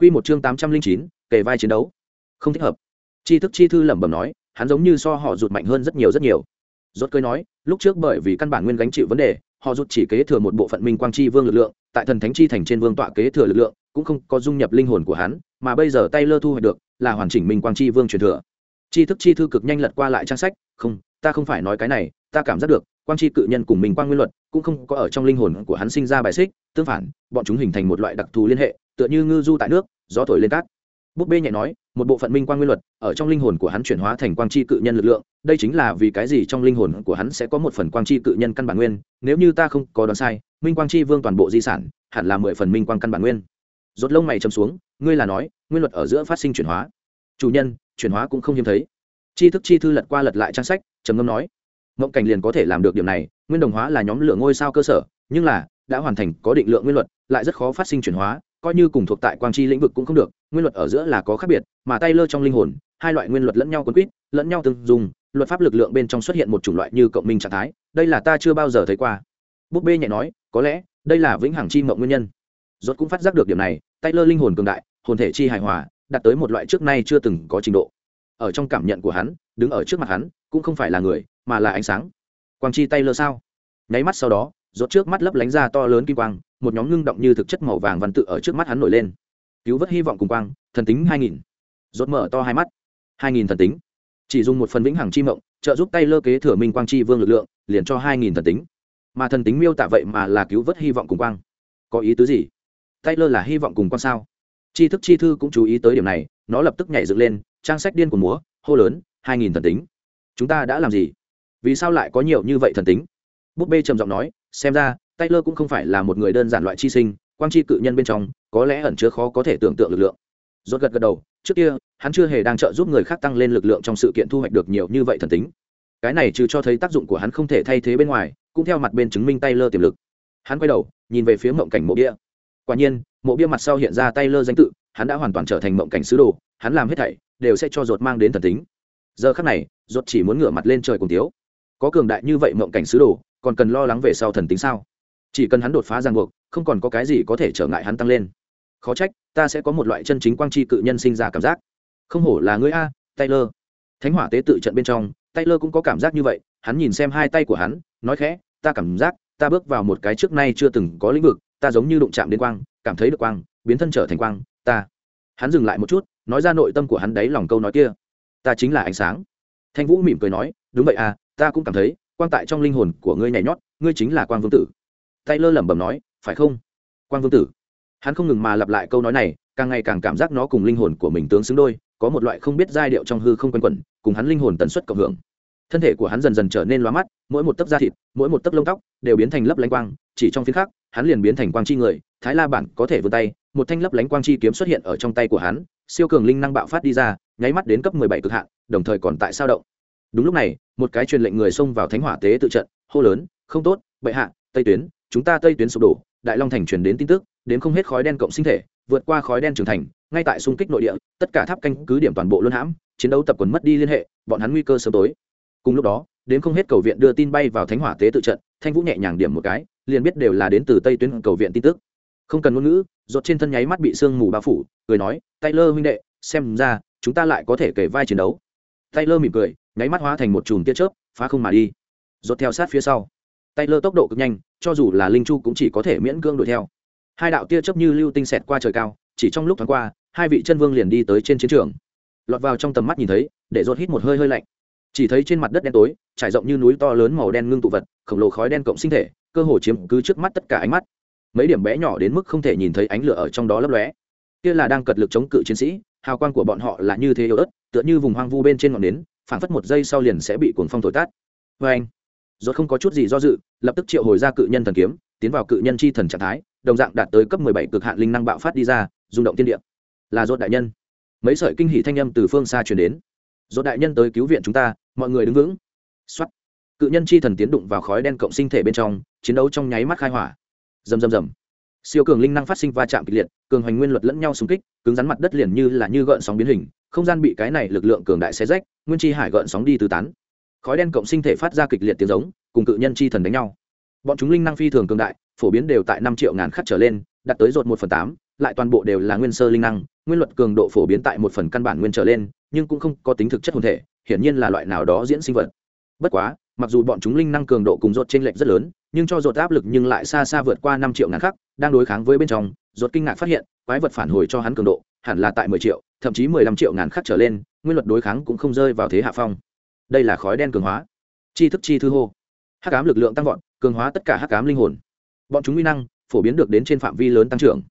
Quy một chương tám trăm linh chín, kề vai chiến đấu. Không thích hợp. Chi thức chi thư lẩm bẩm nói, hắn giống như so họ rụt mạnh hơn rất nhiều rất nhiều. Rốt cười nói, lúc trước bởi vì căn bản nguyên gánh chịu vấn đề, họ rụt chỉ kế thừa một bộ phận minh quang chi vương lực lượng, tại thần thánh chi thành trên vương tọa kế thừa lực lượng, cũng không có dung nhập linh hồn của hắn, mà bây giờ tay lơ thu hoạch được, là hoàn chỉnh minh quang chi vương truyền thừa. Chi thức chi thư cực nhanh lật qua lại trang sách, không, ta không phải nói cái này ta cảm giác được, quang chi cự nhân cùng minh quang nguyên luật cũng không có ở trong linh hồn của hắn sinh ra bài xích, tương phản, bọn chúng hình thành một loại đặc thù liên hệ, tựa như ngư du tại nước, gió thổi lên cát. Búp bê nhẹ nói, một bộ phận minh quang nguyên luật ở trong linh hồn của hắn chuyển hóa thành quang chi cự nhân lực lượng, đây chính là vì cái gì trong linh hồn của hắn sẽ có một phần quang chi cự nhân căn bản nguyên, nếu như ta không có đoán sai, minh quang chi vương toàn bộ di sản hẳn là mười phần minh quang căn bản nguyên. Rốt lông mày chầm xuống, ngươi là nói, nguyên luật ở giữa phát sinh chuyển hóa. Chủ nhân, chuyển hóa cũng không hiếm thấy. Chi thức chi thư lật qua lật lại trang sách, trầm ngâm nói mộng cảnh liền có thể làm được điểm này, nguyên đồng hóa là nhóm lượng ngôi sao cơ sở, nhưng là, đã hoàn thành có định lượng nguyên luật, lại rất khó phát sinh chuyển hóa, coi như cùng thuộc tại quang chi lĩnh vực cũng không được, nguyên luật ở giữa là có khác biệt, mà tay lơ trong linh hồn, hai loại nguyên luật lẫn nhau quấn quýt, lẫn nhau tương dùng luật pháp lực lượng bên trong xuất hiện một chủng loại như cộng minh trạng thái, đây là ta chưa bao giờ thấy qua. Búp bê nhẹ nói, có lẽ, đây là vĩnh hằng chi mộng nguyên nhân. Rốt cũng phát giác được điểm này, tay lơ linh hồn cường đại, hồn thể chi hài hòa, đạt tới một loại trước nay chưa từng có trình độ. Ở trong cảm nhận của hắn, đứng ở trước mặt hắn, cũng không phải là người mà là ánh sáng. Quang chi tay lơ sao? Nháy mắt sau đó, rốt trước mắt lấp lánh ra to lớn kim quang, một nhóm ngưng động như thực chất màu vàng văn tự ở trước mắt hắn nổi lên. Cứu vớt hy vọng cùng quang, thần tính hai nghìn. Rốt mở to hai mắt. hai nghìn thần tính. Chỉ dùng một phần vĩnh hằng chi mộng, trợ giúp tay lơ kế thừa minh quang chi vương lực lượng, liền cho hai nghìn thần tính. Mà thần tính miêu tả vậy mà là cứu vớt hy vọng cùng quang. Có ý tứ gì? Tay lơ là hy vọng cùng quang sao? Tri thức chi thư cũng chú ý tới điểm này, nó lập tức nhảy dựng lên, trang sách điên của múa, hô lớn, hai nghìn thần tính. Chúng ta đã làm gì? Vì sao lại có nhiều như vậy thần tính? Búp bê trầm giọng nói, xem ra, taylor cũng không phải là một người đơn giản loại chi sinh, quang chi cự nhân bên trong, có lẽ ẩn chứa khó có thể tưởng tượng lực lượng. Rốt gật gật đầu, trước kia, hắn chưa hề đang trợ giúp người khác tăng lên lực lượng trong sự kiện thu hoạch được nhiều như vậy thần tính. Cái này trừ cho thấy tác dụng của hắn không thể thay thế bên ngoài, cũng theo mặt bên chứng minh taylor tiềm lực. Hắn quay đầu, nhìn về phía mộng cảnh mộ bia. Quả nhiên, mộ bia mặt sau hiện ra taylor danh tự, hắn đã hoàn toàn trở thành mộng cảnh sứ đồ, hắn làm hết thảy, đều sẽ cho ruột mang đến thần tính. Giờ khắc này, ruột chỉ muốn ngửa mặt lên trời cùng tiếu có cường đại như vậy mộng cảnh sứ đồ, còn cần lo lắng về sau thần tính sao? Chỉ cần hắn đột phá ràng buộc, không còn có cái gì có thể trở ngại hắn tăng lên. Khó trách, ta sẽ có một loại chân chính quang tri cự nhân sinh ra cảm giác. Không hổ là ngươi a, taylor. Thánh hỏa tế tự trận bên trong, taylor cũng có cảm giác như vậy, hắn nhìn xem hai tay của hắn, nói khẽ, ta cảm giác, ta bước vào một cái trước nay chưa từng có lĩnh vực, ta giống như đụng chạm đến quang, cảm thấy được quang, biến thân trở thành quang, ta. Hắn dừng lại một chút, nói ra nội tâm của hắn đấy lòng câu nói kia. Ta chính là ánh sáng. Thanh vũ mỉm cười nói, đúng vậy à ta cũng cảm thấy, quang tại trong linh hồn của ngươi nhảy nhót, ngươi chính là quang vương tử. Tay lơ lẩm bẩm nói, phải không? Quang vương tử. Hắn không ngừng mà lặp lại câu nói này, càng ngày càng cảm giác nó cùng linh hồn của mình tướng xứng đôi, có một loại không biết giai điệu trong hư không quanh quẩn, cùng hắn linh hồn tần suất cộng hưởng. Thân thể của hắn dần dần trở nên loa mắt, mỗi một tấc da thịt, mỗi một tấc lông tóc đều biến thành lấp lánh quang, chỉ trong phiên khắc, hắn liền biến thành quang chi người, thái la bản có thể vươn tay, một thanh lấp lánh quang chi kiếm xuất hiện ở trong tay của hắn, siêu cường linh năng bạo phát đi ra, nháy mắt đến cấp mười bảy cực hạn, đồng thời còn tại sao động đúng lúc này, một cái truyền lệnh người xông vào thánh hỏa tế tự trận, hô lớn, không tốt, bệ hạ, tây tuyến, chúng ta tây tuyến sụp đổ, đại long thành truyền đến tin tức đến không hết khói đen cộng sinh thể, vượt qua khói đen trưởng thành, ngay tại xung kích nội địa, tất cả tháp canh cứ điểm toàn bộ luân hãm, chiến đấu tập quần mất đi liên hệ, bọn hắn nguy cơ sớm tối. Cùng lúc đó đến không hết cầu viện đưa tin bay vào thánh hỏa tế tự trận, thanh vũ nhẹ nhàng điểm một cái, liền biết đều là đến từ tây tuyến cầu viện tin tức. Không cần ngôn ngữ rột trên thân nháy mắt bị sương mù bao phủ, cười nói, taylor huynh đệ, xem ra, chúng ta lại có thể kể vai chiến đấu taylor mỉm cười, nháy mắt hóa thành một chùm tia chớp, phá không mà đi. Rốt theo sát phía sau. Taylor tốc độ cực nhanh, cho dù là linh chu cũng chỉ có thể miễn cưỡng đuổi theo. Hai đạo tia chớp như lưu tinh xẹt qua trời cao, chỉ trong lúc thoáng qua, hai vị chân vương liền đi tới trên chiến trường. Lọt vào trong tầm mắt nhìn thấy, để rột hít một hơi hơi lạnh. Chỉ thấy trên mặt đất đen tối, trải rộng như núi to lớn màu đen ngưng tụ vật, khổng lồ khói đen cộng sinh thể, cơ hồ chiếm cứ trước mắt tất cả ánh mắt. Mấy điểm bé nhỏ đến mức không thể nhìn thấy ánh lửa ở trong đó lấp lóe. Kia là đang cật lực chống cự chiến sĩ, hào quang của bọn họ là như thế yếu ớt tựa như vùng hoang vu bên trên ngọn nến, phảng phất một giây sau liền sẽ bị cuồng phong thổi tát. Vê anh, rốt không có chút gì do dự, lập tức triệu hồi ra cự nhân thần kiếm, tiến vào cự nhân chi thần trạng thái, đồng dạng đạt tới cấp 17 cực hạn linh năng bạo phát đi ra, rung động thiên địa. Là rốt đại nhân. Mấy sợi kinh hỉ thanh âm từ phương xa truyền đến. Rốt đại nhân tới cứu viện chúng ta, mọi người đứng vững. Xoát. Cự nhân chi thần tiến đụng vào khói đen cộng sinh thể bên trong, chiến đấu trong nháy mắt khai hỏa. Rầm rầm rầm. Siêu cường linh năng phát sinh va chạm kịch liệt, cường hoành nguyên luật lẫn nhau xung kích, cứng rắn mặt đất liền như là như gợn sóng biến hình không gian bị cái này lực lượng cường đại xé rách, nguyên chi hải gợn sóng đi tứ tán. Khói đen cộng sinh thể phát ra kịch liệt tiếng giống, cùng cự nhân chi thần đánh nhau. Bọn chúng linh năng phi thường cường đại, phổ biến đều tại năm triệu ngàn khắc trở lên, đạt tới rột một phần tám, lại toàn bộ đều là nguyên sơ linh năng, nguyên luật cường độ phổ biến tại một phần căn bản nguyên trở lên, nhưng cũng không có tính thực chất hồn thể, hiển nhiên là loại nào đó diễn sinh vật. Bất quá, mặc dù bọn chúng linh năng cường độ cùng rột trên lệch rất lớn, nhưng cho rột áp lực nhưng lại xa xa vượt qua năm triệu ngàn khắc, đang đối kháng với bên trong rột kinh ngạc phát hiện, quái vật phản hồi cho hắn cường độ hẳn là tại mười triệu, thậm chí mười lăm triệu ngàn khắc trở lên, nguyên luật đối kháng cũng không rơi vào thế hạ phong. Đây là khói đen cường hóa. Chi thức chi thư hô. Hắc ám lực lượng tăng vọt, cường hóa tất cả hắc ám linh hồn. Bọn chúng nguy năng phổ biến được đến trên phạm vi lớn tăng trưởng.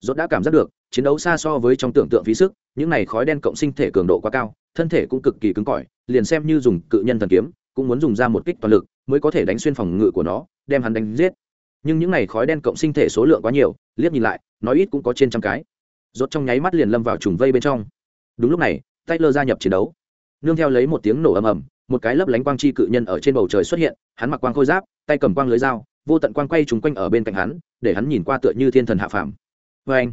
Dốt đã cảm giác được, chiến đấu xa so với trong tưởng tượng phí sức, những này khói đen cộng sinh thể cường độ quá cao, thân thể cũng cực kỳ cứng cỏi, liền xem như dùng cự nhân thần kiếm, cũng muốn dùng ra một kích toàn lực, mới có thể đánh xuyên phòng ngự của nó, đem hắn đánh giết. Nhưng những này khói đen cộng sinh thể số lượng quá nhiều, liếc nhìn lại nói ít cũng có trên trăm cái rốt trong nháy mắt liền lâm vào trùng vây bên trong. Đúng lúc này taylor gia nhập chiến đấu. Nương theo lấy một tiếng nổ ầm ầm, một cái lấp lánh quang chi cự nhân ở trên bầu trời xuất hiện, hắn mặc quang khôi giáp, tay cầm quang lưới dao, vô tận quang quay trúng quanh ở bên cạnh hắn, để hắn nhìn qua tựa như thiên thần hạ phàm. Vê anh,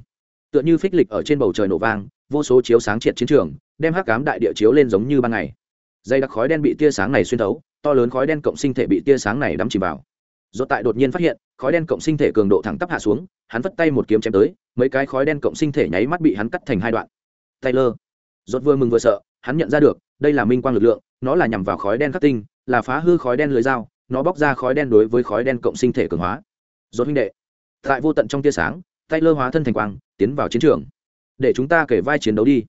tựa như phích lịch ở trên bầu trời nổ vang, vô số chiếu sáng triệt chiến trường, đem hắc cám đại địa chiếu lên giống như ban ngày. Dây đặc khói đen bị tia sáng này xuyên thấu, to lớn khói đen cộng sinh thể bị tia sáng này đắm chìm vào. Rốt tại đột nhiên phát hiện, khói đen cộng sinh thể cường độ thẳng tắp hạ xuống, hắn vất tay một kiếm chém tới mấy cái khói đen cộng sinh thể nháy mắt bị hắn cắt thành hai đoạn. Taylor rốt vừa mừng vừa sợ, hắn nhận ra được, đây là minh quang lực lượng, nó là nhằm vào khói đen khắc tinh, là phá hư khói đen lưới dao, nó bóc ra khói đen đối với khói đen cộng sinh thể cường hóa. Rốt huynh đệ, tại vô tận trong tia sáng taylor hóa thân thành quang, tiến vào chiến trường. Để chúng ta kể vai chiến đấu đi.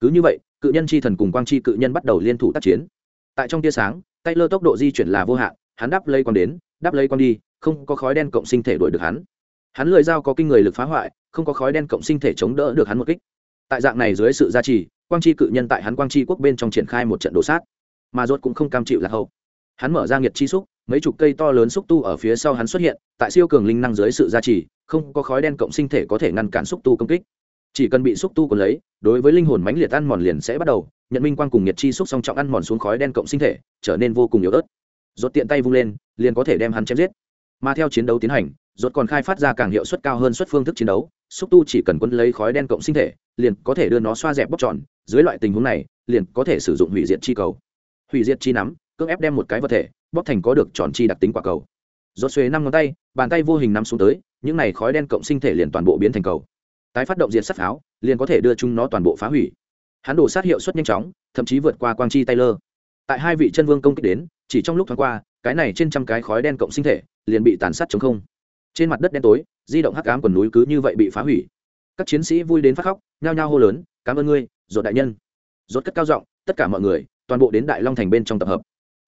Cứ như vậy, cự nhân chi thần cùng quang chi cự nhân bắt đầu liên thủ tác chiến. Tại trong tia sáng taylor tốc độ di chuyển là vô hạn, hắn đáp lấy quang đến đáp lấy quang đi, không có khói đen cộng sinh thể đuổi được hắn. Hắn lưỡi dao có kinh người lực phá hoại không có khói đen cộng sinh thể chống đỡ được hắn một kích. Tại dạng này dưới sự gia trì, quang chi cự nhân tại hắn quang chi quốc bên trong triển khai một trận đổ sát, mà rốt cũng không cam chịu lạc hậu. Hắn mở ra nghiệt chi xúc, mấy chục cây to lớn xúc tu ở phía sau hắn xuất hiện, tại siêu cường linh năng dưới sự gia trì, không có khói đen cộng sinh thể có thể ngăn cản xúc tu công kích. Chỉ cần bị xúc tu còn lấy, đối với linh hồn mãnh liệt ăn mòn liền sẽ bắt đầu, nhận minh quang cùng nhiệt chi xúc song trọng ăn mòn xuống khói đen cộng sinh thể, trở nên vô cùng yếu ớt. Rốt tiện tay vung lên, liền có thể đem hắn chém giết. Mà theo chiến đấu tiến hành rốt còn khai phát ra càng hiệu suất cao hơn suất phương thức chiến đấu, xúc tu chỉ cần quân lấy khói đen cộng sinh thể, liền có thể đưa nó xoa dẹp bóc tròn, dưới loại tình huống này, liền có thể sử dụng hủy diệt chi cầu. Hủy diệt chi nắm, cưỡng ép đem một cái vật thể bóc thành có được tròn chi đặc tính quả cầu. Rốt xuề năm ngón tay, bàn tay vô hình nắm xuống tới, những này khói đen cộng sinh thể liền toàn bộ biến thành cầu. Tái phát động diệt sắt pháo, liền có thể đưa chúng nó toàn bộ phá hủy. Hắn đổ sát hiệu suất nhanh chóng, thậm chí vượt qua quang chi taylor. Tại hai vị chân vương công kích đến, chỉ trong lúc thoáng qua, cái này trên trăm cái khói đen cộng sinh thể liền bị tàn sát chống không trên mặt đất đen tối, di động hắc ám quần núi cứ như vậy bị phá hủy. Các chiến sĩ vui đến phát khóc, nhao nhao hô lớn, cảm ơn ngươi dột đại nhân. Dột cất cao giọng, tất cả mọi người, toàn bộ đến đại long thành bên trong tập hợp.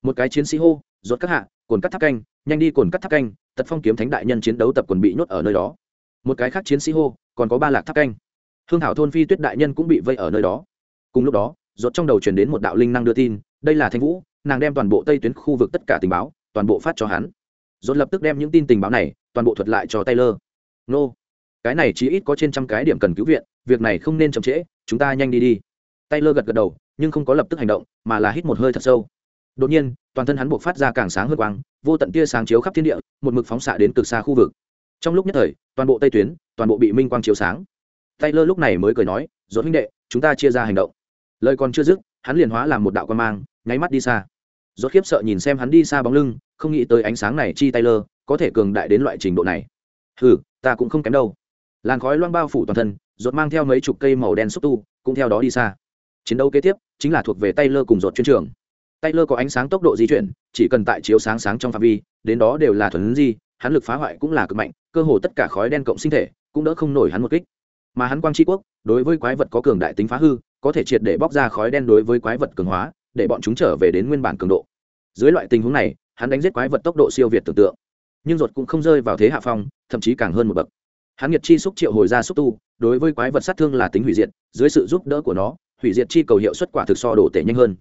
Một cái chiến sĩ hô dột các hạ, cồn cắt tháp canh, nhanh đi cồn cắt tháp canh, tật phong kiếm thánh đại nhân chiến đấu tập quần bị nhốt ở nơi đó. Một cái khác chiến sĩ hô, còn có ba lạc tháp canh. Hương thảo thôn phi tuyết đại nhân cũng bị vây ở nơi đó. Cùng lúc đó dột trong đầu truyền đến một đạo linh năng đưa tin, đây là thanh vũ, nàng đem toàn bộ tây tuyến khu vực tất cả tình báo, toàn bộ phát cho hắn dồn lập tức đem những tin tình báo này toàn bộ thuật lại cho taylor. Nô, cái này chỉ ít có trên trăm cái điểm cần cứu viện, việc này không nên chậm trễ, chúng ta nhanh đi đi. Taylor gật gật đầu, nhưng không có lập tức hành động, mà là hít một hơi thật sâu. Đột nhiên, toàn thân hắn buộc phát ra càng sáng hơn quang, vô tận tia sáng chiếu khắp thiên địa, một mực phóng xạ đến cực xa khu vực. Trong lúc nhất thời, toàn bộ tây tuyến, toàn bộ bị minh quang chiếu sáng. Taylor lúc này mới cười nói dồn huynh đệ, chúng ta chia ra hành động. Lời còn chưa dứt, hắn liền hóa làm một đạo quan mang, nháy mắt đi xa. Dốt khiếp sợ nhìn xem hắn đi xa bóng lưng không nghĩ tới ánh sáng này chi taylor có thể cường đại đến loại trình độ này. Hừ, ta cũng không kém đâu. Làn khói loang bao phủ toàn thân dốt mang theo mấy chục cây màu đen xúc tu, cũng theo đó đi xa. Chiến đấu kế tiếp, chính là thuộc về taylor cùng dốt chuyên trường. Taylor có ánh sáng tốc độ di chuyển, chỉ cần tại chiếu sáng sáng trong phạm vi, đến đó đều là thuần di, hắn lực phá hoại cũng là cực mạnh, cơ hồ tất cả khói đen cộng sinh thể, cũng đỡ không nổi hắn một kích. Mà hắn quang tri quốc, đối với quái vật có cường đại tính phá hư, có thể triệt để bóc ra khói đen đối với quái vật cường hóa, để bọn chúng trở về đến nguyên bản cường độ. Dưới loại tình huống này hắn đánh giết quái vật tốc độ siêu việt tưởng tượng, nhưng ruột cũng không rơi vào thế hạ phong, thậm chí càng hơn một bậc. Hắn nhiệt chi xúc triệu hồi ra xúc tu, đối với quái vật sát thương là tính hủy diệt, dưới sự giúp đỡ của nó, hủy diệt chi cầu hiệu suất quả thực so đổ tệ nhanh hơn.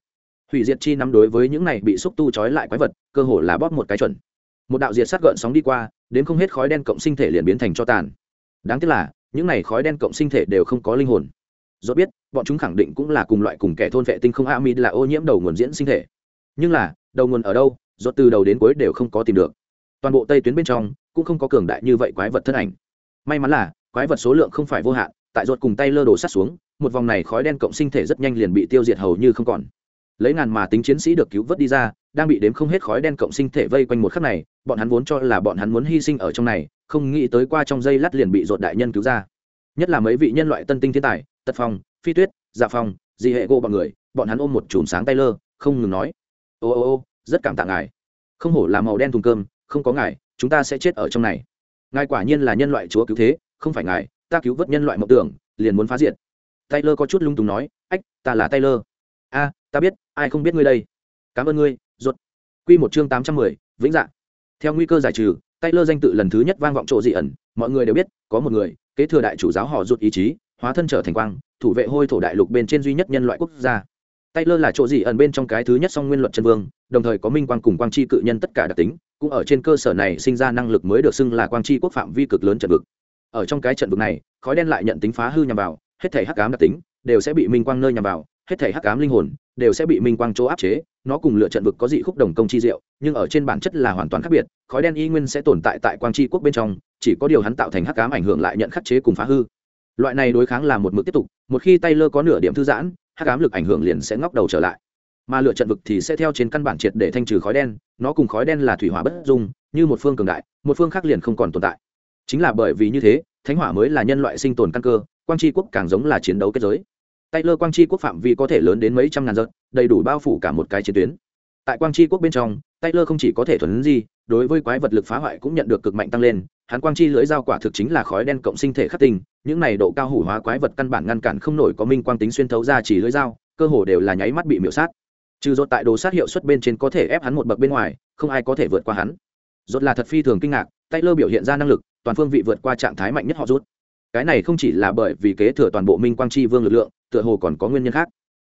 Hủy diệt chi nắm đối với những này bị xúc tu trói lại quái vật, cơ hồ là bóp một cái chuẩn. Một đạo diệt sát gợn sóng đi qua, đến không hết khói đen cộng sinh thể liền biến thành cho tàn. Đáng tiếc là, những này khói đen cộng sinh thể đều không có linh hồn. Do biết, bọn chúng khẳng định cũng là cùng loại cùng kẻ thôn vệ tinh không amid là ô nhiễm đầu nguồn diễn sinh thể. Nhưng là, đầu nguồn ở đâu? Do từ đầu đến cuối đều không có tìm được. Toàn bộ tây tuyến bên trong cũng không có cường đại như vậy quái vật thân ảnh. May mắn là, quái vật số lượng không phải vô hạn, tại ruột cùng tay lơ đổ sát xuống, một vòng này khói đen cộng sinh thể rất nhanh liền bị tiêu diệt hầu như không còn. Lấy ngàn mà tính chiến sĩ được cứu vớt đi ra, đang bị đếm không hết khói đen cộng sinh thể vây quanh một khắc này, bọn hắn vốn cho là bọn hắn muốn hy sinh ở trong này, không nghĩ tới qua trong dây lát liền bị dột đại nhân cứu ra. Nhất là mấy vị nhân loại tân tinh thiên tài, tật phong, phi tuyết dạ phong, dị hệ gỗ bọn người, bọn hắn ôm một chùm sáng tay lơ, không ngừng nói, ô ô ô rất cảm tạ ngài. Không hổ là màu đen thùng cơm, không có ngài, chúng ta sẽ chết ở trong này. Ngài quả nhiên là nhân loại chúa cứu thế, không phải ngài, ta cứu vớt nhân loại mộng tưởng, liền muốn phá diệt. Taylor có chút lung tùng nói, ách, ta là taylor. A, ta biết, ai không biết ngươi đây? Cảm ơn ngươi ruột q một chương tám trăm mười, vĩnh dạng theo nguy cơ giải trừ, taylor danh tự lần thứ nhất vang vọng chỗ dị ẩn, mọi người đều biết, có một người, kế thừa đại chủ giáo họ ruột ý chí, hóa thân trở thành quang, thủ vệ hôi thổ đại lục bên trên duy nhất nhân loại quốc gia taylor là chỗ gì ẩn bên trong cái thứ nhất song nguyên luật chân vương, đồng thời có minh quang cùng quang chi cự nhân tất cả đặc tính, cũng ở trên cơ sở này sinh ra năng lực mới được xưng là quang chi quốc phạm vi cực lớn trận vực. Ở trong cái trận vực này, khói đen lại nhận tính phá hư nhằm vào, hết thảy hắc ám đặc tính đều sẽ bị minh quang nơi nhằm vào, hết thảy hắc ám linh hồn đều sẽ bị minh quang chỗ áp chế, nó cùng lựa trận vực có dị khúc đồng công chi diệu, nhưng ở trên bản chất là hoàn toàn khác biệt, khói đen y nguyên sẽ tồn tại tại quang chi quốc bên trong, chỉ có điều hắn tạo thành hắc ám ảnh hưởng lại nhận khắc chế cùng phá hư. Loại này đối kháng là một mực tiếp tục, một khi tay lơ có nửa điểm thư giãn hắc ám lực ảnh hưởng liền sẽ ngóc đầu trở lại. Mà lựa trận vực thì sẽ theo trên căn bản triệt để thanh trừ khói đen, nó cùng khói đen là thủy hỏa bất dung, như một phương cường đại, một phương khác liền không còn tồn tại. Chính là bởi vì như thế, thánh hỏa mới là nhân loại sinh tồn căn cơ, quang tri quốc càng giống là chiến đấu kết giới. Tay lơ quang tri quốc phạm vi có thể lớn đến mấy trăm ngàn giật đầy đủ bao phủ cả một cái chiến tuyến. Tại quang tri quốc bên trong tay lơ không chỉ có thể thuần gì đối với quái vật lực phá hoại cũng nhận được cực mạnh tăng lên, hắn quang chi lưỡi dao quả thực chính là khói đen cộng sinh thể khắc tinh những này độ cao hủ hóa quái vật căn bản ngăn cản không nổi có minh quang tính xuyên thấu ra chỉ lưỡi dao, cơ hồ đều là nháy mắt bị miễu sát. Trừ rốt tại đồ sát hiệu suất bên trên có thể ép hắn một bậc bên ngoài, không ai có thể vượt qua hắn. Rốt là thật phi thường kinh ngạc tay lơ biểu hiện ra năng lực, toàn phương vị vượt qua trạng thái mạnh nhất họ rút cái này không chỉ là bởi vì kế thừa toàn bộ minh quang chi vương lực lượng, tựa hồ còn có nguyên nhân khác.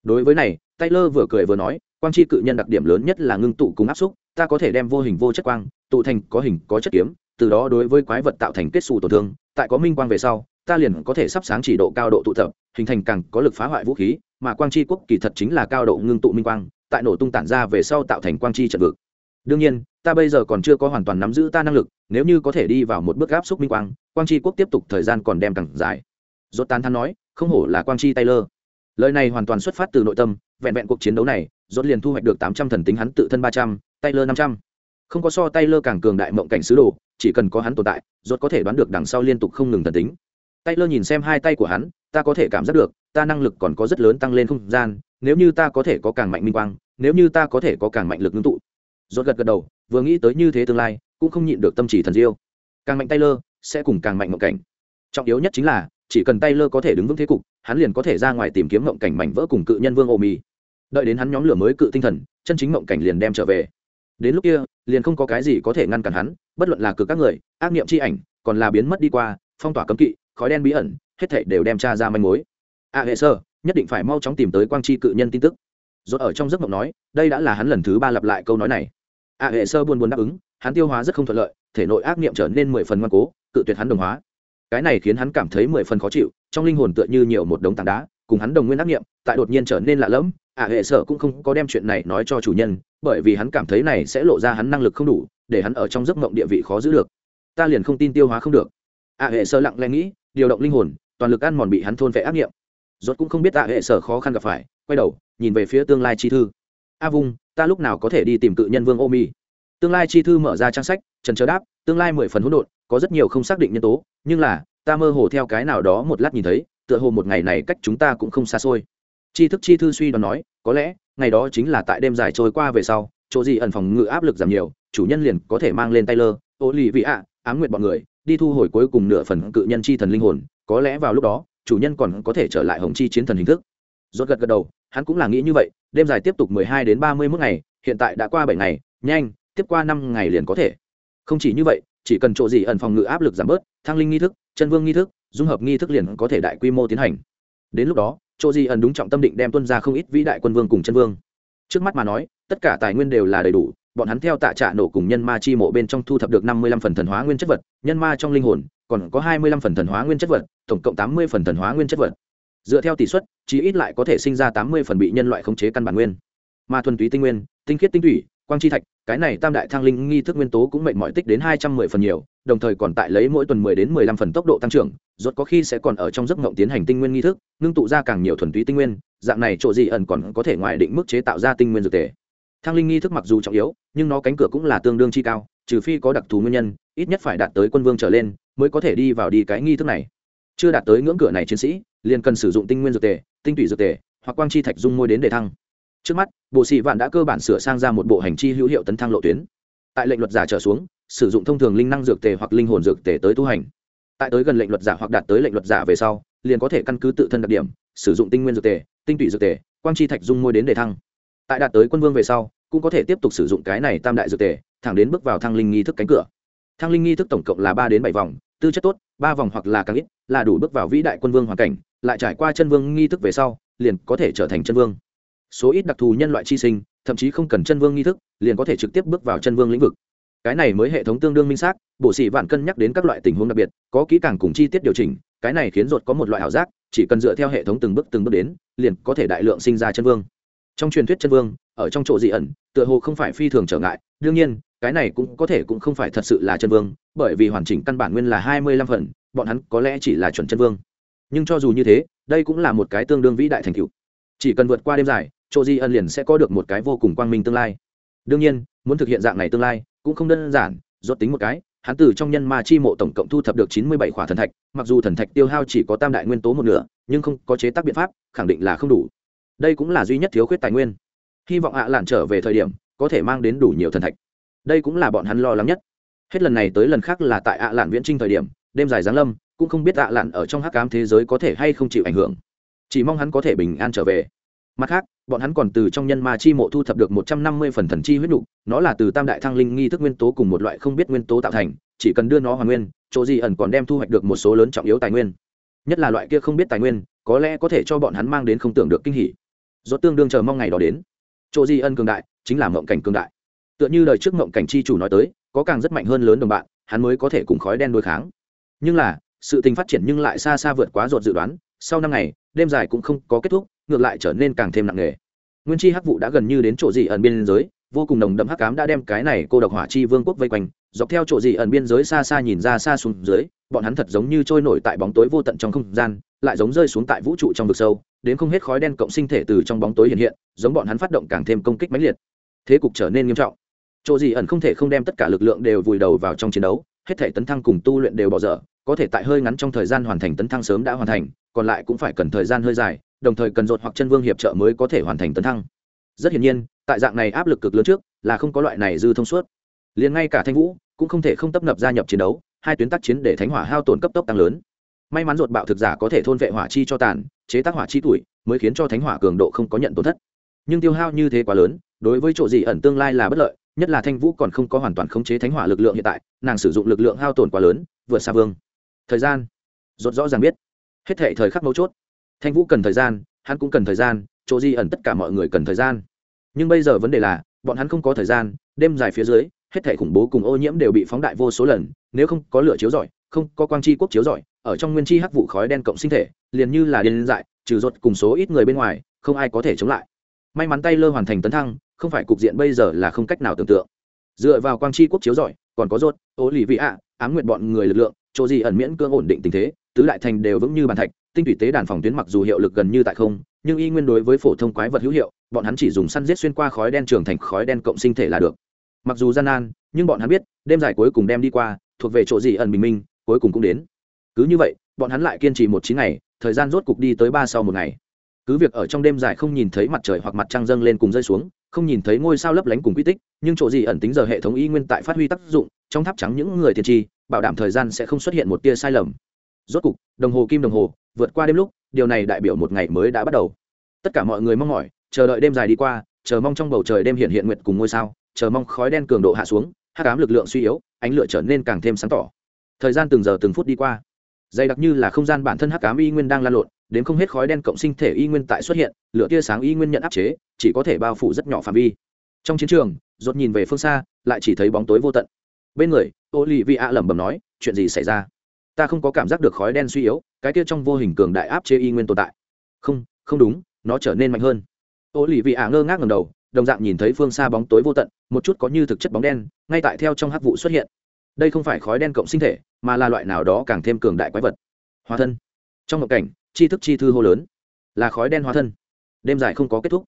Đối với này, taylor vừa cười vừa nói, quang chi cự nhân đặc điểm lớn nhất là ngưng tụ cùng áp xúc, ta có thể đem vô hình vô chất quang, tụ thành có hình có chất kiếm, từ đó đối với quái vật tạo thành kết xù tổn thương, tại có minh quang về sau ta liền có thể sắp sáng chỉ độ cao độ tụ tập, hình thành càng có lực phá hoại vũ khí, mà quang chi quốc kỳ thật chính là cao độ ngưng tụ minh quang, tại nổ tung tản ra về sau tạo thành quang chi trận vực. Đương nhiên, ta bây giờ còn chưa có hoàn toàn nắm giữ ta năng lực, nếu như có thể đi vào một bước áp xúc minh quang quang chi quốc tiếp tục thời gian còn đem càng dài. Dốt tán thắn nói, không hổ là quang chi taylor. Lời này hoàn toàn xuất phát từ nội tâm, vẹn vẹn cuộc chiến đấu này dốt liền thu hoạch được tám trăm thần tính hắn tự thân ba trăm, taylor năm trăm. Không có so taylor càng cường đại mộng cảnh sứ đồ, chỉ cần có hắn tồn tại dốt có thể đoán được đằng sau liên tục không ngừng thần tính taylor nhìn xem hai tay của hắn, ta có thể cảm giác được, ta năng lực còn có rất lớn tăng lên không gian, nếu như ta có thể có càng mạnh minh quang, nếu như ta có thể có càng mạnh lực ngưng tụ. Rốt gật gật đầu, vừa nghĩ tới như thế tương lai, cũng không nhịn được tâm chỉ thần diêu. Càng mạnh taylor sẽ cùng càng mạnh mộng cảnh. Trọng yếu nhất chính là, chỉ cần taylor có thể đứng vững thế cục, hắn liền có thể ra ngoài tìm kiếm mộng cảnh mảnh vỡ cùng cự nhân vương ô mì đợi đến hắn nhóm lửa mới cự tinh thần, chân chính mộng cảnh liền đem trở về. Đến lúc kia, liền không có cái gì có thể ngăn cản hắn, bất luận là cự các người, ác niệm chi ảnh, còn là biến mất đi qua, phong tỏa cấm kỵ khói đen bí ẩn, hết thảy đều đem tra ra manh mối. A hệ sơ, nhất định phải mau chóng tìm tới quang tri cự nhân tin tức. Rốt ở trong giấc mộng nói, đây đã là hắn lần thứ ba lặp lại câu nói này. A hệ sơ buồn buồn đáp ứng, hắn tiêu hóa rất không thuận lợi, thể nội ác niệm trở nên mười phần ngoan cố, cự tuyệt hắn đồng hóa. Cái này khiến hắn cảm thấy mười phần khó chịu, trong linh hồn tựa như nhiều một đống tảng đá, cùng hắn đồng nguyên ác niệm, tại đột nhiên trở nên lạ lẫm. A hệ sơ cũng không có đem chuyện này nói cho chủ nhân, bởi vì hắn cảm thấy này sẽ lộ ra hắn năng lực không đủ, để hắn ở trong giấc mộng địa vị khó giữ được. Ta liền không tin tiêu hóa không được. A hệ sơ lặng lẽ nghĩ điều động linh hồn, toàn lực ăn mòn bị hắn thôn vẽ ác niệm rốt cũng không biết tạ hệ sở khó khăn gặp phải, quay đầu, nhìn về phía tương lai chi thư. A vung, ta lúc nào có thể đi tìm cự nhân vương ô mi tương lai chi thư mở ra trang sách, trần chờ đáp, tương lai mười phần hỗn độn, có rất nhiều không xác định nhân tố, nhưng là, ta mơ hồ theo cái nào đó một lát nhìn thấy, tựa hồ một ngày này cách chúng ta cũng không xa xôi. Chi thức chi thư suy đoán nói, có lẽ, ngày đó chính là tại đêm dài trôi qua về sau, chỗ gì ẩn phòng ngự áp lực giảm nhiều, chủ nhân liền có thể mang lên tay lơ. ô lì vị ạ ám nguyện bọn người đi thu hồi cuối cùng nửa phần cự nhân chi thần linh hồn, có lẽ vào lúc đó, chủ nhân còn có thể trở lại hồng chi chiến thần hình thức. Rốt gật gật đầu, hắn cũng là nghĩ như vậy, đêm dài tiếp tục mười hai đến ba mươi 31 ngày, hiện tại đã qua bảy ngày, nhanh, tiếp qua năm ngày liền có thể. Không chỉ như vậy, chỉ cần chỗ gì ẩn phòng ngự áp lực giảm bớt, thăng linh nghi thức, chân vương nghi thức, dung hợp nghi thức liền có thể đại quy mô tiến hành. Đến lúc đó, chỗ gì ẩn đúng trọng tâm định đem tuân ra không ít vĩ đại quân vương cùng chân vương. Trước mắt mà nói, tất cả tài nguyên đều là đầy đủ bọn hắn theo tạ trạ nổ cùng nhân ma chi mộ bên trong thu thập được năm mươi lăm phần thần hóa nguyên chất vật, nhân ma trong linh hồn còn có hai mươi lăm phần thần hóa nguyên chất vật, tổng cộng tám mươi phần thần hóa nguyên chất vật. Dựa theo tỷ suất, chí ít lại có thể sinh ra tám mươi phần bị nhân loại khống chế căn bản nguyên. Ma thuần túy tinh nguyên, tinh khiết tinh thủy, quang chi thạch, cái này tam đại thang linh nghi thức nguyên tố cũng mệnh mọi tích đến hai trăm mười phần nhiều, đồng thời còn tại lấy mỗi tuần mười đến mười lăm phần tốc độ tăng trưởng, rốt có khi sẽ còn ở trong giấc mộng tiến hành tinh nguyên nghi thức, ngưng tụ ra càng nhiều thuần túy tinh nguyên, dạng này chỗ gì ẩn còn có thể ngoài định mức chế tạo ra tinh nguyên dược thể thang linh nghi thức mặc dù trọng yếu, nhưng nó cánh cửa cũng là tương đương chi cao, trừ phi có đặc thù nguyên nhân, ít nhất phải đạt tới quân vương trở lên mới có thể đi vào đi cái nghi thức này. Chưa đạt tới ngưỡng cửa này chiến sĩ, liền cần sử dụng tinh nguyên dược tề, tinh tủy dược tề, hoặc quang chi thạch dung môi đến để thăng. Trước mắt bộ sĩ vạn đã cơ bản sửa sang ra một bộ hành chi hữu hiệu tấn thăng lộ tuyến. Tại lệnh luật giả trở xuống, sử dụng thông thường linh năng dược tề hoặc linh hồn dược tề tới tu hành. Tại tới gần lệnh luật giả hoặc đạt tới lệnh luật giả về sau, liền có thể căn cứ tự thân đặc điểm, sử dụng tinh nguyên dược tề, tinh tủy dược tề, quang chi thạch dung môi đến để thăng tại đạt tới quân vương về sau, cũng có thể tiếp tục sử dụng cái này tam đại dược tề, thẳng đến bước vào thăng linh nghi thức cánh cửa. Thăng linh nghi thức tổng cộng là ba đến bảy vòng, tư chất tốt, ba vòng hoặc là càng ít, là đủ bước vào vĩ đại quân vương hoàn cảnh, lại trải qua chân vương nghi thức về sau, liền có thể trở thành chân vương. Số ít đặc thù nhân loại chi sinh, thậm chí không cần chân vương nghi thức, liền có thể trực tiếp bước vào chân vương lĩnh vực. Cái này mới hệ thống tương đương minh xác bộ sĩ vạn cân nhắc đến các loại tình huống đặc biệt, có kỹ càng cùng chi tiết điều chỉnh, cái này khiến ruột có một loại ảo giác, chỉ cần dựa theo hệ thống từng bước từng bước đến, liền có thể đại lượng sinh ra chân vương trong truyền thuyết chân vương, ở trong chỗ dị ẩn, tựa hồ không phải phi thường trở ngại. Đương nhiên, cái này cũng có thể cũng không phải thật sự là chân vương, bởi vì hoàn chỉnh căn bản nguyên là hai mươi lăm phần, bọn hắn có lẽ chỉ là chuẩn chân vương. Nhưng cho dù như thế, đây cũng là một cái tương đương vĩ đại thành cựu chỉ cần vượt qua đêm dài, chỗ di ân liền sẽ có được một cái vô cùng quang minh tương lai. Đương nhiên, muốn thực hiện dạng này tương lai, cũng không đơn giản, rốt tính một cái, hắn từ trong nhân ma chi mộ tổng cộng thu thập được chín mươi bảy khỏa thần thạch, mặc dù thần thạch tiêu hao chỉ có tam đại nguyên tố một nửa, nhưng không có chế tác biện pháp, khẳng định là không đủ đây cũng là duy nhất thiếu khuyết tài nguyên. Hy vọng ạ lạn trở về thời điểm, có thể mang đến đủ nhiều thần thạch. Đây cũng là bọn hắn lo lắng nhất. Hết lần này tới lần khác là tại ạ lạn viễn trinh thời điểm, đêm dài giáng lâm, cũng không biết ạ lạn ở trong hắc cám thế giới có thể hay không chịu ảnh hưởng. Chỉ mong hắn có thể bình an trở về. Mặt khác, bọn hắn còn từ trong nhân ma chi mộ thu thập được một trăm năm mươi phần thần chi huyết nục, nó là từ tam đại thăng linh nghi thức nguyên tố cùng một loại không biết nguyên tố tạo thành, chỉ cần đưa nó hoàn nguyên, chỗ gì ẩn còn đem thu hoạch được một số lớn trọng yếu tài nguyên. Nhất là loại kia không biết tài nguyên, có lẽ có thể cho bọn hắn mang đến không tưởng được kinh hỉ rốt tương đương chờ mong ngày đó đến. Chỗ di ân cường đại, chính là mộng cảnh cường đại. Tựa như lời trước mộng cảnh chi chủ nói tới, có càng rất mạnh hơn lớn đồng bạn, hắn mới có thể cùng khói đen đối kháng. Nhưng là, sự tình phát triển nhưng lại xa xa vượt quá ruột dự đoán, sau năm ngày, đêm dài cũng không có kết thúc, ngược lại trở nên càng thêm nặng nề. Nguyên chi hắc vụ đã gần như đến chỗ gì ẩn biên giới vô cùng nồng đậm hắc cám đã đem cái này cô độc hỏa chi vương quốc vây quanh, dọc theo chỗ gì ẩn biên giới xa xa nhìn ra xa xuống dưới, bọn hắn thật giống như trôi nổi tại bóng tối vô tận trong không gian, lại giống rơi xuống tại vũ trụ trong vực sâu, đến không hết khói đen cộng sinh thể từ trong bóng tối hiện hiện, giống bọn hắn phát động càng thêm công kích mãnh liệt. Thế cục trở nên nghiêm trọng. Chỗ gì ẩn không thể không đem tất cả lực lượng đều vùi đầu vào trong chiến đấu, hết thể tấn thăng cùng tu luyện đều bỏ dở, có thể tại hơi ngắn trong thời gian hoàn thành tấn thăng sớm đã hoàn thành, còn lại cũng phải cần thời gian hơi dài, đồng thời cần rột hoặc chân vương hiệp trợ mới có thể hoàn thành tấn thăng rất hiển nhiên, tại dạng này áp lực cực lớn trước, là không có loại này dư thông suốt. Liền ngay cả thanh vũ, cũng không thể không tấp nập gia nhập chiến đấu, hai tuyến tác chiến để thánh hỏa hao tổn cấp tốc tăng lớn. May mắn ruột bạo thực giả có thể thôn vệ hỏa chi cho tàn, chế tác hỏa chi tuổi, mới khiến cho thánh hỏa cường độ không có nhận tổn thất. Nhưng tiêu hao như thế quá lớn, đối với chỗ gì ẩn tương lai là bất lợi, nhất là thanh vũ còn không có hoàn toàn khống chế thánh hỏa lực lượng hiện tại, nàng sử dụng lực lượng hao tổn quá lớn, vượt xa vương. Thời gian. Rốt rõ ràng biết. Hết thể thời khắc mấu chốt. Thanh vũ cần thời gian, hắn cũng cần thời gian, chỗ di ẩn tất cả mọi người cần thời gian nhưng bây giờ vấn đề là, bọn hắn không có thời gian, đêm dài phía dưới, hết thể khủng bố cùng ô nhiễm đều bị phóng đại vô số lần, nếu không có lửa chiếu rọi, không có quang chi quốc chiếu rọi, ở trong nguyên chi hắc vụ khói đen cộng sinh thể, liền như là điên dại, trừ rột cùng số ít người bên ngoài, không ai có thể chống lại. May mắn tay lơ hoàn thành tấn thăng, không phải cục diện bây giờ là không cách nào tưởng tượng. Dựa vào quang chi quốc chiếu rọi, còn có rốt ô lì vị ạ ám nguyện bọn người lực lượng, chỗ gì ẩn miễn cưỡng ổn định tình thế, tứ đại thành đều vững như bàn thạch, tinh thủy tế đàn phòng tuyến mặc dù hiệu lực gần như tại không nhưng y nguyên đối với phổ thông quái vật hữu hiệu, bọn hắn chỉ dùng săn giết xuyên qua khói đen trường thành khói đen cộng sinh thể là được. Mặc dù gian nan, nhưng bọn hắn biết, đêm dài cuối cùng đem đi qua, thuộc về chỗ gì ẩn bình minh, cuối cùng cũng đến. Cứ như vậy, bọn hắn lại kiên trì một chín ngày, thời gian rốt cục đi tới ba sau một ngày. Cứ việc ở trong đêm dài không nhìn thấy mặt trời hoặc mặt trăng dâng lên cùng rơi xuống, không nhìn thấy ngôi sao lấp lánh cùng quy tích, nhưng chỗ gì ẩn tính giờ hệ thống y nguyên tại phát huy tác dụng, trong tháp trắng những người tiên tri, bảo đảm thời gian sẽ không xuất hiện một tia sai lầm. Rốt cục, đồng hồ kim đồng hồ vượt qua đêm lúc, điều này đại biểu một ngày mới đã bắt đầu. Tất cả mọi người mong mỏi, chờ đợi đêm dài đi qua, chờ mong trong bầu trời đêm hiện hiện nguyệt cùng ngôi sao, chờ mong khói đen cường độ hạ xuống hát cám lực lượng suy yếu, ánh lửa trở nên càng thêm sáng tỏ. Thời gian từng giờ từng phút đi qua. Dày đặc như là không gian bản thân hắc cám y nguyên đang lan lộn, đến không hết khói đen cộng sinh thể y nguyên tại xuất hiện, lửa tia sáng y nguyên nhận áp chế, chỉ có thể bao phủ rất nhỏ phạm vi. Trong chiến trường dột nhìn về phương xa, lại chỉ thấy bóng tối vô tận. Bên người ô lì vị ạ lẩm bẩm nói, chuyện gì xảy ra? Ta không có cảm giác được khói đen suy yếu, cái kia trong vô hình cường đại áp chế y nguyên tồn tại. Không không đúng, nó trở nên mạnh hơn. Ô lì vị ả ngơ ngác ngầm đầu, đồng dạng nhìn thấy phương xa bóng tối vô tận, một chút có như thực chất bóng đen, ngay tại theo trong hắc vụ xuất hiện. Đây không phải khói đen cộng sinh thể, mà là loại nào đó càng thêm cường đại quái vật. Hóa thân. Trong một cảnh, chi thức chi thư hô lớn. Là khói đen hóa thân. Đêm dài không có kết thúc.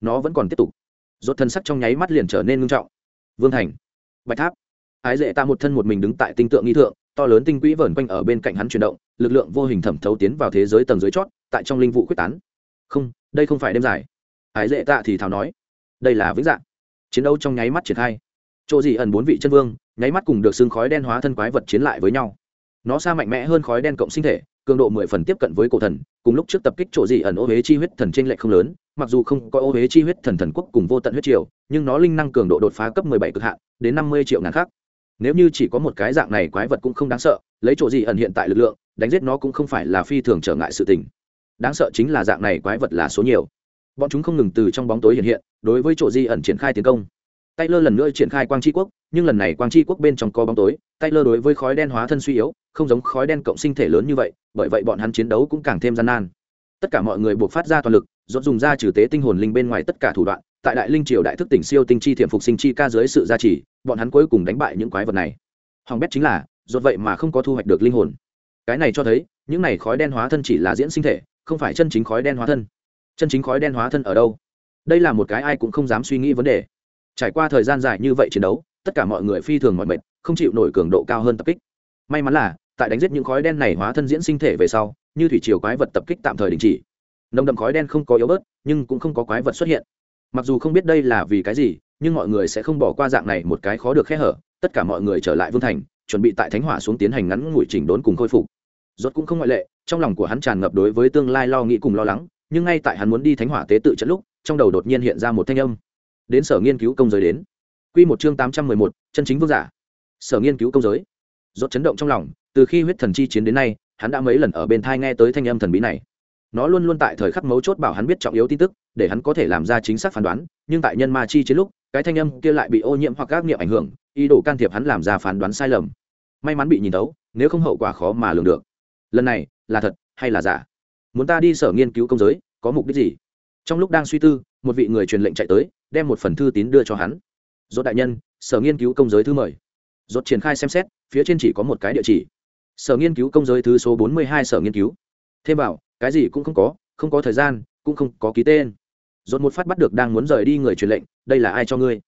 Nó vẫn còn tiếp tục. Rốt thân sắc trong nháy mắt liền trở nên ngưng trọng. Vương thành. Bạch tháp. Ái dễ ta một thân một mình đứng tại tinh tượng nghi thượng to lớn tinh quỹ vờn quanh ở bên cạnh hắn chuyển động, lực lượng vô hình thẩm thấu tiến vào thế giới tầng dưới chót, tại trong linh vụ quyết tán. Không, đây không phải đêm dài. Ái dễ tạ thì thào nói, đây là vĩnh dạng. Chiến đấu trong nháy mắt triển khai. Chỗ gì ẩn bốn vị chân vương, nháy mắt cùng được xương khói đen hóa thân quái vật chiến lại với nhau. Nó xa mạnh mẽ hơn khói đen cộng sinh thể, cường độ mười phần tiếp cận với cổ thần, cùng lúc trước tập kích chỗ gì ẩn ô huế chi huyết thần trên lệch không lớn, mặc dù không có ô huế chi huyết thần thần quốc cùng vô tận huyết triều, nhưng nó linh năng cường độ đột phá cấp mười bảy cực hạn, đến năm mươi triệu ngàn khác nếu như chỉ có một cái dạng này quái vật cũng không đáng sợ lấy chỗ gì ẩn hiện tại lực lượng đánh giết nó cũng không phải là phi thường trở ngại sự tình. Đáng sợ chính là dạng này quái vật là số nhiều. Bọn chúng không ngừng từ trong bóng tối hiện hiện đối với chỗ di ẩn triển khai tiến công. Taylor lần nữa triển khai quang chi quốc, nhưng lần này quang chi quốc bên trong có bóng tối, Taylor đối với khói đen hóa thân suy yếu, không giống khói đen cộng sinh thể lớn như vậy, bởi vậy bọn hắn chiến đấu cũng càng thêm gian nan. Tất cả mọi người buộc phát ra toàn lực, rốt dùng ra trừ tế tinh hồn linh bên ngoài tất cả thủ đoạn, tại đại linh triều đại thức tỉnh siêu tinh chi thiệm phục sinh chi ca dưới sự gia trì, bọn hắn cuối cùng đánh bại những quái vật này. hòng bét chính là, rốt vậy mà không có thu hoạch được linh hồn. Cái này cho thấy, những này khói đen hóa thân chỉ là diễn sinh thể, không phải chân chính khói đen hóa thân. Chân chính khói đen hóa thân ở đâu? Đây là một cái ai cũng không dám suy nghĩ vấn đề trải qua thời gian dài như vậy chiến đấu tất cả mọi người phi thường mọi mệt không chịu nổi cường độ cao hơn tập kích may mắn là tại đánh giết những khói đen này hóa thân diễn sinh thể về sau như thủy triều quái vật tập kích tạm thời đình chỉ nồng đậm khói đen không có yếu bớt nhưng cũng không có quái vật xuất hiện mặc dù không biết đây là vì cái gì nhưng mọi người sẽ không bỏ qua dạng này một cái khó được khe hở, tất cả mọi người trở lại vương thành, chuẩn bị tại thánh hỏa xuống tiến hành ngắn ngủi chỉnh đốn cùng khôi phục. Rốt cũng không ngoại lệ, trong lòng của hắn tràn ngập đối với tương lai lo nghĩ cùng lo lắng, nhưng ngay tại hắn muốn đi thánh hỏa tế tự trận lúc, trong đầu đột nhiên hiện ra một thanh âm. Đến sở nghiên cứu công giới đến. Quy một chương tám trăm mười một, chân chính vương giả. Sở nghiên cứu công giới. Rốt chấn động trong lòng, từ khi huyết thần chi chiến đến nay, hắn đã mấy lần ở bên thai nghe tới thanh âm thần bí này. Nó luôn luôn tại thời khắc mấu chốt bảo hắn biết trọng yếu tin tức, để hắn có thể làm ra chính xác phán đoán, nhưng tại nhân ma chi chiến lúc cái thanh âm kia lại bị ô nhiễm hoặc các niệm ảnh hưởng, ý đồ can thiệp hắn làm ra phán đoán sai lầm. May mắn bị nhìn tấu nếu không hậu quả khó mà lường được. Lần này, là thật hay là giả? Muốn ta đi sở nghiên cứu công giới, có mục đích gì? Trong lúc đang suy tư, một vị người truyền lệnh chạy tới, đem một phần thư tín đưa cho hắn. Dốt đại nhân, sở nghiên cứu công giới thư mời dốt triển khai xem xét, phía trên chỉ có một cái địa chỉ. Sở nghiên cứu công giới thứ số bốn mươi hai sở nghiên cứu. Thêm bảo cái gì cũng không có không có thời gian, cũng không có ký tên. Rốt một phát bắt được đang muốn rời đi người truyền lệnh, đây là ai cho ngươi?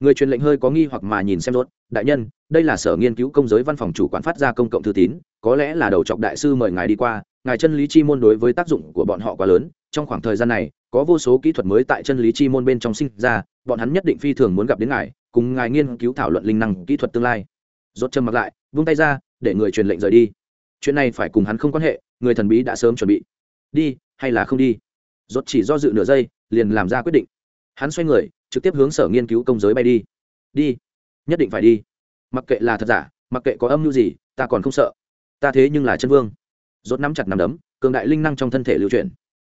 Người truyền lệnh hơi có nghi hoặc mà nhìn xem rốt. đại nhân, đây là sở nghiên cứu công giới văn phòng chủ quản phát ra công cộng thư tín, có lẽ là đầu trọc đại sư mời ngài đi qua, ngài chân lý chi môn đối với tác dụng của bọn họ quá lớn, trong khoảng thời gian này, có vô số kỹ thuật mới tại chân lý chi môn bên trong sinh ra, bọn hắn nhất định phi thường muốn gặp đến ngài, cùng ngài nghiên cứu thảo luận linh năng, kỹ thuật tương lai. Rốt châm mặc lại, vung tay ra, để người truyền lệnh rời đi. Chuyện này phải cùng hắn không quan hệ, người thần bí đã sớm chuẩn bị. Đi, hay là không đi? Rốt chỉ do dự nửa giây liền làm ra quyết định. Hắn xoay người, trực tiếp hướng sở nghiên cứu công giới bay đi. Đi. Nhất định phải đi. Mặc kệ là thật giả, mặc kệ có âm mưu gì, ta còn không sợ. Ta thế nhưng là chân vương. Rốt nắm chặt nắm đấm, cường đại linh năng trong thân thể lưu chuyển.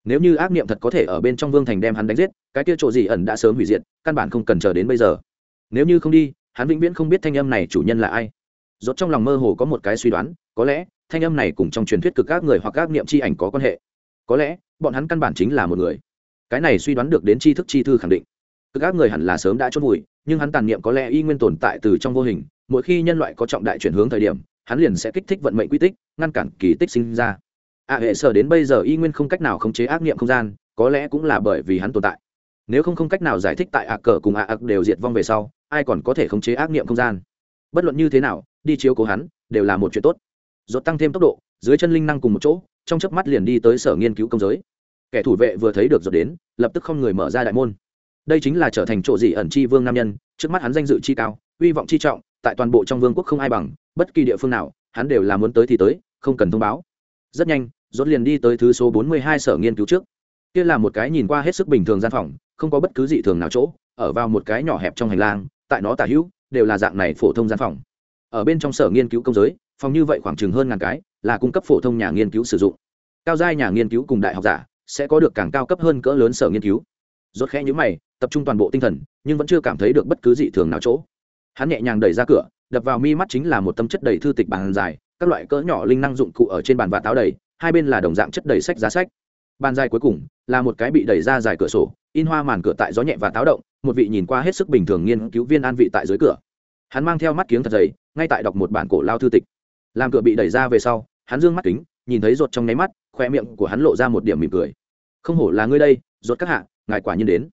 Nếu như ác niệm thật có thể ở bên trong vương thành đem hắn đánh giết, cái kia chỗ gì ẩn đã sớm hủy diệt, căn bản không cần chờ đến bây giờ. Nếu như không đi, hắn vĩnh viễn không biết thanh âm này chủ nhân là ai. Rốt trong lòng mơ hồ có một cái suy đoán, có lẽ, thanh âm này cùng trong truyền thuyết cực các người hoặc các niệm chi ảnh có quan hệ. Có lẽ, bọn hắn căn bản chính là một người cái này suy đoán được đến tri thức chi thư khẳng định. Cực ác người hẳn là sớm đã chốt vùi, nhưng hắn tàn niệm có lẽ y nguyên tồn tại từ trong vô hình, mỗi khi nhân loại có trọng đại chuyển hướng thời điểm, hắn liền sẽ kích thích vận mệnh quy tích, ngăn cản kỳ tích sinh ra. Ạ hệ sở đến bây giờ y nguyên không cách nào khống chế ác nghiệm không gian, có lẽ cũng là bởi vì hắn tồn tại. Nếu không không cách nào giải thích tại ạ cờ cùng ạ ạc đều diệt vong về sau, ai còn có thể khống chế ác nghiệm không gian? Bất luận như thế nào, đi chiếu cố hắn, đều là một chuyện tốt. Dột tăng thêm tốc độ, dưới chân linh năng cùng một chỗ, trong chớp mắt liền đi tới sở nghiên cứu công giới kẻ thủ vệ vừa thấy được dốt đến, lập tức không người mở ra đại môn. Đây chính là trở thành chỗ gì ẩn chi vương nam nhân, trước mắt hắn danh dự chi cao, uy vọng chi trọng, tại toàn bộ trong vương quốc không ai bằng, bất kỳ địa phương nào, hắn đều là muốn tới thì tới, không cần thông báo. Rất nhanh, rốt liền đi tới thứ số bốn mươi hai sở nghiên cứu trước. Kia là một cái nhìn qua hết sức bình thường gian phòng, không có bất cứ dị thường nào chỗ, ở vào một cái nhỏ hẹp trong hành lang, tại nó tả hữu, đều là dạng này phổ thông gian phòng. Ở bên trong sở nghiên cứu công giới, phòng như vậy khoảng chừng hơn ngàn cái, là cung cấp phổ thông nhà nghiên cứu sử dụng. Cao giai nhà nghiên cứu cùng đại học giả sẽ có được càng cao cấp hơn cỡ lớn sở nghiên cứu. Rốt khẽ nhíu mày, tập trung toàn bộ tinh thần, nhưng vẫn chưa cảm thấy được bất cứ dị thường nào chỗ. Hắn nhẹ nhàng đẩy ra cửa, đập vào mi mắt chính là một tâm chất đầy thư tịch bàn dài, các loại cỡ nhỏ linh năng dụng cụ ở trên bàn và táo đầy, hai bên là đồng dạng chất đầy sách giá sách. Bàn dài cuối cùng là một cái bị đẩy ra dài cửa sổ, in hoa màn cửa tại gió nhẹ và táo động, một vị nhìn qua hết sức bình thường nghiên cứu viên an vị tại dưới cửa. Hắn mang theo mắt kiếng thật dày, ngay tại đọc một bản cổ lao thư tịch. Làm cửa bị đẩy ra về sau, hắn dương mắt kính, nhìn thấy ruột trong nháy mắt khoe miệng của hắn lộ ra một điểm mỉm cười. Không hổ là ngươi đây, rốt các hạ, ngài quả nhiên đến.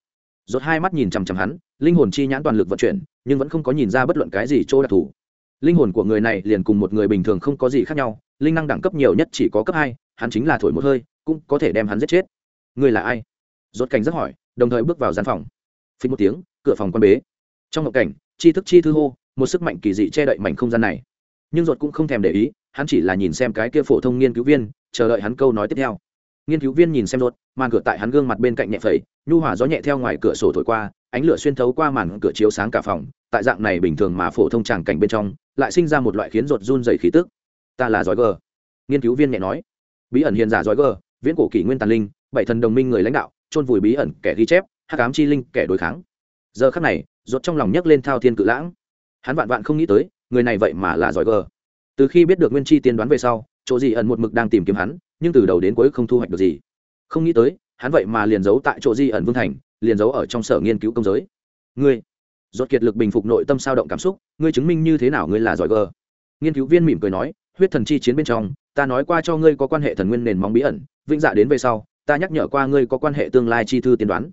Rốt hai mắt nhìn chằm chằm hắn, linh hồn chi nhãn toàn lực vận chuyển, nhưng vẫn không có nhìn ra bất luận cái gì chỗ đặc thù. Linh hồn của người này liền cùng một người bình thường không có gì khác nhau, linh năng đẳng cấp nhiều nhất chỉ có cấp hai, hắn chính là thổi một hơi, cũng có thể đem hắn giết chết. Ngươi là ai? Rốt cảnh rất hỏi, đồng thời bước vào gian phòng. Phí một tiếng, cửa phòng quan bế. Trong ngộ cảnh chi thức chi thư hô, một sức mạnh kỳ dị che đậy mảnh không gian này. Nhưng rốt cũng không thèm để ý hắn chỉ là nhìn xem cái kia phổ thông nghiên cứu viên, chờ đợi hắn câu nói tiếp theo. Nghiên cứu viên nhìn xem ruột màn cửa tại hắn gương mặt bên cạnh nhẹ phẩy, nhu hỏa gió nhẹ theo ngoài cửa sổ thổi qua, ánh lửa xuyên thấu qua màn cửa chiếu sáng cả phòng, tại dạng này bình thường mà phổ thông tràng cảnh bên trong, lại sinh ra một loại khiến ruột run dày khí tức. Ta là giói gờ nghiên cứu viên nhẹ nói. Bí ẩn hiền giả giói gờ viễn cổ kỷ nguyên tàn linh, bảy thần đồng minh người lãnh đạo, chôn vùi bí ẩn kẻ ghi chép, hắc ám chi linh kẻ đối kháng. Giờ khắc này ruột trong lòng nhấc lên thao thiên cự lãng. Hắn vạn vạn không nghĩ tới, người này vậy mà là giỏi gờ từ khi biết được nguyên chi tiên đoán về sau, chỗ gì ẩn một mực đang tìm kiếm hắn, nhưng từ đầu đến cuối không thu hoạch được gì. Không nghĩ tới, hắn vậy mà liền giấu tại chỗ di ẩn vương thành, liền giấu ở trong sở nghiên cứu công giới. Ngươi dốt kiệt lực bình phục nội tâm sao động cảm xúc, ngươi chứng minh như thế nào ngươi là giỏi gờ? Nghiên cứu viên mỉm cười nói, huyết thần chi chiến bên trong, ta nói qua cho ngươi có quan hệ thần nguyên nền móng bí ẩn, vĩnh dạ đến về sau, ta nhắc nhở qua ngươi có quan hệ tương lai chi thư tiên đoán.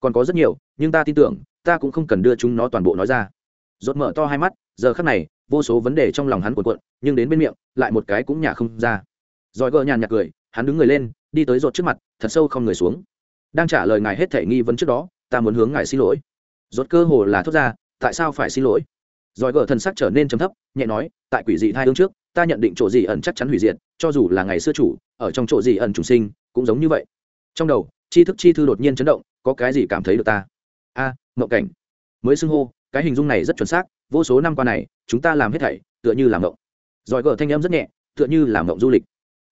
Còn có rất nhiều, nhưng ta tin tưởng, ta cũng không cần đưa chúng nó toàn bộ nói ra. Rốt mở to hai mắt, giờ khắc này vô số vấn đề trong lòng hắn cuộn cuộn nhưng đến bên miệng lại một cái cũng nhả không ra. Rồi gờ nhàn nhạt cười hắn đứng người lên đi tới rột trước mặt thật sâu không người xuống. Đang trả lời ngài hết thể nghi vấn trước đó ta muốn hướng ngài xin lỗi. Rốt cơ hồ là thốt ra tại sao phải xin lỗi? Rồi gờ thần sắc trở nên trầm thấp nhẹ nói tại quỷ dị thai hương trước ta nhận định chỗ gì ẩn chắc chắn hủy diệt cho dù là ngày xưa chủ ở trong chỗ gì ẩn trùng sinh cũng giống như vậy. Trong đầu tri thức chi thư đột nhiên chấn động có cái gì cảm thấy được ta? A à, cảnh. Mới xưng hô cái hình dung này rất chuẩn xác, vô số năm qua này, chúng ta làm hết thảy, tựa như làm ngộng giỏi gờ thanh âm rất nhẹ, tựa như làm ngộng du lịch.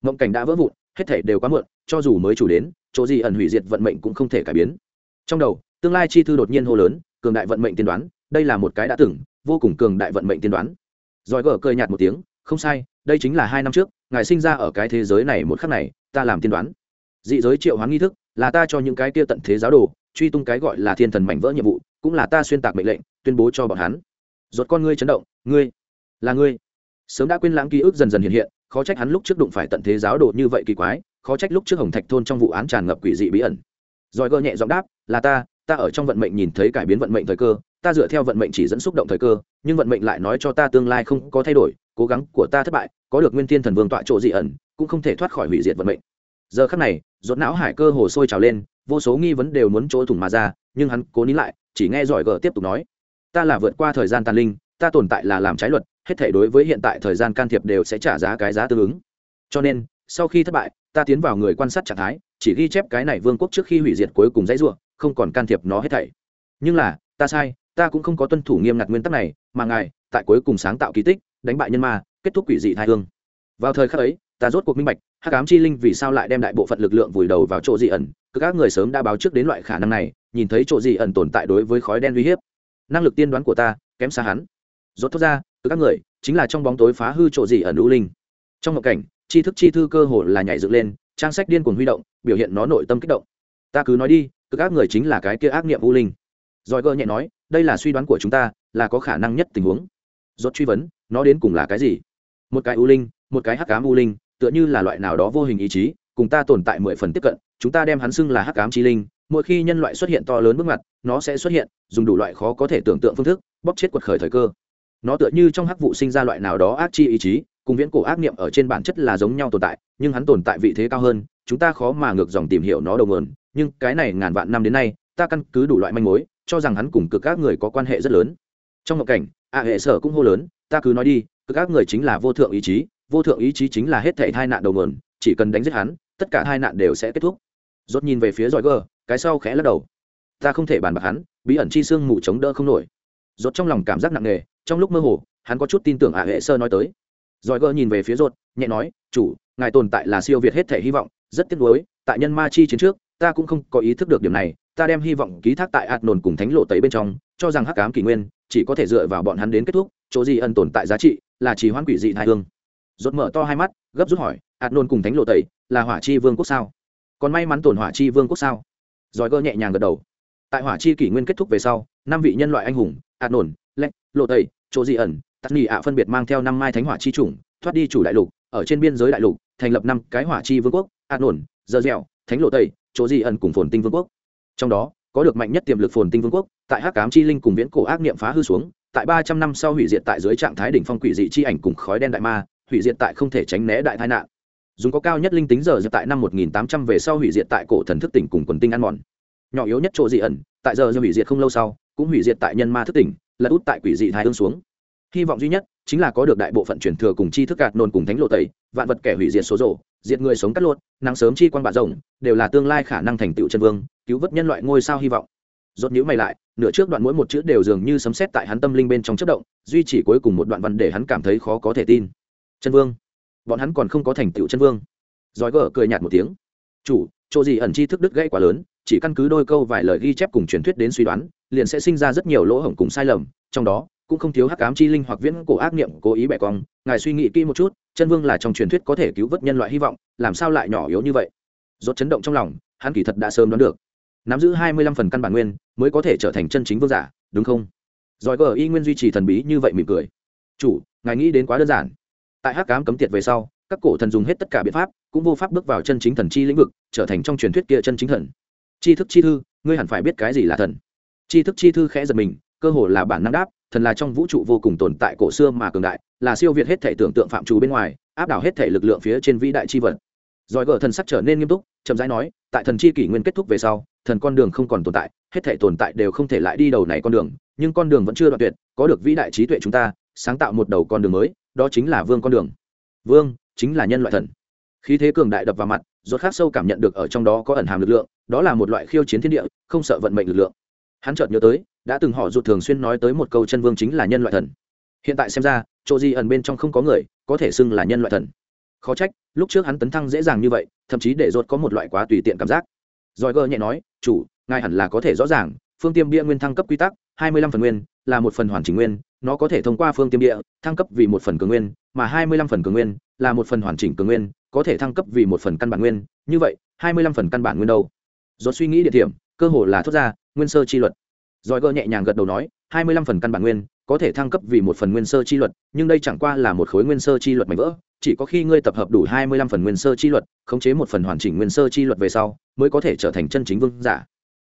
Ngộng cảnh đã vỡ vụn, hết thảy đều quá muộn, cho dù mới chủ đến, chỗ gì ẩn hủy diệt vận mệnh cũng không thể cải biến. Trong đầu, tương lai chi thư đột nhiên hô lớn, cường đại vận mệnh tiên đoán, đây là một cái đã từng, vô cùng cường đại vận mệnh tiên đoán. Giỏi gờ cười nhạt một tiếng, không sai, đây chính là hai năm trước, ngài sinh ra ở cái thế giới này một khắc này, ta làm tiên đoán. Dị giới triệu hoán nghi thức, là ta cho những cái kia tận thế giáo đồ, truy tung cái gọi là thiên thần mảnh vỡ nhiệm vụ, cũng là ta xuyên tạc mệnh lệnh tuyên bố cho bọn hắn. Rốt con ngươi chấn động, ngươi, là ngươi? Sớm đã quên lãng ký ức dần dần hiện hiện, khó trách hắn lúc trước đụng phải tận thế giáo đồ như vậy kỳ quái, khó trách lúc trước hồng thạch thôn trong vụ án tràn ngập quỷ dị bí ẩn. Rồi gơ nhẹ giọng đáp, là ta ta ở trong vận mệnh nhìn thấy cải biến vận mệnh thời cơ, ta dựa theo vận mệnh chỉ dẫn xúc động thời cơ, nhưng vận mệnh lại nói cho ta tương lai không có thay đổi, cố gắng của ta thất bại, có được nguyên thiên thần vương tọa chỗ dị ẩn, cũng không thể thoát khỏi hủy diệt vận mệnh. Giờ khắc này, rốt não hải cơ hồ sôi trào lên, vô số nghi vấn đều muốn chỗ thủng mà ra, nhưng hắn cố nín lại, chỉ nghe giỏi gờ tiếp tục nói ta là vượt qua thời gian tàn linh, ta tồn tại là làm trái luật, hết thể đối với hiện tại thời gian can thiệp đều sẽ trả giá cái giá tương ứng. Cho nên, sau khi thất bại, ta tiến vào người quan sát trạng thái, chỉ ghi chép cái này vương quốc trước khi hủy diệt cuối cùng dãy ruộng không còn can thiệp nó hết thảy. Nhưng là, ta sai, ta cũng không có tuân thủ nghiêm ngặt nguyên tắc này, mà ngài, tại cuối cùng sáng tạo kỳ tích, đánh bại nhân ma, kết thúc quỷ dị thai hương. Vào thời khắc ấy, ta rốt cuộc minh bạch, hắc ám chi linh vì sao lại đem đại bộ phận lực lượng vùi đầu vào chỗ dị ẩn các người sớm đã báo trước đến loại khả năng này, nhìn thấy chỗ dị ẩn tồn tại đối với khói đen uy hiếp năng lực tiên đoán của ta, kém xa hắn. Rốt thoát ra, từ các người, chính là trong bóng tối phá hư chỗ gì ẩn lũ linh. Trong một cảnh, tri thức chi thư cơ hồ là nhảy dựng lên, trang sách điên cuồng huy động, biểu hiện nó nội tâm kích động. Ta cứ nói đi, từ các người chính là cái kia ác niệm u linh. Rồi gơ nhẹ nói, đây là suy đoán của chúng ta, là có khả năng nhất tình huống. Rốt truy vấn, nó đến cùng là cái gì? Một cái u linh, một cái hắc ám u linh, tựa như là loại nào đó vô hình ý chí, cùng ta tồn tại mười phần tiếp cận, chúng ta đem hắn xưng là hắc ám chi linh mỗi khi nhân loại xuất hiện to lớn bước mặt nó sẽ xuất hiện, dùng đủ loại khó có thể tưởng tượng phương thức bóc chết quật khởi thời cơ. Nó tựa như trong hắc vụ sinh ra loại nào đó ác chi ý chí, cùng viễn cổ ác niệm ở trên bản chất là giống nhau tồn tại, nhưng hắn tồn tại vị thế cao hơn, chúng ta khó mà ngược dòng tìm hiểu nó đầu nguồn, nhưng cái này ngàn vạn năm đến nay, ta căn cứ đủ loại manh mối, cho rằng hắn cùng cực các người có quan hệ rất lớn. Trong ngộ cảnh ạ hệ sở cũng hô lớn, ta cứ nói đi, cực các người chính là vô thượng ý chí, vô thượng ý chí chính là hết thảy hai nạn đầu nguồn, chỉ cần đánh giết hắn, tất cả hai nạn đều sẽ kết thúc. Rốt nhìn về phía giỏi gờ cái sau khẽ lắc đầu. Ta không thể bàn bạc hắn, bí ẩn chi xương mù chống đỡ không nổi. Rốt trong lòng cảm giác nặng nề, trong lúc mơ hồ, hắn có chút tin tưởng ạ hệ sơ nói tới. Giỏi gỡ nhìn về phía rốt, nhẹ nói, chủ, ngài tồn tại là siêu việt hết thể hy vọng, rất tiếc nuối, tại nhân ma chi chiến trước, ta cũng không có ý thức được điểm này, ta đem hy vọng ký thác tại ạt nồn cùng thánh lộ tẩy bên trong, cho rằng hắc cám kỷ nguyên chỉ có thể dựa vào bọn hắn đến kết thúc, chỗ gì ân tồn tại giá trị là chỉ hoãn quỷ dị thai hương. Rốt mở to hai mắt, gấp rút hỏi ạt nồn cùng thánh lộ tẩy là hỏa chi vương quốc sao? Còn may mắn tổn hỏa chi vương quốc sao? Giỏi gơ nhẹ nhàng gật đầu. Tại hỏa chi kỷ nguyên kết thúc về sau, năm vị nhân loại anh hùng, ạt nổn, lệch, lộ tây chỗ dị ẩn, tắt nghỉ ạ phân biệt mang theo năm mai thánh hỏa chi chủng, thoát đi chủ đại lục, ở trên biên giới đại lục, thành lập năm cái hỏa chi vương quốc, ạt nổn, dơ dẻo thánh lộ tây chỗ dị ẩn cùng phồn tinh vương quốc. Trong đó, có được mạnh nhất tiềm lực phồn tinh vương quốc, tại hắc cám chi linh cùng viễn cổ ác niệm phá hư xuống, tại ba trăm năm sau hủy diệt tại dưới trạng thái đỉnh phong quỷ dị chi ảnh cùng khói đen đại ma, hủy diệt tại không thể tránh né đại tai nạn dùng có cao nhất linh tính giờ dập tại năm một nghìn tám trăm về sau hủy diệt tại cổ thần thức tỉnh cùng quần tinh ăn mòn. Nhỏ yếu nhất chỗ dị ẩn, tại giờ do hủy diệt không lâu sau, cũng hủy diệt tại nhân ma thức tỉnh, lật út tại quỷ dị thái hương xuống. Hy vọng duy nhất chính là có được đại bộ phận truyền thừa cùng chi thức gạt nôn cùng thánh lộ tẩy, vạn vật kẻ hủy diệt số rổ diệt người sống cắt lột, nắng sớm chi quan bạ rồng đều là tương lai khả năng thành tựu chân vương, cứu vớt nhân loại ngôi sao hy vọng. Rốt nhíu mày lại, nửa trước đoạn mỗi một chữ đều dường như sấm sét tại hắn tâm linh bên trong chớp động, duy chỉ cuối cùng một đoạn văn để hắn cảm thấy khó có thể tin. Chân vương bọn hắn còn không có thành tựu chân vương. Giói gở cười nhạt một tiếng. Chủ, chỗ gì ẩn chi thức đứt gãy quá lớn, chỉ căn cứ đôi câu vài lời ghi chép cùng truyền thuyết đến suy đoán, liền sẽ sinh ra rất nhiều lỗ hổng cùng sai lầm, trong đó, cũng không thiếu hắc ám chi linh hoặc viễn cổ ác niệm cố ý bẻ cong. Ngài suy nghĩ kỹ một chút, chân vương là trong truyền thuyết có thể cứu vớt nhân loại hy vọng, làm sao lại nhỏ yếu như vậy? Rốt chấn động trong lòng, hắn kỳ thật đã sớm đoán được. Nắm giữ hai mươi lăm phần căn bản nguyên, mới có thể trở thành chân chính vương giả, đúng không? Giỏi gờ y nguyên duy trì thần bí như vậy mỉm cười. Chủ, ngài nghĩ đến quá đơn giản tại hắc ám cấm tiệt về sau, các cổ thần dùng hết tất cả biện pháp, cũng vô pháp bước vào chân chính thần chi lĩnh vực, trở thành trong truyền thuyết kia chân chính thần. Chi thức chi thư, ngươi hẳn phải biết cái gì là thần. Chi thức chi thư khẽ giật mình, cơ hồ là bản năng đáp, thần là trong vũ trụ vô cùng tồn tại cổ xưa mà cường đại, là siêu việt hết thể tưởng tượng phạm trù bên ngoài, áp đảo hết thể lực lượng phía trên vĩ đại chi vật. Giỏi gỡ thần sắc trở nên nghiêm túc, chậm rãi nói, tại thần chi kỷ nguyên kết thúc về sau, thần con đường không còn tồn tại, hết thể tồn tại đều không thể lại đi đầu này con đường, nhưng con đường vẫn chưa đoạn tuyệt, có được vĩ đại trí tuệ chúng ta, sáng tạo một đầu con đường mới đó chính là vương con đường. Vương, chính là nhân loại thần. Khí thế cường đại đập vào mặt ruột khác sâu cảm nhận được ở trong đó có ẩn hàm lực lượng, đó là một loại khiêu chiến thiên địa, không sợ vận mệnh lực lượng. Hắn chợt nhớ tới, đã từng họ rụt thường xuyên nói tới một câu chân vương chính là nhân loại thần. Hiện tại xem ra, chỗ di ẩn bên trong không có người, có thể xưng là nhân loại thần. Khó trách, lúc trước hắn tấn thăng dễ dàng như vậy, thậm chí để rốt có một loại quá tùy tiện cảm giác. Rồi gơ nhẹ nói, chủ, ngài hẳn là có thể rõ ràng, phương tiêm bia nguyên thăng cấp quy tắc, hai mươi lăm phần nguyên, là một phần hoàn chỉnh nguyên nó có thể thông qua phương tiêm địa, thăng cấp vì một phần cường nguyên, mà hai mươi lăm phần cường nguyên là một phần hoàn chỉnh cường nguyên, có thể thăng cấp vì một phần căn bản nguyên. Như vậy, hai mươi lăm phần căn bản nguyên đâu? Do suy nghĩ địa điểm, cơ hồ là thốt ra, nguyên sơ chi luật. Rồi gỡ nhẹ nhàng gật đầu nói, hai mươi lăm phần căn bản nguyên, có thể thăng cấp vì một phần nguyên sơ chi luật, nhưng đây chẳng qua là một khối nguyên sơ chi luật mảnh vỡ, chỉ có khi ngươi tập hợp đủ hai mươi lăm phần nguyên sơ chi luật, khống chế một phần hoàn chỉnh nguyên sơ chi luật về sau, mới có thể trở thành chân chính vương giả.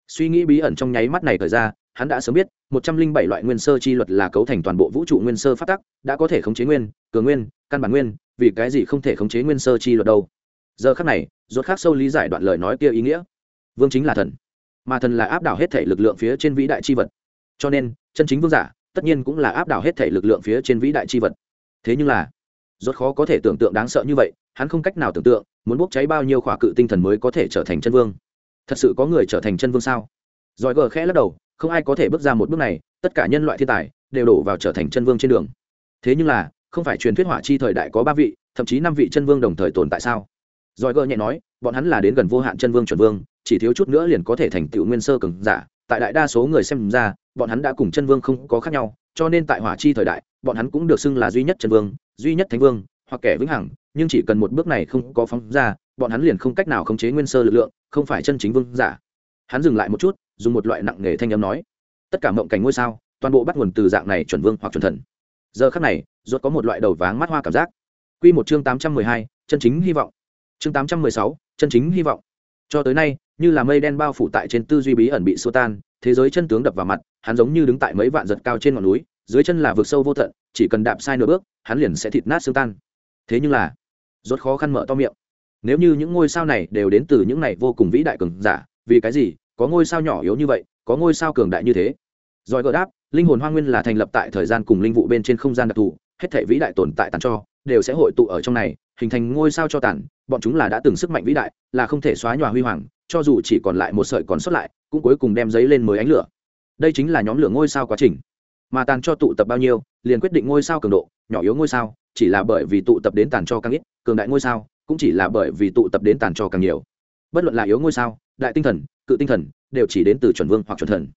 Suy nghĩ bí ẩn trong nháy mắt này thời ra hắn đã sớm biết, một trăm linh bảy loại nguyên sơ chi luật là cấu thành toàn bộ vũ trụ nguyên sơ phát tắc, đã có thể khống chế nguyên, cường nguyên, căn bản nguyên, vì cái gì không thể khống chế nguyên sơ chi luật đâu. Giờ khắc này, rốt khắc sâu lý giải đoạn lời nói kia ý nghĩa. Vương chính là thần, mà thần là áp đảo hết thể lực lượng phía trên vĩ đại chi vật. Cho nên, chân chính vương giả, tất nhiên cũng là áp đảo hết thể lực lượng phía trên vĩ đại chi vật. Thế nhưng là, rốt khó có thể tưởng tượng đáng sợ như vậy, hắn không cách nào tưởng tượng, muốn bốc cháy bao nhiêu khỏa cự tinh thần mới có thể trở thành chân vương. Thật sự có người trở thành chân vương sao? Giỏi gờ khẽ lắc đầu không ai có thể bước ra một bước này, tất cả nhân loại thiên tài đều đổ vào trở thành chân vương trên đường. Thế nhưng là, không phải truyền thuyết hỏa chi thời đại có ba vị, thậm chí năm vị chân vương đồng thời tồn tại sao? Giỏi gỡ nhẹ nói, bọn hắn là đến gần vô hạn chân vương chuẩn vương, chỉ thiếu chút nữa liền có thể thành tựu nguyên sơ cường giả. Tại đại đa số người xem ra, bọn hắn đã cùng chân vương không có khác nhau, cho nên tại hỏa chi thời đại, bọn hắn cũng được xưng là duy nhất chân vương, duy nhất thánh vương, hoặc kẻ vĩnh hằng, nhưng chỉ cần một bước này không có phóng ra, bọn hắn liền không cách nào khống chế nguyên sơ lực lượng, không phải chân chính vương giả. Hắn dừng lại một chút dùng một loại nặng nghề thanh âm nói tất cả mộng cảnh ngôi sao toàn bộ bắt nguồn từ dạng này chuẩn vương hoặc chuẩn thần. Giờ khắc này ruột có một loại đầu váng mắt hoa cảm giác. Quy một chương tám trăm mười hai, chân chính hy vọng. Chương tám trăm mười sáu, chân chính hy vọng. Cho tới nay như là mây đen bao phủ tại trên tư duy bí ẩn bị xua tan thế giới chân tướng đập vào mặt hắn giống như đứng tại mấy vạn giật cao trên ngọn núi dưới chân là vực sâu vô tận chỉ cần đạp sai nửa bước hắn liền sẽ thịt nát xương tan. Thế nhưng là rốt khó khăn mở to miệng. Nếu như những ngôi sao này đều đến từ những này vô cùng vĩ đại cường giả vì cái gì có ngôi sao nhỏ yếu như vậy, có ngôi sao cường đại như thế. Rồi gỡ đáp, linh hồn hoa nguyên là thành lập tại thời gian cùng linh vụ bên trên không gian đặc thù, hết thể vĩ đại tồn tại tàn cho, đều sẽ hội tụ ở trong này, hình thành ngôi sao cho tàn, bọn chúng là đã từng sức mạnh vĩ đại, là không thể xóa nhòa huy hoàng, cho dù chỉ còn lại một sợi còn sót lại, cũng cuối cùng đem giấy lên mới ánh lửa. Đây chính là nhóm lửa ngôi sao quá trình. Mà tàn cho tụ tập bao nhiêu, liền quyết định ngôi sao cường độ, nhỏ yếu ngôi sao, chỉ là bởi vì tụ tập đến tàn cho càng ít, cường đại ngôi sao, cũng chỉ là bởi vì tụ tập đến tàn cho càng nhiều. Bất luận là yếu ngôi sao, đại tinh thần cự tinh thần, đều chỉ đến từ chuẩn vương hoặc chuẩn thần.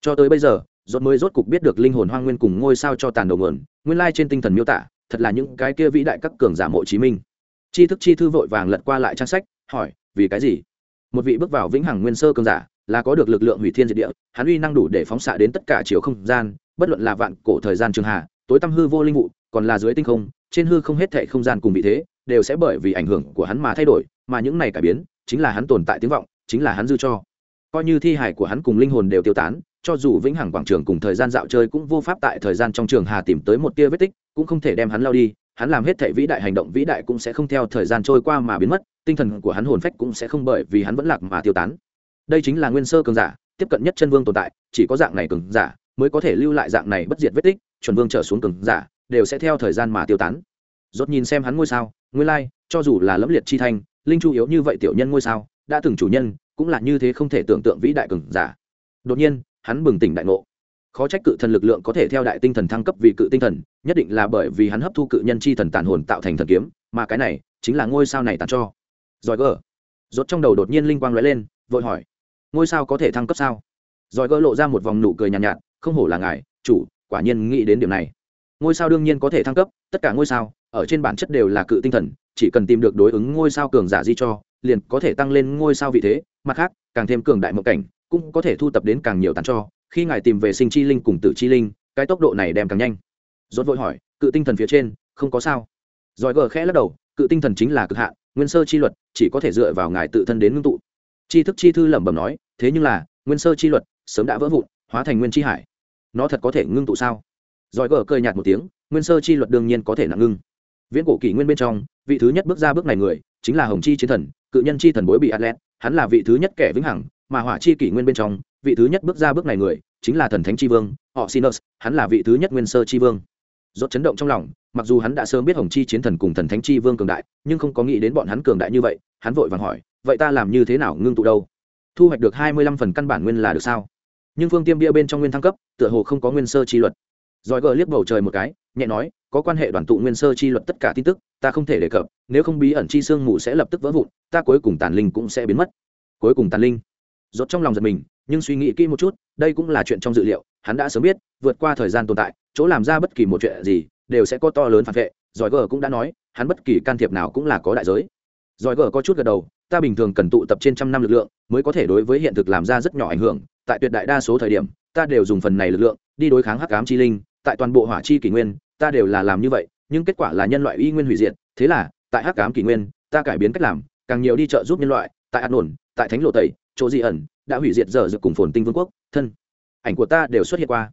Cho tới bây giờ, rốt mới rốt cục biết được linh hồn hoang nguyên cùng ngôi sao cho tàn đầu nguồn, nguyên lai trên tinh thần miêu tả, thật là những cái kia vĩ đại các cường giả mộ chí minh. Chi thức chi thư vội vàng lật qua lại trang sách, hỏi, vì cái gì? Một vị bước vào vĩnh hằng nguyên sơ cường giả, là có được lực lượng hủy thiên diệt địa, hắn uy năng đủ để phóng xạ đến tất cả chiều không gian, bất luận là vạn cổ thời gian trường hạ, tối tâm hư vô linh vụ, còn là dưới tinh không, trên hư không hết thệ không gian cùng vị thế, đều sẽ bởi vì ảnh hưởng của hắn mà thay đổi, mà những này cải biến, chính là hắn tồn tại tiếng vọng, chính là hắn dư cho coi như thi hải của hắn cùng linh hồn đều tiêu tán, cho dù vĩnh hằng quảng trường cùng thời gian dạo chơi cũng vô pháp tại thời gian trong trường hà tìm tới một tia vết tích, cũng không thể đem hắn lao đi, hắn làm hết thệ vĩ đại hành động, vĩ đại cũng sẽ không theo thời gian trôi qua mà biến mất, tinh thần của hắn hồn phách cũng sẽ không bởi vì hắn vẫn lạc mà tiêu tán. Đây chính là nguyên sơ cường giả, tiếp cận nhất chân vương tồn tại, chỉ có dạng này cường giả mới có thể lưu lại dạng này bất diệt vết tích, chuẩn vương trở xuống cường giả đều sẽ theo thời gian mà tiêu tán. Rốt nhìn xem hắn ngôi sao, nguyên lai, cho dù là lẫm liệt chi thanh, linh chu yếu như vậy tiểu nhân ngôi sao, đã từng chủ nhân cũng là như thế không thể tưởng tượng vĩ đại cường giả. Đột nhiên hắn bừng tỉnh đại ngộ. Khó trách cự thần lực lượng có thể theo đại tinh thần thăng cấp vì cự tinh thần nhất định là bởi vì hắn hấp thu cự nhân chi thần tàn hồn tạo thành thần kiếm mà cái này chính là ngôi sao này tàn cho. Giỏi gờ rốt trong đầu đột nhiên linh quang lóe lên vội hỏi ngôi sao có thể thăng cấp sao? Giỏi gờ lộ ra một vòng nụ cười nhàn nhạt, nhạt không hổ là ngài chủ quả nhiên nghĩ đến điểm này. Ngôi sao đương nhiên có thể thăng cấp tất cả ngôi sao ở trên bản chất đều là cự tinh thần chỉ cần tìm được đối ứng ngôi sao cường giả di cho liền có thể tăng lên ngôi sao vị thế mặt khác, càng thêm cường đại mộng cảnh, cũng có thể thu tập đến càng nhiều tàn cho, khi ngài tìm về sinh chi linh cùng tử chi linh, cái tốc độ này đem càng nhanh. Rốt vội hỏi, cự tinh thần phía trên, không có sao. Giỏi gờ khẽ lắc đầu, cự tinh thần chính là cực hạn, nguyên sơ chi luật, chỉ có thể dựa vào ngài tự thân đến ngưng tụ. Chi thức chi thư lẩm bẩm nói, thế nhưng là, nguyên sơ chi luật, sớm đã vỡ vụn, hóa thành nguyên chi hải. Nó thật có thể ngưng tụ sao? Giỏi gờ cười nhạt một tiếng, nguyên sơ chi luật đương nhiên có thể nặng ngưng. Viễn cổ kỷ nguyên bên trong, vị thứ nhất bước ra bước này người, chính là hồng chi chiến thần, cự nhân chi thần bối bị atlet hắn là vị thứ nhất kẻ vĩnh hằng, mà hỏa chi kỷ nguyên bên trong, vị thứ nhất bước ra bước này người, chính là thần thánh chi vương họ sinus hắn là vị thứ nhất nguyên sơ chi vương. Rốt chấn động trong lòng, mặc dù hắn đã sớm biết hồng chi chiến thần cùng thần thánh chi vương cường đại, nhưng không có nghĩ đến bọn hắn cường đại như vậy, hắn vội vàng hỏi, vậy ta làm như thế nào ngưng tụ đâu? Thu hoạch được hai mươi lăm phần căn bản nguyên là được sao? Nhưng phương tiêm bia bên trong nguyên thăng cấp, tựa hồ không có nguyên sơ chi luật. Giỏi gờ liếc bầu trời một cái nhẹ nói, có quan hệ đoàn tụ nguyên sơ chi luật tất cả tin tức, ta không thể đề cập, nếu không bí ẩn chi xương mù sẽ lập tức vỡ vụn, ta cuối cùng tàn linh cũng sẽ biến mất. Cuối cùng tàn linh. Rốt trong lòng giật mình, nhưng suy nghĩ kỹ một chút, đây cũng là chuyện trong dự liệu, hắn đã sớm biết, vượt qua thời gian tồn tại, chỗ làm ra bất kỳ một chuyện gì, đều sẽ có to lớn phản vệ. Giỏi gờ cũng đã nói, hắn bất kỳ can thiệp nào cũng là có đại giới. Giỏi gờ có chút gật đầu, ta bình thường cần tụ tập trên trăm năm lực lượng, mới có thể đối với hiện thực làm ra rất nhỏ ảnh hưởng, tại tuyệt đại đa số thời điểm, ta đều dùng phần này lực lượng, đi đối kháng hắc ám chi linh, tại toàn bộ hỏa chi kỷ nguyên ta đều là làm như vậy nhưng kết quả là nhân loại y nguyên hủy diệt thế là tại hắc ám kỷ nguyên ta cải biến cách làm càng nhiều đi trợ giúp nhân loại tại an ổn tại thánh lộ tẩy chỗ di ẩn đã hủy diệt dở dực cùng phồn tinh vương quốc thân ảnh của ta đều xuất hiện qua.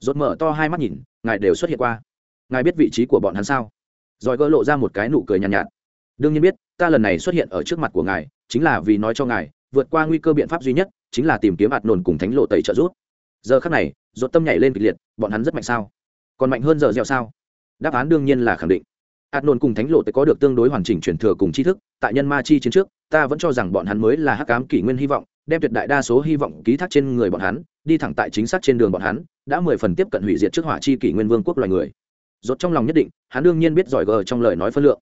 Rốt mở to hai mắt nhìn ngài đều xuất hiện qua. Ngài biết vị trí của bọn hắn sao? Rồi gỡ lộ ra một cái nụ cười nhàn nhạt, nhạt. Đương nhiên biết ta lần này xuất hiện ở trước mặt của ngài chính là vì nói cho ngài vượt qua nguy cơ biện pháp duy nhất chính là tìm kiếm ạt nổn cùng thánh lộ tẩy trợ giúp. Giờ khắc này rốt tâm nhảy lên kịch liệt bọn hắn rất mạnh sao? Còn mạnh hơn giờ dẻo sao? Đáp án đương nhiên là khẳng định. Ạt nổn cùng thánh lộ tới có được tương đối hoàn chỉnh truyền thừa cùng tri thức, tại nhân ma chi chiến trước, ta vẫn cho rằng bọn hắn mới là hắc ám kỷ nguyên hy vọng, đem tuyệt đại đa số hy vọng ký thác trên người bọn hắn, đi thẳng tại chính xác trên đường bọn hắn, đã mười phần tiếp cận hủy diệt trước hỏa chi kỷ nguyên vương quốc loài người. Rốt trong lòng nhất định, hắn đương nhiên biết giỏi gờ trong lời nói phân lượng.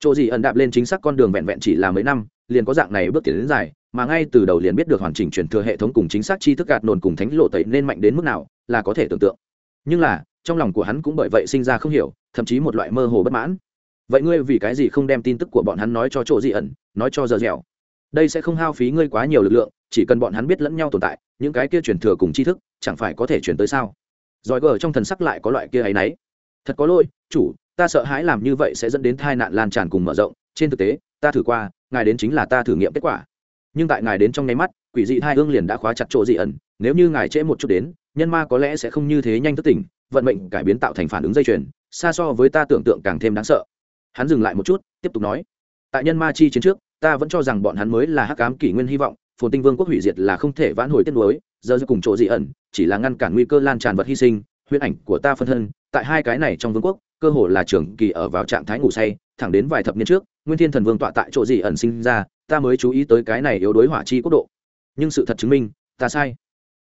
Chỗ gì ẩn đạp lên chính xác con đường vẹn vẹn chỉ là mấy năm, liền có dạng này bước tiến đến dài, mà ngay từ đầu liền biết được hoàn chỉnh truyền thừa hệ thống cùng chính xác tri thức gạt nồn cùng thánh lộ tẩy nên mạnh đến mức nào là có thể tưởng tượng. Nhưng là trong lòng của hắn cũng bởi vậy sinh ra không hiểu, thậm chí một loại mơ hồ bất mãn. Vậy ngươi vì cái gì không đem tin tức của bọn hắn nói cho chỗ dị ẩn, nói cho giờ dẻo? Đây sẽ không hao phí ngươi quá nhiều lực lượng, chỉ cần bọn hắn biết lẫn nhau tồn tại, những cái kia truyền thừa cùng tri thức, chẳng phải có thể truyền tới sao? Giỏi gờ trong thần sắc lại có loại kia ấy nấy thật có lỗi, chủ, ta sợ hãi làm như vậy sẽ dẫn đến tai nạn lan tràn cùng mở rộng. Trên thực tế, ta thử qua, ngài đến chính là ta thử nghiệm kết quả. Nhưng tại ngài đến trong nháy mắt, quỷ dị hai ương liền đã khóa chặt chỗ dị ẩn, nếu như ngài trễ một chút đến, nhân ma có lẽ sẽ không như thế nhanh thức tỉnh vận mệnh cải biến tạo thành phản ứng dây chuyền, xa so với ta tưởng tượng càng thêm đáng sợ. Hắn dừng lại một chút, tiếp tục nói, tại nhân ma chi chiến trước, ta vẫn cho rằng bọn hắn mới là hắc ám kỷ nguyên hy vọng, phồn tinh vương quốc hủy diệt là không thể vãn hồi tiết nối giờ cùng chỗ dị ẩn, chỉ là ngăn cản nguy cơ lan tràn vật hy sinh, huyễn ảnh của ta phân thân, tại hai cái này trong vương quốc, cơ hồ là trường kỳ ở vào trạng thái ngủ say, thẳng đến vài thập niên trước, nguyên thiên thần vương tọa tại chỗ dị ẩn sinh ra, ta mới chú ý tới cái này yếu đối hỏa chi quốc độ. Nhưng sự thật chứng minh, ta sai.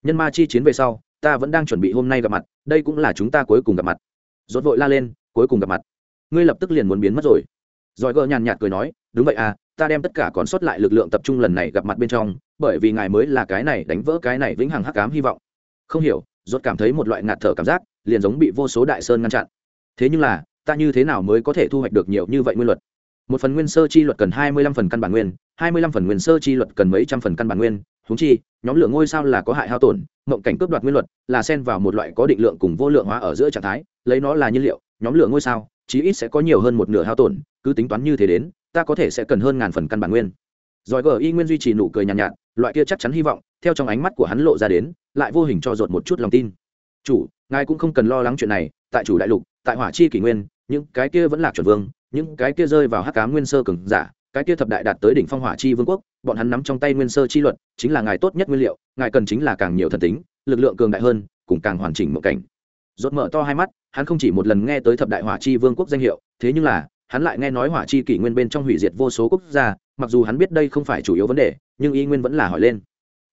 Nhân ma chi chiến về sau ta vẫn đang chuẩn bị hôm nay gặp mặt, đây cũng là chúng ta cuối cùng gặp mặt. Rốt vội la lên, cuối cùng gặp mặt. Ngươi lập tức liền muốn biến mất rồi. Giỏi gờ nhàn nhạt cười nói, đúng vậy à ta đem tất cả còn sót lại lực lượng tập trung lần này gặp mặt bên trong, bởi vì ngài mới là cái này đánh vỡ cái này vĩnh hằng hắc ám hy vọng. Không hiểu, rốt cảm thấy một loại ngạt thở cảm giác, liền giống bị vô số đại sơn ngăn chặn. Thế nhưng là, ta như thế nào mới có thể thu hoạch được nhiều như vậy nguyên luật? Một phần nguyên sơ chi luật cần hai mươi lăm phần căn bản nguyên, hai mươi lăm phần nguyên sơ chi luật cần mấy trăm phần căn bản nguyên húng chi nhóm lửa ngôi sao là có hại hao tổn mộng cảnh cướp đoạt nguyên luật là xen vào một loại có định lượng cùng vô lượng hóa ở giữa trạng thái lấy nó là nhiên liệu nhóm lửa ngôi sao chí ít sẽ có nhiều hơn một nửa hao tổn cứ tính toán như thế đến ta có thể sẽ cần hơn ngàn phần căn bản nguyên. Giỏi gờ y nguyên duy trì nụ cười nhàn nhạt, nhạt loại kia chắc chắn hy vọng theo trong ánh mắt của hắn lộ ra đến lại vô hình cho dột một chút lòng tin. Chủ ngài cũng không cần lo lắng chuyện này tại chủ đại lục tại hỏa chi kỷ nguyên những cái kia vẫn là chuẩn vương những cái kia rơi vào hắc cá nguyên sơ cường giả cái kia thập đại đạt tới đỉnh phong hỏa chi vương quốc, bọn hắn nắm trong tay nguyên sơ chi luật, chính là ngài tốt nhất nguyên liệu, ngài cần chính là càng nhiều thần tính, lực lượng cường đại hơn, cùng càng hoàn chỉnh một cảnh. Rốt mở to hai mắt, hắn không chỉ một lần nghe tới thập đại hỏa chi vương quốc danh hiệu, thế nhưng là, hắn lại nghe nói hỏa chi kỷ nguyên bên trong hủy diệt vô số quốc gia, mặc dù hắn biết đây không phải chủ yếu vấn đề, nhưng y nguyên vẫn là hỏi lên.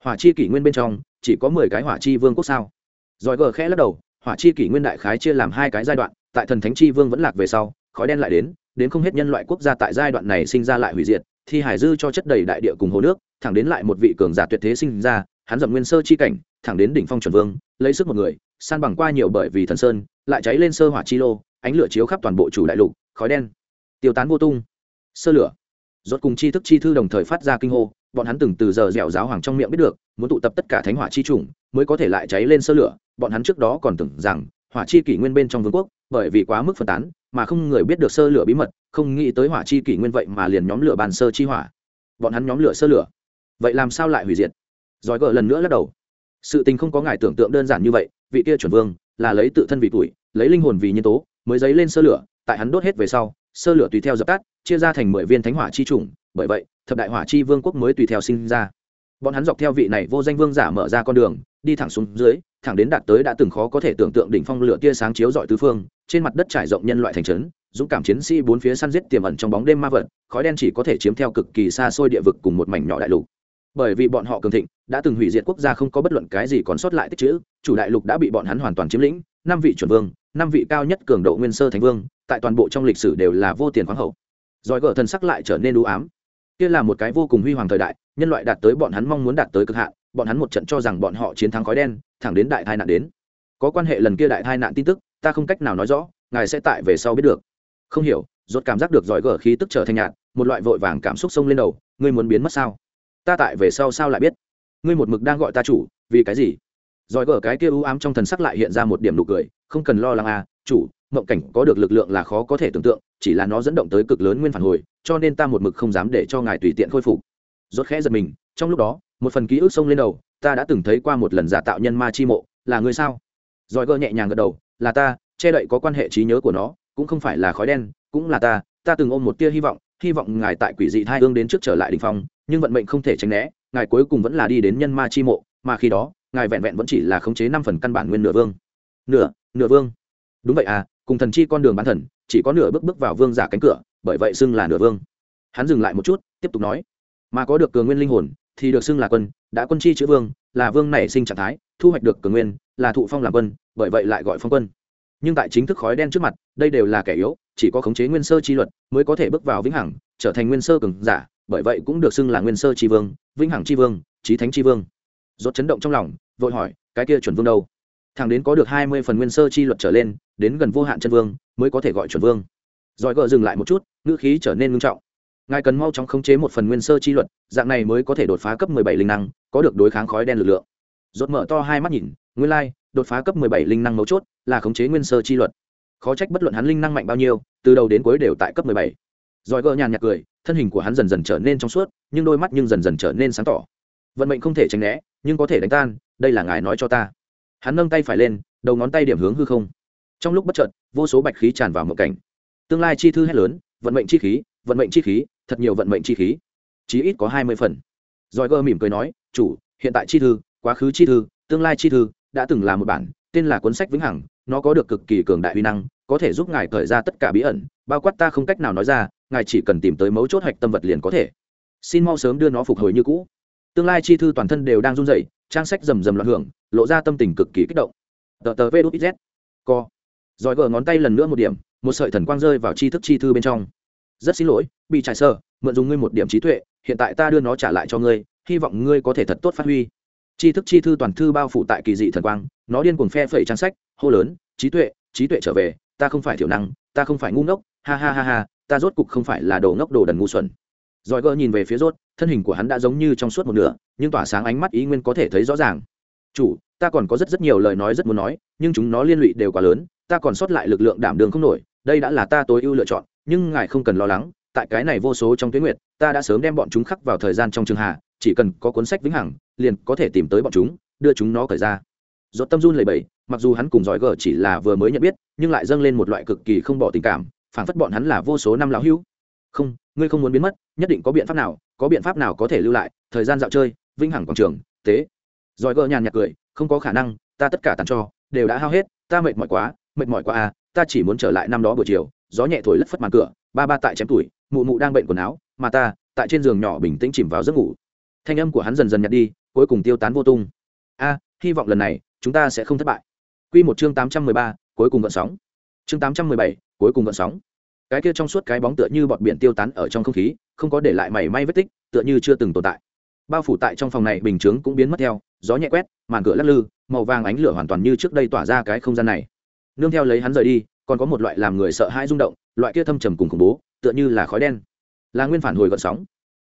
Hỏa chi kỷ nguyên bên trong, chỉ có mười cái hỏa chi vương quốc sao? Rồi gờ khẽ lắc đầu, hỏa chi kỷ nguyên đại khái chia làm hai cái giai đoạn, tại thần thánh chi vương vẫn lạc về sau, khói đen lại đến đến không hết nhân loại quốc gia tại giai đoạn này sinh ra lại hủy diệt, thi hải dư cho chất đầy đại địa cùng hồ nước, thẳng đến lại một vị cường giả tuyệt thế sinh ra, hắn dậm nguyên sơ chi cảnh, thẳng đến đỉnh phong chuẩn vương, lấy sức một người, san bằng qua nhiều bởi vì thần sơn, lại cháy lên sơ hỏa chi lô, ánh lửa chiếu khắp toàn bộ chủ đại lục, khói đen, tiêu tán vô tung. Sơ lửa. Rốt cùng chi thức chi thư đồng thời phát ra kinh hô, bọn hắn từng từ giờ dẻo giáo hoàng trong miệng biết được, muốn tụ tập tất cả thánh hỏa chi trùng mới có thể lại cháy lên sơ lửa, bọn hắn trước đó còn tưởng rằng hỏa chi kỷ nguyên bên trong vương quốc, bởi vì quá mức phân tán, mà không người biết được sơ lửa bí mật, không nghĩ tới hỏa chi kỷ nguyên vậy mà liền nhóm lửa bàn sơ chi hỏa. Bọn hắn nhóm lửa sơ lửa. Vậy làm sao lại hủy diệt? Giỏi gỡ lần nữa lắc đầu. Sự tình không có ngài tưởng tượng đơn giản như vậy, vị kia chuẩn vương, là lấy tự thân vị tuổi, lấy linh hồn vì nhân tố, mới dấy lên sơ lửa, tại hắn đốt hết về sau, sơ lửa tùy theo dập tắt, chia ra thành mười viên thánh hỏa chi trùng, bởi vậy, thập đại hỏa chi vương quốc mới tùy theo sinh ra. Bọn hắn dọc theo vị này vô danh vương giả mở ra con đường, đi thẳng xuống dưới thẳng đến đạt tới đã từng khó có thể tưởng tượng đỉnh phong lửa tia sáng chiếu rọi tứ phương, trên mặt đất trải rộng nhân loại thành trấn, dũng cảm chiến sĩ bốn phía săn giết tiềm ẩn trong bóng đêm ma vật, khói đen chỉ có thể chiếm theo cực kỳ xa xôi địa vực cùng một mảnh nhỏ đại lục. Bởi vì bọn họ cường thịnh, đã từng hủy diệt quốc gia không có bất luận cái gì còn sót lại tích chữ, chủ đại lục đã bị bọn hắn hoàn toàn chiếm lĩnh, năm vị chuẩn vương, năm vị cao nhất cường độ nguyên sơ thánh vương, tại toàn bộ trong lịch sử đều là vô tiền khoáng hậu. Rồi gở thần sắc lại trở nên u ám. Kia là một cái vô cùng huy hoàng thời đại, nhân loại đạt tới bọn hắn mong muốn đạt tới cực hạn bọn hắn một trận cho rằng bọn họ chiến thắng khói đen, thẳng đến đại tai nạn đến. Có quan hệ lần kia đại tai nạn tin tức, ta không cách nào nói rõ, ngài sẽ tại về sau biết được. Không hiểu, rốt cảm giác được giỏi gở khí tức trở thành nhạt, một loại vội vàng cảm xúc sông lên đầu, ngươi muốn biến mất sao? Ta tại về sau sao lại biết? Ngươi một mực đang gọi ta chủ, vì cái gì? Giỏi gở cái kia u ám trong thần sắc lại hiện ra một điểm nụ cười, không cần lo lắng à chủ, mộng cảnh có được lực lượng là khó có thể tưởng tượng, chỉ là nó dẫn động tới cực lớn nguyên phản hồi, cho nên ta một mực không dám để cho ngài tùy tiện khôi phục. Rốt khẽ giật mình, trong lúc đó một phần ký ức sông lên đầu, ta đã từng thấy qua một lần giả tạo nhân ma chi mộ, là ngươi sao? Giỏi gơ nhẹ nhàng gật đầu, là ta, che đậy có quan hệ trí nhớ của nó, cũng không phải là khói đen, cũng là ta ta từng ôm một tia hy vọng hy vọng ngài tại quỷ dị thai hương đến trước trở lại đình phong, nhưng vận mệnh không thể tránh né, ngài cuối cùng vẫn là đi đến nhân ma chi mộ, mà khi đó, ngài vẹn vẹn vẫn chỉ là khống chế năm phần căn bản nguyên nửa vương. Nửa nửa vương. Đúng vậy à cùng thần chi con đường bán thần, chỉ có nửa bước bước vào vương giả cánh cửa, bởi vậy xưng là nửa vương. Hắn dừng lại một chút, tiếp tục nói, mà có được cường nguyên linh hồn thì được xưng là quân, đã quân chi chữ vương, là vương nảy sinh trạng thái, thu hoạch được cường nguyên, là thụ phong làm quân, bởi vậy lại gọi phong quân. Nhưng tại chính thức khói đen trước mặt, đây đều là kẻ yếu, chỉ có khống chế nguyên sơ chi luật mới có thể bước vào vĩnh hằng, trở thành nguyên sơ cường giả, bởi vậy cũng được xưng là nguyên sơ chi vương, vĩnh hằng chi vương trí thánh chi vương. Rốt chấn động trong lòng, vội hỏi, cái kia chuẩn vương đâu? Thằng đến có được hai mươi phần nguyên sơ chi luật trở lên, đến gần vô hạn chân vương, mới có thể gọi chuẩn vương. Rồi gỡ dừng lại một chút, ngữ khí trở nên ngưng trọng ngài cần mau chóng khống chế một phần nguyên sơ chi luật, dạng này mới có thể đột phá cấp mười bảy linh năng, có được đối kháng khói đen lực lượng. Rốt mở to hai mắt nhìn, nguyên lai, đột phá cấp mười bảy linh năng mấu chốt là khống chế nguyên sơ chi luật. Khó trách bất luận hắn linh năng mạnh bao nhiêu, từ đầu đến cuối đều tại cấp mười bảy. Rồi gỡ nhàn nhạt cười, thân hình của hắn dần dần trở nên trong suốt, nhưng đôi mắt nhưng dần dần trở nên sáng tỏ. Vận mệnh không thể tránh né, nhưng có thể đánh tan, đây là ngài nói cho ta. Hắn nâng tay phải lên, đầu ngón tay điểm hướng hư không. Trong lúc bất chợt, vô số bạch khí tràn vào một cảnh. Tương lai chi thư hét lớn, vận mệnh chi khí, vận mệnh chi khí thật nhiều vận mệnh chi khí. Chí ít có hai mươi phần. Rồi gơ mỉm cười nói, chủ, hiện tại chi thư, quá khứ chi thư, tương lai chi thư, đã từng là một bản, tên là cuốn sách vĩnh hằng, nó có được cực kỳ cường đại uy năng, có thể giúp ngài cởi ra tất cả bí ẩn, bao quát ta không cách nào nói ra, ngài chỉ cần tìm tới mấu chốt hạch tâm vật liền có thể. Xin mau sớm đưa nó phục hồi như cũ. Tương lai chi thư toàn thân đều đang run rẩy, trang sách rầm rầm loạn hưởng, lộ ra tâm tình cực kỳ kích động. Tờ tờ vê đút z co rồi gờ ngón tay lần nữa một điểm, một sợi thần quang rơi vào chi thức chi thư bên trong rất xin lỗi, bị trải sơ mượn dùng ngươi một điểm trí tuệ, hiện tại ta đưa nó trả lại cho ngươi, hy vọng ngươi có thể thật tốt phát huy. Tri thức chi thư toàn thư bao phủ tại kỳ dị thần quang, nó điên cuồng phe phẩy trang sách, hô lớn, trí tuệ trí tuệ trở về, ta không phải thiểu năng, ta không phải ngu ngốc, ha ha ha ha, ta rốt cục không phải là đồ ngốc đồ đần ngu xuẩn. Giỏi gỡ nhìn về phía rốt, thân hình của hắn đã giống như trong suốt một nửa, nhưng tỏa sáng ánh mắt ý nguyên có thể thấy rõ ràng. Chủ, ta còn có rất rất nhiều lời nói rất muốn nói, nhưng chúng nó liên lụy đều quá lớn, ta còn sót lại lực lượng đảm đường không nổi, đây đã là ta tối ưu lựa chọn nhưng ngài không cần lo lắng, tại cái này vô số trong tuyến nguyệt, ta đã sớm đem bọn chúng khắc vào thời gian trong trường hạ, chỉ cần có cuốn sách vĩnh hằng, liền có thể tìm tới bọn chúng, đưa chúng nó cởi ra. Dốt tâm run lầy bẫy mặc dù hắn cùng giỏi gờ chỉ là vừa mới nhận biết, nhưng lại dâng lên một loại cực kỳ không bỏ tình cảm, phảng phất bọn hắn là vô số năm lão hữu. Không, ngươi không muốn biến mất, nhất định có biện pháp nào, có biện pháp nào có thể lưu lại, thời gian dạo chơi, vĩnh hằng quảng trường, tế. Giỏi gờ nhàn nhạt cười, không có khả năng, ta tất cả tàn cho, đều đã hao hết, ta mệt mỏi quá, mệt mỏi quá à ta chỉ muốn trở lại năm đó buổi chiều gió nhẹ thổi lất phất màn cửa ba ba tại chém tuổi mụ mụ đang bệnh quần áo mà ta tại trên giường nhỏ bình tĩnh chìm vào giấc ngủ. Thanh âm của hắn dần dần nhạt đi cuối cùng tiêu tán vô tung. A hy vọng lần này chúng ta sẽ không thất bại. Quy một chương tám trăm mười ba, cuối cùng gợn sóng. Chương tám trăm mười bảy, cuối cùng gợn sóng. Cái kia trong suốt cái bóng tựa như bọt biển tiêu tán ở trong không khí không có để lại mảy may vết tích tựa như chưa từng tồn tại. Bao phủ tại trong phòng này bình chướng cũng biến mất theo gió nhẹ quét màn cửa lắc lư màu vàng ánh lửa hoàn toàn như trước đây tỏa ra cái không gian này. Nương theo lấy hắn rời đi còn có một loại làm người sợ hãi rung động, loại kia thâm trầm cùng khủng bố, tựa như là khói đen. Là nguyên phản hồi gợn sóng.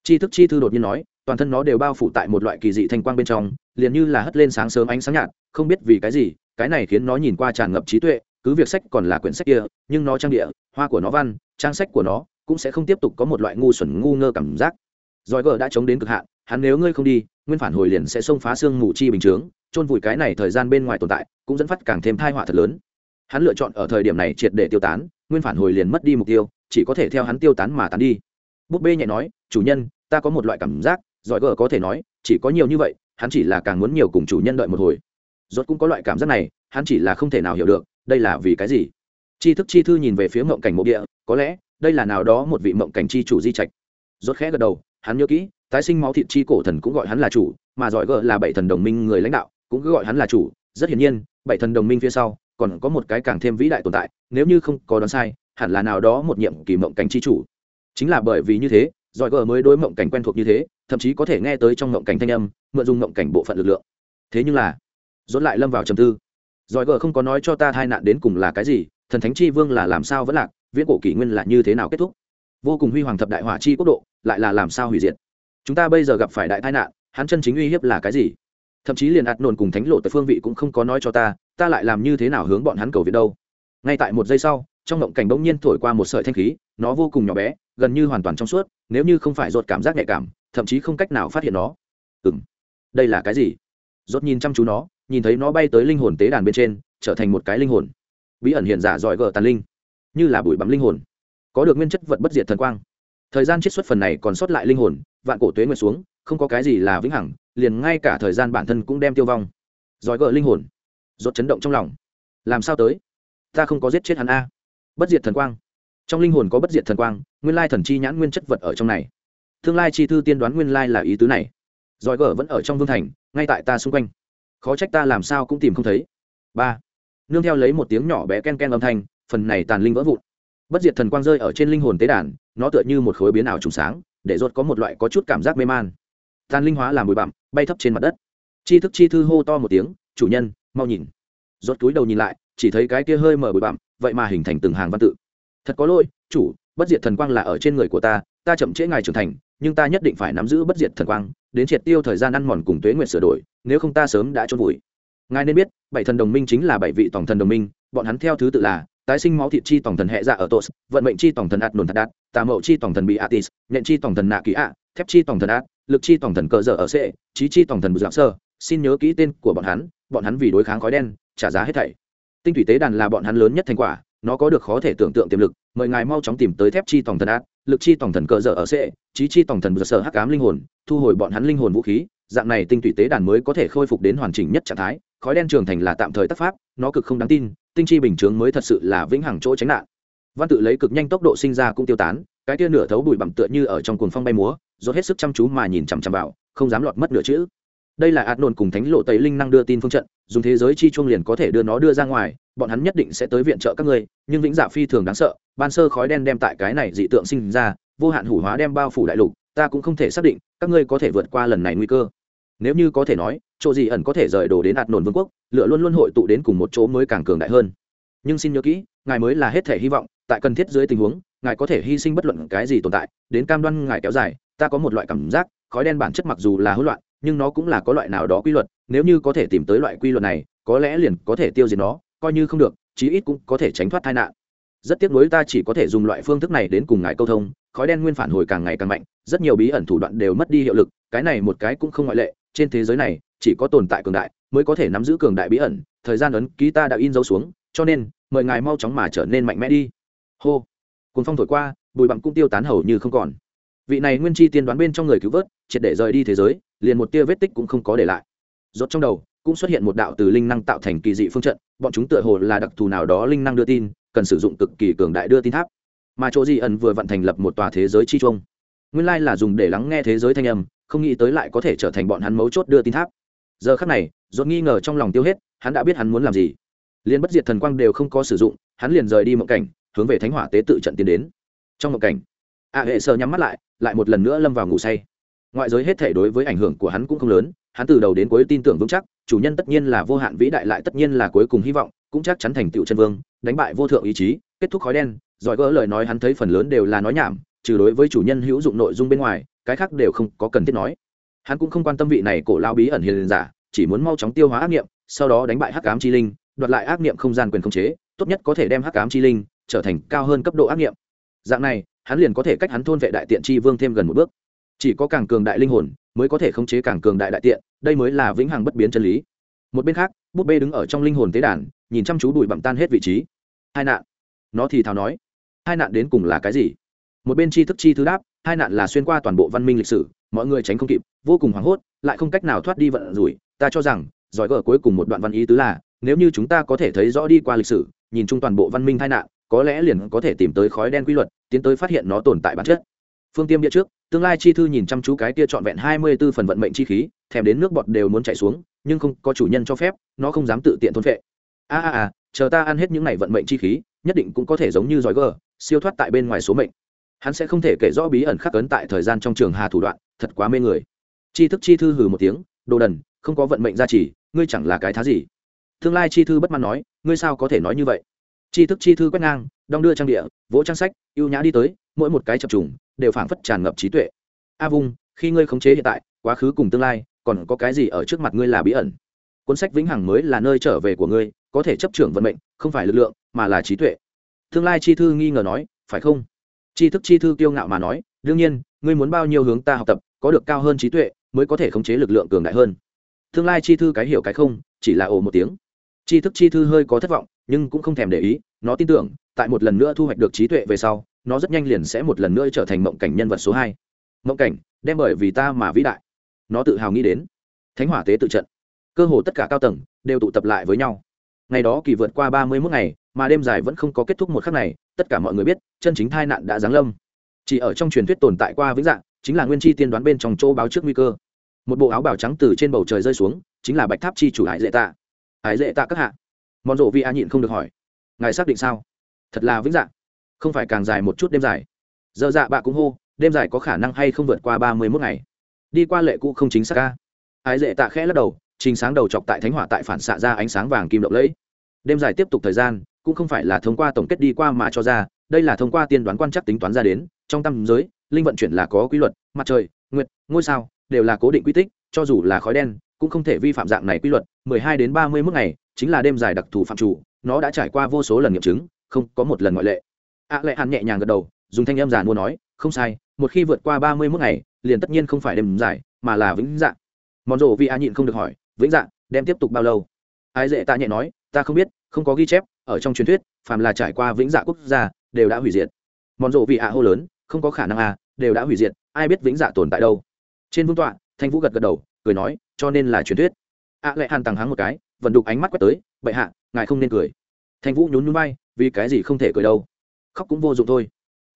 Chi thức chi thư đột nhiên nói, toàn thân nó đều bao phủ tại một loại kỳ dị thanh quang bên trong, liền như là hất lên sáng sớm ánh sáng nhạt, không biết vì cái gì, cái này khiến nó nhìn qua tràn ngập trí tuệ, cứ việc sách còn là quyển sách kia, nhưng nó trang địa, hoa của nó văn, trang sách của nó, cũng sẽ không tiếp tục có một loại ngu xuẩn ngu ngơ cảm giác. Giỏi gờ đã chống đến cực hạn, hắn nếu ngươi không đi, nguyên phản hồi liền sẽ xông phá xương mù chi bình chướng, chôn vùi cái này thời gian bên ngoài tồn tại, cũng dẫn phát càng thêm thai họa thật lớn hắn lựa chọn ở thời điểm này triệt để tiêu tán, nguyên phản hồi liền mất đi mục tiêu, chỉ có thể theo hắn tiêu tán mà tán đi. Búp bê nhẹ nói, chủ nhân, ta có một loại cảm giác, giỏi gờ có thể nói, chỉ có nhiều như vậy, hắn chỉ là càng muốn nhiều cùng chủ nhân đợi một hồi. Rốt cũng có loại cảm giác này, hắn chỉ là không thể nào hiểu được, đây là vì cái gì? Chi thức chi thư nhìn về phía mộng cảnh mộ địa, có lẽ, đây là nào đó một vị mộng cảnh chi chủ di trạch. Rốt khẽ gật đầu, hắn nhớ kỹ, tái sinh máu thịt chi cổ thần cũng gọi hắn là chủ, mà giỏi gờ là bảy thần đồng minh người lãnh đạo, cũng cứ gọi hắn là chủ. Rất hiển nhiên, bảy thần đồng minh phía sau còn có một cái càng thêm vĩ đại tồn tại, nếu như không có đoán sai, hẳn là nào đó một nhiệm kỳ mộng cảnh chi chủ. Chính là bởi vì như thế giỏi gờ mới đối mộng cảnh quen thuộc như thế, thậm chí có thể nghe tới trong mộng cảnh thanh âm, mượn dùng mộng cảnh bộ phận lực lượng. Thế nhưng là dốt lại lâm vào trầm tư. Giỏi gờ không có nói cho ta tai nạn đến cùng là cái gì, thần thánh chi vương là làm sao vẫn lạc, viễn cổ kỷ nguyên là như thế nào kết thúc. Vô cùng huy hoàng thập đại hỏa chi quốc độ, lại là làm sao hủy diệt. Chúng ta bây giờ gặp phải đại tai nạn, hắn chân chính uy hiếp là cái gì? Thậm chí liền ạt nồn cùng thánh lộ tại phương vị cũng không có nói cho ta ta lại làm như thế nào hướng bọn hắn cầu viện đâu? Ngay tại một giây sau, trong ngộng cảnh bỗng nhiên thổi qua một sợi thanh khí, nó vô cùng nhỏ bé, gần như hoàn toàn trong suốt, nếu như không phải rột cảm giác nhạy cảm, thậm chí không cách nào phát hiện nó. Ừ m đây là cái gì? Rốt nhìn chăm chú nó, nhìn thấy nó bay tới linh hồn tế đàn bên trên, trở thành một cái linh hồn. Bí ẩn hiện giả giỏi gờ tàn linh. Như là bụi bắm linh hồn. Có được nguyên chất vật bất diệt thần quang. Thời gian chiết xuất phần này còn sót lại linh hồn, vạn cổ tuế nguyệt xuống, không có cái gì là vĩnh hằng, liền ngay cả thời gian bản thân cũng đem tiêu vong. Giỏi gờ linh hồn rốt chấn động trong lòng. Làm sao tới? Ta không có giết chết hắn a. Bất diệt thần quang. Trong linh hồn có bất diệt thần quang, nguyên lai thần chi nhãn nguyên chất vật ở trong này. Tương lai chi thư tiên đoán nguyên lai là ý tứ này. Giỏi gở vẫn ở trong vương thành, ngay tại ta xung quanh. Khó trách ta làm sao cũng tìm không thấy. Ba. Nương theo lấy một tiếng nhỏ bé ken ken âm thanh, phần này tàn linh vỡ vụn. Bất diệt thần quang rơi ở trên linh hồn tế đàn, nó tựa như một khối biến ảo trùng sáng, để rốt có một loại có chút cảm giác mê man. Tàn linh hóa làm bụi bặm, bay thấp trên mặt đất. Chi thức chi thư hô to một tiếng, chủ nhân mau nhìn. Rốt túi đầu nhìn lại, chỉ thấy cái kia hơi mở bụi bặm, vậy mà hình thành từng hàng văn tự. Thật có lỗi, chủ, bất diệt thần quang là ở trên người của ta ta chậm trễ ngài trưởng thành, nhưng ta nhất định phải nắm giữ bất diệt thần quang, đến triệt tiêu thời gian ăn mòn cùng tuế nguyện sửa đổi, nếu không ta sớm đã trôn vùi. Ngài nên biết, bảy thần đồng minh chính là bảy vị tổng thần đồng minh, bọn hắn theo thứ tự là, tái sinh máu thịt chi tổng thần hệ dạ ở tos, vận mệnh chi tổng thần ạt nồn thật đạt tà mậu chi tổng thần bị atis, nhện chi tổng thần nạ ký ạ thép chi tổng thần ạt lực chi tổng thần cờ dở ở c trí chi tổng thần bù dạng sơ xin nhớ kỹ tên của bọn hắn bọn hắn vì đối kháng khói đen trả giá hết thảy. Tinh thủy tế đàn là bọn hắn lớn nhất thành quả nó có được khó thể tưởng tượng tiềm lực mời ngài mau chóng tìm tới thép chi tổng thần ác lực chi tổng thần cờ dở ở sệ, trí chi tổng thần sở hắc ám linh hồn thu hồi bọn hắn linh hồn vũ khí dạng này tinh thủy tế đàn mới có thể khôi phục đến hoàn chỉnh nhất trạng thái khói đen trường thành là tạm thời tác pháp nó cực không đáng tin tinh chi bình chướng mới thật sự là vĩnh hằng chỗ tránh nạn. Văn tự lấy cực nhanh tốc độ sinh ra cũng tiêu tán cái tia nửa thấu bụi bặm tựa như ở trong cuồng phong bay múa do hết sức chăm chú mà nhìn chằm chằm vào không dám lọt mất nửa chữ đây là ạt nôn cùng thánh lộ tây linh năng đưa tin phương trận, dùng thế giới chi chuông liền có thể đưa nó đưa ra ngoài, bọn hắn nhất định sẽ tới viện trợ các ngươi, nhưng vĩnh dạ phi thường đáng sợ, ban sơ khói đen đem tại cái này dị tượng sinh ra, vô hạn hủ hóa đem bao phủ đại lục, ta cũng không thể xác định, các ngươi có thể vượt qua lần này nguy cơ. Nếu như có thể nói, chỗ gì ẩn có thể rời đồ đến ạt nổn vương quốc, lựa luôn luôn hội tụ đến cùng một chỗ mới càng cường đại hơn. Nhưng xin nhớ kỹ, ngài mới là hết thể hy vọng, tại cần thiết dưới tình huống, ngài có thể hy sinh bất luận cái gì tồn tại, đến cam đoan ngài kéo dài, ta có một loại cảm giác, khói đen bản chất mặc dù là hỗn loạn nhưng nó cũng là có loại nào đó quy luật, nếu như có thể tìm tới loại quy luật này, có lẽ liền có thể tiêu diệt nó, coi như không được, chí ít cũng có thể tránh thoát tai nạn. Rất tiếc nuối ta chỉ có thể dùng loại phương thức này đến cùng ngài câu thông, khói đen nguyên phản hồi càng ngày càng mạnh, rất nhiều bí ẩn thủ đoạn đều mất đi hiệu lực, cái này một cái cũng không ngoại lệ, trên thế giới này, chỉ có tồn tại cường đại mới có thể nắm giữ cường đại bí ẩn, thời gian ấn ký ta đã in dấu xuống, cho nên, mời ngài mau chóng mà trở nên mạnh mẽ đi. Hô. Cùng phong thổi qua, bụi bặm cũng tiêu tán hầu như không còn. Vị này nguyên chi tiên đoán bên trong người cứu vớt, triệt để rời đi thế giới liền một tia vết tích cũng không có để lại. Rốt trong đầu, cũng xuất hiện một đạo từ linh năng tạo thành kỳ dị phương trận, bọn chúng tựa hồ là đặc thù nào đó linh năng đưa tin, cần sử dụng cực kỳ cường đại đưa tin tháp. Mà chỗ di ẩn vừa vận thành lập một tòa thế giới chi trung. Nguyên lai là dùng để lắng nghe thế giới thanh âm, không nghĩ tới lại có thể trở thành bọn hắn mấu chốt đưa tin tháp. Giờ khắc này, rốt nghi ngờ trong lòng tiêu hết, hắn đã biết hắn muốn làm gì. Liên bất diệt thần quang đều không có sử dụng, hắn liền rời đi mộng cảnh, hướng về thánh hỏa tế tự trận tiến đến. Trong mộng cảnh, a hệ sơ nhắm mắt lại lại một lần nữa lâm vào ngủ say ngoại giới hết thể đối với ảnh hưởng của hắn cũng không lớn, hắn từ đầu đến cuối tin tưởng vững chắc, chủ nhân tất nhiên là vô hạn vĩ đại lại tất nhiên là cuối cùng hy vọng, cũng chắc chắn thành tựu chân vương, đánh bại vô thượng ý chí, kết thúc khói đen, giỏi gỡ lời nói hắn thấy phần lớn đều là nói nhảm, trừ đối với chủ nhân hữu dụng nội dung bên ngoài, cái khác đều không có cần thiết nói. Hắn cũng không quan tâm vị này cổ lao bí ẩn hiền giả, chỉ muốn mau chóng tiêu hóa ác nghiệm sau đó đánh bại hắc cám chi linh, đoạt lại ác nghiệm không gian quyền khống chế, tốt nhất có thể đem hắc cám chi linh trở thành cao hơn cấp độ ác nghiệm dạng này, hắn liền có thể cách hắn thôn vệ đại tiện chi vương thêm gần một bước chỉ có càng cường đại linh hồn mới có thể khống chế càng cường đại đại tiện, đây mới là vĩnh hằng bất biến chân lý. Một bên khác, búp bê đứng ở trong linh hồn tế đàn, nhìn chăm chú bụi bặm tan hết vị trí. Hai nạn. Nó thì thào nói, hai nạn đến cùng là cái gì? Một bên tri thức chi thứ đáp, hai nạn là xuyên qua toàn bộ văn minh lịch sử, mọi người tránh không kịp, vô cùng hoảng hốt, lại không cách nào thoát đi vận rủi. Ta cho rằng, giỏi gỡ cuối cùng một đoạn văn ý tứ là, nếu như chúng ta có thể thấy rõ đi qua lịch sử, nhìn chung toàn bộ văn minh tai nạn, có lẽ liền có thể tìm tới khói đen quy luật, tiến tới phát hiện nó tồn tại bản chất. Phương tiêm địa trước tương lai chi thư nhìn chăm chú cái kia trọn vẹn hai mươi b ố phần vận mệnh chi khí, thèm đến nước bọt đều muốn chảy xuống, nhưng không có chủ nhân cho phép, nó không dám tự tiện thôn phệ. a a a, chờ ta ăn hết những này vận mệnh chi khí, nhất định cũng có thể giống như giỏi gờ, siêu thoát tại bên ngoài số mệnh. Hắn sẽ không thể kể rõ bí ẩn khắc ấn tại thời gian trong trường hà thủ đoạn, thật quá mê người. Chi thức chi thư hừ một tiếng, đồ đần, không có vận mệnh gia trì, ngươi chẳng là cái thá gì. Tương lai chi thư bất mãn nói, ngươi sao có thể nói như vậy? Chi thức chi thư quét ngang, đong đưa trang địa, vỗ trang sách, ưu nhã đi tới, mỗi một cái chập trùng đều phảng phất tràn ngập trí tuệ. A vung, khi ngươi khống chế hiện tại, quá khứ cùng tương lai, còn có cái gì ở trước mặt ngươi là bí ẩn? Cuốn sách vĩnh hằng mới là nơi trở về của ngươi, có thể chấp trưởng vận mệnh, không phải lực lượng, mà là trí tuệ. Tương lai chi thư nghi ngờ nói, phải không? Chi thức chi thư kiêu ngạo mà nói, đương nhiên, ngươi muốn bao nhiêu hướng ta học tập, có được cao hơn trí tuệ, mới có thể khống chế lực lượng cường đại hơn. Tương lai chi thư cái hiểu cái không, chỉ là ồ một tiếng. Chi thức chi thư hơi có thất vọng nhưng cũng không thèm để ý, nó tin tưởng, tại một lần nữa thu hoạch được trí tuệ về sau, nó rất nhanh liền sẽ một lần nữa trở thành mộng cảnh nhân vật số hai. Mộng cảnh, đem bởi vì ta mà vĩ đại. Nó tự hào nghĩ đến. Thánh hỏa tế tự trận. Cơ hồ tất cả cao tầng đều tụ tập lại với nhau. Ngày đó kỳ vượt qua ba mươi mốt ngày, mà đêm dài vẫn không có kết thúc một khắc này, tất cả mọi người biết, chân chính tai nạn đã giáng lâm. Chỉ ở trong truyền thuyết tồn tại qua vĩnh dạng, chính là nguyên chi tiên đoán bên trong chỗ báo trước nguy cơ. Một bộ áo bào trắng từ trên bầu trời rơi xuống, chính là bạch tháp chi chủ hải dễ tạ. Hải dễ tạ các hạ mòn rộ vi a nhịn không được hỏi. Ngài xác định sao? Thật là vĩnh dạng. Không phải càng dài một chút đêm dài. Giờ dạ bạ cũng hô, đêm dài có khả năng hay không vượt qua ba mươi mốt ngày. Đi qua lệ cũ không chính xác ca. Ái dễ tạ khẽ lắc đầu, trình sáng đầu chọc tại thánh hỏa tại phản xạ ra ánh sáng vàng kim động lẫy. Đêm dài tiếp tục thời gian, cũng không phải là thông qua tổng kết đi qua mà cho ra, đây là thông qua tiên đoán quan chắc tính toán ra đến, trong tâm giới, linh vận chuyển là có quy luật, mặt trời, nguyệt, ngôi sao, đều là cố định quy tích, cho dù là khói đen, cũng không thể vi phạm dạng này quy luật, mười hai đến ba mươi mức ngày chính là đêm dài đặc thù phạm chủ nó đã trải qua vô số lần nghiệm chứng không có một lần ngoại lệ. Ạ à, lệ hàn nhẹ nhàng gật đầu dùng thanh âm giàn mua nói không sai một khi vượt qua ba mươi mức ngày liền tất nhiên không phải đêm dài mà là vĩnh dạng mòn rộ vì a nhịn không được hỏi vĩnh dạng đem tiếp tục bao lâu? Ai dễ ta nhẹ nói ta không biết không có ghi chép ở trong truyền thuyết phàm là trải qua vĩnh dạ quốc gia đều đã hủy diệt. Mòn rộ vì ạ hô lớn không có khả năng à đều đã hủy diệt ai biết vĩnh dạ tồn tại đâu? Trên vương tọa thanh vũ gật gật đầu cười nói cho nên là truyền thuyết. Ạ lệ hàn tàng hắng một cái vận đục ánh mắt quét tới, bệ hạ, ngài không nên cười. Thanh vũ nhún nhún bay vì cái gì không thể cười đâu? Khóc cũng vô dụng thôi.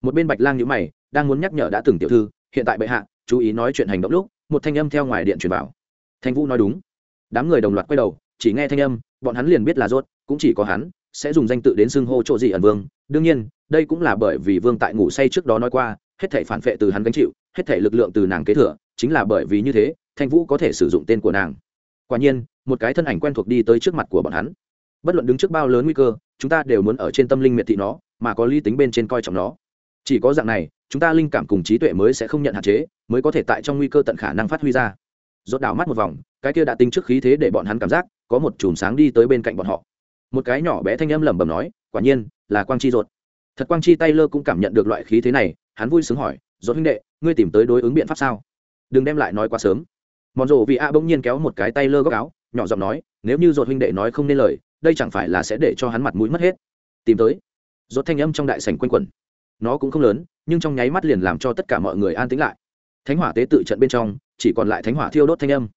Một bên bạch lang nhữ mày, đang muốn nhắc nhở đã từng tiểu thư, hiện tại bệ hạ, chú ý nói chuyện hành động lúc, một thanh âm theo ngoài điện truyền vào. Thanh vũ nói đúng. Đám người đồng loạt quay đầu, chỉ nghe thanh âm, bọn hắn liền biết là rốt, cũng chỉ có hắn, sẽ dùng danh tự đến xưng hô chỗ gì ẩn vương. Đương nhiên, đây cũng là bởi vì vương tại ngủ say trước đó nói qua, hết thể phản vệ từ hắn gánh chịu, hết thể lực lượng từ nàng kế thừa, chính là bởi vì như thế, thanh vũ có thể sử dụng tên của nàng. Quả nhiên một cái thân ảnh quen thuộc đi tới trước mặt của bọn hắn. Bất luận đứng trước bao lớn nguy cơ, chúng ta đều muốn ở trên tâm linh miệt thị nó, mà có lý tính bên trên coi trọng nó. Chỉ có dạng này, chúng ta linh cảm cùng trí tuệ mới sẽ không nhận hạn chế, mới có thể tại trong nguy cơ tận khả năng phát huy ra. Rốt đảo mắt một vòng, cái kia đã tính trước khí thế để bọn hắn cảm giác, có một chùm sáng đi tới bên cạnh bọn họ. Một cái nhỏ bé thanh âm lẩm bẩm nói, quả nhiên, là quang chi rốt. Thật quang chi tay lơ cũng cảm nhận được loại khí thế này, hắn vui sướng hỏi, rốt huynh đệ, ngươi tìm tới đối ứng biện pháp sao? Đừng đem lại nói quá sớm. Mòn rộ vị a bỗng nhiên kéo một cái tay lơ góc áo nhỏ giọng nói, nếu như dột huynh đệ nói không nên lời, đây chẳng phải là sẽ để cho hắn mặt mũi mất hết. Tìm tới. Dột thanh âm trong đại sảnh quanh quẩn. Nó cũng không lớn, nhưng trong nháy mắt liền làm cho tất cả mọi người an tĩnh lại. Thánh hỏa tế tự trận bên trong, chỉ còn lại thánh hỏa thiêu đốt thanh âm.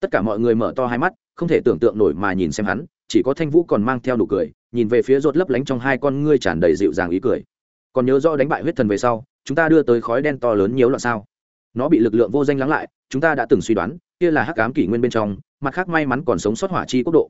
Tất cả mọi người mở to hai mắt, không thể tưởng tượng nổi mà nhìn xem hắn, chỉ có thanh vũ còn mang theo nụ cười, nhìn về phía rột lấp lánh trong hai con ngươi tràn đầy dịu dàng ý cười. Còn nhớ rõ đánh bại huyết thần về sau, chúng ta đưa tới khói đen to lớn nhiều loạn sao? Nó bị lực lượng vô danh lắng lại, chúng ta đã từng suy đoán, kia là hắc ám kỷ nguyên bên trong mặt khác may mắn còn sống sót hỏa chi quốc độ.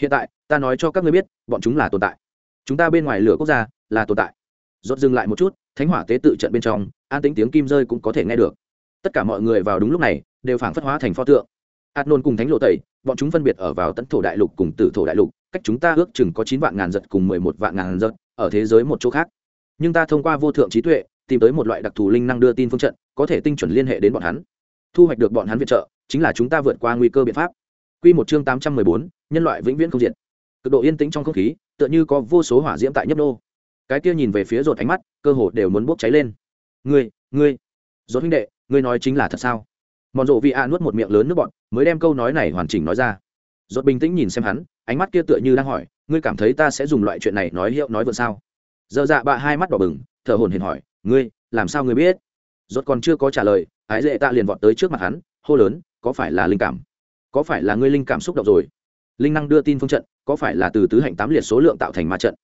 Hiện tại, ta nói cho các ngươi biết, bọn chúng là tồn tại. Chúng ta bên ngoài lửa quốc gia là tồn tại. Rốt dừng lại một chút, thánh hỏa tế tự trận bên trong, an tĩnh tiếng kim rơi cũng có thể nghe được. Tất cả mọi người vào đúng lúc này, đều phảng phất hóa thành pho tượng. Hạt nôn cùng thánh lộ tẩy, bọn chúng phân biệt ở vào tận thổ đại lục cùng tử thổ đại lục, cách chúng ta ước chừng có chín vạn ngàn giật cùng mười một vạn ngàn giật, ở thế giới một chỗ khác. Nhưng ta thông qua vô thượng trí tuệ, tìm tới một loại đặc thù linh năng đưa tin phương trận, có thể tinh chuẩn liên hệ đến bọn hắn. Thu hoạch được bọn hắn viện trợ, chính là chúng ta vượt qua nguy cơ biện pháp. Quy một chương tám trăm mười bốn, nhân loại vĩnh viễn không diệt. Cực độ yên tĩnh trong không khí, tựa như có vô số hỏa diễm tại nhấp nô. Cái kia nhìn về phía rụt ánh mắt, cơ hồ đều muốn bốc cháy lên. Ngươi, ngươi, rột huynh đệ, ngươi nói chính là thật sao? Mòn Dụ Vi A nuốt một miệng lớn nước bọt, mới đem câu nói này hoàn chỉnh nói ra. Rột bình tĩnh nhìn xem hắn, ánh mắt kia tựa như đang hỏi, ngươi cảm thấy ta sẽ dùng loại chuyện này nói hiệu nói vượn sao? Dở dạ bạ hai mắt đỏ bừng, thở hổn hển hỏi, ngươi, làm sao ngươi biết? Rốt còn chưa có trả lời, ái dệ tạ liền vọt tới trước mặt hắn, hô lớn, có phải là linh cảm? Có phải là ngươi linh cảm xúc động rồi? Linh năng đưa tin phương trận, có phải là từ tứ hạnh tám liệt số lượng tạo thành ma trận?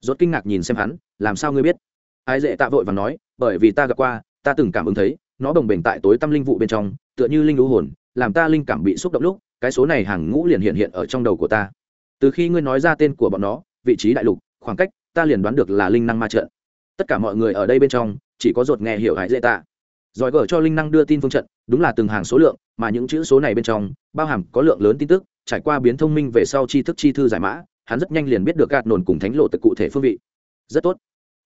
Rốt kinh ngạc nhìn xem hắn, làm sao ngươi biết? Ai dễ tạ vội và nói, bởi vì ta gặp qua, ta từng cảm ứng thấy, nó bồng bềnh tại tối tâm linh vụ bên trong, tựa như linh lũ hồn, làm ta linh cảm bị xúc động lúc, cái số này hàng ngũ liền hiện hiện ở trong đầu của ta. Từ khi ngươi nói ra tên của bọn nó, vị trí đại lục, khoảng cách, ta liền đoán được là linh năng ma trận. Tất cả mọi người ở đây bên trong, chỉ có ruột nghe hiểu hải dễ tạ. Giỏi gở cho linh năng đưa tin phương trận đúng là từng hàng số lượng, mà những chữ số này bên trong, bao hàm có lượng lớn tin tức, trải qua biến thông minh về sau tri thức chi thư giải mã, hắn rất nhanh liền biết được gạt nồn cùng thánh lộ tật cụ thể phương vị. Rất tốt.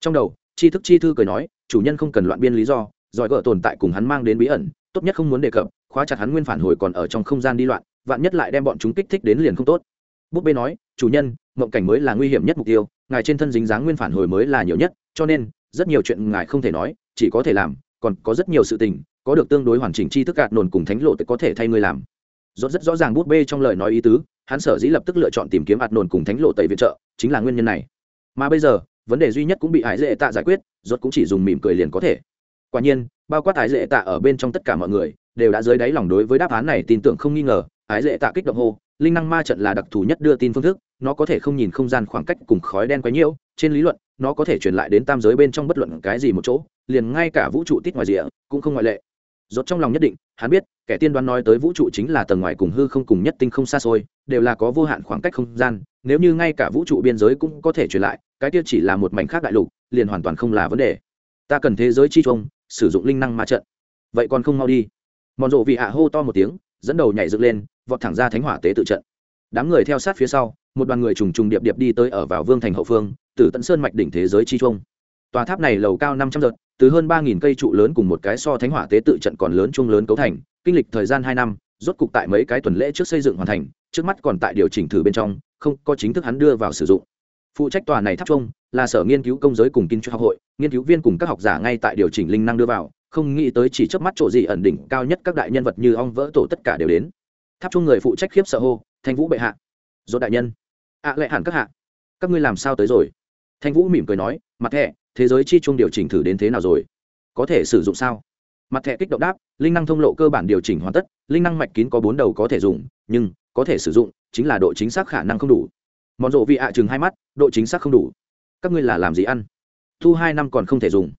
Trong đầu, tri thức chi thư cười nói, chủ nhân không cần loạn biên lý do, giỏi gỡ tồn tại cùng hắn mang đến bí ẩn, tốt nhất không muốn đề cập, khóa chặt hắn nguyên phản hồi còn ở trong không gian đi loạn, vạn nhất lại đem bọn chúng kích thích đến liền không tốt. Búp bê nói, chủ nhân, mộng cảnh mới là nguy hiểm nhất mục tiêu, ngài trên thân dính dáng nguyên phản hồi mới là nhiều nhất, cho nên, rất nhiều chuyện ngài không thể nói, chỉ có thể làm còn có rất nhiều sự tình, có được tương đối hoàn chỉnh chi thức gạt nồn cùng thánh lộ có thể thay ngươi làm. Rốt rất rõ ràng bút bê trong lời nói ý tứ, hắn sở dĩ lập tức lựa chọn tìm kiếm ạt nồn cùng thánh lộ tẩy viện trợ, chính là nguyên nhân này. Mà bây giờ, vấn đề duy nhất cũng bị hải dễ tạ giải quyết, rốt cũng chỉ dùng mỉm cười liền có thể. Quả nhiên, bao quát hải dễ tạ ở bên trong tất cả mọi người, đều đã dưới đáy lòng đối với đáp án này tin tưởng không nghi ngờ. Hải dễ tạ kích động hô, linh năng ma trận là đặc thù nhất đưa tin phương thức nó có thể không nhìn không gian khoảng cách cùng khói đen quấy nhiễu trên lý luận, nó có thể truyền lại đến tam giới bên trong bất luận cái gì một chỗ, liền ngay cả vũ trụ tít ngoài rìa cũng không ngoại lệ. Rốt trong lòng nhất định, hắn biết, kẻ tiên đoán nói tới vũ trụ chính là tầng ngoài cùng hư không cùng nhất tinh không xa xôi, đều là có vô hạn khoảng cách không gian, nếu như ngay cả vũ trụ biên giới cũng có thể truyền lại, cái kia chỉ là một mảnh khác đại lục, liền hoàn toàn không là vấn đề. Ta cần thế giới chi trung sử dụng linh năng ma trận. Vậy còn không mau đi. Mòn rộ vị hạ hô to một tiếng, dẫn đầu nhảy dựng lên, vọt thẳng ra thánh hỏa tế tự trận. Đám người theo sát phía sau một đoàn người trùng trùng điệp điệp đi tới ở vào vương thành hậu phương, từ tận sơn mạch đỉnh thế giới chi trung. Tòa tháp này lầu cao năm trăm giật từ hơn ba nghìn cây trụ lớn cùng một cái so thánh hỏa tế tự trận còn lớn chung lớn cấu thành, kinh lịch thời gian hai năm, rốt cục tại mấy cái tuần lễ trước xây dựng hoàn thành, trước mắt còn tại điều chỉnh thử bên trong, không có chính thức hắn đưa vào sử dụng. Phụ trách tòa này tháp trung là sở nghiên cứu công giới cùng kinh học hội, nghiên cứu viên cùng các học giả ngay tại điều chỉnh linh năng đưa vào, không nghĩ tới chỉ trước mắt chỗ gì ẩn đỉnh cao nhất các đại nhân vật như ong vỡ tổ tất cả đều đến. Tháp trung người phụ trách khiếp sợ hô, thanh vũ bệ hạ. Dốt đại nhân ạ à, lệ hẳn các hạ. Các ngươi làm sao tới rồi? Thanh vũ mỉm cười nói mặt thẻ thế giới chi chung điều chỉnh thử đến thế nào rồi? Có thể sử dụng sao? Mặt thẻ kích động đáp linh năng thông lộ cơ bản điều chỉnh hoàn tất linh năng mạch kín có bốn đầu có thể dùng nhưng có thể sử dụng chính là độ chính xác khả năng không đủ. Món rộ vị ạ chừng hai mắt độ chính xác không đủ. Các ngươi là làm gì ăn? Thu hai năm còn không thể dùng.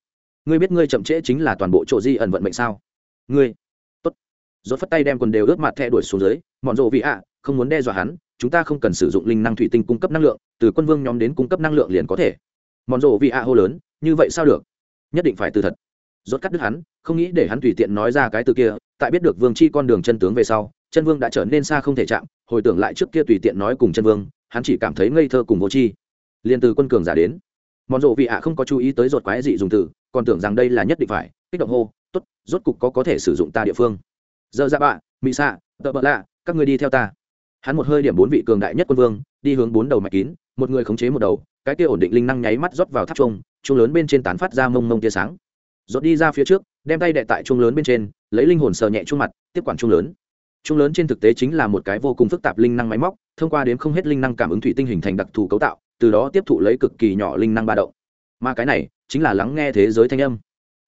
Ngươi biết ngươi chậm trễ chính là toàn bộ chỗ di ẩn vận mệnh sao? Ngươi tốt. Rốt phất tay đem quần đều ướt mặt thẹ đuổi xuống dưới mọn rộ vị ạ không muốn đe dọa hắn chúng ta không cần sử dụng linh năng thủy tinh cung cấp năng lượng, từ quân vương nhóm đến cung cấp năng lượng liền có thể. Mòn rộ vị a hô lớn, như vậy sao được? Nhất định phải từ thật. Rốt cắt đứt hắn, không nghĩ để hắn tùy tiện nói ra cái từ kia, tại biết được vương chi con đường chân tướng về sau, chân vương đã trở nên xa không thể chạm, hồi tưởng lại trước kia tùy tiện nói cùng chân vương, hắn chỉ cảm thấy ngây thơ cùng vô chi liền từ quân cường giả đến. Mòn rộ vị ạ không có chú ý tới rột quái dị dùng từ, còn tưởng rằng đây là nhất định phải, kích động hô, tốt, rốt cục có có thể sử dụng ta địa phương. Giờ ra bạ mỹ xạ, tợ bợ lạ, các người đi theo ta hắn một hơi điểm bốn vị cường đại nhất quân vương, đi hướng bốn đầu mạch kín, một người khống chế một đầu, cái kia ổn định linh năng nháy mắt rót vào tháp chuông chuông lớn bên trên tán phát ra mông mông tia sáng. Rốt đi ra phía trước, đem tay đệ tại chuông lớn bên trên, lấy linh hồn sờ nhẹ chuông mặt, tiếp quản chuông lớn. Chuông lớn trên thực tế chính là một cái vô cùng phức tạp linh năng máy móc, thông qua đến không hết linh năng cảm ứng thủy tinh hình thành đặc thù cấu tạo, từ đó tiếp thụ lấy cực kỳ nhỏ linh năng ba động. Mà cái này, chính là lắng nghe thế giới thanh âm.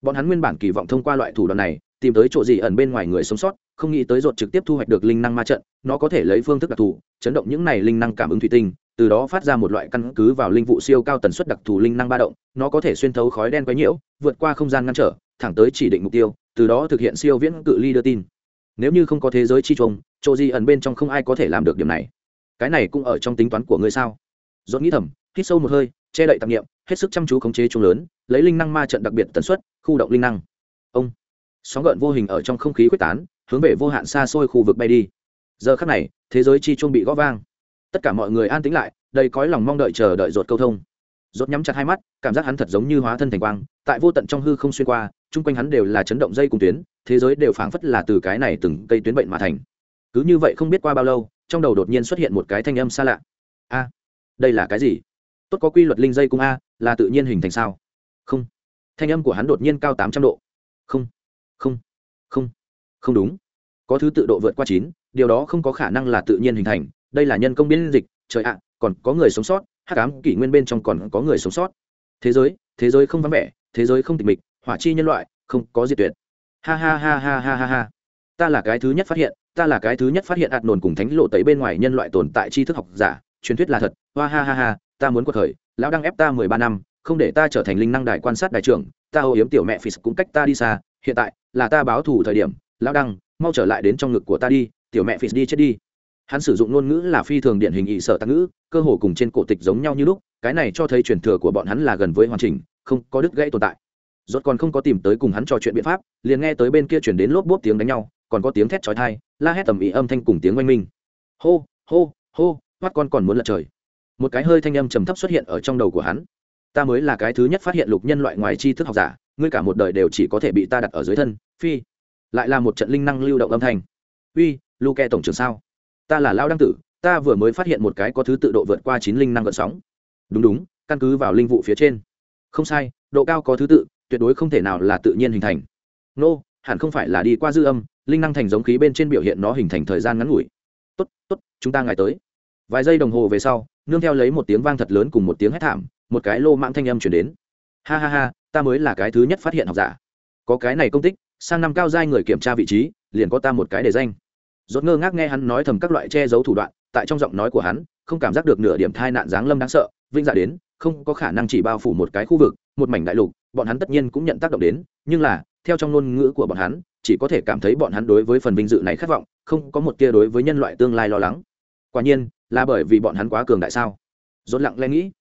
Bọn hắn nguyên bản kỳ vọng thông qua loại thủ đoạn này tìm tới chỗ gì ẩn bên ngoài người sống sót, không nghĩ tới rột trực tiếp thu hoạch được linh năng ma trận, nó có thể lấy phương thức đặc thù, chấn động những này linh năng cảm ứng thủy tinh, từ đó phát ra một loại căn cứ vào linh vụ siêu cao tần suất đặc thù linh năng ba động, nó có thể xuyên thấu khói đen quấy nhiễu, vượt qua không gian ngăn trở, thẳng tới chỉ định mục tiêu, từ đó thực hiện siêu viễn cự ly đưa tin. Nếu như không có thế giới chi trùng, chỗ gì ẩn bên trong không ai có thể làm được điểm này. Cái này cũng ở trong tính toán của ngươi sao? Dốt nghĩ thầm, hít sâu một hơi, che đậy tạp nghiệm hết sức chăm chú khống chế chung lớn, lấy linh năng ma trận đặc biệt tần suất, khu động linh năng. Ông sóng gợn vô hình ở trong không khí quyết tán, hướng về vô hạn xa xôi khu vực bay đi. Giờ khắc này, thế giới chi chuông bị gõ vang. Tất cả mọi người an tĩnh lại, đầy cõi lòng mong đợi chờ đợi rột câu thông. Rột nhắm chặt hai mắt, cảm giác hắn thật giống như hóa thân thành quang, tại vô tận trong hư không xuyên qua, chung quanh hắn đều là chấn động dây cùng tuyến, thế giới đều phảng phất là từ cái này từng cây tuyến bệnh mà thành. Cứ như vậy không biết qua bao lâu, trong đầu đột nhiên xuất hiện một cái thanh âm xa lạ. A, đây là cái gì? Tốt có quy luật linh dây cung a, là tự nhiên hình thành sao? Không. Thanh âm của hắn đột nhiên cao tám trăm độ. Không không. Không. Không đúng. Có thứ tự độ vượt qua chín, điều đó không có khả năng là tự nhiên hình thành. Đây là nhân công biên dịch. Trời ạ, còn có người sống sót. Hát cám kỷ nguyên bên trong còn có người sống sót. Thế giới thế giới không vắng vẻ, thế giới không tịch mịch, hỏa chi nhân loại, không có diệt tuyệt. Ha ha ha ha ha ha ha. Ta là cái thứ nhất phát hiện, ta là cái thứ nhất phát hiện ạt nồn cùng thánh lộ tẩy bên ngoài nhân loại tồn tại tri thức học giả. Truyền thuyết là thật. Hoa ha ha ha, ta muốn cuộc khởi. Lão đang ép ta mười ba năm, không để ta trở thành linh năng đài quan sát đại trưởng. Ta âu yếm tiểu mẹ phì cũng cách ta đi xa. Hiện tại là ta báo thù thời điểm, lão đăng, mau trở lại đến trong ngực của ta đi, tiểu mẹ phì đi chết đi. Hắn sử dụng ngôn ngữ là phi thường điển hình ỵ sở tắc ngữ, cơ hồ cùng trên cổ tịch giống nhau như lúc, cái này cho thấy truyền thừa của bọn hắn là gần với hoàn chỉnh, không có đứt gãy tồn tại. Rốt còn không có tìm tới cùng hắn trò chuyện biện pháp, liền nghe tới bên kia chuyển đến lốp bốp tiếng đánh nhau, còn có tiếng thét chói tai, la hét tầm ỉ âm thanh cùng tiếng oanh minh. Hô hô hô thoát con còn muốn lật trời. Một cái hơi thanh âm trầm thấp xuất hiện ở trong đầu của hắn. Ta mới là cái thứ nhất phát hiện lục nhân loại ngoài tri thức học giả ngươi cả một đời đều chỉ có thể bị ta đặt ở dưới thân phi lại là một trận linh năng lưu động âm thanh. Uy luke tổng trưởng sao? Ta là lao đăng tử ta vừa mới phát hiện một cái có thứ tự độ vượt qua chín linh năng gợn sóng. Đúng đúng căn cứ vào linh vụ phía trên. Không sai độ cao có thứ tự tuyệt đối không thể nào là tự nhiên hình thành. Nô、no, hẳn không phải là đi qua dư âm linh năng thành giống khí bên trên biểu hiện nó hình thành thời gian ngắn ngủi. Tốt tốt chúng ta ngài tới. Vài giây đồng hồ về sau nương theo lấy một tiếng vang thật lớn cùng một tiếng hét thảm một cái lô mạng thanh âm chuyển đến. Ha ha ha ta mới là cái thứ nhất phát hiện học giả. Có cái này công tích, sang năm cao giai người kiểm tra vị trí, liền có ta một cái để danh. Rốt ngơ ngác nghe hắn nói thầm các loại che giấu thủ đoạn, tại trong giọng nói của hắn, không cảm giác được nửa điểm thai nạn giáng lâm đáng sợ vinh dạ đến, không có khả năng chỉ bao phủ một cái khu vực, một mảnh đại lục, bọn hắn tất nhiên cũng nhận tác động đến, nhưng là, theo trong ngôn ngữ của bọn hắn, chỉ có thể cảm thấy bọn hắn đối với phần vinh dự này khát vọng, không có một tia đối với nhân loại tương lai lo lắng. Quả nhiên, là bởi vì bọn hắn quá cường đại sao? Dốt lặng lẽ nghĩ,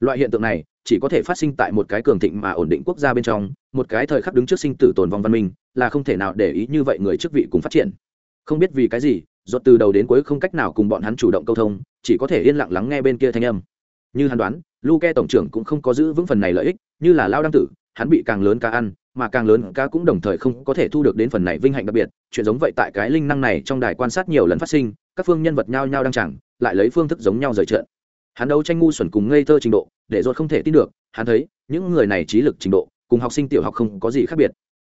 loại hiện tượng này chỉ có thể phát sinh tại một cái cường thịnh mà ổn định quốc gia bên trong, một cái thời khắc đứng trước sinh tử tồn vong văn minh, là không thể nào để ý như vậy người chức vị cùng phát triển. Không biết vì cái gì dốt từ đầu đến cuối không cách nào cùng bọn hắn chủ động câu thông, chỉ có thể yên lặng lắng nghe bên kia thanh âm. Như hắn đoán, luke tổng trưởng cũng không có giữ vững phần này lợi ích, như là lao đăng tử, hắn bị càng lớn cá ăn, mà càng lớn cá cũng đồng thời không có thể thu được đến phần này vinh hạnh đặc biệt, chuyện giống vậy tại cái linh năng này trong đài quan sát nhiều lần phát sinh, các phương nhân vật nhao nhao đang chẳng lại lấy phương thức giống nhau rời trận hắn đấu tranh ngu xuẩn cùng ngây thơ trình độ, để dột không thể tin được, hắn thấy, những người này trí lực trình độ, cùng học sinh tiểu học không có gì khác biệt.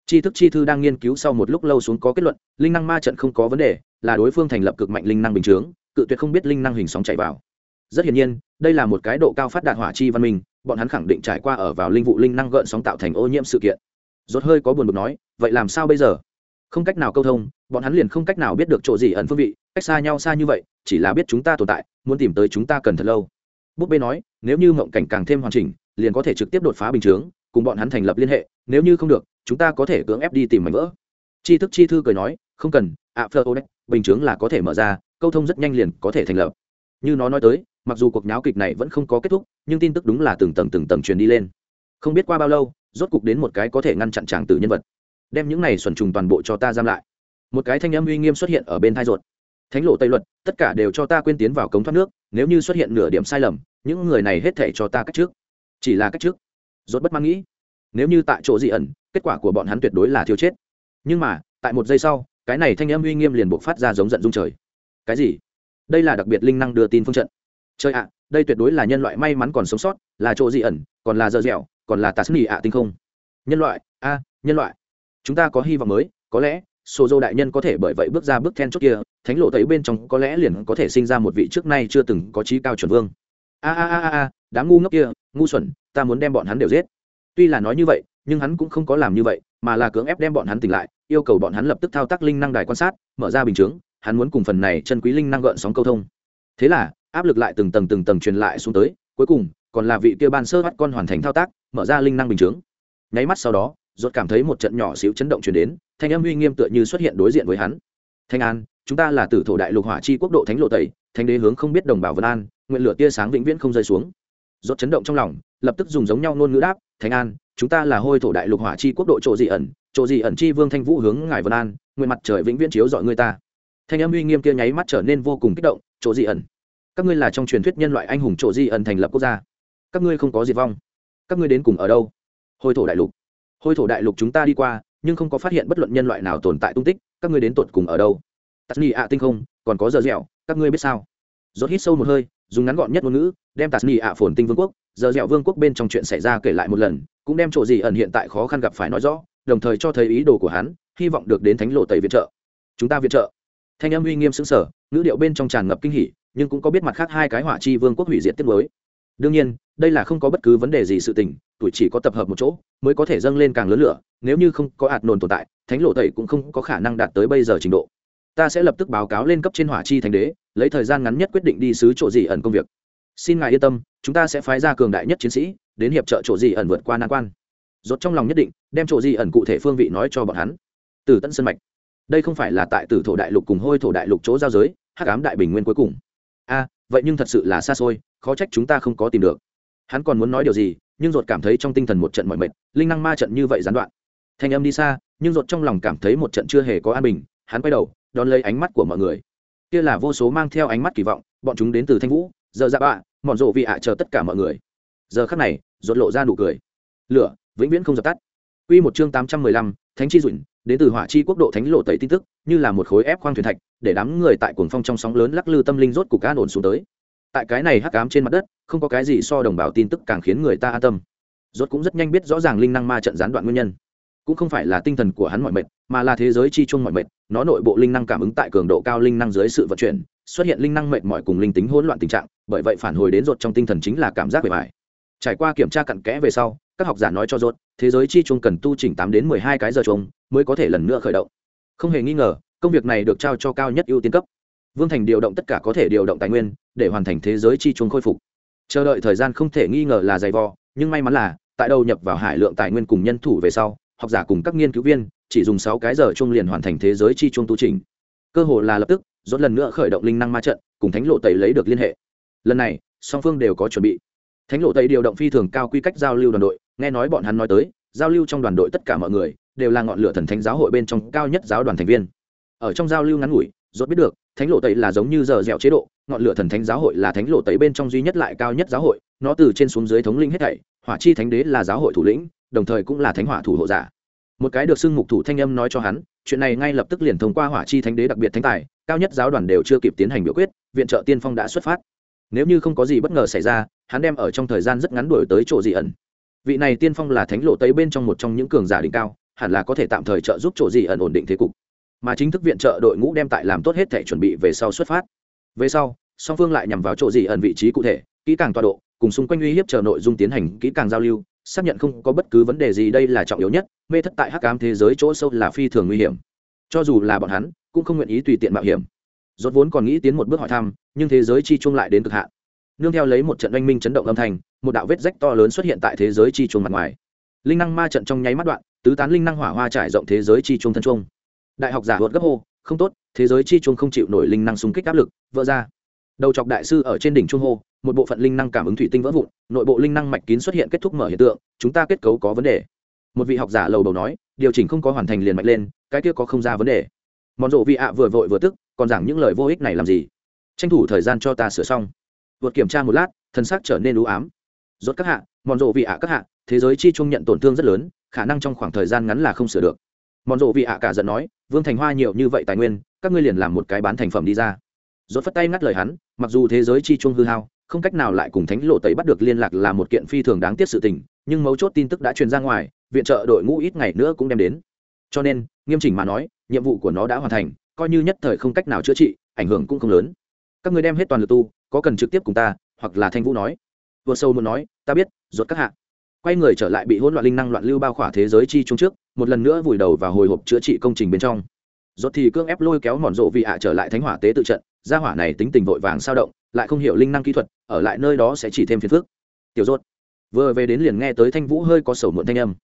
Tri thức chi thư đang nghiên cứu sau một lúc lâu xuống có kết luận, linh năng ma trận không có vấn đề, là đối phương thành lập cực mạnh linh năng bình chướng, cự tuyệt không biết linh năng hình sóng chạy vào. Rất hiển nhiên, đây là một cái độ cao phát đạt hỏa chi văn minh, bọn hắn khẳng định trải qua ở vào linh vụ linh năng gợn sóng tạo thành ô nhiễm sự kiện. Rốt hơi có buồn bực nói, vậy làm sao bây giờ? Không cách nào câu thông, bọn hắn liền không cách nào biết được chỗ gì ẩn phương vị, cách xa nhau xa như vậy, chỉ là biết chúng ta tồn tại, muốn tìm tới chúng ta cần thật lâu. Búp bê nói, nếu như mộng cảnh càng thêm hoàn chỉnh, liền có thể trực tiếp đột phá bình chướng, cùng bọn hắn thành lập liên hệ, nếu như không được, chúng ta có thể cưỡng ép đi tìm mảnh vỡ. Chi thức chi thư cười nói, không cần, ạ phơ ô bình chướng là có thể mở ra, câu thông rất nhanh liền có thể thành lập. Như nó nói tới, mặc dù cuộc nháo kịch này vẫn không có kết thúc, nhưng tin tức đúng là từng tầng từng tầng truyền đi lên. Không biết qua bao lâu, rốt cục đến một cái có thể ngăn chặn tràng tử nhân vật đem những này xuẩn trùng toàn bộ cho ta giam lại. Một cái thanh âm uy nghiêm xuất hiện ở bên thai ruột. Thánh lộ tây luật, tất cả đều cho ta quên tiến vào cống thoát nước, nếu như xuất hiện nửa điểm sai lầm, những người này hết thể cho ta cách trước. Chỉ là cách trước. Rốt bất mang nghĩ. Nếu như tại chỗ dị ẩn, kết quả của bọn hắn tuyệt đối là thiếu chết. Nhưng mà, tại một giây sau, cái này thanh âm uy nghiêm liền buộc phát ra giống giận dung trời. Cái gì? Đây là đặc biệt linh năng đưa tin phương trận. Trời ạ, đây tuyệt đối là nhân loại may mắn còn sống sót, là chỗ dị ẩn, còn là dơ dẻo, còn là tà sức nỉ ạ tinh không. Nhân loại, a, nhân loại chúng ta có hy vọng mới, có lẽ sổ dô đại nhân có thể bởi vậy bước ra bước then chốt kia, thánh lộ tẩy bên trong có lẽ liền có thể sinh ra một vị trước nay chưa từng có trí cao chuẩn vương. A a a a, đám ngu ngốc kia, ngu xuẩn, ta muốn đem bọn hắn đều giết. Tuy là nói như vậy, nhưng hắn cũng không có làm như vậy, mà là cưỡng ép đem bọn hắn tỉnh lại, yêu cầu bọn hắn lập tức thao tác linh năng đài quan sát, mở ra bình chướng, hắn muốn cùng phần này chân quý linh năng gợn sóng câu thông. Thế là, áp lực lại từng tầng từng tầng truyền lại xuống tới, cuối cùng, còn là vị kia ban sơ bắt con hoàn thành thao tác, mở ra linh năng bình chướng. Nháy mắt sau đó rốt cảm thấy một trận nhỏ xíu chấn động truyền đến, thanh âm uy nghiêm tựa như xuất hiện đối diện với hắn. Thanh an, chúng ta là tử thổ đại lục hỏa chi quốc độ thánh lộ tẩy, thánh đế hướng không biết đồng bào vân an, nguyện lửa tia sáng vĩnh viễn không rơi xuống. Rốt chấn động trong lòng, lập tức dùng giống nhau ngôn ngữ đáp, thanh an, chúng ta là hôi thổ đại lục hỏa chi quốc độ chỗ dị ẩn, chỗ dị ẩn chi vương thanh vũ hướng ngài vân an, nguyện mặt trời vĩnh viễn chiếu dọi người ta. Thanh âm uy nghiêm kia nháy mắt trở nên vô cùng kích động, chỗ dị ẩn? Các ngươi là trong truyền thuyết nhân loại anh hùng chỗ dị ẩn thành lập quốc gia. Các ngươi không có diệt vong. Các ngươi đến cùng ở đâu? Hôi thổ đại lục hôi thổ đại lục chúng ta đi qua, nhưng không có phát hiện bất luận nhân loại nào tồn tại tung tích, các ngươi đến tột cùng ở đâu? Tắt ni ạ tinh không, còn có giờ dẻo, các ngươi biết sao? Rốt hít sâu một hơi, dùng ngắn gọn nhất ngôn ngữ, đem tạt ni ạ phồn tinh vương quốc, giờ dẻo vương quốc bên trong chuyện xảy ra kể lại một lần, cũng đem chỗ gì ẩn hiện tại khó khăn gặp phải nói rõ, đồng thời cho thấy ý đồ của hắn, hy vọng được đến thánh lộ tẩy viện trợ. Chúng ta viện trợ. Thanh âm uy nghiêm xứng sở ngữ điệu bên trong tràn ngập kinh hỉ, nhưng cũng có biết mặt khác hai cái hỏa chi vương quốc hủy diệt tiết mới đương nhiên, đây là không có bất cứ vấn đề gì sự tình, tuổi chỉ có tập hợp một chỗ, mới có thể dâng lên càng lớn lửa, nếu như không có hạt nồn tồn tại, thánh lộ tẩy cũng không có khả năng đạt tới bây giờ trình độ. Ta sẽ lập tức báo cáo lên cấp trên hỏa chi thánh đế, lấy thời gian ngắn nhất quyết định đi sứ chỗ gì ẩn công việc. Xin ngài yên tâm, chúng ta sẽ phái ra cường đại nhất chiến sĩ, đến hiệp trợ chỗ gì ẩn vượt qua nan quan. Rốt trong lòng nhất định, đem chỗ gì ẩn cụ thể phương vị nói cho bọn hắn. Từ tân sân mạch. Đây không phải là tại tử thổ đại lục cùng hôi thổ đại lục chỗ giao giới, hắc ám đại bình nguyên cuối cùng. A vậy nhưng thật sự là xa xôi khó trách chúng ta không có tìm được. Hắn còn muốn nói điều gì nhưng ruột cảm thấy trong tinh thần một trận mọi mệt linh năng ma trận như vậy gián đoạn. Thanh âm đi xa nhưng ruột trong lòng cảm thấy một trận chưa hề có an bình hắn quay đầu đón lấy ánh mắt của mọi người. Kia là vô số mang theo ánh mắt kỳ vọng bọn chúng đến từ thanh vũ giờ dạ bạ mọn rộ vị ạ chờ tất cả mọi người. Giờ khắc này ruột lộ ra nụ cười. Lửa vĩnh viễn không dập tắt. Quy một chương tám trăm mười lăm, Thánh chi duyện, đến từ Hỏa chi quốc độ thánh lộ tẩy tin tức, như là một khối ép khoang thuyền thạch, để đám người tại cuồng phong trong sóng lớn lắc lư tâm linh rốt cục an ổn xuống tới. Tại cái này hắc ám trên mặt đất không có cái gì so đồng bào tin tức càng khiến người ta an tâm. Rốt cũng rất nhanh biết rõ ràng linh năng ma trận gián đoạn nguyên nhân. Cũng không phải là tinh thần của hắn mọi mệt mà là thế giới chi chung mọi mệt nó nội bộ linh năng cảm ứng tại cường độ cao linh năng dưới sự vận chuyển xuất hiện linh năng mệt mỏi cùng linh tính hỗn loạn tình trạng bởi vậy phản hồi đến rột trong tinh thần chính là cảm giác bề bài trải qua kiểm tra cặn kẽ về sau các học giả nói cho rốt, thế giới chi chung cần tu chỉnh tám đến mười hai cái giờ chung mới có thể lần nữa khởi động. Không hề nghi ngờ, công việc này được trao cho cao nhất ưu tiên cấp. Vương thành điều động tất cả có thể điều động tài nguyên để hoàn thành thế giới chi chung khôi phục. Chờ đợi thời gian không thể nghi ngờ là dày vò, nhưng may mắn là, tại đầu nhập vào hải lượng tài nguyên cùng nhân thủ về sau, học giả cùng các nghiên cứu viên chỉ dùng sáu cái giờ chung liền hoàn thành thế giới chi chung tu trình cơ hồ là lập tức, rốt lần nữa khởi động linh năng ma trận, cùng thánh lộ tẩy lấy được liên hệ. Lần này, song phương đều có chuẩn bị. Thánh lộ tẩy điều động phi thường cao quy cách giao lưu đoàn đội nghe nói bọn hắn nói tới, giao lưu trong đoàn đội tất cả mọi người đều là ngọn lửa thần thánh giáo hội bên trong cao nhất giáo đoàn thành viên. Ở trong giao lưu ngắn ngủi, rốt biết được, thánh lộ tẩy là giống như giờ dẻo chế độ, ngọn lửa thần thánh giáo hội là thánh lộ tẩy bên trong duy nhất lại cao nhất giáo hội, nó từ trên xuống dưới thống linh hết thảy, hỏa chi thánh đế là giáo hội thủ lĩnh, đồng thời cũng là thánh hỏa thủ hộ giả. Một cái được xưng mục thủ thanh âm nói cho hắn, chuyện này ngay lập tức liền thông qua hỏa chi thánh đế đặc biệt thánh tài, cao nhất giáo đoàn đều chưa kịp tiến hành biểu quyết, viện trợ tiên phong đã xuất phát. Nếu như không có gì bất ngờ xảy ra, hắn đem ở trong thời gian rất ngắn đuổi tới chỗ dị ẩn vị này tiên phong là thánh lộ tây bên trong một trong những cường giả đỉnh cao, hẳn là có thể tạm thời trợ giúp chỗ gì ẩn ổn định thế cục. Mà chính thức viện trợ đội ngũ đem tại làm tốt hết thể chuẩn bị về sau xuất phát. Về sau, song phương lại nhằm vào chỗ gì ẩn vị trí cụ thể, kỹ càng tọa độ, cùng xung quanh uy hiếp chờ nội dung tiến hành kỹ càng giao lưu, xác nhận không có bất cứ vấn đề gì đây là trọng yếu nhất, mê thất tại hắc ám thế giới chỗ sâu là phi thường nguy hiểm. Cho dù là bọn hắn, cũng không nguyện ý tùy tiện mạo hiểm. Rốt vốn còn nghĩ tiến một bước hỏi thăm, nhưng thế giới chi chung lại đến cực hạn. Nương theo lấy một trận oanh minh chấn động âm thanh một đạo vết rách to lớn xuất hiện tại thế giới chi chuông mặt ngoài. Linh năng ma trận trong nháy mắt đoạn, tứ tán linh năng hỏa hoa trải rộng thế giới chi chuông thân chuông. Đại học giả hột gấp hô, không tốt, thế giới chi chuông không chịu nổi linh năng xung kích áp lực, vỡ ra. Đầu chọc đại sư ở trên đỉnh trung hô, một bộ phận linh năng cảm ứng thủy tinh vỡ vụn, nội bộ linh năng mạch kín xuất hiện kết thúc mở hiện tượng, chúng ta kết cấu có vấn đề. Một vị học giả lầu đầu nói, điều chỉnh không có hoàn thành liền mạnh lên, cái kia có không ra vấn đề. Mòn rộ vị ạ vừa vội vừa tức, còn giảng những lời vô ích này làm gì? Tranh thủ thời gian cho ta sửa xong. Vượt kiểm tra một lát thân xác trở nên ưu ám rốt các hạ, mòn rộ vị ạ các hạ, thế giới chi trung nhận tổn thương rất lớn, khả năng trong khoảng thời gian ngắn là không sửa được. Mòn rộ vị ạ cả giận nói, vương thành hoa nhiều như vậy tài nguyên, các ngươi liền làm một cái bán thành phẩm đi ra. Rốt phất tay ngắt lời hắn, mặc dù thế giới chi chung hư hao, không cách nào lại cùng thánh lộ tẩy bắt được liên lạc là một kiện phi thường đáng tiếc sự tình, nhưng mấu chốt tin tức đã truyền ra ngoài, viện trợ đội ngũ ít ngày nữa cũng đem đến. Cho nên, nghiêm chỉnh mà nói, nhiệm vụ của nó đã hoàn thành, coi như nhất thời không cách nào chữa trị, ảnh hưởng cũng không lớn. Các người đem hết toàn lực tu, có cần trực tiếp cùng ta, hoặc là thanh vũ nói vừa sâu muốn nói, ta biết, ruột các hạ. Quay người trở lại bị hỗn loạn linh năng loạn lưu bao khỏa thế giới chi chung trước, một lần nữa vùi đầu vào hồi hộp chữa trị công trình bên trong. Rốt thì cương ép lôi kéo mòn rộ vị ạ trở lại thánh hỏa tế tự trận, gia hỏa này tính tình vội vàng sao động, lại không hiểu linh năng kỹ thuật, ở lại nơi đó sẽ chỉ thêm phiền phức. Tiểu rốt vừa về đến liền nghe tới thanh vũ hơi có sầu muộn thanh âm.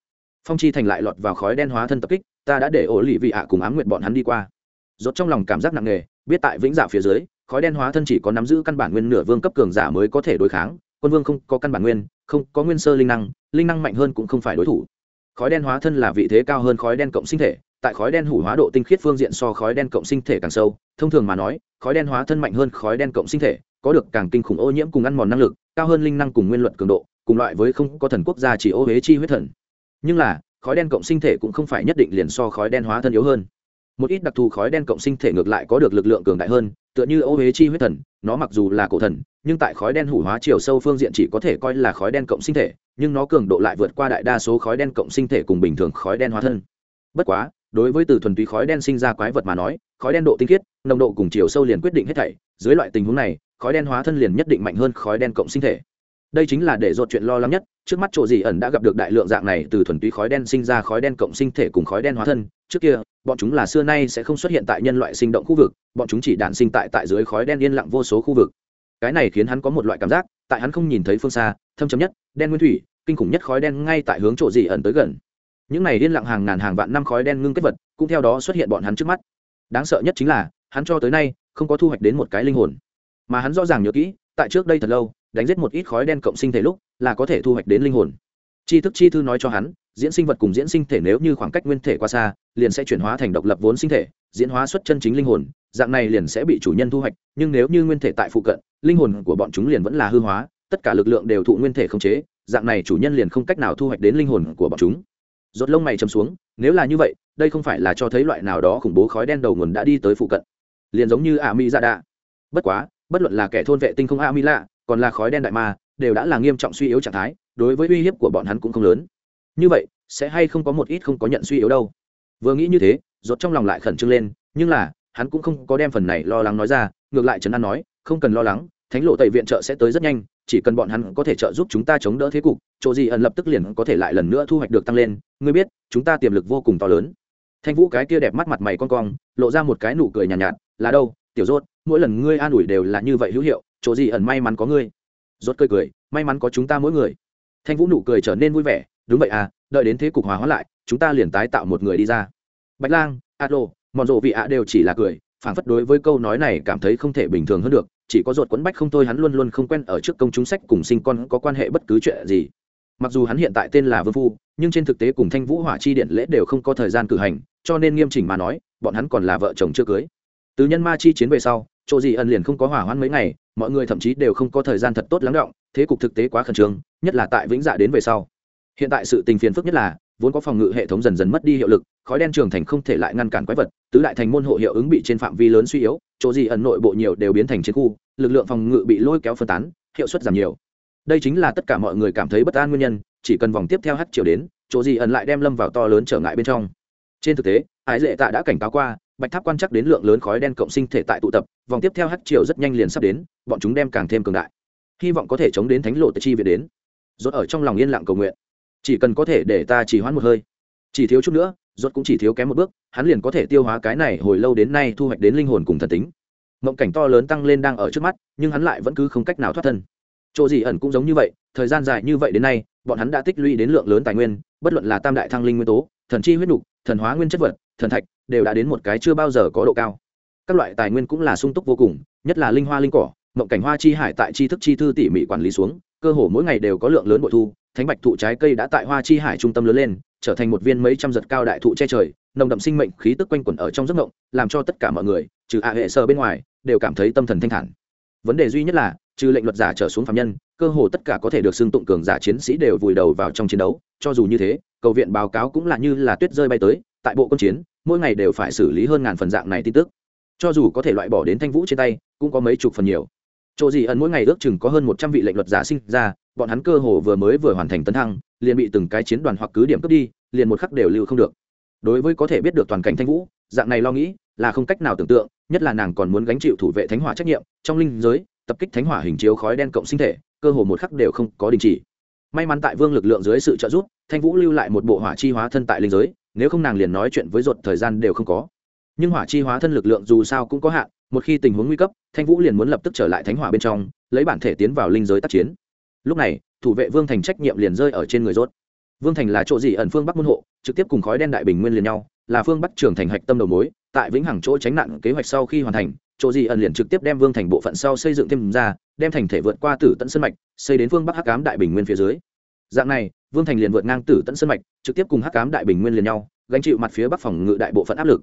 Phong chi thành lại lọt vào khói đen hóa thân tập kích, ta đã để ổ lì vị ạ cùng ám nguyện bọn hắn đi qua. Rốt trong lòng cảm giác nặng nề, biết tại vĩnh dạ phía dưới, khói đen hóa thân chỉ có nắm giữ căn bản nguyên nửa vương cấp cường giả mới có thể đối kháng quân vương không có căn bản nguyên, không có nguyên sơ linh năng linh năng mạnh hơn cũng không phải đối thủ. Khói đen hóa thân là vị thế cao hơn khói đen cộng sinh thể, tại khói đen hủ hóa độ tinh khiết phương diện so khói đen cộng sinh thể càng sâu, thông thường mà nói, khói đen hóa thân mạnh hơn khói đen cộng sinh thể, có được càng kinh khủng ô nhiễm cùng ăn mòn năng lực, cao hơn linh năng cùng nguyên luận cường độ, cùng loại với không có thần quốc gia chỉ ô huế chi huyết thần. Nhưng là, khói đen cộng sinh thể cũng không phải nhất định liền so khói đen hóa thân yếu hơn một ít đặc thù khói đen cộng sinh thể ngược lại có được lực lượng cường đại hơn, tựa như ô huế chi huyết thần, nó mặc dù là cổ thần, nhưng tại khói đen hủ hóa chiều sâu phương diện chỉ có thể coi là khói đen cộng sinh thể, nhưng nó cường độ lại vượt qua đại đa số khói đen cộng sinh thể cùng bình thường khói đen hóa thân. Bất quá, đối với từ thuần túy khói đen sinh ra quái vật mà nói, khói đen độ tinh khiết, nồng độ cùng chiều sâu liền quyết định hết thảy. Dưới loại tình huống này, khói đen hóa thân liền nhất định mạnh hơn khói đen cộng sinh thể đây chính là để dột chuyện lo lắng nhất, trước mắt chỗ gì ẩn đã gặp được đại lượng dạng này từ thuần túy khói đen sinh ra khói đen cộng sinh thể cùng khói đen hóa thân. Trước kia, bọn chúng là xưa nay sẽ không xuất hiện tại nhân loại sinh động khu vực, bọn chúng chỉ đản sinh tại tại dưới khói đen yên lặng vô số khu vực. Cái này khiến hắn có một loại cảm giác, tại hắn không nhìn thấy phương xa, thâm chấm nhất, đen nguyên thủy, kinh khủng nhất khói đen ngay tại hướng chỗ gì ẩn tới gần. Những này yên lặng hàng ngàn hàng vạn năm khói đen ngưng kết vật, cũng theo đó xuất hiện bọn hắn trước mắt. Đáng sợ nhất chính là, hắn cho tới nay, không có thu hoạch đến một cái linh hồn. Mà hắn rõ ràng nhớ kỹ, tại trước đây thật lâu đánh giết một ít khói đen cộng sinh thể lúc, là có thể thu hoạch đến linh hồn. Tri thức chi thư nói cho hắn, diễn sinh vật cùng diễn sinh thể nếu như khoảng cách nguyên thể qua xa, liền sẽ chuyển hóa thành độc lập vốn sinh thể, diễn hóa xuất chân chính linh hồn, dạng này liền sẽ bị chủ nhân thu hoạch, nhưng nếu như nguyên thể tại phụ cận, linh hồn của bọn chúng liền vẫn là hư hóa, tất cả lực lượng đều thụ nguyên thể không chế, dạng này chủ nhân liền không cách nào thu hoạch đến linh hồn của bọn chúng. Rốt lông mày chầm xuống, nếu là như vậy, đây không phải là cho thấy loại nào đó khủng bố khói đen đầu nguồn đã đi tới phụ cận. Liền giống như a mi ra đạ bất quá, bất luận là kẻ thôn vệ tinh không a mi lạ còn là khói đen đại ma đều đã là nghiêm trọng suy yếu trạng thái đối với uy hiếp của bọn hắn cũng không lớn. Như vậy sẽ hay không có một ít không có nhận suy yếu đâu? Vừa nghĩ như thế rốt trong lòng lại khẩn trương lên nhưng là hắn cũng không có đem phần này lo lắng nói ra ngược lại trấn an nói không cần lo lắng thánh lộ tẩy viện trợ sẽ tới rất nhanh chỉ cần bọn hắn có thể trợ giúp chúng ta chống đỡ thế cục chỗ gì ẩn lập tức liền có thể lại lần nữa thu hoạch được tăng lên ngươi biết chúng ta tiềm lực vô cùng to lớn. Thanh vũ cái kia đẹp mắt mặt mày con cong lộ ra một cái nụ cười nhàn nhạt, nhạt là đâu tiểu rốt mỗi lần ngươi an ủi đều là như vậy hữu hiệu chỗ gì ẩn may mắn có ngươi? Rốt cười cười, may mắn có chúng ta mỗi người. Thanh vũ nụ cười trở nên vui vẻ, đúng vậy à đợi đến thế cục hòa hóa lại, chúng ta liền tái tạo một người đi ra. Bạch lang alo mòn rộ vị ạ đều chỉ là cười, phảng phất đối với câu nói này cảm thấy không thể bình thường hơn được, chỉ có ruột quấn bách không thôi hắn luôn luôn không quen ở trước công chúng sách cùng sinh con có quan hệ bất cứ chuyện gì. Mặc dù hắn hiện tại tên là vương phu, nhưng trên thực tế cùng thanh vũ hỏa chi điện lễ đều không có thời gian cử hành, cho nên nghiêm chỉnh mà nói, bọn hắn còn là vợ chồng chưa cưới. Từ nhân ma chi chiến về sau chỗ gì ẩn liền không có hỏa hoãn mấy ngày, mọi người thậm chí đều không có thời gian thật tốt lắng động, thế cục thực tế quá khẩn trương, nhất là tại vĩnh dạ đến về sau. Hiện tại sự tình phiền phức nhất là, vốn có phòng ngự hệ thống dần dần mất đi hiệu lực, khói đen trường thành không thể lại ngăn cản quái vật, tứ đại thành môn hộ hiệu ứng bị trên phạm vi lớn suy yếu, chỗ gì ẩn nội bộ nhiều đều biến thành chiến khu, lực lượng phòng ngự bị lôi kéo phân tán, hiệu suất giảm nhiều. Đây chính là tất cả mọi người cảm thấy bất an nguyên nhân, chỉ cần vòng tiếp theo hát chiều đến, chỗ gì ẩn lại đem lâm vào to lớn trở ngại bên trong. Trên thực tế, ái lệ tạ đã cảnh cáo qua bạch tháp quan chắc đến lượng lớn khói đen cộng sinh thể tại tụ tập, vòng tiếp theo hát chiều rất nhanh liền sắp đến, bọn chúng đem càng thêm cường đại. Hy vọng có thể chống đến thánh lộ tại chi viện đến. Rốt ở trong lòng yên lặng cầu nguyện. Chỉ cần có thể để ta chỉ hoãn một hơi. Chỉ thiếu chút nữa, rốt cũng chỉ thiếu kém một bước, hắn liền có thể tiêu hóa cái này hồi lâu đến nay thu hoạch đến linh hồn cùng thần tính. Mộng cảnh to lớn tăng lên đang ở trước mắt, nhưng hắn lại vẫn cứ không cách nào thoát thân. Chỗ gì ẩn cũng giống như vậy, thời gian dài như vậy đến nay, bọn hắn đã tích lũy đến lượng lớn tài nguyên, bất luận là tam đại thăng linh nguyên tố thần chi huyết nục thần hóa nguyên chất vật, thần thạch, đều đã đến một cái chưa bao giờ có độ cao. Các loại tài nguyên cũng là sung túc vô cùng, nhất là linh hoa linh cỏ, mộng cảnh hoa chi hải tại chi thức chi thư tỉ mỉ quản lý xuống, cơ hồ mỗi ngày đều có lượng lớn bội thu, thánh bạch thụ trái cây đã tại hoa chi hải trung tâm lớn lên, trở thành một viên mấy trăm giật cao đại thụ che trời, nồng đậm sinh mệnh khí tức quanh quẩn ở trong giấc mộng, làm cho tất cả mọi người, trừ ạ hệ sơ bên ngoài, đều cảm thấy tâm thần thanh thản. Vấn đề duy nhất là, trừ lệnh luật giả trở xuống phạm nhân cơ hồ tất cả có thể được xưng tụng cường giả chiến sĩ đều vùi đầu vào trong chiến đấu, cho dù như thế, cầu viện báo cáo cũng là như là tuyết rơi bay tới, tại bộ quân chiến, mỗi ngày đều phải xử lý hơn ngàn phần dạng này tin tức. Cho dù có thể loại bỏ đến thanh vũ trên tay, cũng có mấy chục phần nhiều. Chỗ gì ẩn mỗi ngày ước chừng có hơn một trăm vị lệnh luật giả sinh ra, bọn hắn cơ hồ vừa mới vừa hoàn thành tấn thăng, liền bị từng cái chiến đoàn hoặc cứ điểm cướp đi, liền một khắc đều lưu không được. Đối với có thể biết được toàn cảnh thanh vũ, dạng này lo nghĩ là không cách nào tưởng tượng, nhất là nàng còn muốn gánh chịu thủ vệ thánh hỏa trách nhiệm, trong linh giới, tập kích thánh hỏa hình chiếu khói đen cộng sinh thể cơ hồ một khắc đều không có đình chỉ. May mắn tại vương lực lượng dưới sự trợ giúp, thanh vũ lưu lại một bộ hỏa chi hóa thân tại linh giới, nếu không nàng liền nói chuyện với ruột thời gian đều không có. Nhưng hỏa chi hóa thân lực lượng dù sao cũng có hạn, một khi tình huống nguy cấp, thanh vũ liền muốn lập tức trở lại thánh hỏa bên trong, lấy bản thể tiến vào linh giới tác chiến. Lúc này, thủ vệ vương thành trách nhiệm liền rơi ở trên người rốt vương thành là chỗ gì ẩn phương bắc môn hộ, trực tiếp cùng khói đen đại bình nguyên liền nhau, là phương bắc trường thành hạch tâm đầu mối, tại vĩnh hằng chỗ tránh nạn kế hoạch sau khi hoàn thành chỗ gì ẩn liền trực tiếp đem vương thành bộ phận sau xây dựng thêm ra, đem thành thể vượt qua tử tận sân mạch, xây đến vương bắc hắc cám đại bình nguyên phía dưới. Dạng này, vương thành liền vượt ngang tử tận sân mạch, trực tiếp cùng hắc cám đại bình nguyên liền nhau, gánh chịu mặt phía bắc phòng ngự đại bộ phận áp lực.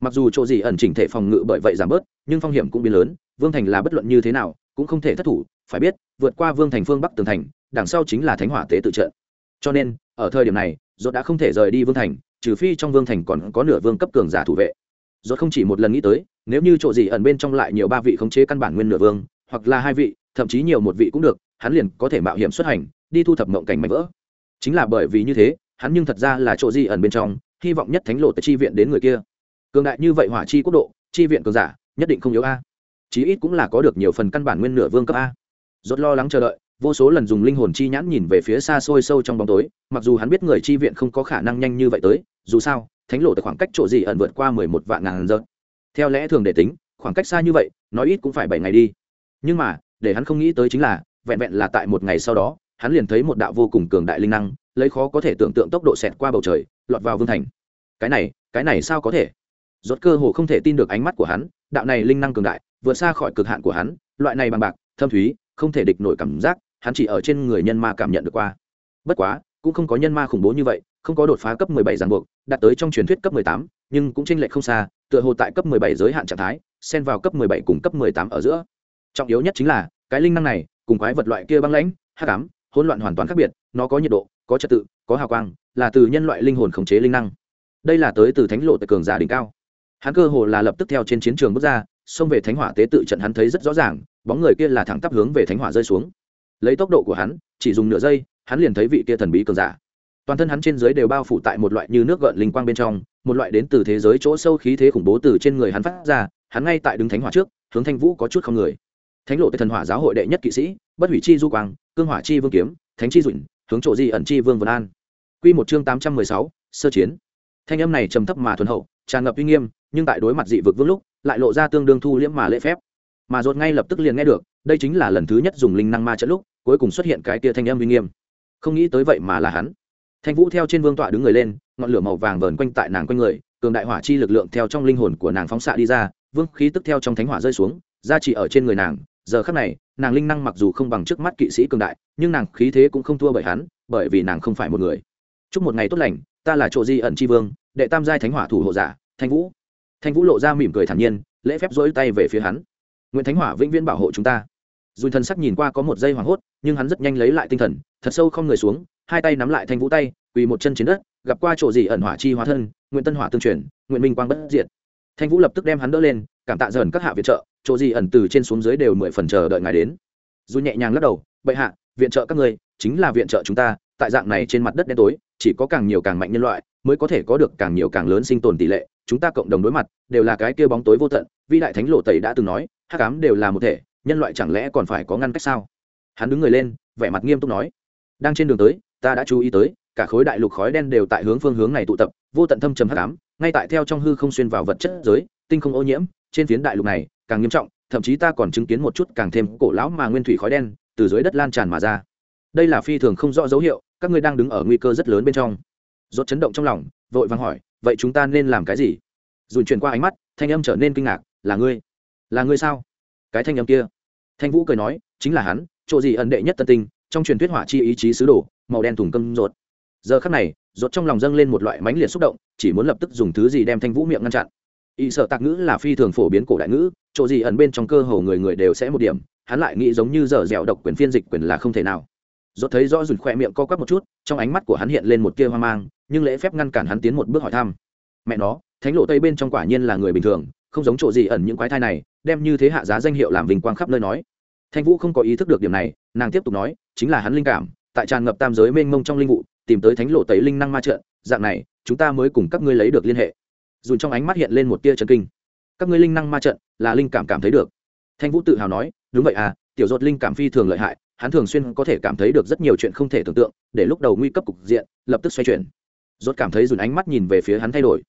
Mặc dù chỗ gì ẩn chỉnh thể phòng ngự bởi vậy giảm bớt, nhưng phong hiểm cũng biến lớn, vương thành là bất luận như thế nào, cũng không thể thất thủ, phải biết, vượt qua vương thành phương bắc tường thành, đằng sau chính là thánh hỏa tế tự trận. Cho nên, ở thời điểm này dốt đã không thể rời đi vương thành, trừ phi trong vương thành còn có nửa vương cấp cường giả thủ vệ. Dốt không chỉ một lần nghĩ tới nếu như chỗ gì ẩn bên trong lại nhiều ba vị khống chế căn bản nguyên nửa vương, hoặc là hai vị, thậm chí nhiều một vị cũng được, hắn liền có thể mạo hiểm xuất hành, đi thu thập mộng cảnh mạnh vỡ. Chính là bởi vì như thế, hắn nhưng thật ra là chỗ gì ẩn bên trong, hy vọng nhất thánh lộ tới chi viện đến người kia. Cường đại như vậy hỏa chi quốc độ, chi viện cường giả, nhất định không yếu a. Chí ít cũng là có được nhiều phần căn bản nguyên nửa vương cấp a. Rốt lo lắng chờ đợi, vô số lần dùng linh hồn chi nhãn nhìn về phía xa xôi sâu trong bóng tối, mặc dù hắn biết người chi viện không có khả năng nhanh như vậy tới, dù sao, thánh lộ tại khoảng cách chỗ gì ẩn vượt qua mười một vạn ngàn giờ theo lẽ thường để tính, khoảng cách xa như vậy, nói ít cũng phải bảy ngày đi. Nhưng mà, để hắn không nghĩ tới chính là, vẹn vẹn là tại một ngày sau đó, hắn liền thấy một đạo vô cùng cường đại linh năng, lấy khó có thể tưởng tượng tốc độ xẹt qua bầu trời, lọt vào vương thành. Cái này cái này sao có thể? Rốt cơ hồ không thể tin được ánh mắt của hắn, đạo này linh năng cường đại, vượt xa khỏi cực hạn của hắn, loại này bằng bạc, thâm thúy, không thể địch nổi cảm giác, hắn chỉ ở trên người nhân ma cảm nhận được qua. Bất quá, cũng không có nhân ma khủng bố như vậy không có đột phá cấp 17 ràng buộc đạt tới trong truyền thuyết cấp 18, nhưng cũng chênh lệch không xa tựa hồ tại cấp 17 giới hạn trạng thái xen vào cấp 17 cùng cấp 18 ở giữa. Trọng yếu nhất chính là cái linh năng này cùng quái vật loại kia băng lãnh hắc ám hỗn loạn hoàn toàn khác biệt nó có nhiệt độ có trật tự có hào quang là từ nhân loại linh hồn khống chế linh năng. Đây là tới từ thánh lộ tại cường giả đỉnh cao. Hắn cơ hồ là lập tức theo trên chiến trường bước ra xông về thánh hỏa tế tự trận hắn thấy rất rõ ràng bóng người kia là thẳng tắp hướng về thánh hỏa rơi xuống. Lấy tốc độ của hắn chỉ dùng nửa giây hắn liền thấy vị kia thần bí cường giả toàn thân hắn trên dưới đều bao phủ tại một loại như nước gợn linh quang bên trong, một loại đến từ thế giới chỗ sâu khí thế khủng bố từ trên người hắn phát ra, hắn ngay tại đứng thánh hỏa trước, hướng thanh vũ có chút không người. Thánh lộ tại thần hỏa giáo hội đệ nhất kỵ sĩ, bất hủy chi du quang, cương hỏa chi vương kiếm, thánh chi dụnh hướng chỗ di ẩn chi vương vân an. Quy một chương tám trăm mười sáu, sơ chiến. Thanh âm này trầm thấp mà thuần hậu, tràn ngập uy nghiêm, nhưng tại đối mặt dị vực vương lúc, lại lộ ra tương đương thu liễm mà lễ phép. Mà dột ngay lập tức liền nghe được, đây chính là lần thứ nhất dùng linh năng ma trận lúc, cuối cùng xuất hiện cái kia thanh âm uy nghiêm. Không nghĩ tới vậy mà là hắn thanh vũ theo trên vương tọa đứng người lên, ngọn lửa màu vàng vờn quanh tại nàng quanh người, cường đại hỏa chi lực lượng theo trong linh hồn của nàng phóng xạ đi ra, vương khí tức theo trong thánh hỏa rơi xuống ra chỉ ở trên người nàng. Giờ khắc này, nàng linh năng mặc dù không bằng trước mắt kỵ sĩ cường đại, nhưng nàng khí thế cũng không thua bởi hắn, bởi vì nàng không phải một người. Chúc một ngày tốt lành, ta là chỗ di ẩn tri vương, đệ tam giai thánh hỏa thủ hộ giả, thanh vũ. Thanh vũ lộ ra mỉm cười thản nhiên, lễ phép dỗi tay về phía hắn. Nguyễn thánh hỏa vĩnh viễn bảo hộ chúng ta. Dùi thần sắc nhìn qua có một giây hoảng hốt, nhưng hắn rất nhanh lấy lại tinh thần, thật sâu không người xuống hai tay nắm lại thanh vũ tay, quỳ một chân trên đất, gặp qua chỗ gì ẩn hỏa chi hóa thân nguyễn tân hỏa tương truyền nguyễn minh quang bất diệt. Thanh vũ lập tức đem hắn đỡ lên, cảm tạ dần các hạ viện trợ, chỗ gì ẩn từ trên xuống dưới đều mười phần chờ đợi ngài đến. Dù nhẹ nhàng lắc đầu, bệ hạ, viện trợ các ngươi chính là viện trợ chúng ta, tại dạng này trên mặt đất đen tối, chỉ có càng nhiều càng mạnh nhân loại mới có thể có được càng nhiều càng lớn sinh tồn tỷ lệ, chúng ta cộng đồng đối mặt đều là cái kia bóng tối vô tận. Vi đại thánh lộ tẩy đã từng nói, hắc ám đều là một thể, nhân loại chẳng lẽ còn phải có ngăn cách sao? Hắn đứng người lên, vẻ mặt nghiêm túc nói. Đang trên đường tới ta đã chú ý tới, cả khối đại lục khói đen đều tại hướng phương hướng này tụ tập, vô tận thâm trầm hắc ám, ngay tại theo trong hư không xuyên vào vật chất giới, tinh không ô nhiễm, trên phiến đại lục này, càng nghiêm trọng, thậm chí ta còn chứng kiến một chút càng thêm cổ lão mà nguyên thủy khói đen, từ dưới đất lan tràn mà ra. Đây là phi thường không rõ dấu hiệu, các ngươi đang đứng ở nguy cơ rất lớn bên trong. Rốt chấn động trong lòng, vội vàng hỏi, vậy chúng ta nên làm cái gì? Dùn chuyển qua ánh mắt, thanh âm trở nên kinh ngạc, là ngươi. Là ngươi sao? Cái thanh âm kia. Thanh vũ cười nói, chính là hắn, chỗ gì ẩn đệ nhất tân tinh trong truyền thuyết hỏa chi ý chí sứ đồ, màu đen thùng cơm rột giờ khắc này rột trong lòng dâng lên một loại mãnh liệt xúc động, chỉ muốn lập tức dùng thứ gì đem thanh vũ miệng ngăn chặn. Y sợ tạc ngữ là phi thường phổ biến cổ đại ngữ, chỗ gì ẩn bên trong cơ hồ người người đều sẽ một điểm, hắn lại nghĩ giống như dở dẻo độc quyền phiên dịch quyền là không thể nào. Rột thấy rõ dùn khoe miệng co quắp một chút, trong ánh mắt của hắn hiện lên một tia hoang mang, nhưng lễ phép ngăn cản hắn tiến một bước hỏi thăm. Mẹ nó, thánh lộ tây bên trong quả nhiên là người bình thường, không giống chỗ gì ẩn những quái thai này, đem như thế hạ giá danh hiệu làm vinh quang khắp nơi nói thanh vũ không có ý thức được điểm này, nàng tiếp tục nói, chính là hắn linh cảm, tại tràn ngập tam giới mênh mông trong linh vụ, tìm tới thánh lộ tẩy linh năng ma trận, dạng này, chúng ta mới cùng các ngươi lấy được liên hệ. Dùn trong ánh mắt hiện lên một tia trần kinh. Các ngươi linh năng ma trận, là linh cảm cảm thấy được. Thanh vũ tự hào nói, đúng vậy à tiểu dột linh cảm phi thường lợi hại, hắn thường xuyên có thể cảm thấy được rất nhiều chuyện không thể tưởng tượng, để lúc đầu nguy cấp cục diện, lập tức xoay chuyển. Dột cảm thấy dùn ánh mắt nhìn về phía hắn thay đổi.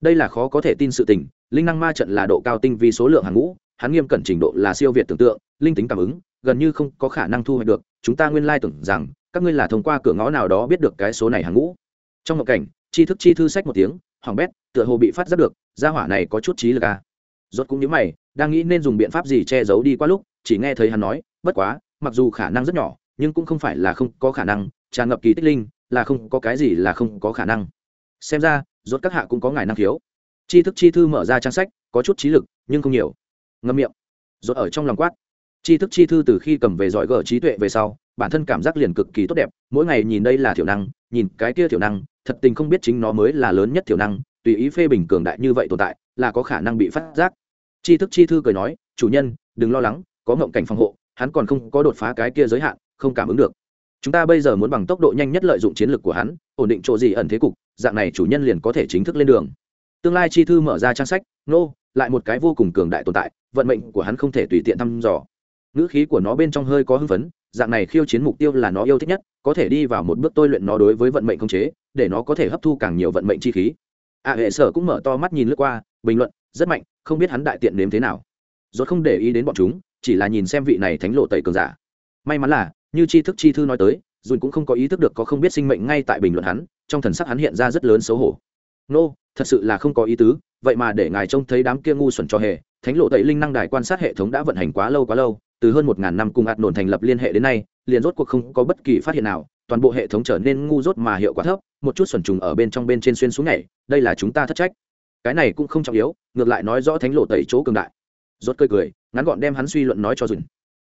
Đây là khó có thể tin sự tình, linh năng ma trận là độ cao tinh vì số lượng hàng ngũ, hắn nghiêm cẩn trình độ là siêu việt tưởng tượng linh tính cảm ứng, gần như không có khả năng thu hoạch được. Chúng ta nguyên lai tưởng rằng, các ngươi là thông qua cửa ngõ nào đó biết được cái số này hàng ngũ. Trong một cảnh, tri thức chi thư sách một tiếng hoàng bét, tựa hồ bị phát giác được, gia hỏa này có chút trí lực à. rốt cũng như mày, đang nghĩ nên dùng biện pháp gì che giấu đi qua lúc, chỉ nghe thấy hắn nói, bất quá, mặc dù khả năng rất nhỏ, nhưng cũng không phải là không có khả năng, tràn ngập kỳ tích linh, là không có cái gì là không có khả năng. Xem ra, rốt các hạ cũng có ngài năng khiếu. Tri thức chi thư mở ra trang sách, có chút trí lực, nhưng không nhiều. Ngâm miệng. Rốt ở trong lòng quát tri thức chi thư từ khi cầm về giỏi gỡ trí tuệ về sau bản thân cảm giác liền cực kỳ tốt đẹp. Mỗi ngày nhìn đây là thiểu năng nhìn cái kia thiểu năng thật tình không biết chính nó mới là lớn nhất thiểu năng tùy ý phê bình cường đại như vậy tồn tại là có khả năng bị phát giác. Tri thức chi thư cười nói chủ nhân đừng lo lắng có ngộng cảnh phòng hộ hắn còn không có đột phá cái kia giới hạn không cảm ứng được. Chúng ta bây giờ muốn bằng tốc độ nhanh nhất lợi dụng chiến lược của hắn ổn định chỗ gì ẩn thế cục dạng này chủ nhân liền có thể chính thức lên đường. Tương lai chi thư mở ra trang sách nô、no, lại một cái vô cùng cường đại tồn tại vận mệnh của hắn không thể tùy tiện thăm dò ngữ khí của nó bên trong hơi có hưng phấn dạng này khiêu chiến mục tiêu là nó yêu thích nhất có thể đi vào một bước tôi luyện nó đối với vận mệnh không chế để nó có thể hấp thu càng nhiều vận mệnh chi khí. Ạ à, hệ sở cũng mở to mắt nhìn lướt qua bình luận rất mạnh không biết hắn đại tiện nếm thế nào. Rốt không để ý đến bọn chúng chỉ là nhìn xem vị này thánh lộ tẩy cường giả. May mắn là như chi thức chi thư nói tới dùn cũng không có ý thức được có không biết sinh mệnh ngay tại bình luận hắn trong thần sắc hắn hiện ra rất lớn xấu hổ. Nô、no, thật sự là không có ý tứ, vậy mà để ngài trông thấy đám kia ngu xuẩn cho hề, thánh lộ tẩy linh năng đài quan sát hệ thống đã vận hành quá lâu quá lâu, từ hơn một ngàn năm cùng ạt nổn thành lập liên hệ đến nay, liền rốt cuộc không có bất kỳ phát hiện nào, toàn bộ hệ thống trở nên ngu dốt mà hiệu quả thấp, một chút xuẩn trùng ở bên trong bên trên xuyên xuống nhảy, đây là chúng ta thất trách. Cái này cũng không trọng yếu, ngược lại nói rõ thánh lộ tẩy chỗ cường đại. Rốt cười cười, ngắn gọn đem hắn suy luận nói cho dùn.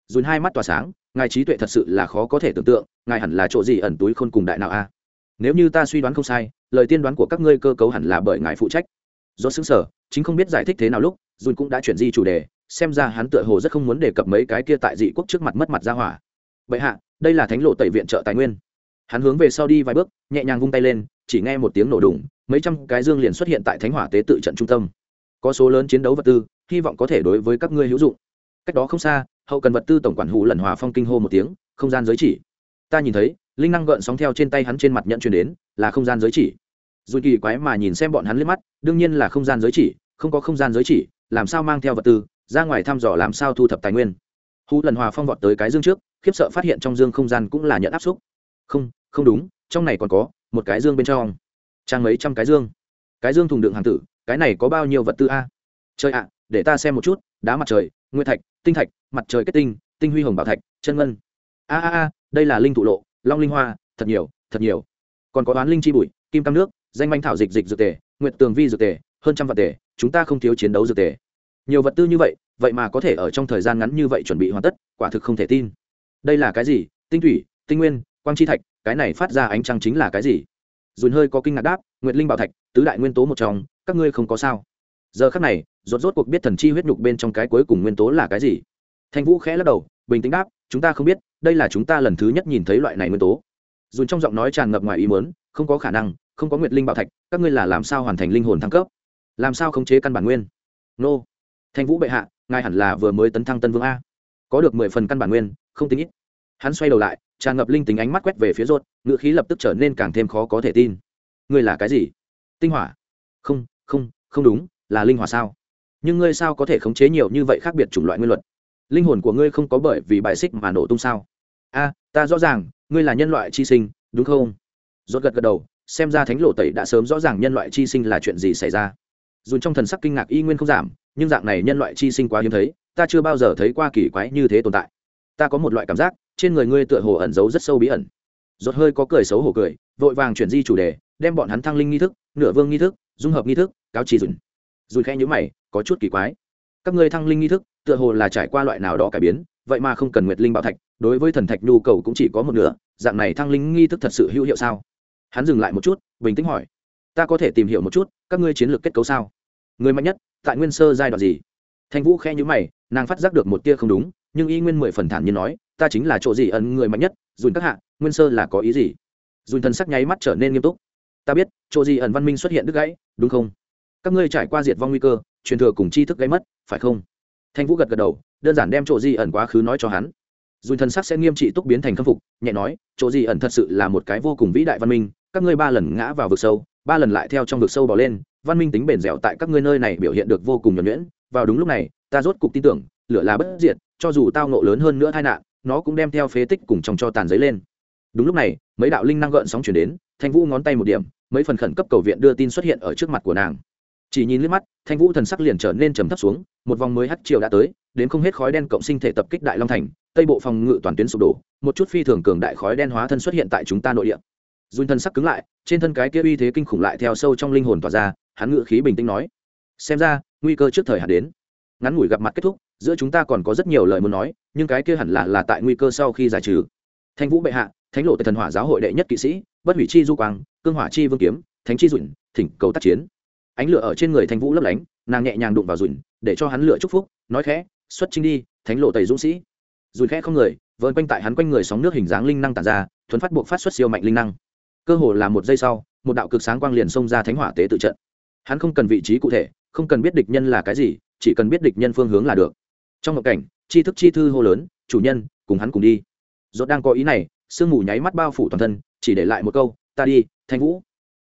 Dùn hai mắt tỏa sáng, ngài trí tuệ thật sự là khó có thể tưởng tượng, ngài hẳn là chỗ gì ẩn túi khôn cùng đại nào a? Nếu như ta suy đoán không sai lời tiên đoán của các ngươi cơ cấu hẳn là bởi ngài phụ trách. Do xứng sở, chính không biết giải thích thế nào lúc, dùn cũng đã chuyển di chủ đề, xem ra hắn tựa hồ rất không muốn đề cập mấy cái kia tại dị quốc trước mặt mất mặt ra hỏa. Vậy hạ, đây là thánh lộ tẩy viện trợ tài nguyên. Hắn hướng về sau đi vài bước, nhẹ nhàng vung tay lên, chỉ nghe một tiếng nổ đùng, mấy trăm cái dương liền xuất hiện tại thánh hỏa tế tự trận trung tâm. Có số lớn chiến đấu vật tư, hy vọng có thể đối với các ngươi hữu dụng. Cách đó không xa, hậu cần vật tư tổng quản hủ lần hòa phong kinh hô một tiếng, không gian giới chỉ. Ta nhìn thấy, linh năng gợn sóng theo trên tay hắn trên mặt nhận truyền đến, là không gian giới chỉ dù kỳ quái mà nhìn xem bọn hắn liếc mắt, đương nhiên là không gian giới chỉ, không có không gian giới chỉ, làm sao mang theo vật tư, ra ngoài thăm dò làm sao thu thập tài nguyên. Hú lần hòa phong vọt tới cái dương trước, khiếp sợ phát hiện trong dương không gian cũng là nhận áp xúc. Không không đúng, trong này còn có, một cái dương bên trong. Trang mấy trăm cái dương. Cái dương thùng đựng hàng tử, cái này có bao nhiêu vật tư a? Trời ạ, để ta xem một chút, đá mặt trời, nguyên thạch, tinh thạch, mặt trời kết tinh tinh huy hồng bảo thạch, chân ngân. A a a, đây là linh thụ lộ, long linh hoa, thật nhiều thật nhiều. Còn có đoán linh chi bụi, kim cam nước danh manh thảo dịch dịch dược tề nguyện tường vi dược tề, hơn trăm vật tề, chúng ta không thiếu chiến đấu dược tề. Nhiều vật tư như vậy vậy mà có thể ở trong thời gian ngắn như vậy chuẩn bị hoàn tất, quả thực không thể tin. Đây là cái gì? Tinh thủy, tinh nguyên, quang chi thạch, cái này phát ra ánh trăng chính là cái gì? Dùn hơi có kinh ngạc đáp, nguyệt linh bảo thạch, tứ đại nguyên tố một trong, các ngươi không có sao. Giờ khắc này, rốt rốt cuộc biết thần chi huyết nhục bên trong cái cuối cùng nguyên tố là cái gì? Thanh vũ khẽ lắc đầu, bình tĩnh đáp, chúng ta không biết, đây là chúng ta lần thứ nhất nhìn thấy loại này nguyên tố. Dùn trong giọng nói tràn ngập ngoài ý muốn, không có khả năng không có nguyệt linh bảo thạch, các ngươi là làm sao hoàn thành linh hồn thăng cấp? Làm sao khống chế căn bản nguyên? Nô, thanh vũ bệ hạ, ngài hẳn là vừa mới tấn thăng tân vương a. Có được mười phần căn bản nguyên, không tính ít. Hắn xoay đầu lại, tràn ngập linh tính ánh mắt quét về phía rốt ngựa khí lập tức trở nên càng thêm khó có thể tin. Ngươi là cái gì? Tinh hỏa. Không không không đúng, là linh hỏa sao? Nhưng ngươi sao có thể khống chế nhiều như vậy khác biệt chủng loại nguyên luật? Linh hồn của ngươi không có bởi vì bài xích mà nổ tung sao? A, ta rõ ràng, ngươi là nhân loại chi sinh, đúng không? Rốt gật gật đầu xem ra thánh lộ tẩy đã sớm rõ ràng nhân loại chi sinh là chuyện gì xảy ra. Dù trong thần sắc kinh ngạc y nguyên không giảm, nhưng dạng này nhân loại chi sinh quá hiếm thấy, ta chưa bao giờ thấy qua kỳ quái như thế tồn tại. Ta có một loại cảm giác, trên người ngươi tựa hồ ẩn giấu rất sâu bí ẩn. Rốt hơi có cười xấu hổ cười, vội vàng chuyển di chủ đề, đem bọn hắn thăng linh nghi thức, nửa vương nghi thức, dung hợp nghi thức, cáo trì dùn. Dùn khẽ nhữ mày, có chút kỳ quái. Các ngươi thăng linh nghi thức, tựa hồ là trải qua loại nào đó cải biến, vậy mà không cần nguyệt linh bảo thạch, đối với thần thạch nhu cầu cũng chỉ có một nửa, dạng này thăng linh nghi thức thật sự hữu hiệu sao? Hắn dừng lại một chút, bình tĩnh hỏi, ta có thể tìm hiểu một chút, các ngươi chiến lược kết cấu sao? Người mạnh nhất, tại nguyên sơ giai đoạn gì? Thanh vũ khẽ nhữ mày, nàng phát giác được một tia không đúng, nhưng y nguyên mười phần thản nhiên nói, ta chính là chỗ gì ẩn người mạnh nhất, dùn các hạ, nguyên sơ là có ý gì? Dùn thần sắc nháy mắt trở nên nghiêm túc. Ta biết, chỗ gì ẩn văn minh xuất hiện đứt gãy, đúng không? Các ngươi trải qua diệt vong nguy cơ, truyền thừa cùng tri thức gãy mất, phải không? Thanh vũ gật gật đầu, đơn giản đem chỗ gì ẩn quá khứ nói cho hắn. Dùn thần sắc sẽ nghiêm trị túc biến thành khâm phục, nhẹ nói, chỗ gì ẩn thật sự là một cái vô cùng vĩ đại văn minh các ngươi ba lần ngã vào vực sâu, ba lần lại theo trong vực sâu bỏ lên, văn minh tính bền dẻo tại các ngươi nơi này biểu hiện được vô cùng nhuẩn nhuyễn. Vào đúng lúc này, ta rốt cục tin tưởng, lửa là bất diệt, cho dù tao nộ lớn hơn nữa tai nạn, nó cũng đem theo phế tích cùng trong cho tàn giấy lên. Đúng lúc này, mấy đạo linh năng gợn sóng chuyển đến, thanh vũ ngón tay một điểm, mấy phần khẩn cấp cầu viện đưa tin xuất hiện ở trước mặt của nàng. Chỉ nhìn liếc mắt, thanh vũ thần sắc liền trở nên trầm thấp xuống, một vòng mới hắt chiều đã tới, đến không hết khói đen cộng sinh thể tập kích đại long thành, tây bộ phòng ngự toàn tuyến sụp đổ, một chút phi thường cường đại khói đen hóa thân xuất hiện tại chúng ta nội địa dùn thân sắc cứng lại, trên thân cái kia uy thế kinh khủng lại theo sâu trong linh hồn tỏa ra, hắn ngự khí bình tĩnh nói, xem ra, nguy cơ trước thời hạn đến. Ngắn ngủi gặp mặt kết thúc, giữa chúng ta còn có rất nhiều lời muốn nói, nhưng cái kia hẳn là là tại nguy cơ sau khi giải trừ. Thanh vũ bệ hạ, thánh lộ tại thần hỏa giáo hội đệ nhất kỵ sĩ, bất hủy chi du quang, cương hỏa chi vương kiếm, thánh chi dụn, thỉnh cầu tác chiến. Ánh lửa ở trên người thanh vũ lấp lánh, nàng nhẹ nhàng đụng vào dùn để cho hắn lựa chúc phúc, nói khẽ, xuất trinh đi, thánh lộ tẩy dũng sĩ. Dùn khẽ không người vơn quanh tại hắn quanh người sóng nước hình dáng linh năng tàn ra, thuấn phát buộc phát xuất siêu mạnh linh năng cơ hồ là một giây sau, một đạo cực sáng quang liền xông ra thánh hỏa tế tự trận. Hắn không cần vị trí cụ thể, không cần biết địch nhân là cái gì, chỉ cần biết địch nhân phương hướng là được. Trong một cảnh chi thức chi thư hô lớn, chủ nhân, cùng hắn cùng đi. Dốt đang có ý này, sương mù nháy mắt bao phủ toàn thân, chỉ để lại một câu, ta đi, thanh vũ.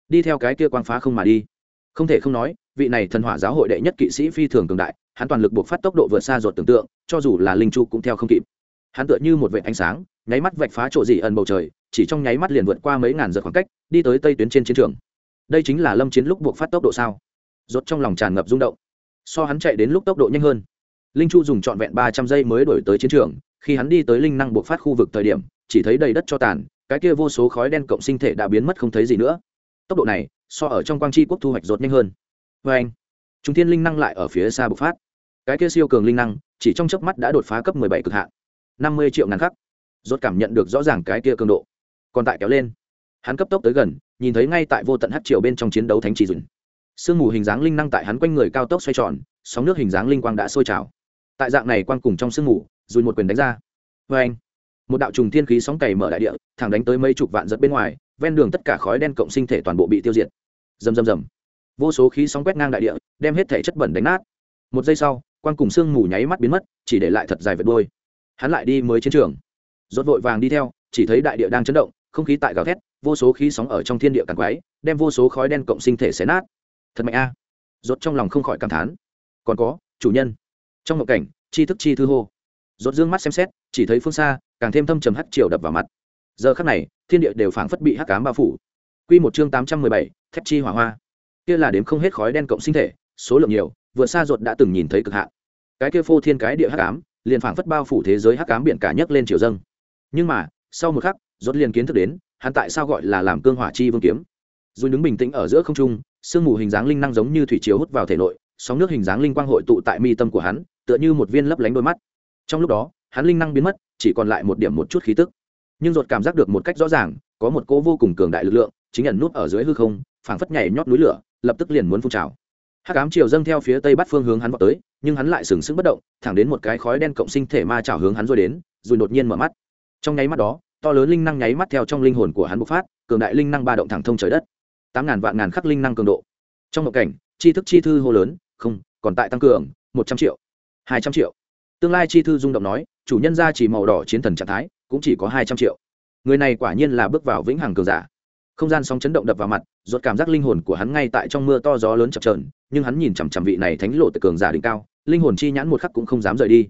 Đi theo cái kia quang phá không mà đi. Không thể không nói, vị này thần hỏa giáo hội đệ nhất kỵ sĩ phi thường cường đại, hắn toàn lực buộc phát tốc độ vượt xa ruột tưởng tượng, cho dù là linh chu cũng theo không kịp. Hắn tựa như một vệ ánh sáng, nháy mắt vạch phá chỗ dị ẩn bầu trời chỉ trong nháy mắt liền vượt qua mấy ngàn dặm khoảng cách, đi tới tây tuyến trên chiến trường. Đây chính là lâm chiến lúc buộc phát tốc độ sao? Rốt trong lòng tràn ngập rung động. So hắn chạy đến lúc tốc độ nhanh hơn. Linh chu dùng trọn vẹn ba trăm giây mới đổi tới chiến trường, khi hắn đi tới linh năng buộc phát khu vực thời điểm, chỉ thấy đầy đất cho tàn, cái kia vô số khói đen cộng sinh thể đã biến mất không thấy gì nữa. Tốc độ này, so ở trong quang tri quốc thu hoạch rột nhanh hơn. Vê anh chúng thiên linh năng lại ở phía xa bộc phát. Cái kia siêu cường linh năng, chỉ trong chớp mắt đã đột phá cấp mười bảy cực hạn. Năm mươi triệu ngàn khắc. Rốt cảm nhận được rõ ràng cái kia cường độ còn tại kéo lên. Hắn cấp tốc tới gần, nhìn thấy ngay tại vô tận hát triều bên trong chiến đấu thánh trì dùn sương mù hình dáng linh năng tại hắn quanh người cao tốc xoay tròn, sóng nước hình dáng linh quang đã sôi trào. Tại dạng này quang cùng trong sương mù, dùn một quyền đánh ra. Vê anh, một đạo trùng thiên khí sóng cày mở đại địa, thẳng đánh tới mấy chục vạn giật bên ngoài, ven đường tất cả khói đen cộng sinh thể toàn bộ bị tiêu diệt. Rầm rầm rầm. Vô số khí sóng quét ngang đại địa, đem hết thể chất bẩn đánh nát. Một giây sau, quang cùng sương mù nháy mắt biến mất, chỉ để lại thật dài vệt đôi hắn lại đi mới chiến trường. Rốt vội vàng đi theo, chỉ thấy đại địa đang chấn động không khí tại gào thét vô số khí sóng ở trong thiên địa càng quái đem vô số khói đen cộng sinh thể xé nát. Thật mạnh a. À. rốt trong lòng không khỏi cảm thán. Còn có chủ nhân. Trong một cảnh chi thức chi thư hô. Rốt dương mắt xem xét chỉ thấy phương xa càng thêm thâm trầm hắt chiều đập vào mặt. Giờ khắc này thiên địa đều phảng phất bị hắc ám bao phủ. Quy một chương tám trăm mười bảy, thép chi hỏa hoa. Kia là đếm không hết khói đen cộng sinh thể số lượng nhiều vừa xa ruột đã từng nhìn thấy cực hạn. Cái kia phô thiên cái địa hắc ám liền phảng phất bao phủ thế giới hắc ám biển cả nhấc lên chiều dâng. Nhưng mà sau một khắc rốt liền kiến thức đến, hắn tại sao gọi là làm cương hỏa chi vương kiếm. Rồi đứng bình tĩnh ở giữa không trung, sương mù hình dáng linh năng giống như thủy chiếu hút vào thể nội, sóng nước hình dáng linh quang hội tụ tại mi tâm của hắn, tựa như một viên lấp lánh đôi mắt. Trong lúc đó, hắn linh năng biến mất, chỉ còn lại một điểm một chút khí tức. Nhưng rốt cảm giác được một cách rõ ràng, có một cỗ vô cùng cường đại lực lượng, chính ẩn nút ở dưới hư không, phảng phất nhảy nhót núi lửa, lập tức liền muốn phun trào. Hắc ám chiều dâng theo phía tây bắc phương hướng hắn vào tới, nhưng hắn lại sừng sững bất động, thẳng đến một cái khói đen cộng sinh thể ma trào hướng hắn rồi đến, rồi đột nhiên mở mắt. Trong nháy mắt đó to lớn linh năng nháy mắt theo trong linh hồn của hắn bộc phát, cường đại linh năng ba động thẳng thông trời đất. Tám ngàn vạn ngàn khắc linh năng cường độ. Trong một cảnh, chi thức chi thư hô lớn, không, còn tại tăng cường, một trăm triệu, hai trăm triệu. Tương lai chi thư rung động nói, chủ nhân gia chỉ màu đỏ chiến thần trạng thái, cũng chỉ có hai trăm triệu. Người này quả nhiên là bước vào vĩnh hằng cường giả. Không gian sóng chấn động đập vào mặt ruột cảm giác linh hồn của hắn ngay tại trong mưa to gió lớn chập trờn nhưng hắn nhìn chằm chằm vị này thánh lộ từ cường giả đỉnh cao, linh hồn chi nhãn một khắc cũng không dám rời đi.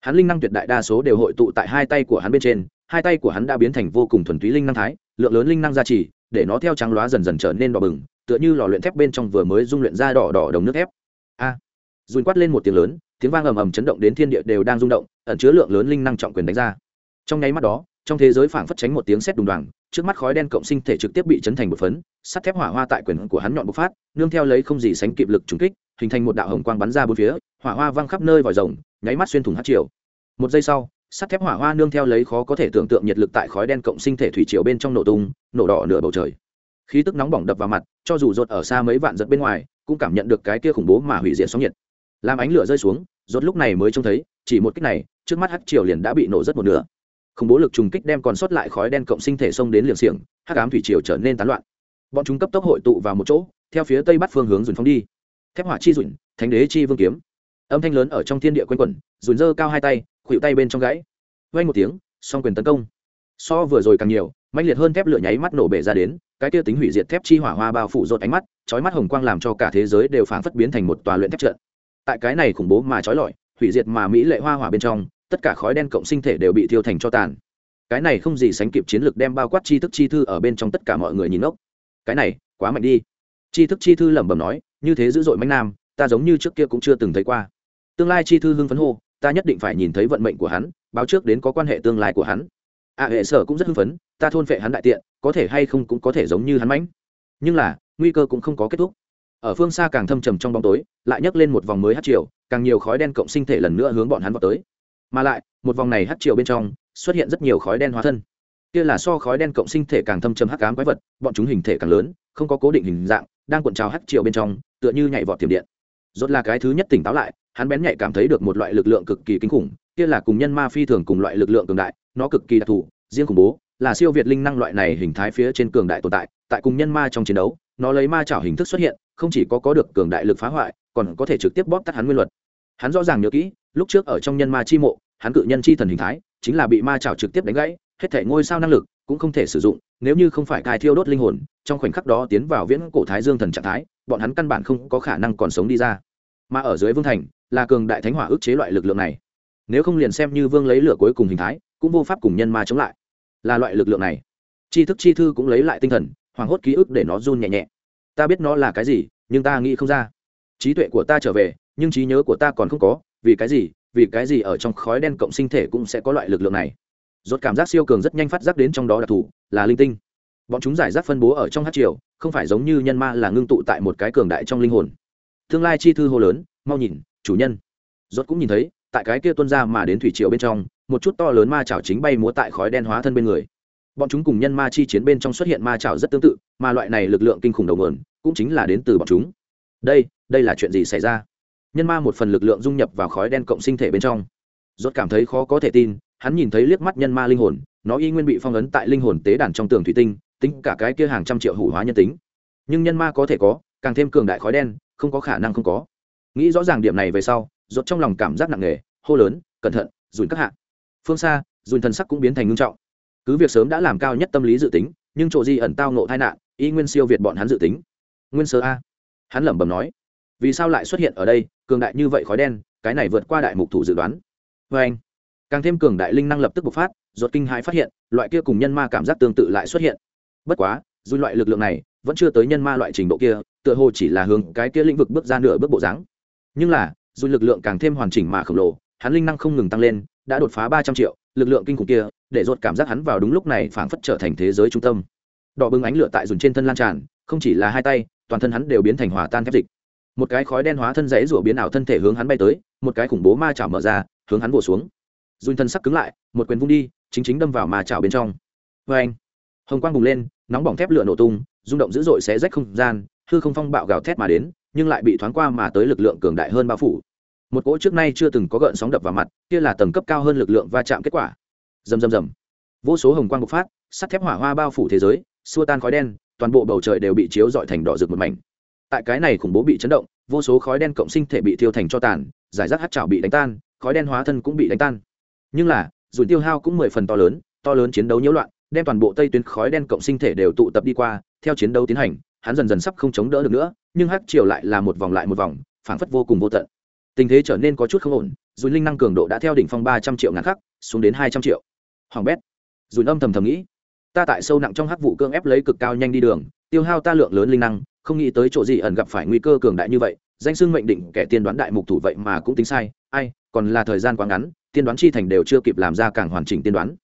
Hắn linh năng tuyệt đại đa số đều hội tụ tại hai tay của hắn bên trên hai tay của hắn đã biến thành vô cùng thuần túy linh năng thái lượng lớn linh năng gia trì để nó theo trắng loá dần dần trở nên đỏ bừng tựa như lò luyện thép bên trong vừa mới dung luyện ra đỏ đỏ đồng nước thép. A! À, dùn quát lên một tiếng lớn tiếng vang ầm ầm chấn động đến thiên địa đều đang rung động ẩn chứa lượng lớn linh năng trọng quyền đánh ra. Trong nháy mắt đó trong thế giới phảng phất tránh một tiếng sét đùng đoàng trước mắt khói đen cộng sinh thể trực tiếp bị chấn thành một phấn sắt thép hỏa hoa tại quyền của hắn nhọn bộc phát nương theo lấy không gì sánh kịp lực trùng kích hình thành một đạo hồng quang bắn ra bốn phía hỏa hoa văng khắp nơi vòi rồng nháy mắt xuyên thủng hát chiều một giây sau sắt thép hỏa hoa nương theo lấy khó có thể tưởng tượng nhiệt lực tại khói đen cộng sinh thể thủy triều bên trong nổ tung, nổ đỏ nửa bầu trời. Khí tức nóng bỏng đập vào mặt, cho dù rột ở xa mấy vạn giật bên ngoài, cũng cảm nhận được cái kia khủng bố mà hủy diệt sóng nhiệt. Làm ánh lửa rơi xuống, rốt lúc này mới trông thấy, chỉ một cách này, trước mắt hắc triều liền đã bị nổ rất một nửa. Khủng bố lực trùng kích đem còn sót lại khói đen cộng sinh thể xông đến liệng xiềng, hắc ám thủy triều trở nên tán loạn. Bọn chúng cấp tốc hội tụ vào một chỗ, theo phía tây bắc phương hướng dùn phóng đi. Thép hỏa chi dùn thánh đế chi vương kiếm. Âm thanh lớn ở trong thiên địa quanh quẩn dùn dơ cao hai tay khuỵu tay bên trong gãy. Vay một tiếng, song quyền tấn công. So vừa rồi càng nhiều mạnh liệt hơn thép lửa nháy mắt nổ bể ra đến, cái kia tính hủy diệt thép chi hỏa hoa bao phủ rột ánh mắt, chói mắt hồng quang làm cho cả thế giới đều phảng phất biến thành một tòa luyện thép trận. Tại cái này khủng bố mà chói lọi, hủy diệt mà mỹ lệ hoa hỏa bên trong, tất cả khói đen cộng sinh thể đều bị thiêu thành cho tàn. Cái này không gì sánh kịp chiến lược đem bao quát chi thức chi thư ở bên trong tất cả mọi người nhìn ốc cái này, quá mạnh đi. Chi thức chi thư lẩm bẩm nói, như thế dữ dội mạnh nam, ta giống như trước kia cũng chưa từng thấy qua. Tương lai chi thư hưng phấn hô ta nhất định phải nhìn thấy vận mệnh của hắn, báo trước đến có quan hệ tương lai của hắn. A hệ sở cũng rất hưng phấn, ta thôn phệ hắn đại tiện, có thể hay không cũng có thể giống như hắn mãnh. Nhưng là, nguy cơ cũng không có kết thúc. Ở phương xa càng thâm trầm trong bóng tối, lại nhấc lên một vòng mới hát chiều càng nhiều khói đen cộng sinh thể lần nữa hướng bọn hắn vào tới. Mà lại, một vòng này hát chiều bên trong, xuất hiện rất nhiều khói đen hóa thân. Kia là so khói đen cộng sinh thể càng thâm trầm hắc ám quái vật, bọn chúng hình thể càng lớn, không có cố định hình dạng, đang cuộn trào hắc chiều bên trong, tựa như nhảy vọt tiềm điện. Rốt là cái thứ nhất tỉnh táo lại hắn bén nhạy cảm thấy được một loại lực lượng cực kỳ kinh khủng, kia là cùng nhân ma phi thường cùng loại lực lượng cường đại, nó cực kỳ đặc thù, riêng khủng bố, là siêu việt linh năng loại này hình thái phía trên cường đại tồn tại tại cùng nhân ma trong chiến đấu, nó lấy ma chảo hình thức xuất hiện, không chỉ có có được cường đại lực phá hoại, còn có thể trực tiếp bóp tắt hắn nguyên luật. Hắn rõ ràng nhớ kỹ, lúc trước ở trong nhân ma chi mộ, hắn cự nhân chi thần hình thái, chính là bị ma chảo trực tiếp đánh gãy, hết thể ngôi sao năng lực cũng không thể sử dụng, nếu như không phải cài thiêu đốt linh hồn, trong khoảnh khắc đó tiến vào viễn cổ thái dương thần trạng thái, bọn hắn căn bản không có khả năng còn sống đi ra mà ở dưới vương thành là cường đại thánh hỏa ức chế loại lực lượng này. Nếu không liền xem như vương lấy lửa cuối cùng hình thái, cũng vô pháp cùng nhân ma chống lại. Là loại lực lượng này. Chi thức chi thư cũng lấy lại tinh thần, hoảng hốt ký ức để nó run nhẹ nhẹ. Ta biết nó là cái gì, nhưng ta nghĩ không ra. Trí tuệ của ta trở về, nhưng trí nhớ của ta còn không có, vì cái gì, vì cái gì ở trong khói đen cộng sinh thể cũng sẽ có loại lực lượng này? Rốt cảm giác siêu cường rất nhanh phát giác đến trong đó đặc thù, là linh tinh. Bọn chúng giải rác phân bố ở trong hát triều, không phải giống như nhân ma là ngưng tụ tại một cái cường đại trong linh hồn tương lai chi thư hô lớn, mau nhìn, chủ nhân. Rốt cũng nhìn thấy, tại cái kia tuân ra mà đến thủy triều bên trong, một chút to lớn ma chảo chính bay múa tại khói đen hóa thân bên người. Bọn chúng cùng nhân ma chi chiến bên trong xuất hiện ma chảo rất tương tự, mà loại này lực lượng kinh khủng đầu nguồn, cũng chính là đến từ bọn chúng. Đây đây là chuyện gì xảy ra? Nhân ma một phần lực lượng dung nhập vào khói đen cộng sinh thể bên trong. Rốt cảm thấy khó có thể tin, hắn nhìn thấy liếc mắt nhân ma linh hồn, nó y nguyên bị phong ấn tại linh hồn tế đàn trong tường thủy tinh, tính cả cái kia hàng trăm triệu hủ hóa nhân tính. Nhưng nhân ma có thể có, càng thêm cường đại khói đen không có khả năng không có. Nghĩ rõ ràng điểm này về sau, rốt trong lòng cảm giác nặng nề, hô lớn, cẩn thận, dùn các hạ. Phương xa, dùn thần sắc cũng biến thành ngưng trọng. Cứ việc sớm đã làm cao nhất tâm lý dự tính, nhưng chỗ di ẩn tao nộ tai nạn, y nguyên siêu việt bọn hắn dự tính. Nguyên sơ a. Hắn lẩm bẩm nói, vì sao lại xuất hiện ở đây, cường đại như vậy khói đen, cái này vượt qua đại mục thủ dự đoán. Vê anh, càng thêm cường đại linh năng lập tức bộc phát ruột kinh hãi phát hiện, loại kia cùng nhân ma cảm giác tương tự lại xuất hiện. Bất quá dù loại lực lượng này vẫn chưa tới nhân ma loại trình độ kia, tựa hồ chỉ là hướng cái kia lĩnh vực bước ra nửa bước bộ dáng. Nhưng là, dù lực lượng càng thêm hoàn chỉnh mà khổng lồ, hắn linh năng không ngừng tăng lên, đã đột phá ba trăm triệu, lực lượng kinh khủng kia, để ruột cảm giác hắn vào đúng lúc này phảng phất trở thành thế giới trung tâm. Đỏ bừng ánh lửa tại dùng trên thân lan tràn, không chỉ là hai tay, toàn thân hắn đều biến thành hòa tan thép dịch. Một cái khói đen hóa thân rẫy rủa biến ảo thân thể hướng hắn bay tới, một cái khủng bố ma chảo mở ra, hướng hắn vỗ xuống. Dùn thân sắc cứng lại, một quyền vung đi, chính chính đâm vào ma chảo bên trong. Vê anh. Hồng quang bùng lên nóng bỏng thép lửa nổ tung, rung động dữ dội xé rách không gian, hư không phong bạo gào thét mà đến, nhưng lại bị thoáng qua mà tới lực lượng cường đại hơn bao phủ. Một cỗ trước nay chưa từng có gợn sóng đập vào mặt, kia là tầng cấp cao hơn lực lượng va chạm kết quả. Rầm rầm rầm. Vô số hồng quang bộc phát, sắt thép hỏa hoa bao phủ thế giới, xua tan khói đen, toàn bộ bầu trời đều bị chiếu dọi thành đỏ rực một mảnh. Tại cái này khủng bố bị chấn động, vô số khói đen cộng sinh thể bị thiêu thành cho tàn, giải rác hát chảo bị đánh tan, khói đen hóa thân cũng bị đánh tan. Nhưng là, dù tiêu hao cũng mười phần to lớn to lớn chiến đấu nhiễu loạn đem toàn bộ tây tuyến khói đen cộng sinh thể đều tụ tập đi qua, theo chiến đấu tiến hành, hắn dần dần sắp không chống đỡ được nữa, nhưng hắc chiều lại là một vòng lại một vòng, phảng phất vô cùng vô tận. Tình thế trở nên có chút không ổn dù linh năng cường độ đã theo đỉnh phong ba trăm triệu ngàn khắc, xuống đến hai trăm triệu. Hoàng bét. Dù âm thầm thầm nghĩ, ta tại sâu nặng trong hắc vụ cương ép lấy cực cao nhanh đi đường, tiêu hao ta lượng lớn linh năng, không nghĩ tới chỗ gì ẩn gặp phải nguy cơ cường đại như vậy, danh xưng mệnh định kẻ tiên đoán đại mục thủ vậy mà cũng tính sai, ai, còn là thời gian quá ngắn, tiên đoán chi thành đều chưa kịp làm ra càng hoàn chỉnh tiên đoán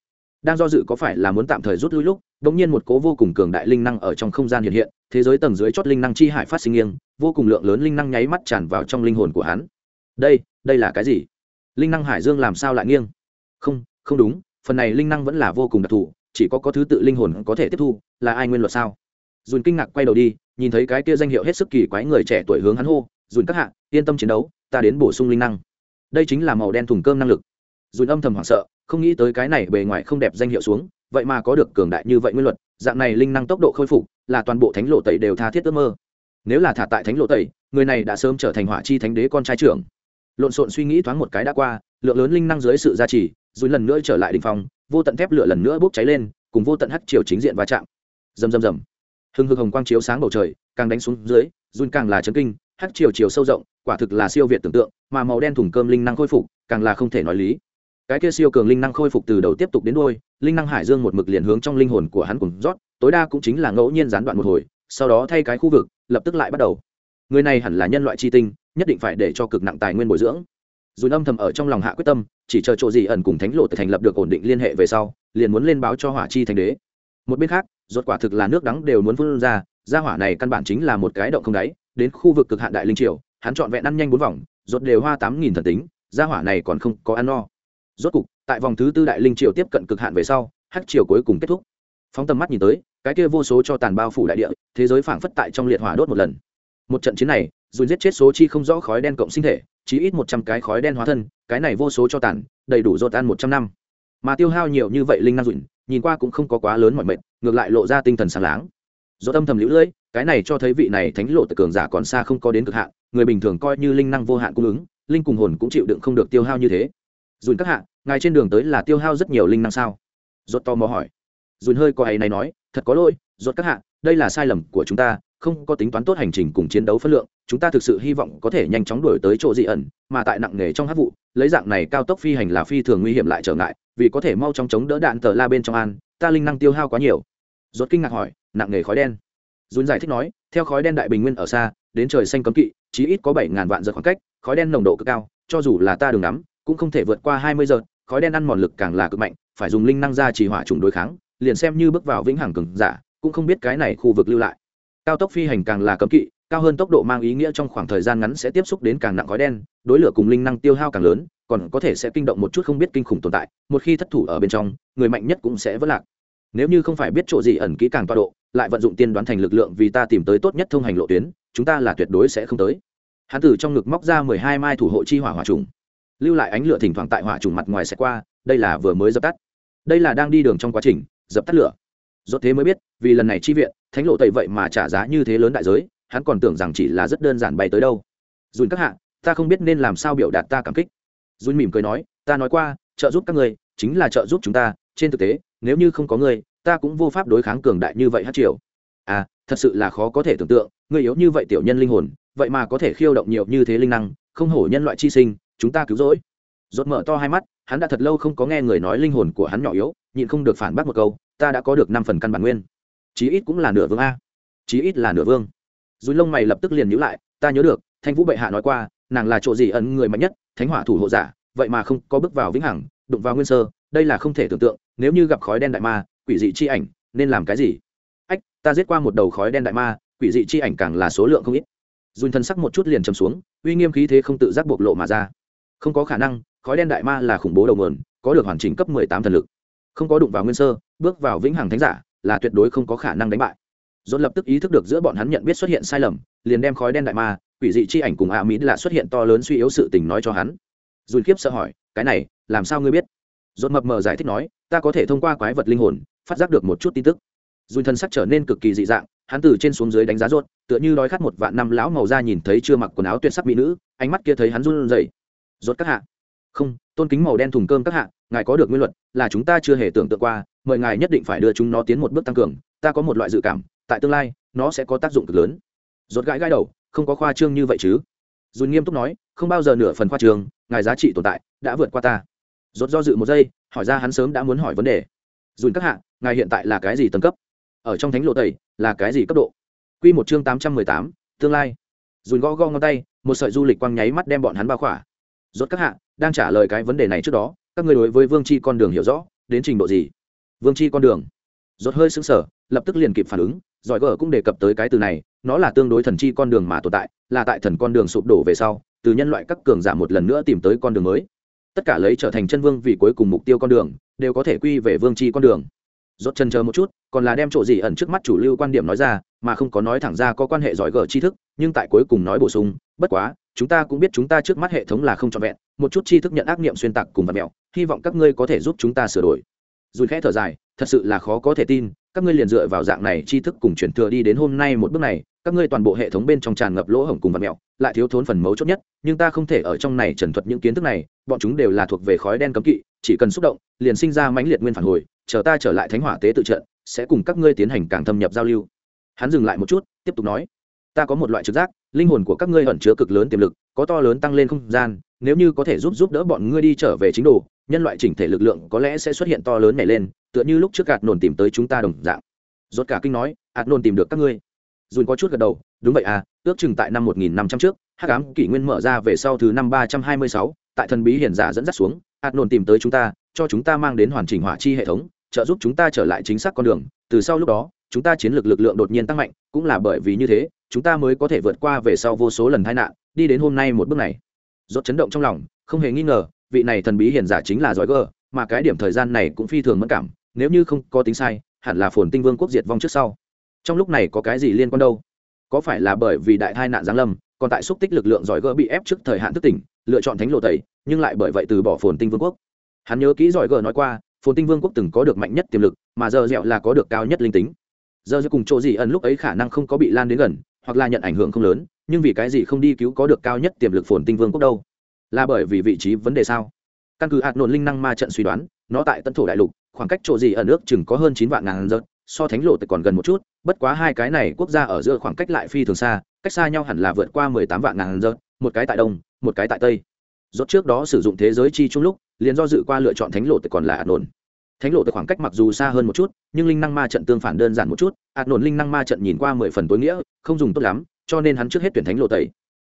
đang do dự có phải là muốn tạm thời rút lui lúc bỗng nhiên một cố vô cùng cường đại linh năng ở trong không gian hiện hiện, thế giới tầng dưới chót linh năng chi hải phát sinh nghiêng, vô cùng lượng lớn linh năng nháy mắt tràn vào trong linh hồn của hắn. Đây đây là cái gì? Linh năng hải dương làm sao lại nghiêng? Không không đúng, phần này linh năng vẫn là vô cùng đặc thù, chỉ có có thứ tự linh hồn có thể tiếp thu, là ai nguyên luật sao? Dùn kinh ngạc quay đầu đi, nhìn thấy cái kia danh hiệu hết sức kỳ quái người trẻ tuổi hướng hắn hô, dùn các hạ, yên tâm chiến đấu, ta đến bổ sung linh năng. Đây chính là màu đen thùng cơm năng lực. Dùn âm thầm hoảng sợ không nghĩ tới cái này bề ngoài không đẹp danh hiệu xuống, vậy mà có được cường đại như vậy nguyên luật, dạng này linh năng tốc độ khôi phục, là toàn bộ thánh lộ tẩy đều tha thiết ước mơ. Nếu là thả tại thánh lộ tẩy, người này đã sớm trở thành hỏa chi thánh đế con trai trưởng. Lộn xộn suy nghĩ thoáng một cái đã qua, lượng lớn linh năng dưới sự gia trì, rồi lần nữa trở lại đình phòng vô tận thép lửa lần nữa bốc cháy lên, cùng vô tận hắt chiều chính diện va chạm. Rầm rầm rầm. Hừng hực hồng quang chiếu sáng bầu trời, càng đánh xuống dưới, run càng là chấn kinh hắt chiều chiều sâu rộng, quả thực là siêu việt tưởng tượng, mà màu đen thủng cơm linh năng khôi phục, càng là không thể nói lý cái kia siêu cường linh năng khôi phục từ đầu tiếp tục đến đôi linh năng hải dương một mực liền hướng trong linh hồn của hắn cùng rót, tối đa cũng chính là ngẫu nhiên gián đoạn một hồi, sau đó thay cái khu vực, lập tức lại bắt đầu. Người này hẳn là nhân loại chi tinh, nhất định phải để cho cực nặng tài nguyên bồi dưỡng. Dù âm thầm ở trong lòng hạ quyết tâm, chỉ chờ chỗ gì ẩn cùng thánh lộ thành lập được ổn định liên hệ về sau, liền muốn lên báo cho hỏa chi thành đế. Một bên khác, rốt quả thực là nước đắng đều muốn phun ra ra hỏa này căn bản chính là một cái động không đáy, đến khu vực cực hạn đại linh triều, hắn chọn vẹn ăn nhanh bốn vòng, rốt đều hoa tám nghìn thần tính ra hỏa này còn không có ăn no rốt cục, tại vòng thứ tư đại linh triều tiếp cận cực hạn về sau hắc triều cuối cùng kết thúc. Phóng tầm mắt nhìn tới, cái kia vô số cho tàn bao phủ đại địa, thế giới phảng phất tại trong liệt hỏa đốt một lần. Một trận chiến này dùn giết chết số chi không rõ khói đen cộng sinh thể chỉ ít một trăm cái khói đen hóa thân, cái này vô số cho tàn, đầy đủ dột ăn một trăm năm. Mà tiêu hao nhiều như vậy linh năng dùn nhìn qua cũng không có quá lớn mọi mệt, ngược lại lộ ra tinh thần sáng láng. Do tâm thầm lũ lưỡi cái này cho thấy vị này thánh lộ tự cường giả còn xa không có đến cực hạn, người bình thường coi như linh năng vô hạn cung ứng, linh cùng hồn cũng chịu đựng không được tiêu hao như thế dùn các hạ, ngài trên đường tới là tiêu hao rất nhiều linh năng sao? Dốt to mò hỏi. Dùn hơi có ấy này nói, thật có lỗi dốt các hạ, đây là sai lầm của chúng ta, không có tính toán tốt hành trình cùng chiến đấu phân lượng, chúng ta thực sự hy vọng có thể nhanh chóng đuổi tới chỗ dị ẩn, mà tại nặng nghề trong hát vụ, lấy dạng này cao tốc phi hành là phi thường nguy hiểm lại trở ngại, vì có thể mau chóng chống đỡ đạn tờ la bên trong an, ta linh năng tiêu hao quá nhiều. Dốt kinh ngạc hỏi, nặng nghề khói đen. Dùn giải thích nói, theo khói đen đại bình nguyên ở xa, đến trời xanh cấm kỵ, chí ít có bảy ngàn vạn giờ khoảng cách, khói đen nồng độ cực cao, cho dù là ta đường nắm cũng không thể vượt qua hai mươi giờ, khói đen ăn mòn lực càng là cực mạnh, phải dùng linh năng ra chỉ hỏa trùng đối kháng, liền xem như bước vào vĩnh hằng cường giả, cũng không biết cái này khu vực lưu lại. Cao tốc phi hành càng là cấm kỵ, cao hơn tốc độ mang ý nghĩa trong khoảng thời gian ngắn sẽ tiếp xúc đến càng nặng khói đen, đối lửa cùng linh năng tiêu hao càng lớn, còn có thể sẽ kinh động một chút không biết kinh khủng tồn tại, một khi thất thủ ở bên trong, người mạnh nhất cũng sẽ vất lạc. Nếu như không phải biết chỗ gì ẩn kỹ càng toa độ, lại vận dụng tiên đoán thành lực lượng vì ta tìm tới tốt nhất thông hành lộ tuyến, chúng ta là tuyệt đối sẽ không tới. Hắn từ trong ngực móc ra mười hai mai thủ hộ chi hỏa hỏa trùng lưu lại ánh lửa thỉnh thoảng tại hỏa trùng mặt ngoài sẽ qua, đây là vừa mới dập tắt. Đây là đang đi đường trong quá trình, dập tắt lửa. Dốt thế mới biết, vì lần này chi viện, thánh lộ tẩy vậy mà trả giá như thế lớn đại giới, hắn còn tưởng rằng chỉ là rất đơn giản bay tới đâu. Dùn các hạ, ta không biết nên làm sao biểu đạt ta cảm kích. Dùn mỉm cười nói, ta nói qua, trợ giúp các người chính là trợ giúp chúng ta, trên thực tế, nếu như không có người ta cũng vô pháp đối kháng cường đại như vậy hát triều. À thật sự là khó có thể tưởng tượng người yếu như vậy tiểu nhân linh hồn, vậy mà có thể khiêu động nhiều như thế linh năng, không hổ nhân loại chi sinh chúng ta cứu rỗi. Rốt mở to hai mắt, hắn đã thật lâu không có nghe người nói linh hồn của hắn nhỏ yếu, nhịn không được phản bác một câu, ta đã có được năm phần căn bản nguyên. Chí ít cũng là nửa vương a. Chí ít là nửa vương. Dùi lông mày lập tức liền nhữ lại, ta nhớ được, thanh vũ bệ hạ nói qua, nàng là chỗ gì ẩn người mạnh nhất, thánh hỏa thủ hộ giả, vậy mà không có bước vào vĩnh hằng, đụng vào nguyên sơ, đây là không thể tưởng tượng, nếu như gặp khói đen đại ma, quỷ dị chi ảnh, nên làm cái gì? Ách, ta giết qua một đầu khói đen đại ma, quỷ dị chi ảnh càng là số lượng không ít. Dùn thân sắc một chút liền chầm xuống, uy nghiêm khí thế không tự giác bộc lộ mà ra không có khả năng, khói đen đại ma là khủng bố đầu nguồn, có được hoàn chỉnh cấp mười tám thần lực. Không có đụng vào nguyên sơ, bước vào vĩnh hằng thánh giả, là tuyệt đối không có khả năng đánh bại. Dồn lập tức ý thức được giữa bọn hắn nhận biết xuất hiện sai lầm, liền đem khói đen đại ma, quỷ dị chi ảnh cùng ạ mỹ là xuất hiện to lớn suy yếu sự tình nói cho hắn. Dùn khiếp sợ hỏi, cái này, làm sao ngươi biết? Dồn mập mờ giải thích nói, ta có thể thông qua quái vật linh hồn, phát giác được một chút tin tức. Dùn thân sắc trở nên cực kỳ dị dạng, hắn từ trên xuống dưới đánh giá rốt, tựa như đói khát một vạn năm lão màu da nhìn thấy chưa mặc quần áo tuyệt sắc mỹ nữ, ánh mắt kia thấy hắn run rẩy rốt các hạ. Không, tôn kính màu đen thùng cơm các hạ, ngài có được nguyên luật, là chúng ta chưa hề tưởng tượng qua, mời ngài nhất định phải đưa chúng nó tiến một bước tăng cường, ta có một loại dự cảm, tại tương lai, nó sẽ có tác dụng cực lớn. Rốt gãi gãi đầu, không có khoa trương như vậy chứ. Dùn nghiêm túc nói, không bao giờ nửa phần khoa trương, ngài giá trị tồn tại đã vượt qua ta. Rốt do dự một giây, hỏi ra hắn sớm đã muốn hỏi vấn đề. Dùn các hạ, ngài hiện tại là cái gì tầng cấp? Ở trong thánh lộ tẩy, là cái gì cấp độ? Quy một chương tám trăm mười tám, tương lai. Dùn gõ gõ ngón tay, một sợi du lịch quang nháy mắt đem bọn hắn bao khỏa rốt các hạ, đang trả lời cái vấn đề này trước đó, các ngươi đối với vương chi con đường hiểu rõ, đến trình độ gì? Vương chi con đường. Rốt hơi sững sờ, lập tức liền kịp phản ứng, giỏi gở cũng đề cập tới cái từ này, nó là tương đối thần chi con đường mà tồn tại, là tại thần con đường sụp đổ về sau, từ nhân loại các cường giả một lần nữa tìm tới con đường mới. Tất cả lấy trở thành chân vương vì cuối cùng mục tiêu con đường, đều có thể quy về vương chi con đường rốt chân chờ một chút, còn là đem chỗ gì ẩn trước mắt chủ lưu quan điểm nói ra, mà không có nói thẳng ra có quan hệ giỏi gở tri thức, nhưng tại cuối cùng nói bổ sung, bất quá, chúng ta cũng biết chúng ta trước mắt hệ thống là không trọn vẹn, một chút tri thức nhận ác niệm xuyên tạc cùng vật mẹo, hy vọng các ngươi có thể giúp chúng ta sửa đổi. Dùi khẽ thở dài, thật sự là khó có thể tin, các ngươi liền dựa vào dạng này tri thức cùng truyền thừa đi đến hôm nay một bước này, các ngươi toàn bộ hệ thống bên trong tràn ngập lỗ hổng cùng vật mẹo, lại thiếu thốn phần mấu chốt nhất, nhưng ta không thể ở trong này trần thuật những kiến thức này, bọn chúng đều là thuộc về khói đen cấm kỵ, chỉ cần xúc động, liền sinh ra mãnh liệt nguyên phản hồi chờ ta trở lại thánh hỏa tế tự trận, sẽ cùng các ngươi tiến hành càng thâm nhập giao lưu. Hắn dừng lại một chút, tiếp tục nói, ta có một loại trực giác, linh hồn của các ngươi ẩn chứa cực lớn tiềm lực, có to lớn tăng lên không gian, nếu như có thể giúp giúp đỡ bọn ngươi đi trở về chính đồ, nhân loại chỉnh thể lực lượng có lẽ sẽ xuất hiện to lớn này lên, tựa như lúc trước gạt nồn tìm tới chúng ta đồng dạng. Rốt cả kinh nói ạt nồn tìm được các ngươi. Dùn có chút gật đầu, đúng vậy à ước chừng tại năm một nghìn năm trăm trước, hắc ám kỷ nguyên mở ra về sau thứ năm ba trăm hai mươi sáu, tại thần bí hiển giả dẫn dắt xuống hạt nổn tìm tới chúng ta, cho chúng ta mang đến hoàn chỉnh hỏa chi hệ thống, trợ giúp chúng ta trở lại chính xác con đường. Từ sau lúc đó, chúng ta chiến lược lực lượng đột nhiên tăng mạnh, cũng là bởi vì như thế, chúng ta mới có thể vượt qua về sau vô số lần tai nạn, đi đến hôm nay một bước này. Rốt chấn động trong lòng, không hề nghi ngờ, vị này thần bí hiền giả chính là giỏi gờ mà cái điểm thời gian này cũng phi thường mất cảm, nếu như không có tính sai, hẳn là phồn tinh vương quốc diệt vong trước sau. Trong lúc này có cái gì liên quan đâu? Có phải là bởi vì đại tai nạn giáng lâm, còn tại xúc tích lực lượng giỏi gỡ bị ép trước thời hạn thức tỉnh, lựa chọn thánh lộ tẩy nhưng lại bởi vậy từ bỏ phồn tinh vương quốc. Hắn nhớ kỹ giỏi gờ nói qua, phồn tinh vương quốc từng có được mạnh nhất tiềm lực, mà giờ dẹo là có được cao nhất linh tính. Giờ dẹo cùng chỗ gì ẩn lúc ấy khả năng không có bị lan đến gần, hoặc là nhận ảnh hưởng không lớn, nhưng vì cái gì không đi cứu có được cao nhất tiềm lực phồn tinh vương quốc đâu? Là bởi vì vị trí vấn đề sao? Căn cứ hạt nổn linh năng ma trận suy đoán, nó tại tân thổ đại lục, khoảng cách chỗ gì ở nước chừng có hơn chín vạn ngàn giật so thánh lộ còn gần một chút, bất quá hai cái này quốc gia ở giữa khoảng cách lại phi thường xa, cách xa nhau hẳn là vượt qua mười tám vạn ngàn giật một cái tại đông, một cái tại tây rốt trước đó sử dụng thế giới chi chung lúc liền do dự qua lựa chọn thánh lộ còn là ạt nổn thánh lộ từ khoảng cách mặc dù xa hơn một chút nhưng linh năng ma trận tương phản đơn giản một chút ạt nổn linh năng ma trận nhìn qua mười phần tối nghĩa không dùng tốt lắm cho nên hắn trước hết tuyển thánh lộ tẩy.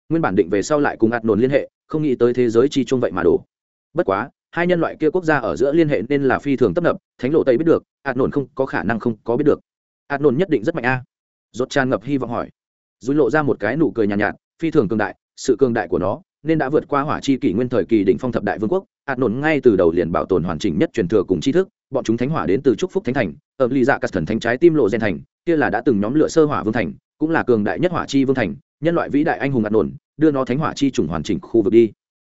Nguyên bản định về sau lại cùng ạt nổn liên hệ không nghĩ tới thế giới chi chung vậy mà đổ. Bất quá hai nhân loại kia quốc gia ở giữa liên hệ nên là phi thường tấp nập thánh lộ tây biết được ạt nổn không có khả năng không có biết được. Ạt nổn nhất định rất mạnh a. À. rốt tràn ngập hy vọng hỏi. Dùi lộ ra một cái nụ cười nhàn nhạt, nhạt phi thường cường đại sự cường đại của nó nên đã vượt qua hỏa chi kỷ nguyên thời kỳ đỉnh phong thập đại vương quốc hạt nổn ngay từ đầu liền bảo tồn hoàn chỉnh nhất truyền thừa cùng tri thức, bọn chúng thánh hỏa đến từ trúc phúc thánh thành, ở ly dạ cắt thần thánh trái tim lộ gen thành, kia là đã từng nhóm lửa sơ hỏa vương thành, cũng là cường đại nhất hỏa chi vương thành, nhân loại vĩ đại anh hùng hạt nổn, đưa nó thánh hỏa chi trùng hoàn chỉnh khu vực đi.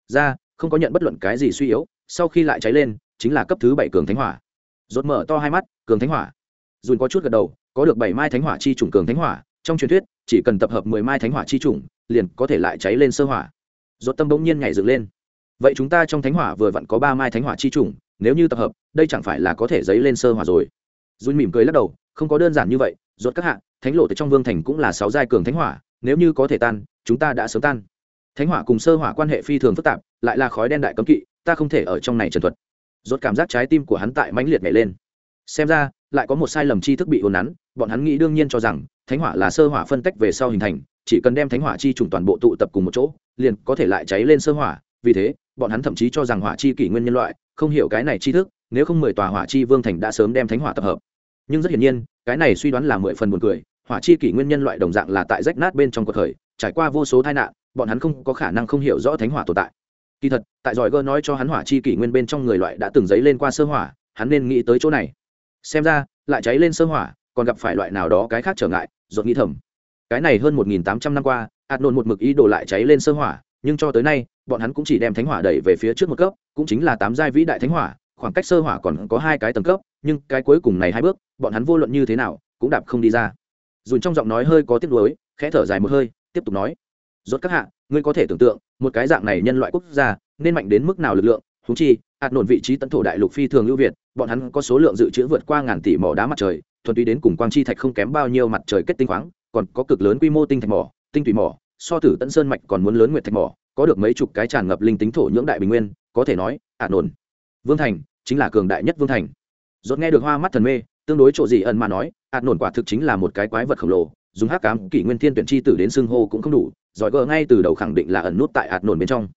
Ra, không có nhận bất luận cái gì suy yếu, sau khi lại cháy lên, chính là cấp thứ bảy cường thánh hỏa. Rốt mở to hai mắt, cường thánh hỏa. Dùn có chút gật đầu, có được bảy mai thánh hỏa chi trùng cường thánh hỏa, trong truyền thuyết, chỉ cần tập hợp mười mai thánh hỏa chi trùng, liền có thể lại cháy lên sơ hỏa rốt tâm bỗng nhiên nhảy dựng lên. Vậy chúng ta trong thánh hỏa vừa vặn có ba mai thánh hỏa chi trùng nếu như tập hợp, đây chẳng phải là có thể dấy lên sơ hỏa rồi. Dùn mỉm cười lắc đầu, không có đơn giản như vậy, rốt các hạ, thánh lộ từ trong vương thành cũng là sáu giai cường thánh hỏa, nếu như có thể tan, chúng ta đã sớm tan. Thánh hỏa cùng sơ hỏa quan hệ phi thường phức tạp, lại là khói đen đại cấm kỵ, ta không thể ở trong này trần thuật. Rốt cảm giác trái tim của hắn tại mãnh liệt nhảy lên. Xem ra, lại có một sai lầm tri thức bị hồn nắn, bọn hắn nghĩ đương nhiên cho rằng, thánh hỏa là sơ hỏa phân tách về sau hình thành chỉ cần đem thánh hỏa chi trùng toàn bộ tụ tập cùng một chỗ, liền có thể lại cháy lên sơ hỏa. Vì thế, bọn hắn thậm chí cho rằng hỏa chi kỷ nguyên nhân loại không hiểu cái này tri thức, nếu không mười tòa hỏa chi vương thành đã sớm đem thánh hỏa tập hợp. Nhưng rất hiển nhiên, cái này suy đoán là mười phần buồn cười. Hỏa chi kỷ nguyên nhân loại đồng dạng là tại rách nát bên trong cuộc khởi, trải qua vô số tai nạn, bọn hắn không có khả năng không hiểu rõ thánh hỏa tồn tại. Kỳ thật, tại giỏi gơ nói cho hắn hỏa chi kỷ nguyên bên trong người loại đã từng dấy lên qua sơ hỏa, hắn nên nghĩ tới chỗ này. Xem ra, lại cháy lên sơ hỏa, còn gặp phải loại nào đó cái khác trở ngại dột nghĩ thầm cái này hơn một nghìn tám trăm năm qua, hạt nôn một mực ý đồ lại cháy lên sơ hỏa, nhưng cho tới nay, bọn hắn cũng chỉ đem thánh hỏa đẩy về phía trước một cấp, cũng chính là tám giai vĩ đại thánh hỏa, khoảng cách sơ hỏa còn có hai cái tầng cấp, nhưng cái cuối cùng này hai bước, bọn hắn vô luận như thế nào, cũng đạp không đi ra. Dùn trong giọng nói hơi có tiếc nuối, khẽ thở dài một hơi, tiếp tục nói. Rốt các hạ, ngươi có thể tưởng tượng, một cái dạng này nhân loại quốc gia, nên mạnh đến mức nào lực lượng húng chi, hạt nổn vị trí tận thổ đại lục phi thường ưu việt, bọn hắn có số lượng dự trữ vượt qua ngàn tỷ mỏ đá mặt trời, thuần túy đến cùng quang chi thạch không kém bao nhiêu mặt trời kết tinh khoáng còn có cực lớn quy mô tinh thạch mỏ, tinh thủy mỏ, so thử tận sơn mạch còn muốn lớn nguyệt thạch mỏ, có được mấy chục cái tràn ngập linh tính thổ nhưỡng đại bình nguyên, có thể nói hạt nổn vương thành, chính là cường đại nhất vương thành. Rốt nghe được hoa mắt thần mê, tương đối chỗ gì ẩn mà nói hạt nổn quả thực chính là một cái quái vật khổng lồ, dùng hắc cám kỷ nguyên thiên tuyển chi tử đến xưng hô cũng không đủ, giỏi gờ ngay từ đầu khẳng định là ẩn nút tại ạt nổn bên trong.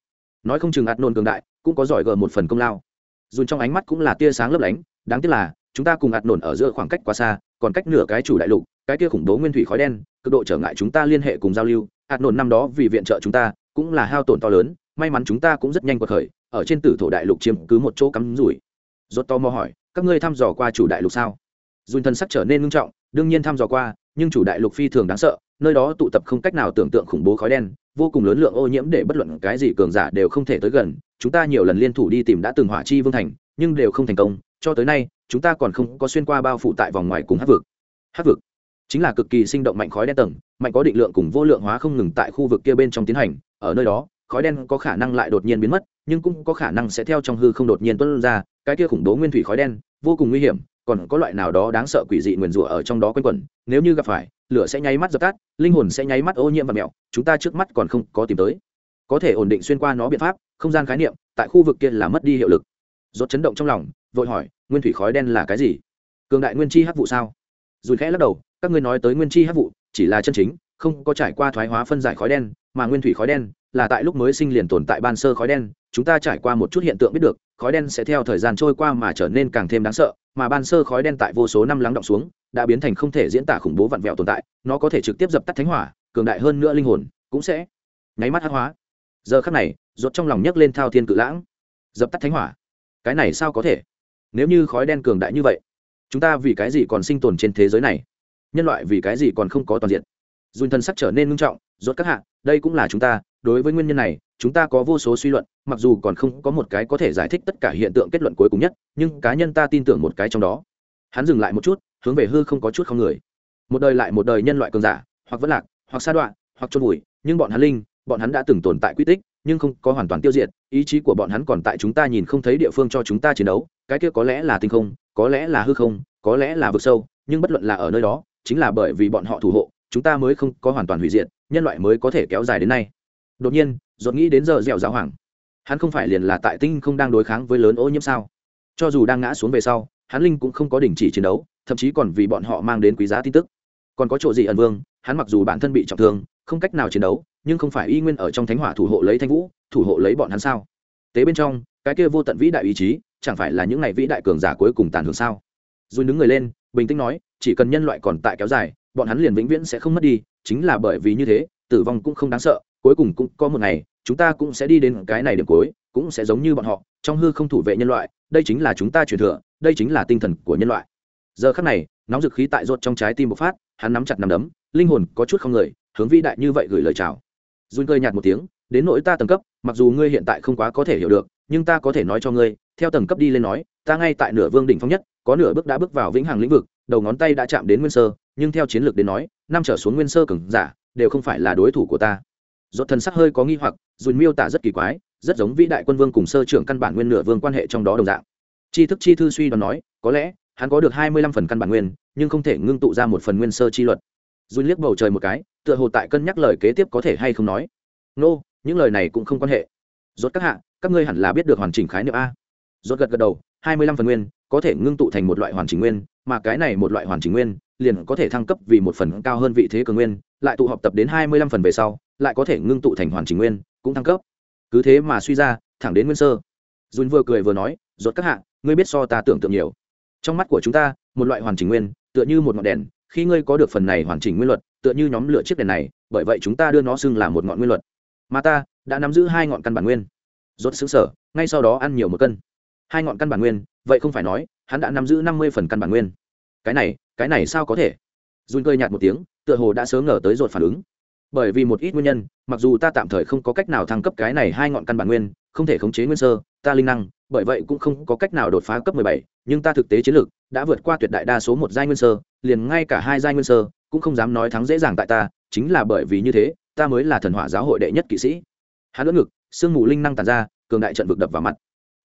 Nói không chừng ạt nổn cường đại, cũng có giỏi gờ một phần công lao. Dùn trong ánh mắt cũng là tia sáng lấp lánh, đáng tiếc là, chúng ta cùng ạt nổn ở giữa khoảng cách quá xa còn cách nửa cái chủ đại lục, cái kia khủng bố nguyên thủy khói đen, cực độ trở ngại chúng ta liên hệ cùng giao lưu. Hạt nổn năm đó vì viện trợ chúng ta, cũng là hao tổn to lớn, may mắn chúng ta cũng rất nhanh cuộc khởi, ở trên tử thổ đại lục chiếm cứ một chỗ cắm rủi. Rốt to mò hỏi, các ngươi thăm dò qua chủ đại lục sao? Dùn thân sắc trở nên nghiêm trọng, đương nhiên thăm dò qua, nhưng chủ đại lục phi thường đáng sợ, nơi đó tụ tập không cách nào tưởng tượng khủng bố khói đen, vô cùng lớn lượng ô nhiễm để bất luận cái gì cường giả đều không thể tới gần. Chúng ta nhiều lần liên thủ đi tìm đã từng hỏa chi vương thành, nhưng đều không thành công, cho tới nay chúng ta còn không có xuyên qua bao phủ tại vòng ngoài cùng hát vực. Hát vực chính là cực kỳ sinh động mạnh khói đen tầng, mạnh có định lượng cùng vô lượng hóa không ngừng tại khu vực kia bên trong tiến hành, ở nơi đó, khói đen có khả năng lại đột nhiên biến mất, nhưng cũng có khả năng sẽ theo trong hư không đột nhiên tuân ra, cái kia khủng bố nguyên thủy khói đen, vô cùng nguy hiểm, còn có loại nào đó đáng sợ quỷ dị nguyền rủa ở trong đó quanh quẩn, nếu như gặp phải, lửa sẽ nháy mắt dập tắt, linh hồn sẽ nháy mắt ô nhiễm và mẹo chúng ta trước mắt còn không có tìm tới. Có thể ổn định xuyên qua nó biện pháp, không gian khái niệm, tại khu vực kia là mất đi hiệu lực rốt chấn động trong lòng, vội hỏi, nguyên thủy khói đen là cái gì? Cường đại nguyên chi hắc vụ sao? Dùi khẽ lắc đầu, các ngươi nói tới nguyên chi hắc vụ, chỉ là chân chính, không có trải qua thoái hóa phân giải khói đen, mà nguyên thủy khói đen là tại lúc mới sinh liền tồn tại ban sơ khói đen, chúng ta trải qua một chút hiện tượng biết được, khói đen sẽ theo thời gian trôi qua mà trở nên càng thêm đáng sợ, mà ban sơ khói đen tại vô số năm lắng động xuống, đã biến thành không thể diễn tả khủng bố vặn vẹo tồn tại, nó có thể trực tiếp dập tắt thánh hỏa, cường đại hơn nữa linh hồn, cũng sẽ nháy mắt hắc hóa. Giờ khắc này, rốt trong lòng nhấc lên thao thiên cự lãng. Dập tắt thánh hỏa cái này sao có thể? Nếu như khói đen cường đại như vậy, chúng ta vì cái gì còn sinh tồn trên thế giới này? Nhân loại vì cái gì còn không có toàn diện? Dùn thân sắc trở nên nghiêm trọng, rốt các hạ, đây cũng là chúng ta, đối với nguyên nhân này, chúng ta có vô số suy luận, mặc dù còn không có một cái có thể giải thích tất cả hiện tượng kết luận cuối cùng nhất, nhưng cá nhân ta tin tưởng một cái trong đó. Hắn dừng lại một chút, hướng về hư không có chút không người. Một đời lại một đời nhân loại cường giả, hoặc vẫn lạc, hoặc sa đoạn hoặc trôn vùi, nhưng bọn hắn linh, bọn hắn đã từng tồn tại quy tích nhưng không có hoàn toàn tiêu diệt, ý chí của bọn hắn còn tại chúng ta nhìn không thấy địa phương cho chúng ta chiến đấu, cái kia có lẽ là tinh không, có lẽ là hư không, có lẽ là vực sâu, nhưng bất luận là ở nơi đó, chính là bởi vì bọn họ thủ hộ, chúng ta mới không có hoàn toàn hủy diệt, nhân loại mới có thể kéo dài đến nay. Đột nhiên, dột nghĩ đến giờ dẻo giáo hoàng. Hắn không phải liền là tại tinh không đang đối kháng với lớn ô nhiễm sao? Cho dù đang ngã xuống về sau, hắn linh cũng không có đình chỉ chiến đấu, thậm chí còn vì bọn họ mang đến quý giá tin tức. Còn có chỗ gì ẩn vương, hắn mặc dù bản thân bị trọng thương, không cách nào chiến đấu nhưng không phải y nguyên ở trong thánh hỏa thủ hộ lấy thanh vũ, thủ hộ lấy bọn hắn sao? Tế bên trong, cái kia vô tận vĩ đại ý chí, chẳng phải là những ngày vĩ đại cường giả cuối cùng tàn hưởng sao? Rồi đứng người lên, bình tĩnh nói, chỉ cần nhân loại còn tại kéo dài, bọn hắn liền vĩnh viễn sẽ không mất đi, chính là bởi vì như thế, tử vong cũng không đáng sợ, cuối cùng cũng có một ngày, chúng ta cũng sẽ đi đến cái này điểm cuối, cũng sẽ giống như bọn họ, trong hư không thủ vệ nhân loại, đây chính là chúng ta truyền thừa, đây chính là tinh thần của nhân loại. Giờ khắc này, nóng dực khí tại rột trong trái tim bộc phát, hắn nắm chặt nắm đấm, linh hồn có chút không người, hướng vĩ đại như vậy gửi lời chào dùn cười nhạt một tiếng, đến nỗi ta tầng cấp, mặc dù ngươi hiện tại không quá có thể hiểu được, nhưng ta có thể nói cho ngươi, theo tầng cấp đi lên nói, ta ngay tại nửa vương đỉnh phong nhất, có nửa bước đã bước vào vĩnh hằng lĩnh vực, đầu ngón tay đã chạm đến nguyên sơ, nhưng theo chiến lược đến nói, năm trở xuống nguyên sơ cường giả, đều không phải là đối thủ của ta. Dốt thần sắc hơi có nghi hoặc dùn miêu tả rất kỳ quái, rất giống vĩ đại quân vương cùng sơ trưởng căn bản nguyên nửa vương quan hệ trong đó đồng dạng. Tri thức chi thư suy đoán nói, có lẽ, hắn có được hai mươi lăm phần căn bản nguyên, nhưng không thể ngưng tụ ra một phần nguyên sơ chi luật. Dùn liếc bầu trời một cái tựa hồ tại cân nhắc lời kế tiếp có thể hay không nói. Nô、no, những lời này cũng không quan hệ. Rốt các hạ các ngươi hẳn là biết được hoàn chỉnh khái niệm a. Rốt gật gật đầu hai mươi lăm phần nguyên có thể ngưng tụ thành một loại hoàn chỉnh nguyên mà cái này một loại hoàn chỉnh nguyên liền có thể thăng cấp vì một phần cao hơn vị thế cường nguyên lại tụ họp tập đến hai mươi lăm phần về sau lại có thể ngưng tụ thành hoàn chỉnh nguyên cũng thăng cấp. Cứ thế mà suy ra thẳng đến nguyên sơ. Dùn vừa cười vừa nói rốt các hạ ngươi biết so ta tưởng tượng nhiều. Trong mắt của chúng ta một loại hoàn chỉnh nguyên tựa như một ngọn đèn khi ngươi có được phần này hoàn chỉnh nguyên luật tựa như nhóm lửa chiếc đèn này bởi vậy chúng ta đưa nó xưng là một ngọn nguyên luật. Mà ta đã nắm giữ hai ngọn căn bản nguyên. Rốt xứng sở ngay sau đó ăn nhiều một cân. Hai ngọn căn bản nguyên vậy không phải nói hắn đã nắm giữ năm mươi phần căn bản nguyên. Cái này cái này sao có thể? Dùn cười nhạt một tiếng tựa hồ đã sớm ngờ tới rột phản ứng. Bởi vì một ít nguyên nhân mặc dù ta tạm thời không có cách nào thăng cấp cái này hai ngọn căn bản nguyên không thể khống chế nguyên sơ ta linh năng bởi vậy cũng không có cách nào đột phá cấp 17, nhưng ta thực tế chiến lược đã vượt qua tuyệt đại đa số một giai nguyên sơ liền ngay cả hai giai nguyên sơ cũng không dám nói thắng dễ dàng tại ta, chính là bởi vì như thế, ta mới là thần hỏa giáo hội đệ nhất kỵ sĩ. Hắn lẫn ngực, sương mù linh năng tàn ra, cường đại trận vực đập vào mặt.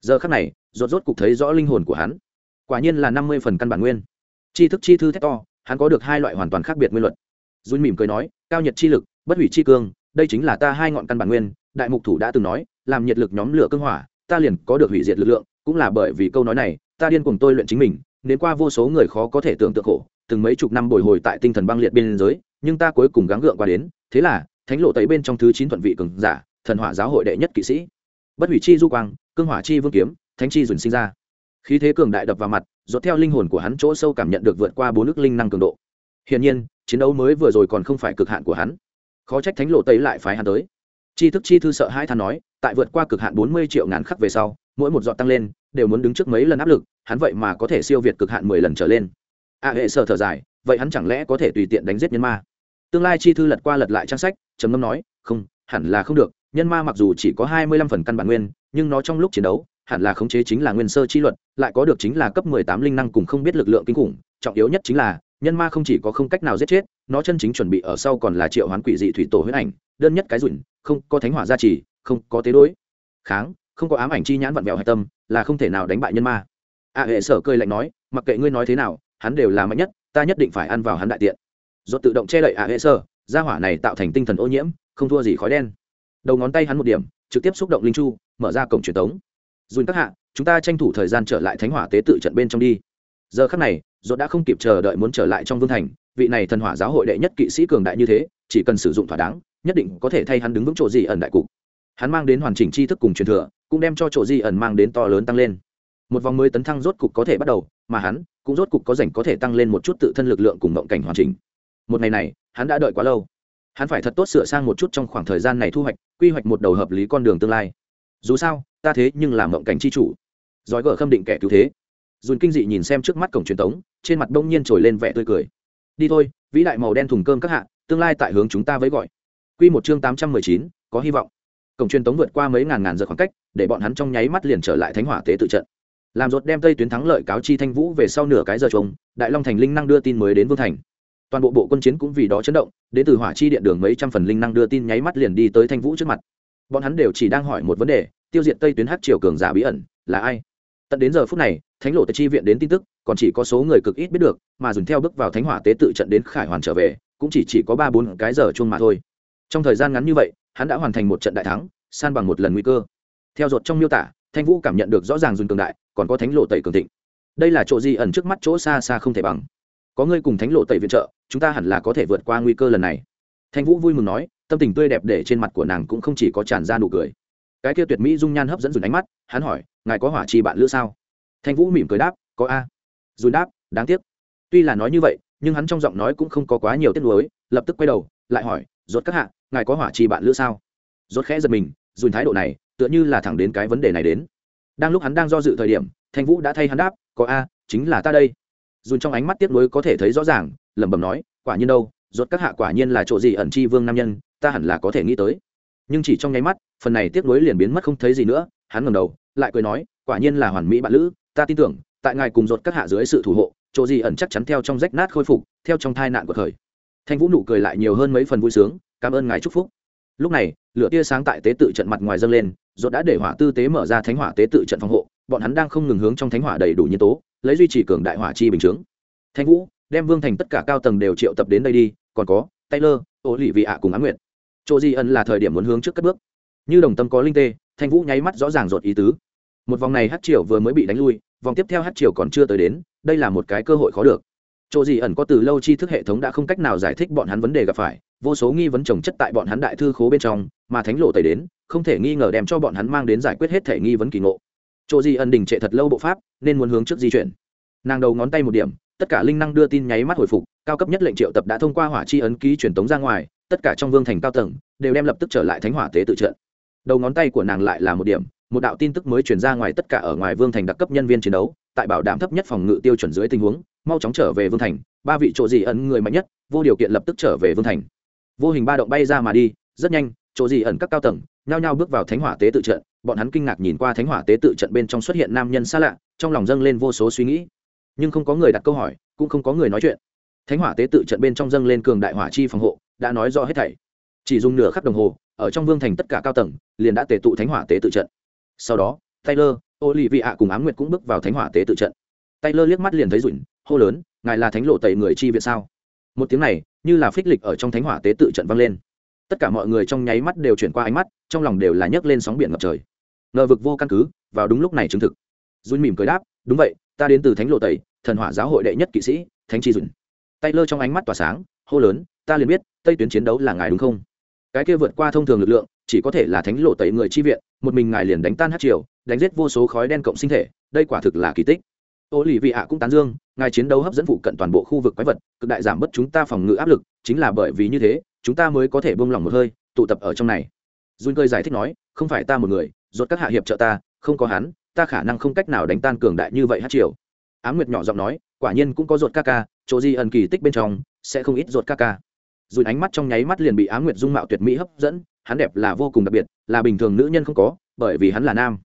Giờ khắc này, rốt rốt cục thấy rõ linh hồn của hắn. Quả nhiên là năm mươi phần căn bản nguyên. Tri thức chi thư thét to, hắn có được hai loại hoàn toàn khác biệt nguyên luật. Dùn mỉm cười nói, cao nhật chi lực, bất hủy chi cương, đây chính là ta hai ngọn căn bản nguyên, đại mục thủ đã từng nói, làm nhiệt lực nhóm lửa cương hỏa, ta liền có được hủy diệt lực lượng, cũng là bởi vì câu nói này, ta điên cùng tôi luyện chính mình đến qua vô số người khó có thể tưởng tượng khổ từng mấy chục năm bồi hồi tại tinh thần băng liệt biên giới, nhưng ta cuối cùng gắng gượng qua đến, thế là, thánh lộ tẩy bên trong thứ chín thuận vị cường giả, thần hỏa giáo hội đệ nhất kỵ sĩ. Bất hủy chi du quang, cương hỏa chi vương kiếm, thánh chi dùn sinh ra. Khí thế cường đại đập vào mặt dốt theo linh hồn của hắn chỗ sâu cảm nhận được vượt qua bốn nước linh năng cường độ. Hiển nhiên, chiến đấu mới vừa rồi còn không phải cực hạn của hắn. Khó trách thánh lộ tây lại phái hắn tới. Chi thức chi thư sợ hai than nói, tại vượt qua cực hạn bốn mươi triệu ngàn khắc về sau, mỗi một dọn tăng lên, đều muốn đứng trước mấy lần áp lực, hắn vậy mà có thể siêu việt cực hạn mười lần trở lên a hệ sở thở dài, vậy hắn chẳng lẽ có thể tùy tiện đánh giết nhân ma? Tương lai chi thư lật qua lật lại trang sách, trầm ngâm nói, không, hẳn là không được, nhân ma mặc dù chỉ có hai mươi lăm phần căn bản nguyên, nhưng nó trong lúc chiến đấu, hẳn là khống chế chính là nguyên sơ chi luật, lại có được chính là cấp mười tám linh năng cùng không biết lực lượng kinh khủng, trọng yếu nhất chính là, nhân ma không chỉ có không cách nào giết chết, nó chân chính chuẩn bị ở sau còn là triệu hoán quỷ dị thủy tổ huyết ảnh, đơn nhất cái rủi, không có thánh hỏa gia trì, không có tế đối. Kháng, không có ám ảnh chi nhãn vặn vẹo hạch tâm, là không thể nào đánh bại nhân ma. A hệ sở cười lạnh nói, mặc kệ ngươi nói thế nào hắn đều là mạnh nhất ta nhất định phải ăn vào hắn đại tiện. Do tự động che đậy à hệ sơ, gia hỏa này tạo thành tinh thần ô nhiễm không thua gì khói đen. Đầu ngón tay hắn một điểm trực tiếp xúc động linh chu mở ra cổng truyền tống. Dùn các hạ chúng ta tranh thủ thời gian trở lại thánh hỏa tế tự trận bên trong đi. Giờ khắc này dốt đã không kịp chờ đợi muốn trở lại trong vương thành vị này thần hỏa giáo hội đệ nhất kỵ sĩ cường đại như thế chỉ cần sử dụng thỏa đáng nhất định có thể thay hắn đứng vững chỗ gì ẩn đại cục. Hắn mang đến hoàn chỉnh tri thức cùng truyền thừa cũng đem cho chỗ di ẩn mang đến to lớn tăng lên một vòng mới tấn thăng rốt cục có thể bắt đầu, mà hắn cũng rốt cục có rảnh có thể tăng lên một chút tự thân lực lượng cùng mộng cảnh hoàn chỉnh. Một ngày này, hắn đã đợi quá lâu. Hắn phải thật tốt sửa sang một chút trong khoảng thời gian này thu hoạch, quy hoạch một đầu hợp lý con đường tương lai. Dù sao, ta thế nhưng làm mộng cảnh chi chủ. Giỏi gở khâm định kẻ cứu thế. Dùn kinh dị nhìn xem trước mắt cổng truyền tống, trên mặt đông nhiên trồi lên vẻ tươi cười. Đi thôi, vĩ đại màu đen thùng cơm các hạ, tương lai tại hướng chúng ta với gọi. Q một chương tám trăm mười chín, có hy vọng. Cổng truyền tống vượt qua mấy ngàn ngàn giờ khoảng cách, để bọn hắn trong nháy mắt liền trở lại thánh hỏa tế tự trận làm rốt đem tây tuyến thắng lợi cáo chi thanh vũ về sau nửa cái giờ trống đại long thành linh năng đưa tin mới đến vương thành. Toàn bộ bộ quân chiến cũng vì đó chấn động, đến từ hỏa chi điện đường mấy trăm phần linh năng đưa tin nháy mắt liền đi tới thanh vũ trước mặt. Bọn hắn đều chỉ đang hỏi một vấn đề, tiêu diệt tây tuyến hát triều cường giả bí ẩn, là ai? Tận đến giờ phút này, thánh lộ tây chi viện đến tin tức, còn chỉ có số người cực ít biết được, mà dùng theo bước vào thánh hỏa tế tự trận đến khải hoàn trở về, cũng chỉ chỉ có ba bốn cái giờ chung mà thôi. Trong thời gian ngắn như vậy, hắn đã hoàn thành một trận đại thắng, san bằng một lần nguy cơ. Theo ruột trong miêu tả, thanh vũ cảm nhận được rõ ràng dùng cường đại còn có thánh lộ tẩy cường thịnh. Đây là chỗ gì ẩn trước mắt chỗ xa xa không thể bằng. Có ngươi cùng thánh lộ tẩy viện trợ, chúng ta hẳn là có thể vượt qua nguy cơ lần này. Thanh vũ vui mừng nói, tâm tình tươi đẹp để trên mặt của nàng cũng không chỉ có tràn ra nụ cười. Cái kia tuyệt mỹ dung nhan hấp dẫn dùn ánh mắt, hắn hỏi, ngài có hỏa chi bạn lữ sao? Thanh vũ mỉm cười đáp, có a. Dùn đáp, đáng tiếc. Tuy là nói như vậy, nhưng hắn trong giọng nói cũng không có quá nhiều tiếc nuối, lập tức quay đầu, lại hỏi, rốt các hạ, ngài có hỏa chi bạn lữ sao? Rốt khẽ giật mình, dùn thái độ này, tựa như là thẳng đến cái vấn đề này đến đang lúc hắn đang do dự thời điểm, thanh vũ đã thay hắn đáp, có a, chính là ta đây. Dùn trong ánh mắt tiếc nuối có thể thấy rõ ràng, lẩm bẩm nói, quả nhiên đâu, rốt các hạ quả nhiên là chỗ gì ẩn chi vương nam nhân, ta hẳn là có thể nghĩ tới. Nhưng chỉ trong nháy mắt, phần này tiếc nuối liền biến mất không thấy gì nữa, hắn ngẩng đầu, lại cười nói, quả nhiên là hoàn mỹ bạn lữ, ta tin tưởng, tại ngài cùng rốt các hạ dưới sự thủ hộ, chỗ gì ẩn chắc chắn theo trong rách nát khôi phục, theo trong tai nạn của thời. Thanh vũ nụ cười lại nhiều hơn mấy phần vui sướng, cảm ơn ngài chúc phúc. Lúc này, lửa tia sáng tại tế tự trận mặt ngoài dâng lên rốt đã để hỏa tư tế mở ra thánh hỏa tế tự trận phòng hộ, bọn hắn đang không ngừng hướng trong thánh hỏa đầy đủ nhân tố, lấy duy trì cường đại hỏa chi bình chứng thanh vũ, đem vương thành tất cả cao tầng đều triệu tập đến đây đi, còn có taylor ô lì vị ạ cùng á nguyện chỗ di ẩn là thời điểm muốn hướng trước cất bước. Như đồng tâm có linh tê thanh vũ nháy mắt rõ ràng rột ý tứ. Một vòng này hát triều vừa mới bị đánh lui, vòng tiếp theo hát triều còn chưa tới đến, đây là một cái cơ hội khó được chỗ gì ẩn có từ lâu tri thức hệ thống đã không cách nào giải thích bọn hắn vấn đề gặp phải, vô số nghi vấn trồng chất tại bọn hắn đại thư khố bên trong, mà thánh lộ tẩy đến, không thể nghi ngờ đem cho bọn hắn mang đến giải quyết hết thể nghi vấn kỳ ngộ. Chỗ gì ẩn đình trệ thật lâu bộ pháp, nên muốn hướng trước di chuyển. Nàng đầu ngón tay một điểm, tất cả linh năng đưa tin nháy mắt hồi phục, cao cấp nhất lệnh triệu tập đã thông qua hỏa chi ấn ký truyền tống ra ngoài, tất cả trong vương thành cao tầng đều đem lập tức trở lại thánh hỏa tế tự trận. Đầu ngón tay của nàng lại là một điểm, một đạo tin tức mới truyền ra ngoài tất cả ở ngoài vương thành đặc cấp nhân viên chiến đấu tại bảo đảm thấp nhất phòng ngự tiêu chuẩn dưới tình huống, mau chóng trở về vương thành, ba vị chỗ gì ẩn người mạnh nhất, vô điều kiện lập tức trở về vương thành. Vô hình ba động bay ra mà đi, rất nhanh, chỗ gì ẩn các cao tầng, nhao nhao bước vào thánh hỏa tế tự trận, bọn hắn kinh ngạc nhìn qua thánh hỏa tế tự trận bên trong xuất hiện nam nhân xa lạ, trong lòng dâng lên vô số suy nghĩ. Nhưng không có người đặt câu hỏi, cũng không có người nói chuyện. Thánh hỏa tế tự trận bên trong dâng lên cường đại hỏa chi phòng hộ, đã nói rõ hết thảy. Chỉ dùng nửa khắc đồng hồ, ở trong vương thành tất cả cao tầng, liền đã tề tụ thánh hỏa tế tự trận. Sau đó, taylor ô lì vị ạ cùng ám nguyệt cũng bước vào thánh hỏa tế tự trận. Taylor liếc mắt liền thấy rủi hô lớn, ngài là thánh lộ tẩy người chi viện sao? Một tiếng này, như là phích lịch ở trong thánh hỏa tế tự trận vang lên. Tất cả mọi người trong nháy mắt đều chuyển qua ánh mắt, trong lòng đều là nhấc lên sóng biển ngập trời. Ngờ vực vô căn cứ, vào đúng lúc này chứng thực. Dùn mỉm cười đáp, đúng vậy, ta đến từ thánh lộ tẩy, thần hỏa giáo hội đệ nhất kỵ sĩ, thánh chi dùn tay lơ trong ánh mắt tỏa sáng, hô lớn, ta liền biết, tây tuyến chiến đấu là ngài đúng không? Cái kia vượt qua thông thường lực lượng, chỉ có thể là thánh lộ tẩy người chi viện, một mình ngài liền đánh tan hát triều đánh giết vô số khói đen cộng sinh thể, đây quả thực là kỳ tích. Ô lì vị ạ cũng tán dương, ngài chiến đấu hấp dẫn phụ cận toàn bộ khu vực quái vật, cực đại giảm bớt chúng ta phòng ngự áp lực, chính là bởi vì như thế, chúng ta mới có thể buông lỏng một hơi, tụ tập ở trong này. Jun cười giải thích nói, không phải ta một người, rốt các hạ hiệp trợ ta, không có hắn, ta khả năng không cách nào đánh tan cường đại như vậy hát triều. Ám nguyệt nhỏ giọng nói, quả nhiên cũng có ruột ca ca, chỗ di ẩn kỳ tích bên trong, sẽ không ít ruột ca ca. Dùn ánh mắt trong nháy mắt liền bị Ám nguyệt dung mạo tuyệt mỹ hấp dẫn, hắn đẹp là vô cùng đặc biệt, là bình thường nữ nhân không có, bởi vì hắn là nam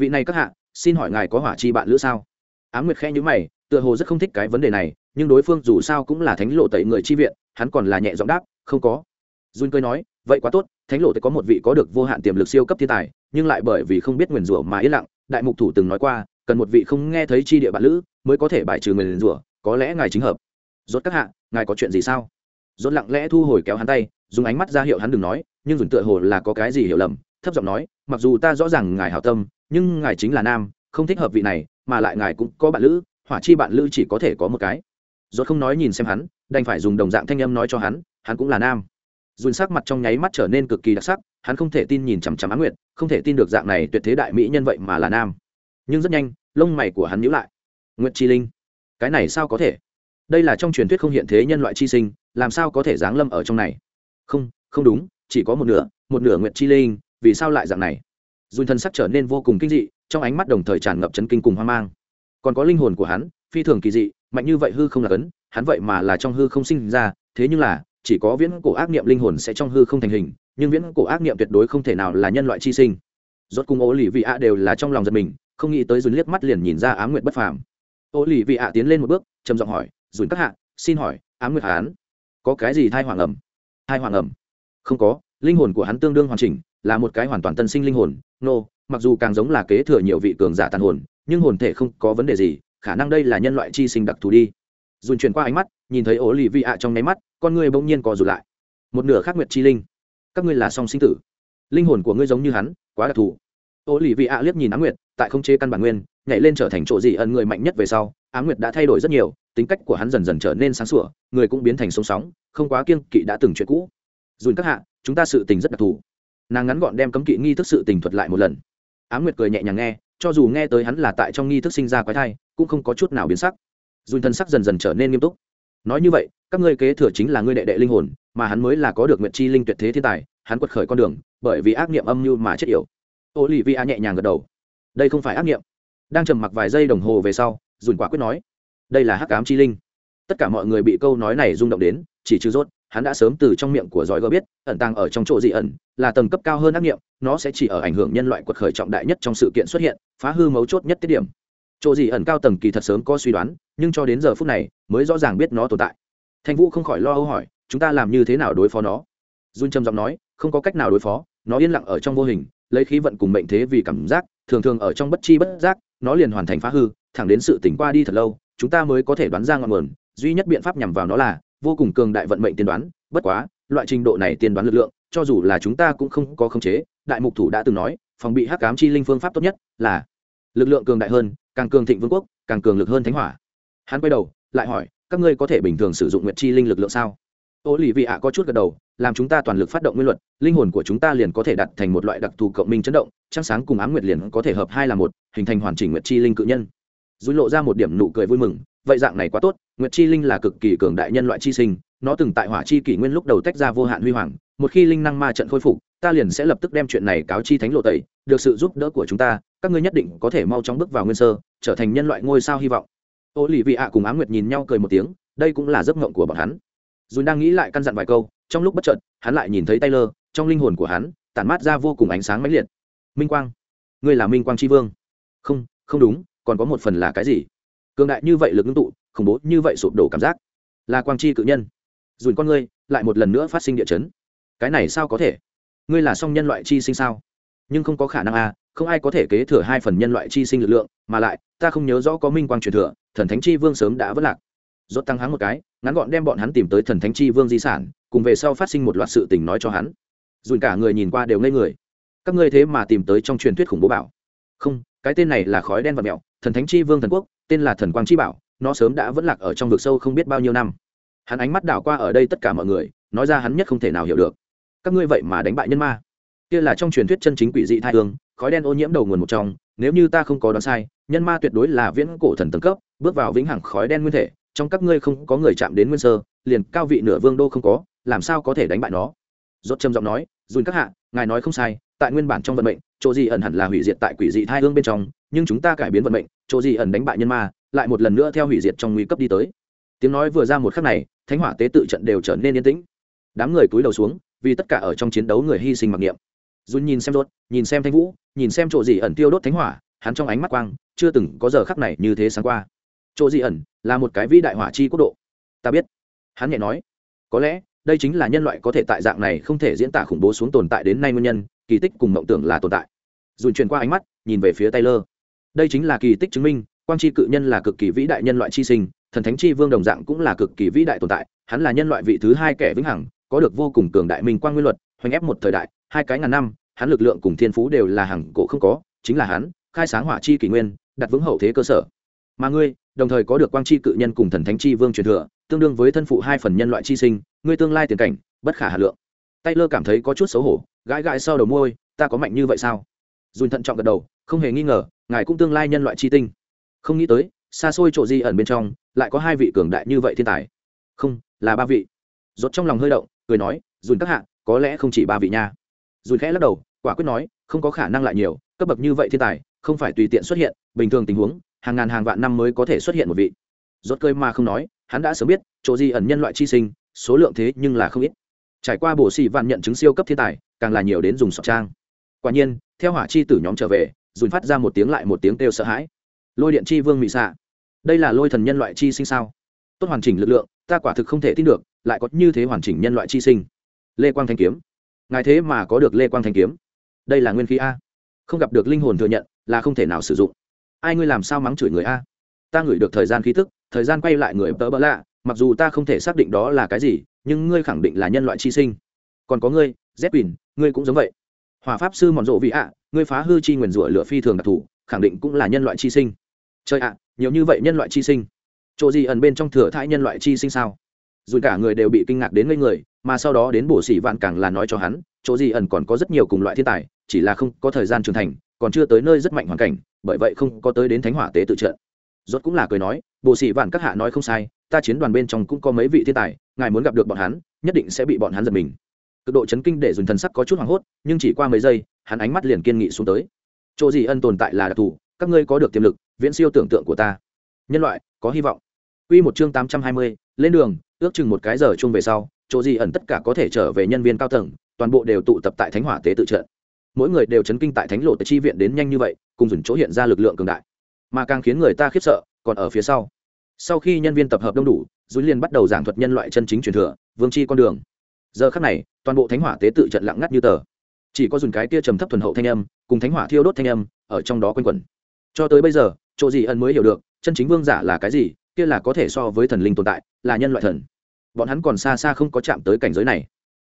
vị này các hạ, xin hỏi ngài có hỏa chi bạn lữ sao? Á nguyệt khẽ nhữ mày, tựa hồ rất không thích cái vấn đề này, nhưng đối phương dù sao cũng là thánh lộ tẩy người chi viện, hắn còn là nhẹ giọng đáp, không có. Dun cười nói, vậy quá tốt, thánh lộ tẩy có một vị có được vô hạn tiềm lực siêu cấp thiên tài, nhưng lại bởi vì không biết nguyền rủa mà yên lặng, đại mục thủ từng nói qua, cần một vị không nghe thấy chi địa bạn lữ mới có thể bài trừ nguyền rủa, có lẽ ngài chính hợp. Rốt các hạ, ngài có chuyện gì sao? Rốt lặng lẽ thu hồi kéo hắn tay, dùng ánh mắt ra hiệu hắn đừng nói, nhưng dùn tựa hồ là có cái gì hiểu lầm, thấp giọng nói, mặc dù ta rõ ràng ngài hảo tâm nhưng ngài chính là nam, không thích hợp vị này, mà lại ngài cũng có bạn lữ, hỏa chi bạn lữ chỉ có thể có một cái. Dốt không nói nhìn xem hắn, đành phải dùng đồng dạng thanh âm nói cho hắn hắn cũng là nam. Dùn sắc mặt trong nháy mắt trở nên cực kỳ đặc sắc, hắn không thể tin nhìn chằm chằm á nguyệt, không thể tin được dạng này tuyệt thế đại mỹ nhân vậy mà là nam. Nhưng rất nhanh, lông mày của hắn nhíu lại. Nguyệt chi linh, cái này sao có thể? Đây là trong truyền thuyết không hiện thế nhân loại chi sinh, làm sao có thể giáng lâm ở trong này? Không không đúng, chỉ có một nửa một nửa nguyệt chi linh, vì sao lại dạng này? Dùn thân sắc trở nên vô cùng kinh dị, trong ánh mắt đồng thời tràn ngập chấn kinh cùng hoang mang. Còn có linh hồn của hắn, phi thường kỳ dị, mạnh như vậy hư không là cấn, hắn vậy mà là trong hư không sinh ra, thế nhưng là, chỉ có viễn cổ ác niệm linh hồn sẽ trong hư không thành hình, nhưng viễn cổ ác niệm tuyệt đối không thể nào là nhân loại chi sinh. Rốt cùng ô lì vị ạ đều là trong lòng giật mình, không nghĩ tới dùn liếc mắt liền nhìn ra ám nguyệt bất phàm. Ô lì vị ạ tiến lên một bước, trầm giọng hỏi, dùn các hạ, xin hỏi, ám nguyệt hán có cái gì thai hoàng ẩm? Thai hoàng ẩm? Không có, linh hồn của hắn tương đương hoàn chỉnh, là một cái hoàn toàn tân sinh linh hồn nô、no, mặc dù càng giống là kế thừa nhiều vị cường giả tàn hồn nhưng hồn thể không có vấn đề gì khả năng đây là nhân loại chi sinh đặc thù đi. Dùn chuyển qua ánh mắt nhìn thấy ố lì vị ạ trong nháy mắt con ngươi bỗng nhiên co rụt lại. Một nửa khác nguyệt chi linh. Các ngươi là song sinh tử. Linh hồn của ngươi giống như hắn quá đặc thù. Ố lì vị ạ liếc nhìn á nguyệt tại không chế căn bản nguyên nhảy lên trở thành chỗ gì ẩn người mạnh nhất về sau á nguyệt đã thay đổi rất nhiều tính cách của hắn dần dần trở nên sáng sủa người cũng biến thành sống sóng không quá kiêng kỵ đã từng chuyện cũ. Dùn các hạ chúng ta sự tình rất đặc thù nàng ngắn gọn đem cấm kỵ nghi thức sự tình thuật lại một lần. Á nguyệt cười nhẹ nhàng nghe, cho dù nghe tới hắn là tại trong nghi thức sinh ra quái thai, cũng không có chút nào biến sắc. Dùn thân sắc dần dần trở nên nghiêm túc. Nói như vậy, các ngươi kế thừa chính là ngươi đệ đệ linh hồn, mà hắn mới là có được nguyện chi linh tuyệt thế thiên tài, hắn quật khởi con đường, bởi vì ác niệm âm mưu mà chết yểu. Ô lì vi a nhẹ nhàng gật đầu. Đây không phải ác niệm. Đang trầm mặc vài giây đồng hồ về sau, dùn quả quyết nói, đây là hắc ám chi linh. Tất cả mọi người bị câu nói này rung động đến, chỉ trừ rốt hắn đã sớm từ trong miệng của giỏi gỡ biết, ẩn tàng ở trong chỗ dị ẩn, là tầng cấp cao hơn ác nghiệm, nó sẽ chỉ ở ảnh hưởng nhân loại quật khởi trọng đại nhất trong sự kiện xuất hiện, phá hư mấu chốt nhất tiết điểm. Chỗ dị ẩn cao tầng kỳ thật sớm có suy đoán, nhưng cho đến giờ phút này, mới rõ ràng biết nó tồn tại. Thanh vũ không khỏi lo âu hỏi, chúng ta làm như thế nào đối phó nó? Dun trầm giọng nói, không có cách nào đối phó, nó yên lặng ở trong vô hình, lấy khí vận cùng mệnh thế vì cảm giác, thường thường ở trong bất chi bất giác, nó liền hoàn thành phá hư, thẳng đến sự tỉnh qua đi thật lâu, chúng ta mới có thể đoán ra ngọn nguồn, duy nhất biện pháp nhằm vào nó là vô cùng cường đại vận mệnh tiên đoán, bất quá, loại trình độ này tiên đoán lực lượng, cho dù là chúng ta cũng không có khống chế, đại mục thủ đã từng nói, phòng bị hắc cám chi linh phương pháp tốt nhất là lực lượng cường đại hơn, càng cường thịnh vương quốc, càng cường lực hơn thánh hỏa. Hắn quay đầu, lại hỏi, các ngươi có thể bình thường sử dụng nguyệt chi linh lực lượng sao? Ô lì vị ạ có chút gật đầu, làm chúng ta toàn lực phát động nguyên luật, linh hồn của chúng ta liền có thể đặt thành một loại đặc thù cộng minh chấn động, trăng sáng cùng ám nguyệt liền có thể hợp hai là một, hình thành hoàn chỉnh nguyệt chi linh cự nhân. Dùi lộ ra một điểm nụ cười vui mừng vậy dạng này quá tốt, nguyệt chi linh là cực kỳ cường đại nhân loại chi sinh, nó từng tại hỏa chi kỷ nguyên lúc đầu tách ra vô hạn huy hoàng, một khi linh năng ma trận khôi phục, ta liền sẽ lập tức đem chuyện này cáo chi thánh lộ tẩy, được sự giúp đỡ của chúng ta, các ngươi nhất định có thể mau chóng bước vào nguyên sơ, trở thành nhân loại ngôi sao hy vọng. Ô lì vị ạ cùng á nguyệt nhìn nhau cười một tiếng, đây cũng là giấc ngộng của bọn hắn. Dù đang nghĩ lại căn dặn vài câu, trong lúc bất chợt, hắn lại nhìn thấy taylor, trong linh hồn của hắn, tản mát ra vô cùng ánh sáng mãnh liệt. Minh quang, ngươi là minh quang tri vương. Không không đúng, còn có một phần là cái gì? Cường đại như vậy lực ngưng tụ khủng bố như vậy sụp đổ cảm giác. Là quang chi cự nhân. Dùn con ngươi lại một lần nữa phát sinh địa chấn. Cái này sao có thể? Ngươi là song nhân loại chi sinh sao? Nhưng không có khả năng a à, không ai có thể kế thừa hai phần nhân loại chi sinh lực lượng mà lại ta không nhớ rõ có minh quang truyền thừa thần thánh chi vương sớm đã vất lạc. Rốt tăng hắn một cái ngắn gọn đem bọn hắn tìm tới thần thánh chi vương di sản cùng về sau phát sinh một loạt sự tình nói cho hắn. Dùn cả người nhìn qua đều ngây người. Các ngươi thế mà tìm tới trong truyền thuyết khủng bố bảo. Không cái tên này là khói đen và mèo thần thánh chi vương thần quốc, tên là thần quang chi bảo, nó sớm đã vẫn lạc ở trong vực sâu không biết bao nhiêu năm. Hắn ánh mắt đảo qua ở đây tất cả mọi người, nói ra hắn nhất không thể nào hiểu được. Các ngươi vậy mà đánh bại nhân ma. Kia là trong truyền thuyết chân chính quỷ dị thai hương, khói đen ô nhiễm đầu nguồn một trong, nếu như ta không có đoán sai, nhân ma tuyệt đối là viễn cổ thần tầng cấp, bước vào vĩnh hằng khói đen nguyên thể, trong các ngươi không có người chạm đến nguyên sơ, liền cao vị nửa vương đô không có, làm sao có thể đánh bại nó? Rốt trầm giọng nói, dùn các hạ, ngài nói không sai, tại nguyên bản trong vận mệnh chỗ gì ẩn hẳn là hủy diệt tại quỷ dị thai hương bên trong nhưng chúng ta cải biến vận mệnh chỗ gì ẩn đánh bại nhân ma lại một lần nữa theo hủy diệt trong nguy cấp đi tới. Tiếng nói vừa ra một khắc này thánh hỏa tế tự trận đều trở nên yên tĩnh. Đám người cúi đầu xuống vì tất cả ở trong chiến đấu người hy sinh mặc niệm. Dùn nhìn xem ruột, nhìn xem thanh vũ nhìn xem chỗ gì ẩn tiêu đốt thánh hỏa hắn trong ánh mắt quang chưa từng có giờ khắc này như thế sáng qua. Chỗ gì ẩn là một cái vĩ đại hỏa chi quốc độ. Ta biết. Hắn nhẹ nói. Có lẽ đây chính là nhân loại có thể tại dạng này không thể diễn tả khủng bố xuống tồn tại đến nay nguyên nhân kỳ tích cùng mộng tưởng là tồn tại dùn truyền qua ánh mắt, nhìn về phía taylor. Đây chính là kỳ tích chứng minh, quang chi cự nhân là cực kỳ vĩ đại nhân loại chi sinh, thần thánh chi vương đồng dạng cũng là cực kỳ vĩ đại tồn tại, hắn là nhân loại vị thứ hai kẻ vĩnh hằng, có được vô cùng cường đại minh quang nguyên luật, hoành ép một thời đại, hai cái ngàn năm, hắn lực lượng cùng thiên phú đều là hàng cổ không có, chính là hắn, khai sáng hỏa chi kỷ nguyên, đặt vững hậu thế cơ sở. Mà ngươi, đồng thời có được quang chi cự nhân cùng thần thánh chi vương truyền thừa, tương đương với thân phụ hai phần nhân loại chi sinh, ngươi tương lai tiền cảnh, bất khả hà lượng. Taylor cảm thấy có chút xấu hổ, gãi gãi sau đầu môi, ta có mạnh như vậy sao? Dùn thận trọng gật đầu, không hề nghi ngờ, ngài cũng tương lai nhân loại chi tinh. Không nghĩ tới, xa xôi chỗ di ẩn bên trong, lại có hai vị cường đại như vậy thiên tài. Không, là ba vị. Rốt trong lòng hơi động, cười nói, dùn các hạ, có lẽ không chỉ ba vị nha. Dùn khẽ lắc đầu, quả quyết nói, không có khả năng lại nhiều, cấp bậc như vậy thiên tài, không phải tùy tiện xuất hiện, bình thường tình huống, hàng ngàn hàng vạn năm mới có thể xuất hiện một vị. Rốt cơi mà không nói, hắn đã sớm biết, chỗ di ẩn nhân loại chi sinh, số lượng thế nhưng là không ít. Trải qua bổ xì vạn nhận chứng siêu cấp thiên tài, càng là nhiều đến dùng sọt trang. Quả nhiên theo hỏa chi tử nhóm trở về, dùn phát ra một tiếng lại một tiếng kêu sợ hãi. Lôi điện chi vương mị xạ. Đây là lôi thần nhân loại chi sinh sao? Tốt hoàn chỉnh lực lượng, ta quả thực không thể tin được, lại có như thế hoàn chỉnh nhân loại chi sinh. Lê quang thanh kiếm. Ngài thế mà có được lê quang thanh kiếm. Đây là nguyên khí a. Không gặp được linh hồn thừa nhận, là không thể nào sử dụng. Ai ngươi làm sao mắng chửi người a? Ta ngửi được thời gian khí tức, thời gian quay lại người tớ bỡ lạ, mặc dù ta không thể xác định đó là cái gì, nhưng ngươi khẳng định là nhân loại chi sinh. Còn có ngươi z quỳnh ngươi cũng giống vậy hòa pháp sư mòn rộ vị ạ, ngươi phá hư chi nguyền rủa lửa phi thường đặc thù, khẳng định cũng là nhân loại chi sinh. Chơi ạ, nhiều như vậy nhân loại chi sinh. Chỗ gì ẩn bên trong thừa thãi nhân loại chi sinh sao? Dù cả người đều bị kinh ngạc đến ngây người, mà sau đó đến bổ sĩ vạn càng là nói cho hắn, chỗ gì ẩn còn có rất nhiều cùng loại thiên tài, chỉ là không có thời gian trưởng thành, còn chưa tới nơi rất mạnh hoàn cảnh, bởi vậy không có tới đến thánh hỏa tế tự trận. Rốt cũng là cười nói, bổ sĩ vạn các hạ nói không sai, ta chiến đoàn bên trong cũng có mấy vị thiên tài, ngài muốn gặp được bọn hắn, nhất định sẽ bị bọn hắn giật mình cực độ chấn kinh để dùng thần sắc có chút hoảng hốt nhưng chỉ qua mấy giây hắn ánh mắt liền kiên nghị xuống tới chỗ gì ân tồn tại là đặc thù các ngươi có được tiềm lực viễn siêu tưởng tượng của ta nhân loại có hy vọng Quy một chương 820, lên đường, ước chừng một cái giờ chung về sau, chỗ gì ẩn tất cả có thể trở về nhân viên cao tầng, toàn bộ đều tụ tập tại Thánh Hỏa tế tự trận. Mỗi người đều chấn kinh tại Thánh Lộ Tế chi viện đến nhanh như vậy, cùng dừng chỗ hiện ra lực lượng cường đại. Mà càng khiến người ta khiếp sợ, còn ở phía sau. Sau khi nhân viên tập hợp đông đủ, Dũi liền bắt đầu giảng thuật nhân loại chân chính truyền thừa, vương chi con đường. Giờ khắc này, toàn bộ Thánh Hỏa tế tự trận lặng ngắt như tờ. Chỉ có dùng cái kia trầm thấp thuần hậu thanh âm, cùng Thánh Hỏa thiêu đốt thanh âm, ở trong đó quanh quẩn. Cho tới bây giờ, chỗ gì ân mới hiểu được, chân chính vương giả là cái gì, kia là có thể so với thần linh tồn tại là nhân loại thần bọn hắn còn xa xa không có chạm tới cảnh giới này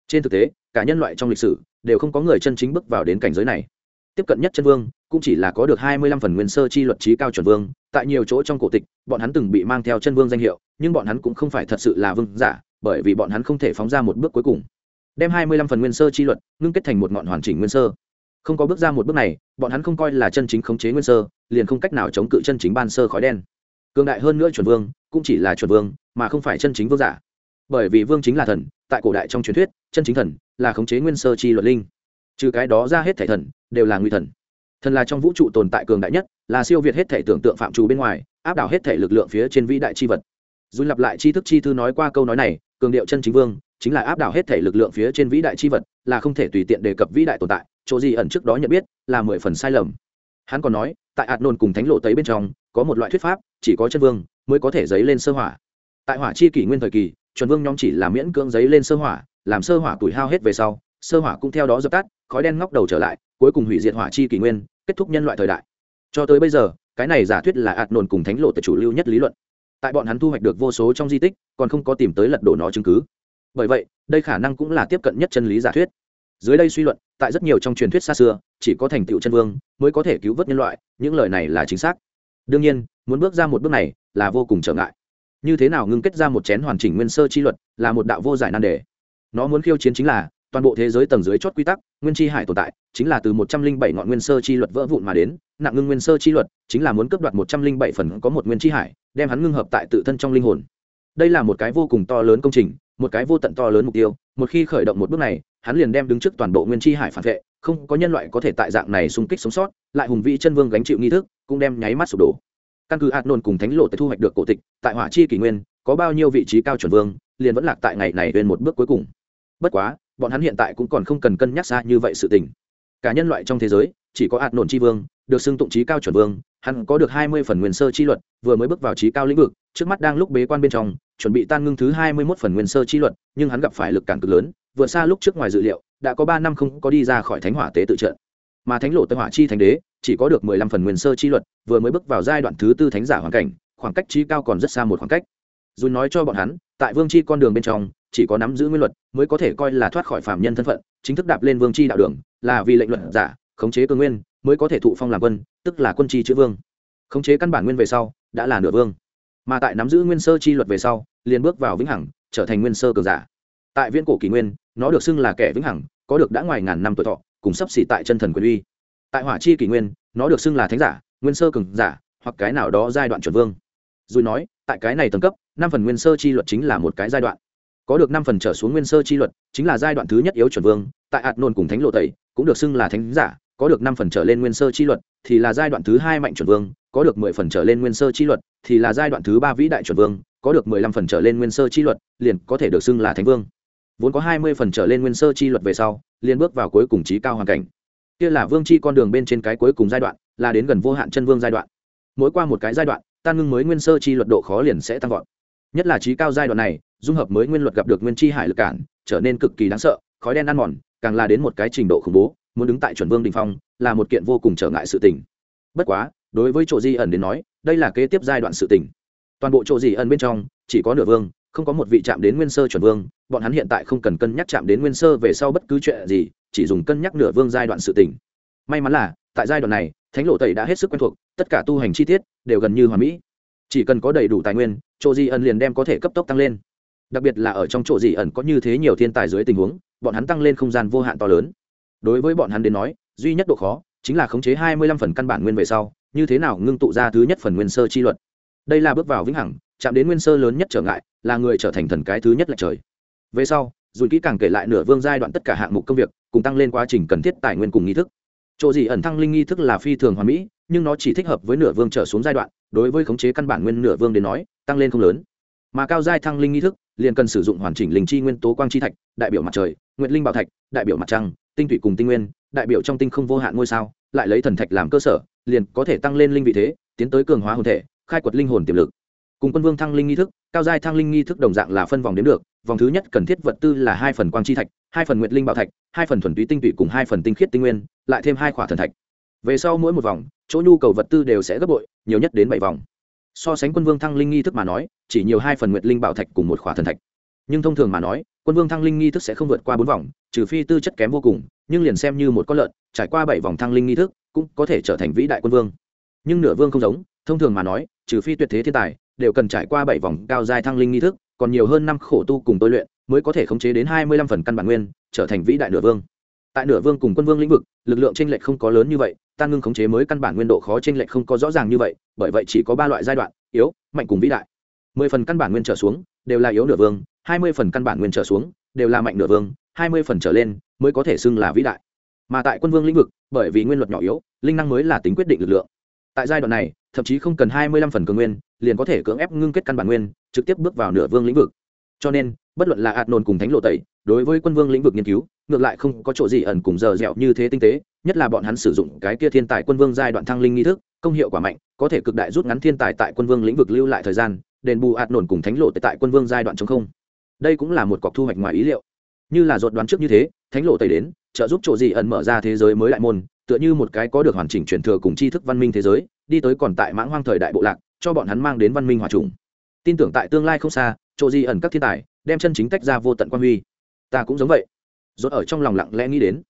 trên thực tế cả nhân loại trong lịch sử đều không có người chân chính bước vào đến cảnh giới này tiếp cận nhất chân vương cũng chỉ là có được hai mươi lăm phần nguyên sơ chi luật trí cao chuẩn vương tại nhiều chỗ trong cổ tịch bọn hắn từng bị mang theo chân vương danh hiệu nhưng bọn hắn cũng không phải thật sự là vương giả bởi vì bọn hắn không thể phóng ra một bước cuối cùng. Đem hai mươi lăm phần nguyên sơ chi luật, ngưng kết thành một ngọn hoàn chỉnh nguyên sơ. Không có bước ra một bước này, bọn hắn không coi là chân chính khống chế nguyên sơ, liền không cách nào chống cự chân chính ban sơ khói đen. Cường đại hơn nữa chuẩn vương, cũng chỉ là chuẩn vương, mà không phải chân chính vương giả. Bởi vì vương chính là thần, tại cổ đại trong truyền thuyết, chân chính thần là khống chế nguyên sơ chi luật linh. Trừ cái đó ra hết thể thần, đều là nguy thần. Thần là trong vũ trụ tồn tại cường đại nhất, là siêu việt hết thể tưởng tượng phạm trù bên ngoài, áp đảo hết thể lực lượng phía trên vĩ đại chi vật. Dù lặp lại chi thức chi thư nói qua câu nói này cường điệu chân chính vương, chính là áp đảo hết thể lực lượng phía trên vĩ đại chi vật, là không thể tùy tiện đề cập vĩ đại tồn tại, chỗ gì ẩn trước đó nhận biết, là mười phần sai lầm. Hắn còn nói, tại ạt nôn cùng thánh lộ tấy bên trong, có một loại thuyết pháp, chỉ có chân vương mới có thể dấy lên sơ hỏa. Tại hỏa chi kỷ nguyên thời kỳ, chuẩn vương nhóm chỉ là miễn cưỡng dấy lên sơ hỏa, làm sơ hỏa tuổi hao hết về sau, sơ hỏa cũng theo đó dập tắt, khói đen ngóc đầu trở lại, cuối cùng hủy diệt hỏa chi kỷ nguyên, kết thúc nhân loại thời đại. Cho tới bây giờ, cái này giả thuyết là ạt nôn cùng thánh lộ tại chủ lưu nhất lý luận tại bọn hắn thu hoạch được vô số trong di tích, còn không có tìm tới lật đổ nó chứng cứ. Bởi vậy, đây khả năng cũng là tiếp cận nhất chân lý giả thuyết. Dưới đây suy luận, tại rất nhiều trong truyền thuyết xa xưa, chỉ có thành tựu chân vương mới có thể cứu vớt nhân loại, những lời này là chính xác. Đương nhiên, muốn bước ra một bước này là vô cùng trở ngại. Như thế nào ngưng kết ra một chén hoàn chỉnh nguyên sơ chi luật là một đạo vô giải nan đề. Nó muốn khiêu chiến chính là toàn bộ thế giới tầng dưới chót quy tắc, nguyên chi hải tồn tại, chính là từ một trăm linh bảy ngọn nguyên sơ chi luật vỡ vụn mà đến. Nặng ngưng nguyên sơ chi luật chính là muốn cướp đoạt một trăm linh bảy phần có một nguyên chi hải đem hắn ngưng hợp tại tự thân trong linh hồn. Đây là một cái vô cùng to lớn công trình, một cái vô tận to lớn mục tiêu. Một khi khởi động một bước này, hắn liền đem đứng trước toàn bộ nguyên chi hải phản vệ, không có nhân loại có thể tại dạng này xung kích sống sót, lại hùng vĩ chân vương gánh chịu nghi thức, cũng đem nháy mắt sụp đổ. Căn cứ hạt nôn cùng thánh lộ tới thu hoạch được cổ tịch, tại hỏa chi kỷ nguyên, có bao nhiêu vị trí cao chuẩn vương, liền vẫn lạc tại ngày này bên một bước cuối cùng. Bất quá, bọn hắn hiện tại cũng còn không cần cân nhắc xa như vậy sự tình. Cả nhân loại trong thế giới chỉ có ạt nổn tri vương, được xưng tụng trí cao chuẩn vương, hắn có được hai mươi phần nguyên sơ chi luật, vừa mới bước vào trí cao lĩnh vực, trước mắt đang lúc bế quan bên trong, chuẩn bị tan ngưng thứ hai mươi mốt phần nguyên sơ chi luật, nhưng hắn gặp phải lực cản cực lớn, vượt xa lúc trước ngoài dự liệu, đã có ba năm không có đi ra khỏi thánh hỏa tế tự trận. Mà thánh lộ tân hỏa chi thánh đế, chỉ có được mười lăm phần nguyên sơ chi luật, vừa mới bước vào giai đoạn thứ tư thánh giả hoàn cảnh, khoảng cách trí cao còn rất xa một khoảng cách. Dù nói cho bọn hắn, tại vương chi con đường bên trong, chỉ có nắm giữ nguyên luật, mới có thể coi là thoát khỏi phạm nhân thân phận, chính thức đạp lên vương chi đạo đường, là vì lệnh luận giả khống chế cơ nguyên, mới có thể thụ phong làm quân, tức là quân chi chữ vương. Khống chế căn bản nguyên về sau, đã là nửa vương. Mà tại nắm giữ nguyên sơ chi luật về sau, liền bước vào vĩnh hằng, trở thành nguyên sơ cường giả. Tại viễn cổ kỷ nguyên, nó được xưng là kẻ vĩnh hằng, có được đã ngoài ngàn năm tuổi thọ, cùng sắp xỉ tại chân thần quyền uy. Tại hỏa chi kỷ nguyên, nó được xưng là thánh giả, nguyên sơ cường giả, hoặc cái nào đó giai đoạn chuẩn vương. Dù nói, tại cái này tầng cấp, năm phần nguyên sơ chi luật chính là một cái giai đoạn. Có được năm phần trở xuống nguyên sơ chi luật, chính là giai đoạn thứ nhất yếu chuẩn vương, tại hạt nôn cùng thánh lộ tẩy, cũng được xưng là thánh giả có được năm phần trở lên nguyên sơ chi luật thì là giai đoạn thứ hai mạnh chuẩn vương, có được mười phần trở lên nguyên sơ chi luật thì là giai đoạn thứ ba vĩ đại chuẩn vương, có được mười lăm phần trở lên nguyên sơ chi luật liền có thể được xưng là thánh vương. Vốn có hai mươi phần trở lên nguyên sơ chi luật về sau, liền bước vào cuối cùng trí cao hoàn cảnh. Kia là vương chi con đường bên trên cái cuối cùng giai đoạn, là đến gần vô hạn chân vương giai đoạn. Mỗi qua một cái giai đoạn, tan ngưng mới nguyên sơ chi luật độ khó liền sẽ tăng vọt. Nhất là trí cao giai đoạn này, dung hợp mới nguyên luật gặp được nguyên chi hải lực cản, trở nên cực kỳ đáng sợ, khói đen ăn mòn, càng là đến một cái trình độ khủng bố muốn đứng tại chuẩn vương đình phong, là một kiện vô cùng trở ngại sự tình. Bất quá, đối với chỗ di ẩn đến nói, đây là kế tiếp giai đoạn sự tình. Toàn bộ chỗ di ẩn bên trong, chỉ có nửa vương, không có một vị chạm đến nguyên sơ chuẩn vương, bọn hắn hiện tại không cần cân nhắc chạm đến nguyên sơ về sau bất cứ chuyện gì, chỉ dùng cân nhắc nửa vương giai đoạn sự tình. May mắn là, tại giai đoạn này, thánh lộ tẩy đã hết sức quen thuộc, tất cả tu hành chi tiết đều gần như hoàn mỹ. Chỉ cần có đầy đủ tài nguyên chỗ di ẩn liền đem có thể cấp tốc tăng lên. Đặc biệt là ở trong chỗ di ẩn có như thế nhiều thiên tài dưới tình huống, bọn hắn tăng lên không gian vô hạn to lớn đối với bọn hắn đến nói, duy nhất độ khó chính là khống chế hai mươi lăm phần căn bản nguyên về sau, như thế nào ngưng tụ ra thứ nhất phần nguyên sơ chi luật. Đây là bước vào vĩnh hằng, chạm đến nguyên sơ lớn nhất trở ngại, là người trở thành thần cái thứ nhất là trời. Về sau, dù kỹ càng kể lại nửa vương giai đoạn tất cả hạng mục công việc, cùng tăng lên quá trình cần thiết tài nguyên cùng nghi thức. Chỗ gì ẩn thăng linh nghi thức là phi thường hoàn mỹ, nhưng nó chỉ thích hợp với nửa vương trở xuống giai đoạn, đối với khống chế căn bản nguyên nửa vương đến nói, tăng lên không lớn. Mà cao giai thăng linh nghi thức, liền cần sử dụng hoàn chỉnh linh chi nguyên tố quang chi thạch, đại biểu mặt trời nguyện linh bảo thạch, đại biểu mặt trăng tinh thủy cùng tinh nguyên, đại biểu trong tinh không vô hạn ngôi sao, lại lấy thần thạch làm cơ sở, liền có thể tăng lên linh vị thế, tiến tới cường hóa hồn thể, khai quật linh hồn tiềm lực. Cùng quân vương thăng linh nghi thức, cao giai thăng linh nghi thức đồng dạng là phân vòng đến được, vòng thứ nhất cần thiết vật tư là hai phần quang chi thạch, hai phần nguyệt linh bảo thạch, hai phần thuần túy tinh tụy cùng hai phần tinh khiết tinh nguyên, lại thêm hai khỏa thần thạch. Về sau mỗi một vòng, chỗ nhu cầu vật tư đều sẽ gấp bội, nhiều nhất đến bảy vòng. So sánh quân vương thăng linh nghi thức mà nói, chỉ nhiều hai phần nguyệt linh bảo thạch cùng một khỏa thần thạch. Nhưng thông thường mà nói, quân vương thăng linh nghi thức sẽ không vượt qua bốn vòng trừ phi tư chất kém vô cùng, nhưng liền xem như một con lợn, trải qua bảy vòng thăng linh nghi thức, cũng có thể trở thành vĩ đại quân vương. Nhưng nửa vương không giống, thông thường mà nói, trừ phi tuyệt thế thiên tài, đều cần trải qua bảy vòng cao dài thăng linh nghi thức, còn nhiều hơn năm khổ tu cùng tôi luyện, mới có thể khống chế đến hai mươi lăm phần căn bản nguyên, trở thành vĩ đại nửa vương. Tại nửa vương cùng quân vương lĩnh vực, lực lượng tranh lệch không có lớn như vậy tan ngưng khống chế mới căn bản nguyên độ khó tranh lệch không có rõ ràng như vậy, bởi vậy chỉ có ba loại giai đoạn, yếu, mạnh cùng vĩ đại. mười phần căn bản nguyên trở xuống, đều là yếu nửa vương, hai mươi phần căn bản nguyên trở xuống đều là mạnh nửa vương, hai mươi phần trở lên mới có thể xưng là vĩ đại. Mà tại quân vương lĩnh vực, bởi vì nguyên luật nhỏ yếu, linh năng mới là tính quyết định lực lượng. Tại giai đoạn này, thậm chí không cần hai mươi lăm phần cường nguyên, liền có thể cưỡng ép ngưng kết căn bản nguyên, trực tiếp bước vào nửa vương lĩnh vực. Cho nên, bất luận là ạt nôn cùng thánh lộ tẩy, đối với quân vương lĩnh vực nghiên cứu, ngược lại không có chỗ gì ẩn cùng giờ dẻo như thế tinh tế, nhất là bọn hắn sử dụng cái kia thiên tài quân vương giai đoạn thăng linh nghi thức, công hiệu quả mạnh, có thể cực đại rút ngắn thiên tài tại quân vương lĩnh vực lưu lại thời gian, đền bù ạt nổn cùng thánh lộ tại quân vương giai đoạn chống không đây cũng là một cọc thu hoạch ngoài ý liệu. Như là ruột đoán trước như thế, thánh lộ tẩy đến, trợ giúp chỗ gì ẩn mở ra thế giới mới đại môn, tựa như một cái có được hoàn chỉnh truyền thừa cùng tri thức văn minh thế giới, đi tới còn tại mãng hoang thời đại bộ lạc, cho bọn hắn mang đến văn minh hòa trùng. Tin tưởng tại tương lai không xa, chỗ gì ẩn các thiên tài, đem chân chính tách ra vô tận quan huy. Ta cũng giống vậy. Rốt ở trong lòng lặng lẽ nghĩ đến.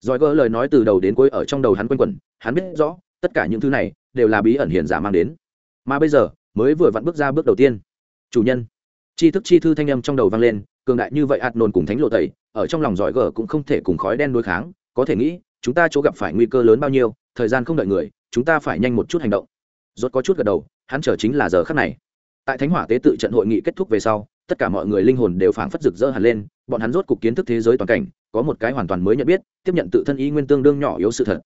Rồi gỡ lời nói từ đầu đến cuối ở trong đầu hắn quanh quẩn, hắn biết rõ, tất cả những thứ này đều là bí ẩn hiền giả mang đến. Mà bây giờ, mới vừa vặn bước ra bước đầu tiên. Chủ nhân chi thức chi thư thanh âm trong đầu vang lên, cường đại như vậy ạt nôn cùng thánh lộ tẩy, ở trong lòng giỏi gở cũng không thể cùng khói đen đối kháng, có thể nghĩ, chúng ta chỗ gặp phải nguy cơ lớn bao nhiêu, thời gian không đợi người, chúng ta phải nhanh một chút hành động. Rốt có chút gật đầu, hắn chờ chính là giờ khắc này. Tại thánh hỏa tế tự trận hội nghị kết thúc về sau, tất cả mọi người linh hồn đều phảng phất rực rỡ hẳn lên, bọn hắn rốt cục kiến thức thế giới toàn cảnh, có một cái hoàn toàn mới nhận biết, tiếp nhận tự thân ý nguyên tương đương nhỏ yếu sự thật.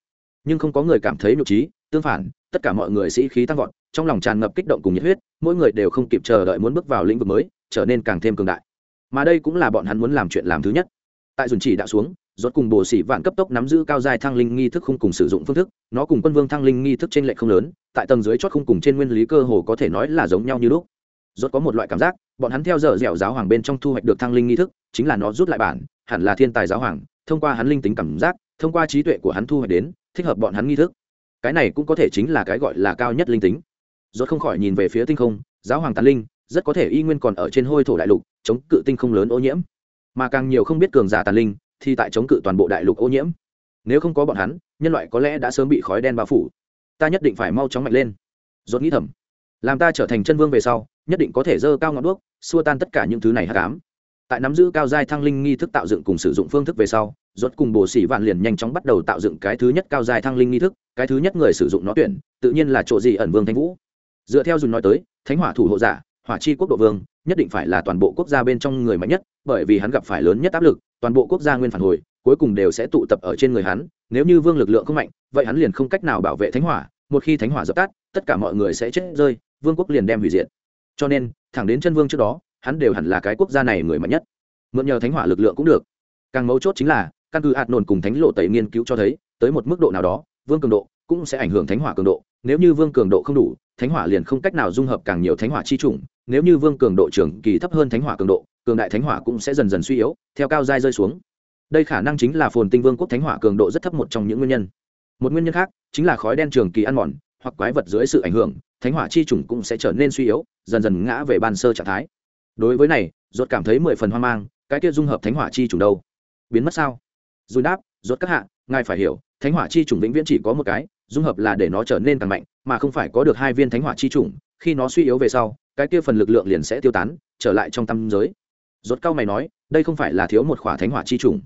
Nhưng không có người cảm thấy nhục trí, tương phản, tất cả mọi người sĩ khí tăng vọt, trong lòng tràn ngập kích động cùng nhiệt huyết, mỗi người đều không kịp chờ đợi muốn bước vào lĩnh vực mới trở nên càng thêm cường đại. Mà đây cũng là bọn hắn muốn làm chuyện làm thứ nhất. Tại dùn chỉ đạo xuống, rốt cùng bồ sĩ vạn cấp tốc nắm giữ cao dài thăng linh nghi thức không cùng sử dụng phương thức, nó cùng quân vương thăng linh nghi thức trên lệ không lớn, tại tầng dưới chót không cùng trên nguyên lý cơ hồ có thể nói là giống nhau như lúc. Rốt có một loại cảm giác, bọn hắn theo dở dẻo giáo hoàng bên trong thu hoạch được thăng linh nghi thức, chính là nó rút lại bản, hẳn là thiên tài giáo hoàng, thông qua hắn linh tính cảm giác, thông qua trí tuệ của hắn thu hoạch đến, thích hợp bọn hắn nghi thức. Cái này cũng có thể chính là cái gọi là cao nhất linh tính. Rốt không khỏi nhìn về phía tinh không, giáo hoàng tàn linh rất có thể y nguyên còn ở trên hôi thổ đại lục, chống cự tinh không lớn ô nhiễm. Mà càng nhiều không biết cường giả tàn linh, thì tại chống cự toàn bộ đại lục ô nhiễm. Nếu không có bọn hắn, nhân loại có lẽ đã sớm bị khói đen bao phủ. Ta nhất định phải mau chóng mạnh lên. Rốt nghĩ thầm. Làm ta trở thành chân vương về sau, nhất định có thể dơ cao ngọn đuốc, xua tan tất cả những thứ này hắc ám. Tại nắm giữ cao giai thăng linh nghi thức tạo dựng cùng sử dụng phương thức về sau, rốt cùng bồ sĩ vạn liền nhanh chóng bắt đầu tạo dựng cái thứ nhất cao giai thăng linh nghi thức, cái thứ nhất người sử dụng nó tuyển, tự nhiên là chỗ gì ẩn vương thanh vũ. Dựa theo dùng nói tới, thánh hỏa thủ hộ giả hỏa chi quốc độ vương, nhất định phải là toàn bộ quốc gia bên trong người mạnh nhất, bởi vì hắn gặp phải lớn nhất áp lực, toàn bộ quốc gia nguyên phản hồi, cuối cùng đều sẽ tụ tập ở trên người hắn, nếu như vương lực lượng không mạnh, vậy hắn liền không cách nào bảo vệ thánh hỏa, một khi thánh hỏa dập tắt, tất cả mọi người sẽ chết rơi, vương quốc liền đem hủy diệt. Cho nên, thẳng đến chân vương trước đó, hắn đều hẳn là cái quốc gia này người mạnh nhất. Mượn nhờ thánh hỏa lực lượng cũng được. Càng mấu chốt chính là, căn cứ hạt nồn cùng thánh lộ tẩy nghiên cứu cho thấy, tới một mức độ nào đó, vương cường độ cũng sẽ ảnh hưởng thánh hỏa cường độ. Nếu như vương cường độ không đủ, thánh hỏa liền không cách nào dung hợp càng nhiều thánh hỏa chi chủng nếu như vương cường độ trưởng kỳ thấp hơn thánh hỏa cường độ, cường đại thánh hỏa cũng sẽ dần dần suy yếu, theo cao giai rơi xuống. Đây khả năng chính là phồn tinh vương quốc thánh hỏa cường độ rất thấp một trong những nguyên nhân. Một nguyên nhân khác chính là khói đen trường kỳ ăn mòn, hoặc quái vật dưới sự ảnh hưởng, thánh hỏa chi chủng cũng sẽ trở nên suy yếu, dần dần ngã về ban sơ trạng thái. Đối với này, ruột cảm thấy mười phần hoang mang, cái kia dung hợp thánh hỏa chi chủng đâu? Biến mất sao? Dù đáp, ruột các hạ, ngài phải hiểu, thánh hỏa chi chủng vĩnh viễn chỉ có một cái, dung hợp là để nó trở nên càng mạnh, mà không phải có được hai viên thánh hỏa chi chủng khi nó suy yếu về sau cái kia phần lực lượng liền sẽ tiêu tán trở lại trong tâm giới. Rốt cao mày nói đây không phải là thiếu một khỏa thánh hỏa chi trùng,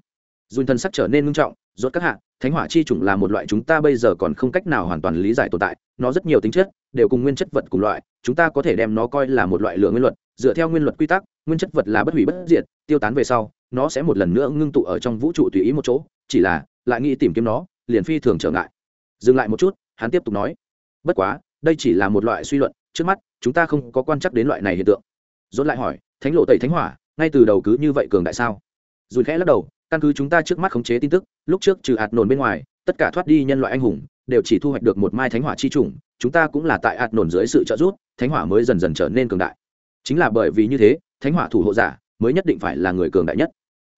dùn thân sắc trở nên ngưng trọng rốt các hạ thánh hỏa chi trùng là một loại chúng ta bây giờ còn không cách nào hoàn toàn lý giải tồn tại nó rất nhiều tính chất đều cùng nguyên chất vật cùng loại chúng ta có thể đem nó coi là một loại lượng nguyên luật dựa theo nguyên luật quy tắc nguyên chất vật là bất hủy bất diệt tiêu tán về sau nó sẽ một lần nữa ngưng tụ ở trong vũ trụ tùy ý một chỗ chỉ là lại nghĩ tìm kiếm nó liền phi thường trở ngại. Dừng lại một chút hắn tiếp tục nói bất quá đây chỉ là một loại suy luận, trước mắt, chúng ta không có quan chắc đến loại này hiện tượng. Dốt lại hỏi, thánh lộ tẩy thánh hỏa, ngay từ đầu cứ như vậy cường đại sao? Dùi khẽ lắc đầu, căn cứ chúng ta trước mắt khống chế tin tức, lúc trước trừ hạt nồn bên ngoài, tất cả thoát đi nhân loại anh hùng, đều chỉ thu hoạch được một mai thánh hỏa chi trùng chúng ta cũng là tại hạt nồn dưới sự trợ giúp, thánh hỏa mới dần dần trở nên cường đại. Chính là bởi vì như thế, thánh hỏa thủ hộ giả mới nhất định phải là người cường đại nhất.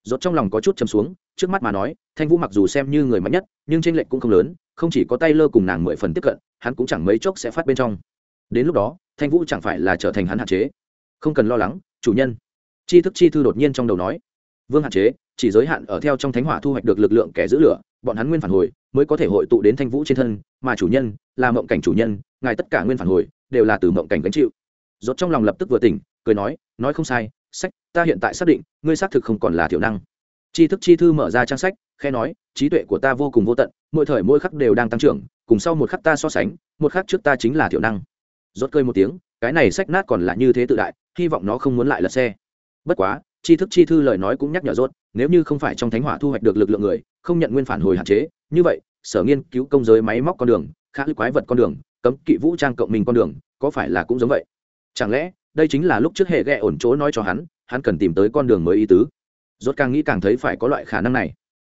Rốt trong lòng có chút chấm xuống, trước mắt mà nói, thanh vũ mặc dù xem như người mạnh nhất, nhưng tranh lệch cũng không lớn không chỉ có tay lơ cùng nàng mười phần tiếp cận, hắn cũng chẳng mấy chốc sẽ phát bên trong. Đến lúc đó, thanh vũ chẳng phải là trở thành hắn hạn chế. Không cần lo lắng, chủ nhân. Chi thức chi thư đột nhiên trong đầu nói. Vương hạn chế, chỉ giới hạn ở theo trong thánh hỏa thu hoạch được lực lượng kẻ giữ lửa, bọn hắn nguyên phản hồi, mới có thể hội tụ đến thanh vũ trên thân, mà chủ nhân, là mộng cảnh chủ nhân, ngài tất cả nguyên phản hồi, đều là từ mộng cảnh gánh chịu. Rốt trong lòng lập tức vừa tỉnh, cười nói nói không sai, sách, ta hiện tại xác định, ngươi xác thực không còn là thiểu năng. Tri thức chi thư mở ra trang sách khe nói, trí tuệ của ta vô cùng vô tận, mỗi thời mỗi khắc đều đang tăng trưởng, cùng sau một khắc ta so sánh, một khắc trước ta chính là thiểu năng. Rốt cơi một tiếng, cái này sách nát còn là như thế tự đại, hy vọng nó không muốn lại lật xe. Bất quá, tri thức chi thư lời nói cũng nhắc nhở rốt, nếu như không phải trong thánh hỏa thu hoạch được lực lượng người, không nhận nguyên phản hồi hạn chế, như vậy, sở nghiên cứu công giới máy móc con đường, khá quái vật con đường, cấm kỵ vũ trang cộng mình con đường, có phải là cũng giống vậy? Chẳng lẽ, đây chính là lúc trước hệ ghẹ ổn chỗ nói cho hắn hắn cần tìm tới con đường mới ý tứ? Rốt càng nghĩ càng thấy phải có loại khả năng này.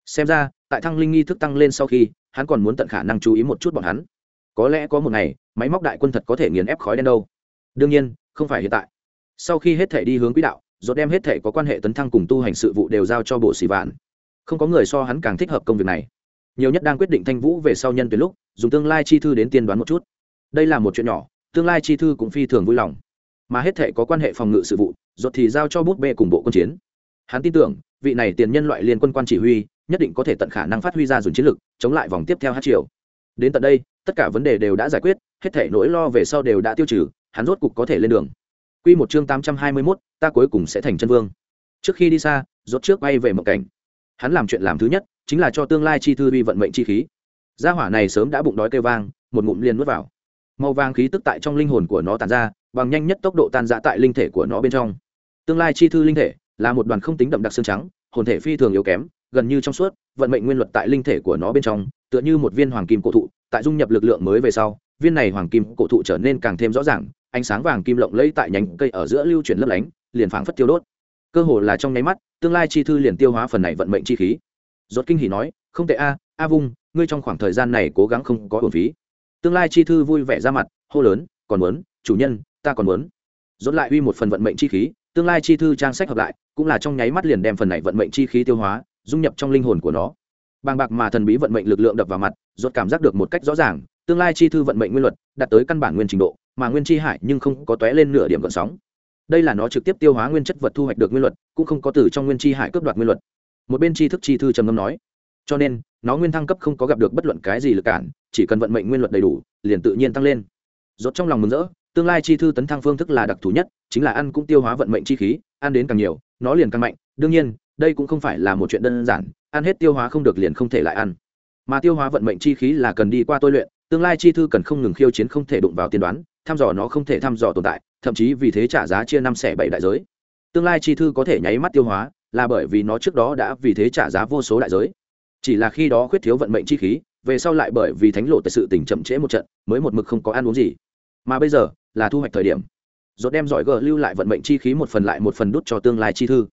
Xem ra, tại thăng linh nghi thức tăng lên sau khi, hắn còn muốn tận khả năng chú ý một chút bọn hắn. Có lẽ có một ngày, máy móc đại quân thật có thể nghiền ép khói đen đâu. Đương nhiên, không phải hiện tại. Sau khi hết thể đi hướng quỹ đạo, rốt đem hết thể có quan hệ tấn thăng cùng tu hành sự vụ đều giao cho bộ sĩ vạn. Không có người so hắn càng thích hợp công việc này. Nhiều nhất đang quyết định thanh vũ về sau nhân tuyến lúc, dùng tương lai chi thư đến tiên đoán một chút. Đây là một chuyện nhỏ, tương lai chi thư cũng phi thường vui lòng. Mà hết thể có quan hệ phòng ngự sự vụ, rốt thì giao cho bút bê cùng bộ quân chiến hắn tin tưởng vị này tiền nhân loại liên quân quan chỉ huy nhất định có thể tận khả năng phát huy ra dùng chiến lược chống lại vòng tiếp theo hát triều đến tận đây tất cả vấn đề đều đã giải quyết hết thể nỗi lo về sau đều đã tiêu trừ hắn rốt cục có thể lên đường Quy một chương tám trăm hai mươi mốt ta cuối cùng sẽ thành chân vương. Trước khi đi xa, rốt trước bay về một cảnh. Hắn làm chuyện làm thứ nhất, chính là cho tương lai chi thư vi vận mệnh chi khí. Gia hỏa này sớm đã bụng đói kêu vang, một ngụm liền nuốt vào. Màu vàng khí tức tại trong linh hồn của nó tàn ra, bằng nhanh nhất tốc độ tan ra tại linh thể của nó bên trong. Tương lai chi thư linh thể, là một đoàn không tính đậm đặc xương trắng, hồn thể phi thường yếu kém, gần như trong suốt, vận mệnh nguyên luật tại linh thể của nó bên trong, tựa như một viên hoàng kim cổ thụ, tại dung nhập lực lượng mới về sau, viên này hoàng kim cổ thụ trở nên càng thêm rõ ràng, ánh sáng vàng kim lộng lẫy tại nhánh cây ở giữa lưu chuyển lấp lánh, liền phảng phất tiêu đốt. Cơ hồ là trong nháy mắt, tương lai chi thư liền tiêu hóa phần này vận mệnh chi khí. Rốt kinh hỉ nói, không tệ a a vung, ngươi trong khoảng thời gian này cố gắng không có uổng phí. Tương lai chi thư vui vẻ ra mặt, hô lớn, còn muốn, chủ nhân, ta còn muốn. Rốt lại uy một phần vận mệnh chi khí tương lai chi thư trang sách hợp lại, cũng là trong nháy mắt liền đem phần này vận mệnh chi khí tiêu hóa, dung nhập trong linh hồn của nó. Bàng bạc mà thần bí vận mệnh lực lượng đập vào mặt, rốt cảm giác được một cách rõ ràng, tương lai chi thư vận mệnh nguyên luật, đạt tới căn bản nguyên trình độ, mà nguyên chi hải nhưng không có tóe lên nửa điểm gợn sóng. Đây là nó trực tiếp tiêu hóa nguyên chất vật thu hoạch được nguyên luật, cũng không có từ trong nguyên chi hải cướp đoạt nguyên luật. Một bên tri thức chi thư trầm ngâm nói, cho nên, nó nguyên thăng cấp không có gặp được bất luận cái gì lực cản, chỉ cần vận mệnh nguyên luật đầy đủ, liền tự nhiên tăng lên. Rốt trong lòng mừng rỡ tương lai chi thư tấn thăng phương thức là đặc thù nhất, chính là ăn cũng tiêu hóa vận mệnh chi khí, ăn đến càng nhiều, nó liền càng mạnh. Đương nhiên, đây cũng không phải là một chuyện đơn giản, ăn hết tiêu hóa không được liền không thể lại ăn. Mà tiêu hóa vận mệnh chi khí là cần đi qua tôi luyện, tương lai chi thư cần không ngừng khiêu chiến không thể đụng vào tiên đoán, thăm dò nó không thể thăm dò tồn tại, thậm chí vì thế trả giá chia năm xẻ bảy đại giới. Tương lai chi thư có thể nháy mắt tiêu hóa, là bởi vì nó trước đó đã vì thế trả giá vô số đại giới. Chỉ là khi đó khuyết thiếu vận mệnh chi khí, về sau lại bởi vì thánh lộ tại sự tình chậm trễ một trận, mới một mực không có ăn uống gì. Mà bây giờ là thu hoạch thời điểm. Dốt đem giỏi gờ lưu lại vận mệnh chi khí một phần lại một phần đút cho tương lai chi thư.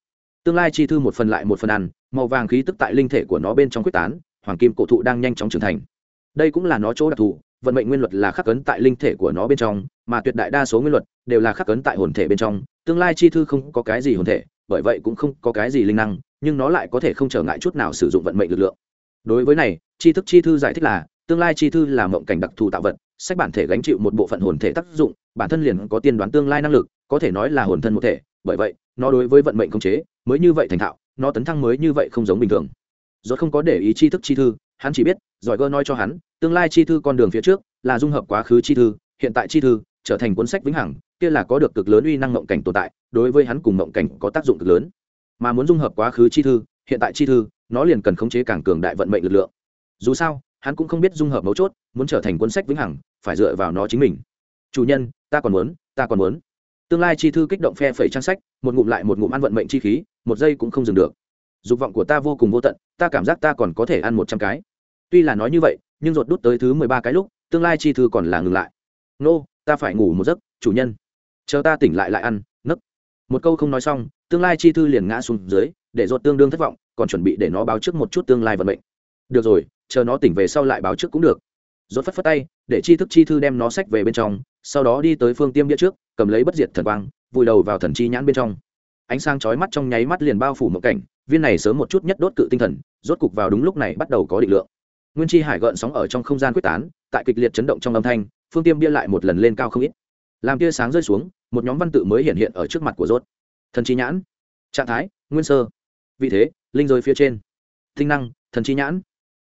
Tương lai chi thư một phần lại một phần ăn, màu vàng khí tức tại linh thể của nó bên trong quyết tán, hoàng kim cổ thụ đang nhanh chóng trưởng thành. Đây cũng là nó chỗ đặc thù, vận mệnh nguyên luật là khắc cấn tại linh thể của nó bên trong, mà tuyệt đại đa số nguyên luật đều là khắc cấn tại hồn thể bên trong. Tương lai chi thư không có cái gì hồn thể, bởi vậy cũng không có cái gì linh năng, nhưng nó lại có thể không trở ngại chút nào sử dụng vận mệnh lực lượng. Đối với này tri thức chi thư giải thích là, tương lai chi thư là mộng cảnh đặc thù tạo vật sách bản thể gánh chịu một bộ phận hồn thể tác dụng, bản thân liền có tiên đoán tương lai năng lực, có thể nói là hồn thân một thể, bởi vậy, nó đối với vận mệnh không chế mới như vậy thành thạo, nó tấn thăng mới như vậy không giống bình thường. Do không có để ý tri thức chi thư, hắn chỉ biết, giỏi gơ nói cho hắn, tương lai chi thư con đường phía trước là dung hợp quá khứ chi thư, hiện tại chi thư trở thành cuốn sách vĩnh hằng, kia là có được cực lớn uy năng mộng cảnh tồn tại, đối với hắn cùng mộng cảnh có tác dụng cực lớn. Mà muốn dung hợp quá khứ chi thư, hiện tại chi thư, nó liền cần khống chế càng cường đại vận mệnh lực lượng. Dù sao hắn cũng không biết dung hợp mấu chốt, muốn trở thành cuốn sách vĩnh hằng, phải dựa vào nó chính mình. Chủ nhân, ta còn muốn, ta còn muốn. Tương lai chi thư kích động phe phẩy trang sách, một ngụm lại một ngụm ăn vận mệnh chi khí, một giây cũng không dừng được. Dục vọng của ta vô cùng vô tận, ta cảm giác ta còn có thể ăn một trăm cái. Tuy là nói như vậy, nhưng ruột đút tới thứ mười ba cái lúc, tương lai chi thư còn là ngừng lại. Nô, ta phải ngủ một giấc, chủ nhân. Chờ ta tỉnh lại lại ăn, nấc. Một câu không nói xong, tương lai chi thư liền ngã xuống dưới, để ruột tương đương thất vọng, còn chuẩn bị để nó báo trước một chút tương lai vận mệnh. Được rồi chờ nó tỉnh về sau lại báo trước cũng được. Rốt phất phất tay, để chi thức chi thư đem nó sách về bên trong, sau đó đi tới phương tiêm đĩa trước, cầm lấy bất diệt thần quang, vùi đầu vào thần chi nhãn bên trong. Ánh sáng chói mắt trong nháy mắt liền bao phủ một cảnh, viên này sớm một chút nhất đốt cự tinh thần, rốt cục vào đúng lúc này bắt đầu có định lượng. Nguyên chi hải gợn sóng ở trong không gian quyết tán, tại kịch liệt chấn động trong âm thanh, phương tiêm bia lại một lần lên cao không ít. Làm tia sáng rơi xuống, một nhóm văn tự mới hiện hiện ở trước mặt của rốt. Thần chi nhãn. Trạng thái, nguyên sơ. Vị thế, linh rơi phía trên. Tinh năng, thần chi nhãn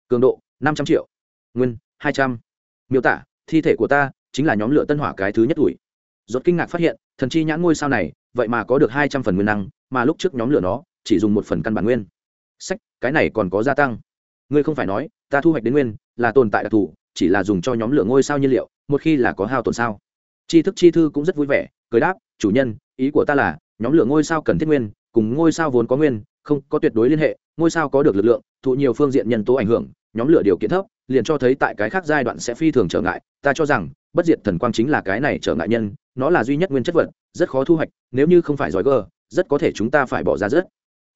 cường độ, năm trăm triệu. Nguyên, hai trăm. Miêu tả, thi thể của ta chính là nhóm lửa tân hỏa cái thứ nhất tuổi. Rốt kinh ngạc phát hiện, thần chi nhãn ngôi sao này, vậy mà có được hai trăm phần nguyên năng, mà lúc trước nhóm lửa nó chỉ dùng một phần căn bản nguyên. Sách, cái này còn có gia tăng. Ngươi không phải nói, ta thu hoạch đến nguyên là tồn tại đặc thù, chỉ là dùng cho nhóm lửa ngôi sao nhiên liệu, một khi là có hao tổn sao. Tri thức chi thư cũng rất vui vẻ, cười đáp, chủ nhân, ý của ta là, nhóm lửa ngôi sao cần thiết nguyên, cùng ngôi sao vốn có nguyên, không có tuyệt đối liên hệ, ngôi sao có được lực lượng, thụ nhiều phương diện nhân tố ảnh hưởng nhóm lửa điều kiện thấp, liền cho thấy tại cái khác giai đoạn sẽ phi thường trở ngại. Ta cho rằng, bất diệt thần quang chính là cái này trở ngại nhân, nó là duy nhất nguyên chất vật, rất khó thu hoạch, nếu như không phải giỏi gờ rất có thể chúng ta phải bỏ ra rất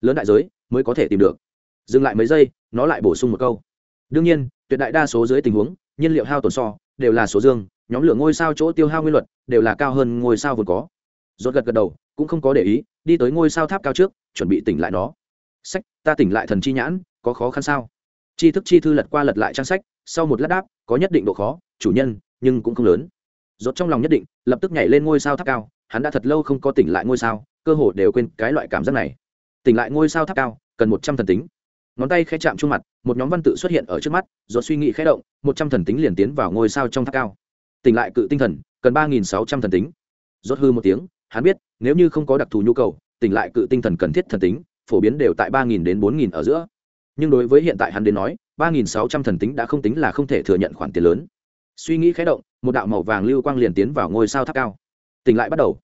lớn đại giới mới có thể tìm được. Dừng lại mấy giây, nó lại bổ sung một câu. Đương nhiên, tuyệt đại đa số dưới tình huống, nhiên liệu hao tổn so, đều là số dương, nhóm lửa ngôi sao chỗ tiêu hao nguyên luật, đều là cao hơn ngôi sao vốn có. Rốt gật gật đầu, cũng không có để ý, đi tới ngôi sao tháp cao trước, chuẩn bị tỉnh lại nó. Sách, ta tỉnh lại thần chi nhãn, có khó khăn sao? Chi thức chi thư lật qua lật lại trang sách, sau một lát đáp, có nhất định độ khó, chủ nhân, nhưng cũng không lớn. Rốt trong lòng nhất định, lập tức nhảy lên ngôi sao tháp cao, hắn đã thật lâu không có tỉnh lại ngôi sao, cơ hồ đều quên cái loại cảm giác này. Tỉnh lại ngôi sao tháp cao, cần một trăm thần tính. Ngón tay khẽ chạm chung mặt, một nhóm văn tự xuất hiện ở trước mắt do suy nghĩ khẽ động, một trăm thần tính liền tiến vào ngôi sao trong tháp cao. Tỉnh lại cự tinh thần, cần ba nghìn sáu trăm thần tính. Rốt hư một tiếng, hắn biết, nếu như không có đặc thù nhu cầu, tỉnh lại cự tinh thần cần thiết thần tính, phổ biến đều tại ba nghìn đến bốn nghìn ở giữa nhưng đối với hiện tại hắn đến nói, ba nghìn sáu trăm thần tính đã không tính là không thể thừa nhận khoản tiền lớn. Suy nghĩ khé động, một đạo màu vàng lưu quang liền tiến vào ngôi sao tháp cao. Tỉnh lại bắt đầu.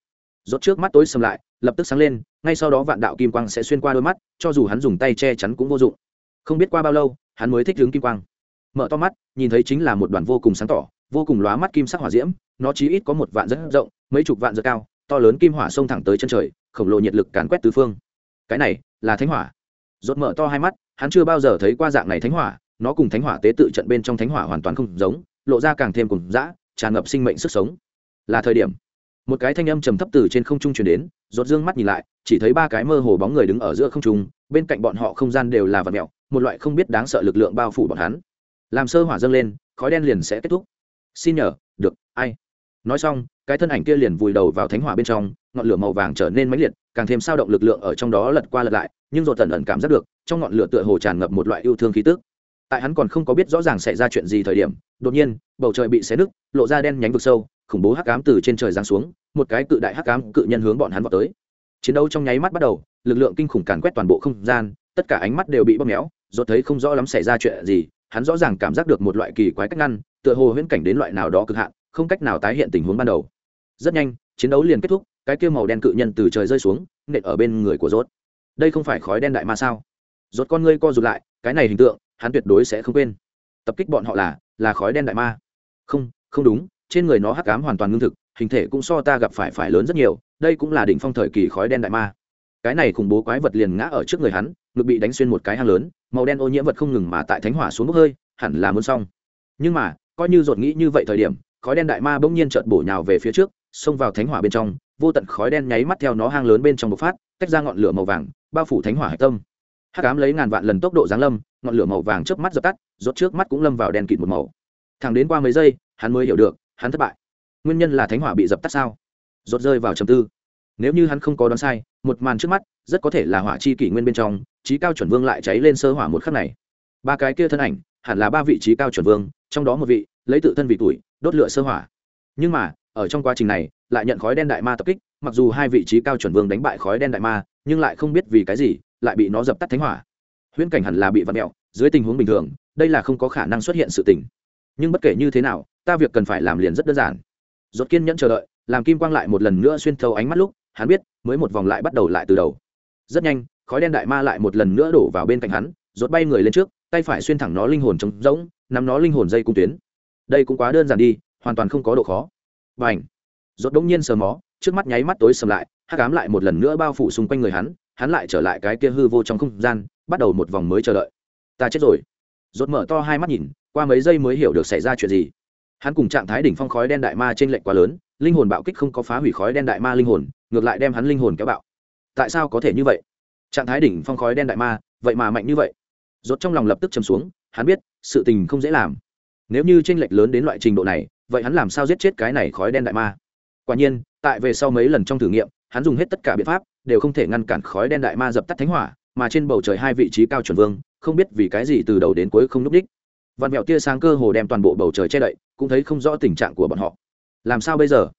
Rốt trước mắt tối sầm lại, lập tức sáng lên, ngay sau đó vạn đạo kim quang sẽ xuyên qua đôi mắt, cho dù hắn dùng tay che chắn cũng vô dụng. Không biết qua bao lâu, hắn mới thích hướng kim quang. Mở to mắt, nhìn thấy chính là một đoàn vô cùng sáng tỏ, vô cùng lóa mắt kim sắc hỏa diễm, nó chí ít có một vạn rất rộng, mấy chục vạn rất cao, to lớn kim hỏa xông thẳng tới chân trời, khổng lồ nhiệt lực càn quét tứ phương. Cái này là thánh hỏa. Rốt mở to hai mắt hắn chưa bao giờ thấy qua dạng này thánh hỏa, nó cùng thánh hỏa tế tự trận bên trong thánh hỏa hoàn toàn không giống, lộ ra càng thêm cùng dã, tràn ngập sinh mệnh sức sống. Là thời điểm, một cái thanh âm trầm thấp từ trên không trung truyền đến rột dương mắt nhìn lại, chỉ thấy ba cái mơ hồ bóng người đứng ở giữa không trung, bên cạnh bọn họ không gian đều là vật mèo một loại không biết đáng sợ lực lượng bao phủ bọn hắn. Làm sơ hỏa dâng lên, khói đen liền sẽ kết thúc. Xin nhờ, được, ai? Nói xong cái thân ảnh kia liền vùi đầu vào thánh hỏa bên trong, ngọn lửa màu vàng trở nên mãnh liệt, càng thêm sao động lực lượng ở trong đó lật qua lật lại, nhưng rồi tần ẩn cảm giác được, trong ngọn lửa tựa hồ tràn ngập một loại yêu thương khí tức. Tại hắn còn không có biết rõ ràng xảy ra chuyện gì thời điểm, đột nhiên, bầu trời bị xé nứt, lộ ra đen nhánh vực sâu, khủng bố hắc ám từ trên trời giáng xuống, một cái cự đại hắc ám cự nhân hướng bọn hắn vào tới. Chiến đấu trong nháy mắt bắt đầu, lực lượng kinh khủng càn quét toàn bộ không gian, tất cả ánh mắt đều bị bóp méo rốt thấy không rõ lắm xảy ra chuyện gì, hắn rõ ràng cảm giác được một loại kỳ quái cách ngăn, tựa hồ huyễn cảnh đến loại nào đó cực hạn, không cách nào tái hiện tình huống ban đầu rất nhanh, chiến đấu liền kết thúc, cái kia màu đen cự nhân từ trời rơi xuống, nện ở bên người của rốt. Đây không phải khói đen đại ma sao? Rốt con ngươi co rụt lại, cái này hình tượng, hắn tuyệt đối sẽ không quên. Tập kích bọn họ là là khói đen đại ma. Không không đúng, trên người nó hắc ám hoàn toàn ngưng thực, hình thể cũng so ta gặp phải phải lớn rất nhiều, đây cũng là đỉnh phong thời kỳ khói đen đại ma. Cái này khủng bố quái vật liền ngã ở trước người hắn, ngực bị đánh xuyên một cái hang lớn, màu đen ô nhiễm vật không ngừng mà tại thánh hỏa xuống bốc hơi, hẳn là muốn xong. Nhưng mà, coi như rốt nghĩ như vậy thời điểm, khói đen đại ma bỗng nhiên chợt bổ nhào về phía trước xông vào thánh hỏa bên trong, vô tận khói đen nháy mắt theo nó hang lớn bên trong bộc phát, tách ra ngọn lửa màu vàng, bao phủ thánh hỏa hạch tâm. Hắc ám lấy ngàn vạn lần tốc độ giáng lâm, ngọn lửa màu vàng chớp mắt dập tắt, rốt trước mắt cũng lâm vào đen kịt một màu. Thẳng đến qua mấy giây, hắn mới hiểu được, hắn thất bại. Nguyên nhân là thánh hỏa bị dập tắt sao? Rốt rơi vào trầm tư. Nếu như hắn không có đoán sai, một màn trước mắt rất có thể là hỏa chi kỷ nguyên bên trong, trí cao chuẩn vương lại cháy lên sơ hỏa một khắc này. Ba cái kia thân ảnh, hẳn là ba vị trí cao chuẩn vương, trong đó một vị, lấy tự thân vị tuổi, đốt lửa sơ hỏa. Nhưng mà ở trong quá trình này, lại nhận khói đen đại ma tập kích, mặc dù hai vị trí cao chuẩn vương đánh bại khói đen đại ma, nhưng lại không biết vì cái gì, lại bị nó dập tắt thánh hỏa. Huyễn cảnh hẳn là bị vặt mẹo, dưới tình huống bình thường, đây là không có khả năng xuất hiện sự tình. Nhưng bất kể như thế nào, ta việc cần phải làm liền rất đơn giản. Rốt kiên nhẫn chờ đợi, làm kim quang lại một lần nữa xuyên thấu ánh mắt lúc, hắn biết, mới một vòng lại bắt đầu lại từ đầu. Rất nhanh, khói đen đại ma lại một lần nữa đổ vào bên cạnh hắn, rốt bay người lên trước, tay phải xuyên thẳng nó linh hồn trống rỗng, nắm nó linh hồn dây cung tuyến. Đây cũng quá đơn giản đi, hoàn toàn không có độ khó b rốt đống nhiên sờ mó, trước mắt nháy mắt tối sầm lại, hắc ám lại một lần nữa bao phủ xung quanh người hắn hắn lại trở lại cái kia hư vô trong không gian, bắt đầu một vòng mới chờ đợi. Ta chết rồi. Rốt mở to hai mắt nhìn, qua mấy giây mới hiểu được xảy ra chuyện gì. Hắn cùng trạng thái đỉnh phong khói đen đại ma trên lệnh quá lớn, linh hồn bạo kích không có phá hủy khói đen đại ma linh hồn, ngược lại đem hắn linh hồn kéo bạo. Tại sao có thể như vậy? Trạng thái đỉnh phong khói đen đại ma, vậy mà mạnh như vậy. Rốt trong lòng lập tức chầm xuống, hắn biết, sự tình không dễ làm. Nếu như tranh lệch lớn đến loại trình độ này vậy hắn làm sao giết chết cái này khói đen đại ma? Quả nhiên, tại về sau mấy lần trong thử nghiệm, hắn dùng hết tất cả biện pháp, đều không thể ngăn cản khói đen đại ma dập tắt thánh hỏa, mà trên bầu trời hai vị trí cao chuẩn vương, không biết vì cái gì từ đầu đến cuối không núp đích. Vạn mẹo tia sáng cơ hồ đem toàn bộ bầu trời che đậy, cũng thấy không rõ tình trạng của bọn họ. Làm sao bây giờ?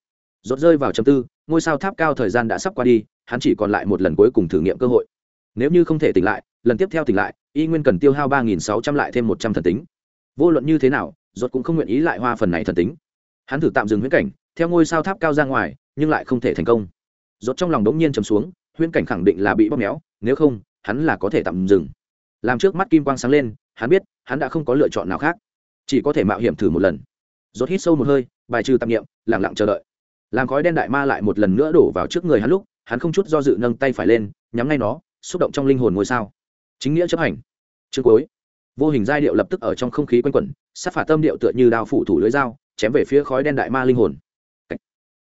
Rốt rơi vào chấm tư, ngôi sao tháp cao thời gian đã sắp qua đi, hắn chỉ còn lại một lần cuối cùng thử nghiệm cơ hội. Nếu như không thể tỉnh lại, lần tiếp theo tỉnh lại, y nguyên cần tiêu hao ba nghìn sáu trăm lại thêm một trăm thần tính. Vô luận như thế nào rốt cũng không nguyện ý lại hoa phần này thần tính. Hắn thử tạm dừng huyễn cảnh, theo ngôi sao tháp cao ra ngoài, nhưng lại không thể thành công. Rốt trong lòng đống nhiên trầm xuống, huyễn cảnh khẳng định là bị bóp méo, nếu không, hắn là có thể tạm dừng. Làm trước mắt kim quang sáng lên, hắn biết, hắn đã không có lựa chọn nào khác. Chỉ có thể mạo hiểm thử một lần. Rốt hít sâu một hơi, bài trừ tạp niệm, lặng lặng chờ đợi. Làm khói đen đại ma lại một lần nữa đổ vào trước người hắn lúc, hắn không chút do dự nâng tay phải lên, nhắm ngay nó, xúc động trong linh hồn ngôi sao. Chính nghĩa chấp hành. Chương cuối vô hình giai điệu lập tức ở trong không khí quanh quẩn, sát phạt tâm điệu tựa như đao phủ thủ lưới dao, chém về phía khói đen đại ma linh hồn.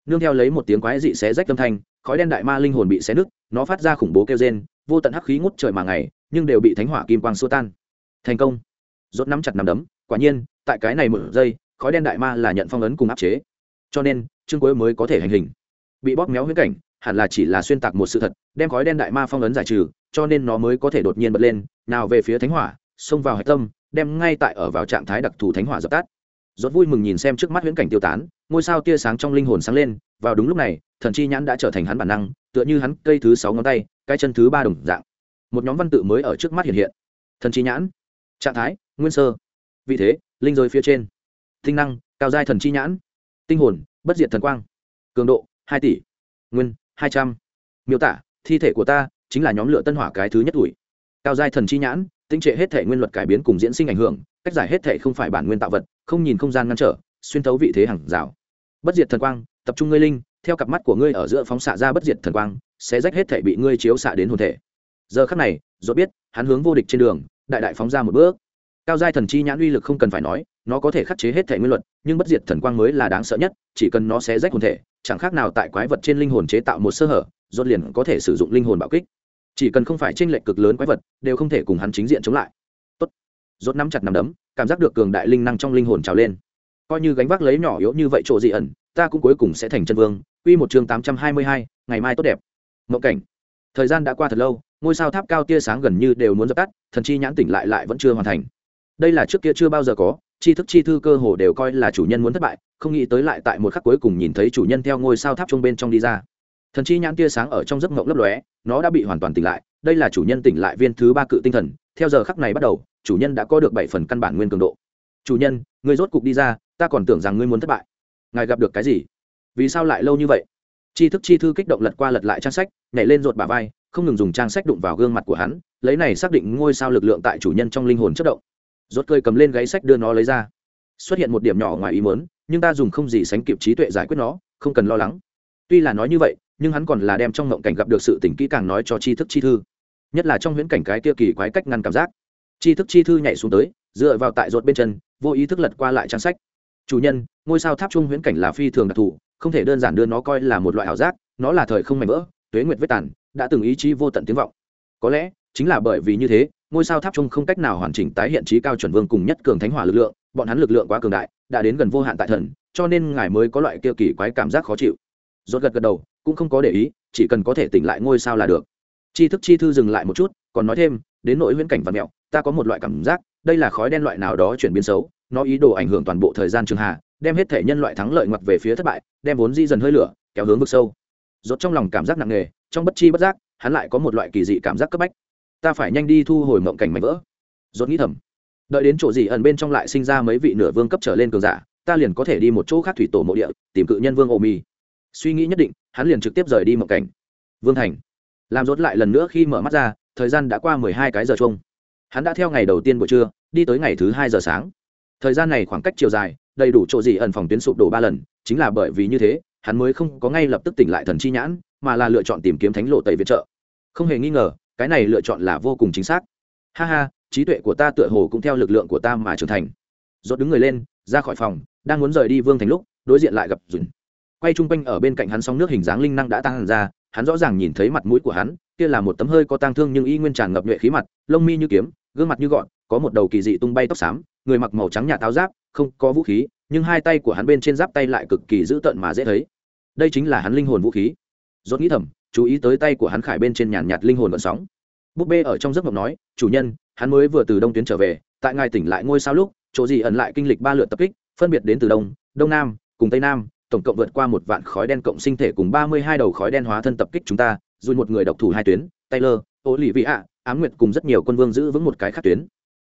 Nương theo lấy một tiếng quái dị xé rách âm thanh, khói đen đại ma linh hồn bị xé nứt, nó phát ra khủng bố kêu rên, vô tận hắc khí ngút trời mà ngày, nhưng đều bị thánh hỏa kim quang xua tan. Thành công. Rốt nắm chặt nắm đấm, quả nhiên, tại cái này một giây khói đen đại ma là nhận phong ấn cùng áp chế. Cho nên, chương cuối mới có thể hành hình. Bị bóp méo huyết cảnh, hẳn là chỉ là xuyên tạc một sự thật, đem khói đen đại ma phong ấn giải trừ, cho nên nó mới có thể đột nhiên bật lên, nào về phía thánh hỏa xông vào hạch tâm, đem ngay tại ở vào trạng thái đặc thù thánh hỏa dập tắt. Rốt vui mừng nhìn xem trước mắt huyễn cảnh tiêu tán, ngôi sao tia sáng trong linh hồn sáng lên, vào đúng lúc này, thần chi nhãn đã trở thành hắn bản năng, tựa như hắn cây thứ sáu ngón tay, cái chân thứ ba đồng dạng. Một nhóm văn tự mới ở trước mắt hiện hiện. Thần chi nhãn, trạng thái, nguyên sơ. Vị thế, linh giới phía trên. Tinh năng, cao giai thần chi nhãn. Tinh hồn, bất diệt thần quang. Cường độ, hai tỷ. Nguyên, hai trăm. Miêu tả, thi thể của ta chính là nhóm lửa tân hỏa cái thứ nhất tuổi. Cao giai thần chi nhãn tinh trệ hết thể nguyên luật cải biến cùng diễn sinh ảnh hưởng, cách giải hết thể không phải bản nguyên tạo vật, không nhìn không gian ngăn trở, xuyên thấu vị thế hàng rào. Bất diệt thần quang, tập trung ngươi linh, theo cặp mắt của ngươi ở giữa phóng xạ ra bất diệt thần quang, sẽ rách hết thể bị ngươi chiếu xạ đến hồn thể. Giờ khắc này dốt biết, hắn hướng vô địch trên đường, đại đại phóng ra một bước. Cao giai thần chi nhãn uy lực không cần phải nói, nó có thể khắc chế hết thể nguyên luật, nhưng bất diệt thần quang mới là đáng sợ nhất, chỉ cần nó sẽ rách hồn thể, chẳng khác nào tại quái vật trên linh hồn chế tạo một sơ hở dốt liền có thể sử dụng linh hồn bạo kích chỉ cần không phải trên lệch cực lớn quái vật đều không thể cùng hắn chính diện chống lại tốt rốt nắm chặt nắm đấm cảm giác được cường đại linh năng trong linh hồn trào lên coi như gánh vác lấy nhỏ yếu như vậy chỗ dị ẩn ta cũng cuối cùng sẽ thành chân vương Quy một chương tám trăm hai mươi hai, ngày mai tốt đẹp. Mộng cảnh. Thời gian đã qua thật lâu, ngôi sao tháp cao tia sáng gần như đều muốn dập tắt, thần chi nhãn tỉnh lại lại vẫn chưa hoàn thành. Đây là trước kia chưa bao giờ có, chi thức chi thư cơ hồ đều coi là chủ nhân muốn thất bại, không nghĩ tới lại tại một khắc cuối cùng nhìn thấy chủ nhân theo ngôi sao tháp trung bên trong đi ra. Thần chi nhãn tia sáng ở trong giấc mộng lấp lóe, nó đã bị hoàn toàn tỉnh lại, đây là chủ nhân tỉnh lại viên thứ ba cự tinh thần, theo giờ khắc này bắt đầu, chủ nhân đã có được bảy phần căn bản nguyên cường độ. Chủ nhân, ngươi rốt cục đi ra, ta còn tưởng rằng ngươi muốn thất bại. Ngài gặp được cái gì? vì sao lại lâu như vậy chi thức chi thư kích động lật qua lật lại trang sách nhảy lên rột bà vai không ngừng dùng trang sách đụng vào gương mặt của hắn lấy này xác định ngôi sao lực lượng tại chủ nhân trong linh hồn chất động rốt cười cầm lên gáy sách đưa nó lấy ra xuất hiện một điểm nhỏ ngoài ý mớn nhưng ta dùng không gì sánh kịp trí tuệ giải quyết nó không cần lo lắng tuy là nói như vậy nhưng hắn còn là đem trong ngộng cảnh gặp được sự tỉnh kỹ càng nói cho tri thức chi thư. Nhất là trong huyễn cảnh cái kia kỳ quái cách ngăn cảm giác. Tri thức chi thư nhảy xuống tới, dựa vào tại ruột bên chân, vô ý thức lật qua lại trang sách. Chủ nhân, ngôi sao tháp trung huyễn cảnh là phi thường đặc thù, không thể đơn giản đưa nó coi là một loại ảo giác, nó là thời không mảnh vỡ, tuế nguyệt vết tàn, đã từng ý chí vô tận tiếng vọng. Có lẽ, chính là bởi vì như thế, ngôi sao tháp trung không cách nào hoàn chỉnh tái hiện trí cao chuẩn vương cùng nhất cường thánh hỏa lực lượng, bọn hắn lực lượng quá cường đại, đã đến gần vô hạn tại thần, cho nên ngài mới có loại kia kỳ quái cảm giác khó chịu. Rốt gật gật đầu cũng không có để ý, chỉ cần có thể tỉnh lại ngôi sao là được. Tri thức chi thư dừng lại một chút, còn nói thêm, đến nỗi huyễn cảnh và mẹo, ta có một loại cảm giác, đây là khói đen loại nào đó chuyển biến xấu, nó ý đồ ảnh hưởng toàn bộ thời gian trường hạ, đem hết thể nhân loại thắng lợi ngoặt về phía thất bại, đem vốn di dần hơi lửa, kéo hướng vực sâu. Rốt trong lòng cảm giác nặng nề, trong bất chi bất giác, hắn lại có một loại kỳ dị cảm giác cấp bách. Ta phải nhanh đi thu hồi mộng cảnh mảnh vỡ. Rốt nghĩ thầm, đợi đến chỗ gì ẩn bên trong lại sinh ra mấy vị nửa vương cấp trở lên cường giả, ta liền có thể đi một chỗ khác thủy tổ mộ địa, tìm cự nhân vương ô mi suy nghĩ nhất định, hắn liền trực tiếp rời đi mộng cảnh. Vương thành, làm rốt lại lần nữa khi mở mắt ra, thời gian đã qua mười hai cái giờ chung hắn đã theo ngày đầu tiên buổi trưa, đi tới ngày thứ hai giờ sáng. Thời gian này khoảng cách chiều dài, đầy đủ chỗ gì ẩn phòng tuyến sụp đổ ba lần, chính là bởi vì như thế, hắn mới không có ngay lập tức tỉnh lại thần chi nhãn, mà là lựa chọn tìm kiếm thánh lộ tẩy viện trợ. Không hề nghi ngờ, cái này lựa chọn là vô cùng chính xác. Ha ha, trí tuệ của ta tựa hồ cũng theo lực lượng của ta mà trưởng thành. Rốt đứng người lên, ra khỏi phòng, đang muốn rời đi vương thành lúc, đối diện lại gặp dùn quay chung quanh ở bên cạnh hắn sóng nước hình dáng linh năng đã tăng ra, hắn rõ ràng nhìn thấy mặt mũi của hắn, kia là một tấm hơi có tang thương nhưng y nguyên tràn ngập nhuệ khí mặt, lông mi như kiếm, gương mặt như gọn, có một đầu kỳ dị tung bay tóc xám, người mặc màu trắng nhà táo giáp, không có vũ khí, nhưng hai tay của hắn bên trên giáp tay lại cực kỳ dữ tợn mà dễ thấy. Đây chính là hắn linh hồn vũ khí. Dốt nghĩ thầm, chú ý tới tay của hắn khải bên trên nhàn nhạt linh hồn vận sóng. Búp bê ở trong giấc mộng nói, chủ nhân, hắn mới vừa từ đông tuyến trở về, tại ngài tỉnh lại ngôi sao lúc, chỗ gì ẩn lại kinh lịch ba lượt tập kích, phân biệt đến từ đông đông nam, cùng tây nam tổng cộng vượt qua một vạn khói đen cộng sinh thể cùng ba mươi hai đầu khói đen hóa thân tập kích chúng ta dù một người độc thủ hai tuyến, taylor ô lì vị ạ ám nguyệt cùng rất nhiều quân vương giữ vững một cái khác tuyến.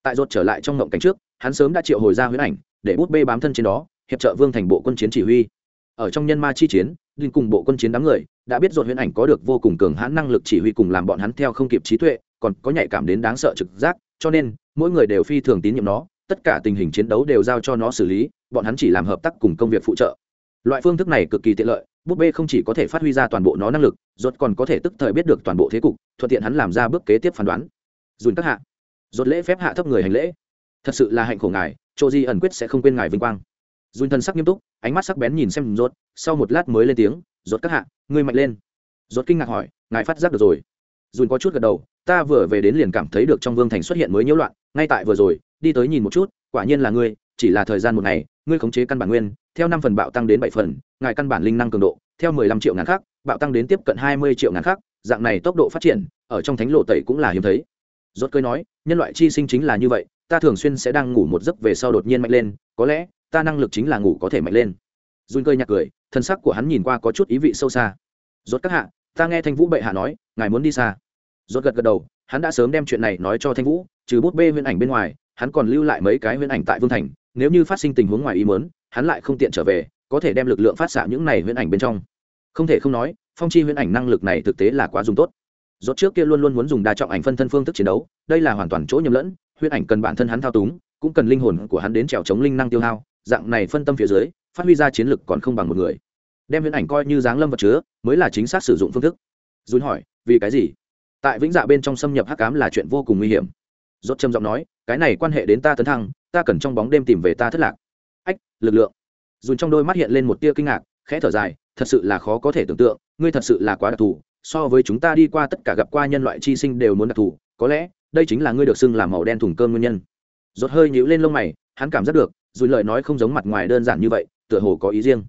Tại rột trở lại trong ngộng cảnh trước, hắn sớm đã triệu hồi ra huyễn ảnh, để bút bê bám thân trên đó, hiệp trợ vương thành bộ quân chiến chỉ huy. Ở trong nhân ma chi chiến, linh cùng bộ quân chiến đám người đã biết rốt huyễn ảnh có được vô cùng cường hãn năng lực chỉ huy cùng làm bọn hắn theo không kịp trí tuệ, còn có nhạy cảm đến đáng sợ trực giác, cho nên mỗi người đều phi thường tín nhiệm nó, tất cả tình hình chiến đấu đều giao cho nó xử lý, bọn hắn chỉ làm hợp tác cùng công việc phụ trợ loại phương thức này cực kỳ tiện lợi, búp bê không chỉ có thể phát huy ra toàn bộ nó năng lực rốt còn có thể tức thời biết được toàn bộ thế cục, thuận tiện hắn làm ra bước kế tiếp phán đoán. Dùn các hạ. Rốt lễ phép hạ thấp người hành lễ. Thật sự là hạnh khổ ngài chỗ Di ẩn quyết sẽ không quên ngài vinh quang. Dùn thân sắc nghiêm túc, ánh mắt sắc bén nhìn xem rốt sau một lát mới lên tiếng rốt các hạ, ngươi mạnh lên. Rốt kinh ngạc hỏi, ngài phát giác được rồi. Dùn có chút gật đầu, ta vừa về đến liền cảm thấy được trong vương thành xuất hiện mới nhiễu loạn, ngay tại vừa rồi, đi tới nhìn một chút, quả nhiên là ngươi chỉ là thời gian một ngày, ngươi khống chế căn bản nguyên, theo năm phần bạo tăng đến bảy phần, ngài căn bản linh năng cường độ, theo mười lăm triệu ngàn khác, bạo tăng đến tiếp cận hai mươi triệu ngàn khác, dạng này tốc độ phát triển, ở trong thánh lộ tẩy cũng là hiếm thấy. Rốt cơi nói, nhân loại chi sinh chính là như vậy, ta thường xuyên sẽ đang ngủ một giấc về sau đột nhiên mạnh lên, có lẽ, ta năng lực chính là ngủ có thể mạnh lên. Run cơi nhạc cười, thân sắc của hắn nhìn qua có chút ý vị sâu xa. Rốt các hạ, ta nghe thanh vũ bệ hạ nói, ngài muốn đi xa. Rốt gật gật đầu, hắn đã sớm đem chuyện này nói cho thanh vũ, trừ bút bê huyễn ảnh bên ngoài, hắn còn lưu lại mấy cái huyễn ảnh tại vương thành nếu như phát sinh tình huống ngoài ý muốn, hắn lại không tiện trở về, có thể đem lực lượng phát xạ những này huyễn ảnh bên trong. Không thể không nói, phong chi huyễn ảnh năng lực này thực tế là quá dùng tốt. Rốt trước kia luôn luôn muốn dùng đa trọng ảnh phân thân phương thức chiến đấu, đây là hoàn toàn chỗ nhầm lẫn, huyễn ảnh cần bản thân hắn thao túng, cũng cần linh hồn của hắn đến trèo chống linh năng tiêu hao, dạng này phân tâm phía dưới, phát huy ra chiến lực còn không bằng một người. Đem huyễn ảnh coi như dáng lâm vật chứa, mới là chính xác sử dụng phương thức. Dùn hỏi, vì cái gì? Tại vĩnh dạ bên trong xâm nhập hắc cám là chuyện vô cùng nguy hiểm. Rốt trầm giọng nói, cái này quan hệ đến ta tấn thăng ta cần trong bóng đêm tìm về ta thất lạc. Ách, lực lượng. Dùn trong đôi mắt hiện lên một tia kinh ngạc, khẽ thở dài, thật sự là khó có thể tưởng tượng, ngươi thật sự là quá đặc thù, so với chúng ta đi qua tất cả gặp qua nhân loại chi sinh đều muốn đặc thù, có lẽ, đây chính là ngươi được xưng là màu đen thùng cơm nguyên nhân. Rốt hơi nhíu lên lông mày, hắn cảm giác được, dùn lời nói không giống mặt ngoài đơn giản như vậy, tựa hồ có ý riêng.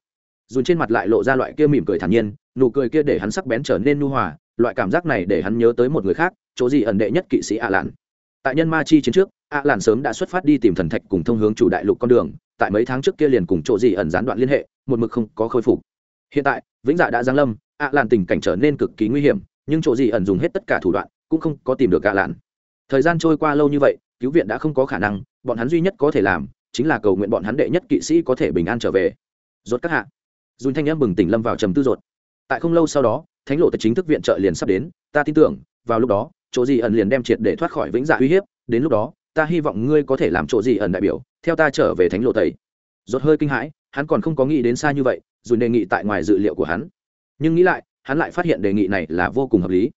Dùn trên mặt lại lộ ra loại kia mỉm cười thản nhiên, nụ cười kia để hắn sắc bén trở nên nu hòa, loại cảm giác này để hắn nhớ tới một người khác, chỗ gì ẩn đệ nhất kỵ sĩ ạ lạn tại nhân ma chi chiến trước ạ lạn sớm đã xuất phát đi tìm thần thạch cùng thông hướng chủ đại lục con đường, tại mấy tháng trước kia liền cùng chỗ gì ẩn gián đoạn liên hệ, một mực không có khôi phục. Hiện tại, vĩnh dạ đã giáng lâm ạ lạn tình cảnh trở nên cực kỳ nguy hiểm, nhưng chỗ gì ẩn dùng hết tất cả thủ đoạn, cũng không có tìm được ạ lạn. Thời gian trôi qua lâu như vậy, cứu viện đã không có khả năng, bọn hắn duy nhất có thể làm, chính là cầu nguyện bọn hắn đệ nhất kỵ sĩ có thể bình an trở về. Rốt các hạ, dùn thanh em bừng tỉnh lâm vào trầm tư rột. Tại không lâu sau đó, thánh lộ tài chính thức viện trợ liền sắp đến, ta tin tưởng, vào lúc đó chỗ gì ẩn liền đem triệt để thoát khỏi vĩnh dạ uy hiếp, đến lúc đó, ta hy vọng ngươi có thể làm chỗ gì ẩn đại biểu, theo ta trở về thánh lộ tẩy. Rốt hơi kinh hãi, hắn còn không có nghĩ đến xa như vậy, dù đề nghị tại ngoài dự liệu của hắn. Nhưng nghĩ lại, hắn lại phát hiện đề nghị này là vô cùng hợp lý.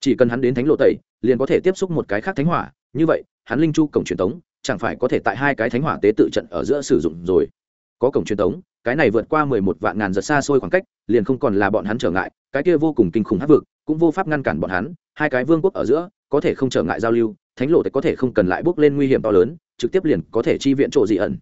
Chỉ cần hắn đến thánh lộ tẩy, liền có thể tiếp xúc một cái khác thánh hỏa, như vậy, hắn linh chu cổng truyền tống, chẳng phải có thể tại hai cái thánh hỏa tế tự trận ở giữa sử dụng rồi. Có cổng truyền tống, cái này vượt qua mười một vạn ngàn giật xa xôi khoảng cách, liền không còn là bọn hắn trở ngại, cái kia vô cùng kinh khủng hắc vực, cũng vô pháp ngăn cản bọn hắn hai cái vương quốc ở giữa, có thể không trở ngại giao lưu, thánh lộ có thể không cần lại bước lên nguy hiểm to lớn, trực tiếp liền có thể chi viện chỗ dị ẩn.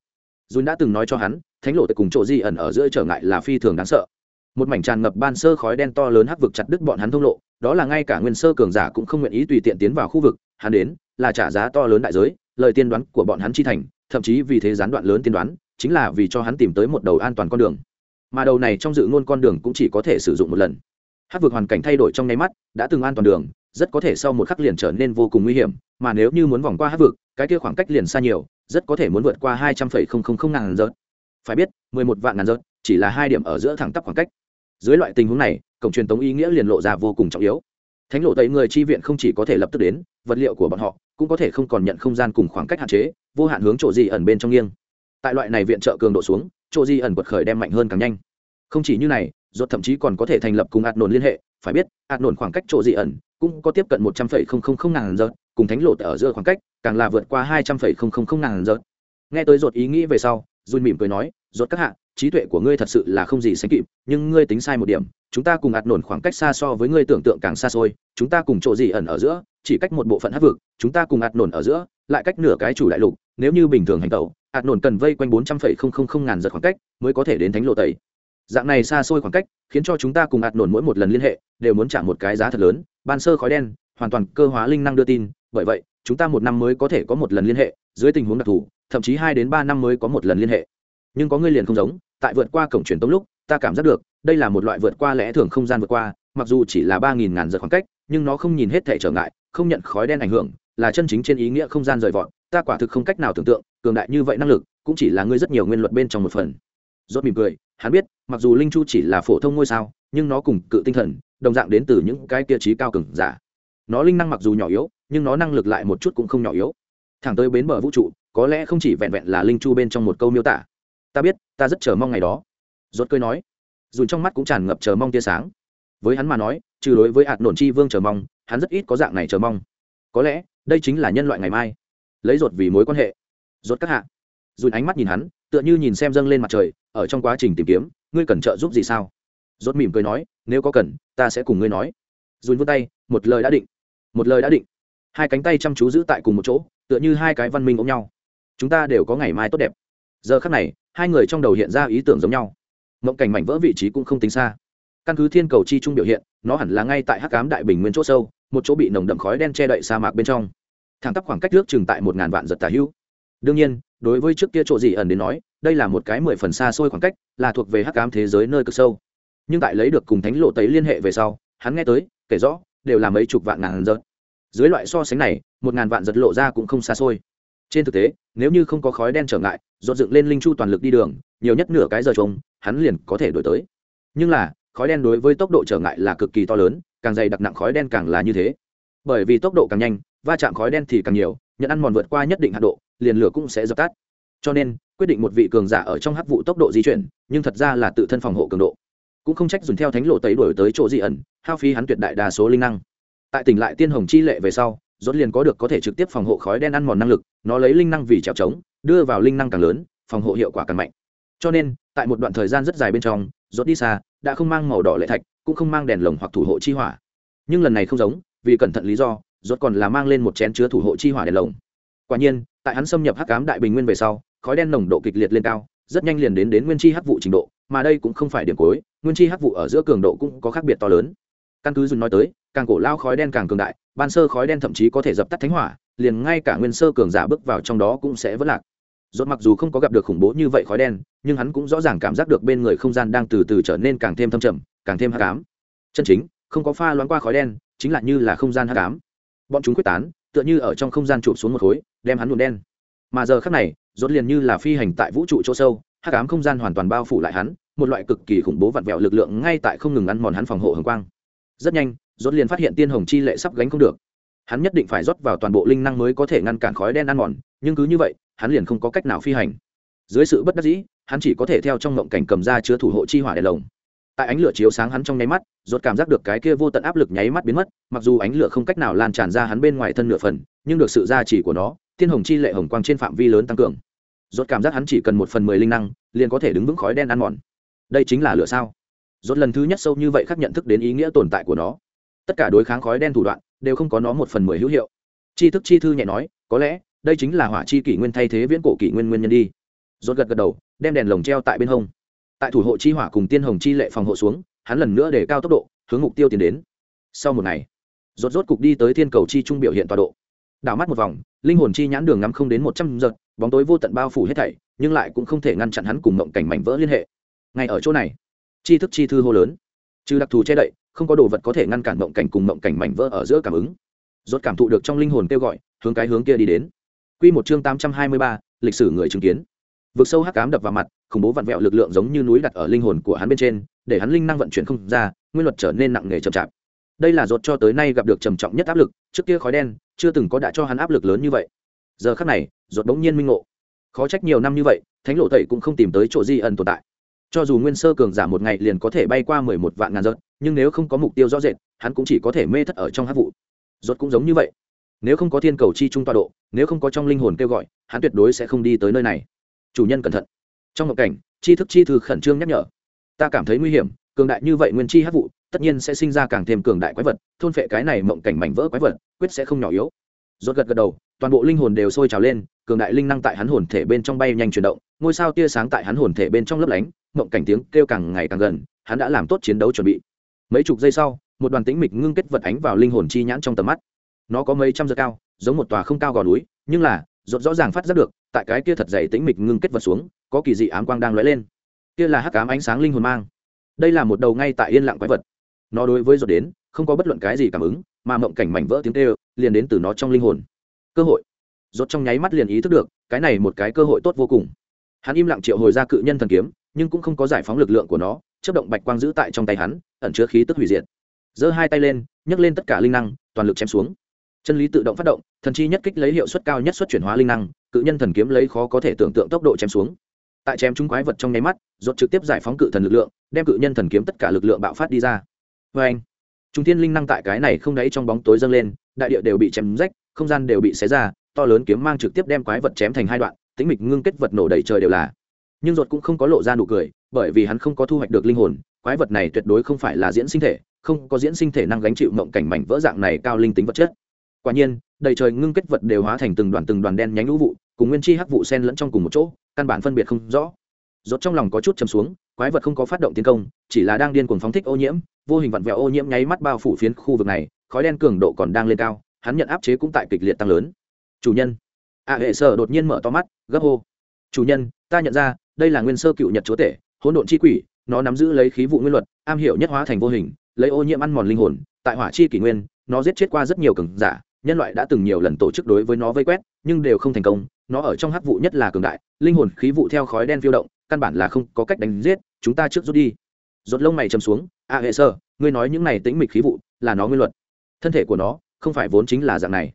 Dùn đã từng nói cho hắn, thánh lộ cùng chỗ dị ẩn ở giữa trở ngại là phi thường đáng sợ. Một mảnh tràn ngập ban sơ khói đen to lớn hắc vực chặt đứt bọn hắn thông lộ, đó là ngay cả nguyên sơ cường giả cũng không nguyện ý tùy tiện tiến vào khu vực, hắn đến là trả giá to lớn đại giới, lời tiên đoán của bọn hắn chi thành, thậm chí vì thế gián đoạn lớn tiên đoán, chính là vì cho hắn tìm tới một đầu an toàn con đường. Mà đầu này trong dự ngôn con đường cũng chỉ có thể sử dụng một lần. Hát vực hoàn cảnh thay đổi trong nháy mắt, đã từng an toàn đường rất có thể sau một khắc liền trở nên vô cùng nguy hiểm, mà nếu như muốn vòng qua hát vực, cái kia khoảng cách liền xa nhiều, rất có thể muốn vượt qua hai trăm phẩy không không không ngàn giật phải biết, mười một vạn ngàn giật chỉ là hai điểm ở giữa thẳng tắp khoảng cách. Dưới loại tình huống này, cổng truyền tống ý nghĩa liền lộ ra vô cùng trọng yếu. Thánh lộ tẩy người chi viện không chỉ có thể lập tức đến, vật liệu của bọn họ cũng có thể không còn nhận không gian cùng khoảng cách hạn chế, vô hạn hướng chỗ gì ẩn bên trong nghiêng. Tại loại này viện trợ cường độ xuống, chỗ di ẩn quật khởi đem mạnh hơn càng nhanh. Không chỉ như này rốt thậm chí còn có thể thành lập cùng ạt nổn liên hệ, phải biết, ạt nổn khoảng cách chỗ dị ẩn cũng có tiếp cận một trăm phẩy không không không ngàn giờ, cùng thánh lộ ở giữa khoảng cách càng là vượt qua hai trăm phẩy không không không ngàn giờ. Nghe tới rốt ý nghĩ về sau run mỉm cười nói, rốt các hạ, trí tuệ của ngươi thật sự là không gì sánh kịp, nhưng ngươi tính sai một điểm, chúng ta cùng ạt nổn khoảng cách xa so với ngươi tưởng tượng càng xa xôi, chúng ta cùng chỗ gì ẩn ở giữa, chỉ cách một bộ phận hấp vực, chúng ta cùng ạt nổn ở giữa, lại cách nửa cái chủ đại lục, nếu như bình thường hành tẩu, ạt nổn cần vây quanh bốn trăm phẩy không không không ngàn giật khoảng cách mới có thể đến thánh lộ tẩy dạng này xa xôi khoảng cách, khiến cho chúng ta cùng ạt nổn mỗi một lần liên hệ, đều muốn trả một cái giá thật lớn. Ban sơ khói đen, hoàn toàn cơ hóa linh năng đưa tin. Bởi vậy, chúng ta một năm mới có thể có một lần liên hệ, dưới tình huống đặc thù, thậm chí hai đến ba năm mới có một lần liên hệ. Nhưng có người liền không giống, tại vượt qua cổng truyền tống lúc, ta cảm giác được, đây là một loại vượt qua lẽ thường không gian vượt qua, mặc dù chỉ là ba nghìn ngàn giờ khoảng cách, nhưng nó không nhìn hết thể trở ngại, không nhận khói đen ảnh hưởng, là chân chính trên ý nghĩa không gian rời vọt. Ta quả thực không cách nào tưởng tượng, cường đại như vậy năng lực, cũng chỉ là ngươi rất nhiều nguyên luật bên trong một phần. Rốt mỉm cười hắn biết, mặc dù linh chu chỉ là phổ thông ngôi sao, nhưng nó cùng cự tinh thần, đồng dạng đến từ những cái kia trí cao cường giả. Nó linh năng mặc dù nhỏ yếu, nhưng nó năng lực lại một chút cũng không nhỏ yếu. Thẳng tới bến bờ vũ trụ, có lẽ không chỉ vẹn vẹn là linh chu bên trong một câu miêu tả. Ta biết, ta rất chờ mong ngày đó. Rốt cười nói dùn trong mắt cũng tràn ngập chờ mong tia sáng. Với hắn mà nói, trừ đối với hạt nổn chi vương chờ mong, hắn rất ít có dạng này chờ mong. Có lẽ, đây chính là nhân loại ngày mai. Lấy ruột vì mối quan hệ. Rốt các hạ. Dùn ánh mắt nhìn hắn, tựa như nhìn xem dâng lên mặt trời ở trong quá trình tìm kiếm, ngươi cần trợ giúp gì sao? Rốt mỉm cười nói, nếu có cần, ta sẽ cùng ngươi nói. Dùn vươn tay, một lời đã định. Một lời đã định. Hai cánh tay chăm chú giữ tại cùng một chỗ, tựa như hai cái văn minh ôm nhau. Chúng ta đều có ngày mai tốt đẹp. Giờ khắc này, hai người trong đầu hiện ra ý tưởng giống nhau. Mộng cảnh mảnh vỡ vị trí cũng không tính xa. Căn cứ thiên cầu chi trung biểu hiện, nó hẳn là ngay tại hắc cám đại bình nguyên chỗ sâu, một chỗ bị nồng đậm khói đen che đậy sa mạc bên trong. Thẳng tắp khoảng cách nước chừng tại một ngàn vạn giật tà hữu. Đương nhiên đối với trước kia chỗ gì ẩn đến nói, đây là một cái mười phần xa xôi khoảng cách, là thuộc về hắc ám thế giới nơi cực sâu. Nhưng tại lấy được cùng thánh lộ tấy liên hệ về sau, hắn nghe tới, kể rõ, đều là mấy chục vạn ngàn giật. Dưới loại so sánh này, một ngàn vạn giật lộ ra cũng không xa xôi. Trên thực tế, nếu như không có khói đen trở ngại dột dựng lên linh chu toàn lực đi đường, nhiều nhất nửa cái giờ trống hắn liền có thể đổi tới. Nhưng là, khói đen đối với tốc độ trở ngại là cực kỳ to lớn, càng dày đặc nặng khói đen càng là như thế. Bởi vì tốc độ càng nhanh, va chạm khói đen thì càng nhiều, nhận ăn mòn vượt qua nhất định hạ độ liền lửa cũng sẽ dập tắt. Cho nên, quyết định một vị cường giả ở trong hắc vụ tốc độ di chuyển, nhưng thật ra là tự thân phòng hộ cường độ. Cũng không trách dùng theo thánh lộ tấy đổi tới chỗ di ẩn, hao phí hắn tuyệt đại đa số linh năng. Tại tỉnh lại tiên hồng chi lệ về sau, rốt liền có được có thể trực tiếp phòng hộ khói đen ăn mòn năng lực, nó lấy linh năng vì trèo trống đưa vào linh năng càng lớn, phòng hộ hiệu quả càng mạnh. Cho nên, tại một đoạn thời gian rất dài bên trong, rốt đi xa, đã không mang màu đỏ lệ thạch, cũng không mang đèn lồng hoặc thủ hộ chi hỏa. Nhưng lần này không giống, vì cẩn thận lý do, rốt còn là mang lên một chén chứa thủ hộ chi hỏa đèn lồng quả nhiên, tại hắn xâm nhập hắc ám đại bình nguyên về sau, khói đen nồng độ kịch liệt lên cao, rất nhanh liền đến đến nguyên chi hắc vụ trình độ, mà đây cũng không phải điểm cuối, nguyên chi hắc vụ ở giữa cường độ cũng có khác biệt to lớn. Căn cứ dùng nói tới, càng cổ lao khói đen càng cường đại, ban sơ khói đen thậm chí có thể dập tắt thánh hỏa, liền ngay cả nguyên sơ cường giả bước vào trong đó cũng sẽ vất lạc. Rốt mặc dù không có gặp được khủng bố như vậy khói đen, nhưng hắn cũng rõ ràng cảm giác được bên người không gian đang từ từ trở nên càng thêm thâm trầm, càng thêm hắc ám. Chân chính, không có pha loáng qua khói đen, chính là như là không gian hắc ám. Bọn chúng quyết tán, tựa như ở trong không gian chụp xuống một khối đem hắn nhuộm đen. Mà giờ khắc này, rốt liền như là phi hành tại vũ trụ chỗ sâu, hắc ám không gian hoàn toàn bao phủ lại hắn, một loại cực kỳ khủng bố vặn vẹo lực lượng ngay tại không ngừng ăn mòn hắn phòng hộ hồng quang. Rất nhanh, rốt liền phát hiện tiên hồng chi lệ sắp gánh không được. Hắn nhất định phải rót vào toàn bộ linh năng mới có thể ngăn cản khói đen ăn mòn, nhưng cứ như vậy, hắn liền không có cách nào phi hành. Dưới sự bất đắc dĩ, hắn chỉ có thể theo trong ngộng cảnh cầm ra chứa thủ hộ chi hỏa đèn lồng. Tại ánh lửa chiếu sáng hắn trong nháy mắt, rốt cảm giác được cái kia vô tận áp lực nháy mắt biến mất, mặc dù ánh lửa không cách nào lan tràn ra hắn bên ngoài thân nửa phần, nhưng được sự gia trì của nó tiên hồng chi lệ hồng quang trên phạm vi lớn tăng cường. Rốt cảm giác hắn chỉ cần một phần mười linh năng, liền có thể đứng vững khói đen ăn mòn. Đây chính là lửa sao? Rốt lần thứ nhất sâu như vậy khắc nhận thức đến ý nghĩa tồn tại của nó. Tất cả đối kháng khói đen thủ đoạn, đều không có nó một phần mười hữu hiệu. Chi thức chi thư nhẹ nói, có lẽ, đây chính là hỏa chi kỷ nguyên thay thế viễn cổ kỷ nguyên nguyên nhân đi. Rốt gật gật đầu, đem đèn lồng treo tại bên hông. Tại thủ hộ chi hỏa cùng tiên hồng chi lệ phòng hộ xuống, hắn lần nữa để cao tốc độ, hướng mục tiêu tiến đến. Sau một ngày, rốt rốt cục đi tới thiên cầu chi trung biểu hiện tọa độ. Đảo mắt một vòng linh hồn chi nhãn đường ngắm không đến một trăm giật bóng tối vô tận bao phủ hết thảy nhưng lại cũng không thể ngăn chặn hắn cùng mộng cảnh mảnh vỡ liên hệ. Ngay ở chỗ này chi thức chi thư hô lớn. Trừ đặc thù che đậy không có đồ vật có thể ngăn cản mộng cảnh cùng mộng cảnh mảnh vỡ ở giữa cảm ứng. Rốt cảm thụ được trong linh hồn kêu gọi hướng cái hướng kia đi đến. Quy một chương tám trăm hai mươi ba, lịch sử người chứng kiến. Vực sâu hắc cám đập vào mặt khủng bố vặn vẹo lực lượng giống như núi đặt ở linh hồn của hắn bên trên để hắn linh năng vận chuyển không ra nguyên luật trở nên nặng nề chậm chạp. Đây là rốt cho tới nay gặp được trầm trọng nhất áp lực trước kia khói đen chưa từng có đã cho hắn áp lực lớn như vậy. Giờ khắc này, rốt bỗng nhiên minh ngộ. Khó trách nhiều năm như vậy, thánh lộ tẩy cũng không tìm tới chỗ di ẩn tồn tại. Cho dù nguyên sơ cường giả một ngày liền có thể bay qua mười một vạn ngàn giật nhưng nếu không có mục tiêu rõ rệt, hắn cũng chỉ có thể mê thất ở trong hát vụ. Rốt cũng giống như vậy. Nếu không có thiên cầu chi trung tọa độ, nếu không có trong linh hồn kêu gọi, hắn tuyệt đối sẽ không đi tới nơi này. Chủ nhân cẩn thận. Trong ngộ cảnh chi thức chi thư khẩn trương nhắc nhở. Ta cảm thấy nguy hiểm, cường đại như vậy nguyên chi hát vụ tất nhiên sẽ sinh ra càng thêm cường đại quái vật, thôn phệ cái này mộng cảnh mảnh vỡ quái vật, quyết sẽ không nhỏ yếu. Rốt gật gật đầu, toàn bộ linh hồn đều sôi trào lên, cường đại linh năng tại hắn hồn thể bên trong bay nhanh chuyển động, ngôi sao tia sáng tại hắn hồn thể bên trong lấp lánh, mộng cảnh tiếng kêu càng ngày càng gần, hắn đã làm tốt chiến đấu chuẩn bị. Mấy chục giây sau, một đoàn tĩnh mịch ngưng kết vật ánh vào linh hồn chi nhãn trong tầm mắt. Nó có mấy trăm giờ cao, giống một tòa không cao gò núi, nhưng là, rốt rõ ràng phát giác được, tại cái kia thật dày tĩnh mịch ngưng kết vật xuống, có kỳ dị ám quang đang lóe lên. Kia là hắc ám ánh sáng linh hồn mang. Đây là một đầu ngay tại yên lặng quái vật nó đối với giọt đến, không có bất luận cái gì cảm ứng, mà mộng cảnh mảnh vỡ tiếng kêu, liền đến từ nó trong linh hồn. Cơ hội. Rốt trong nháy mắt liền ý thức được, cái này một cái cơ hội tốt vô cùng. Hắn im lặng triệu hồi ra cự nhân thần kiếm, nhưng cũng không có giải phóng lực lượng của nó chất động bạch quang giữ tại trong tay hắn, ẩn chứa khí tức hủy diệt. Giơ hai tay lên, nhấc lên tất cả linh năng, toàn lực chém xuống. Chân lý tự động phát động, thần chi nhất kích lấy hiệu suất cao nhất xuất chuyển hóa linh năng, cự nhân thần kiếm lấy khó có thể tưởng tượng tốc độ chém xuống. Tại chém chúng quái vật trong nháy mắt rốt trực tiếp giải phóng cự thần lực lượng, đem cự nhân thần kiếm tất cả lực lượng bạo phát đi ra vê anh, trung thiên linh năng tại cái này không đáy trong bóng tối dâng lên, đại địa đều bị chém rách, không gian đều bị xé ra, to lớn kiếm mang trực tiếp đem quái vật chém thành hai đoạn, tĩnh mịch ngưng kết vật nổ đầy trời đều là. Nhưng ruột cũng không có lộ ra nụ cười, bởi vì hắn không có thu hoạch được linh hồn, quái vật này tuyệt đối không phải là diễn sinh thể, không có diễn sinh thể năng gánh chịu mộng cảnh mảnh vỡ dạng này cao linh tính vật chất. Quả nhiên, đầy trời ngưng kết vật đều hóa thành từng đoàn từng đoàn đen nhánh lũ vụ, cùng nguyên chi hắc vụ sen lẫn trong cùng một chỗ, căn bản phân biệt không rõ. Rốt trong lòng có chút chầm xuống quái vật không có phát động tiến công, chỉ là đang điên cuồng phóng thích ô nhiễm, vô hình vặn vẹo ô nhiễm nháy mắt bao phủ phiến khu vực này, khói đen cường độ còn đang lên cao, hắn nhận áp chế cũng tại kịch liệt tăng lớn. Chủ nhân. A hệ sở đột nhiên mở to mắt, gấp hô. Chủ nhân, ta nhận ra, đây là nguyên sơ cựu nhật chúa tể, hỗn độn chi quỷ, nó nắm giữ lấy khí vụ nguyên luật, am hiểu nhất hóa thành vô hình, lấy ô nhiễm ăn mòn linh hồn, tại hỏa chi kỷ nguyên, nó giết chết qua rất nhiều cường giả, nhân loại đã từng nhiều lần tổ chức đối với nó vây quét, nhưng đều không thành công, nó ở trong hắc vụ nhất là cường đại, linh hồn khí vụ theo khói đen phiêu động căn bản là không có cách đánh giết, chúng ta trước rút đi. Rốt lông mày chầm xuống, a hệ sơ, ngươi nói những này tĩnh mịch khí vụ là nó nguyên luật. Thân thể của nó không phải vốn chính là dạng này.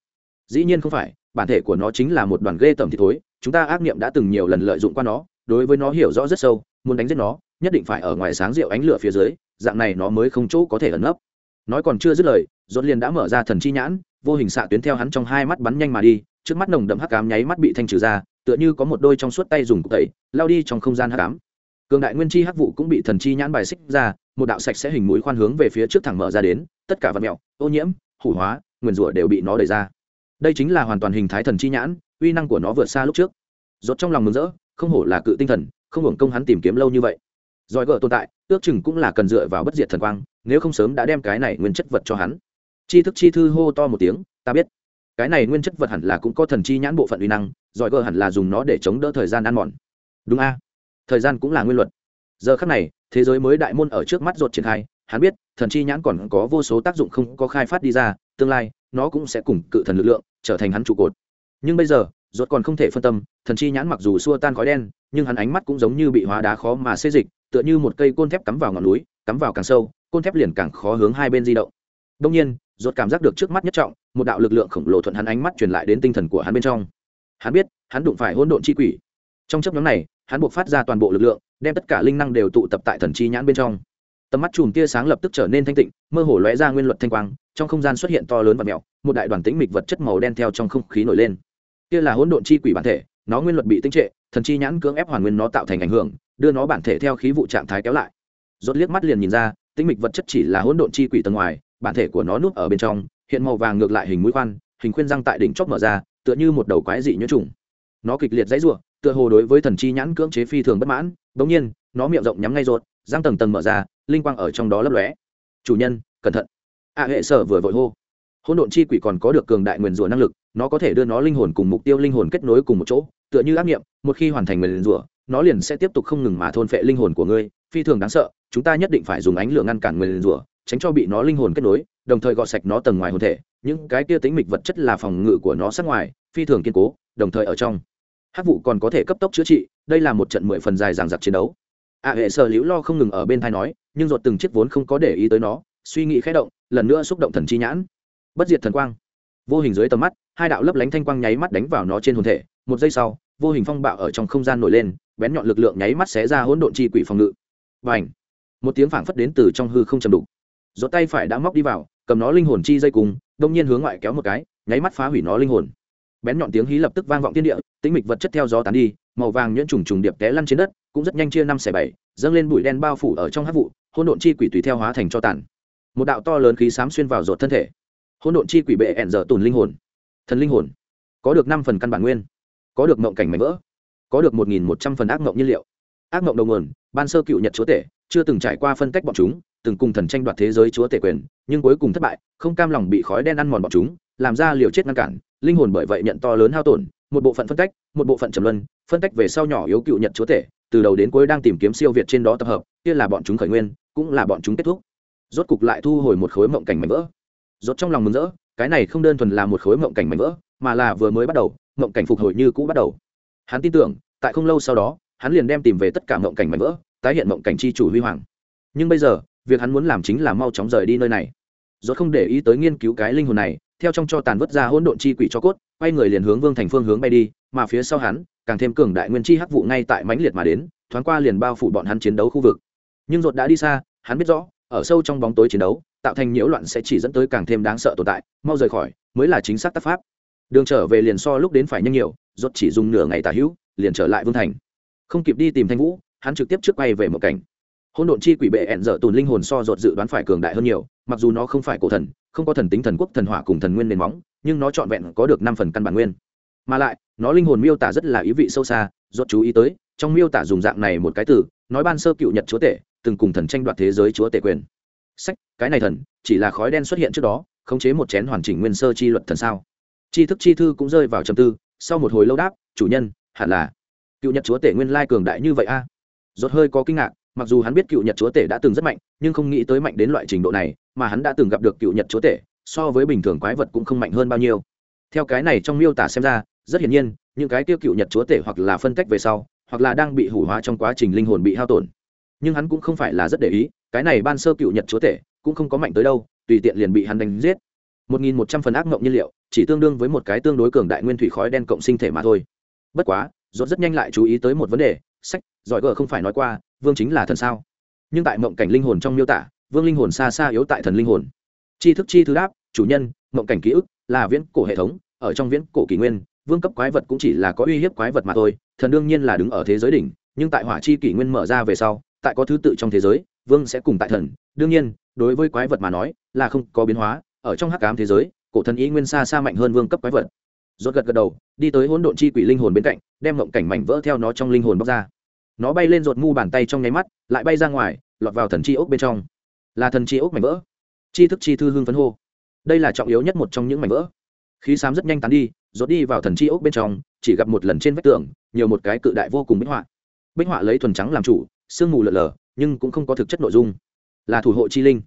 Dĩ nhiên không phải, bản thể của nó chính là một đoàn ghê tởm thì thối, chúng ta ác niệm đã từng nhiều lần lợi dụng qua nó, đối với nó hiểu rõ rất sâu, muốn đánh giết nó, nhất định phải ở ngoài sáng rượu ánh lửa phía dưới, dạng này nó mới không chỗ có thể ẩn nấp. Nói còn chưa dứt lời dốt liền đã mở ra thần chi nhãn, vô hình xạ tuyến theo hắn trong hai mắt bắn nhanh mà đi, trước mắt nồng đậm hắc cám nháy mắt bị thanh trừ ra tựa như có một đôi trong suốt tay dùng cục tẩy, lao đi trong không gian hắc cám cường đại nguyên chi hắc vụ cũng bị thần chi nhãn bài xích ra, một đạo sạch sẽ hình mũi khoan hướng về phía trước thẳng mở ra đến, tất cả vật mẹo, ô nhiễm, hủ hóa nguyền rủa đều bị nó đẩy ra. Đây chính là hoàn toàn hình thái thần chi nhãn, uy năng của nó vượt xa lúc trước. Rốt trong lòng mừng rỡ, không hổ là cự tinh thần, không hưởng công hắn tìm kiếm lâu như vậy. Giỏi gỡ tồn tại, ước chừng cũng là cần dựa vào bất diệt thần quang, nếu không sớm đã đem cái này nguyên chất vật cho hắn. Chi thức chi thư hô to một tiếng, ta biết. Cái này nguyên chất vật hẳn là cũng có thần chi nhãn bộ phận uy năng giỏi gờ hẳn là dùng nó để chống đỡ thời gian ăn mòn. Đúng a? Thời gian cũng là nguyên luật. Giờ khắc này, thế giới mới đại môn ở trước mắt rột triển khai, hắn biết, thần chi nhãn còn có vô số tác dụng không có khai phát đi ra, tương lai, nó cũng sẽ cùng cự thần lực lượng trở thành hắn trụ cột. Nhưng bây giờ rốt còn không thể phân tâm, thần chi nhãn mặc dù xua tan khói đen, nhưng hắn ánh mắt cũng giống như bị hóa đá khó mà xê dịch, tựa như một cây côn thép cắm vào ngọn núi, cắm vào càng sâu, côn thép liền càng khó hướng hai bên di động. Đông nhiên rốt cảm giác được trước mắt nhất trọng, một đạo lực lượng khổng lồ thuận hắn ánh mắt truyền lại đến tinh thần của hắn bên trong hắn biết, hắn đụng phải hỗn độn chi quỷ. Trong chấp nhóm này, hắn buộc phát ra toàn bộ lực lượng, đem tất cả linh năng đều tụ tập tại thần chi nhãn bên trong. Tầm mắt chùm tia sáng lập tức trở nên thanh tịnh, mơ hồ lóe ra nguyên luật thanh quang, trong không gian xuất hiện to lớn và mèo, một đại đoàn tĩnh mịch vật chất màu đen theo trong không khí nổi lên. Kia là hỗn độn chi quỷ bản thể, nó nguyên luật bị tinh trệ, thần chi nhãn cưỡng ép hoàn nguyên nó tạo thành ảnh hưởng, đưa nó bản thể theo khí vụ trạng thái kéo lại. Rốt liếc mắt liền nhìn ra, tĩnh mịch vật chất chỉ là hỗn độn chi quỷ tầng ngoài, bản thể của nó núp ở bên trong, hiện màu vàng ngược lại hình mũi khoan, hình khuyên răng tại đỉnh chóp mở ra tựa như một đầu quái dị nhuyễn trùng. Nó kịch liệt dãy rủa, tựa hồ đối với thần chi nhãn cưỡng chế phi thường bất mãn, bỗng nhiên, nó miệng rộng nhắm ngay rột răng tầng tầng mở ra, linh quang ở trong đó lấp lóe. Chủ nhân, cẩn thận. A hệ sở vừa vội hô. Hỗn độn chi quỷ còn có được cường đại nguyền rủa năng lực, nó có thể đưa nó linh hồn cùng mục tiêu linh hồn kết nối cùng một chỗ, tựa như ác nghiệm một khi hoàn thành nguyền rủa, nó liền sẽ tiếp tục không ngừng mà thôn phệ linh hồn của ngươi, phi thường đáng sợ, chúng ta nhất định phải dùng ánh lửa ngăn cản nguyền rủa, tránh cho bị nó linh hồn kết nối, đồng thời gọt sạch nó tầng ngoài hồn thể những cái kia tính mịch vật chất là phòng ngự của nó sát ngoài, phi thường kiên cố, đồng thời ở trong. Hát vụ còn có thể cấp tốc chữa trị, đây là một trận mười phần dài dằng dặc chiến đấu. A hệ sở liễu lo không ngừng ở bên thai nói, nhưng ruột từng chiếc vốn không có để ý tới nó, suy nghĩ khẽ động, lần nữa xúc động thần chi nhãn. Bất diệt thần quang. Vô hình dưới tầm mắt, hai đạo lấp lánh thanh quang nháy mắt đánh vào nó trên hồn thể, một giây sau, vô hình phong bạo ở trong không gian nổi lên, bén nhọn lực lượng nháy mắt xé ra hỗn độn chi quỷ phòng ngự. Và ảnh một tiếng phảng phất đến từ trong hư không chầm đục. Giọt tay phải đã móc đi vào cầm nó linh hồn chi dây cùng, đông nhiên hướng ngoại kéo một cái, nháy mắt phá hủy nó linh hồn. Bén nhọn tiếng hí lập tức vang vọng thiên địa, tĩnh mịch vật chất theo gió tán đi, màu vàng nhuyễn trùng trùng điệp té lăn trên đất, cũng rất nhanh chia năm xẻ bảy, dâng lên bụi đen bao phủ ở trong hát vụ, hỗn độn chi quỷ tùy theo hóa thành cho tàn. Một đạo to lớn khí xám xuyên vào ruột thân thể. Hỗn độn chi quỷ bệ ẹn dở tùn linh hồn. Thần linh hồn. Có được năm phần căn bản nguyên. Có được mộng cảnh mảnh vỡ. Có được một nghìn một trăm phần ác mộng nhiên liệu. Ác mộng đầu nguồn, ban sơ cựu nhật chúa tể chưa từng trải qua phân cách bọn chúng, từng cùng thần tranh đoạt thế giới chúa tể quyền, nhưng cuối cùng thất bại, không cam lòng bị khói đen ăn mòn bọn chúng, làm ra liều chết ngăn cản, linh hồn bởi vậy nhận to lớn hao tổn, một bộ phận phân cách, một bộ phận trầm luân, phân cách về sau nhỏ yếu cựu nhận chúa tể, từ đầu đến cuối đang tìm kiếm siêu việt trên đó tập hợp, kia là bọn chúng khởi nguyên, cũng là bọn chúng kết thúc. Rốt cục lại thu hồi một khối mộng cảnh mảnh vỡ. Rốt trong lòng mừng rỡ, cái này không đơn thuần là một khối mộng cảnh mảnh vỡ, mà là vừa mới bắt đầu, mộng cảnh phục hồi như cũ bắt đầu. Hắn tin tưởng, tại không lâu sau đó, hắn liền đem tìm về tất cả mộng cảnh mảnh vỡ tái hiện mộng cảnh chi chủ huy hoàng. Nhưng bây giờ, việc hắn muốn làm chính là mau chóng rời đi nơi này. Rốt không để ý tới nghiên cứu cái linh hồn này, theo trong cho tàn vứt ra hỗn độn chi quỷ cho cốt, quay người liền hướng vương thành phương hướng bay đi, mà phía sau hắn, càng thêm cường đại nguyên chi hắc vụ ngay tại mãnh liệt mà đến, thoáng qua liền bao phủ bọn hắn chiến đấu khu vực. Nhưng rốt đã đi xa, hắn biết rõ, ở sâu trong bóng tối chiến đấu, tạo thành nhiễu loạn sẽ chỉ dẫn tới càng thêm đáng sợ tồn tại, mau rời khỏi, mới là chính xác tác pháp. Đường trở về liền so lúc đến phải nhanh nhiều, rốt chỉ dùng nửa ngày tà hữu, liền trở lại vương thành. Không kịp đi tìm thanh vũ hắn trực tiếp trước quay về một cảnh. Hỗn độn chi quỷ bệ ẹn dở tùn linh hồn so dột dự đoán phải cường đại hơn nhiều, mặc dù nó không phải cổ thần, không có thần tính thần quốc thần hỏa cùng thần nguyên nền móng, nhưng nó trọn vẹn có được năm phần căn bản nguyên. Mà lại, nó linh hồn miêu tả rất là ý vị sâu xa dột chú ý tới, trong miêu tả dùng dạng này một cái từ, nói ban sơ cựu nhật chúa tể, từng cùng thần tranh đoạt thế giới chúa tể quyền. Sách, cái này thần, chỉ là khói đen xuất hiện trước đó, khống chế một chén hoàn chỉnh nguyên sơ chi luật thần sao. Chi thức chi thư cũng rơi vào trầm tư, sau một hồi lâu đáp, chủ nhân, hẳn là cựu nhật chúa tể nguyên lai cường đại như vậy a. à? Rốt hơi có kinh ngạc, mặc dù hắn biết cựu nhật chúa tể đã từng rất mạnh, nhưng không nghĩ tới mạnh đến loại trình độ này, mà hắn đã từng gặp được cựu nhật chúa tể, so với bình thường quái vật cũng không mạnh hơn bao nhiêu. Theo cái này trong miêu tả xem ra, rất hiển nhiên, những cái tiêu cựu nhật chúa tể hoặc là phân tách về sau, hoặc là đang bị hủ hóa trong quá trình linh hồn bị hao tổn. Nhưng hắn cũng không phải là rất để ý, cái này ban sơ cựu nhật chúa tể cũng không có mạnh tới đâu, tùy tiện liền bị hắn đánh giết. Một nghìn một trăm phần ác mộng nhiên liệu, chỉ tương đương với một cái tương đối cường đại nguyên thủy khói đen cộng sinh thể mà thôi. Bất quá dốt rất nhanh lại chú ý tới một vấn đề, sách giỏi gờ không phải nói qua, vương chính là thần sao. Nhưng tại mộng cảnh linh hồn trong miêu tả, vương linh hồn xa xa yếu tại thần linh hồn. Chi thức chi thứ đáp, chủ nhân, mộng cảnh ký ức là viễn cổ hệ thống, ở trong viễn cổ kỷ nguyên, vương cấp quái vật cũng chỉ là có uy hiếp quái vật mà thôi, thần đương nhiên là đứng ở thế giới đỉnh, nhưng tại hỏa chi kỷ nguyên mở ra về sau, tại có thứ tự trong thế giới, vương sẽ cùng tại thần. Đương nhiên, đối với quái vật mà nói, là không có biến hóa, ở trong hắc ám thế giới, cổ thần ý nguyên xa xa mạnh hơn vương cấp quái vật. Rốt gật gật đầu, đi tới hỗn độn chi quỷ linh hồn bên cạnh, đem mộng cảnh mảnh vỡ theo nó trong linh hồn bóc ra nó bay lên rột mu bàn tay trong nháy mắt, lại bay ra ngoài, lọt vào thần chi ốc bên trong. Là thần chi ốc mảnh vỡ. Chi thức chi thư hương phấn hô. Đây là trọng yếu nhất một trong những mảnh vỡ. Khí xám rất nhanh tán đi rột đi vào thần chi ốc bên trong, chỉ gặp một lần trên vách tường, nhiều một cái cự đại vô cùng bích họa. Bích họa lấy thuần trắng làm chủ, sương mù lờ lờ nhưng cũng không có thực chất nội dung. Là thủ hộ chi linh.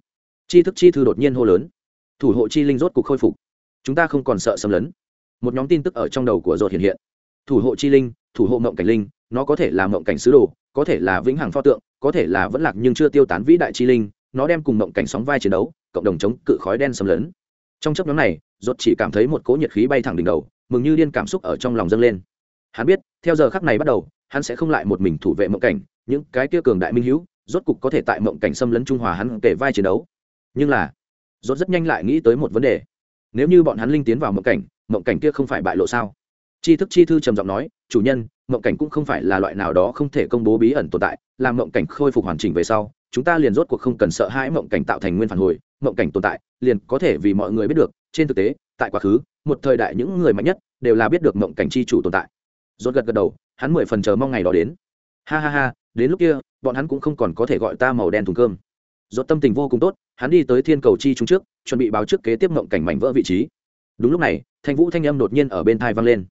Chi thức chi thư đột nhiên hô lớn. Thủ hộ chi linh rốt cục khôi phục. Chúng ta không còn sợ xâm lấn. Một nhóm tin tức ở trong đầu của rột hiện hiện thủ hộ chi linh, thủ hộ mộng cảnh linh, nó có thể là mộng cảnh sứ đồ, có thể là vĩnh hằng pho tượng, có thể là vẫn lạc nhưng chưa tiêu tán vĩ đại chi linh, nó đem cùng mộng cảnh sóng vai chiến đấu, cộng đồng chống cự khói đen xâm lấn. Trong chấp nhóm này rột chỉ cảm thấy một cỗ nhiệt khí bay thẳng đỉnh đầu, mừng như điên cảm xúc ở trong lòng dâng lên. Hắn biết, theo giờ khắc này bắt đầu, hắn sẽ không lại một mình thủ vệ mộng cảnh, những cái kia cường đại minh hữu, rốt cục có thể tại mộng cảnh xâm lấn trung hòa hắn kể vai chiến đấu. Nhưng là rốt rất nhanh lại nghĩ tới một vấn đề. Nếu như bọn hắn linh tiến vào mộng cảnh mộng cảnh kia không phải bại lộ sao? Tri thức chi thư trầm giọng nói, chủ nhân, mộng cảnh cũng không phải là loại nào đó không thể công bố bí ẩn tồn tại, làm mộng cảnh khôi phục hoàn chỉnh về sau, chúng ta liền rốt cuộc không cần sợ hãi mộng cảnh tạo thành nguyên phản hồi, mộng cảnh tồn tại, liền có thể vì mọi người biết được, trên thực tế, tại quá khứ, một thời đại những người mạnh nhất đều là biết được mộng cảnh chi chủ tồn tại. Rốt gật gật đầu, hắn mười phần chờ mong ngày đó đến. Ha ha ha, đến lúc kia, bọn hắn cũng không còn có thể gọi ta màu đen thùng cơm. Rốt tâm tình vô cùng tốt, hắn đi tới thiên cầu chi trung trước, chuẩn bị báo trước kế tiếp mộng cảnh mảnh vỡ vị trí. Đúng lúc này, thanh vũ thanh âm đột nhiên ở bên thai vang lên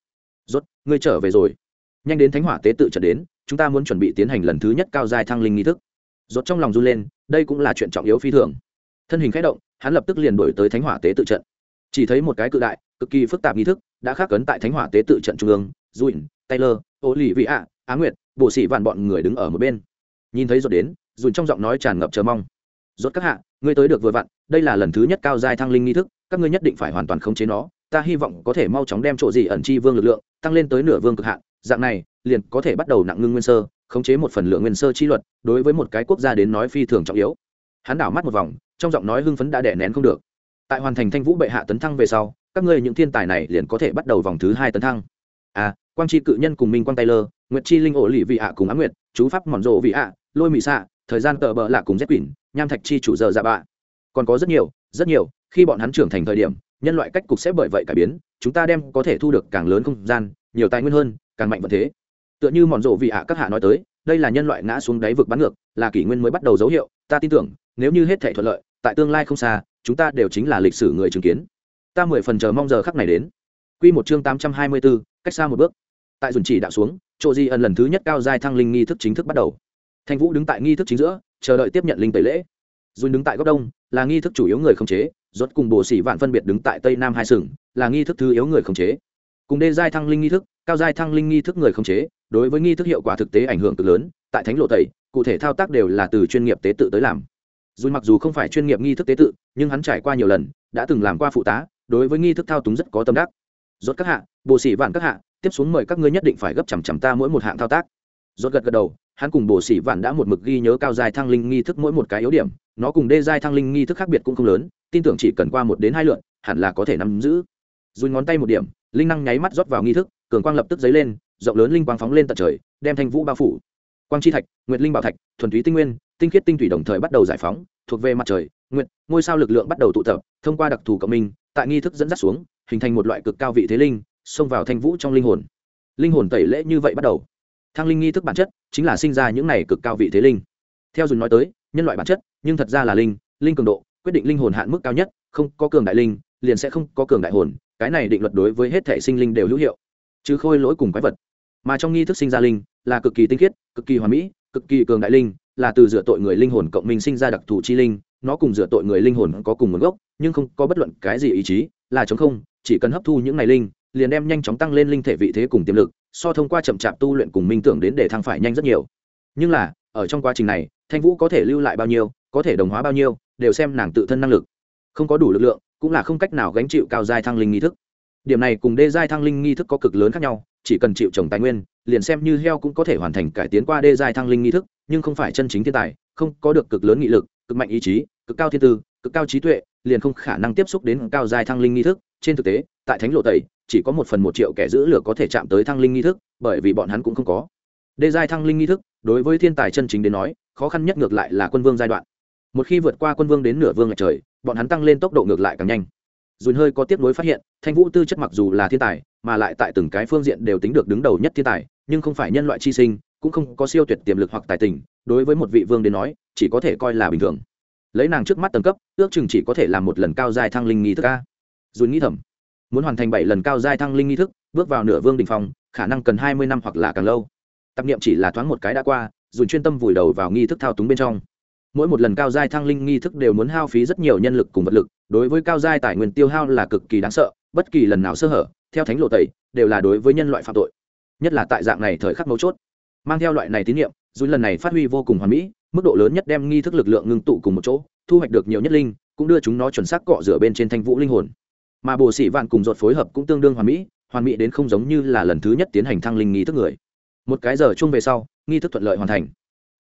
rốt, ngươi trở về rồi. Nhanh đến thánh hỏa tế tự trận đến, chúng ta muốn chuẩn bị tiến hành lần thứ nhất cao Dài thăng linh nghi thức. Rốt trong lòng run lên, đây cũng là chuyện trọng yếu phi thường. Thân hình khẽ động, hắn lập tức liền đổi tới thánh hỏa tế tự trận. Chỉ thấy một cái cự đại, cực kỳ phức tạp nghi thức, đã khắc cấn tại thánh hỏa tế tự trận trung ương dùn taylor ô lì vị ạ á nguyệt bộ sĩ vạn bọn người đứng ở một bên. Nhìn thấy rốt đến dùn trong giọng nói tràn ngập chờ mong. Rốt các hạ, ngươi tới được vừa vặn, đây là lần thứ nhất cao giai thăng linh nghi thức, các ngươi nhất định phải hoàn toàn khống chế nó ta hy vọng có thể mau chóng đem chỗ gì ẩn chi vương lực lượng tăng lên tới nửa vương cực hạn, dạng này, liền có thể bắt đầu nặng ngưng nguyên sơ, khống chế một phần lượng nguyên sơ chi luật, đối với một cái quốc gia đến nói phi thường trọng yếu. Hắn đảo mắt một vòng, trong giọng nói hưng phấn đã đè nén không được. Tại hoàn thành thanh vũ bệ hạ tấn thăng về sau, các ngươi những thiên tài này liền có thể bắt đầu vòng thứ hai tấn thăng. À quang chi cự nhân cùng minh quang taylor, nguyệt chi linh ổ lì vị hạ cùng á nguyệt, chú pháp mòn rộ vị hạ lôi mị xạ, thời gian tờ bờ lạ cùng z quỷ, nham thạch chi chủ giờ dạ bạ. Còn có rất nhiều rất nhiều, khi bọn hắn trưởng thành thời điểm nhân loại cách cục sẽ bởi vậy cải biến, chúng ta đem có thể thu được càng lớn không gian, nhiều tài nguyên hơn, càng mạnh vật thế. Tựa như mòn rộ vị hạ các hạ nói tới, đây là nhân loại ngã xuống đáy vực bắn ngược, là kỷ nguyên mới bắt đầu dấu hiệu, ta tin tưởng, nếu như hết thể thuận lợi, tại tương lai không xa, chúng ta đều chính là lịch sử người chứng kiến. Ta mười phần chờ mong giờ khắc này đến. Q một chương tám trăm hai mươi bốn cách xa một bước. Tại dùn chỉ đạo xuống, chỗ di ẩn lần thứ nhất cao giai thăng linh nghi thức chính thức bắt đầu. Thanh vũ đứng tại nghi thức chính giữa, chờ đợi tiếp nhận linh tẩy lễ. Dùn đứng tại góc đông, là nghi thức chủ yếu người không chế rốt cùng bổ sĩ vạn phân biệt đứng tại tây nam hai sừng, là nghi thức thứ yếu người không chế. Cùng đê giai thăng linh nghi thức, cao giai thăng linh nghi thức người không chế, đối với nghi thức hiệu quả thực tế ảnh hưởng cực lớn, tại thánh lộ tẩy, cụ thể thao tác đều là từ chuyên nghiệp tế tự tới làm. Dù mặc dù không phải chuyên nghiệp nghi thức tế tự, nhưng hắn trải qua nhiều lần, đã từng làm qua phụ tá, đối với nghi thức thao túng rất có tâm đắc. Rốt các hạ bổ sĩ vạn các hạ, tiếp xuống mời các ngươi nhất định phải gấp chằm chằm ta mỗi một hạng thao tác. Rốt gật gật đầu, hắn cùng bổ sĩ vạn đã một mực ghi nhớ cao giai thăng linh nghi thức mỗi một cái yếu điểm nó cùng đê giai thăng linh nghi thức khác biệt cũng không lớn, tin tưởng chỉ cần qua một đến hai lượn, hẳn là có thể nắm giữ. Dùi ngón tay một điểm, linh năng nháy mắt rót vào nghi thức, cường quang lập tức dấy lên, rộng lớn linh quang phóng lên tận trời, đem thanh vũ bao phủ. Quang chi thạch, nguyệt linh bảo thạch, thuần túy tinh nguyên, tinh khiết tinh thủy đồng thời bắt đầu giải phóng, thuộc về mặt trời, nguyệt, ngôi sao lực lượng bắt đầu tụ tập, thông qua đặc thù cộng minh, tại nghi thức dẫn dắt xuống, hình thành một loại cực cao vị thế linh, xông vào thanh vũ trong linh hồn. Linh hồn tẩy lễ như vậy bắt đầu. Thăng linh nghi thức bản chất chính là sinh ra những này cực cao vị thế linh. Theo dùn nói tới, nhân loại bản chất nhưng thật ra là linh linh cường độ, quyết định linh hồn hạn mức cao nhất, không có cường đại linh, liền sẽ không có cường đại hồn, cái này định luật đối với hết thể sinh linh đều hữu hiệu. Chứ khôi lỗi cùng quái vật. Mà trong nghi thức sinh ra linh, là cực kỳ tinh khiết, cực kỳ hoàn mỹ, cực kỳ cường đại linh, là từ dựa tội người linh hồn cộng minh sinh ra đặc thù chi linh, nó cùng dựa tội người linh hồn có cùng nguồn gốc, nhưng không có bất luận cái gì ý chí, là chống không, chỉ cần hấp thu những này linh, liền đem nhanh chóng tăng lên linh thể vị thế cùng tiềm lực, so thông qua chậm chạp tu luyện cùng minh tưởng đến để thăng phải nhanh rất nhiều. Nhưng là, ở trong quá trình này, thanh vũ có thể lưu lại bao nhiêu có thể đồng hóa bao nhiêu, đều xem nàng tự thân năng lực. Không có đủ lực lượng, cũng là không cách nào gánh chịu cao giai thăng linh nghi thức. Điểm này cùng đê giai thăng linh nghi thức có cực lớn khác nhau, chỉ cần chịu trồng tài nguyên, liền xem như heo cũng có thể hoàn thành cải tiến qua đê giai thăng linh nghi thức, nhưng không phải chân chính thiên tài, không có được cực lớn nghị lực, cực mạnh ý chí, cực cao thiên tư, cực cao trí tuệ, liền không khả năng tiếp xúc đến cao giai thăng linh nghi thức. Trên thực tế, tại thánh lộ tẩy, chỉ có một phần một triệu kẻ giữ lửa có thể chạm tới thăng linh nghi thức, bởi vì bọn hắn cũng không có. Đê giai thăng linh nghi thức, đối với thiên tài chân chính đến nói, khó khăn nhất ngược lại là quân vương giai đoạn một khi vượt qua quân vương đến nửa vương ngạch trời, bọn hắn tăng lên tốc độ ngược lại càng nhanh. Dùn hơi có tiếp nối phát hiện, thanh vũ tư chất mặc dù là thiên tài, mà lại tại từng cái phương diện đều tính được đứng đầu nhất thiên tài, nhưng không phải nhân loại chi sinh, cũng không có siêu tuyệt tiềm lực hoặc tài tình, đối với một vị vương đến nói, chỉ có thể coi là bình thường. Lấy nàng trước mắt tầng cấp, ước chừng chỉ có thể làm một lần cao giai thăng linh nghi thức ca. dùn nghĩ thầm, muốn hoàn thành bảy lần cao giai thăng linh nghi thức, bước vào nửa vương đình phong, khả năng cần hai mươi năm hoặc là càng lâu. Tập niệm chỉ là thoáng một cái đã qua, dùn chuyên tâm vùi đầu vào nghi thức thao túng bên trong mỗi một lần cao giai thăng linh nghi thức đều muốn hao phí rất nhiều nhân lực cùng vật lực, đối với cao giai tài nguyên tiêu hao là cực kỳ đáng sợ, bất kỳ lần nào sơ hở, theo thánh lộ tẩy, đều là đối với nhân loại phạm tội. Nhất là tại dạng này thời khắc mấu chốt, mang theo loại này tín nhiệm dù lần này phát huy vô cùng hoàn mỹ, mức độ lớn nhất đem nghi thức lực lượng ngưng tụ cùng một chỗ, thu hoạch được nhiều nhất linh, cũng đưa chúng nó chuẩn xác cọ rửa bên trên thanh vũ linh hồn. Mà bồ sĩ vạn cùng dột phối hợp cũng tương đương hoàn mỹ hoàn mỹ đến không giống như là lần thứ nhất tiến hành thăng linh nghi thức người. Một cái giờ chung về sau, nghi thức thuận lợi hoàn thành.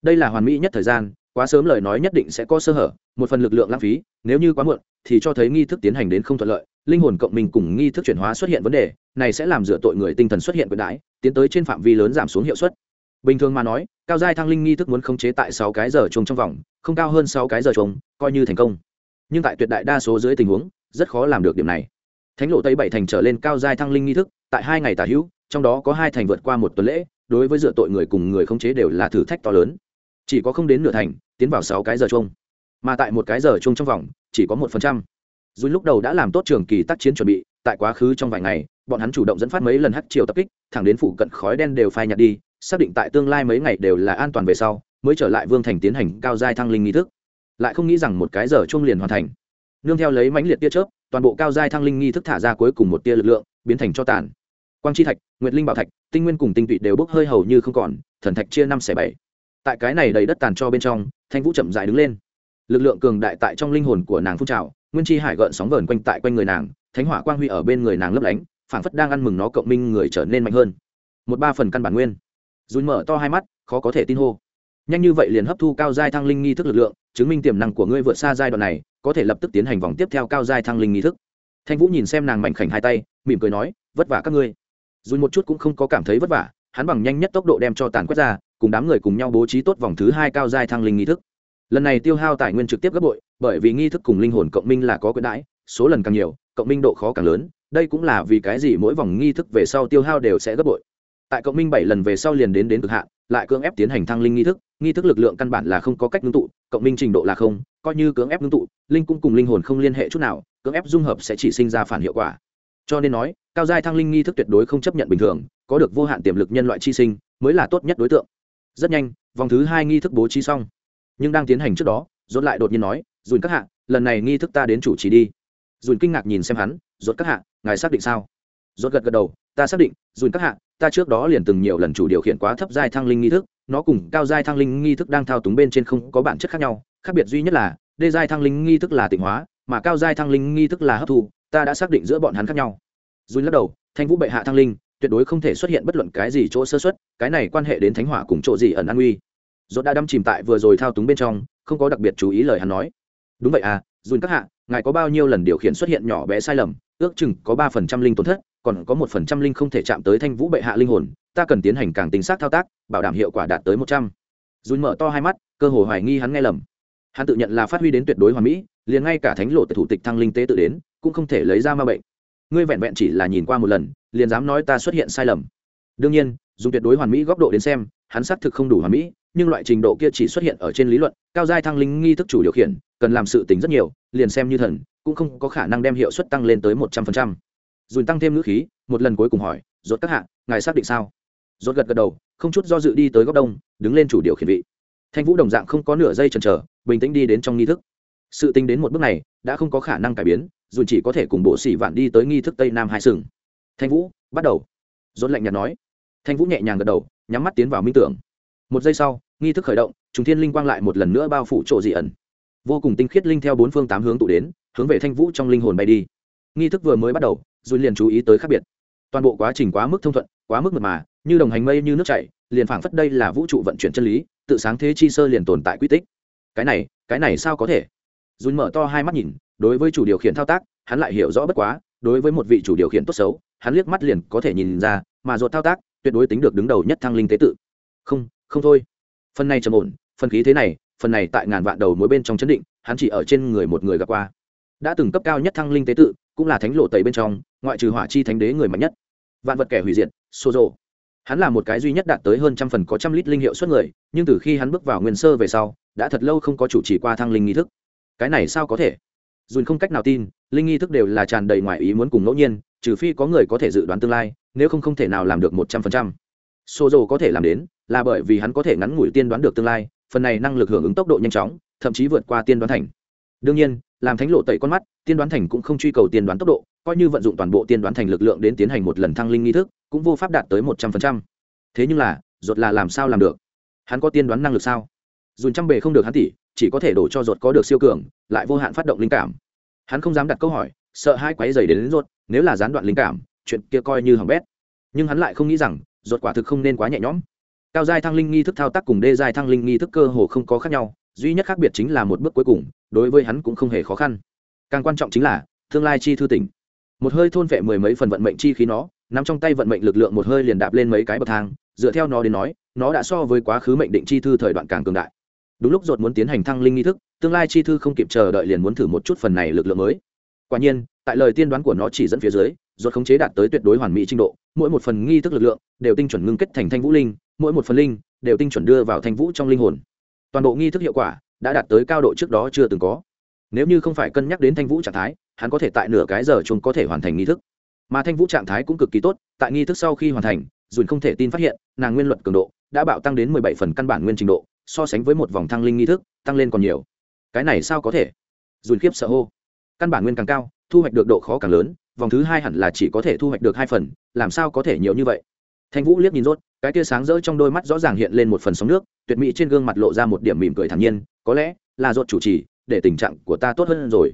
Đây là hoàn mỹ nhất thời gian quá sớm lời nói nhất định sẽ có sơ hở, một phần lực lượng lãng phí, nếu như quá muộn, thì cho thấy nghi thức tiến hành đến không thuận lợi, linh hồn cộng mình cùng nghi thức chuyển hóa xuất hiện vấn đề, này sẽ làm dựa tội người tinh thần xuất hiện quyền đãi, tiến tới trên phạm vi lớn giảm xuống hiệu suất. Bình thường mà nói, cao giai thăng linh nghi thức muốn khống chế tại sáu cái giờ chung trong vòng, không cao hơn sáu cái giờ chung, coi như thành công. Nhưng tại tuyệt đại đa số dưới tình huống, rất khó làm được điểm này. Thánh lộ tây bảy thành trở lên cao giai thăng linh nghi thức, tại hai ngày tả hữu, trong đó có hai thành vượt qua một tuần lễ, đối với dựa tội người cùng người khống chế đều là thử thách to lớn chỉ có không đến nửa thành, tiến vào sáu cái giờ chung. Mà tại một cái giờ chung trong vòng, chỉ có một phần trăm. Dù lúc đầu đã làm tốt trường kỳ tác chiến chuẩn bị, tại quá khứ trong vài ngày, bọn hắn chủ động dẫn phát mấy lần hắt chiều tập kích, thẳng đến phủ cận khói đen đều phai nhạt đi, xác định tại tương lai mấy ngày đều là an toàn về sau, mới trở lại vương thành tiến hành cao giai thăng linh nghi thức. Lại không nghĩ rằng một cái giờ chung liền hoàn thành. Nương theo lấy mãnh liệt tia chớp, toàn bộ cao giai thăng linh nghi thức thả ra cuối cùng một tia lực lượng, biến thành cho tàn. Quang chi thạch, nguyệt linh bảo thạch, tinh nguyên cùng tinh tụy đều bốc hơi hầu như không còn, thần thạch chia năm xẻ bảy tại cái này đầy đất tàn cho bên trong, thanh vũ chậm dại đứng lên. Lực lượng cường đại tại trong linh hồn của nàng phun trào, nguyên chi hải gợn sóng vờn quanh tại quanh người nàng, thánh hỏa quang huy ở bên người nàng lấp lánh, phảng phất đang ăn mừng nó cộng minh người trở nên mạnh hơn. Một ba phần căn bản nguyên. Dùi mở to hai mắt, khó có thể tin hô. Nhanh như vậy liền hấp thu cao giai thăng linh nghi thức lực lượng, chứng minh tiềm năng của ngươi vượt xa giai đoạn này, có thể lập tức tiến hành vòng tiếp theo cao giai thăng linh nghi thức. Thanh vũ nhìn xem nàng mảnh khảnh hai tay, mỉm cười nói, vất vả các ngươi. Dùi một chút cũng không có cảm thấy vất vả, hắn bằng nhanh nhất tốc độ đem cho tàn quét ra cùng đám người cùng nhau bố trí tốt vòng thứ hai cao giai thăng linh nghi thức. Lần này tiêu hao tài nguyên trực tiếp gấp bội, bởi vì nghi thức cùng linh hồn cộng minh là có quyền đãi, số lần càng nhiều, cộng minh độ khó càng lớn, đây cũng là vì cái gì mỗi vòng nghi thức về sau tiêu hao đều sẽ gấp bội. Tại cộng minh bảy lần về sau liền đến đến cực hạn, lại cưỡng ép tiến hành thăng linh nghi thức nghi thức lực lượng căn bản là không có cách ngưng tụ, cộng minh trình độ là không, coi như cưỡng ép ngưng tụ, linh cung cùng linh hồn không liên hệ chút nào, cưỡng ép dung hợp sẽ chỉ sinh ra phản hiệu quả. Cho nên nói, cao giai thăng linh nghi thức tuyệt đối không chấp nhận bình thường, có được vô hạn tiềm lực nhân loại chi sinh, mới là tốt nhất đối tượng rất nhanh, vòng thứ hai nghi thức bố trí xong. Nhưng đang tiến hành trước đó dồn lại đột nhiên nói dùn các hạ, lần này nghi thức ta đến chủ trì đi. Dùn kinh ngạc nhìn xem hắn dốt các hạ, ngài xác định sao? Dốt gật gật đầu, ta xác định dùn các hạ, ta trước đó liền từng nhiều lần chủ điều khiển quá thấp giai thăng linh nghi thức, nó cùng cao giai thăng linh nghi thức đang thao túng bên trên không có bản chất khác nhau, khác biệt duy nhất là, đê giai thăng linh nghi thức là tịnh hóa, mà cao giai thăng linh nghi thức là hấp thu, ta đã xác định giữa bọn hắn khác nhau. Dùn lắc đầu, thanh vũ bệ hạ thăng linh tuyệt đối không thể xuất hiện bất luận cái gì chỗ sơ xuất, cái này quan hệ đến thánh hỏa cùng chỗ gì ẩn an uy dốt đã đâm chìm tại vừa rồi thao túng bên trong, không có đặc biệt chú ý lời hắn nói. Đúng vậy à dùn các hạ, ngài có bao nhiêu lần điều khiển xuất hiện nhỏ bé sai lầm, ước chừng có ba phần trăm linh tổn thất, còn có một phần trăm linh không thể chạm tới thanh vũ bệ hạ linh hồn, ta cần tiến hành càng tính xác thao tác, bảo đảm hiệu quả đạt tới một trăm. Dùn mở to hai mắt, cơ hồ hoài nghi hắn nghe lầm. Hắn tự nhận là phát huy đến tuyệt đối hoàn mỹ, liền ngay cả thánh lộ thủ tịch thăng linh tế tự đến, cũng không thể lấy ra ma bệnh ngươi vẹn vẹn chỉ là nhìn qua một lần, liền dám nói ta xuất hiện sai lầm. Đương nhiên, dùng tuyệt đối hoàn mỹ góc độ đến xem, hắn xác thực không đủ hoàn mỹ, nhưng loại trình độ kia chỉ xuất hiện ở trên lý luận, cao giai thăng linh nghi thức chủ điều khiển, cần làm sự tính rất nhiều, liền xem như thần, cũng không có khả năng đem hiệu suất tăng lên tới một trăm phần trăm. Dùn tăng thêm ngữ khí, một lần cuối cùng hỏi, rốt các hạ, ngài xác định sao? Rốt gật gật đầu, không chút do dự đi tới góc đông, đứng lên chủ điều khiển vị. Thanh vũ đồng dạng không có nửa giây chần chờ, bình tĩnh đi đến trong nghi thức. Sự tính đến một bước này, đã không có khả năng cải biến dùn chỉ có thể cùng bộ xỉ vạn đi tới nghi thức tây nam hai sừng. Thanh vũ, bắt đầu. Rốt lạnh nhạt nói. Thanh vũ nhẹ nhàng gật đầu, nhắm mắt tiến vào minh tưởng. Một giây sau, nghi thức khởi động chúng thiên linh quang lại một lần nữa bao phủ chỗ dị ẩn. Vô cùng tinh khiết linh theo bốn phương tám hướng tụ đến, hướng về thanh vũ trong linh hồn bay đi. Nghi thức vừa mới bắt đầu dùi liền chú ý tới khác biệt. Toàn bộ quá trình quá mức thông thuận, quá mức mật mà, như đồng hành mây như nước chảy, liền phảng phất đây là vũ trụ vận chuyển chân lý, tự sáng thế chi sơ liền tồn tại quy tích. Cái này cái này sao có thể? Dùn mở to hai mắt nhìn đối với chủ điều khiển thao tác, hắn lại hiểu rõ bất quá, đối với một vị chủ điều khiển tốt xấu, hắn liếc mắt liền có thể nhìn ra, mà ruột thao tác, tuyệt đối tính được đứng đầu nhất thăng linh tế tự. Không không thôi. Phần này trầm ổn, phần khí thế này, phần này tại ngàn vạn đầu mỗi bên trong chấn định, hắn chỉ ở trên người một người gặp qua. Đã từng cấp cao nhất thăng linh tế tự, cũng là thánh lộ tẩy bên trong, ngoại trừ hỏa chi thánh đế người mạnh nhất. Vạn vật kẻ hủy diệt xô rộ hắn là một cái duy nhất đạt tới hơn trăm phần có trăm lít linh hiệu suất người, nhưng từ khi hắn bước vào nguyên sơ về sau, đã thật lâu không có chủ trì qua thăng linh nghi thức. Cái này sao có thể? Dùn không cách nào tin, linh nghi thức đều là tràn đầy ngoài ý muốn cùng ngẫu nhiên, trừ phi có người có thể dự đoán tương lai, nếu không không thể nào làm được một trăm phần trăm. Xô dầu có thể làm đến, là bởi vì hắn có thể ngắn ngủi tiên đoán được tương lai, phần này năng lực hưởng ứng tốc độ nhanh chóng, thậm chí vượt qua tiên đoán thành. Đương nhiên, làm thánh lộ tẩy con mắt, tiên đoán thành cũng không truy cầu tiên đoán tốc độ, coi như vận dụng toàn bộ tiên đoán thành lực lượng đến tiến hành một lần thăng linh nghi thức, cũng vô pháp đạt tới một trăm phần trăm. Thế nhưng là ruột là làm sao làm được? Hắn có tiên đoán năng lực sao? Dùn trăm bề không được hắn tỉ chỉ có thể đổ cho ruột có được siêu cường lại vô hạn phát động linh cảm. Hắn không dám đặt câu hỏi sợ hai quái dày đến, đến ruột nếu là gián đoạn linh cảm chuyện kia coi như hỏng bét. Nhưng hắn lại không nghĩ rằng ruột quả thực không nên quá nhẹ nhõm. Cao giai thăng linh nghi thức thao tác cùng đê giai thăng linh nghi thức cơ hồ không có khác nhau duy nhất khác biệt chính là một bước cuối cùng đối với hắn cũng không hề khó khăn. Càng quan trọng chính là tương lai chi thư tỉnh. Một hơi thôn vệ mười mấy phần vận mệnh chi khí nó nằm trong tay vận mệnh lực lượng một hơi liền đạp lên mấy cái bậc thang dựa theo nó đến nói nó đã so với quá khứ mệnh định chi thư thời đoạn càng cường đại đúng lúc dột muốn tiến hành thăng linh nghi thức, tương lai chi thư không kịp chờ đợi liền muốn thử một chút phần này lực lượng mới. Quả nhiên, tại lời tiên đoán của nó chỉ dẫn phía dưới dột khống chế đạt tới tuyệt đối hoàn mỹ trình độ, mỗi một phần nghi thức lực lượng đều tinh chuẩn ngưng kết thành thanh vũ linh, mỗi một phần linh đều tinh chuẩn đưa vào thanh vũ trong linh hồn. Toàn bộ nghi thức hiệu quả đã đạt tới cao độ trước đó chưa từng có. Nếu như không phải cân nhắc đến thanh vũ trạng thái, hắn có thể tại nửa cái giờ chúng có thể hoàn thành nghi thức. Mà thanh vũ trạng thái cũng cực kỳ tốt, tại nghi thức sau khi hoàn thành, dùn không thể tin phát hiện, nàng nguyên luật cường độ đã bạo tăng đến mười bảy phần căn bản nguyên trình độ so sánh với một vòng thăng linh nghi thức, tăng lên còn nhiều. Cái này sao có thể? Dùn khiếp sợ hô. Căn bản nguyên càng cao, thu hoạch được độ khó càng lớn, vòng thứ hai hẳn là chỉ có thể thu hoạch được hai phần, làm sao có thể nhiều như vậy? Thanh vũ liếc nhìn rốt, cái tia sáng rỡ trong đôi mắt rõ ràng hiện lên một phần sóng nước, tuyệt mỹ trên gương mặt lộ ra một điểm mỉm cười thản nhiên, có lẽ là rốt chủ trì, để tình trạng của ta tốt hơn rồi.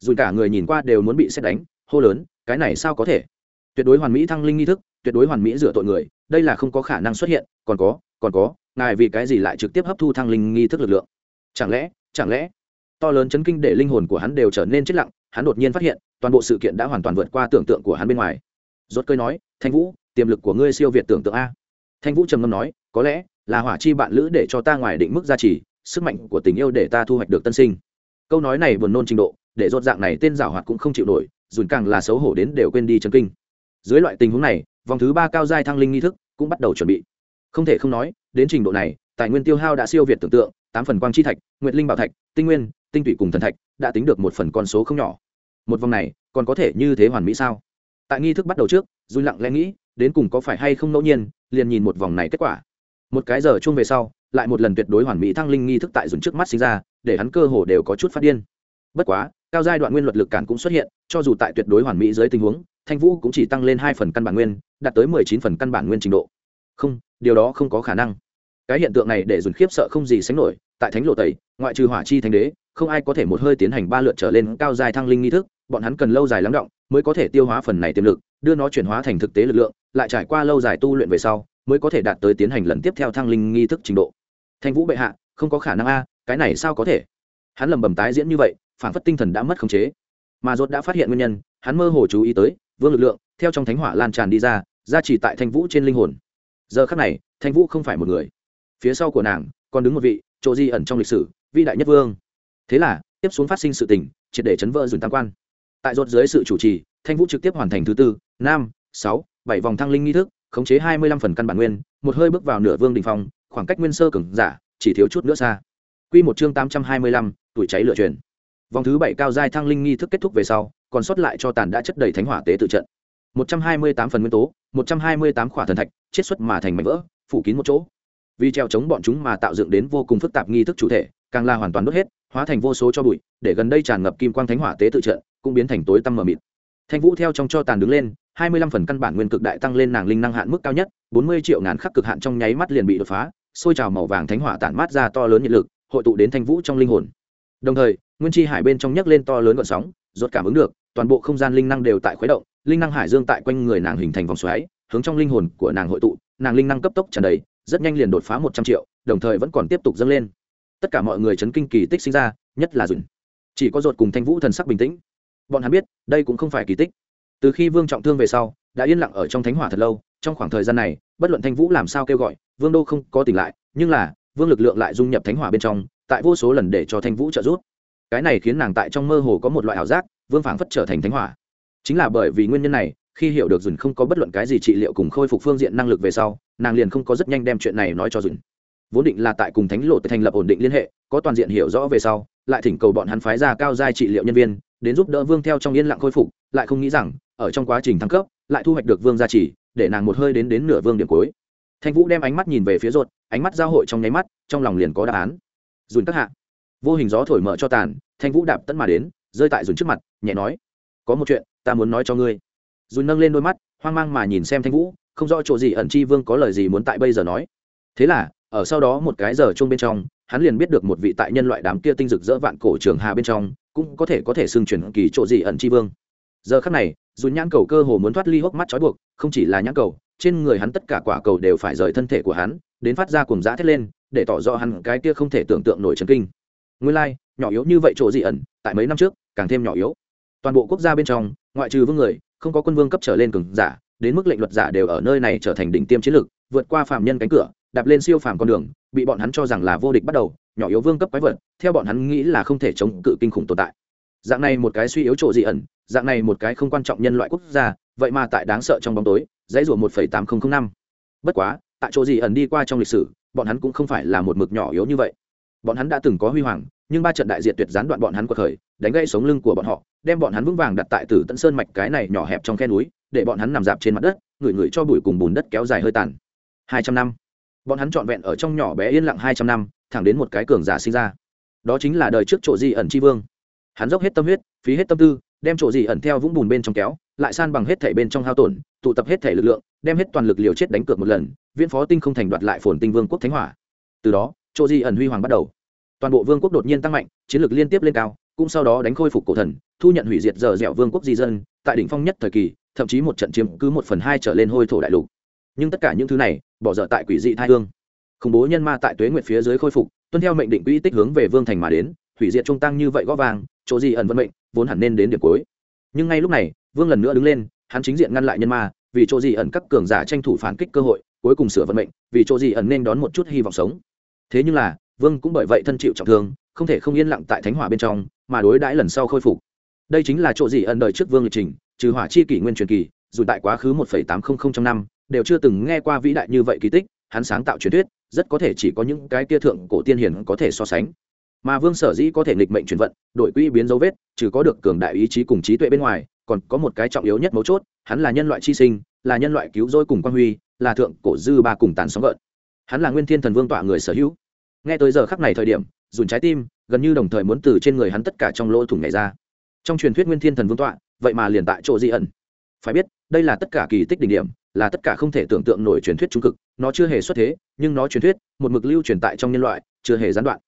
Dù cả người nhìn qua đều muốn bị xét đánh, hô lớn, cái này sao có thể? Tuyệt đối hoàn mỹ thăng linh nghi thức, tuyệt đối hoàn mỹ rửa tội người, đây là không có khả năng xuất hiện, còn có còn có, ngài vì cái gì lại trực tiếp hấp thu thăng linh nghi thức lực lượng? Chẳng lẽ chẳng lẽ? To lớn chấn kinh để linh hồn của hắn đều trở nên chết lặng, hắn đột nhiên phát hiện, toàn bộ sự kiện đã hoàn toàn vượt qua tưởng tượng của hắn bên ngoài. Rốt cơi nói, thanh vũ, tiềm lực của ngươi siêu việt tưởng tượng a. Thanh vũ trầm ngâm nói, có lẽ là hỏa chi bạn lữ để cho ta ngoài định mức gia trì, sức mạnh của tình yêu để ta thu hoạch được tân sinh. Câu nói này buồn nôn trình độ, để rốt dạng này tên giảo hoạt cũng không chịu nổi, dùn càng là xấu hổ đến đều quên đi chấn kinh. Dưới loại tình huống này, vòng thứ ba cao giai thăng linh nghi thức cũng bắt đầu chuẩn bị không thể không nói, đến trình độ này, tài nguyên tiêu hao đã siêu việt tưởng tượng, tám phần quang chi thạch, nguyệt linh bảo thạch, tinh nguyên, tinh thủy cùng thần thạch, đã tính được một phần con số không nhỏ. Một vòng này, còn có thể như thế hoàn mỹ sao? Tại nghi thức bắt đầu trước dùn lặng lẽ nghĩ, đến cùng có phải hay không ngẫu nhiên, liền nhìn một vòng này kết quả. Một cái giờ chung về sau, lại một lần tuyệt đối hoàn mỹ thăng linh nghi thức tại dùng trước mắt sinh ra, để hắn cơ hồ đều có chút phát điên. Bất quá, cao giai đoạn nguyên luật lực cản cũng xuất hiện, cho dù tại tuyệt đối hoàn mỹ dưới tình huống, thanh vũ cũng chỉ tăng lên hai phần căn bản nguyên, đạt tới mười chín phần căn bản nguyên trình độ. Không điều đó không có khả năng. Cái hiện tượng này để dùn khiếp sợ không gì sánh nổi, tại thánh lộ tẩy, ngoại trừ hỏa chi thánh đế, không ai có thể một hơi tiến hành ba lượt trở lên cao dài thăng linh nghi thức, bọn hắn cần lâu dài lắng động mới có thể tiêu hóa phần này tiềm lực, đưa nó chuyển hóa thành thực tế lực lượng, lại trải qua lâu dài tu luyện về sau, mới có thể đạt tới tiến hành lần tiếp theo thăng linh nghi thức trình độ. Thanh vũ bệ hạ, không có khả năng a, cái này sao có thể? Hắn lầm bầm tái diễn như vậy, phản phất tinh thần đã mất khống chế. Mà rốt đã phát hiện nguyên nhân, hắn mơ hồ chú ý tới, vương lực lượng, theo trong thánh hỏa lan tràn đi ra ra chỉ tại thanh vũ trên linh hồn giờ khắc này, thanh vũ không phải một người. Phía sau của nàng, còn đứng một vị, chỗ di ẩn trong lịch sử, vĩ đại nhất vương. Thế là, tiếp xuống phát sinh sự tình, triệt để chấn vỡ dùn tam quan. Tại rốt dưới sự chủ trì, thanh vũ trực tiếp hoàn thành thứ tư, năm, sáu, bảy vòng thăng linh nghi thức, khống chế hai mươi lăm phần căn bản nguyên, một hơi bước vào nửa vương đỉnh phong, khoảng cách nguyên sơ cường giả, chỉ thiếu chút nữa xa. Quy một chương tám trăm hai mươi lăm, tuổi cháy lửa truyền. Vòng thứ bảy cao giai thăng linh nghi thức kết thúc về sau, còn sót lại cho tàn đã chất đầy thánh hỏa tế tự trận một trăm hai mươi tám phần nguyên tố, một trăm hai mươi tám khỏa thần thạch, chiết xuất mà thành mảnh vỡ, phủ kín một chỗ. Vì treo chống bọn chúng mà tạo dựng đến vô cùng phức tạp nghi thức chủ thể, càng là hoàn toàn đốt hết, hóa thành vô số cho bụi, để gần đây tràn ngập kim quang thánh hỏa tế tự trận, cũng biến thành tối tăm mờ mịt. Thanh vũ theo trong cho tàn đứng lên, hai mươi lăm phần căn bản nguyên cực đại tăng lên nàng linh năng hạn mức cao nhất, bốn mươi triệu ngàn khắc cực hạn trong nháy mắt liền bị đột phá, xôi trào màu vàng thánh hỏa tản mát ra to lớn nhiệt lực, hội tụ đến thanh vũ trong linh hồn. Đồng thời, nguyên chi hải bên trong nhấc lên to lớn gọn sóng, rốt cảm ứng được, toàn bộ không gian linh năng đều tại khuấy động linh năng hải dương tại quanh người nàng hình thành vòng xoáy, hướng trong linh hồn của nàng hội tụ, nàng linh năng cấp tốc tràn đầy, rất nhanh liền đột phá một trăm triệu, đồng thời vẫn còn tiếp tục dâng lên. Tất cả mọi người chấn kinh kỳ tích sinh ra, nhất là dùn chỉ có ruột cùng thanh vũ thần sắc bình tĩnh. Bọn hắn biết, đây cũng không phải kỳ tích. Từ khi vương trọng thương về sau, đã yên lặng ở trong thánh hỏa thật lâu, trong khoảng thời gian này, bất luận thanh vũ làm sao kêu gọi, vương đô không có tỉnh lại, nhưng là, vương lực lượng lại dung nhập thánh hỏa bên trong, tại vô số lần để cho thanh vũ trợ giúp. Cái này khiến nàng tại trong mơ hồ có một loại ảo giác, vương phảng phất trở thành thánh hỏa chính là bởi vì nguyên nhân này, khi hiểu được dùn không có bất luận cái gì trị liệu cùng khôi phục phương diện năng lực về sau, nàng liền không có rất nhanh đem chuyện này nói cho dùn. Vốn định là tại cùng thánh lộ thành lập ổn định liên hệ, có toàn diện hiểu rõ về sau, lại thỉnh cầu bọn hắn phái ra cao giai trị liệu nhân viên, đến giúp đỡ vương theo trong yên lặng khôi phục, lại không nghĩ rằng, ở trong quá trình thăng cấp, lại thu hoạch được vương gia trì, để nàng một hơi đến đến nửa vương điểm cuối. Thanh vũ đem ánh mắt nhìn về phía rột ánh mắt giao hội trong nháy mắt, trong lòng liền có đáp án. Dùn các hạ. Vô hình gió thổi mở cho tàn, thanh vũ đạp tấn mà đến, rơi tại dùn trước mặt, nhẹ nói, có một chuyện ta muốn nói cho ngươi. Dùn nâng lên đôi mắt hoang mang mà nhìn xem thanh vũ không rõ chỗ gì ẩn chi vương có lời gì muốn tại bây giờ nói. Thế là ở sau đó một cái giờ chung bên trong hắn liền biết được một vị tại nhân loại đám kia tinh rực rỡ vạn cổ trường hà bên trong cũng có thể có thể xưng chuyển kỳ chỗ gì ẩn chi vương. Giờ khắc này dù nhãn cầu cơ hồ muốn thoát ly hốc mắt trói buộc không chỉ là nhãn cầu trên người hắn tất cả quả cầu đều phải rời thân thể của hắn đến phát ra cùng giã thét lên để tỏ rõ hắn cái kia không thể tưởng tượng nổi trần kinh. Nguyên lai、like, nhỏ yếu như vậy chỗ dị ẩn tại mấy năm trước càng thêm nhỏ yếu. Toàn bộ quốc gia bên trong ngoại trừ vương người, không có quân vương cấp trở lên cường giả, đến mức lệnh luật giả đều ở nơi này trở thành đỉnh tiêm chiến lược, vượt qua phạm nhân cánh cửa, đạp lên siêu phàm con đường, bị bọn hắn cho rằng là vô địch bắt đầu, nhỏ yếu vương cấp quái vật, theo bọn hắn nghĩ là không thể chống cự kinh khủng tồn tại. Dạng này một cái suy yếu chỗ dị ẩn, dạng này một cái không quan trọng nhân loại quốc gia, vậy mà tại đáng sợ trong bóng tối, dãy rủa một tám nghìn năm. Bất quá, tại chỗ dị ẩn đi qua trong lịch sử, bọn hắn cũng không phải là một mực nhỏ yếu như vậy. Bọn hắn đã từng có huy hoàng, nhưng ba trận đại diện tuyệt gián đoạn bọn hắn cuộc khởi, đánh gãy sống lưng của bọn họ đem bọn hắn vững vàng đặt tại tử tận sơn mạch cái này nhỏ hẹp trong khe núi, để bọn hắn nằm dạp trên mặt đất, ngửi ngửi cho bụi cùng bùn đất kéo dài hơi tàn. Hai trăm năm. Bọn hắn trọn vẹn ở trong nhỏ bé yên lặng hai trăm năm, thẳng đến một cái cường giả sinh ra. Đó chính là đời trước chỗ di ẩn tri vương. Hắn dốc hết tâm huyết, phí hết tâm tư, đem chỗ di ẩn theo vũng bùn bên trong kéo, lại san bằng hết thể bên trong hao tổn, tụ tập hết thể lực lượng, đem hết toàn lực liều chết đánh cược một lần, viễn phó tinh không thành đoạt lại phồn tinh vương quốc thánh hỏa. Từ đó, chỗ di ẩn huy hoàng bắt đầu. Toàn bộ vương quốc đột nhiên tăng mạnh, chiến lược liên tiếp lên cao cũng sau đó đánh khôi phục cổ thần, thu nhận hủy diệt giờ dẻo vương quốc di dân, tại đỉnh phong nhất thời kỳ, thậm chí một trận chiếm cứ một phần hai trở lên hôi thổ đại lục. Nhưng tất cả những thứ này, bỏ dở tại quỷ dị thai hương. Khủng bố nhân ma tại tuế nguyệt phía dưới khôi phục, tuân theo mệnh định quỹ tích hướng về vương thành mà đến, hủy diệt trung tăng như vậy gó vàng, chỗ gì ẩn vận mệnh, vốn hẳn nên đến điểm cuối. Nhưng ngay lúc này, vương lần nữa đứng lên, hắn chính diện ngăn lại nhân ma, vì chỗ gì ẩn các cường giả tranh thủ phản kích cơ hội, cuối cùng sửa vận mệnh, vì chỗ gì ẩn nên đón một chút hy vọng sống. Thế nhưng là, vương cũng bởi vậy thân chịu trọng thương, không thể không yên lặng tại thánh hỏa bên trong mà đối đãi lần sau khôi phục. Đây chính là chỗ gì ẩn đời trước vương lịch trình, trừ hỏa chi kỷ nguyên truyền kỳ, dù tại quá khứ một tám trăm linh năm, đều chưa từng nghe qua vĩ đại như vậy kỳ tích, hắn sáng tạo truyền thuyết, rất có thể chỉ có những cái tia thượng cổ tiên hiền có thể so sánh. Mà vương sở dĩ có thể nghịch mệnh chuyển vận đội quỹ biến dấu vết, trừ có được cường đại ý chí cùng trí tuệ bên ngoài, còn có một cái trọng yếu nhất mấu chốt, hắn là nhân loại chi sinh, là nhân loại cứu rỗi cùng quan huy, là thượng cổ dư ba cùng tàn sóng gợn. Hắn là nguyên thiên thần vương tọa người sở hữu. Nghe tới giờ khắc này thời điểm dùn trái tim gần như đồng thời muốn từ trên người hắn tất cả trong lỗ thủng này ra. Trong truyền thuyết nguyên thiên thần vương tọa, vậy mà liền tại chỗ di ẩn. Phải biết, đây là tất cả kỳ tích đỉnh điểm, là tất cả không thể tưởng tượng nổi truyền thuyết trung cực. Nó chưa hề xuất thế, nhưng nó truyền thuyết, một mực lưu truyền tại trong nhân loại, chưa hề gián đoạn.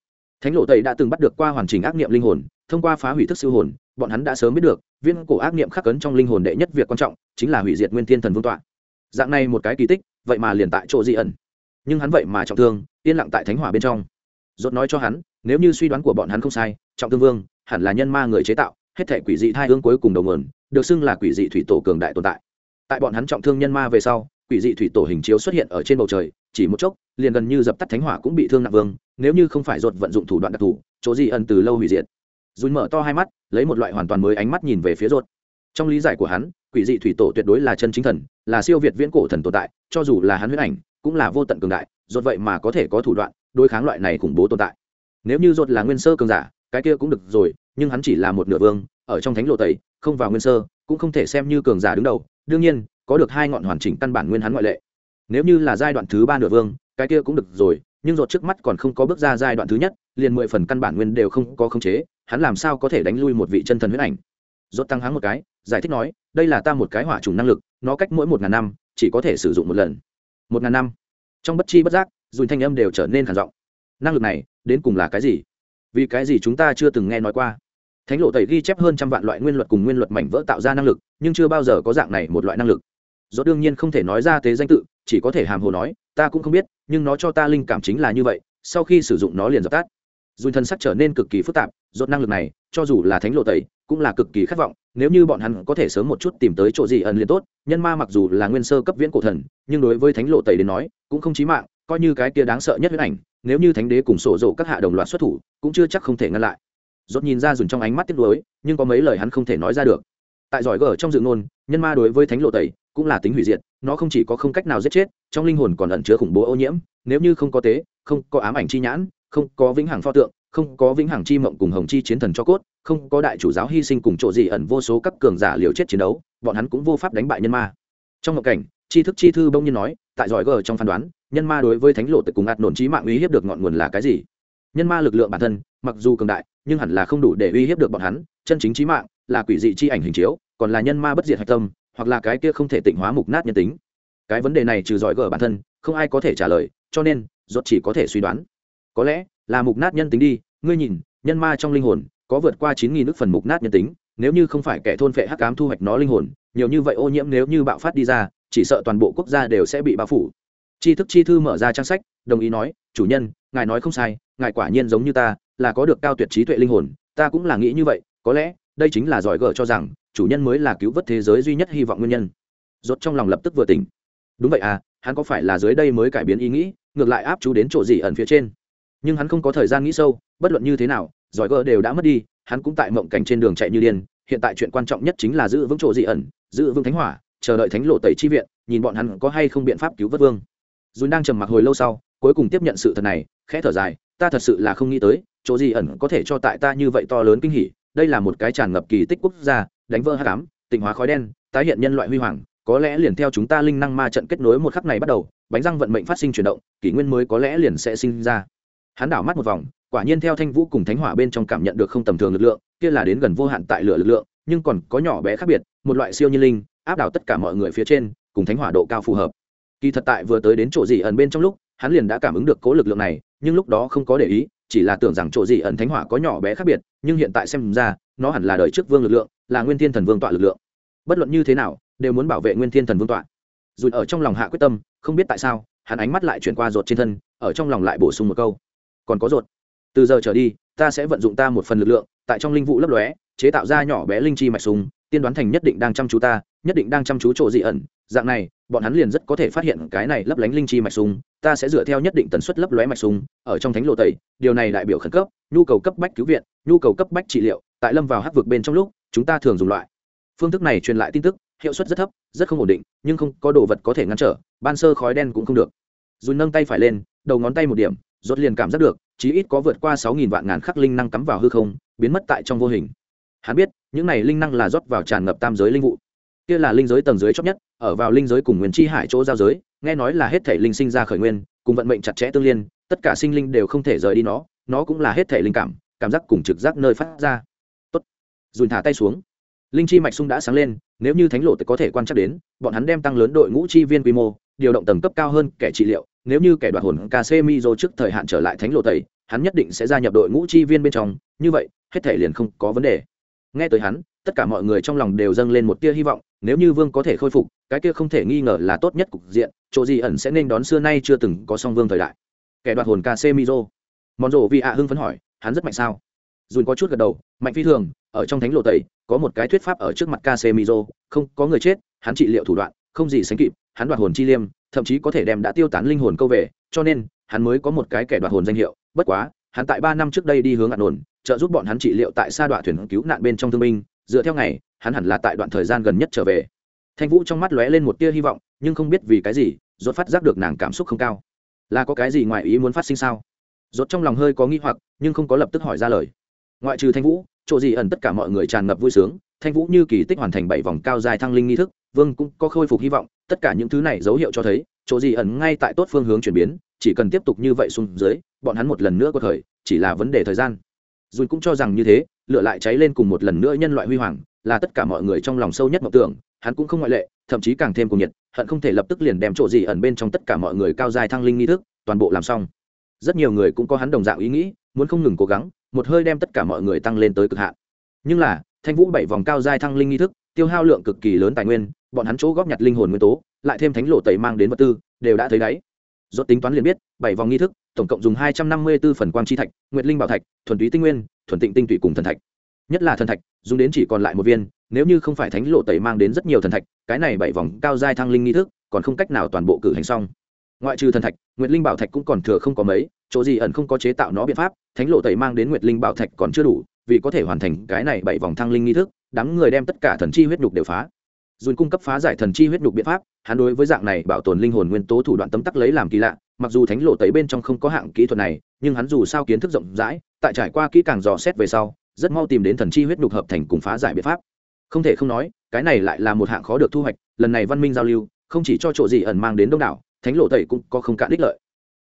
Thánh lộ tây đã từng bắt được qua hoàn chỉnh ác niệm linh hồn, thông qua phá hủy thức siêu hồn, bọn hắn đã sớm biết được viên cổ ác niệm khắc cấn trong linh hồn đệ nhất việc quan trọng, chính là hủy diệt nguyên thiên thần vương tọa. Dạng này một cái kỳ tích, vậy mà liền tại chỗ di ẩn. Nhưng hắn vậy mà trọng thương, yên lặng tại thánh hỏa bên trong rốt nói cho hắn, nếu như suy đoán của bọn hắn không sai, trọng thương vương hẳn là nhân ma người chế tạo, hết thể quỷ dị thai hương cuối cùng đầu nguồn, được xưng là quỷ dị thủy tổ cường đại tồn tại. Tại bọn hắn trọng thương nhân ma về sau, quỷ dị thủy tổ hình chiếu xuất hiện ở trên bầu trời, chỉ một chốc, liền gần như dập tắt thánh hỏa cũng bị thương nặng vương, nếu như không phải dột vận dụng thủ đoạn đặc thù, chỗ gì ẩn từ lâu hủy diệt. Dùn mở to hai mắt, lấy một loại hoàn toàn mới ánh mắt nhìn về phía dột trong lý giải của hắn, quỷ dị thủy tổ tuyệt đối là chân chính thần, là siêu việt viễn cổ thần tồn tại, cho dù là hắn huyết ảnh, cũng là vô tận cường đại dột vậy mà có thể có thủ đoạn đối kháng loại này khủng bố tồn tại. Nếu như dột là nguyên sơ cường giả, cái kia cũng được rồi, nhưng hắn chỉ là một nửa vương, ở trong thánh lộ tẩy, không vào nguyên sơ, cũng không thể xem như cường giả đứng đầu. Đương nhiên, có được hai ngọn hoàn chỉnh căn bản nguyên hắn ngoại lệ. Nếu như là giai đoạn thứ ba nửa vương, cái kia cũng được rồi, nhưng ruột trước mắt còn không có bước ra giai đoạn thứ nhất, liền mười phần căn bản nguyên đều không có khống chế, hắn làm sao có thể đánh lui một vị chân thần huyết ảnh? Rốt tăng háng một cái, giải thích nói, đây là ta một cái hỏa trùng năng lực, nó cách mỗi một ngàn năm, chỉ có thể sử dụng một lần. Một ngàn năm. Trong bất chi bất giác dùn thanh âm đều trở nên khản giọng. Năng lực này, đến cùng là cái gì? Vì cái gì chúng ta chưa từng nghe nói qua? Thánh lộ tẩy ghi chép hơn trăm vạn loại nguyên luật cùng nguyên luật mảnh vỡ tạo ra năng lực, nhưng chưa bao giờ có dạng này một loại năng lực. Do đương nhiên không thể nói ra tế danh tự, chỉ có thể hàm hồ nói, ta cũng không biết, nhưng nó cho ta linh cảm chính là như vậy, sau khi sử dụng nó liền dập tắt. Dùi thân sắc trở nên cực kỳ phức tạp, rốt năng lực này, cho dù là thánh lộ tẩy, cũng là cực kỳ khát vọng, nếu như bọn hắn có thể sớm một chút tìm tới chỗ gì ẩn liền tốt, nhân ma mặc dù là nguyên sơ cấp viễn cổ thần, nhưng đối với thánh lộ tẩy đến nói, cũng không chí mạng coi như cái kia đáng sợ nhất huyết ảnh, nếu như thánh đế cùng sổ rộ các hạ đồng loạt xuất thủ, cũng chưa chắc không thể ngăn lại. Rốt nhìn ra dùn trong ánh mắt tiếc nuối, nhưng có mấy lời hắn không thể nói ra được. Tại giỏi gở trong dự ngôn, nhân ma đối với thánh lộ tẩy cũng là tính hủy diệt, nó không chỉ có không cách nào giết chết, trong linh hồn còn ẩn chứa khủng bố ô nhiễm, nếu như không có tế, không có ám ảnh chi nhãn, không có vĩnh hằng pho tượng, không có vĩnh hằng chi mộng cùng hồng chi chiến thần cho cốt, không có đại chủ giáo hy sinh cùng chỗ gì ẩn vô số các cường giả liều chết chiến đấu, bọn hắn cũng vô pháp đánh bại nhân ma. Trong ngộ cảnh, tri thức chi thư bông nhiên nói, tại giỏi gờ trong phán đoán nhân ma đối với thánh lộ tự cùng ạt nổn trí mạng uy hiếp được ngọn nguồn là cái gì? Nhân ma lực lượng bản thân, mặc dù cường đại, nhưng hẳn là không đủ để uy hiếp được bọn hắn, chân chính trí mạng là quỷ dị chi ảnh hình chiếu, còn là nhân ma bất diệt hạch tâm, hoặc là cái kia không thể tịnh hóa mục nát nhân tính. Cái vấn đề này trừ giỏi gở bản thân, không ai có thể trả lời, cho nên, rốt chỉ có thể suy đoán. Có lẽ, là mục nát nhân tính đi, ngươi nhìn, nhân ma trong linh hồn, có vượt qua chín nghìn nước phần mục nát nhân tính, nếu như không phải kẻ thôn phệ hắc ám thu hoạch nó linh hồn, nhiều như vậy ô nhiễm nếu như bạo phát đi ra, chỉ sợ toàn bộ quốc gia đều sẽ bị bao phủ tri thức chi thư mở ra trang sách, đồng ý nói, chủ nhân, ngài nói không sai, ngài quả nhiên giống như ta, là có được cao tuyệt trí tuệ linh hồn, ta cũng là nghĩ như vậy, có lẽ, đây chính là giỏi gở cho rằng, chủ nhân mới là cứu vớt thế giới duy nhất hy vọng nguyên nhân. Rốt trong lòng lập tức vừa tỉnh. Đúng vậy à hắn có phải là dưới đây mới cải biến ý nghĩ, ngược lại áp chú đến chỗ gì ẩn phía trên? Nhưng hắn không có thời gian nghĩ sâu, bất luận như thế nào, giỏi gở đều đã mất đi, hắn cũng tại mộng cảnh trên đường chạy như điên, hiện tại chuyện quan trọng nhất chính là giữ vững chỗ dị ẩn, giữ vững thánh hỏa, chờ đợi thánh lộ tẩy chi viện, nhìn bọn hắn có hay không biện pháp cứu vớt vương dùn đang trầm mặc hồi lâu sau, cuối cùng tiếp nhận sự thật này, khẽ thở dài, ta thật sự là không nghĩ tới, chỗ gì ẩn có thể cho tại ta như vậy to lớn kinh hỉ, đây là một cái tràn ngập kỳ tích quốc gia, đánh vỡ hát cám tịnh hóa khói đen, tái hiện nhân loại huy hoàng, có lẽ liền theo chúng ta linh năng ma trận kết nối một khắc này bắt đầu, bánh răng vận mệnh phát sinh chuyển động, kỷ nguyên mới có lẽ liền sẽ sinh ra. Hắn đảo mắt một vòng, quả nhiên theo thanh vũ cùng thánh hỏa bên trong cảm nhận được không tầm thường lực lượng, kia là đến gần vô hạn tại lửa lực lượng, nhưng còn có nhỏ bé khác biệt, một loại siêu nhiên linh, áp đảo tất cả mọi người phía trên, cùng thánh hỏa độ cao phù hợp kỳ thật tại vừa tới đến chỗ gì ẩn bên trong lúc, hắn liền đã cảm ứng được cố lực lượng này, nhưng lúc đó không có để ý, chỉ là tưởng rằng chỗ gì ẩn thánh hỏa có nhỏ bé khác biệt, nhưng hiện tại xem ra, nó hẳn là đời trước vương lực lượng, là nguyên thiên thần vương tọa lực lượng. Bất luận như thế nào, đều muốn bảo vệ nguyên thiên thần vương tọa. Dù ở trong lòng hạ quyết tâm, không biết tại sao, hắn ánh mắt lại chuyển qua ruột trên thân, ở trong lòng lại bổ sung một câu. Còn có ruột. Từ giờ trở đi, ta sẽ vận dụng ta một phần lực lượng, tại trong linh vụ lấp lóe, chế tạo ra nhỏ bé linh chi mạch súng, tiên đoán thành nhất định đang chăm chú ta, nhất định đang chăm chú chỗ dị ẩn. Dạng này bọn hắn liền rất có thể phát hiện cái này lấp lánh linh chi mạch sung ta sẽ dựa theo nhất định tần suất lấp lóe mạch sung ở trong thánh lộ tẩy, điều này đại biểu khẩn cấp, nhu cầu cấp bách cứu viện, nhu cầu cấp bách trị liệu, tại lâm vào hắc vực bên trong lúc, chúng ta thường dùng loại. Phương thức này truyền lại tin tức, hiệu suất rất thấp, rất không ổn định, nhưng không có đồ vật có thể ngăn trở, ban sơ khói đen cũng không được. Dù nâng tay phải lên, đầu ngón tay một điểm, rốt liền cảm giác được, chí ít có vượt qua sáu nghìn vạn ngàn khắc linh năng cắm vào hư không, biến mất tại trong vô hình. Hắn biết, những này linh năng là rót vào tràn ngập tam giới linh vụ. Kia là linh giới tầng dưới chót nhất ở vào linh giới cùng nguyên chi hải chỗ giao giới, nghe nói là hết thể linh sinh ra khởi nguyên, cùng vận mệnh chặt chẽ tương liên, tất cả sinh linh đều không thể rời đi nó nó cũng là hết thể linh cảm cảm giác cùng trực giác nơi phát ra. Tốt. Dùn thả tay xuống. Linh chi mạch sung đã sáng lên, nếu như thánh lộ có thể quan trắc đến, bọn hắn đem tăng lớn đội ngũ chi viên quy mô, điều động tầng cấp cao hơn kẻ trị liệu, nếu như kẻ đoạt hồn Casemiro trước thời hạn trở lại thánh lộ tẩy, hắn nhất định sẽ gia nhập đội ngũ chi viên bên trong, như vậy, hết thể liền không có vấn đề. Nghe tới hắn, tất cả mọi người trong lòng đều dâng lên một tia hy vọng, nếu như vương có thể khôi phục cái kia không thể nghi ngờ là tốt nhất cục diện, chỗ gì ẩn sẽ nên đón xưa nay chưa từng có song vương thời đại. Kẻ đoạt hồn Casemiro. Mòn rổ vì ạ hưng phấn hỏi, hắn rất mạnh sao? Dùn có chút gật đầu, mạnh phi thường, ở trong thánh lộ tẩy, có một cái thuyết pháp ở trước mặt Casemiro, không có người chết, hắn trị liệu thủ đoạn, không gì sánh kịp, hắn đoạt hồn chi liêm, thậm chí có thể đem đã tiêu tán linh hồn câu về, cho nên, hắn mới có một cái kẻ đoạt hồn danh hiệu, bất quá, hắn tại ba năm trước đây đi hướng ạn ổn trợ giúp bọn hắn trị liệu tại sa đoạn thuyền cứu nạn bên trong thương binh, dựa theo ngày, hắn hẳn là tại đoạn thời gian gần nhất trở về thanh vũ trong mắt lóe lên một tia hy vọng, nhưng không biết vì cái gì, rốt phát giác được nàng cảm xúc không cao. Là có cái gì ngoài ý muốn phát sinh sao? Rốt trong lòng hơi có nghi hoặc, nhưng không có lập tức hỏi ra lời. Ngoại trừ thanh vũ, chỗ gì ẩn tất cả mọi người tràn ngập vui sướng, thanh vũ như kỳ tích hoàn thành bảy vòng cao dài thăng linh nghi thức, vương cũng có khôi phục hy vọng, tất cả những thứ này dấu hiệu cho thấy, chỗ gì ẩn ngay tại tốt phương hướng chuyển biến, chỉ cần tiếp tục như vậy xuống dưới, bọn hắn một lần nữa có thời, chỉ là vấn đề thời gian. Dùn cũng cho rằng như thế lựa lại cháy lên cùng một lần nữa nhân loại huy hoàng, là tất cả mọi người trong lòng sâu nhất mộng tưởng hắn cũng không ngoại lệ, thậm chí càng thêm cuồng nhiệt, hận không thể lập tức liền đem chỗ gì ẩn bên trong tất cả mọi người cao dài thăng linh nghi thức, toàn bộ làm xong. Rất nhiều người cũng có hắn đồng dạng ý nghĩ, muốn không ngừng cố gắng, một hơi đem tất cả mọi người tăng lên tới cực hạn. Nhưng là, thanh vũ bảy vòng cao dài thăng linh nghi thức, tiêu hao lượng cực kỳ lớn tài nguyên, bọn hắn chỗ góp nhặt linh hồn nguyên tố, lại thêm thánh lộ tẩy mang đến vật tư, đều đã thấy đáy. Rốt tính toán liền biết, bảy vòng nghi thức, tổng cộng dùng hai trăm năm mươi 254 phần quang chi thạch, nguyệt linh bảo thạch, thuần túy tinh nguyên, thuần tịnh tinh tụy cùng thần thạch. Nhất là thần thạch, dùng đến chỉ còn lại một viên nếu như không phải thánh lộ tẩy mang đến rất nhiều thần thạch, cái này bảy vòng cao giai thăng linh nghi thức còn không cách nào toàn bộ cử hành xong. Ngoại trừ thần thạch, nguyệt linh bảo thạch cũng còn thừa không có mấy, chỗ gì ẩn không có chế tạo nó biện pháp, thánh lộ tẩy mang đến nguyệt linh bảo thạch còn chưa đủ, vì có thể hoàn thành cái này bảy vòng thăng linh nghi thức, đám người đem tất cả thần chi huyết nhục đều phá. Dùn cung cấp phá giải thần chi huyết nhục biện pháp, hắn đối với dạng này bảo tồn linh hồn nguyên tố thủ đoạn tấm tắc lấy làm kỳ lạ, mặc dù thánh lộ tẩy bên trong không có hạng kỹ thuật này, nhưng hắn dù sao kiến thức rộng rãi, tại trải qua kỹ càng dò xét về sau, rất mau tìm đến thần chi huyết nhục hợp thành cùng phá giải biện pháp không thể không nói, cái này lại là một hạng khó được thu hoạch, lần này văn minh giao lưu, không chỉ cho chỗ gì ẩn mang đến đông đảo, thánh lộ tẩy cũng có không cạn đích lợi.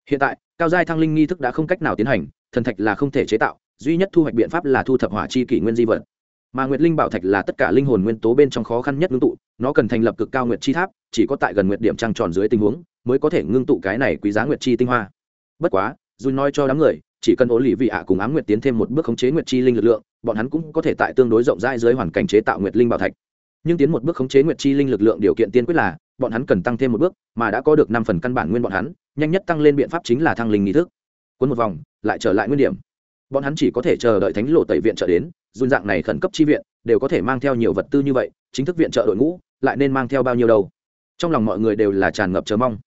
Hiện tại, cao giai thăng linh nghi thức đã không cách nào tiến hành, thần thạch là không thể chế tạo, duy nhất thu hoạch biện pháp là thu thập hỏa chi kỷ nguyên di vật. Mà nguyệt linh bảo thạch là tất cả linh hồn nguyên tố bên trong khó khăn nhất ngưng tụ, nó cần thành lập cực cao nguyệt chi tháp, chỉ có tại gần nguyệt điểm trăng tròn dưới tình huống, mới có thể ngưng tụ cái này quý giá nguyệt chi tinh hoa. Bất quá, dù nói cho đám người chỉ cần ố lì vị ạ cùng ám nguyệt tiến thêm một bước khống chế nguyệt chi linh lực lượng, bọn hắn cũng có thể tại tương đối rộng rãi dưới hoàn cảnh chế tạo nguyệt linh bảo thạch. Nhưng tiến một bước khống chế nguyệt chi linh lực lượng điều kiện tiên quyết là, bọn hắn cần tăng thêm một bước, mà đã có được năm phần căn bản nguyên bọn hắn, nhanh nhất tăng lên biện pháp chính là thăng linh nghi thức. Quân một vòng, lại trở lại nguyên điểm. Bọn hắn chỉ có thể chờ đợi thánh lộ tẩy viện trợ đến dùn dạng này khẩn cấp chi viện, đều có thể mang theo nhiều vật tư như vậy, chính thức viện trợ đội ngũ, lại nên mang theo bao nhiêu đâu? Trong lòng mọi người đều là tràn ngập chờ mong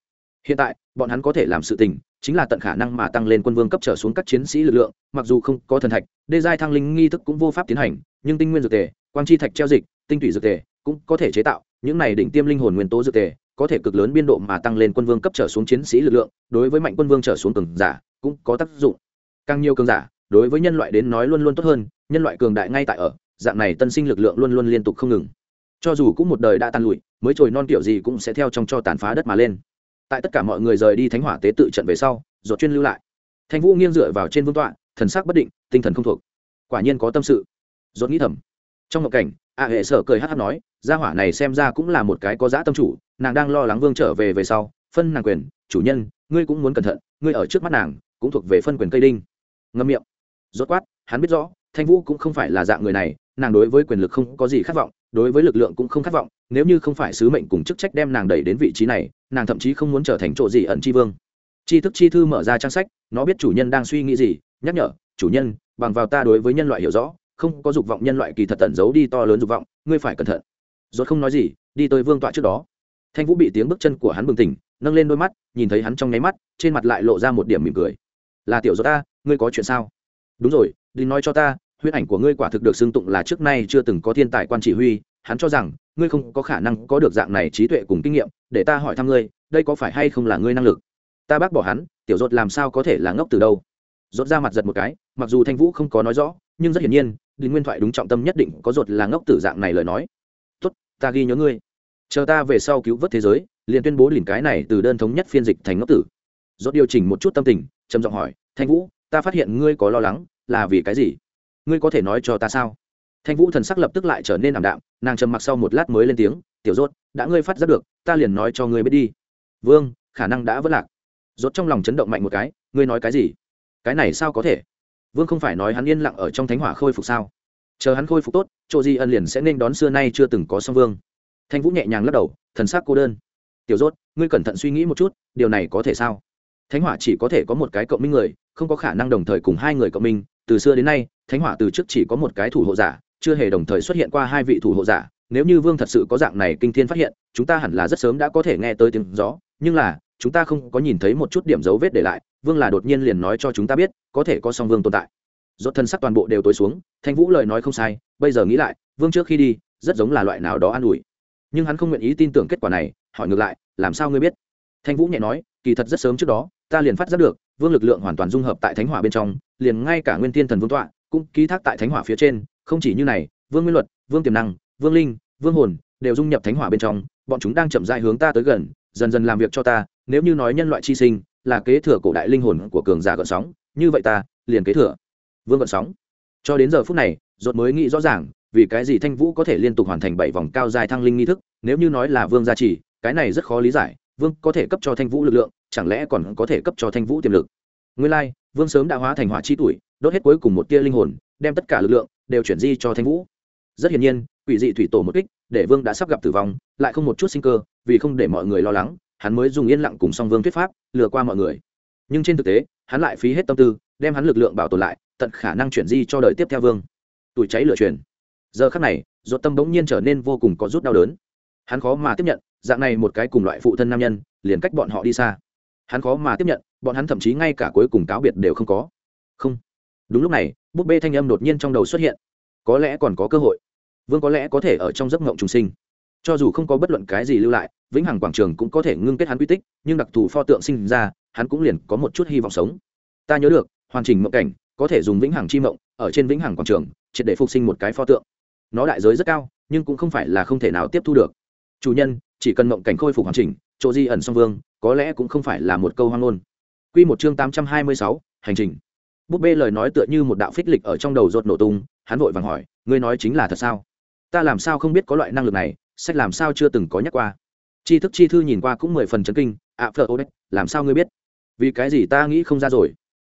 hiện tại, bọn hắn có thể làm sự tình, chính là tận khả năng mà tăng lên quân vương cấp trở xuống các chiến sĩ lực lượng, mặc dù không có thần thạch, đê giai thăng linh nghi thức cũng vô pháp tiến hành, nhưng tinh nguyên dược tề, quang chi thạch treo dịch, tinh thủy dược tề cũng có thể chế tạo, những này đỉnh tiêm linh hồn nguyên tố dược tề có thể cực lớn biên độ mà tăng lên quân vương cấp trở xuống chiến sĩ lực lượng, đối với mạnh quân vương trở xuống cường giả cũng có tác dụng. Càng nhiều cường giả, đối với nhân loại đến nói luôn luôn tốt hơn, nhân loại cường đại ngay tại ở, dạng này tân sinh lực lượng luôn luôn liên tục không ngừng. Cho dù cũng một đời đã tan lụi, mới trồi non kiểu gì cũng sẽ theo trong cho tàn phá đất mà lên tại tất cả mọi người rời đi thánh hỏa tế tự trận về sau dột chuyên lưu lại. Thanh vũ nghiêng dựa vào trên vương tọa, thần sắc bất định, tinh thần không thuộc. Quả nhiên có tâm sự. Dột nghĩ thầm. Trong một cảnh, a hệ sở cười hát hát nói, gia hỏa này xem ra cũng là một cái có dã tâm chủ, nàng đang lo lắng vương trở về về sau, phân nàng quyền, chủ nhân, ngươi cũng muốn cẩn thận, ngươi ở trước mắt nàng, cũng thuộc về phân quyền cây đinh. Ngâm miệng. Rốt quát, hắn biết rõ, thanh vũ cũng không phải là dạng người này nàng đối với quyền lực không có gì khát vọng, đối với lực lượng cũng không khát vọng, nếu như không phải sứ mệnh cùng chức trách đem nàng đẩy đến vị trí này, nàng thậm chí không muốn trở thành chỗ gì ẩn tri vương. Tri thức chi thư mở ra trang sách, nó biết chủ nhân đang suy nghĩ gì, nhắc nhở, chủ nhân, bằng vào ta đối với nhân loại hiểu rõ, không có dục vọng nhân loại kỳ thật tẩn giấu đi to lớn dục vọng, ngươi phải cẩn thận. Rốt không nói gì, đi tới vương tọa trước đó. Thanh vũ bị tiếng bước chân của hắn bừng tỉnh, nâng lên đôi mắt, nhìn thấy hắn trong nháy mắt, trên mặt lại lộ ra một điểm mỉm cười. Là tiểu do ta, ngươi có chuyện sao? Đúng rồi, đừng nói cho ta huyết ảnh của ngươi quả thực được xưng tụng là trước nay chưa từng có thiên tài quan chỉ huy. Hắn cho rằng, ngươi không có khả năng có được dạng này trí tuệ cùng kinh nghiệm, để ta hỏi thăm ngươi, đây có phải hay không là ngươi năng lực? Ta bác bỏ hắn, tiểu dột làm sao có thể là ngốc từ đâu? Dột ra mặt giật một cái, mặc dù thanh vũ không có nói rõ, nhưng rất hiển nhiên, đình nguyên thoại đúng trọng tâm nhất định có dột là ngốc tử dạng này lời nói. Tốt, ta ghi nhớ ngươi. Chờ ta về sau cứu vớt thế giới, liền tuyên bố liền cái này từ đơn thống nhất phiên dịch thành ngốc tử. Dột điều chỉnh một chút tâm tình, trầm giọng hỏi, thanh vũ, ta phát hiện ngươi có lo lắng, là vì cái gì? Ngươi có thể nói cho ta sao? Thanh vũ thần sắc lập tức lại trở nên ảm đạm, nàng trầm mặc sau một lát mới lên tiếng, tiểu rốt đã ngươi phát giác được, ta liền nói cho ngươi biết đi. Vương, khả năng đã vất lạc. Rốt trong lòng chấn động mạnh một cái, ngươi nói cái gì? Cái này sao có thể? Vương không phải nói hắn yên lặng ở trong thánh hỏa khôi phục sao? Chờ hắn khôi phục tốt, chỗ di ân liền sẽ nên đón xưa nay chưa từng có song vương. Thanh vũ nhẹ nhàng lắc đầu, thần sắc cô đơn. Tiểu rốt ngươi cẩn thận suy nghĩ một chút, điều này có thể sao? Thánh hỏa chỉ có thể có một cái cộng minh người, không có khả năng đồng thời cùng hai người cộng minh, từ xưa đến nay thánh hỏa từ trước chỉ có một cái thủ hộ giả, chưa hề đồng thời xuất hiện qua hai vị thủ hộ giả. Nếu như vương thật sự có dạng này kinh thiên phát hiện, chúng ta hẳn là rất sớm đã có thể nghe tới tiếng gió. Nhưng là, chúng ta không có nhìn thấy một chút điểm dấu vết để lại. Vương là đột nhiên liền nói cho chúng ta biết, có thể có song vương tồn tại. Dốt thân sắc toàn bộ đều tối xuống, thanh vũ lời nói không sai, bây giờ nghĩ lại, vương trước khi đi, rất giống là loại nào đó an ủi. Nhưng hắn không nguyện ý tin tưởng kết quả này, hỏi ngược lại, làm sao ngươi biết? Thanh vũ nhẹ nói, kỳ thật rất sớm trước đó, ta liền phát giác được, vương lực lượng hoàn toàn dung hợp tại thánh hỏa bên trong, liền ngay cả nguyên tiên thần vương tọa cũng ký thác tại thánh hỏa phía trên, không chỉ như này, vương nguyên luật, vương tiềm năng, vương linh, vương hồn đều dung nhập thánh hỏa bên trong, bọn chúng đang chậm dại hướng ta tới gần, dần dần làm việc cho ta, nếu như nói nhân loại chi sinh, là kế thừa cổ đại linh hồn của cường giả gợn sóng, như vậy ta liền kế thừa. Vương gợn sóng. Cho đến giờ phút này dột mới nghĩ rõ ràng, vì cái gì thanh vũ có thể liên tục hoàn thành bảy vòng cao dài thăng linh nghi thức, nếu như nói là vương gia trì, cái này rất khó lý giải, vương có thể cấp cho thanh vũ lực lượng, chẳng lẽ còn có thể cấp cho thanh vũ tiềm lực? Nguyên lai, vương sớm đã hóa thành hỏa chi tuổi đốt hết cuối cùng một tia linh hồn, đem tất cả lực lượng đều chuyển di cho thanh vũ. Rất hiển nhiên, quỷ dị thủy tổ một kích để vương đã sắp gặp tử vong, lại không một chút sinh cơ, vì không để mọi người lo lắng, hắn mới dùng yên lặng cùng song vương thuyết pháp, lừa qua mọi người. Nhưng trên thực tế, hắn lại phí hết tâm tư, đem hắn lực lượng bảo tồn lại, tận khả năng chuyển di cho đời tiếp theo vương. Tuổi cháy lửa truyền. Giờ khắc này, ruột tâm bỗng nhiên trở nên vô cùng có rút đau đớn. Hắn khó mà tiếp nhận, dạng này một cái cùng loại phụ thân nam nhân, liền cách bọn họ đi xa. Hắn khó mà tiếp nhận, bọn hắn thậm chí ngay cả cuối cùng cáo biệt đều không có. Không đúng lúc này, búp bê thanh âm đột nhiên trong đầu xuất hiện. Có lẽ còn có cơ hội. Vương có lẽ có thể ở trong giấc mộng trùng sinh. Cho dù không có bất luận cái gì lưu lại, vĩnh hằng quảng trường cũng có thể ngưng kết hắn quy tích, nhưng đặc thù pho tượng sinh ra, hắn cũng liền có một chút hy vọng sống. Ta nhớ được, hoàn chỉnh mộng cảnh, có thể dùng vĩnh hằng chi mộng, ở trên vĩnh hằng quảng trường, triệt để phục sinh một cái pho tượng. Nó đại giới rất cao, nhưng cũng không phải là không thể nào tiếp thu được. Chủ nhân, chỉ cần mộng cảnh khôi phục hoàn chỉnh, chỗ di ẩn song vương, có lẽ cũng không phải là một câu hoang ngôn. Quy một chương tám trăm hai mươi sáu, hành trình búp bê lời nói tựa như một đạo phích lịch ở trong đầu rột nổ tung, hắn vội vàng hỏi, ngươi nói chính là thật sao? Ta làm sao không biết có loại năng lực này, sách làm sao chưa từng có nhắc qua? Chi thức chi thư nhìn qua cũng mười phần chấn kinh ạ phờ ô đấy làm sao ngươi biết? Vì cái gì ta nghĩ không ra rồi?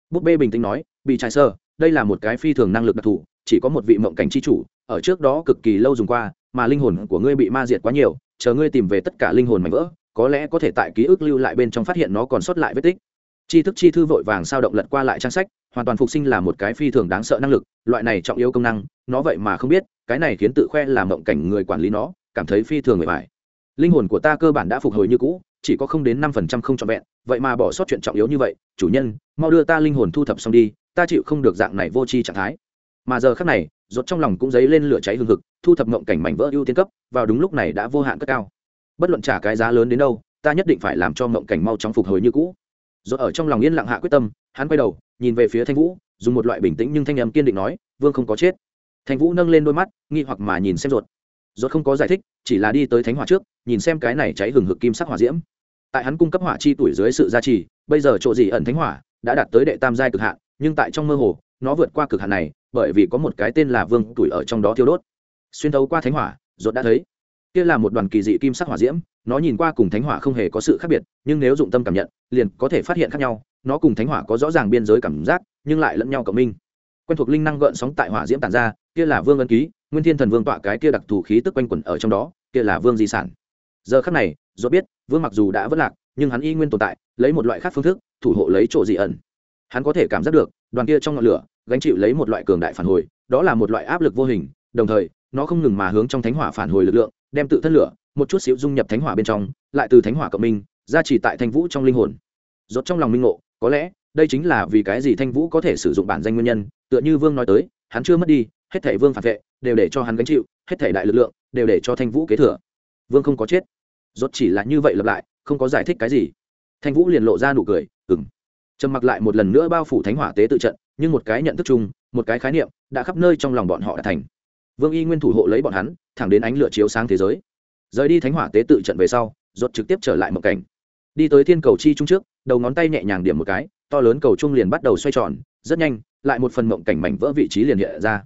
Búp bê bình tĩnh nói, bị trai sơ, đây là một cái phi thường năng lực đặc thù, chỉ có một vị mộng cảnh chi chủ, ở trước đó cực kỳ lâu dùng qua, mà linh hồn của ngươi bị ma diệt quá nhiều, chờ ngươi tìm về tất cả linh hồn mảnh vỡ, có lẽ có thể tại ký ức lưu lại bên trong phát hiện nó còn sót lại vết tích. Chi thức chi thư vội vàng sao động lật qua lại trang sách hoàn toàn phục sinh là một cái phi thường đáng sợ năng lực, loại này trọng yếu công năng, nó vậy mà không biết, cái này khiến tự khoe là mộng cảnh người quản lý nó, cảm thấy phi thường người phải linh hồn của ta cơ bản đã phục hồi như cũ, chỉ có không đến năm phần trăm không trọn vẹn, vậy mà bỏ sót chuyện trọng yếu như vậy, chủ nhân, mau đưa ta linh hồn thu thập xong đi, ta chịu không được dạng này vô tri trạng thái. Mà giờ khác này, rốt trong lòng cũng dấy lên lửa cháy hừng hực, thu thập mộng cảnh mảnh vỡ ưu tiên cấp, vào đúng lúc này đã vô hạn cất cao. Bất luận trả cái giá lớn đến đâu, ta nhất định phải làm cho mộng cảnh mau chóng phục hồi như cũ. Rốt ở trong lòng yên lặng hạ quyết tâm, hắn quay đầu nhìn về phía thanh vũ, dùng một loại bình tĩnh nhưng thanh âm kiên định nói, vương không có chết. Thanh vũ nâng lên đôi mắt, nghi hoặc mà nhìn xem ruột. Ruột không có giải thích, chỉ là đi tới thánh hỏa trước, nhìn xem cái này cháy hừng hực kim sắc hỏa diễm. Tại hắn cung cấp hỏa chi tuổi dưới sự gia trì, bây giờ chỗ gì ẩn thánh hỏa, đã đạt tới đệ tam giai cực hạn, nhưng tại trong mơ hồ, nó vượt qua cực hạn này, bởi vì có một cái tên là vương tuổi ở trong đó thiêu đốt. Xuyên thấu qua thánh hỏa, ruột đã thấy. Kia là một đoàn kỳ dị kim sắc hỏa diễm, nó nhìn qua cùng thánh hỏa không hề có sự khác biệt, nhưng nếu dụng tâm cảm nhận, liền có thể phát hiện khác nhau nó cùng thánh hỏa có rõ ràng biên giới cảm giác, nhưng lại lẫn nhau cộng minh. Quen thuộc linh năng gợn sóng tại hỏa diễm tàn ra, kia là vương ân ký, nguyên thiên thần vương tọa cái kia đặc thù khí tức quanh quẩn ở trong đó, kia là vương di sản. Giờ khắc này do biết, vương mặc dù đã vất lạc, nhưng hắn y nguyên tồn tại, lấy một loại khác phương thức, thủ hộ lấy chỗ dị ẩn. Hắn có thể cảm giác được, đoàn kia trong ngọn lửa, gánh chịu lấy một loại cường đại phản hồi, đó là một loại áp lực vô hình, đồng thời, nó không ngừng mà hướng trong thánh hỏa phản hồi lực lượng, đem tự thân lửa, một chút xíu dung nhập thánh hỏa bên trong, lại từ thánh hỏa cộng minh ra chỉ tại thanh vũ trong linh hồn. Rốt trong lòng minh ngộ có lẽ, đây chính là vì cái gì thanh vũ có thể sử dụng bản danh nguyên nhân, tựa như vương nói tới, hắn chưa mất đi, hết thảy vương phản vệ, đều để cho hắn gánh chịu, hết thảy đại lực lượng, đều để cho thanh vũ kế thừa. Vương không có chết. Rốt chỉ là như vậy lặp lại, không có giải thích cái gì. Thanh vũ liền lộ ra nụ cười ừng trầm mặc lại một lần nữa bao phủ thánh hỏa tế tự trận, nhưng một cái nhận thức chung, một cái khái niệm, đã khắp nơi trong lòng bọn họ đã thành. Vương y nguyên thủ hộ lấy bọn hắn, thẳng đến ánh lửa chiếu sáng thế giới. Rời đi thánh hỏa tế tự trận về sau, rốt trực tiếp trở lại mộng cảnh. Đi tới thiên cầu chi trung trước đầu ngón tay nhẹ nhàng điểm một cái, to lớn cầu trung liền bắt đầu xoay tròn, rất nhanh, lại một phần mộng cảnh mảnh vỡ vị trí liền hiện ra.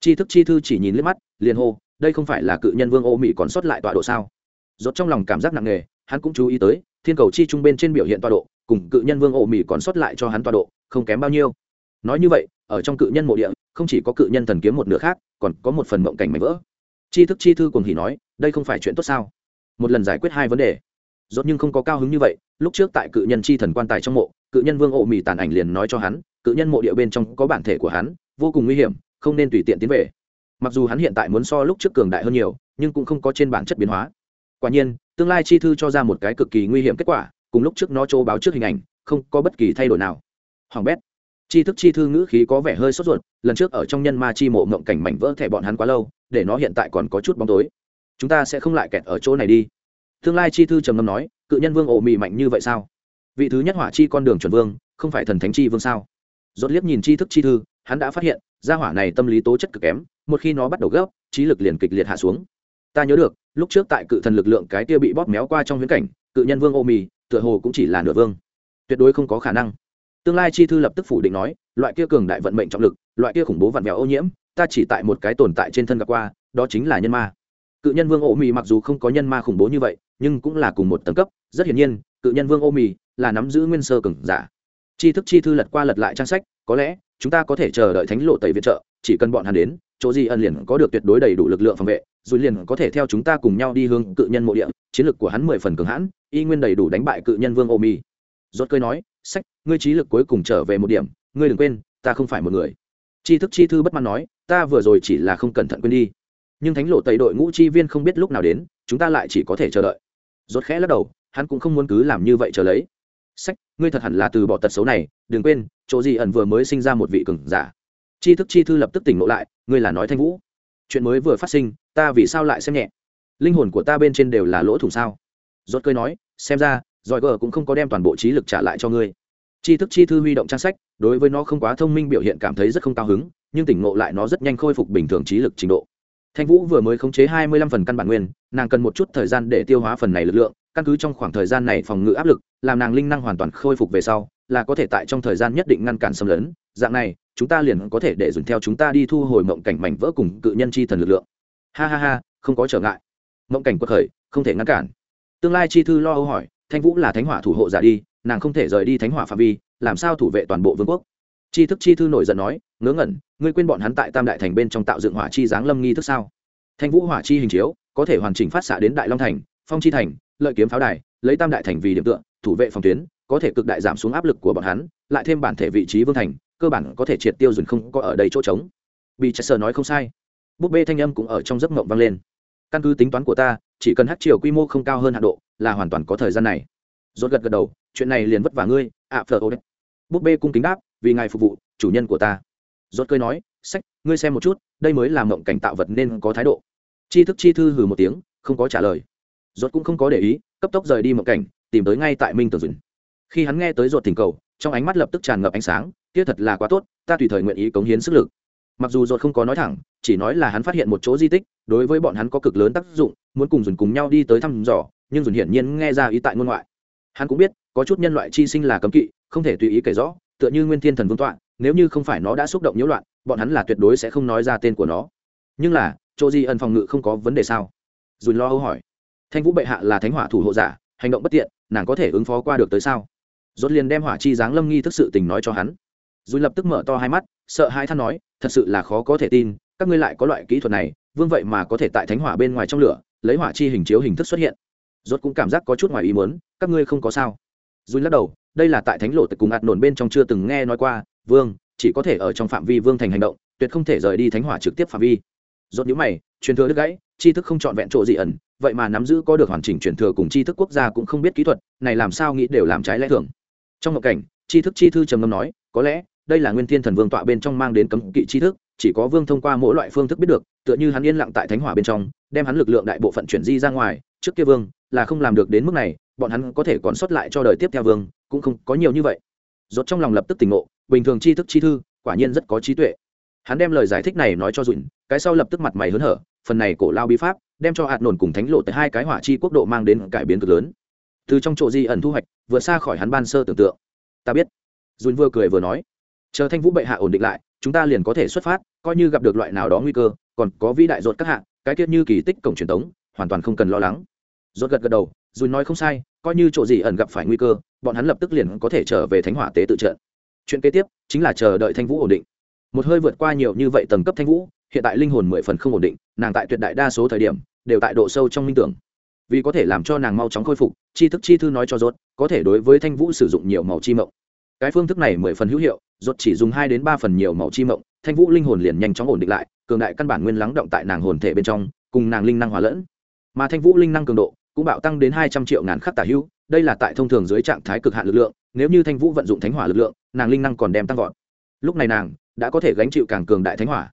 Chi thức chi thư chỉ nhìn liếc mắt, liền hô, đây không phải là cự nhân vương ô mỹ còn sót lại tọa độ sao? Rốt trong lòng cảm giác nặng nề, hắn cũng chú ý tới, thiên cầu chi trung bên trên biểu hiện tọa độ, cùng cự nhân vương ô mỹ còn sót lại cho hắn tọa độ, không kém bao nhiêu. Nói như vậy, ở trong cự nhân mộ địa, không chỉ có cự nhân thần kiếm một nửa khác, còn có một phần mộng cảnh mảnh vỡ. Chi thức chi thư cùng hỉ nói, đây không phải chuyện tốt sao? Một lần giải quyết hai vấn đề rốt nhưng không có cao hứng như vậy, lúc trước tại cự nhân chi thần quan tài trong mộ, cự nhân vương ộ mì tàn ảnh liền nói cho hắn, cự nhân mộ địa bên trong có bản thể của hắn, vô cùng nguy hiểm, không nên tùy tiện tiến về. Mặc dù hắn hiện tại muốn so lúc trước cường đại hơn nhiều, nhưng cũng không có trên bản chất biến hóa. Quả nhiên, tương lai chi thư cho ra một cái cực kỳ nguy hiểm kết quả, cùng lúc trước nó châu báo trước hình ảnh, không có bất kỳ thay đổi nào. Hoàng bét. Chi thức chi thư ngữ khí có vẻ hơi sốt ruột, lần trước ở trong nhân ma chi mộ mộng cảnh mảnh vỡ thẻ bọn hắn quá lâu, để nó hiện tại còn có chút bóng tối. Chúng ta sẽ không lại kẹt ở chỗ này đi tương lai chi thư trầm ngâm nói, cự nhân vương ổ mị mạnh như vậy sao? Vị thứ nhất hỏa chi con đường chuẩn vương, không phải thần thánh chi vương sao? Rốt liếc nhìn chi thức chi thư, hắn đã phát hiện, gia hỏa này tâm lý tố chất cực kém, một khi nó bắt đầu gấp, trí lực liền kịch liệt hạ xuống. Ta nhớ được, lúc trước tại cự thần lực lượng cái kia bị bóp méo qua trong viễn cảnh, cự nhân vương ô mì tựa hồ cũng chỉ là nửa vương. Tuyệt đối không có khả năng. Tương lai chi thư lập tức phủ định nói, loại kia cường đại vận mệnh trọng lực, loại kia khủng bố vặn vẹo ô nhiễm, ta chỉ tại một cái tồn tại trên thân gặp qua, đó chính là nhân ma. Cự nhân vương ô mì mặc dù không có nhân ma khủng bố như vậy nhưng cũng là cùng một tầng cấp, rất hiển nhiên, cự nhân vương ô mì là nắm giữ nguyên sơ cường giả. Chi thức chi thư lật qua lật lại trang sách, có lẽ, chúng ta có thể chờ đợi thánh lộ tẩy viện trợ, chỉ cần bọn hắn đến, chỗ gì ân liền có được tuyệt đối đầy đủ lực lượng phòng vệ, rồi liền có thể theo chúng ta cùng nhau đi hướng cự nhân mộ địa, chiến lược của hắn mười phần cường hãn, y nguyên đầy đủ đánh bại cự nhân vương ô mi rốt cười nói, sách, ngươi trí lực cuối cùng trở về một điểm, ngươi đừng quên, ta không phải một người. Tri thức chi thư bất mãn nói, ta vừa rồi chỉ là không cẩn thận quên đi. Nhưng thánh lộ tẩy đội ngũ chi viên không biết lúc nào đến, chúng ta lại chỉ có thể chờ đợi rốt khẽ lắc đầu, hắn cũng không muốn cứ làm như vậy chờ lấy. Sách, ngươi thật hẳn là từ bỏ tật xấu này, đừng quên, chỗ gì ẩn vừa mới sinh ra một vị cường giả. Chi thức chi thư lập tức tỉnh ngộ lại, ngươi là nói thanh vũ. Chuyện mới vừa phát sinh, ta vì sao lại xem nhẹ? Linh hồn của ta bên trên đều là lỗ thủng sao? Rốt cười nói, xem ra giỏi gờ cũng không có đem toàn bộ trí lực trả lại cho ngươi. Chi thức chi thư huy động trang sách, đối với nó không quá thông minh biểu hiện cảm thấy rất không cao hứng, nhưng tỉnh ngộ lại nó rất nhanh khôi phục bình thường trí lực trình độ thanh vũ vừa mới khống chế hai mươi lăm phần căn bản nguyên, nàng cần một chút thời gian để tiêu hóa phần này lực lượng, căn cứ trong khoảng thời gian này phòng ngự áp lực, làm nàng linh năng hoàn toàn khôi phục về sau, là có thể tại trong thời gian nhất định ngăn cản xâm lấn. Dạng này, chúng ta liền có thể để dùng theo chúng ta đi thu hồi mộng cảnh mảnh vỡ cùng cự nhân chi thần lực lượng. Ha ha ha, không có trở ngại. Mộng cảnh quật khởi, không thể ngăn cản. Tương lai chi thư lo âu hỏi, thanh vũ là thánh hỏa thủ hộ giả đi, nàng không thể rời đi thánh hỏa phạm vi, làm sao thủ vệ toàn bộ vương quốc? Chi thức chi thư nổi giận nói, ngớ ngẩn, ngươi quên bọn hắn tại tam đại thành bên trong tạo dựng hỏa chi giáng lâm nghi thức sao? Thanh vũ hỏa chi hình chiếu, có thể hoàn chỉnh phát xạ đến đại long thành, phong chi thành, lợi kiếm pháo đài, lấy tam đại thành vì điểm tựa, thủ vệ phòng tuyến, có thể cực đại giảm xuống áp lực của bọn hắn, lại thêm bản thể vị trí vương thành, cơ bản có thể triệt tiêu dùn không có ở đây chỗ trống. Bị chạy sờ nói không sai. Búp bê thanh âm cũng ở trong giấc mộng vang lên. Căn cứ tính toán của ta, chỉ cần hát chiều quy mô không cao hơn hạ độ, là hoàn toàn có thời gian này. Rốt gật gật đầu, chuyện này liền vất vả ngươi, ạ phở ô đấy búp bê cung kính đáp vì ngài phục vụ, chủ nhân của ta. Rốt cười nói, sách, ngươi xem một chút, đây mới là mộng cảnh tạo vật nên có thái độ. Chi thức chi thư hừ một tiếng, không có trả lời. Rốt cũng không có để ý, cấp tốc rời đi mộng cảnh, tìm tới ngay tại minh tường dừng khi hắn nghe tới rốt thỉnh cầu, trong ánh mắt lập tức tràn ngập ánh sáng, kia thật là quá tốt, ta tùy thời nguyện ý cống hiến sức lực. Mặc dù rốt không có nói thẳng, chỉ nói là hắn phát hiện một chỗ di tích, đối với bọn hắn có cực lớn tác dụng, muốn cùng dùn cùng nhau đi tới thăm dò, nhưng dùn hiển nhiên nghe ra ý tại ngôn ngoại. Hắn cũng biết, có chút nhân loại chi sinh là cấm kỵ, không thể tùy ý kể rõ tựa như nguyên thiên thần vương tọa, nếu như không phải nó đã xúc động nhiễu loạn, bọn hắn là tuyệt đối sẽ không nói ra tên của nó. Nhưng là, chỗ di ẩn phòng ngự không có vấn đề sao? Dùn lo âu hỏi. Thanh vũ bệ hạ là thánh hỏa thủ hộ giả, hành động bất tiện, nàng có thể ứng phó qua được tới sao? Rốt liền đem hỏa chi giáng lâm nghi thức sự tình nói cho hắn. Dùn lập tức mở to hai mắt, sợ hai than nói, thật sự là khó có thể tin, các ngươi lại có loại kỹ thuật này, vương vậy mà có thể tại thánh hỏa bên ngoài trong lửa, lấy hỏa chi hình chiếu hình thức xuất hiện. Rốt cũng cảm giác có chút ngoài ý muốn, các ngươi không có sao. Dùn lắc đầu đây là tại thánh lộ tịch cùng ạt nổn bên trong chưa từng nghe nói qua, vương, chỉ có thể ở trong phạm vi vương thành hành động, tuyệt không thể rời đi thánh hỏa trực tiếp phạm vi. Dốt nhíu mày, truyền thừa đứt gãy, tri thức không chọn vẹn chỗ gì ẩn, vậy mà nắm giữ có được hoàn chỉnh truyền thừa cùng tri thức quốc gia cũng không biết kỹ thuật, này làm sao nghĩ đều làm trái lẽ thường. Trong một cảnh, tri thức chi thư trầm ngâm nói, có lẽ, đây là nguyên thiên thần vương tọa bên trong mang đến cấm kỵ tri thức, chỉ có vương thông qua mỗi loại phương thức biết được, tựa như hắn yên lặng tại thánh hỏa bên trong, đem hắn lực lượng đại bộ phận chuyển di ra ngoài, trước kia vương, là không làm được đến mức này, bọn hắn có thể còn sót lại cho đời tiếp theo vương cũng không có nhiều như vậy. Rốt trong lòng lập tức tỉnh ngộ, bình thường tri thức chi thư, quả nhiên rất có trí tuệ. Hắn đem lời giải thích này nói cho dùn cái sau lập tức mặt mày hớn hở, phần này cổ lao bí pháp, đem cho hạt nổn cùng thánh lộ tới hai cái hỏa chi quốc độ mang đến cải biến cực lớn. Từ trong chỗ di ẩn thu hoạch, vừa xa khỏi hắn ban sơ tưởng tượng. Ta biết. Dùn vừa cười vừa nói, chờ thanh vũ bệ hạ ổn định lại, chúng ta liền có thể xuất phát, coi như gặp được loại nào đó nguy cơ, còn có vĩ đại ruột các hạ, cái tiết như kỳ tích cổng truyền tống, hoàn toàn không cần lo lắng. Rốt gật gật đầu dùn nói không sai coi như chỗ gì ẩn gặp phải nguy cơ, bọn hắn lập tức liền có thể trở về thánh hỏa tế tự trận. Chuyện kế tiếp chính là chờ đợi thanh vũ ổn định. Một hơi vượt qua nhiều như vậy tầng cấp thanh vũ, hiện tại linh hồn mười phần không ổn định, nàng tại tuyệt đại đa số thời điểm đều tại độ sâu trong minh tưởng. Vì có thể làm cho nàng mau chóng khôi phục chi thức chi thư nói cho rốt có thể đối với thanh vũ sử dụng nhiều màu chi mộng. Cái phương thức này mười phần hữu hiệu rốt chỉ dùng hai đến ba phần nhiều màu chi mộng thanh vũ linh hồn liền nhanh chóng ổn định lại, cường đại căn bản nguyên lắng động tại nàng hồn thể bên trong, cùng nàng linh năng hòa lẫn. Mà thanh vũ linh năng cường độ cũng bạo tăng đến hai trăm triệu ngàn khắc tả hữu, đây là tại thông thường dưới trạng thái cực hạn lực lượng, nếu như thanh vũ vận dụng thánh hỏa lực lượng, nàng linh năng còn đem tăng vọt. Lúc này nàng đã có thể gánh chịu càng cường đại thánh hỏa.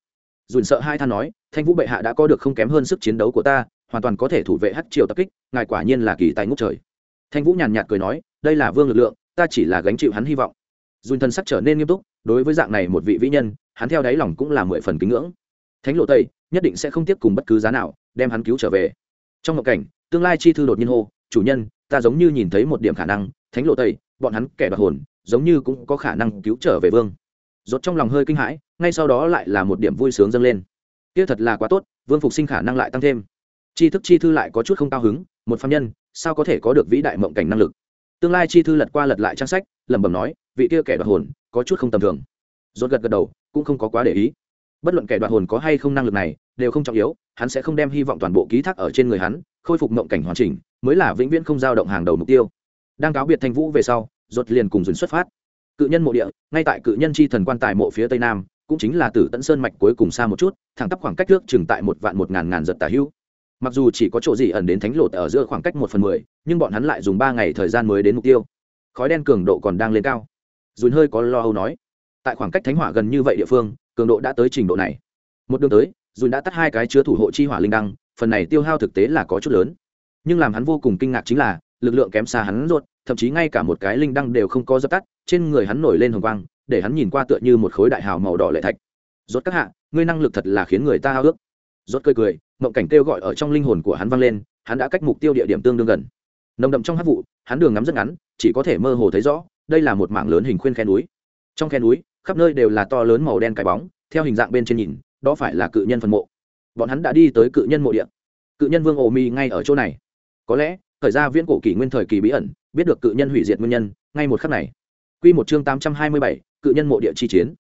Dùn sợ hai than nói, thanh vũ bệ hạ đã có được không kém hơn sức chiến đấu của ta, hoàn toàn có thể thủ vệ hắc triều tập kích, ngài quả nhiên là kỳ tài ngút trời. Thanh vũ nhàn nhạt cười nói, đây là vương lực lượng, ta chỉ là gánh chịu hắn hy vọng. Dùn thân sắc trở nên nghiêm túc, đối với dạng này một vị vĩ nhân, hắn theo đáy lòng cũng là mười phần kính ngưỡng. Thánh lộ tây nhất định sẽ không tiếp cùng bất cứ giá nào, đem hắn cứu trở về. Trong một cảnh tương lai chi thư đột nhiên hô, chủ nhân, ta giống như nhìn thấy một điểm khả năng, thánh lộ tây, bọn hắn kẻ đoạt hồn, giống như cũng có khả năng cứu trở về vương. Rốt trong lòng hơi kinh hãi, ngay sau đó lại là một điểm vui sướng dâng lên. Kia thật là quá tốt, vương phục sinh khả năng lại tăng thêm. Chi thức chi thư lại có chút không cao hứng, một phạm nhân, sao có thể có được vĩ đại mộng cảnh năng lực? Tương lai chi thư lật qua lật lại trang sách, lẩm bẩm nói, vị kia kẻ đoạt hồn, có chút không tầm thường. Rốt gật gật đầu, cũng không có quá để ý. Bất luận kẻ đoạt hồn có hay không năng lực này, đều không trọng yếu, hắn sẽ không đem hy vọng toàn bộ ký thác ở trên người hắn khôi phục mộng cảnh hoàn chỉnh, mới là vĩnh viễn không dao động hàng đầu mục tiêu. Đang cáo biệt thanh vũ về sau, rốt liền cùng dừng xuất phát. Cự nhân mộ địa, ngay tại cự nhân chi thần quan tài mộ phía tây nam, cũng chính là tử tận sơn mạch cuối cùng xa một chút, thẳng tắp khoảng cách trước chừng tại một vạn một ngàn ngàn giật tà hữu. Mặc dù chỉ có chỗ gì ẩn đến thánh lột ở giữa khoảng cách một phần mười, nhưng bọn hắn lại dùng ba ngày thời gian mới đến mục tiêu. Khói đen cường độ còn đang lên cao. Dùn hơi có lo âu nói, tại khoảng cách thánh hỏa gần như vậy địa phương, cường độ đã tới trình độ này. Một đường tới dùn đã tắt hai cái chứa thủ hộ chi hỏa linh đăng phần này tiêu hao thực tế là có chút lớn. Nhưng làm hắn vô cùng kinh ngạc chính là, lực lượng kém xa hắn ruột, thậm chí ngay cả một cái linh đăng đều không có dập tắt, trên người hắn nổi lên hồng quang, để hắn nhìn qua tựa như một khối đại hào màu đỏ lệ thạch. Rốt các hạ, ngươi năng lực thật là khiến người ta hao ước. Rốt cười cười, mộng cảnh kêu gọi ở trong linh hồn của hắn vang lên, hắn đã cách mục tiêu địa điểm tương đương gần. Nồng đậm trong hát vụ, hắn đường ngắm rất ngắn, chỉ có thể mơ hồ thấy rõ, đây là một mảng lớn hình khuyên khe núi. Trong khe núi, khắp nơi đều là to lớn màu đen cái bóng, theo hình dạng bên trên nhìn, đó phải là cự nhân phần mộ bọn hắn đã đi tới cự nhân mộ địa cự nhân vương ổ mi ngay ở chỗ này có lẽ thời ra viễn cổ kỷ nguyên thời kỳ bí ẩn biết được cự nhân hủy diệt nguyên nhân ngay một khắc này Quy một chương tám trăm hai mươi bảy, cự nhân mộ địa chi chiến.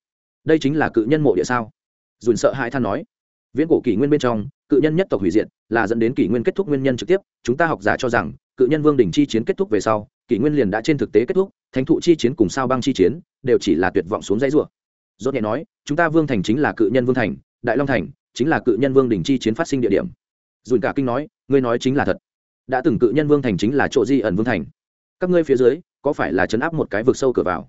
Đây chính là cự nhân mộ địa sao? Dùn sợ hãi than nói. Viễn cổ kỷ nguyên bên trong, cự nhân nhất tộc hủy diệt, là dẫn đến kỷ nguyên kết thúc nguyên nhân trực tiếp, chúng ta học giả cho rằng, cự nhân vương đỉnh chi chiến kết thúc về sau, kỷ nguyên liền đã trên thực tế kết thúc, thánh thụ chi chiến cùng sao băng chi chiến, đều chỉ là tuyệt vọng xuống dãy rủa. Rốt nhẹ nói, chúng ta vương thành chính là cự nhân vương thành, đại long thành chính là cự nhân vương đỉnh chi chiến phát sinh địa điểm. Dùn cả kinh nói, ngươi nói chính là thật. Đã từng cự nhân vương thành chính là chỗ di ẩn vương thành. Các ngươi phía dưới, có phải là chấn áp một cái vực sâu cửa vào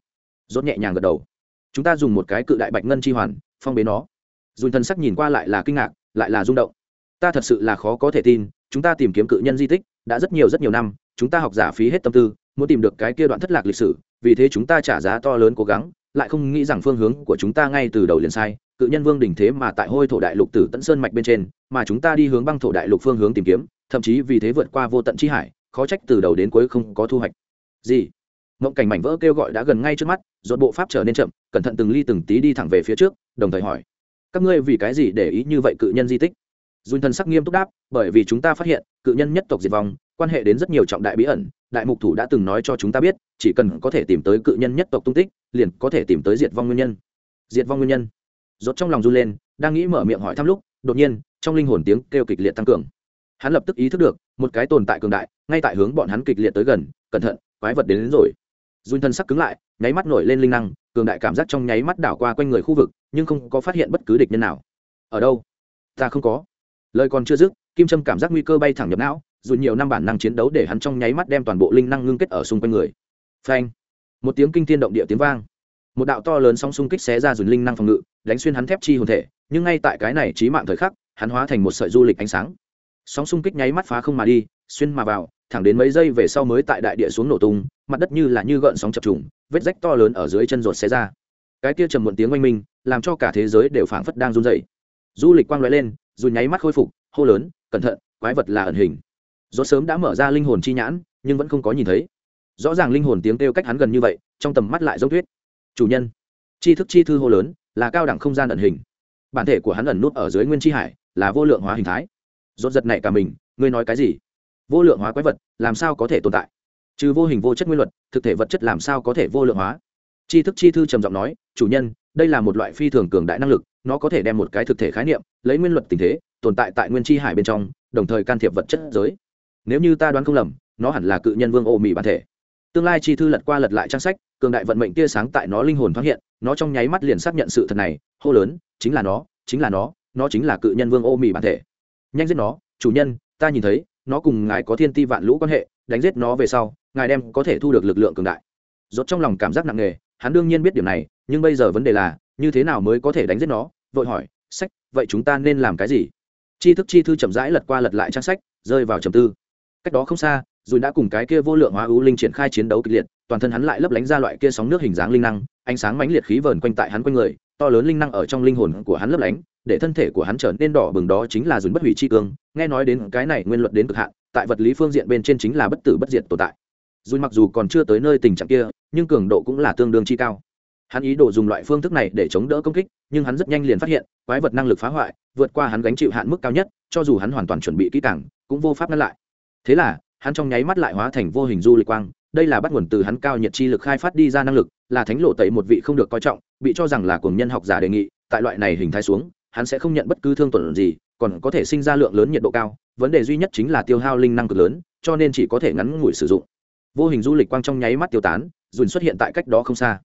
rốt nhẹ nhàng gật đầu chúng ta dùng một cái cự đại bạch ngân chi hoàn phong bế nó dùn thần sắc nhìn qua lại là kinh ngạc lại là rung động ta thật sự là khó có thể tin chúng ta tìm kiếm cự nhân di tích đã rất nhiều rất nhiều năm chúng ta học giả phí hết tâm tư muốn tìm được cái kia đoạn thất lạc lịch sử vì thế chúng ta trả giá to lớn cố gắng lại không nghĩ rằng phương hướng của chúng ta ngay từ đầu liền sai cự nhân vương đỉnh thế mà tại hôi thổ đại lục tử tận sơn mạch bên trên, mà chúng ta đi hướng băng thổ đại lục phương hướng tìm kiếm, thậm chí vì thế vượt qua vô tận chi hải, khó trách từ đầu đến cuối không có thu hoạch. Gì? Mộng cảnh mảnh vỡ kêu gọi đã gần ngay trước mắt dột bộ pháp trở nên chậm, cẩn thận từng ly từng tí đi thẳng về phía trước, đồng thời hỏi, các ngươi vì cái gì để ý như vậy cự nhân di tích? Dùn thần sắc nghiêm túc đáp, bởi vì chúng ta phát hiện, cự nhân nhất tộc diệt vong, quan hệ đến rất nhiều trọng đại bí ẩn, đại mục thủ đã từng nói cho chúng ta biết, chỉ cần có thể tìm tới cự nhân nhất tộc tung tích, liền có thể tìm tới diệt vong nguyên nhân. Diệt vong nguyên nhân rốt trong lòng run lên đang nghĩ mở miệng hỏi thăm lúc đột nhiên trong linh hồn tiếng kêu kịch liệt tăng cường. Hắn lập tức ý thức được một cái tồn tại cường đại ngay tại hướng bọn hắn kịch liệt tới gần cẩn thận quái vật đến, đến rồi. Dùn thân sắc cứng lại nháy mắt nổi lên linh năng cường đại cảm giác trong nháy mắt đảo qua quanh người khu vực nhưng không có phát hiện bất cứ địch nhân nào. Ở đâu? Ta không có. Lời còn chưa dứt kim trâm cảm giác nguy cơ bay thẳng nhập não dù nhiều năm bản năng chiến đấu để hắn trong nháy mắt đem toàn bộ linh năng ngưng kết ở xung quanh người. Phanh! Một tiếng kinh thiên động địa tiếng vang một đạo to lớn sóng xung kích xé ra dùn linh năng phòng ngự, đánh xuyên hắn thép chi hồn thể, nhưng ngay tại cái này trí mạng thời khắc, hắn hóa thành một sợi du lịch ánh sáng. Sóng xung kích nháy mắt phá không mà đi, xuyên mà vào, thẳng đến mấy giây về sau mới tại đại địa xuống nổ tung, mặt đất như là như gợn sóng chập trùng, vết rách to lớn ở dưới chân rột xé ra. Cái kia trầm muộn tiếng oanh minh, làm cho cả thế giới đều phảng phất đang run dậy du lịch quang loại lên, dù nháy mắt khôi phục, hô lớn, cẩn thận, quái vật là ẩn hình. Rốt sớm đã mở ra linh hồn chi nhãn, nhưng vẫn không có nhìn thấy. Rõ ràng linh hồn tiếng kêu cách hắn gần như vậy, trong tầm mắt lại giống thuyết chủ nhân. Chi thức chi thư hô lớn, là cao đẳng không gian ẩn hình. Bản thể của hắn ẩn nút ở dưới nguyên chi hải, là vô lượng hóa hình thái. Rốt giật này cả mình, ngươi nói cái gì? Vô lượng hóa quái vật, làm sao có thể tồn tại? Trừ vô hình vô chất nguyên luật, thực thể vật chất làm sao có thể vô lượng hóa? Chi thức chi thư trầm giọng nói, chủ nhân, đây là một loại phi thường cường đại năng lực, nó có thể đem một cái thực thể khái niệm, lấy nguyên luật tình thế, tồn tại tại nguyên chi hải bên trong, đồng thời can thiệp vật chất giới. Nếu như ta đoán không lầm, nó hẳn là cự nhân vương ô mỹ bản thể tương lai chi thư lật qua lật lại trang sách, cường đại vận mệnh tia sáng tại nó linh hồn phát hiện, nó trong nháy mắt liền xác nhận sự thật này, hô lớn, chính là nó, chính là nó nó chính là cự nhân vương ô mỹ bản thể. Nhanh giết nó, chủ nhân, ta nhìn thấy, nó cùng ngài có thiên ti vạn lũ quan hệ, đánh giết nó về sau, ngài đem có thể thu được lực lượng cường đại. Rốt trong lòng cảm giác nặng nề, hắn đương nhiên biết điểm này, nhưng bây giờ vấn đề là, như thế nào mới có thể đánh giết nó, vội hỏi, sách, vậy chúng ta nên làm cái gì? Chi thức chi thư chậm rãi lật qua lật lại trang sách, rơi vào trầm tư. Cách đó không xa rồi đã cùng cái kia vô lượng hóa ưu linh triển khai chiến đấu kịch liệt, toàn thân hắn lại lấp lánh ra loại kia sóng nước hình dáng linh năng, ánh sáng mãnh liệt khí vờn quanh tại hắn quanh người, to lớn linh năng ở trong linh hồn của hắn lấp lánh, để thân thể của hắn trở nên đỏ bừng đó chính là dùn bất hủy chi cương. Nghe nói đến cái này nguyên luật đến cực hạn, tại vật lý phương diện bên trên chính là bất tử bất diệt tồn tại. Dùn mặc dù còn chưa tới nơi tình trạng kia, nhưng cường độ cũng là tương đương chi cao. Hắn ý đồ dùng loại phương thức này để chống đỡ công kích, nhưng hắn rất nhanh liền phát hiện, quái vật năng lực phá hoại, vượt qua hắn gánh chịu hạn mức cao nhất, cho dù hắn hoàn toàn chuẩn bị kỹ càng, cũng vô pháp ngăn lại. Thế là hắn trong nháy mắt lại hóa thành vô hình du lịch quang, đây là bắt nguồn từ hắn cao nhiệt chi lực khai phát đi ra năng lực, là thánh lộ tẩy một vị không được coi trọng, bị cho rằng là cùng nhân học giả đề nghị, tại loại này hình thái xuống, hắn sẽ không nhận bất cứ thương tổn gì, còn có thể sinh ra lượng lớn nhiệt độ cao, vấn đề duy nhất chính là tiêu hao linh năng cực lớn, cho nên chỉ có thể ngắn ngủi sử dụng. Vô hình du lịch quang trong nháy mắt tiêu tán, dùn xuất hiện tại cách đó không xa.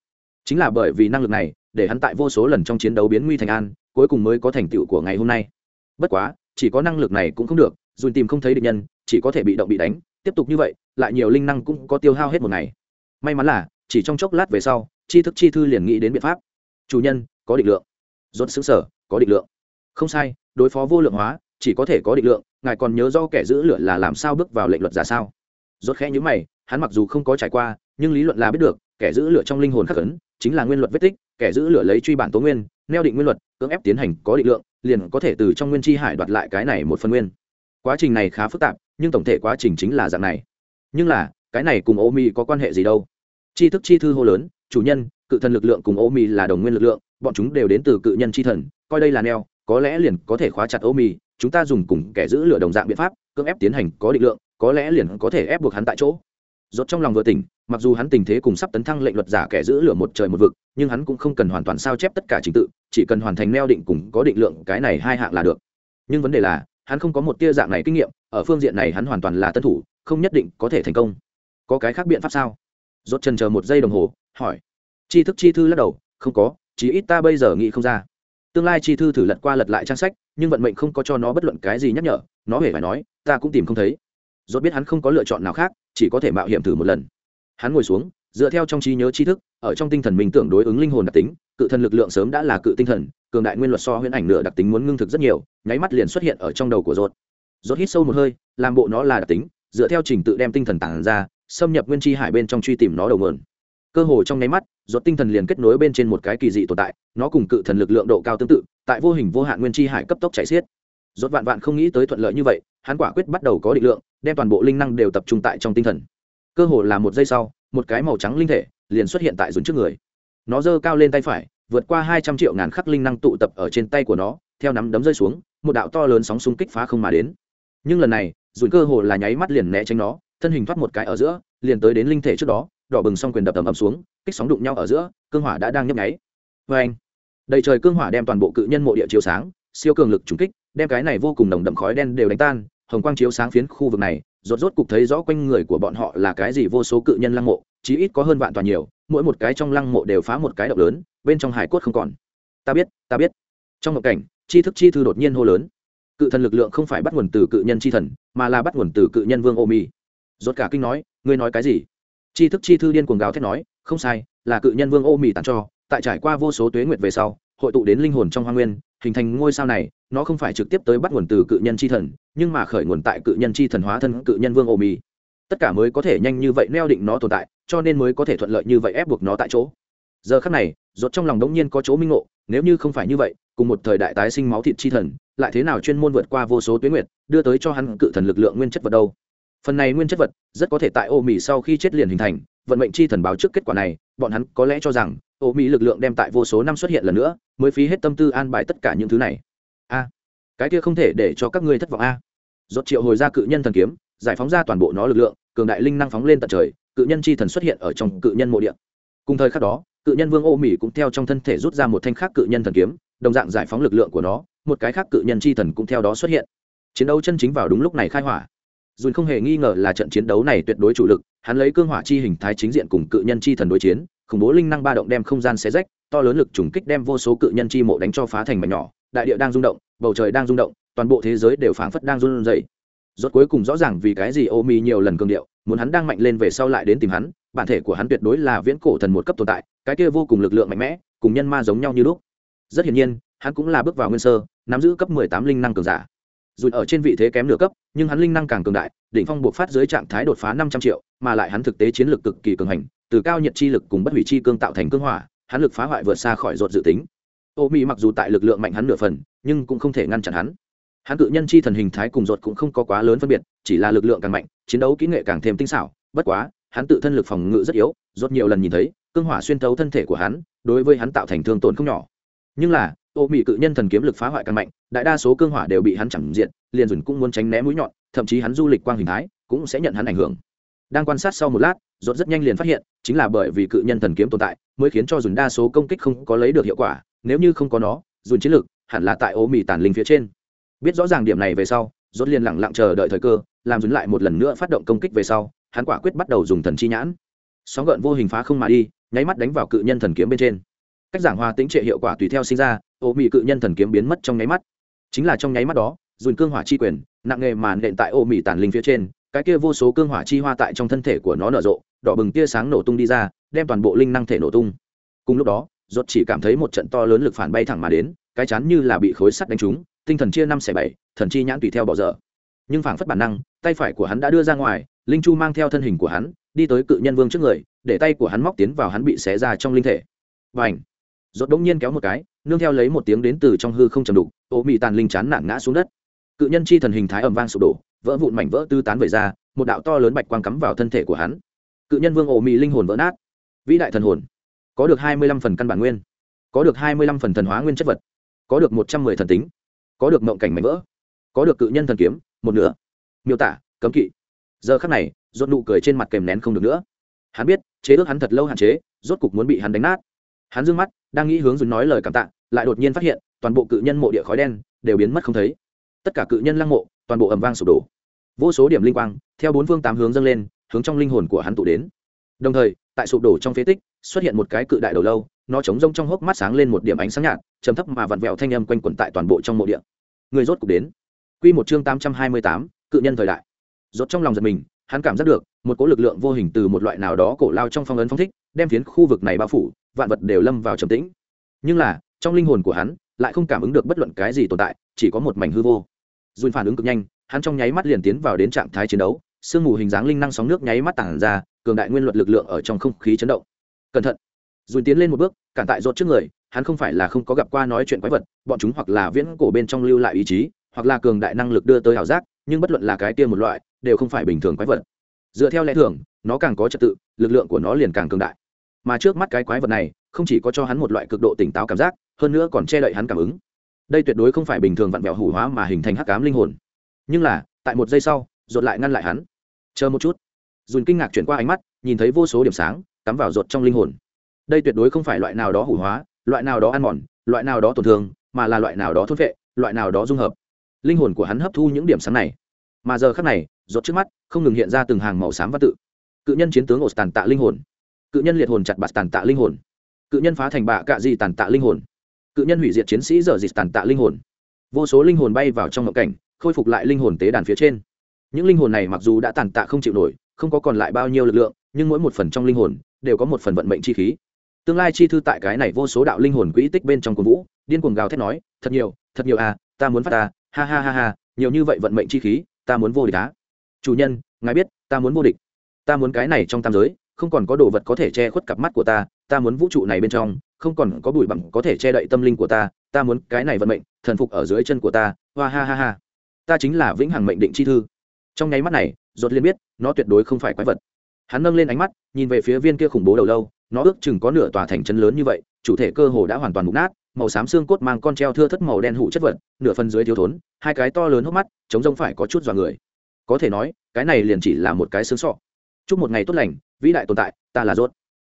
Chính là bởi vì năng lực này, để hắn tại vô số lần trong chiến đấu biến nguy thành an, cuối cùng mới có thành tựu của ngày hôm nay. Bất quá, chỉ có năng lực này cũng không được dùn tìm không thấy địch nhân, chỉ có thể bị động bị đánh, tiếp tục như vậy, lại nhiều linh năng cũng có tiêu hao hết một ngày. May mắn là, chỉ trong chốc lát về sau chi thức chi thư liền nghĩ đến biện pháp. Chủ nhân, có định lượng. Dốt xứng sở, có định lượng. Không sai, đối phó vô lượng hóa, chỉ có thể có định lượng, ngài còn nhớ do kẻ giữ lửa là làm sao bước vào lệnh luật giả sao? Dốt khẽ nhữ mày, hắn mặc dù không có trải qua, nhưng lý luận là biết được, kẻ giữ lửa trong linh hồn khắc ấn, chính là nguyên luật vết tích, kẻ giữ lửa lấy truy bản tố nguyên, neo định nguyên luật, cưỡng ép tiến hành có định lượng, liền có thể từ trong nguyên chi hải đoạt lại cái này một phần nguyên quá trình này khá phức tạp, nhưng tổng thể quá trình chính là dạng này. Nhưng là, cái này cùng ô mi có quan hệ gì đâu? Chi thức chi thư hô lớn, chủ nhân, cự thần lực lượng cùng ô mi là đồng nguyên lực lượng, bọn chúng đều đến từ cự nhân chi thần, coi đây là neo, có lẽ liền có thể khóa chặt ô mi chúng ta dùng cùng kẻ giữ lửa đồng dạng biện pháp, cưỡng ép tiến hành có định lượng, có lẽ liền có thể ép buộc hắn tại chỗ. Rốt trong lòng vừa tỉnh, mặc dù hắn tình thế cùng sắp tấn thăng lệnh luật giả kẻ giữ lửa một trời một vực, nhưng hắn cũng không cần hoàn toàn sao chép tất cả trình tự, chỉ cần hoàn thành neo định cùng có định lượng, cái này hai hạng là được. Nhưng vấn đề là hắn không có một tia dạng này kinh nghiệm, ở phương diện này hắn hoàn toàn là tân thủ, không nhất định có thể thành công. Có cái khác biện pháp sao? Rốt chân chờ một giây đồng hồ, hỏi. Chi thức chi thư lắc đầu, không có chỉ ít ta bây giờ nghĩ không ra. Tương lai chi thư thử lật qua lật lại trang sách, nhưng vận mệnh không có cho nó bất luận cái gì nhắc nhở, nó hề phải nói, ta cũng tìm không thấy. Rốt biết hắn không có lựa chọn nào khác, chỉ có thể mạo hiểm thử một lần. Hắn ngồi xuống, dựa theo trong trí nhớ tri thức, ở trong tinh thần mình tưởng đối ứng linh hồn đặc tính cự thần lực lượng sớm đã là cự tinh thần, cường đại nguyên luật so huyễn ảnh nửa đặc tính muốn ngưng thực rất nhiều, nháy mắt liền xuất hiện ở trong đầu của rốt rốt hít sâu một hơi, làm bộ nó là đặc tính, dựa theo trình tự đem tinh thần tàng ra, xâm nhập nguyên chi hải bên trong truy tìm nó đầu nguồn cơ hồ trong nháy mắt rốt tinh thần liền kết nối bên trên một cái kỳ dị tồn tại, nó cùng cự thần lực lượng độ cao tương tự, tại vô hình vô hạn nguyên chi hải cấp tốc chạy xiết. Rốt vạn vạn không nghĩ tới thuận lợi như vậy, hắn quả quyết bắt đầu có định lượng, đem toàn bộ linh năng đều tập trung tại trong tinh thần. Cơ hồ là một giây sau, một cái màu trắng linh thể liền xuất hiện tại dùn trước người nó giơ cao lên tay phải, vượt qua hai trăm triệu ngàn khắc linh năng tụ tập ở trên tay của nó, theo nắm đấm rơi xuống, một đạo to lớn sóng xung kích phá không mà đến. Nhưng lần này, dùn cơ hồ là nháy mắt liền né tránh nó, thân hình thoát một cái ở giữa, liền tới đến linh thể trước đó, đỏ bừng xong quyền đập ầm ầm xuống, kích sóng đụng nhau ở giữa, cương hỏa đã đang nhấp nháy. Vê anh, đầy trời cương hỏa đem toàn bộ cự nhân mộ địa chiếu sáng, siêu cường lực trùng kích, đem cái này vô cùng nồng đậm khói đen đều đánh tan, hồng quang chiếu sáng phiến khu vực này, rốt rốt cục thấy rõ quanh người của bọn họ là cái gì vô số cự nhân lăng mộ, chí ít có hơn vạn toàn nhiều mỗi một cái trong lăng mộ đều phá một cái động lớn, bên trong hải cốt không còn. Ta biết ta biết. Trong một cảnh chi thức chi thư đột nhiên hô lớn. Cự thần lực lượng không phải bắt nguồn từ cự nhân chi thần, mà là bắt nguồn từ cự nhân vương ô mi rốt cả kinh nói, ngươi nói cái gì? Chi thức chi thư điên cuồng gào thét nói, không sai, là cự nhân vương ô mi tặng cho. Tại trải qua vô số tuế nguyệt về sau, hội tụ đến linh hồn trong hoa nguyên, hình thành ngôi sao này, nó không phải trực tiếp tới bắt nguồn từ cự nhân chi thần, nhưng mà khởi nguồn tại cự nhân chi thần hóa thân cự nhân vương ô mi tất cả mới có thể nhanh như vậy neo định nó tồn tại, cho nên mới có thể thuận lợi như vậy ép buộc nó tại chỗ. Giờ khắc này, rốt trong lòng đống nhiên có chỗ minh ngộ, nếu như không phải như vậy, cùng một thời đại tái sinh máu thịt chi thần, lại thế nào chuyên môn vượt qua vô số tuyến nguyệt, đưa tới cho hắn cự thần lực lượng nguyên chất vật đâu? Phần này nguyên chất vật, rất có thể tại ô mỹ sau khi chết liền hình thành, vận mệnh chi thần báo trước kết quả này, bọn hắn có lẽ cho rằng, ô mỹ lực lượng đem tại vô số năm xuất hiện lần nữa, mới phí hết tâm tư an bài tất cả những thứ này. A, cái kia không thể để cho các ngươi thất vọng a. À. rốt triệu hồi ra cự nhân thần kiếm giải phóng ra toàn bộ nó lực lượng, cường đại linh năng phóng lên tận trời, cự nhân chi thần xuất hiện ở trong cự nhân mộ địa. Cùng thời khắc đó, cự nhân vương ô mỹ cũng theo trong thân thể rút ra một thanh khác cự nhân thần kiếm, đồng dạng giải phóng lực lượng của nó, một cái khác cự nhân chi thần cũng theo đó xuất hiện. Chiến đấu chân chính vào đúng lúc này khai hỏa. Dùn không hề nghi ngờ là trận chiến đấu này tuyệt đối chủ lực, hắn lấy cương hỏa chi hình thái chính diện cùng cự nhân chi thần đối chiến, khủng bố linh năng ba động đem không gian xé rách, to lớn lực trùng kích đem vô số cự nhân chi mộ đánh cho phá thành mảnh nhỏ, đại địa đang rung động, bầu trời đang rung động, toàn bộ thế giới đều phảng phất đang run rẩy rốt cuối cùng rõ ràng vì cái gì ô mi nhiều lần cường điệu, muốn hắn đang mạnh lên về sau lại đến tìm hắn, bản thể của hắn tuyệt đối là viễn cổ thần một cấp tồn tại, cái kia vô cùng lực lượng mạnh mẽ, cùng nhân ma giống nhau như lúc. Rất hiển nhiên, hắn cũng là bước vào nguyên sơ, nắm giữ cấp mười tám linh năng cường giả. Dù ở trên vị thế kém nửa cấp, nhưng hắn linh năng càng cường đại, đỉnh phong buộc phát dưới trạng thái đột phá năm trăm triệu, mà lại hắn thực tế chiến lược cực kỳ cường hành, từ cao nhiệt chi lực cùng bất hủy chi cương tạo thành cương hỏa, hắn lực phá hoại vượt xa khỏi rột dự tính. Ô mỹ mặc dù tại lực lượng mạnh hắn nửa phần, nhưng cũng không thể ngăn chặn hắn hắn cự nhân chi thần hình thái cùng ruột cũng không có quá lớn phân biệt, chỉ là lực lượng càng mạnh, chiến đấu kỹ nghệ càng thêm tinh xảo. Bất quá, hắn tự thân lực phòng ngự rất yếu rốt nhiều lần nhìn thấy, cương hỏa xuyên thấu thân thể của hắn, đối với hắn tạo thành thương tổn không nhỏ. Nhưng là, ô mỹ cự nhân thần kiếm lực phá hoại càng mạnh, đại đa số cương hỏa đều bị hắn chẳng diện liền dùn cũng muốn tránh né mũi nhọn, thậm chí hắn du lịch quang hình thái cũng sẽ nhận hắn ảnh hưởng. Đang quan sát sau một lát rốt rất nhanh liền phát hiện, chính là bởi vì cự nhân thần kiếm tồn tại, mới khiến cho dùn đa số công kích không có lấy được hiệu quả, nếu như không có nó dùn chiến lực hẳn là tại ô mỹ tàn linh phía trên biết rõ ràng điểm này về sau, rốt liền lặng lặng chờ đợi thời cơ, làm dừng lại một lần nữa phát động công kích về sau, hắn quả quyết bắt đầu dùng thần chi nhãn. Sóng gợn vô hình phá không mà đi, nháy mắt đánh vào cự nhân thần kiếm bên trên. Cách giảng hòa tính trệ hiệu quả tùy theo sinh ra ô mị cự nhân thần kiếm biến mất trong nháy mắt. Chính là trong nháy mắt đó, dùn cương hỏa chi quyền, nặng nghề màn nện tại ô mị tàn linh phía trên, cái kia vô số cương hỏa chi hoa tại trong thân thể của nó nở rộ, đỏ bừng tia sáng nổ tung đi ra, đem toàn bộ linh năng thể nổ tung. Cùng lúc đó, rốt chỉ cảm thấy một trận to lớn lực phản bay thẳng mà đến, cái chán như là bị khối sắt đánh trúng tinh thần chia năm xẻ bảy, thần chi nhãn tùy theo bỏ dở. Nhưng phảng phất bản năng, tay phải của hắn đã đưa ra ngoài, linh chu mang theo thân hình của hắn, đi tới cự nhân vương trước người, để tay của hắn móc tiến vào hắn bị xé ra trong linh thể. Và ảnh rốt đống nhiên kéo một cái, nương theo lấy một tiếng đến từ trong hư không chầm đục ô mị tàn linh chán nản ngã xuống đất. Cự nhân chi thần hình thái ầm vang sụp đổ, vỡ vụn mảnh vỡ tư tán về ra, một đạo to lớn bạch quang cắm vào thân thể của hắn. Cự nhân vương ổ mị linh hồn vỡ nát. Vĩ đại thần hồn. Có được hai mươi lăm phần căn bản nguyên. Có được hai mươi lăm phần thần hóa nguyên chất vật. Có được một trăm mười thần tính có được mộng cảnh mảnh vỡ, có được cự nhân thần kiếm, một nửa. Miêu tả, cấm kỵ. Giờ khắc này rốt nụ cười trên mặt kèm nén không được nữa. Hắn biết, chế ước hắn thật lâu hạn chế, rốt cục muốn bị hắn đánh nát. Hắn dương mắt, đang nghĩ hướng dùn nói lời cảm tạ, lại đột nhiên phát hiện, toàn bộ cự nhân mộ địa khói đen đều biến mất không thấy. Tất cả cự nhân lăng mộ, toàn bộ ầm vang sụp đổ. Vô số điểm linh quang, theo bốn phương tám hướng dâng lên, hướng trong linh hồn của hắn tụ đến. Đồng thời, tại sụp đổ trong phế tích, xuất hiện một cái cự đại đầu lâu nó trống rông trong hốc mắt sáng lên một điểm ánh sáng nhạt, trầm thấp mà vặn vẹo thanh âm quanh quẩn tại toàn bộ trong mộ địa. Người rốt cục đến. Quy một chương tám trăm hai mươi tám, cự nhân thời đại. Rốt trong lòng giật mình, hắn cảm giác được, một cỗ lực lượng vô hình từ một loại nào đó cổ lao trong phong ấn phong thích, đem phiến khu vực này bao phủ, vạn vật đều lâm vào trầm tĩnh. Nhưng là, trong linh hồn của hắn, lại không cảm ứng được bất luận cái gì tồn tại, chỉ có một mảnh hư vô. Dùn phản ứng cực nhanh, hắn trong nháy mắt liền tiến vào đến trạng thái chiến đấu, sương mù hình dáng linh năng sóng nước nháy mắt tản ra, cường đại nguyên luật lực lượng ở trong không khí chấn động. Cẩn thận dùn tiến lên một bước, cản tại rột trước người, hắn không phải là không có gặp qua nói chuyện quái vật, bọn chúng hoặc là viễn cổ bên trong lưu lại ý chí, hoặc là cường đại năng lực đưa tới ảo giác, nhưng bất luận là cái tiên một loại, đều không phải bình thường quái vật. Dựa theo lẽ thường, nó càng có trật tự, lực lượng của nó liền càng cường đại. Mà trước mắt cái quái vật này, không chỉ có cho hắn một loại cực độ tỉnh táo cảm giác, hơn nữa còn che đậy hắn cảm ứng. Đây tuyệt đối không phải bình thường vặn vẹo hủ hóa mà hình thành hắc ám linh hồn. Nhưng là, tại một giây sau rột lại ngăn lại hắn. Chờ một chút. Dùn kinh ngạc chuyển qua ánh mắt, nhìn thấy vô số điểm sáng, cắm vào rột trong linh hồn đây tuyệt đối không phải loại nào đó hủ hóa, loại nào đó ăn mòn, loại nào đó tổn thương, mà là loại nào đó thốt vệ loại nào đó dung hợp. Linh hồn của hắn hấp thu những điểm sáng này. Mà giờ khác này rột trước mắt, không ngừng hiện ra từng hàng màu xám văn tự. Cự nhân chiến tướng ổ tàn tạ linh hồn. Cự nhân liệt hồn chặt bạt tàn tạ linh hồn. Cự nhân phá thành bạ cạ di tàn tạ linh hồn. Cự nhân hủy diệt chiến sĩ dở dịch tàn tạ linh hồn. Vô số linh hồn bay vào trong ngộng cảnh, khôi phục lại linh hồn tế đàn phía trên. Những linh hồn này mặc dù đã tàn tạ không chịu nổi, không có còn lại bao nhiêu lực lượng, nhưng mỗi một phần trong linh hồn đều có một phần vận mệnh chi khí tương lai chi thư tại cái này vô số đạo linh hồn quỹ tích bên trong cuồng vũ, điên cuồng gào thét nói, thật nhiều thật nhiều à ta muốn phát ta, ha ha ha ha, nhiều như vậy vận mệnh chi khí, ta muốn vô địch á. Chủ nhân, ngài biết, ta muốn vô địch. Ta muốn cái này trong tam giới, không còn có đồ vật có thể che khuất cặp mắt của ta ta muốn vũ trụ này bên trong, không còn có bụi bặm có thể che đậy tâm linh của ta ta muốn cái này vận mệnh, thần phục ở dưới chân của ta. Hoa ha ha ha. Ta chính là vĩnh hằng mệnh định chi thư. Trong nháy mắt này dốt liên biết, nó tuyệt đối không phải quái vật. Hắn nâng lên ánh mắt, nhìn về phía viên kia khủng bố đầu lâu nó ước chừng có nửa tòa thành trấn lớn như vậy, chủ thể cơ hồ đã hoàn toàn mục nát, màu xám xương cốt mang con treo thưa thất màu đen hủ chất vật, nửa phần dưới thiếu thốn, hai cái to lớn hốc mắt chống rông phải có chút dọa người. Có thể nói, cái này liền chỉ là một cái xương sọ. Chúc một ngày tốt lành, vĩ đại tồn tại, ta là rốt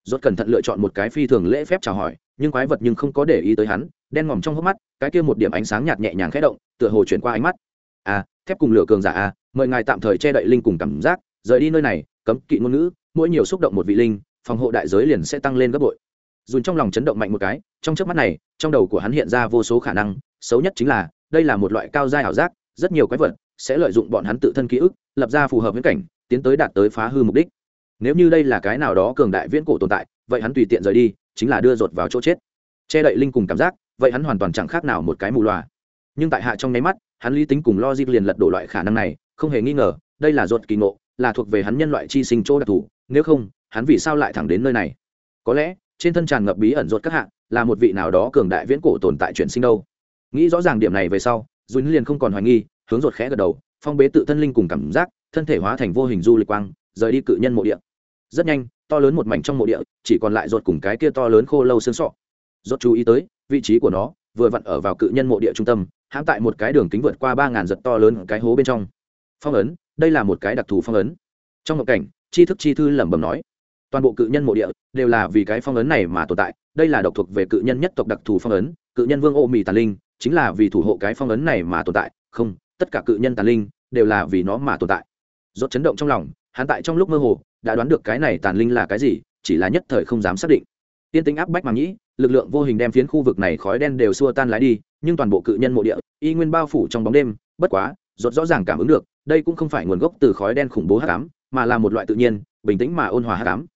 rốt cẩn thận lựa chọn một cái phi thường lễ phép chào hỏi, nhưng quái vật nhưng không có để ý tới hắn, đen ngòm trong hốc mắt, cái kia một điểm ánh sáng nhạt nhẹ nhàng khẽ động, tựa hồ chuyển qua ánh mắt. À thép cùng lửa cường giả à mời ngài tạm thời che đậy linh cùng cảm giác, rời đi nơi này, cấm kỵ ngôn ngữ, mỗi nhiều xúc động một vị linh phòng hộ đại giới liền sẽ tăng lên gấp bội. Dùn trong lòng chấn động mạnh một cái, trong trước mắt này, trong đầu của hắn hiện ra vô số khả năng, xấu nhất chính là, đây là một loại cao giai ảo giác, rất nhiều quái vật sẽ lợi dụng bọn hắn tự thân ký ức, lập ra phù hợp với cảnh, tiến tới đạt tới phá hư mục đích. Nếu như đây là cái nào đó cường đại viễn cổ tồn tại, vậy hắn tùy tiện rời đi, chính là đưa rột vào chỗ chết. Che đậy linh cùng cảm giác, vậy hắn hoàn toàn chẳng khác nào một cái mù loà. Nhưng tại hạ trong nháy mắt, hắn lý tính cùng logic liền lật đổ loại khả năng này, không hề nghi ngờ, đây là rột kỳ ngộ, là thuộc về hắn nhân loại chi sinh chỗ đặc thù, nếu không hắn vì sao lại thẳng đến nơi này? Có lẽ, trên thân tràn ngập bí ẩn rột các hạng là một vị nào đó cường đại viễn cổ tồn tại chuyển sinh đâu. Nghĩ rõ ràng điểm này về sau dùn liền không còn hoài nghi, hướng rột khẽ gật đầu, phong bế tự thân linh cùng cảm giác, thân thể hóa thành vô hình du lịch quang, rời đi cự nhân mộ địa. Rất nhanh, to lớn một mảnh trong mộ địa, chỉ còn lại rột cùng cái kia to lớn khô lâu xương sọ. Rột chú ý tới, vị trí của nó, vừa vặn ở vào cự nhân mộ địa trung tâm hãng tại một cái đường kính vượt qua ba ngàn giật to lớn cái hố bên trong. Phong ấn, đây là một cái đặc thù phong ấn. Trong ngộ cảnh, tri thức chi thư lẩm bẩm nói toàn bộ cự nhân mộ địa đều là vì cái phong ấn này mà tồn tại. Đây là độc thuộc về cự nhân nhất tộc đặc thù phong ấn, cự nhân vương ô mì tàn linh chính là vì thủ hộ cái phong ấn này mà tồn tại. Không, tất cả cự nhân tàn linh đều là vì nó mà tồn tại. Rốt chấn động trong lòng, hắn tại trong lúc mơ hồ đã đoán được cái này tàn linh là cái gì, chỉ là nhất thời không dám xác định. Tiên tính áp bách mà nghĩ, lực lượng vô hình đem phiến khu vực này khói đen đều xua tan lái đi, nhưng toàn bộ cự nhân mộ địa, y nguyên bao phủ trong bóng đêm, bất quá, rốt rõ ràng cảm ứng được, đây cũng không phải nguồn gốc từ khói đen khủng bố hắc ám, mà là một loại tự nhiên, bình tĩnh mà ôn hòa hắc ám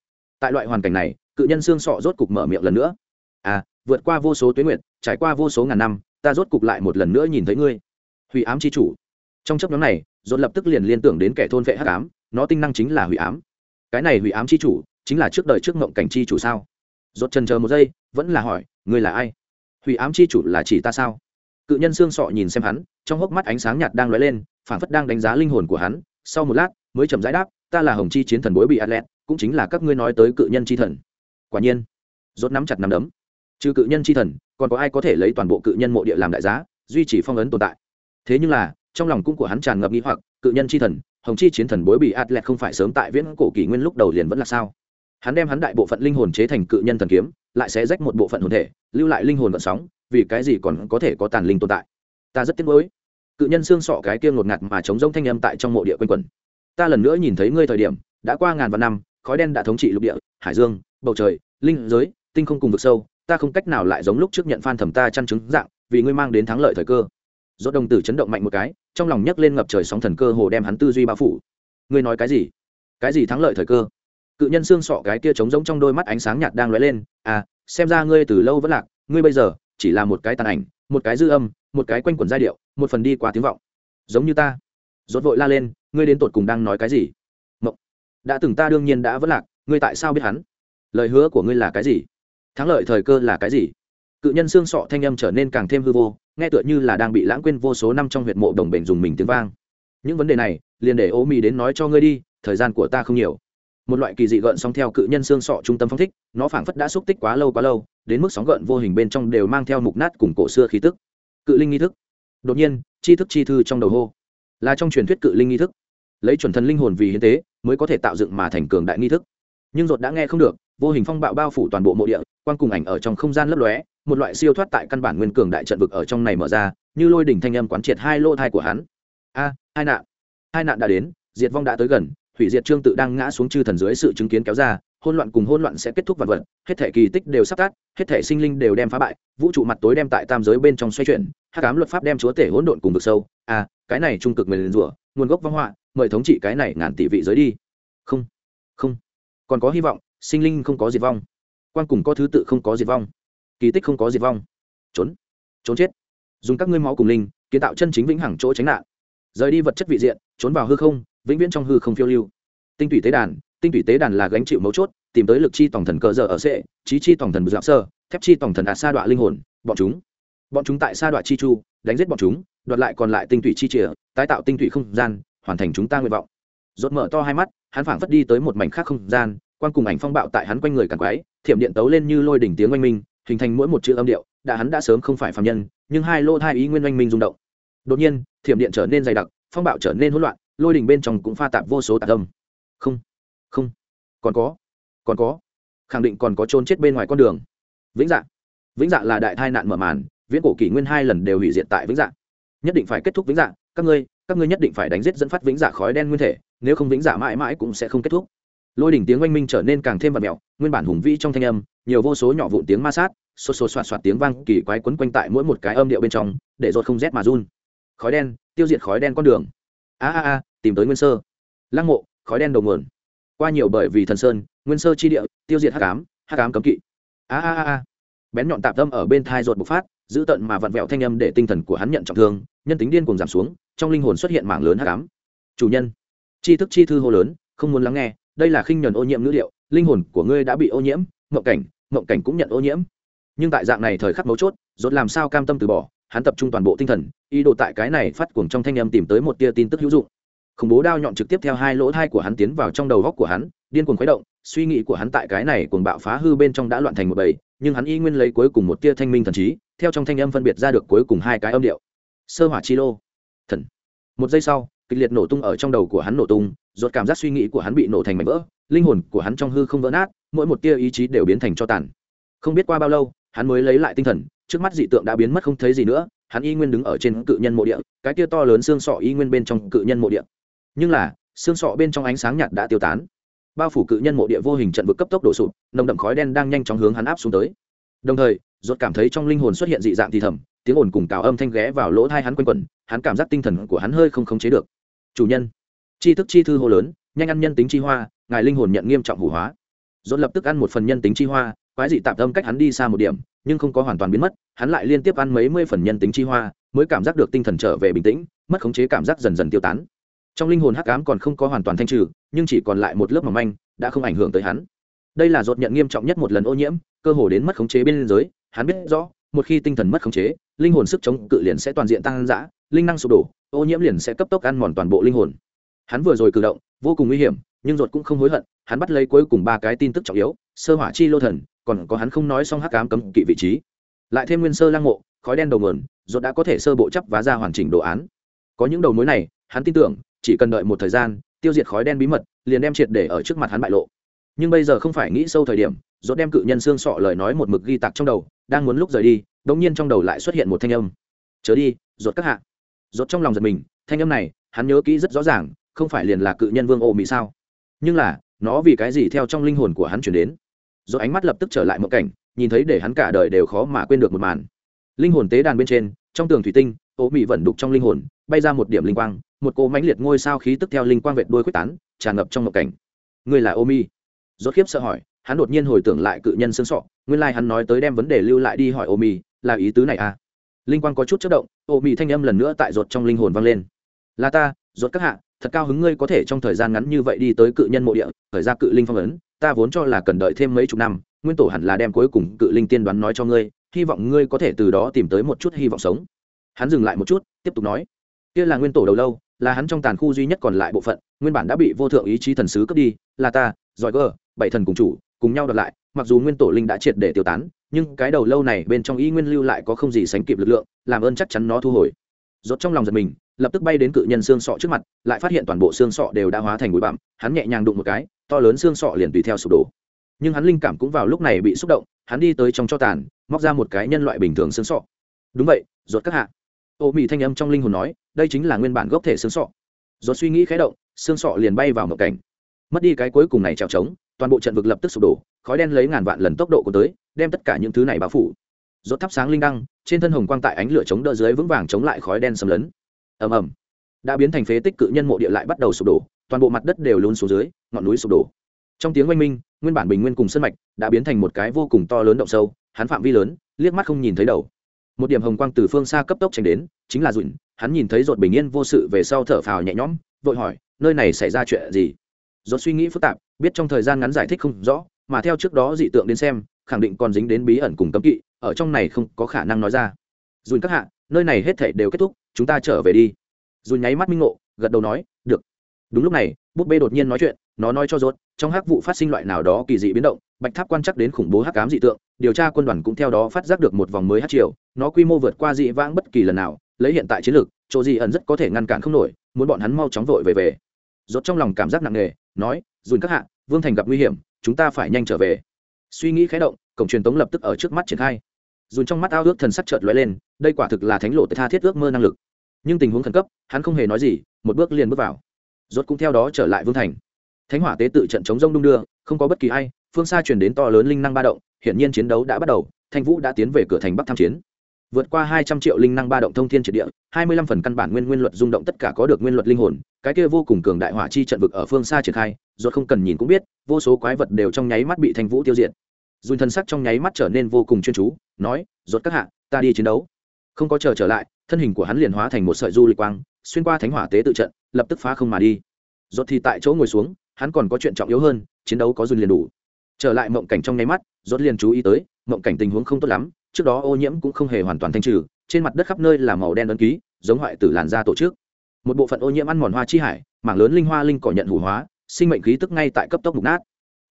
tại loại hoàn cảnh này, cự nhân xương sọ rốt cục mở miệng lần nữa. À vượt qua vô số tuyến nguyệt, trải qua vô số ngàn năm, ta rốt cục lại một lần nữa nhìn thấy ngươi. Hủy ám chi chủ. Trong chấp nhóm này, rốt lập tức liền liên tưởng đến kẻ thôn vệ hắc ám, nó tinh năng chính là hủy ám. Cái này hủy ám chi chủ, chính là trước đời trước ngộng cảnh chi chủ sao? Rốt trần chờ một giây, vẫn là hỏi, ngươi là ai? Hủy ám chi chủ là chỉ ta sao? Cự nhân xương sọ nhìn xem hắn, trong hốc mắt ánh sáng nhạt đang lóe lên, phảng phất đang đánh giá linh hồn của hắn. Sau một lát, mới chậm rãi đáp, ta là hồng chi chiến thần bối bị atlet cũng chính là các ngươi nói tới cự nhân chi thần. Quả nhiên, rốt nắm chặt nắm đấm. Trừ cự nhân chi thần, còn có ai có thể lấy toàn bộ cự nhân mộ địa làm đại giá, duy trì phong ấn tồn tại? Thế nhưng là, trong lòng cung của hắn tràn ngập nghi hoặc, cự nhân chi thần, hồng chi chiến thần bối bị atlet không phải sớm tại viễn cổ kỷ nguyên lúc đầu liền vẫn là sao? Hắn đem hắn đại bộ phận linh hồn chế thành cự nhân thần kiếm, lại sẽ rách một bộ phận hồn thể, lưu lại linh hồn vận sóng, vì cái gì còn có thể có tàn linh tồn tại? Ta rất tiếc nuối. Cự nhân xương sọ cái kia ngột ngạt mà chống rông thanh âm tại trong mộ địa quanh quẩn. Ta lần nữa nhìn thấy ngươi thời điểm, đã qua ngàn vạn năm khói đen đã thống trị lục địa, hải dương, bầu trời, linh giới, tinh không cùng vực sâu, ta không cách nào lại giống lúc trước nhận phan thẩm ta chăn chứng dạng, vì ngươi mang đến thắng lợi thời cơ. Do đồng tử chấn động mạnh một cái, trong lòng nhấc lên ngập trời sóng thần cơ hồ đem hắn tư duy bao phủ. Ngươi nói cái gì? Cái gì thắng lợi thời cơ? Cự nhân xương sọ cái kia trống rỗng trong đôi mắt ánh sáng nhạt đang lóe lên à xem ra ngươi từ lâu vẫn lạc, ngươi bây giờ chỉ là một cái tàn ảnh, một cái dư âm, một cái quanh quẩn giai điệu, một phần đi qua tiếng vọng. Giống như ta. Rốt vội la lên, ngươi đến tột cùng đang nói cái gì? Đã từng ta đương nhiên đã vẫn lạc, ngươi tại sao biết hắn? Lời hứa của ngươi là cái gì? Thắng lợi thời cơ là cái gì? Cự nhân xương sọ thanh âm trở nên càng thêm hư vô, nghe tựa như là đang bị lãng quên vô số năm trong huyệt mộ đồng bệnh dùng mình tiếng vang. Những vấn đề này, liền để ô mì đến nói cho ngươi đi, thời gian của ta không nhiều. Một loại kỳ dị gợn sóng theo cự nhân xương sọ trung tâm phong thích, nó phảng phất đã xúc tích quá lâu quá lâu, đến mức sóng gợn vô hình bên trong đều mang theo mục nát cùng cổ xưa khí tức. Cự linh nghi thức. Đột nhiên, chi thức chi thư trong đầu hô. Là trong truyền thuyết cự linh nghi thức. Lấy chuẩn thần linh hồn vì hiến tế mới có thể tạo dựng mà thành cường đại nghi thức. Nhưng ruột đã nghe không được, vô hình phong bạo bao phủ toàn bộ mộ địa quan cùng ảnh ở trong không gian lấp lóe, một loại siêu thoát tại căn bản nguyên cường đại trận vực ở trong này mở ra, như lôi đỉnh thanh âm quán triệt hai lô thai của hắn. A, hai nạn hai nạn đã đến, diệt vong đã tới gần, hủy diệt trương tự đang ngã xuống chư thần dưới sự chứng kiến kéo ra hôn loạn cùng hôn loạn sẽ kết thúc vật vật, hết thể kỳ tích đều sắp tát hết thể sinh linh đều đem phá bại, vũ trụ mặt tối đem tại tam giới bên trong xoay chuyển hát cám luật pháp đem chúa tể hỗn độn cùng vực sâu. À cái này trung cực mềm rủa, nguồn gốc văn họa mời thống trị cái này ngàn tỷ vị giới đi. Không không. Còn có hy vọng, sinh linh không có diệt vong. Quan cùng có thứ tự không có diệt vong. Kỳ tích không có diệt vong. Trốn trốn chết. Dùng các ngươi máu cùng linh, kiến tạo chân chính vĩnh hằng chỗ tránh nạn. Rời đi vật chất vị diện, trốn vào hư không, vĩnh viễn trong hư không phiêu lưu. Tinh thủy tế đàn, tinh thủy tế đàn là gánh chịu mấu chốt, tìm tới lực chi tổng thần cờ giờ ở sệ, trí chi tổng thần bự sơ, thép chi tổng thần ạt sa đọa linh hồn, bọn chúng. Bọn chúng tại sa đọa chi chu, đánh giết bọn chúng, đoạt lại còn lại tinh thủy chi chìa tái tạo tinh thủy không gian hoàn thành chúng ta nguyện vọng. Rốt mở to hai mắt, hắn phảng phất đi tới một mảnh khác không gian quan cùng ảnh phong bạo tại hắn quanh người càng quái, thiểm điện tấu lên như lôi đỉnh tiếng oanh minh, hình thành mỗi một chữ âm điệu, đã hắn đã sớm không phải phàm nhân, nhưng hai lô thai ý nguyên oanh minh rung động. Đột nhiên, thiểm điện trở nên dày đặc, phong bạo trở nên hỗn loạn, lôi đỉnh bên trong cũng pha tạp vô số tạc âm. Không không, còn có còn có, khẳng định còn có trôn chết bên ngoài con đường. Vĩnh dạ vĩnh dạ là đại tai nạn mở màn, viễn cổ kỷ nguyên hai lần đều hủy diệt tại vĩnh dạ. Nhất định phải kết thúc vĩnh dạ các ngươi các ngươi nhất định phải đánh giết dẫn phát vĩnh giả khói đen nguyên thể, nếu không vĩnh giả mãi mãi cũng sẽ không kết thúc. Lôi đỉnh tiếng oanh minh trở nên càng thêm vật mẹo, nguyên bản hùng vĩ trong thanh âm, nhiều vô số nhỏ vụn tiếng ma sát, xô xô xoạt xoạt tiếng vang kỳ quái quấn quanh tại mỗi một cái âm điệu bên trong, để rột không rét mà run. Khói đen, tiêu diệt khói đen con đường. A a a, tìm tới nguyên sơ. Lăng mộ, khói đen đầu nguồn. Qua nhiều bởi vì thần sơn, nguyên sơ chi địa, tiêu diệt hắc ám hắc ám cấm kỵ. A a a a. Bén nhọn tạp tâm ở bên thai ruột bộc phát giữ tận mà vặn vẹo thanh âm để tinh thần của hắn nhận trọng thương, nhân tính điên cùng giảm xuống, trong linh hồn xuất hiện mảng lớn hắc ám. Chủ nhân, chi thức chi thư hô lớn, không muốn lắng nghe, đây là khinh nhuần ô nhiễm ngữ liệu, linh hồn của ngươi đã bị ô nhiễm, mộng cảnh mộng cảnh cũng nhận ô nhiễm. Nhưng tại dạng này thời khắc mấu chốt dốt làm sao cam tâm từ bỏ, hắn tập trung toàn bộ tinh thần, ý đồ tại cái này phát cuồng trong thanh âm tìm tới một tia tin tức hữu dụng. Khủng bố đao nhọn trực tiếp theo hai lỗ thai của hắn tiến vào trong đầu góc của hắn, điên cuồng khuấy động, suy nghĩ của hắn tại cái này cuồng bạo phá hư bên trong đã loạn thành một bầy nhưng hắn y nguyên lấy cuối cùng một tia thanh minh thần trí, theo trong thanh âm phân biệt ra được cuối cùng hai cái âm điệu. Sơ hỏa chi lô. Thần. Một giây sau, kịch liệt nổ tung ở trong đầu của hắn nổ tung, rốt cảm giác suy nghĩ của hắn bị nổ thành mảnh vỡ, linh hồn của hắn trong hư không vỡ nát, mỗi một tia ý chí đều biến thành cho tàn. Không biết qua bao lâu, hắn mới lấy lại tinh thần, trước mắt dị tượng đã biến mất không thấy gì nữa, hắn y nguyên đứng ở trên cự nhân mộ địa, cái kia to lớn xương sọ y nguyên bên trong cự nhân mộ địa. Nhưng là, xương sọ bên trong ánh sáng nhạt đã tiêu tán bao phủ cự nhân mộ địa vô hình trận vực cấp tốc đổ sụp, nồng đậm khói đen đang nhanh chóng hướng hắn áp xuống tới. Đồng thời ruột cảm thấy trong linh hồn xuất hiện dị dạng thì thầm, tiếng ồn cùng cào âm thanh ghé vào lỗ thai hắn quanh quẩn, hắn cảm giác tinh thần của hắn hơi không khống chế được. Chủ nhân. Chi thức chi thư hô lớn, nhanh ăn nhân tính chi hoa, ngài linh hồn nhận nghiêm trọng hủ hóa. Dồn lập tức ăn một phần nhân tính chi hoa, quái dị tạm tâm cách hắn đi xa một điểm, nhưng không có hoàn toàn biến mất, hắn lại liên tiếp ăn mấy mươi phần nhân tính chi hoa, mới cảm giác được tinh thần trở về bình tĩnh, mất khống chế cảm giác dần dần tiêu tán trong linh hồn hắc ám còn không có hoàn toàn thanh trừ, nhưng chỉ còn lại một lớp mỏng manh, đã không ảnh hưởng tới hắn. Đây là dột nhận nghiêm trọng nhất một lần ô nhiễm, cơ hồ đến mất khống chế bên giới, hắn biết rõ, một khi tinh thần mất khống chế, linh hồn sức chống cự liền sẽ toàn diện tăng giã linh năng sụp đổ, ô nhiễm liền sẽ cấp tốc ăn mòn toàn bộ linh hồn. Hắn vừa rồi cử động, vô cùng nguy hiểm, nhưng ruột cũng không hối hận, hắn bắt lấy cuối cùng ba cái tin tức trọng yếu, sơ hỏa chi lô thần, còn có hắn không nói xong hắc cám cấm kỵ vị trí. Lại thêm nguyên sơ lang mộ, khói đen đầu nguồn, ruột đã có thể sơ bộ chấp vá ra hoàn chỉnh đồ án. Có những đầu mối này, hắn tin tưởng chỉ cần đợi một thời gian, tiêu diệt khói đen bí mật, liền đem triệt để ở trước mặt hắn bại lộ. Nhưng bây giờ không phải nghĩ sâu thời điểm dốt đem cự nhân xương sọ lời nói một mực ghi tạc trong đầu, đang muốn lúc rời đi, đống nhiên trong đầu lại xuất hiện một thanh âm. Chớ đi dốt các hạ. Dốt trong lòng giật mình, thanh âm này, hắn nhớ kỹ rất rõ ràng, không phải liền là cự nhân vương ô mỹ sao? Nhưng là, nó vì cái gì theo trong linh hồn của hắn chuyển đến? Dốt ánh mắt lập tức trở lại một cảnh, nhìn thấy để hắn cả đời đều khó mà quên được một màn. Linh hồn tế đàn bên trên, trong tường thủy tinh, ô mỹ vẫn đục trong linh hồn bay ra một điểm linh quang, một cỗ mãnh liệt ngôi sao khí tức theo linh quang vệt đuôi quyết tán, tràn ngập trong một cảnh. Người là ô mi rốt khiếp sợ hỏi, hắn đột nhiên hồi tưởng lại cự nhân xương sọ, nguyên lai hắn nói tới đem vấn đề lưu lại đi hỏi ô mi là ý tứ này à? Linh quang có chút chất động ô mi thanh âm lần nữa tại rột trong linh hồn vang lên. Là ta rột các hạ, thật cao hứng ngươi có thể trong thời gian ngắn như vậy đi tới cự nhân mộ địa, khởi ra cự linh phong ấn, ta vốn cho là cần đợi thêm mấy chục năm, nguyên tổ hẳn là đem cuối cùng cự linh tiên đoán nói cho ngươi, hy vọng ngươi có thể từ đó tìm tới một chút hy vọng sống. Hắn dừng lại một chút, tiếp tục nói kia là nguyên tổ đầu lâu, là hắn trong tàn khu duy nhất còn lại bộ phận, nguyên bản đã bị vô thượng ý chí thần sứ cướp đi, là ta, giỏi gờ bảy thần cùng chủ, cùng nhau đoạt lại, mặc dù nguyên tổ linh đã triệt để tiêu tán, nhưng cái đầu lâu này bên trong ý nguyên lưu lại có không gì sánh kịp lực lượng, làm ơn chắc chắn nó thu hồi. Rốt trong lòng giật mình, lập tức bay đến cự nhân xương sọ trước mặt, lại phát hiện toàn bộ xương sọ đều đã hóa thành bụi bặm, hắn nhẹ nhàng đụng một cái, to lớn xương sọ liền tùy theo sụp đổ. Nhưng hắn linh cảm cũng vào lúc này bị xúc động, hắn đi tới trong cho tàn, móc ra một cái nhân loại bình thường xương sọ. Đúng vậy rốt các hạ. Ô bị thanh âm trong linh hồn nói đây chính là nguyên bản gốc thể xương sọ. Rốt suy nghĩ khẽ động, xương sọ liền bay vào mộng cảnh. Mất đi cái cuối cùng này trèo trống, toàn bộ trận vực lập tức sụp đổ, khói đen lấy ngàn vạn lần tốc độ của tới, đem tất cả những thứ này bao phủ. Rốt thắp sáng linh đăng, trên thân hồng quang tại ánh lửa chống đỡ dưới vững vàng chống lại khói đen xâm lấn. Ầm ầm. Đã biến thành phế tích cự nhân mộ địa lại bắt đầu sụp đổ, toàn bộ mặt đất đều lún xuống dưới, ngọn núi sụp đổ. Trong tiếng oanh minh, nguyên bản bình nguyên cùng sân mạch đã biến thành một cái vô cùng to lớn động sâu, hắn phạm vi lớn, liếc mắt không nhìn thấy đầu. Một điểm hồng quang từ phương xa cấp tốc tránh đến, chính là dụn hắn nhìn thấy rột bình yên vô sự về sau thở phào nhẹ nhõm, vội hỏi, nơi này xảy ra chuyện gì? Rột suy nghĩ phức tạp, biết trong thời gian ngắn giải thích không rõ, mà theo trước đó dị tượng đến xem, khẳng định còn dính đến bí ẩn cùng cấm kỵ, ở trong này không có khả năng nói ra. Dùn các hạ, nơi này hết thể đều kết thúc, chúng ta trở về đi. Dùn nháy mắt minh ngộ, gật đầu nói, được. Đúng lúc này, búp bê đột nhiên nói chuyện, nó nói cho rốt trong hắc vụ phát sinh loại nào đó kỳ dị biến động, bạch tháp quan chắc đến khủng bố hắc ám dị tượng, điều tra quân đoàn cũng theo đó phát giác được một vòng mới hắc triều, nó quy mô vượt qua dị vãng bất kỳ lần nào lấy hiện tại chiến lược, chỗ gì ẩn rất có thể ngăn cản không nổi, muốn bọn hắn mau chóng vội về về. Rốt trong lòng cảm giác nặng nề, nói, dùn các hạ, vương thành gặp nguy hiểm, chúng ta phải nhanh trở về. Suy nghĩ khẽ động, cổng truyền tống lập tức ở trước mắt triển khai. Dùn trong mắt ao ước thần sắc chợt lóe lên, đây quả thực là thánh lộ tha thiết ước mơ năng lực. Nhưng tình huống khẩn cấp, hắn không hề nói gì, một bước liền bước vào. Rốt cũng theo đó trở lại vương thành. Thánh hỏa tế tự trận chống rông đung đưa, không có bất kỳ ai, phương xa truyền đến to lớn linh năng ba động hiện nhiên chiến đấu đã bắt đầu, thanh vũ đã tiến về cửa thành bắc tham chiến vượt qua hai trăm triệu linh năng ba động thông thiên triệt địa, hai mươi lăm phần căn bản nguyên nguyên luật rung động tất cả có được nguyên luật linh hồn, cái kia vô cùng cường đại hỏa chi trận vực ở phương xa triển khai, rốt không cần nhìn cũng biết, vô số quái vật đều trong nháy mắt bị thành vũ tiêu diệt. Dùn thân sắc trong nháy mắt trở nên vô cùng chuyên chú, nói, rốt các hạ, ta đi chiến đấu. Không có chờ trở lại, thân hình của hắn liền hóa thành một sợi du lịch quang, xuyên qua thánh hỏa tế tự trận, lập tức phá không mà đi. Rốt thì tại chỗ ngồi xuống, hắn còn có chuyện trọng yếu hơn, chiến đấu có dùn liền đủ. Trở lại mộng cảnh trong nháy mắt, rốt liền chú ý tới, mộng cảnh tình huống không tốt lắm trước đó ô nhiễm cũng không hề hoàn toàn thanh trừ, trên mặt đất khắp nơi là màu đen ấn ký, giống hoại tử làn da tổ chức. Một bộ phận ô nhiễm ăn mòn hoa chi hải, mảng lớn linh hoa linh cỏ nhận hủ hóa, sinh mệnh khí tức ngay tại cấp tốc mục nát.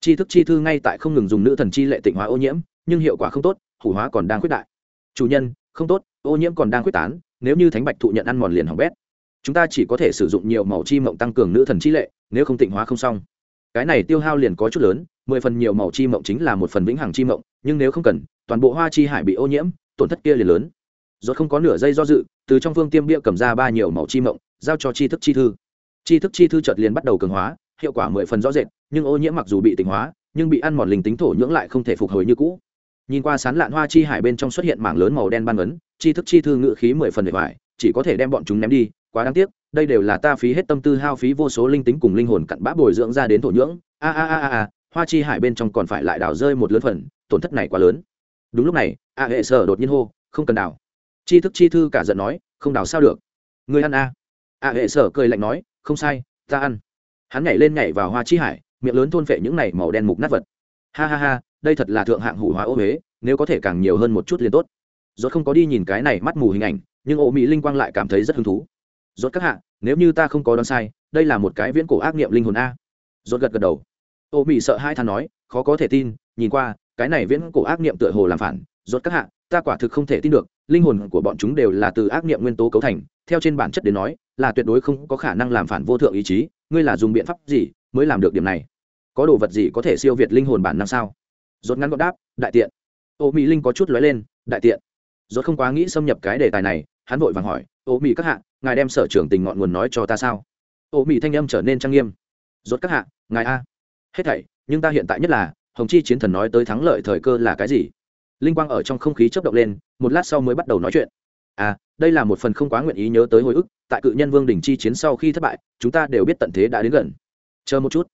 Chi thức chi thư ngay tại không ngừng dùng nữ thần chi lệ tịnh hóa ô nhiễm, nhưng hiệu quả không tốt, hủ hóa còn đang quyết đại. Chủ nhân, không tốt, ô nhiễm còn đang quyết tán, nếu như thánh bạch thụ nhận ăn mòn liền hỏng bét. Chúng ta chỉ có thể sử dụng nhiều màu chi mộng tăng cường nữ thần chi lệ, nếu không tịnh hóa không xong. Cái này tiêu hao liền có chút lớn, mười phần nhiều màu chi mộng chính là một phần vĩnh hằng chi mộng nhưng nếu không cần, toàn bộ hoa chi hải bị ô nhiễm, tổn thất kia liền lớn. Rồi không có nửa giây do dự, từ trong phương tiêm bia cầm ra ba nhiều màu chi mộng, giao cho chi thức chi thư. Chi thức chi thư chợt liền bắt đầu cường hóa, hiệu quả mười phần rõ rệt, nhưng ô nhiễm mặc dù bị tỉnh hóa, nhưng bị ăn mòn linh tính thổ nhưỡng lại không thể phục hồi như cũ. Nhìn qua sán lạn hoa chi hải bên trong xuất hiện mảng lớn màu đen ban ấn, chi thức chi thư ngự khí mười phần để hoài, chỉ có thể đem bọn chúng ném đi, quá đáng tiếc, đây đều là ta phí hết tâm tư hao phí vô số linh tính cùng linh hồn cặn bã bồi dưỡng ra đến thổ nhưỡng. A a a a hoa chi hải bên trong còn phải lại đào rơi một lớn phần tổn thất này quá lớn. Đúng lúc này, a hệ sở đột nhiên hô, không cần đào. Chi thức chi thư cả giận nói, không đào sao được? Người ăn a. A hệ sở cười lạnh nói, không sai, ta ăn. Hắn nhảy lên nhảy vào hoa chi hải, miệng lớn thôn phệ những này màu đen mục nát vật. Ha ha ha, đây thật là thượng hạng hủ hóa ô huế, nếu có thể càng nhiều hơn một chút liền tốt. Rốt không có đi nhìn cái này mắt mù hình ảnh, nhưng ô mỹ linh quang lại cảm thấy rất hứng thú. Rốt các hạ, nếu như ta không có đoán sai, đây là một cái viễn cổ ác niệm linh hồn a. Rốt gật gật đầu ô mỹ sợ hai thằng nói, khó có thể tin, nhìn qua, cái này viễn cổ ác niệm tựa hồ làm phản, rốt các hạ, ta quả thực không thể tin được, linh hồn của bọn chúng đều là từ ác niệm nguyên tố cấu thành, theo trên bản chất đến nói, là tuyệt đối không có khả năng làm phản vô thượng ý chí, ngươi là dùng biện pháp gì mới làm được điểm này? Có đồ vật gì có thể siêu việt linh hồn bản năng sao? Rốt ngắn gọn đáp, đại tiện. Ô mỹ linh có chút lóe lên, đại tiện. Rốt không quá nghĩ xâm nhập cái đề tài này, hắn vội vàng hỏi ô mỹ các hạ, ngài đem sở trưởng tình ngọn nguồn nói cho ta sao? Ô mỹ thanh âm trở nên trang nghiêm. Rốt các hạ, ngài a hết thảy, nhưng ta hiện tại nhất là, hồng chi chiến thần nói tới thắng lợi thời cơ là cái gì? Linh quang ở trong không khí chớp động lên, một lát sau mới bắt đầu nói chuyện. À đây là một phần không quá nguyện ý nhớ tới hồi ức, tại cự nhân vương đình chi chiến sau khi thất bại, chúng ta đều biết tận thế đã đến gần. Chờ một chút.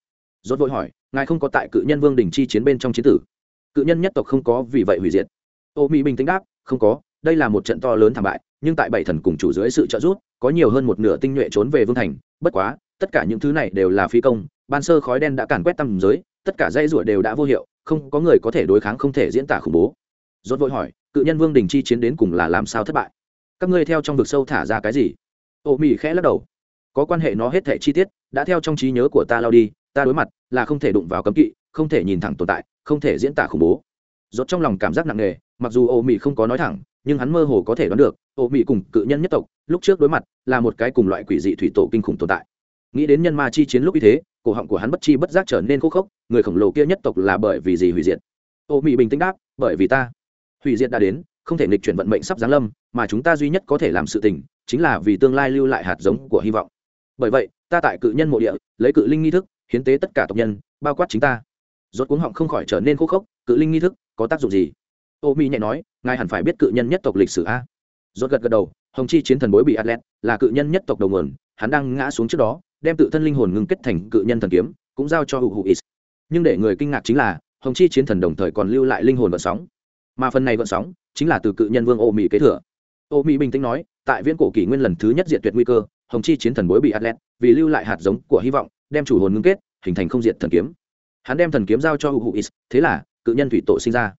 Rốt vội hỏi, ngài không có tại cự nhân vương đình chi chiến bên trong chiến tử? Cự nhân nhất tộc không có vì vậy hủy diệt. Ô mỹ bình tĩnh đáp, không có, đây là một trận to lớn thảm bại, nhưng tại bảy thần cùng chủ dưới sự trợ giúp, có nhiều hơn một nửa tinh nhuệ trốn về vương thành, bất quá, tất cả những thứ này đều là phi công ban sơ khói đen đã càn quét tầm giới, tất cả dây rủa đều đã vô hiệu, không có người có thể đối kháng không thể diễn tả khủng bố. Rốt vội hỏi, cự nhân vương đình chi chiến đến cùng là làm sao thất bại? Các ngươi theo trong vực sâu thả ra cái gì? Ô mỹ khẽ lắc đầu. Có quan hệ nó hết thể chi tiết, đã theo trong trí nhớ của ta lao đi, ta đối mặt là không thể đụng vào cấm kỵ, không thể nhìn thẳng tồn tại, không thể diễn tả khủng bố. Rốt trong lòng cảm giác nặng nề, mặc dù ô mỹ không có nói thẳng, nhưng hắn mơ hồ có thể đoán được, ô mỹ cùng cự nhân nhất tộc, lúc trước đối mặt là một cái cùng loại quỷ dị thủy tổ kinh khủng tồn tại. Nghĩ đến nhân ma chi chiến lúc như thế cổ họng của hắn bất chi bất giác trở nên khô khốc, người khổng lồ kia nhất tộc là bởi vì gì hủy diệt? Ô mỹ bình tĩnh đáp, bởi vì ta. Hủy diệt đã đến, không thể nghịch chuyển vận mệnh sắp giáng lâm, mà chúng ta duy nhất có thể làm sự tình, chính là vì tương lai lưu lại hạt giống của hy vọng. Bởi vậy, ta tại cự nhân mộ địa, lấy cự linh nghi thức, hiến tế tất cả tộc nhân, bao quát chính ta. Rốt cuống họng không khỏi trở nên khô khốc, cự linh nghi thức, có tác dụng gì? Ô mỹ nhẹ nói, ngài hẳn phải biết cự nhân nhất tộc lịch sử a. Rốt gật gật đầu, hồng chi chiến thần bối bị atlet, là cự nhân nhất tộc đầu nguồn, hắn đang ngã xuống trước đó đem tự thân linh hồn ngưng kết thành cự nhân thần kiếm, cũng giao cho hữu hữu is. Nhưng để người kinh ngạc chính là, hồng chi chiến thần đồng thời còn lưu lại linh hồn vận sóng. Mà phần này vận sóng chính là từ cự nhân vương ô mỹ kế thừa. Ô mỹ bình tĩnh nói, tại viễn cổ kỷ nguyên lần thứ nhất diệt tuyệt nguy cơ, hồng chi chiến thần bối bị atlet vì lưu lại hạt giống của hy vọng, đem chủ hồn ngưng kết, hình thành không diệt thần kiếm. Hắn đem thần kiếm giao cho hữu hụ is, thế là, cự nhân thủy tổ sinh ra.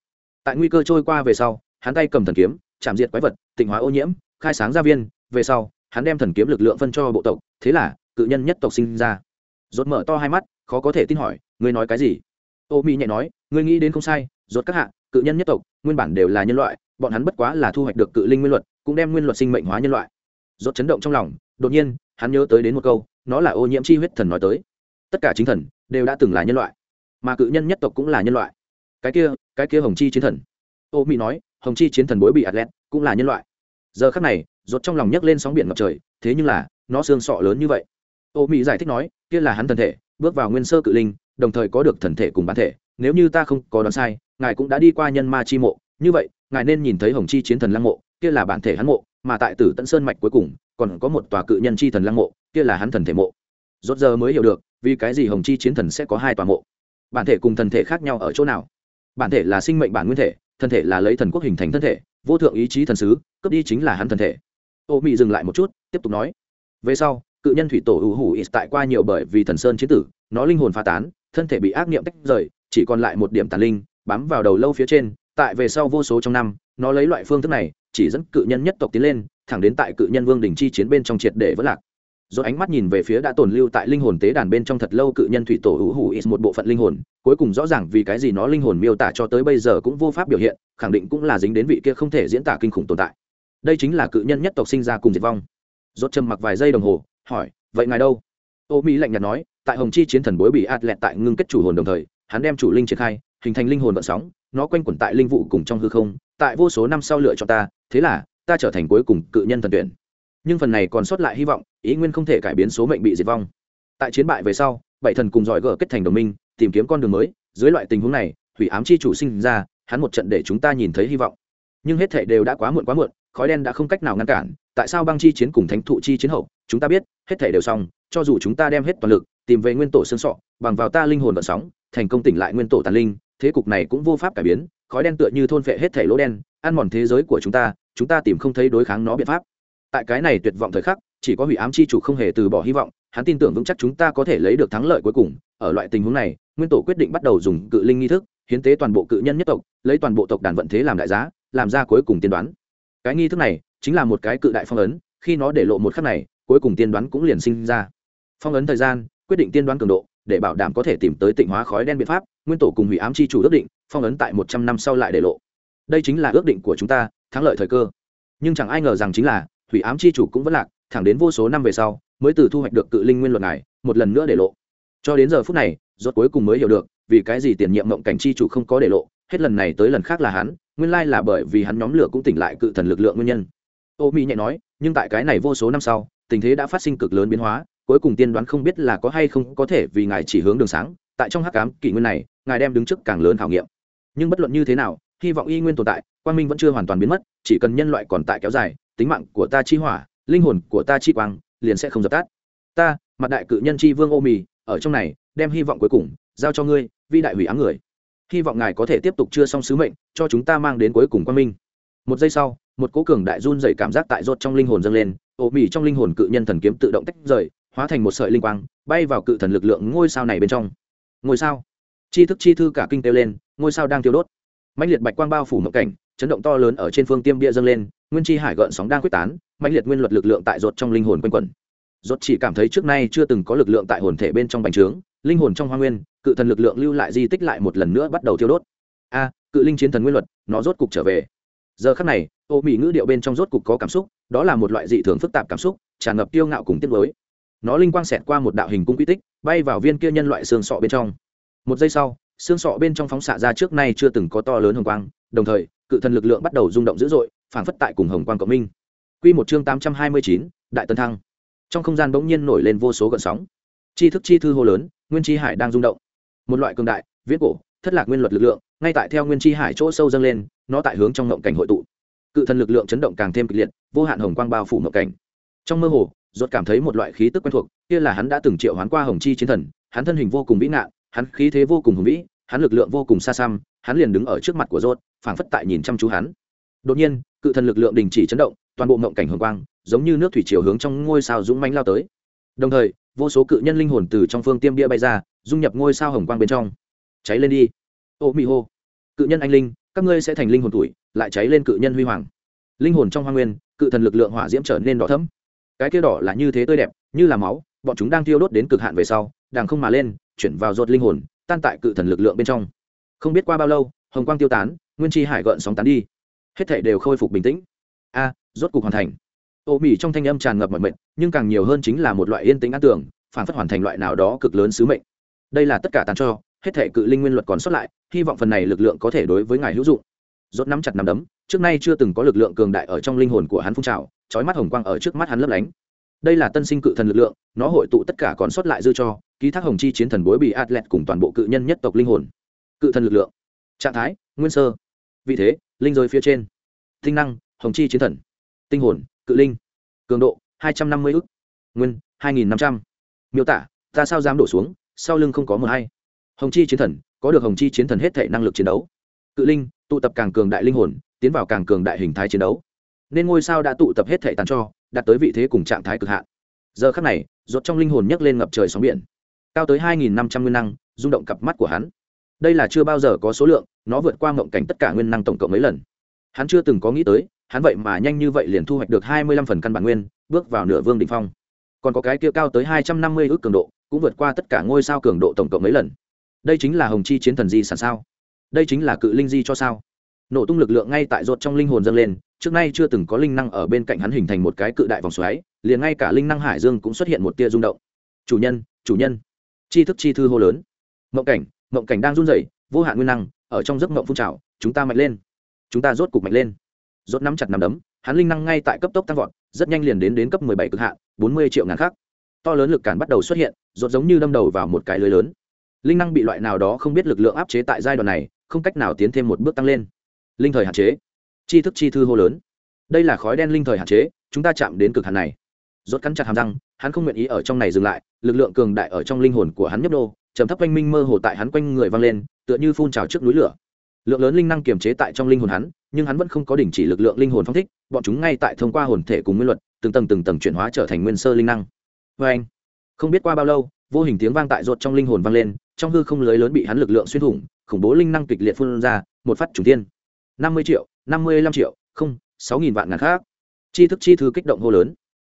Tại nguy cơ trôi qua về sau, hắn tay cầm thần kiếm, chạm diệt quái vật, tịnh hóa ô nhiễm, khai sáng gia viên, về sau, hắn đem thần kiếm lực lượng phân cho bộ tộc, thế là cự nhân nhất tộc sinh ra. Rốt mở to hai mắt, khó có thể tin hỏi, ngươi nói cái gì? Ô mỹ nhẹ nói, ngươi nghĩ đến không sai, rốt các hạ, cự nhân nhất tộc, nguyên bản đều là nhân loại, bọn hắn bất quá là thu hoạch được cự linh nguyên luật, cũng đem nguyên luật sinh mệnh hóa nhân loại. Rốt chấn động trong lòng, đột nhiên, hắn nhớ tới đến một câu, nó là ô nhiễm chi huyết thần nói tới. Tất cả chính thần đều đã từng là nhân loại, mà cự nhân nhất tộc cũng là nhân loại. Cái kia cái kia hồng chi chiến thần. Ô mỹ nói, hồng chi chiến thần bối bị atlet cũng là nhân loại. Giờ khắc này, rốt trong lòng nhấc lên sóng biển ngập trời, thế nhưng là, nó xương sọ lớn như vậy ô mỹ giải thích nói, kia là hắn thần thể, bước vào nguyên sơ cự linh, đồng thời có được thần thể cùng bản thể, nếu như ta không có đoán sai, ngài cũng đã đi qua nhân ma chi mộ. Như vậy, ngài nên nhìn thấy hồng chi chiến thần lăng mộ, kia là bản thể hắn mộ, mà tại tử tận sơn mạch cuối cùng, còn có một tòa cự nhân chi thần lăng mộ, kia là hắn thần thể mộ. Rốt giờ mới hiểu được, vì cái gì hồng chi chiến thần sẽ có hai tòa mộ? Bản thể cùng thần thể khác nhau ở chỗ nào? Bản thể là sinh mệnh bản nguyên thể thân thể là lấy thần quốc hình thành thân thể, vô thượng ý chí thần sứ, cướp đi chính là hắn thân thể. Ô Mị dừng lại một chút, tiếp tục nói. Về sau cự nhân thủy tổ hữu hủ ít tại qua nhiều bởi vì thần sơn chiến tử, nó linh hồn pha tán, thân thể bị ác niệm tách rời, chỉ còn lại một điểm tàn linh, bám vào đầu lâu phía trên, tại về sau vô số trong năm, nó lấy loại phương thức này, chỉ dẫn cự nhân nhất tộc tiến lên, thẳng đến tại cự nhân vương đình chi chiến bên trong triệt để vỡ lạc. Do ánh mắt nhìn về phía đã tồn lưu tại linh hồn tế đàn bên trong thật lâu cự nhân thủy tổ hữu hủ ít một bộ phận linh hồn, cuối cùng rõ ràng vì cái gì nó linh hồn miêu tả cho tới bây giờ cũng vô pháp biểu hiện, khẳng định cũng là dính đến vị kia không thể diễn tả kinh khủng tồn tại. Đây chính là cự nhân nhất tộc sinh ra cùng diệt vong. Rốt trầm mặc vài giây đồng hồ hỏi, vậy ngài đâu? Ô mỹ lạnh nhạt nói, tại hồng chi chiến thần bối bị ạt lẹt tại ngưng kết chủ hồn đồng thời, hắn đem chủ linh triển khai, hình thành linh hồn vận sóng, nó quanh quẩn tại linh vụ cùng trong hư không, tại vô số năm sau lựa cho ta, thế là, ta trở thành cuối cùng cự nhân thần tuyển. Nhưng phần này còn sót lại hy vọng, ý nguyên không thể cải biến số mệnh bị diệt vong. Tại chiến bại về sau, bảy thần cùng giỏi gỡ kết thành đồng minh, tìm kiếm con đường mới, dưới loại tình huống này, hủy ám chi chủ sinh ra, hắn một trận để chúng ta nhìn thấy hy vọng. Nhưng hết thể đều đã quá muộn quá muộn, khói đen đã không cách nào ngăn cản tại sao băng chi chiến cùng thánh thụ chi chiến hậu, chúng ta biết, hết thể đều xong, cho dù chúng ta đem hết toàn lực, tìm về nguyên tổ xương sọ, bằng vào ta linh hồn vận sóng, thành công tỉnh lại nguyên tổ tàn linh, thế cục này cũng vô pháp cải biến, khói đen tựa như thôn phệ hết thể lỗ đen, ăn mòn thế giới của chúng ta chúng ta tìm không thấy đối kháng nó biện pháp. Tại cái này tuyệt vọng thời khắc, chỉ có hủy ám chi chủ không hề từ bỏ hy vọng, hắn tin tưởng vững chắc chúng ta có thể lấy được thắng lợi cuối cùng. Ở loại tình huống này, nguyên tổ quyết định bắt đầu dùng cự linh nghi thức, hiến tế toàn bộ cự nhân nhất tộc, lấy toàn bộ tộc đàn vận thế làm đại giá, làm ra cuối cùng tiên đoán. Cái nghi thức này chính là một cái cự đại phong ấn, khi nó để lộ một khắc này, cuối cùng tiên đoán cũng liền sinh ra. Phong ấn thời gian, quyết định tiên đoán cường độ, để bảo đảm có thể tìm tới tịnh hóa khói đen biện pháp, nguyên tổ cùng hủy ám chi chủ ước định, phong ấn tại một trăm năm sau lại để lộ. Đây chính là ước định của chúng ta, thắng lợi thời cơ. Nhưng chẳng ai ngờ rằng chính là, hủy ám chi chủ cũng vẫn lạc, thẳng đến vô số năm về sau, mới từ thu hoạch được cự linh nguyên luật này, một lần nữa để lộ. Cho đến giờ phút này, rốt cuối cùng mới hiểu được, vì cái gì tiền nhiệm mộng cảnh chi chủ không có để lộ, hết lần này tới lần khác là hắn, nguyên lai là bởi vì hắn nhóm lửa cũng tỉnh lại cự thần lực lượng nguyên nhân ô mỹ nhẹ nói, nhưng tại cái này vô số năm sau, tình thế đã phát sinh cực lớn biến hóa, cuối cùng tiên đoán không biết là có hay không có thể vì ngài chỉ hướng đường sáng, tại trong hắc ám kỷ nguyên này, ngài đem đứng trước càng lớn khảo nghiệm. Nhưng bất luận như thế nào, hy vọng y nguyên tồn tại quan minh vẫn chưa hoàn toàn biến mất, chỉ cần nhân loại còn tại kéo dài, tính mạng của ta chi hỏa, linh hồn của ta chi quang, liền sẽ không dập tắt. Ta, mặt đại cự nhân chi vương ô mì ở trong này, đem hy vọng cuối cùng giao cho ngươi vi đại hủy ám người. Hy vọng ngài có thể tiếp tục chưa xong sứ mệnh, cho chúng ta mang đến cuối cùng quan minh một giây sau, một cố cường đại run dày cảm giác tại rốt trong linh hồn dâng lên, ổ mỉ trong linh hồn cự nhân thần kiếm tự động tách rời, hóa thành một sợi linh quang, bay vào cự thần lực lượng ngôi sao này bên trong. Ngôi sao? Chi thức chi thư cả kinh kêu lên, ngôi sao đang tiêu đốt. Mạnh liệt bạch quang bao phủ mộng cảnh, chấn động to lớn ở trên phương tiêm bia dâng lên, nguyên chi hải gợn sóng đang quyết tán mạnh liệt nguyên luật lực lượng tại rột trong linh hồn quanh quẩn. Rột chỉ cảm thấy trước nay chưa từng có lực lượng tại hồn thể bên trong bành trướng, linh hồn trong hoa nguyên, cự thần lực lượng lưu lại di tích lại một lần nữa bắt đầu tiêu đốt. A, cự linh chiến thần nguyên luật, nó rốt cục trở về giờ khắc này, ô mỹ ngữ điệu bên trong rốt cục có cảm xúc, đó là một loại dị thường phức tạp cảm xúc, tràn ngập tiêu ngạo cùng tiết mới nó linh quang xẹt qua một đạo hình cung quy tích, bay vào viên kia nhân loại xương sọ bên trong. Một giây sau, xương sọ bên trong phóng xạ ra trước nay chưa từng có to lớn hồng quang, đồng thời, cự thần lực lượng bắt đầu rung động dữ dội phản phất tại cùng hồng quang cộng minh. Q một chương tám trăm hai mươi chín, đại tân thăng. Trong không gian bỗng nhiên nổi lên vô số gợn sóng. Chi thức chi thư hô lớn, nguyên chi hải đang rung động. Một loại cường đại viết cổ thất lạc nguyên luật lực lượng, ngay tại theo nguyên chi hải chỗ sâu dâng lên, nó tại hướng trong ngộng cảnh hội tụ. Cự thần lực lượng chấn động càng thêm kịch liệt, vô hạn hồng quang bao phủ ngộng cảnh. Trong mơ hồ ruột cảm thấy một loại khí tức quen thuộc, kia là hắn đã từng triệu hoán qua hồng chi chiến thần, hắn thân hình vô cùng vĩ ngạn, hắn khí thế vô cùng hùng vĩ, hắn lực lượng vô cùng xa xăm, hắn liền đứng ở trước mặt của rốt, phảng phất tại nhìn chăm chú hắn. Đột nhiên, cự thần lực lượng đình chỉ chấn động, toàn bộ mộng cảnh hồng quang, giống như nước thủy chiều hướng trong ngôi sao dũng mãnh lao tới. Đồng thời, vô số cự nhân linh hồn từ trong phương tiêm bia bay ra, dung nhập ngôi sao hồng quang bên trong cháy lên đi. Ô, mi hô. Cự nhân anh linh, các ngươi sẽ thành linh hồn tuổi, lại cháy lên cự nhân huy hoàng. Linh hồn trong hoa nguyên, cự thần lực lượng hỏa diễm trở nên đỏ thẫm. Cái kia đỏ là như thế tươi đẹp, như là máu, bọn chúng đang tiêu đốt đến cực hạn về sau đàng không mà lên, chuyển vào ruột linh hồn, tan tại cự thần lực lượng bên trong. Không biết qua bao lâu, hồng quang tiêu tán, nguyên chi hải gợn sóng tán đi. Hết thảy đều khôi phục bình tĩnh. A, rốt cục hoàn thành. Ô mỹ trong thanh âm tràn ngập mọi mệnh nhưng càng nhiều hơn chính là một loại yên tĩnh an tưởng, phản phất hoàn thành loại nào đó cực lớn sứ mệnh. Đây là tất cả tàn cho hết thể cự linh nguyên luật còn sót lại, hy vọng phần này lực lượng có thể đối với ngài hữu dụng. Rốt nắm chặt nắm đấm, trước nay chưa từng có lực lượng cường đại ở trong linh hồn của hắn phun trào, chói mắt hồng quang ở trước mắt hắn lấp lánh. Đây là tân sinh cự thần lực lượng, nó hội tụ tất cả còn sót lại dư cho, ký thác hồng chi chiến thần bối bị atlet cùng toàn bộ cự nhân nhất tộc linh hồn. Cự thần lực lượng. Trạng thái, nguyên sơ. Vị thế, linh rồi phía trên. Tinh năng, hồng chi chiến thần. Tinh hồn, cự linh. Cường độ, hai trăm năm mươi ức. Nguyên, hai nghìn năm trăm. Miêu tả, ta sao dám đổ xuống, sau lưng không có mờ hay hồng chi chiến thần, có được hồng chi chiến thần hết thể năng lực chiến đấu. Cự linh, tụ tập càng cường đại linh hồn, tiến vào càng cường đại hình thái chiến đấu. Nên ngôi sao đã tụ tập hết thể tàn cho, đạt tới vị thế cùng trạng thái cực hạn. Giờ khắc này ruột trong linh hồn nhấc lên ngập trời sóng biển. Cao tới hai nghìn năm trăm nguyên năng, rung động cặp mắt của hắn. Đây là chưa bao giờ có số lượng, nó vượt qua mộng cảnh tất cả nguyên năng tổng cộng mấy lần. Hắn chưa từng có nghĩ tới, hắn vậy mà nhanh như vậy liền thu hoạch được hai mươi lăm phần căn bản nguyên, bước vào nửa vương đ ỉ n h phong. Còn có cái kia cao tới hai trăm năm mươi ước cường độ, cũng vượt qua tất cả ngôi sao cường độ tổng cộng mấy lần đây chính là hồng chi chiến thần di sản sao? Đây chính là cự linh di cho sao? Nổ tung lực lượng ngay tại rột trong linh hồn dâng lên, trước nay chưa từng có linh năng ở bên cạnh hắn hình thành một cái cự đại vòng xoáy, liền ngay cả linh năng hải dương cũng xuất hiện một tia rung động. Chủ nhân chủ nhân. Chi thức chi thư hô lớn. Mộng cảnh mộng cảnh đang run rẩy, vô hạn nguyên năng, ở trong giấc mộng phun trào, chúng ta mạnh lên. Chúng ta rốt cục mạnh lên. Rốt nắm chặt nắm đấm, hắn linh năng ngay tại cấp tốc tăng vọt, rất nhanh liền đến đến cấp mười bảy cực hạn, bốn mươi triệu ngàn khác to lớn lực cản bắt đầu xuất hiện, rốt giống như đâm đầu vào một cái lưới lớn linh năng bị loại nào đó không biết lực lượng áp chế tại giai đoạn này, không cách nào tiến thêm một bước tăng lên. Linh thời hạn chế. Chi thức chi thư hô lớn. Đây là khói đen linh thời hạn chế, chúng ta chạm đến cực hạn này. Rốt cắn chặt hàm răng, hắn không nguyện ý ở trong này dừng lại, lực lượng cường đại ở trong linh hồn của hắn nhấp đô trầm thấp oanh minh mơ hồ tại hắn quanh người vang lên, tựa như phun trào trước núi lửa. Lượng lớn linh năng kiềm chế tại trong linh hồn hắn, nhưng hắn vẫn không có đình chỉ lực lượng linh hồn phong thích, bọn chúng ngay tại thông qua hồn thể cùng nguyên luật, từng tầng từng tầng chuyển hóa trở thành nguyên sơ linh năng. Vê anh không biết qua bao lâu, vô hình tiếng vang tại rột trong linh hồn vang lên trong hư không lưới lớn bị hắn lực lượng xuyên thủng, khủng bố linh năng kịch liệt phun ra, một phát trùng tiên năm mươi triệu, năm mươi lăm triệu, không, sáu nghìn vạn ngàn khác. Chi thức chi thư kích động hô lớn.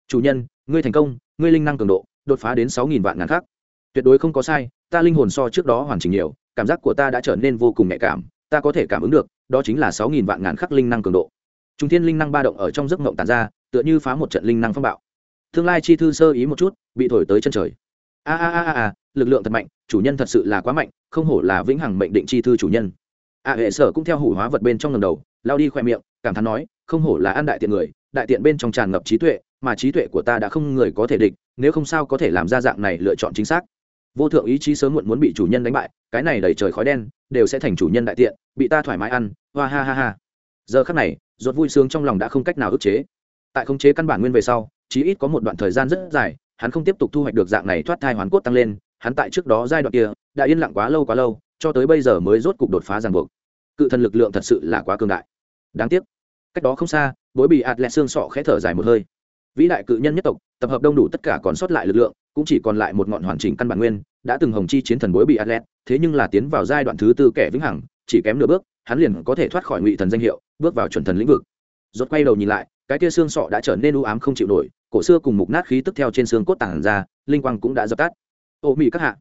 Chủ nhân, ngươi thành công, ngươi linh năng cường độ, đột phá đến sáu nghìn vạn ngàn khác. Tuyệt đối không có sai, ta linh hồn so trước đó hoàn chỉnh nhiều, cảm giác của ta đã trở nên vô cùng nhạy cảm, ta có thể cảm ứng được, đó chính là sáu nghìn vạn ngàn khắc linh năng cường độ. Trung thiên linh năng ba động ở trong giấc mộng tàn ra, tựa như phá một trận linh năng phong bạo. Tương lai chi thư sơ ý một chút, bị thổi tới chân trời. A a a a, lực lượng thật mạnh chủ nhân thật sự là quá mạnh, không hổ là vĩnh hằng mệnh định chi thư chủ nhân. A hệ sở cũng theo hủ hóa vật bên trong lần đầu, lao đi khoe miệng, cảm thán nói, không hổ là ăn đại tiện người, đại tiện bên trong tràn ngập trí tuệ, mà trí tuệ của ta đã không người có thể địch, nếu không sao có thể làm ra dạng này lựa chọn chính xác. Vô thượng ý chí sớm muộn muốn bị chủ nhân đánh bại, cái này đầy trời khói đen, đều sẽ thành chủ nhân đại tiện, bị ta thoải mái ăn, hoa ha ha ha. Giờ khắc này, ruột vui sướng trong lòng đã không cách nào ức chế. Tại khống chế căn bản nguyên về sau, chí ít có một đoạn thời gian rất dài, hắn không tiếp tục thu hoạch được dạng này thoát thai hoàn cốt tăng lên hắn tại trước đó giai đoạn kia đã yên lặng quá lâu quá lâu, cho tới bây giờ mới rốt cục đột phá ràng buộc. Cự thần lực lượng thật sự là quá cường đại. Đáng tiếc. Cách đó không xa, bối bị ạt lẹ xương sọ khẽ thở dài một hơi. Vĩ đại cự nhân nhất tộc, tập hợp đông đủ tất cả còn sót lại lực lượng, cũng chỉ còn lại một ngọn hoàn chỉnh căn bản nguyên, đã từng hồng chi chiến thần bối bị atlet thế nhưng là tiến vào giai đoạn thứ tư kẻ vĩnh hằng, chỉ kém nửa bước, hắn liền có thể thoát khỏi ngụy thần danh hiệu, bước vào chuẩn thần lĩnh vực. Rốt quay đầu nhìn lại, cái kia xương sọ đã trở nên u ám không chịu nổi, cổ xưa cùng mục nát khí tức theo trên xương cốt tàng ra, linh quang cũng đã dập tắt ô mỹ các hạ.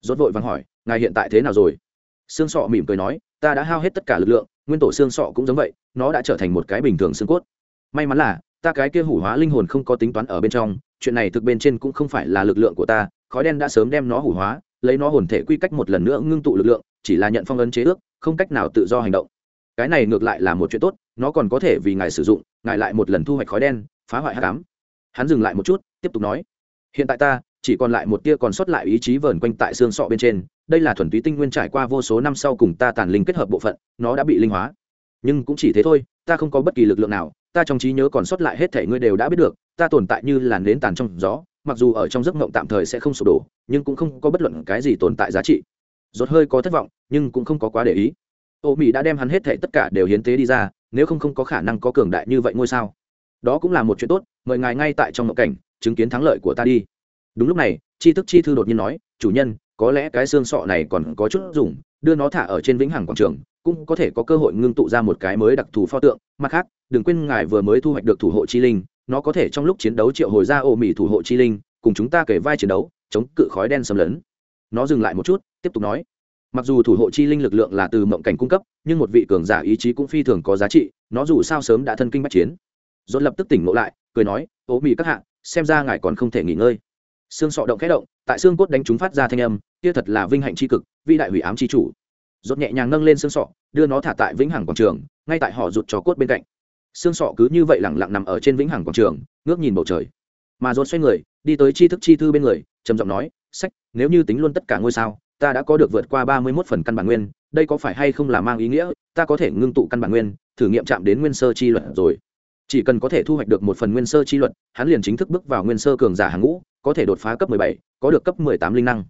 Rốt vội vàng hỏi, ngài hiện tại thế nào rồi? Xương sọ mỉm cười nói, ta đã hao hết tất cả lực lượng, nguyên tổ xương sọ cũng giống vậy, nó đã trở thành một cái bình thường xương cốt. May mắn là, ta cái kia hủ hóa linh hồn không có tính toán ở bên trong, chuyện này thực bên trên cũng không phải là lực lượng của ta, khói đen đã sớm đem nó hủ hóa, lấy nó hồn thể quy cách một lần nữa ngưng tụ lực lượng, chỉ là nhận phong ấn chế ước, không cách nào tự do hành động. Cái này ngược lại là một chuyện tốt, nó còn có thể vì ngài sử dụng, ngài lại một lần thu hoạch khói đen, phá hoại hát cám hắn dừng lại một chút, tiếp tục nói, hiện tại ta chỉ còn lại một tia còn sót lại ý chí vờn quanh tại xương sọ bên trên, đây là thuần túy tinh nguyên trải qua vô số năm sau cùng ta tàn linh kết hợp bộ phận, nó đã bị linh hóa. Nhưng cũng chỉ thế thôi, ta không có bất kỳ lực lượng nào, ta trong trí nhớ còn sót lại hết thể ngươi đều đã biết được, ta tồn tại như làn nến tàn trong gió, mặc dù ở trong giấc mộng tạm thời sẽ không sụp đổ, nhưng cũng không có bất luận cái gì tồn tại giá trị. Rốt hơi có thất vọng, nhưng cũng không có quá để ý. Ô mỹ đã đem hắn hết thể tất cả đều hiến tế đi ra, nếu không không có khả năng có cường đại như vậy ngôi sao. Đó cũng là một chuyện tốt, mời ngài ngay tại trong mộng cảnh, chứng kiến thắng lợi của ta đi đúng lúc này, chi thức chi thư đột nhiên nói, chủ nhân, có lẽ cái xương sọ này còn có chút dùng, đưa nó thả ở trên vĩnh hằng quảng trường, cũng có thể có cơ hội ngưng tụ ra một cái mới đặc thù pho tượng. Mặt khác, đừng quên ngài vừa mới thu hoạch được thủ hộ chi linh, nó có thể trong lúc chiến đấu triệu hồi ra ô mỹ thủ hộ chi linh, cùng chúng ta kể vai chiến đấu, chống cự khói đen xâm lấn. Nó dừng lại một chút, tiếp tục nói, mặc dù thủ hộ chi linh lực lượng là từ mộng cảnh cung cấp, nhưng một vị cường giả ý chí cũng phi thường có giá trị, nó dù sao sớm đã thân kinh bắt chiến. Dồn lập tức tỉnh ngộ lại, cười nói, ô mỹ các hạ, xem ra ngài còn không thể nghỉ ngơi xương sọ động khẽ động, tại xương cốt đánh chúng phát ra thanh âm, kia thật là vinh hạnh c h i cực, vĩ đại hủy ám c h i chủ. Rốt nhẹ nhàng nâng lên xương sọ, đưa nó thả tại vĩnh hằng quảng trường, ngay tại họ rụt cho cốt bên cạnh. Xương sọ cứ như vậy lẳng lặng nằm ở trên vĩnh hằng quảng trường, ngước nhìn bầu trời. Mà rốt xoay người, đi tới chi thức chi thư bên người, trầm giọng nói, sách, nếu như tính luôn tất cả ngôi sao, ta đã có được vượt qua ba mươi mốt phần căn bản nguyên, đây có phải hay không là mang ý nghĩa, ta có thể ngưng tụ căn bản nguyên, thử nghiệm chạm đến nguyên sơ chi luật rồi. Chỉ cần có thể thu hoạch được một phần nguyên sơ chi luật, hắn liền chính thức bước vào nguyên sơ cường giả hàng ngũ có thể đột phá cấp mười bảy có được cấp mười tám linh năng.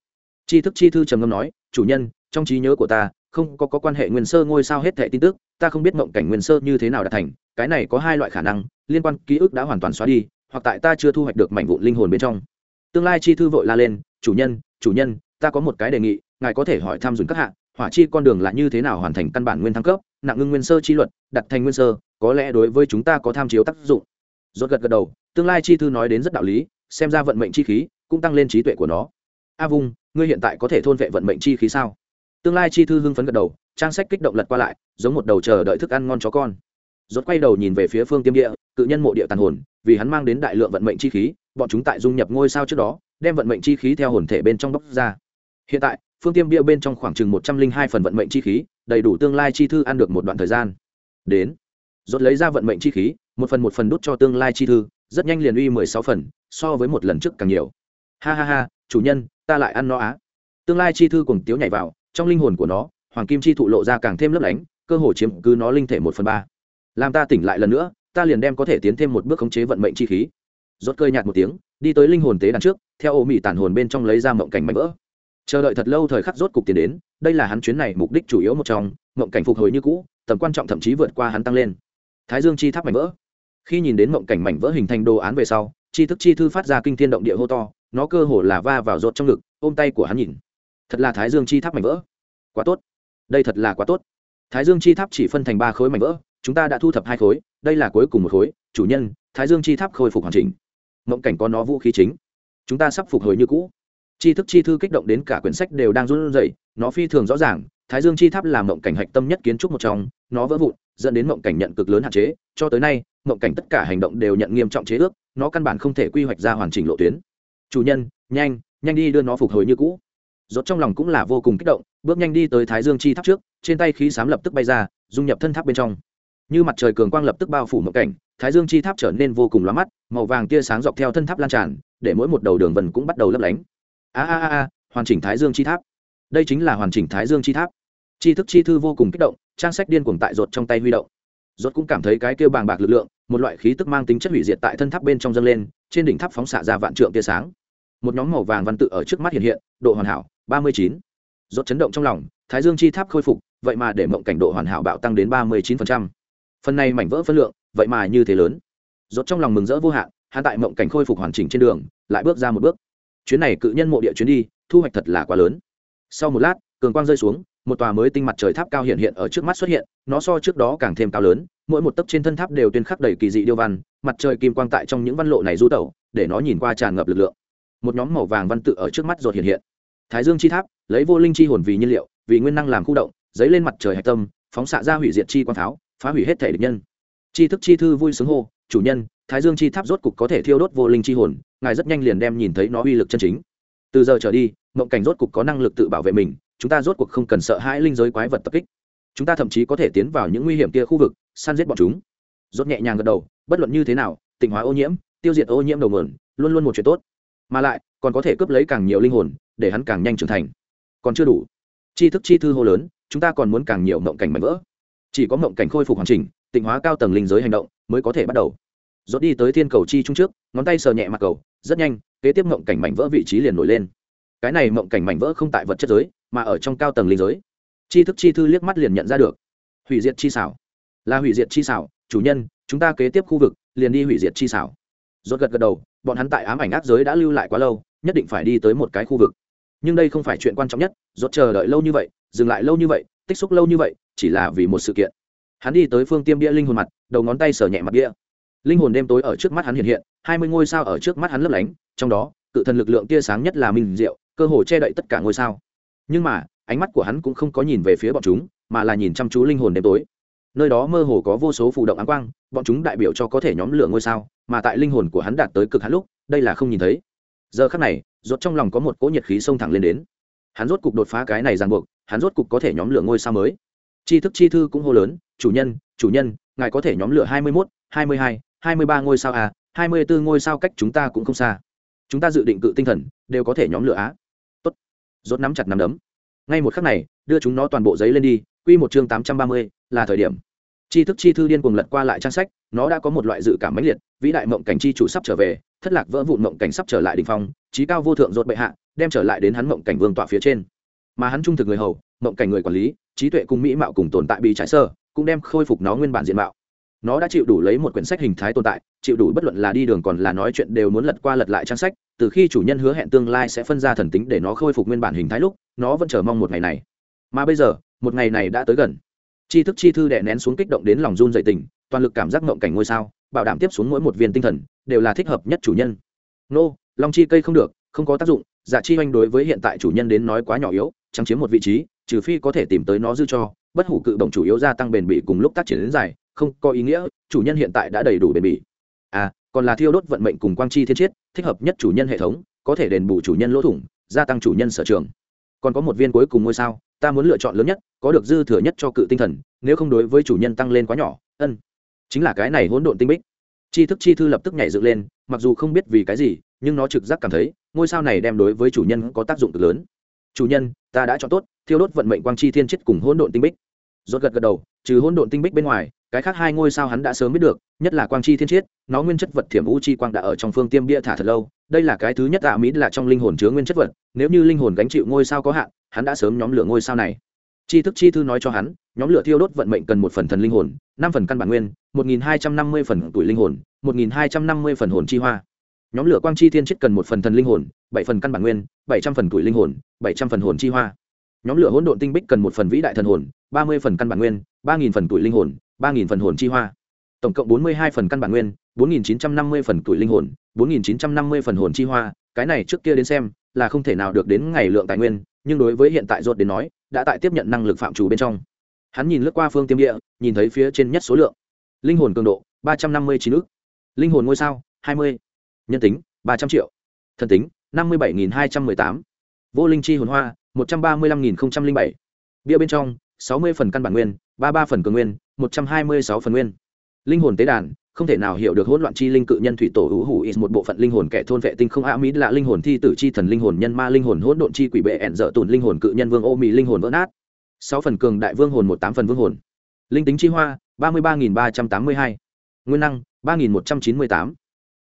Tri thức chi thư trầm ngâm nói chủ nhân trong trí nhớ của ta không có, có quan hệ nguyên sơ ngôi sao hết thệ tin tức ta không biết mộng cảnh nguyên sơ như thế nào đạt thành cái này có hai loại khả năng liên quan ký ức đã hoàn toàn xóa đi hoặc tại ta chưa thu hoạch được mảnh vụn linh hồn bên trong. Tương lai chi thư vội la lên chủ nhân chủ nhân ta có một cái đề nghị ngài có thể hỏi thăm dùng các hạ, hỏa chi con đường là như thế nào hoàn thành căn bản nguyên thăng cấp nặng ngưng nguyên sơ chi luật đặt thành nguyên sơ có lẽ đối với chúng ta có tham chiếu tác dụng. Rốt gật gật đầu tương lai chi thư nói đến rất đạo lý xem ra vận mệnh chi khí cũng tăng lên trí tuệ của nó. A vung, ngươi hiện tại có thể thôn vệ vận mệnh chi khí sao? Tương lai chi thư hưng phấn gật đầu, trang sách kích động lật qua lại, giống một đầu chờ đợi thức ăn ngon chó con. Rốt quay đầu nhìn về phía phương tiêm địa, cự nhân mộ địa tàn hồn, vì hắn mang đến đại lượng vận mệnh chi khí, bọn chúng tại dung nhập ngôi sao trước đó, đem vận mệnh chi khí theo hồn thể bên trong bóc ra. Hiện tại, phương tiêm địa bên trong khoảng chừng một trăm linh hai phần vận mệnh chi khí, đầy đủ tương lai chi thư ăn được một đoạn thời gian. Đến, rốt lấy ra vận mệnh chi khí, một phần một phần đút cho tương lai chi thư, rất nhanh liền uy mười sáu phần so với một lần trước càng nhiều. Ha ha ha, chủ nhân, ta lại ăn nó á. Tương lai chi thư cùng tiếu nhảy vào, trong linh hồn của nó, hoàng kim chi thụ lộ ra càng thêm lấp lánh, cơ hồ chiếm cứ nó linh thể một phần ba. Làm ta tỉnh lại lần nữa, ta liền đem có thể tiến thêm một bước khống chế vận mệnh chi khí. Rốt cơi nhạt một tiếng, đi tới linh hồn tế đàn trước, theo ô mị tản hồn bên trong lấy ra mộng cảnh mạnh vỡ. Chờ đợi thật lâu thời khắc rốt cục tiến đến, đây là hắn chuyến này mục đích chủ yếu một trong, mộng cảnh phục hồi như cũ, tầm quan trọng thậm chí vượt qua hắn tăng lên. Thái dương chi tháp mảnh vỡ. Khi nhìn đến mộng cảnh mảnh vỡ hình thành đồ án về sau chi thức chi thư phát ra kinh thiên động địa hô to, nó cơ hồ là va vào rột trong ngực, ôm tay của hắn nhìn. Thật là thái dương chi tháp mảnh vỡ. Quá tốt. Đây thật là quá tốt. Thái dương chi tháp chỉ phân thành ba khối mảnh vỡ, chúng ta đã thu thập hai khối, đây là cuối cùng một khối. Chủ nhân, thái dương chi tháp khôi phục hoàn chỉnh. Mộng cảnh có nó vũ khí chính. Chúng ta sắp phục hồi như cũ. Chi thức chi thư kích động đến cả quyển sách đều đang run rẩy, nó phi thường rõ ràng, thái dương chi tháp là mộng cảnh hạch tâm nhất kiến trúc một trong, nó vỡ vụn dẫn đến mộng cảnh nhận cực lớn hạn chế, cho tới nay, mộng cảnh tất cả hành động đều nhận nghiêm trọng chế ước, nó căn bản không thể quy hoạch ra hoàn chỉnh lộ tuyến. Chủ nhân, nhanh nhanh đi đưa nó phục hồi như cũ. Rốt trong lòng cũng là vô cùng kích động, bước nhanh đi tới thái dương chi tháp trước, trên tay khí sám lập tức bay ra, dung nhập thân tháp bên trong. Như mặt trời cường quang lập tức bao phủ mộng cảnh, thái dương chi tháp trở nên vô cùng lóa mắt, màu vàng tia sáng dọc theo thân tháp lan tràn, để mỗi một đầu đường vần cũng bắt đầu lấp lánh. A a a, hoàn chỉnh thái dương chi tháp. Đây chính là hoàn chỉnh thái dương chi tháp tri thức chi thư vô cùng kích động, trang sách điên cuồng tại rột trong tay huy động. Rột cũng cảm thấy cái kêu bàng bạc lực lượng, một loại khí tức mang tính chất hủy diệt tại thân tháp bên trong dâng lên, trên đỉnh tháp phóng xạ ra vạn trượng tia sáng. Một nhóm màu vàng văn tự ở trước mắt hiện hiện, độ hoàn hảo, ba mươi chín. Rột chấn động trong lòng, thái dương chi tháp khôi phục, vậy mà để mộng cảnh độ hoàn hảo bạo tăng đến ba mươi chín phần này mảnh vỡ phân lượng, vậy mà như thế lớn. Rột trong lòng mừng rỡ vô hạn, hắn tại mộng cảnh khôi phục hoàn chỉnh trên đường, lại bước ra một bước. Chuyến này cự nhân mộ địa chuyến đi, thu hoạch thật là quá lớn. Sau một lát, cường quang rơi xuống một tòa mới tinh mặt trời tháp cao hiện hiện ở trước mắt xuất hiện, nó so trước đó càng thêm cao lớn, mỗi một tấc trên thân tháp đều tuyên khắc đầy kỳ dị điêu văn, mặt trời kim quang tại trong những văn lộ này du tẩu, để nó nhìn qua tràn ngập lực lượng. Một nhóm màu vàng văn tự ở trước mắt rột hiện hiện. Thái dương chi tháp, lấy vô linh chi hồn vì nhiên liệu, vì nguyên năng làm khu động, dấy lên mặt trời hạch tâm, phóng xạ ra hủy diệt chi quang tháo, phá hủy hết thể địch nhân. Chi thức chi thư vui sướng hô, chủ nhân, thái dương chi tháp rốt cục có thể thiêu đốt vô linh chi hồn, ngài rất nhanh liền đem nhìn thấy nó uy lực chân chính. Từ giờ trở đi, mộng cảnh rốt cục có năng lực tự bảo vệ mình chúng ta rốt cuộc không cần sợ hãi linh giới quái vật tập kích. Chúng ta thậm chí có thể tiến vào những nguy hiểm kia khu vực, săn giết bọn chúng. Rốt nhẹ nhàng gật đầu, bất luận như thế nào tỉnh hóa ô nhiễm, tiêu diệt ô nhiễm đầu nguồn, luôn luôn một chuyện tốt. Mà lại, còn có thể cướp lấy càng nhiều linh hồn, để hắn càng nhanh trưởng thành. Còn chưa đủ. Chi thức chi thư hô lớn, chúng ta còn muốn càng nhiều mộng cảnh mạnh vỡ. Chỉ có mộng cảnh khôi phục hoàn chỉnh, tịnh hóa cao tầng linh giới hành động, mới có thể bắt đầu. Rốt đi tới thiên cầu chi trung trước, ngón tay sờ nhẹ mặt cầu, rất nhanh, kế tiếp mộng cảnh mảnh vỡ vị trí liền nổi lên. Cái này mộng cảnh mảnh vỡ không tại vật chất giới mà ở trong cao tầng linh giới. Tri thức chi thư liếc mắt liền nhận ra được. Hủy diệt chi xảo. Là hủy diệt chi xảo, chủ nhân, chúng ta kế tiếp khu vực, liền đi hủy diệt chi xảo. Rốt gật gật đầu, bọn hắn tại ám ảnh ác giới đã lưu lại quá lâu, nhất định phải đi tới một cái khu vực. Nhưng đây không phải chuyện quan trọng nhất, rốt chờ đợi lâu như vậy, dừng lại lâu như vậy, tích xúc lâu như vậy, chỉ là vì một sự kiện. Hắn đi tới phương tiêm bia linh hồn mặt, đầu ngón tay sờ nhẹ mặt bia. Linh hồn đêm tối ở trước mắt hắn hiện hiện, hai mươi ngôi sao ở trước mắt hắn lấp lánh, trong đó, cự thần lực lượng tia sáng nhất là minh diệu, cơ hồ che đậy tất cả ngôi sao nhưng mà, ánh mắt của hắn cũng không có nhìn về phía bọn chúng, mà là nhìn chăm chú linh hồn đêm tối. Nơi đó mơ hồ có vô số phụ động áng quang, bọn chúng đại biểu cho có thể nhóm lửa ngôi sao, mà tại linh hồn của hắn đạt tới cực hắn lúc, đây là không nhìn thấy. Giờ khắc này, rốt trong lòng có một cỗ nhiệt khí xông thẳng lên đến. Hắn rốt cục đột phá cái này ràng buộc, hắn rốt cục có thể nhóm lửa ngôi sao mới. Chi thức chi thư cũng hô lớn, chủ nhân chủ nhân, ngài có thể nhóm lửa hai mươi mốt, hai mươi hai hai mươi ba ngôi sao à hai mươi bốn ngôi sao cách chúng ta cũng không xa. Chúng ta dự định cự tinh thần, đều có thể nhóm lửa á rốt nắm chặt nắm đấm. Ngay một khắc này, đưa chúng nó toàn bộ giấy lên đi, quy một chương tám trăm ba mươi, là thời điểm. Chi thức chi thư điên cuồng lật qua lại trang sách, nó đã có một loại dự cảm mãnh liệt, vĩ đại mộng cảnh chi chủ sắp trở về, thất lạc vỡ vụn mộng cảnh sắp trở lại đỉnh phong, trí cao vô thượng rốt bệ hạ, đem trở lại đến hắn mộng cảnh vương tọa phía trên. Mà hắn trung thực người hầu, mộng cảnh người quản lý, trí tuệ cung mỹ mạo cùng tồn tại bị trái sơ, cũng đem khôi phục nó nguyên bản diện mạo nó đã chịu đủ lấy một quyển sách hình thái tồn tại, chịu đủ bất luận là đi đường còn là nói chuyện đều muốn lật qua lật lại trang sách, từ khi chủ nhân hứa hẹn tương lai sẽ phân ra thần tính để nó khôi phục nguyên bản hình thái lúc, nó vẫn chờ mong một ngày này. Mà bây giờ, một ngày này đã tới gần. Chi thức chi thư đè nén xuống kích động đến lòng run dậy tình, toàn lực cảm giác ngộng cảnh ngôi sao, bảo đảm tiếp xuống mỗi một viên tinh thần, đều là thích hợp nhất chủ nhân. Nô, long chi cây không được, không có tác dụng giả chi oanh đối với hiện tại chủ nhân đến nói quá nhỏ yếu, chẳng chiếm một vị trí, trừ phi có thể tìm tới nó dư cho, bất hủ cự động chủ yếu gia tăng bền bỉ cùng lúc tác triển đến dài không có ý nghĩa, chủ nhân hiện tại đã đầy đủ bền bỉ. À còn là thiêu đốt vận mệnh cùng quang chi thiên chiết, thích hợp nhất chủ nhân hệ thống, có thể đền bù chủ nhân lỗ thủng, gia tăng chủ nhân sở trường. Còn có một viên cuối cùng ngôi sao, ta muốn lựa chọn lớn nhất, có được dư thừa nhất cho cự tinh thần, nếu không đối với chủ nhân tăng lên quá nhỏ, ân. Chính là cái này hỗn độn tinh bích. Chi thức chi thư lập tức nhảy dựng lên, mặc dù không biết vì cái gì, nhưng nó trực giác cảm thấy, ngôi sao này đem đối với chủ nhân có tác dụng cực lớn. Chủ nhân, ta đã chọn tốt, thiêu đốt vận mệnh quang chi thiên chết cùng hỗn độn tinh bích. Rốt gật gật đầu, trừ hỗn độn tinh bích bên ngoài cái khác hai ngôi sao hắn đã sớm biết được, nhất là quang chi thiên chiết, nó nguyên chất vật thiểm u chi quang đã ở trong phương tiêm bia thả thật lâu, đây là cái thứ nhất tạ mỹ là trong linh hồn chứa nguyên chất vật, nếu như linh hồn gánh chịu ngôi sao có hạn, hắn đã sớm nhóm lửa ngôi sao này. Chi thức chi thư nói cho hắn, nhóm lửa thiêu đốt vận mệnh cần một phần thần linh hồn, năm phần căn bản nguyên, một nghìn hai trăm năm mươi phần tuổi linh hồn, một nghìn hai trăm năm mươi phần hồn chi hoa. Nhóm lửa quang chi thiên chiết cần một phần thần linh hồn, bảy phần căn bản nguyên, bảy trăm phần tuổi linh hồn, bảy trăm phần hồn chi hoa. Nhóm lửa hỗn độn tinh bích cần một phần vĩ đại thần hồn, ba mươi phần căn bản nguyên, ba nghìn phần tuổi linh hồn ba nghìn phần hồn chi hoa. Tổng cộng bốn mươi hai phần căn bản nguyên, bốn nghìn chín trăm năm mươi phần tuổi linh hồn, bốn nghìn chín trăm năm mươi phần hồn chi hoa. Cái này trước kia đến xem là không thể nào được đến ngày lượng tài nguyên, nhưng đối với hiện tại ruột đến nói, đã tại tiếp nhận năng lực phạm chủ bên trong. Hắn nhìn lướt qua phương tiêm địa, nhìn thấy phía trên nhất số lượng. Linh hồn cường độ, ba trăm năm mươi chín ước linh hồn ngôi sao, hai mươi. Nhân tính, ba trăm triệu. Thần tính, năm mươi bảy nghìn hai trăm m ư ơ i tám. Vô linh chi hồn hoa, một trăm ba mươi năm nghìn bảy. Bia bên trong, sáu mươi phần căn bản nguyên, ba ba phần cường nguyên một trăm hai mươi sáu phần nguyên. Linh hồn tế đàn, không thể nào hiểu được hỗn loạn chi linh cự nhân thủy tổ hữu hủ ít một bộ phận linh hồn kẻ thôn vệ tinh không a mỹ là linh hồn thi tử chi thần linh hồn nhân ma linh hồn hỗn độn chi quỷ bệ ẹn dở tùn linh hồn cự nhân vương ô mỹ linh hồn vỡ nát. Sáu phần cường đại vương hồn một tám phần vương hồn. Linh tính chi hoa, ba mươi ba nghìn ba trăm tám mươi hai. Nguyên năng, ba nghìn một trăm chín mươi tám.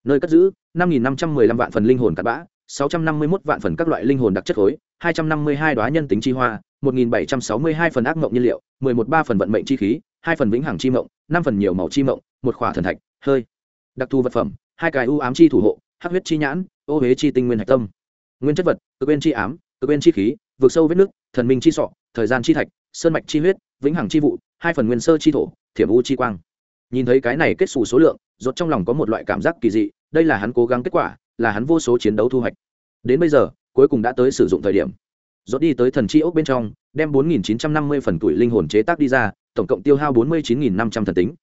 Nơi cất giữ, năm nghìn năm trăm mười lăm vạn phần linh hồn cắt bã, sáu trăm năm mươi mốt vạn phần các loại linh hồn đặc chất khối, hai trăm năm mươi hai đoá nhân tính chi hoa, một nghìn bảy trăm sáu mươi hai phần ác mộng nhiên liệu, mười một ba phần vận mệnh chi khí hai phần vĩnh hằng chi mộng, năm phần nhiều màu chi mộng, một khỏa thần thạch, hơi. Đặc thù vật phẩm, hai cái u ám chi thủ hộ, hắc huyết chi nhãn, ô huế chi tinh nguyên hạch tâm. Nguyên chất vật, cực bên chi ám, cực bên chi khí, vượt sâu vết nước, thần minh chi sọ, thời gian chi thạch, sơn mạch chi huyết, vĩnh hằng chi vụ, hai phần nguyên sơ chi thổ, thiểm u chi quang. Nhìn thấy cái này kết xù số lượng, rốt trong lòng có một loại cảm giác kỳ dị, đây là hắn cố gắng kết quả, là hắn vô số chiến đấu thu hoạch. Đến bây giờ, cuối cùng đã tới sử dụng thời điểm. Rốt đi tới thần chi ốc bên trong, đem 4.950 phần tuổi linh hồn chế tác đi ra tổng cộng tiêu hao 49.500 thần tính.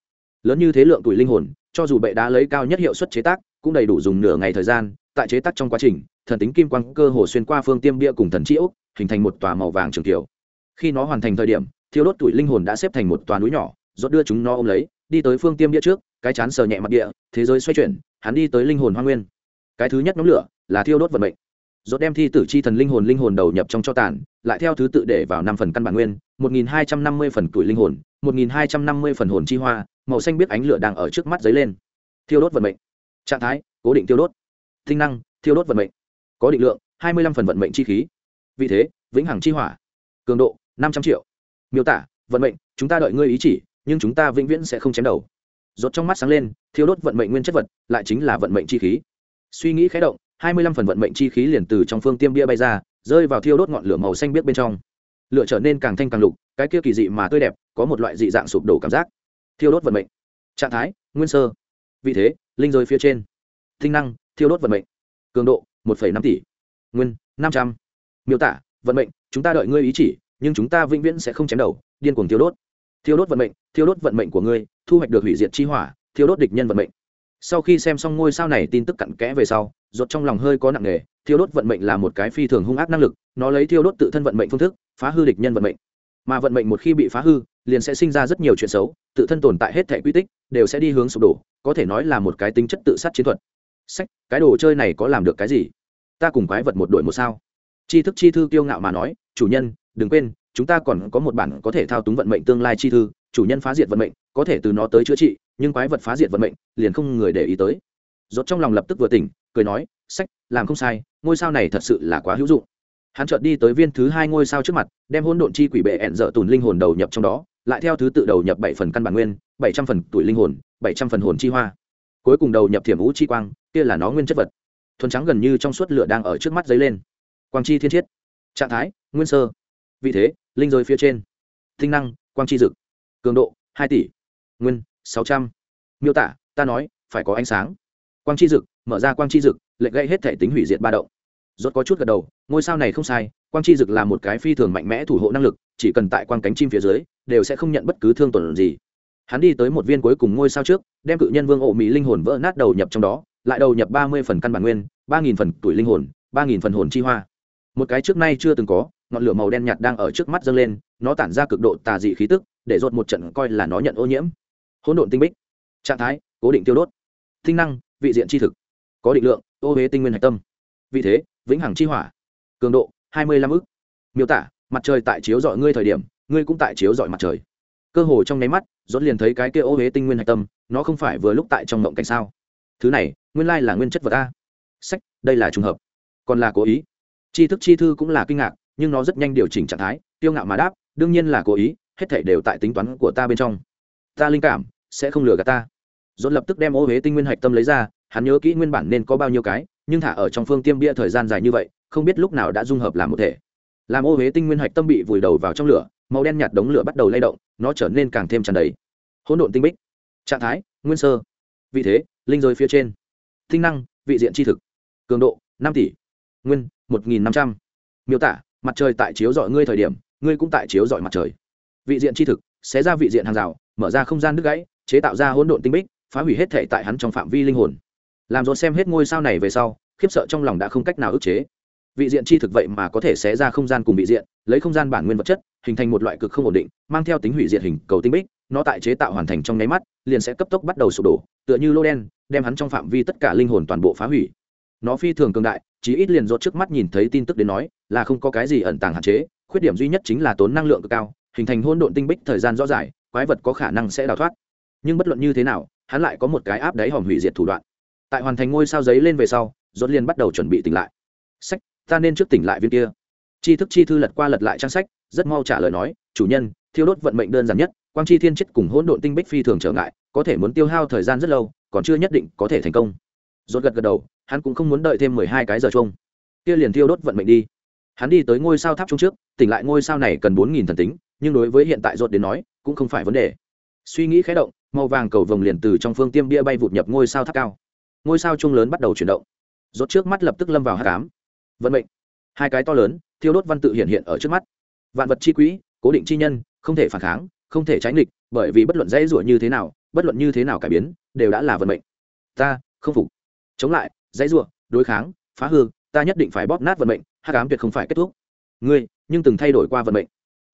Lớn như thế lượng tuổi linh hồn cho dù bệ đá lấy cao nhất hiệu suất chế tác cũng đầy đủ dùng nửa ngày thời gian tại chế tác trong quá trình thần tính kim quang cơ hồ xuyên qua phương tiêm bia cùng thần chiếu, hình thành một tòa màu vàng trường tiểu. Khi nó hoàn thành thời điểm thiêu đốt tuổi linh hồn đã xếp thành một tòa núi nhỏ rốt đưa chúng nó ôm lấy đi tới phương tiêm địa trước cái chán sờ nhẹ mặt địa thế giới xoay chuyển hắn đi tới linh hồn hoa nguyên. Cái thứ nhất nhóm lửa là thiêu đốt vận mệnh rốt đem thi tử chi thần linh hồn linh hồn đầu nhập trong cho tàn, lại theo thứ tự để vào năm phần căn bản nguyên, một nghìn hai trăm năm mươi phần tuổi linh hồn, một nghìn hai trăm năm mươi phần hồn chi hoa, màu xanh biết ánh lửa đang ở trước mắt dấy lên. Thiêu đốt vận mệnh. Trạng thái, cố định thiêu đốt. Tinh năng, thiêu đốt vận mệnh. Có định lượng, hai mươi lăm phần vận mệnh chi khí. Vì thế, vĩnh hằng chi hỏa. Cường độ, năm trăm triệu. Miêu tả, vận mệnh, chúng ta đợi ngươi ý chỉ, nhưng chúng ta vĩnh viễn sẽ không chém đầu. Rốt trong mắt sáng lên, thiêu đốt vận mệnh nguyên chất vật, lại chính là vận mệnh chi khí. Suy nghĩ khẽ động hai mươi lăm phần vận mệnh chi khí liền từ trong phương tiêm bia bay ra, rơi vào thiêu đốt ngọn lửa màu xanh biếc bên trong. Lửa trở nên càng thanh càng lục, cái kia kỳ dị mà tươi đẹp, có một loại dị dạng sụp đổ cảm giác. Thiêu đốt vận mệnh. Trạng thái, nguyên sơ. Vị thế, linh giới phía trên. Tinh năng, thiêu đốt vận mệnh. Cường độ, một năm tỷ. Nguyên, năm trăm. Miêu tả, vận mệnh, chúng ta đợi ngươi ý chỉ, nhưng chúng ta vĩnh viễn sẽ không chém đầu, điên cuồng thiêu đốt. Thiêu đốt vận mệnh, thiêu đốt vận mệnh của ngươi, thu hoạch được hủy diệt chi hỏa, thiêu đốt địch nhân vận mệnh sau khi xem xong ngôi sao này tin tức cặn kẽ về sau rột trong lòng hơi có nặng nề, thiêu đốt vận mệnh là một cái phi thường hung ác năng lực, nó lấy thiêu đốt tự thân vận mệnh phương thức, phá hư địch nhân vận mệnh. Mà vận mệnh một khi bị phá hư, liền sẽ sinh ra rất nhiều chuyện xấu, tự thân tồn tại hết thể quy tích, đều sẽ đi hướng sụp đổ, có thể nói là một cái tính chất tự sát chiến thuật. Sách, cái đồ chơi này có làm được cái gì? Ta cùng quái vật một đội một sao? Chi thức chi thư kiêu ngạo mà nói, chủ nhân, đừng quên, chúng ta còn có một bản có thể thao túng vận mệnh tương lai chi thư, chủ nhân phá diệt vận mệnh, có thể từ nó tới chữa trị nhưng quái vật phá diệt vận mệnh, liền không người để ý tới. Rốt trong lòng lập tức vừa tỉnh, cười nói, sách, làm không sai, ngôi sao này thật sự là quá hữu dụng. Hắn chợt đi tới viên thứ hai ngôi sao trước mặt, đem hỗn độn chi quỷ bệ ẹn dở tùn linh hồn đầu nhập trong đó, lại theo thứ tự đầu nhập bảy phần căn bản nguyên, bảy trăm phần tuổi linh hồn, bảy trăm phần hồn chi hoa. Cuối cùng đầu nhập thiểm vũ chi quang, kia là nó nguyên chất vật. Thuần trắng gần như trong suốt lửa đang ở trước mắt dấy lên. Quang chi thiên thiết. Trạng thái, nguyên sơ. Vị thế, linh giới phía trên. Tinh năng, quang chi dực. Cường độ, hai tỷ. Nguyên sáu trăm. Miêu tả, ta nói, phải có ánh sáng. Quang chi dực, mở ra quang chi dực lệnh gây hết thể tính hủy diệt ba động. Rốt có chút gật đầu, ngôi sao này không sai, quang chi dực là một cái phi thường mạnh mẽ thủ hộ năng lực, chỉ cần tại quang cánh chim phía dưới, đều sẽ không nhận bất cứ thương tổn gì. Hắn đi tới một viên cuối cùng ngôi sao trước, đem cự nhân vương ổ mỹ linh hồn vỡ nát đầu nhập trong đó, lại đầu nhập ba mươi phần căn bản nguyên, ba nghìn phần tuổi linh hồn, ba nghìn phần hồn chi hoa. Một cái trước nay chưa từng có, ngọn lửa màu đen nhạt đang ở trước mắt dâng lên, nó tản ra cực độ tà dị khí tức, để rột một trận coi là nó nhận ô nhiễm hỗn độn tinh bích. Trạng thái, cố định tiêu đốt. Tinh năng, vị diện chi thực. Có định lượng, ô huế tinh nguyên hạch tâm. Vị thế, vĩnh hằng chi hỏa. Cường độ, hai mươi lăm ức. Miêu tả, mặt trời tại chiếu dọi ngươi thời điểm, ngươi cũng tại chiếu dọi mặt trời. Cơ hồ trong nháy mắt dốt liền thấy cái kia ô huế tinh nguyên hạch tâm, nó không phải vừa lúc tại trong mộng cảnh sao? Thứ này, nguyên lai là nguyên chất vật a. Sách, đây là trùng hợp. Còn là cố ý. Tri thức chi thư cũng là kinh ngạc, nhưng nó rất nhanh điều chỉnh trạng thái, tiêu ngạo mà đáp, đương nhiên là cố ý, hết thảy đều tại tính toán của ta bên trong. Ta linh cảm sẽ không lừa gạt ta. Dồn lập tức đem ô huế tinh nguyên hạch tâm lấy ra, hắn nhớ kỹ nguyên bản nên có bao nhiêu cái, nhưng thả ở trong phương tiêm bia thời gian dài như vậy, không biết lúc nào đã dung hợp làm một thể. Làm ô huế tinh nguyên hạch tâm bị vùi đầu vào trong lửa, màu đen nhạt đống lửa bắt đầu lay động, nó trở nên càng thêm tràn đầy. Hỗn độn tinh bích. Trạng thái, nguyên sơ. Vị thế, linh giới phía trên. Tinh năng, vị diện tri thực. Cường độ, năm tỷ. Nguyên, một nghìn năm trăm. Miêu tả, mặt trời tại chiếu dọi ngươi thời điểm, ngươi cũng tại chiếu dọi mặt trời. Vị diện tri thực, xé ra vị diện hàng rào, mở ra không gian đứt gãy chế tạo ra hỗn độn tinh bích, phá hủy hết thể tại hắn trong phạm vi linh hồn. Làm dồn xem hết ngôi sao này về sau, khiếp sợ trong lòng đã không cách nào ức chế. Vị diện chi thực vậy mà có thể xé ra không gian cùng vị diện, lấy không gian bản nguyên vật chất, hình thành một loại cực không ổn định, mang theo tính hủy diệt hình cầu tinh bích, nó tại chế tạo hoàn thành trong nháy mắt, liền sẽ cấp tốc bắt đầu sụp đổ, tựa như lô đen, đem hắn trong phạm vi tất cả linh hồn toàn bộ phá hủy. Nó phi thường cường đại, chí ít liền rốt trước mắt nhìn thấy tin tức đến nói, là không có cái gì ẩn tàng hạn chế, khuyết điểm duy nhất chính là tốn năng lượng cực cao, hình thành hỗn độn tinh bích thời gian rõ rải, quái vật có khả năng sẽ đào thoát nhưng bất luận như thế nào, hắn lại có một cái áp đáy hòm hủy diệt thủ đoạn. Tại hoàn thành ngôi sao giấy lên về sau dốt liền bắt đầu chuẩn bị tỉnh lại. Sách, ta nên trước tỉnh lại viên kia. Tri thức chi thư lật qua lật lại trang sách, rất mau trả lời nói, chủ nhân, thiêu đốt vận mệnh đơn giản nhất, quang chi thiên chết cùng hỗn độn tinh bích phi thường trở ngại, có thể muốn tiêu hao thời gian rất lâu, còn chưa nhất định có thể thành công. Dốt gật gật đầu, hắn cũng không muốn đợi thêm mười hai cái giờ chung. Kia liền thiêu đốt vận mệnh đi. Hắn đi tới ngôi sao tháp chung trước, tỉnh lại ngôi sao này cần bốn nghìn thần tính, nhưng đối với hiện tại dốt đến nói, cũng không phải vấn đề. Suy nghĩ khẽ động màu vàng cầu vồng liền từ trong phương tiêm bia bay vụt nhập ngôi sao tháp cao. Ngôi sao chung lớn bắt đầu chuyển động. Rốt trước mắt lập tức lâm vào hát cám vận mệnh. Hai cái to lớn thiêu đốt văn tự hiện hiện ở trước mắt. Vạn vật chi quỹ cố định chi nhân không thể phản kháng không thể tránh lịch, bởi vì bất luận dễ rủa như thế nào bất luận như thế nào cải biến đều đã là vận mệnh. Ta không phục. Chống lại dãy rủa đối kháng phá hư ta nhất định phải bóp nát vận mệnh hát cám tuyệt không phải kết thúc. Ngươi nhưng từng thay đổi qua vận mệnh.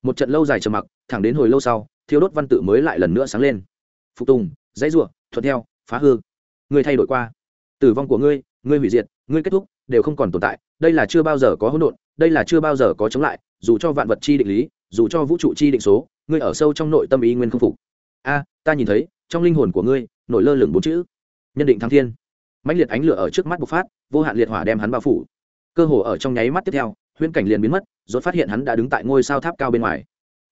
Một trận lâu dài trầm mặc thẳng đến hồi lâu sau thiêu đốt văn tự mới lại lần nữa sáng lên phục tùng, dãy rủa, thuận theo, phá hư. Ngươi thay đổi qua. Tử vong của ngươi ngươi hủy diệt, ngươi kết thúc, đều không còn tồn tại. Đây là chưa bao giờ có hỗn độn, đây là chưa bao giờ có chống lại. Dù cho vạn vật chi định lý, dù cho vũ trụ chi định số, ngươi ở sâu trong nội tâm ý nguyên không phục. A, ta nhìn thấy, trong linh hồn của ngươi, nổi lơ lửng bốn chữ. Nhân định thăng thiên. Mãnh liệt ánh lửa ở trước mắt bộc phát, vô hạn liệt hỏa đem hắn bao phủ. Cơ hồ ở trong nháy mắt tiếp theo, huyễn cảnh liền biến mất, rốt phát hiện hắn đã đứng tại ngôi sao tháp cao bên ngoài.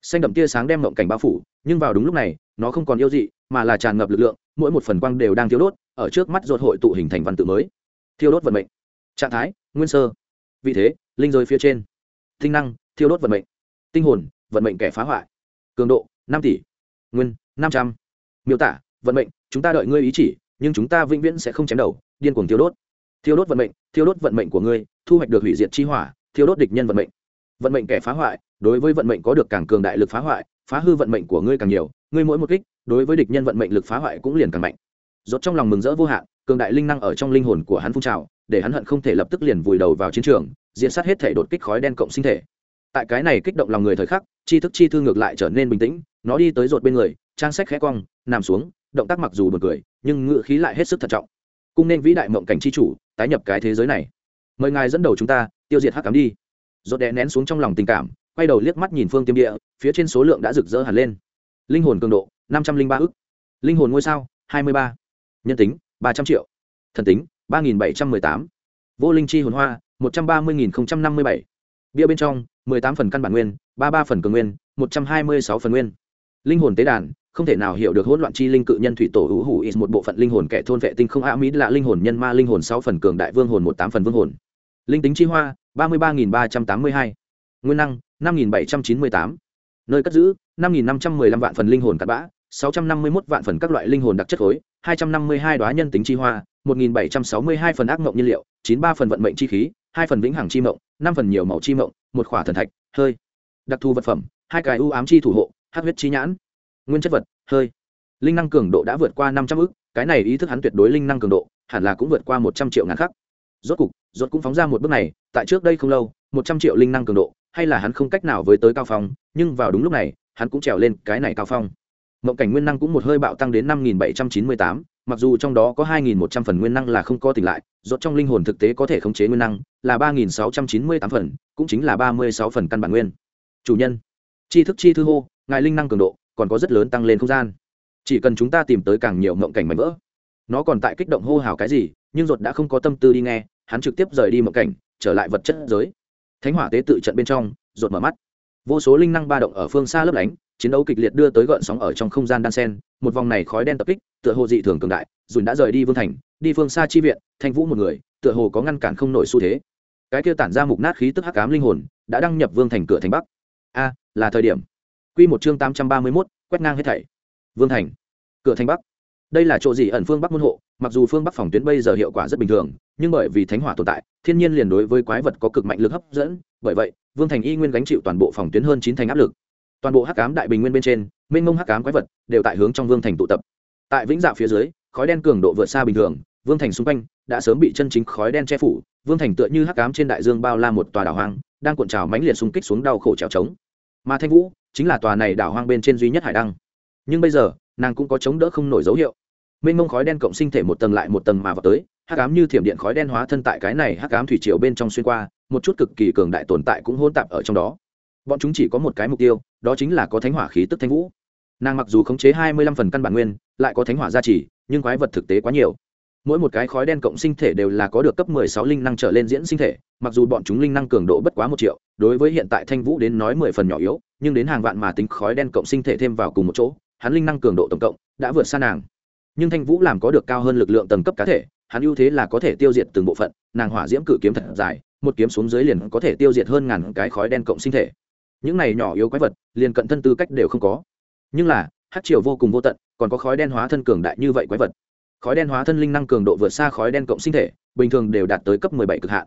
Xanh đậm tia sáng đem mộng cảnh bao phủ, nhưng vào đúng lúc này, nó không còn yêu dị mà là tràn ngập lực lượng, mỗi một phần quang đều đang thiêu đốt, ở trước mắt ruột hội tụ hình thành văn tự mới. Thiêu đốt vận mệnh. Trạng thái, nguyên sơ. Vì thế, linh rơi phía trên. Tinh năng, thiêu đốt vận mệnh. Tinh hồn, vận mệnh kẻ phá hoại. Cường độ, năm tỷ. Nguyên, năm trăm. Miêu tả, vận mệnh, chúng ta đợi ngươi ý chỉ, nhưng chúng ta vĩnh viễn sẽ không chém đầu, điên cuồng thiêu đốt. Thiêu đốt vận mệnh, thiêu đốt vận mệnh của ngươi, thu hoạch được hủy diệt chi hỏa, thiêu đốt địch nhân vận mệnh. Vận mệnh kẻ phá hoại, đối với vận mệnh có được càng cường đại lực phá hoại, phá hư vận mệnh của ngươi càng nhiều, ngươi mỗi một kích đối với địch nhân vận mệnh lực phá hoại cũng liền càng mạnh. Rốt trong lòng mừng rỡ vô hạn, cường đại linh năng ở trong linh hồn của hắn phun trào, để hắn hận không thể lập tức liền vùi đầu vào chiến trường diện sát hết thể đột kích khói đen cộng sinh thể. Tại cái này kích động lòng người thời khắc chi thức chi thư ngược lại trở nên bình tĩnh, nó đi tới rột bên người, trang sách khẽ cong nằm xuống, động tác mặc dù bật cười, nhưng ngựa khí lại hết sức thận trọng. Cung nên vĩ đại mộng cảnh chi chủ, tái nhập cái thế giới này. Mời ngài dẫn đầu chúng ta, tiêu diệt hắc cám đi. Rột đè nén xuống trong lòng tình cảm, quay đầu liếc mắt nhìn phương tiêm địa, phía trên số lượng đã rực rỡ hẳn lên. Linh hồn cường độ năm trăm linh ba ức. Linh hồn ngôi sao, hai mươi ba. Nhân tính, ba trăm triệu. Thần tính, ba nghìn bảy trăm mười tám. Vô linh chi hồn hoa, một trăm ba mươi nghìn năm mươi bảy. Bia bên trong, mười tám phần căn bản nguyên, ba ba phần cường nguyên, một trăm hai mươi sáu phần nguyên. Linh hồn tế đàn, không thể nào hiểu được hỗn loạn chi linh cự nhân thủy tổ hữu hủ ít một bộ phận linh hồn kẻ thôn vệ tinh không a mỹ là linh hồn nhân ma, linh hồn sáu phần cường đại vương hồn, một tám phần vương hồn. Linh tính chi hoa, ba mươi ba nghìn ba trăm tám mươi hai. Nguyên năng, năm nghìn bảy trăm chín mươi tám. Nơi cất giữ, năm nghìn năm trăm mười lăm vạn phần linh hồn cát bã sáu trăm năm mươi mốt vạn phần các loại linh hồn đặc chất khối hai trăm năm mươi hai đoá nhân tính chi hoa 1762 phần ác mộng nhiên liệu, 93 phần vận mệnh chi khí, 2 phần vĩnh hằng chi mộng, 5 phần nhiều màu chi mộng, một khỏa thần thạch, hơi. Đặc thù vật phẩm, hai cái ưu ám chi thủ hộ, hắc huyết chi nhãn. Nguyên chất vật, hơi. Linh năng cường độ đã vượt qua 500 ức, cái này ý thức hắn tuyệt đối linh năng cường độ, hẳn là cũng vượt qua 100 triệu ngàn khắc. Rốt cục, rốt cũng phóng ra một bước này, tại trước đây không lâu, 100 triệu linh năng cường độ, hay là hắn không cách nào với tới cao phong, nhưng vào đúng lúc này, hắn cũng trèo lên cái này cao phong mộng cảnh nguyên năng cũng một hơi bạo tăng đến năm nghìn bảy trăm chín mươi tám, mặc dù trong đó có hai nghìn một trăm phần nguyên năng là không có tỉnh lại, rốt trong linh hồn thực tế có thể khống chế nguyên năng, là ba nghìn sáu trăm chín mươi tám phần, cũng chính là ba mươi sáu phần căn bản nguyên. Chủ nhân, chi thức chi thư hô, ngài linh năng cường độ còn có rất lớn tăng lên không gian. Chỉ cần chúng ta tìm tới càng nhiều mộng cảnh mạnh vỡ. Nó còn tại kích động hô hào cái gì, nhưng ruột đã không có tâm tư đi nghe, hắn trực tiếp rời đi mộng cảnh, trở lại vật chất giới. Thánh hỏa tế tự trận bên trong ruột mở mắt. Vô số linh năng ba động ở phương xa lấp lánh chiến đấu kịch liệt đưa tới gợn sóng ở trong không gian đan sen một vòng này khói đen tập kích tựa hồ dị thường cường đại dùn đã rời đi vương thành đi phương xa chi viện thanh vũ một người tựa hồ có ngăn cản không nổi xu thế. Cái kia tản ra mục nát khí tức hắc ám linh hồn đã đăng nhập vương thành cửa thành bắc. A là thời điểm. Quy một chương tám trăm ba mươi 831, quét ngang hết thảy. Vương thành cửa thành bắc. Đây là chỗ gì ẩn phương bắc môn hộ mặc dù phương bắc phòng tuyến bây giờ hiệu quả rất bình thường nhưng bởi vì thánh hỏa tồn tại thiên nhiên liền đối với quái vật có cực mạnh lực hấp dẫn bởi vậy vương thành y nguyên gánh chịu toàn bộ phòng tuyến hơn chín thành áp lực toàn bộ hắc ám đại bình nguyên bên trên, mênh mông hắc ám quái vật đều tại hướng trong vương thành tụ tập. Tại vĩnh dạ phía dưới, khói đen cường độ vượt xa bình thường, vương thành xung quanh đã sớm bị chân chính khói đen che phủ, vương thành tựa như hắc ám trên đại dương bao la một tòa đảo hoang, đang cuộn trào mãnh liệt xung kích xuống đau khổ trèo trống. Mà thanh vũ chính là tòa này đảo hoang bên trên duy nhất hải đăng. Nhưng bây giờ, nàng cũng có chống đỡ không nổi dấu hiệu. Mênh mông khói đen cộng sinh thể một tầng lại một tầng mà vào tới, hắc ám như thiểm điện khói đen hóa thân tại cái này hắc ám thủy triều bên trong xuyên qua, một chút cực kỳ cường đại tồn tại cũng hôn tạp ở trong đó bọn chúng chỉ có một cái mục tiêu, đó chính là có thánh hỏa khí tức thanh vũ. Nàng mặc dù khống chế hai mươi lăm phần căn bản nguyên, lại có thánh hỏa gia trì, nhưng quái vật thực tế quá nhiều. Mỗi một cái khói đen cộng sinh thể đều là có được cấp mười sáu linh năng trở lên diễn sinh thể, mặc dù bọn chúng linh năng cường độ bất quá một triệu, đối với hiện tại thanh vũ đến nói mười phần nhỏ yếu, nhưng đến hàng vạn mà tính khói đen cộng sinh thể thêm vào cùng một chỗ, hắn linh năng cường độ tổng cộng đã vượt xa nàng. Nhưng thanh vũ làm có được cao hơn lực lượng tầng cấp cá thể, hắn ưu thế là có thể tiêu diệt từng bộ phận, nàng hỏa diễm cử kiếm thật dài, một kiếm xuống dưới liền có thể tiêu diệt hơn ngàn cái khói đen cộng sinh thể những này nhỏ yếu quái vật liền cận thân tư cách đều không có. Nhưng là hát triều vô cùng vô tận, còn có khói đen hóa thân cường đại như vậy quái vật. Khói đen hóa thân linh năng cường độ vượt xa khói đen cộng sinh thể, bình thường đều đạt tới cấp bảy cực hạn.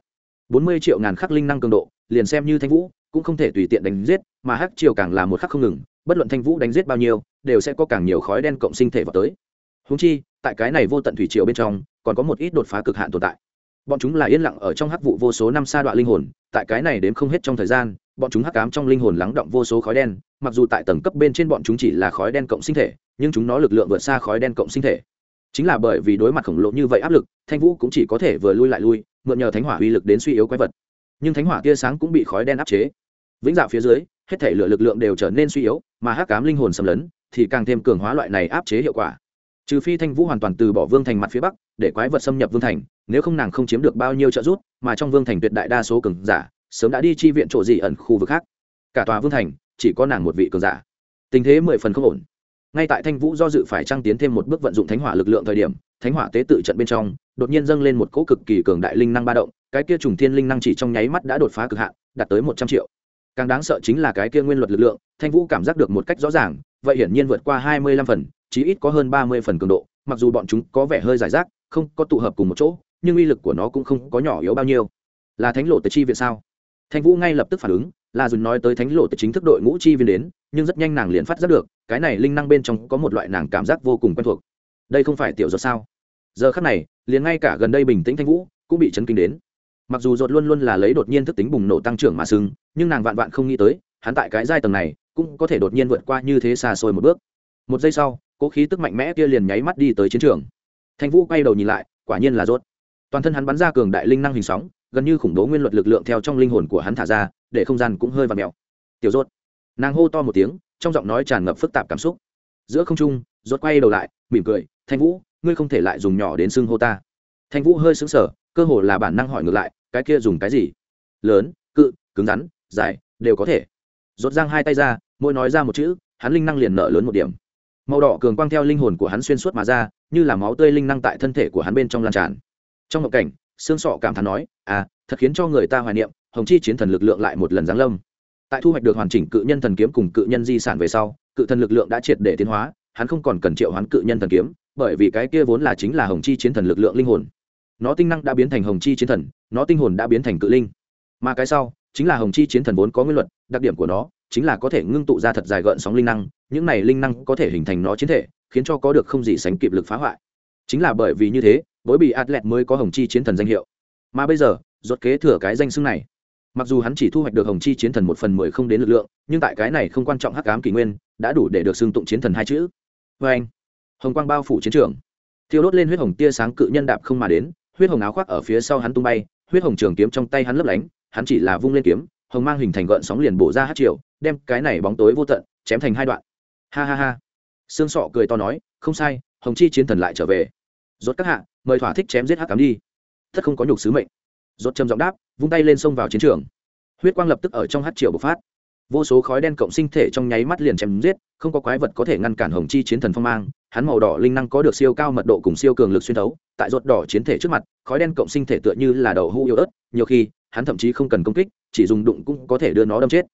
Bốn mươi triệu ngàn khắc linh năng cường độ, liền xem như thanh vũ, cũng không thể tùy tiện đánh giết, mà hát triều càng là một khắc không ngừng, bất luận thanh vũ đánh giết bao nhiêu, đều sẽ có càng nhiều khói đen cộng sinh thể vào tới. Húng chi, tại cái này vô tận thủy triều bên trong, còn có một ít đột phá cực hạn tồn tại. Bọn chúng là yên lặng ở trong hắc vụ vô số năm sa đoạn linh hồn, tại cái này đến không hết trong thời gian bọn chúng hắc ám trong linh hồn lắng động vô số khói đen, mặc dù tại tầng cấp bên trên bọn chúng chỉ là khói đen cộng sinh thể, nhưng chúng nó lực lượng vượt xa khói đen cộng sinh thể. Chính là bởi vì đối mặt khổng lồ như vậy áp lực, thanh vũ cũng chỉ có thể vừa lui lại lui, mượn nhờ thánh hỏa uy lực đến suy yếu quái vật. Nhưng thánh hỏa tia sáng cũng bị khói đen áp chế. Vĩnh dạo phía dưới, hết thể lửa lực lượng đều trở nên suy yếu, mà hắc ám linh hồn xâm lấn thì càng thêm cường hóa loại này áp chế hiệu quả. Trừ phi thanh vũ hoàn toàn từ bỏ vương thành mặt phía bắc, để quái vật xâm nhập vương thành, nếu không nàng không chiếm được bao nhiêu trợ giúp, mà trong vương thành tuyệt đại đa số cường giả sớm đã đi chi viện chỗ gì ẩn khu vực khác. Cả tòa vương thành, chỉ có nàng một vị cường giả. Tình thế mười phần không ổn. Ngay tại thanh vũ do dự phải trăng tiến thêm một bước vận dụng thánh hỏa lực lượng thời điểm, thánh hỏa tế tự trận bên trong, đột nhiên dâng lên một cỗ cực kỳ cường đại linh năng ba động, cái kia trùng thiên linh năng chỉ trong nháy mắt đã đột phá cực hạn, đạt tới một trăm triệu. Càng đáng sợ chính là cái kia nguyên luật lực lượng, thanh vũ cảm giác được một cách rõ ràng, vậy hiển nhiên vượt qua hai mươi lăm phần, chí ít có hơn ba mươi phần cường độ, mặc dù bọn chúng có vẻ hơi giải rác, không có tụ hợp cùng một chỗ, nhưng uy lực của nó cũng không có nhỏ yếu bao nhiêu. Là thánh lộ tới chi viện sao? Thanh vũ ngay lập tức phản ứng, là dùn nói tới thánh lộ từ chính thức đội ngũ chi viên đến, nhưng rất nhanh nàng liền phát giác được, cái này linh năng bên trong có một loại nàng cảm giác vô cùng quen thuộc. Đây không phải tiểu giọt sao? Giờ khắc này, liền ngay cả gần đây bình tĩnh thanh vũ cũng bị chấn kinh đến. Mặc dù giọt luôn luôn là lấy đột nhiên thức tính bùng nổ tăng trưởng mà sưng nhưng nàng vạn vạn không nghĩ tới, hắn tại cái giai tầng này cũng có thể đột nhiên vượt qua như thế xa xôi một bước. Một giây sau cỗ khí tức mạnh mẽ kia liền nháy mắt đi tới chiến trường. Thanh vũ quay đầu nhìn lại, quả nhiên là rốt toàn thân hắn bắn ra cường đại linh năng hình sóng gần như khủng bố nguyên luật lực lượng theo trong linh hồn của hắn thả ra, để không gian cũng hơi và mèo. Tiểu rốt nàng hô to một tiếng, trong giọng nói tràn ngập phức tạp cảm xúc. Giữa không trung rốt quay đầu lại, mỉm cười, thanh vũ, ngươi không thể lại dùng nhỏ đến xưng hô ta. Thanh vũ hơi sững sờ, cơ hồ là bản năng hỏi ngược lại, cái kia dùng cái gì? Lớn, cự, cứng rắn, dài, đều có thể. Rốt giang hai tay ra, mỗi nói ra một chữ, hắn linh năng liền nở lớn một điểm. Màu đỏ cường quang theo linh hồn của hắn xuyên suốt mà ra, như là máu tươi linh năng tại thân thể của hắn bên trong lan tràn. Trong một cảnh xương sọ cảm thán nói à thật khiến cho người ta hoài niệm, hồng chi chiến thần lực lượng lại một lần giáng lâm. Tại thu hoạch được hoàn chỉnh cự nhân thần kiếm cùng cự nhân di sản về sau, cự thần lực lượng đã triệt để tiến hóa, hắn không còn cần triệu hoán cự nhân thần kiếm, bởi vì cái kia vốn là chính là hồng chi chiến thần lực lượng linh hồn. Nó tinh năng đã biến thành hồng chi chiến thần, nó tinh hồn đã biến thành cự linh. Mà cái sau, chính là hồng chi chiến thần vốn có nguyên luật, đặc điểm của nó chính là có thể ngưng tụ ra thật dài gợn sóng linh năng, những này linh năng có thể hình thành nó chiến thể, khiến cho có được không gì sánh kịp lực phá hoại. Chính là bởi vì như thế bối bị atlet mới có hồng chi chiến thần danh hiệu. Mà bây giờ, rốt kế thừa cái danh xưng này. Mặc dù hắn chỉ thu hoạch được hồng chi chiến thần một phần mười không đến lực lượng, nhưng tại cái này không quan trọng hắc ám kỷ nguyên, đã đủ để được xưng tụng chiến thần hai chữ. Vê anh, hồng quang bao phủ chiến trường. Thiêu đốt lên huyết hồng tia sáng cự nhân đạp không mà đến, huyết hồng áo khoác ở phía sau hắn tung bay, huyết hồng trường kiếm trong tay hắn lấp lánh, hắn chỉ là vung lên kiếm, hồng mang hình thành gợn sóng liền bổ ra hát triệu đem cái này bóng tối vô tận, chém thành hai đoạn. Ha ha ha. Xương sọ cười to nói, không sai, hồng chi chiến thần lại trở về rốt các hạ, mời thỏa thích chém giết hắc cám đi. Thất không có nhục sứ mệnh. Rốt trầm giọng đáp, vung tay lên xông vào chiến trường. Huyết quang lập tức ở trong hát triệu bộc phát. Vô số khói đen cộng sinh thể trong nháy mắt liền chém giết, không có quái vật có thể ngăn cản hồng chi chiến thần phong mang, hắn màu đỏ linh năng có được siêu cao mật độ cùng siêu cường lực xuyên thấu, tại ruột đỏ chiến thể trước mặt, khói đen cộng sinh thể tựa như là đầu hũ yếu ớt, nhiều khi, hắn thậm chí không cần công kích, chỉ dùng đụng cũng có thể đưa nó đâm chết.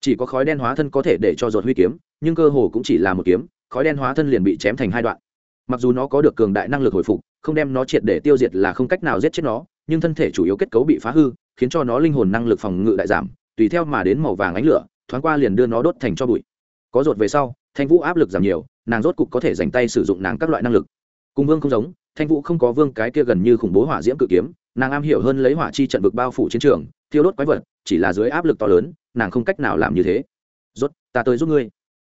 Chỉ có khói đen hóa thân có thể để cho ruột huy kiếm, nhưng cơ hồ cũng chỉ là một kiếm, khói đen hóa thân liền bị chém thành hai đoạn mặc dù nó có được cường đại năng lực hồi phục, không đem nó triệt để tiêu diệt là không cách nào giết chết nó, nhưng thân thể chủ yếu kết cấu bị phá hư, khiến cho nó linh hồn năng lực phòng ngự đại giảm, tùy theo mà đến màu vàng ánh lửa, thoáng qua liền đưa nó đốt thành cho bụi. Có rột về sau, thanh vũ áp lực giảm nhiều, nàng rốt cục có thể dành tay sử dụng nàng các loại năng lực. Cùng vương không giống, thanh vũ không có vương cái kia gần như khủng bố hỏa diễm cự kiếm, nàng am hiểu hơn lấy hỏa chi trận vực bao phủ chiến trường, thiêu đốt quái vật, chỉ là dưới áp lực to lớn, nàng không cách nào làm như thế. Rốt, ta tới giúp ngươi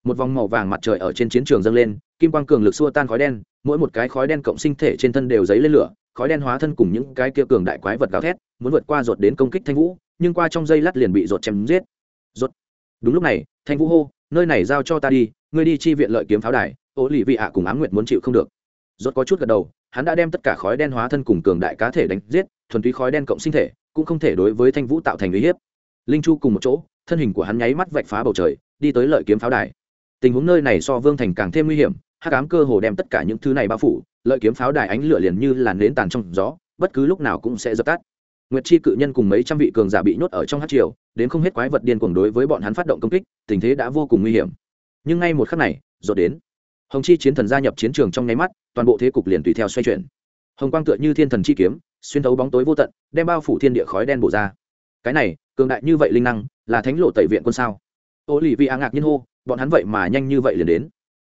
một vòng màu vàng mặt trời ở trên chiến trường dâng lên, kim quang cường lực xua tan khói đen, mỗi một cái khói đen cộng sinh thể trên thân đều dấy lên lửa, khói đen hóa thân cùng những cái kia cường đại quái vật gào thét, muốn vượt qua ruột đến công kích thanh vũ, nhưng qua trong dây lát liền bị ruột chém giết. Ruột. Đúng lúc này, thanh vũ hô, nơi này giao cho ta đi, ngươi đi chi viện lợi kiếm pháo đài, ô lì vị ạ cùng ám nguyện muốn chịu không được. Ruột có chút gật đầu, hắn đã đem tất cả khói đen hóa thân cùng cường đại cá thể đánh giết, thuần túy khói đen cộng sinh thể, cũng không thể đối với thanh vũ tạo thành uy hiếp. Linh chu cùng một chỗ, thân hình của hắn nháy mắt vạch phá bầu trời, đi tới lợi kiếm pháo đài tình huống nơi này so vương thành càng thêm nguy hiểm, hắc ám cơ hồ đem tất cả những thứ này bao phủ, lợi kiếm pháo đài ánh lửa liền như làn nến tàn trong gió, bất cứ lúc nào cũng sẽ dập tắt. Nguyệt chi cự nhân cùng mấy trăm vị cường giả bị nhốt ở trong hát triều, đến không hết quái vật điên cuồng đối với bọn hắn phát động công kích, tình thế đã vô cùng nguy hiểm. Nhưng ngay một khắc này rồi đến. Hồng chi chiến thần gia nhập chiến trường trong nháy mắt, toàn bộ thế cục liền tùy theo xoay chuyển. Hồng quang tựa như thiên thần chi kiếm, xuyên thấu bóng tối vô tận, đem bao phủ thiên địa khói đen bổ ra. Cái này, cường đại như vậy linh năng, là thánh lộ tẩy viện quân sao? Ô lì vị á ngạc nhiên hô bọn hắn vậy mà nhanh như vậy liền đến.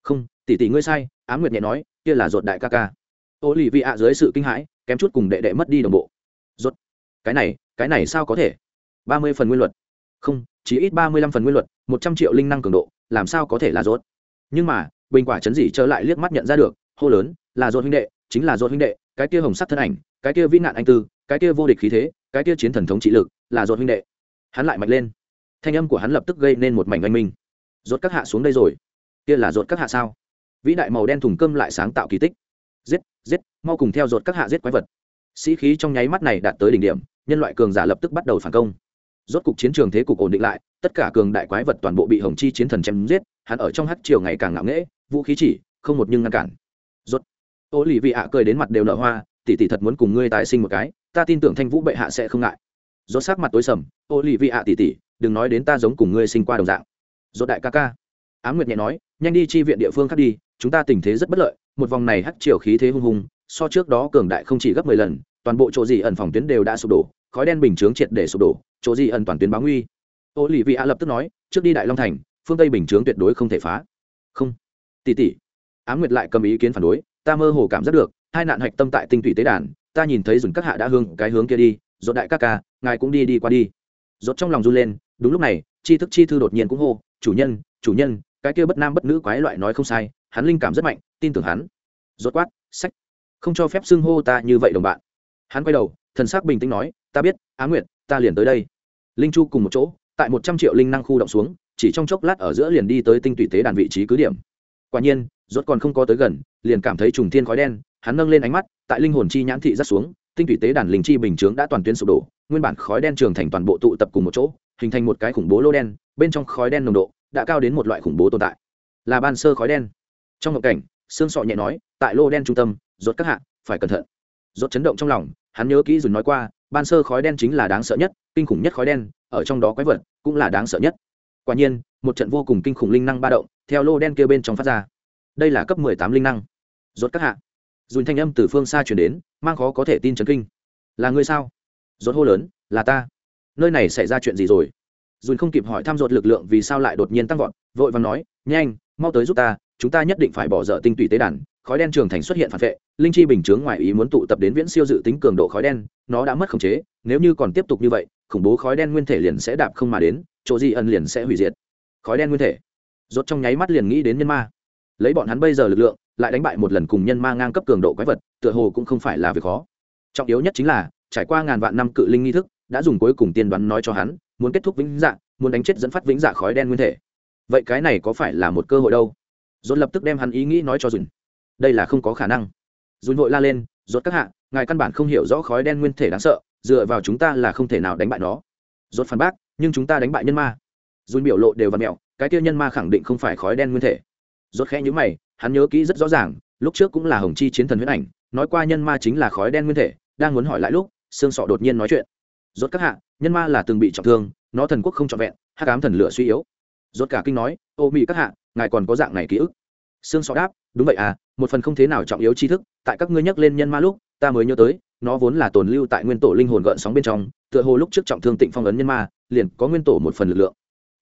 Không, tỷ tỷ ngươi sai á nguyệt nhẹ nói, kia là ruột đại ca ca. Ô lì vị ạ dưới sự kinh hãi, kém chút cùng đệ đệ mất đi đồng bộ. Ruột, cái này cái này sao có thể? Ba mươi phần nguyên luật. Không, chỉ ít ba mươi lăm phần nguyên luật, một trăm triệu linh năng cường độ, làm sao có thể là ruột? nhưng mà, bình quả chấn dỉ trở lại liếc mắt nhận ra được, hô lớn, là ruột huynh đệ, chính là ruột huynh đệ, cái kia hồng sắc thân ảnh, cái kia vĩ nạn anh tư, cái kia vô địch khí thế, cái kia chiến thần thống trị lực, là ruột huynh đệ. Hắn lại mạnh lên. Thanh âm của hắn lập tức gây nên một mảnh oanh minh rốt các hạ xuống đây rồi. Kia là rốt các hạ sao? Vĩ đại màu đen thùng cơm lại sáng tạo kỳ tích. Giết giết, mau cùng theo rốt các hạ giết quái vật. Sĩ khí trong nháy mắt này đạt tới đỉnh điểm, nhân loại cường giả lập tức bắt đầu phản công. Rốt cục chiến trường thế cục ổn định lại, tất cả cường đại quái vật toàn bộ bị hồng chi chiến thần chém giết, hắn ở trong hắc triều ngày càng ngạo nghễ, vũ khí chỉ, không một nhưng ngăn cản. Rốt ô lì vị ạ cười đến mặt đều nở hoa, tỷ tỷ thật muốn cùng ngươi tái sinh một cái, ta tin tưởng thanh vũ bệ hạ sẽ không ngại. Rốt sắc mặt tối sầm ô lì vị ạ tỷ tỷ, đừng nói đến ta giống cùng ngươi sinh qua đồng dạng rốt đại ca ca. Ám nguyệt nhẹ nói, nhanh đi chi viện địa phương khác đi, chúng ta tình thế rất bất lợi, một vòng này hắt triều khí thế hung hùng, so trước đó cường đại không chỉ gấp mười lần, toàn bộ chỗ gì ẩn phòng tuyến đều đã sụp đổ, khói đen bình chướng triệt để sụp đổ, chỗ gì ẩn toàn tuyến báo nguy. Ô lì vị a lập tức nói, trước đi đại long thành, phương tây bình chướng tuyệt đối không thể phá. Không. Tỷ tỷ Ám nguyệt lại cầm ý kiến phản đối, ta mơ hồ cảm giác được, hai nạn hạch tâm tại tinh thủy tế đàn, ta nhìn thấy dùng các hạ đã hương cái hướng kia đi dốt đại ca ca, ngài cũng đi đi qua đi. Dốt trong lòng run lên, đúng lúc này, chi thức chi thư đột nhiên cũng hô chủ nhân chủ nhân, cái kia bất nam bất nữ quái loại nói không sai, hắn linh cảm rất mạnh, tin tưởng hắn. Rốt quát, sách, không cho phép xưng hô ta như vậy đồng bạn. Hắn quay đầu, thần sắc bình tĩnh nói, ta biết, á nguyệt, ta liền tới đây. Linh chu cùng một chỗ, tại một trăm triệu linh năng khu động xuống, chỉ trong chốc lát ở giữa liền đi tới tinh tủy tế đàn vị trí cứ điểm. Quả nhiên, rốt còn không có tới gần, liền cảm thấy trùng thiên khói đen, hắn nâng lên ánh mắt, tại linh hồn chi nhãn thị rất xuống, tinh tủy tế đàn linh chi bình chướng đã toàn tuyến sụp đổ, nguyên bản khói đen trường thành toàn bộ tụ tập cùng một chỗ, hình thành một cái khủng bố lô đen, bên trong khói đen nồng độ đã cao đến một loại khủng bố tồn tại. Là ban sơ khói đen. Trong ngộng cảnh xương sọ nhẹ nói, tại lô đen trung tâm, rốt các hạ, phải cẩn thận. Rốt chấn động trong lòng, hắn nhớ kỹ dùn nói qua, ban sơ khói đen chính là đáng sợ nhất, kinh khủng nhất khói đen, ở trong đó quái vật cũng là đáng sợ nhất. Quả nhiên, một trận vô cùng kinh khủng linh năng ba động, theo lô đen kia bên trong phát ra. Đây là cấp mười tám linh năng. Rốt các hạ. Dùn thanh âm từ phương xa chuyển đến, mang khó có thể tin chấn kinh. Là ngươi sao? Rốt hô lớn, là ta. Nơi này xảy ra chuyện gì rồi? Dùn không kịp hỏi thăm dột lực lượng vì sao lại đột nhiên tăng vọt, vội và nói, nhanh, mau tới giúp ta, chúng ta nhất định phải bỏ dở tinh tủy tế đàn, khói đen trường thành xuất hiện phản vệ, linh chi bình chướng ngoài ý muốn tụ tập đến viễn siêu dự tính cường độ khói đen, nó đã mất khống chế, nếu như còn tiếp tục như vậy, khủng bố khói đen nguyên thể liền sẽ đạp không mà đến, chỗ di ân liền sẽ hủy diệt. Khói đen nguyên thể. Rốt trong nháy mắt liền nghĩ đến nhân ma. Lấy bọn hắn bây giờ lực lượng, lại đánh bại một lần cùng nhân ma ngang cấp cường độ quái vật, tựa hồ cũng không phải là việc khó. Trọng yếu nhất chính là, trải qua ngàn vạn năm cự linh nghi thức, đã dùng cuối cùng tiên đoán nói cho hắn muốn kết thúc vĩnh dạ muốn đánh chết dẫn phát vĩnh dạ khói đen nguyên thể. Vậy cái này có phải là một cơ hội đâu? Dồn lập tức đem hắn ý nghĩ nói cho dùn. Đây là không có khả năng. Dùn vội la lên, rốt các hạ, ngài căn bản không hiểu rõ khói đen nguyên thể đáng sợ, dựa vào chúng ta là không thể nào đánh bại nó. Rốt phản bác, nhưng chúng ta đánh bại nhân ma. Dùn biểu lộ đều và mẹo, cái tiêu nhân ma khẳng định không phải khói đen nguyên thể. Rốt khẽ nhữ mày, hắn nhớ kỹ rất rõ ràng, lúc trước cũng là hồng chi chiến thần huyết ảnh, nói qua nhân ma chính là khói đen nguyên thể, đang muốn hỏi lại lúc, xương sọ đột nhiên nói chuyện rốt các hạ, nhân ma là từng bị trọng thương, nó thần quốc không trọn vẹn, hắc ám thần lửa suy yếu. Rốt cả kinh nói, ô mỹ các hạ, ngài còn có dạng này ký ức? Xương sọ đáp, đúng vậy à một phần không thế nào trọng yếu tri thức, tại các ngươi nhắc lên nhân ma lúc, ta mới nhớ tới, nó vốn là tồn lưu tại nguyên tổ linh hồn gợn sóng bên trong, tựa hồ lúc trước trọng thương tịnh phong ấn nhân ma, liền có nguyên tổ một phần lực lượng.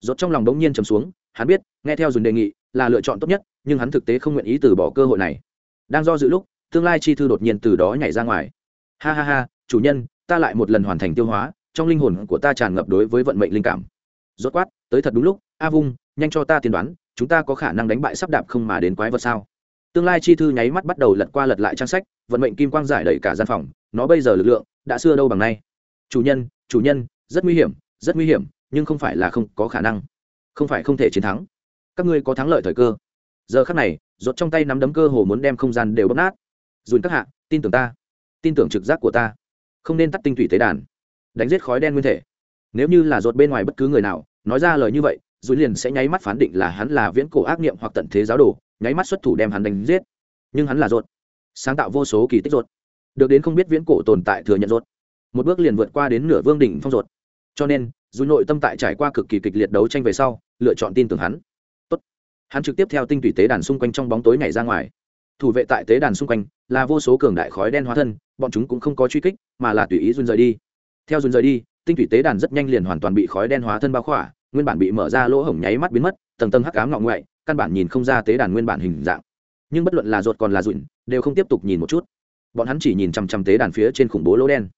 Rốt trong lòng đống nhiên trầm xuống, hắn biết, nghe theo dùn đề nghị, là lựa chọn tốt nhất, nhưng hắn thực tế không nguyện ý từ bỏ cơ hội này. Đang do dự lúc, tương lai chi thư đột nhiên từ đó nhảy ra ngoài. Ha ha ha, chủ nhân ta lại một lần hoàn thành tiêu hóa, trong linh hồn của ta tràn ngập đối với vận mệnh linh cảm. Rốt quát, tới thật đúng lúc, a vung, nhanh cho ta tiên đoán, chúng ta có khả năng đánh bại sắp đạp không mà đến quái vật sao? Tương lai chi thư nháy mắt bắt đầu lật qua lật lại trang sách, vận mệnh kim quang giải đầy cả gian phòng, nó bây giờ lực lượng đã xưa đâu bằng nay. Chủ nhân chủ nhân, rất nguy hiểm, rất nguy hiểm, nhưng không phải là không có khả năng. Không phải không thể chiến thắng. Các ngươi có thắng lợi thời cơ. Giờ khắc này, rốt trong tay nắm đấm cơ hồ muốn đem không gian đều bóp nát. Dùn các hạ, tin tưởng ta. Tin tưởng trực giác của ta không nên tắt tinh thủy tế đàn. Đánh giết khói đen nguyên thể. Nếu như là ruột bên ngoài bất cứ người nào, nói ra lời như vậy dùn liền sẽ nháy mắt phán định là hắn là viễn cổ ác niệm hoặc tận thế giáo đồ, nháy mắt xuất thủ đem hắn đánh giết. Nhưng hắn là ruột. Sáng tạo vô số kỳ tích ruột. Được đến không biết viễn cổ tồn tại thừa nhận ruột. Một bước liền vượt qua đến nửa vương đỉnh phong ruột. Cho nên dù nội tâm tại trải qua cực kỳ kịch liệt đấu tranh về sau, lựa chọn tin tưởng hắn. Tốt. Hắn trực tiếp theo tinh thủy tế đàn xung quanh trong bóng tối nhảy ra ngoài thủ vệ tại tế đàn xung quanh, là vô số cường đại khói đen hóa thân, bọn chúng cũng không có truy kích, mà là tùy ý dùn rời đi. Theo dùn rời đi, tinh thủy tế đàn rất nhanh liền hoàn toàn bị khói đen hóa thân bao khỏa, nguyên bản bị mở ra lỗ hổng nháy mắt biến mất, tầng tầng hắc ám ngọ ngoại, căn bản nhìn không ra tế đàn nguyên bản hình dạng. Nhưng bất luận là ruột còn là dụn đều không tiếp tục nhìn một chút. Bọn hắn chỉ nhìn chằm chằm tế đàn phía trên khủng bố lỗ đen.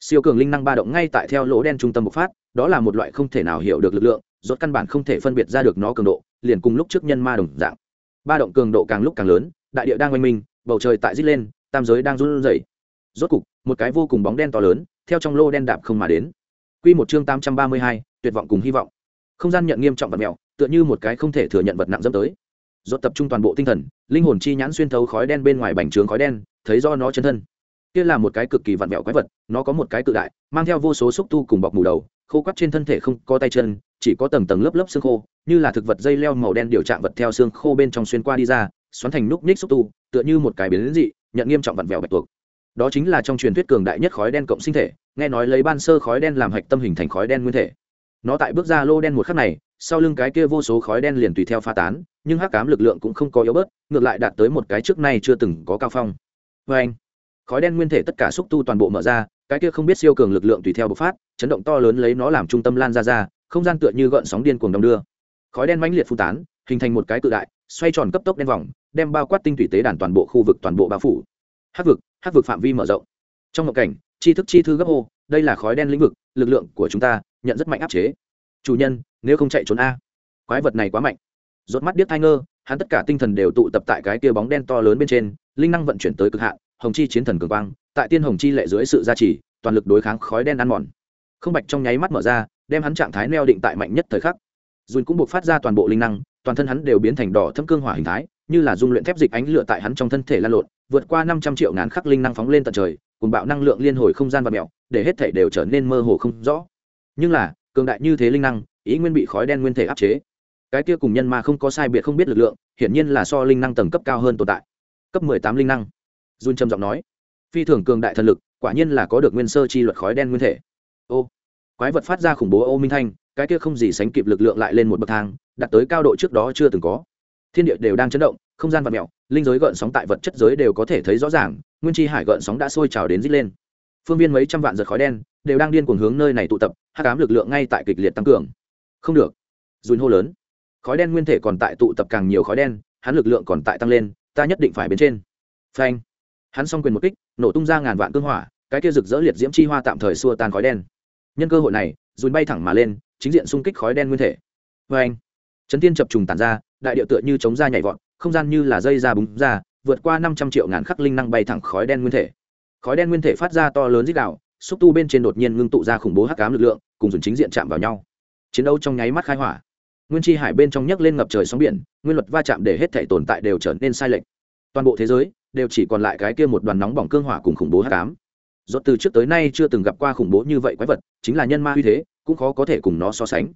Siêu cường linh năng ba động ngay tại theo lỗ đen trung tâm bộc phát, đó là một loại không thể nào hiểu được lực lượng rốt căn bản không thể phân biệt ra được nó cường độ, liền cùng lúc trước nhân ma đồng dạng. Ba động cường độ càng lúc càng lớn đại địa đang oanh minh bầu trời tại rít lên tam giới đang run rẩy. Rốt cục một cái vô cùng bóng đen to lớn theo trong lô đen đạp không mà đến. Quy một chương tám trăm ba mươi hai, tuyệt vọng cùng hy vọng. Không gian nhận nghiêm trọng vật mèo tựa như một cái không thể thừa nhận vật nặng dẫm tới. Rốt tập trung toàn bộ tinh thần linh hồn chi nhãn xuyên thấu khói đen bên ngoài bành trướng khói đen thấy do nó chân thân. Kia là một cái cực kỳ vặn vẹo quái vật nó có một cái cự đại mang theo vô số xúc tu cùng bọc mù đầu khô quắt trên thân thể không có tay chân chỉ có tầng tầng lớp lớp xương khô như là thực vật dây leo màu đen điều trạng vật theo xương khô bên trong xuyên qua đi ra xoắn thành núc ních xúc tu, tựa như một cái biến dị, nhận nghiêm trọng vặn vẹo bạch tuộc. Đó chính là trong truyền thuyết cường đại nhất khói đen cộng sinh thể, nghe nói lấy ban sơ khói đen làm hạch tâm hình thành khói đen nguyên thể. Nó tại bước ra lô đen một khắc này, sau lưng cái kia vô số khói đen liền tùy theo pha tán, nhưng hắc cám lực lượng cũng không có yếu bớt, ngược lại đạt tới một cái trước nay chưa từng có cao phong. Vê anh, khói đen nguyên thể tất cả xúc tu toàn bộ mở ra, cái kia không biết siêu cường lực lượng tùy theo bộc phát, chấn động to lớn lấy nó làm trung tâm lan ra ra, không gian tựa như gợn sóng điên cuồng đông đưa. Khói đen mãnh liệt phu tán hình thành một cái cự đại, xoay tròn cấp tốc đen vòng, đem bao quát tinh thủy tế đàn toàn bộ khu vực, toàn bộ bao phủ. Hát vực hát vực phạm vi mở rộng. Trong ngộ cảnh chi thức chi thư gấp ô đây là khói đen lĩnh vực, lực lượng của chúng ta nhận rất mạnh áp chế. Chủ nhân, nếu không chạy trốn a. Quái vật này quá mạnh. Rốt mắt điếc thai ngơ, hắn tất cả tinh thần đều tụ tập tại cái kia bóng đen to lớn bên trên, linh năng vận chuyển tới cực hạn, hồng chi chiến thần cường quang, tại tiên hồng chi lệ dưới sự gia trì, toàn lực đối kháng khói đen ăn mòn. Không bạch trong nháy mắt mở ra, đem hắn trạng thái neo định tại mạnh nhất thời khắc. Dùn cũng buộc phát ra toàn bộ linh năng toàn thân hắn đều biến thành đỏ thâm cương hỏa hình thái, như là dung luyện thép dịch ánh lửa tại hắn trong thân thể lan lộn, vượt qua năm trăm triệu ngàn khắc linh năng phóng lên tận trời, cùng bạo năng lượng liên hồi không gian và mẹo, để hết thể đều trở nên mơ hồ không rõ. Nhưng là, cường đại như thế linh năng, ý nguyên bị khói đen nguyên thể áp chế. Cái kia cùng nhân ma không có sai biệt không biết lực lượng, hiển nhiên là so linh năng tầng cấp cao hơn tồn tại. Cấp mười tám linh năng. Dun trầm giọng nói. Phi thường cường đại thần lực, quả nhiên là có được nguyên sơ chi luật khói đen nguyên thể. Ô, quái vật phát ra khủng bố ô minh thanh cái kia không gì sánh kịp lực lượng lại lên một bậc thang, đạt tới cao độ trước đó chưa từng có. Thiên địa đều đang chấn động, không gian vật mẹo linh giới gợn sóng tại vật chất giới đều có thể thấy rõ ràng, nguyên chi hải gợn sóng đã sôi trào đến dít lên. Phương viên mấy trăm vạn giật khói đen, đều đang điên cuồng hướng nơi này tụ tập hát cám lực lượng ngay tại kịch liệt tăng cường. Không được. Dùn hô lớn. Khói đen nguyên thể còn tại tụ tập càng nhiều khói đen, hắn lực lượng còn tại tăng lên, ta nhất định phải bên trên. Phanh. Hắn s o n g quyền một kích, nổ tung ra ngàn vạn cương hỏa, cái kia rực rỡ liệt diễm chi hoa tạm thời xua tan khói đen. Nhân cơ hội này dùn bay thẳng mà lên chính diện xung kích khói đen nguyên thể. Vê anh chấn tiên chập trùng tàn ra đại điệu tựa như chống ra nhảy vọt không gian như là dây ra búng ra vượt qua năm trăm triệu ngàn khắc linh năng bay thẳng khói đen nguyên thể. Khói đen nguyên thể phát ra to lớn dích đạo xúc tu bên trên đột nhiên ngưng tụ ra khủng bố hắc cám lực lượng cùng dùng chính diện chạm vào nhau. Chiến đấu trong nháy mắt khai hỏa. Nguyên chi hải bên trong nhấc lên ngập trời sóng biển nguyên luật va chạm để hết thể tồn tại đều trở nên sai lệch. Toàn bộ thế giới đều chỉ còn lại cái kia một đoàn nóng bỏng cương hỏa cùng khủng bố hắc ám, rốt từ trước tới nay chưa từng gặp qua khủng bố như vậy quái vật chính là nhân ma uy thế cũng khó có thể cùng nó so sánh.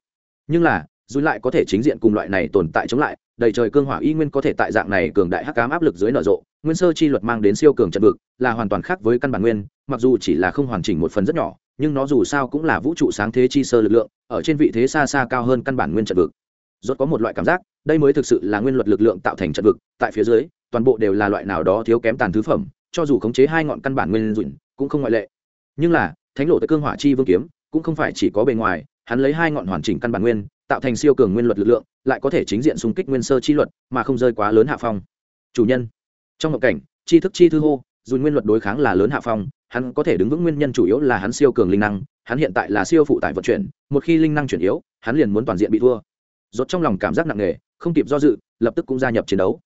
Nhưng là, dù lại có thể chính diện cùng loại này tồn tại chống lại, đầy trời cương hỏa y nguyên có thể tại dạng này cường đại hắc cám áp lực dưới nở rộ, nguyên sơ chi luật mang đến siêu cường trận vực, là hoàn toàn khác với căn bản nguyên, mặc dù chỉ là không hoàn chỉnh một phần rất nhỏ, nhưng nó dù sao cũng là vũ trụ sáng thế chi sơ lực lượng, ở trên vị thế xa xa cao hơn căn bản nguyên trận vực. Rốt có một loại cảm giác, đây mới thực sự là nguyên luật lực lượng tạo thành trận vực, tại phía dưới, toàn bộ đều là loại nào đó thiếu kém tàn thứ phẩm, cho dù khống chế hai ngọn căn bản nguyên dụn cũng không ngoại lệ. Nhưng là, thánh lộ tới cương hỏa chi vương kiếm cũng không phải chỉ có bề ngoài, hắn lấy hai ngọn hoàn chỉnh căn bản nguyên, tạo thành siêu cường nguyên luật lực lượng, lại có thể chính diện xung kích nguyên sơ chi luật, mà không rơi quá lớn hạ phong. Chủ nhân, trong ngộ cảnh chi thức chi thư hô, dù nguyên luật đối kháng là lớn hạ phong, hắn có thể đứng vững nguyên nhân chủ yếu là hắn siêu cường linh năng, hắn hiện tại là siêu phụ tải vận chuyển, một khi linh năng chuyển yếu, hắn liền muốn toàn diện bị thua. Rốt trong lòng cảm giác nặng nề, không kịp do dự, lập tức cũng gia nhập chiến đấu.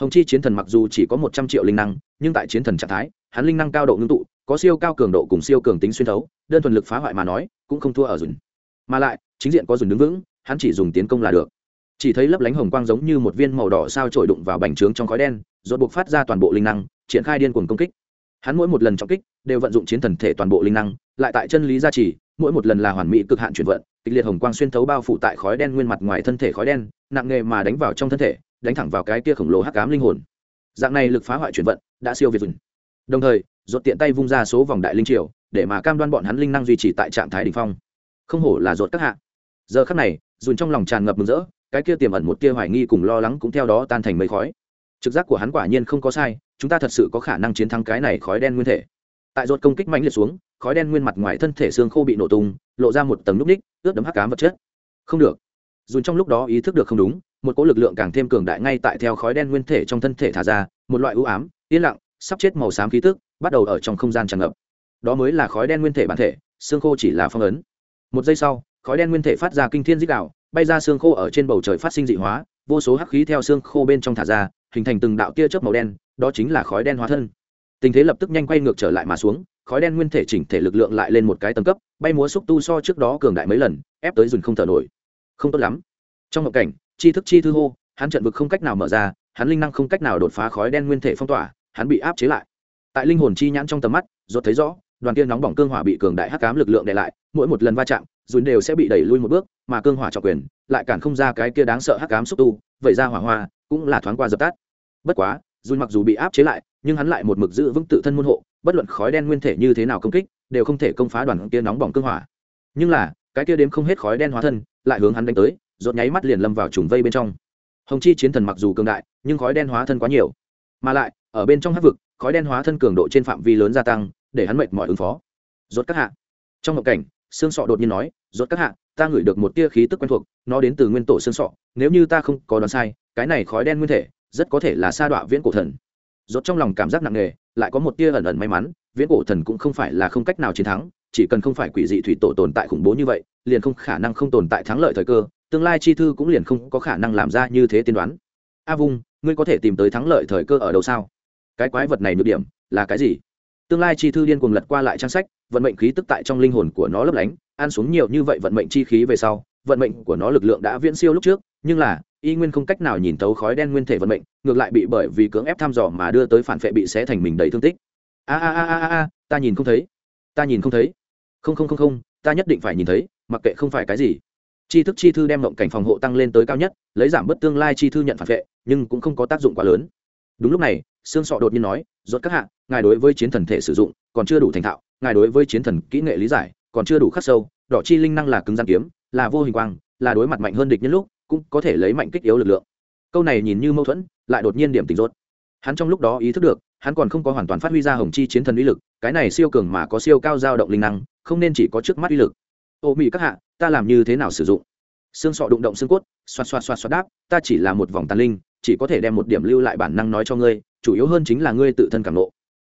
Hồng chi chiến thần mặc dù chỉ có một trăm triệu linh năng, nhưng tại chiến thần trạng thái, hắn linh năng cao độ ngưng tụ có siêu cao cường độ cùng siêu cường tính xuyên thấu, đơn thuần lực phá hoại mà nói, cũng không thua ở dùn. Mà lại, chính diện có dùn đứng vững, hắn chỉ dùng tiến công là được. Chỉ thấy lấp lánh hồng quang giống như một viên màu đỏ sao trổi đụng vào bành trướng trong khói đen rồi buộc phát ra toàn bộ linh năng, triển khai điên cuồng công kích. Hắn mỗi một lần trọng kích, đều vận dụng chiến thần thể toàn bộ linh năng, lại tại chân lý gia trì, mỗi một lần là hoàn mỹ cực hạn chuyển vận, kịch liệt hồng quang xuyên thấu bao phủ tại khói đen nguyên mặt ngoài thân thể khói đen, nặng nghề mà đánh vào trong thân thể, đánh thẳng vào cái kia khổng lồ hắc ám linh hồn. Dạng này lực phá hoại chuyển vận, đã siêu việt dùn đồng thời dột tiện tay vung ra số vòng đại linh triều, để mà cam đoan bọn hắn linh năng duy trì tại trạng thái đ ỉ n h phong. Không hổ là dột các hạ. Giờ khắc này, dùn trong lòng tràn ngập mừng rỡ, cái kia tiềm ẩn một tia hoài nghi cùng lo lắng cũng theo đó tan thành mây khói. Trực giác của hắn quả nhiên không có sai, chúng ta thật sự có khả năng chiến thắng cái này khói đen nguyên thể. Tại dột công kích mạnh liệt xuống, khói đen nguyên mặt ngoài thân thể xương khô bị nổ tung, lộ ra một tầng núc ních, ướt đấm hắc cám vật chất. Không được. Dùn trong lúc đó ý thức được không đúng, một cỗ lực lượng càng thêm cường đại ngay tại theo khói đen nguyên thể trong thân thể thả ra, một loại ưu ám, yên lặng sắp chết màu xám khí tức, bắt đầu ở trong không gian tràn ngập. Đó mới là khói đen nguyên thể bản thể, xương khô chỉ là phong ấn. Một giây sau, khói đen nguyên thể phát ra kinh thiên dích đạo, bay ra xương khô ở trên bầu trời phát sinh dị hóa, vô số hắc khí theo xương khô bên trong thả ra, hình thành từng đạo tia chớp màu đen, đó chính là khói đen hóa thân. Tình thế lập tức nhanh quay ngược trở lại mà xuống, khói đen nguyên thể chỉnh thể lực lượng lại lên một cái tầng cấp, bay múa xúc tu so trước đó cường đại mấy lần, ép tới dùn không thở nổi. Không tốt lắm. Trong ngộ cảnh chi thức chi thư hô, hắn trận vực không cách nào mở ra, hắn linh năng không cách nào đột phá khói đen nguyên thể phong tỏa hắn bị áp chế lại. Tại linh hồn chi nhãn trong tầm mắt ruột thấy rõ, đoàn kia nóng bỏng cương hỏa bị cường đại hắc ám lực lượng đè lại, mỗi một lần va chạm dùn đều sẽ bị đẩy lui một bước, mà cương hỏa trọng quyền lại cản không ra cái kia đáng sợ hắc ám xúc tu vậy ra hỏa hoa, cũng là thoáng qua dập tắt. Bất quá dùn mặc dù bị áp chế lại, nhưng hắn lại một mực giữ vững tự thân môn hộ, bất luận khói đen nguyên thể như thế nào công kích, đều không thể công phá đoàn kia nóng bỏng cương hỏa. Nhưng là, cái kia đếm không hết khói đen hóa thân, lại hướng hắn đánh tới rột nháy mắt liền lâm vào trùng vây bên trong. Hồng chi chiến thần mặc dù cường đại, nhưng khói đen hóa thân quá nhiều. Mà lại ở bên trong hắc vực, khói đen hóa thân cường độ trên phạm vi lớn gia tăng, để hắn mệt mỏi ứng phó. Rốt các hạ. Trong một cảnh xương sọ đột nhiên nói, rốt các hạ, ta ngửi được một tia khí tức quen thuộc, nó đến từ nguyên tổ xương sọ, nếu như ta không có đoán sai, cái này khói đen nguyên thể rất có thể là sa đọa viễn cổ thần. Rốt trong lòng cảm giác nặng nề, lại có một tia ẩn ẩn may mắn, viễn cổ thần cũng không phải là không cách nào chiến thắng, chỉ cần không phải quỷ dị thủy tổ tồn tại khủng bố như vậy, liền không khả năng không tồn tại thắng lợi thời cơ, tương lai chi thư cũng liền không có khả năng làm ra như thế tiên đoán. A vung, ngươi có thể tìm tới thắng lợi thời cơ ở đâu sao? Cái quái vật này nhược điểm là cái gì? Tương lai chi thư điên cuồng lật qua lại trang sách, vận mệnh khí tức tại trong linh hồn của nó lấp lánh, ăn xuống nhiều như vậy vận mệnh chi khí về sau, vận mệnh của nó lực lượng đã viễn siêu lúc trước, nhưng là, y nguyên không cách nào nhìn tấu khói đen nguyên thể vận mệnh, ngược lại bị bởi vì cưỡng ép thăm dò mà đưa tới phản vệ bị xé thành mình đầy thương tích. A a a a a ta nhìn không thấy, ta nhìn không thấy. Không không không không, ta nhất định phải nhìn thấy, mặc kệ không phải cái gì. Chi thức chi thư đem mộng cảnh phòng hộ tăng lên tới cao nhất, lấy giảm bớt tương lai chi thư nhận phản vệ nhưng cũng không có tác dụng quá lớn. Đúng lúc này xương sọ đột nhiên nói, rốt các hạ, ngài đối với chiến thần thể sử dụng còn chưa đủ thành thạo, ngài đối với chiến thần kỹ nghệ lý giải còn chưa đủ khắc sâu, đỏ chi linh năng là cứng gian kiếm, là vô hình quang, là đối mặt mạnh hơn địch nhân lúc, cũng có thể lấy mạnh kích yếu lực lượng. Câu này nhìn như mâu thuẫn, lại đột nhiên điểm tình rốt. Hắn trong lúc đó ý thức được, hắn còn không có hoàn toàn phát huy ra hồng chi chiến thần uy lực, cái này siêu cường mà có siêu cao dao động linh năng, không nên chỉ có trước mắt uy lực. Ô mỹ các hạ, ta làm như thế nào sử dụng? Xương sọ đụng động xương cốt, xoạt xoạt xoạt xoạt đáp, ta chỉ là một vòng tàn linh, chỉ có thể đem một điểm lưu lại bản năng nói cho ngươi chủ yếu hơn chính là ngươi tự thân cảm nộ.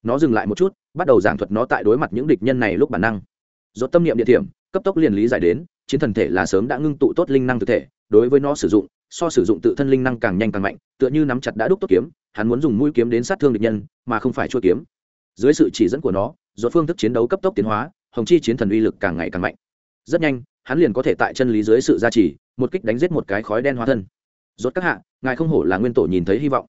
Nó dừng lại một chút, bắt đầu giảng thuật nó tại đối mặt những địch nhân này lúc bản năng. Do tâm niệm địa điểm, cấp tốc liền lý giải đến, chiến thần thể là sớm đã ngưng tụ tốt linh năng thực thể, đối với nó sử dụng, so sử dụng tự thân linh năng càng nhanh càng mạnh, tựa như nắm chặt đã đúc tốt kiếm, hắn muốn dùng mũi kiếm đến sát thương địch nhân, mà không phải chua kiếm. Dưới sự chỉ dẫn của nó do phương thức chiến đấu cấp tốc tiến hóa, hồng chi chiến thần uy lực càng ngày càng mạnh. Rất nhanh, hắn liền có thể tại chân lý dưới sự gia trì, một kích đánh giết một cái khói đen hóa thân. Rốt các hạ, ngài không hổ là nguyên tổ nhìn thấy hy vọng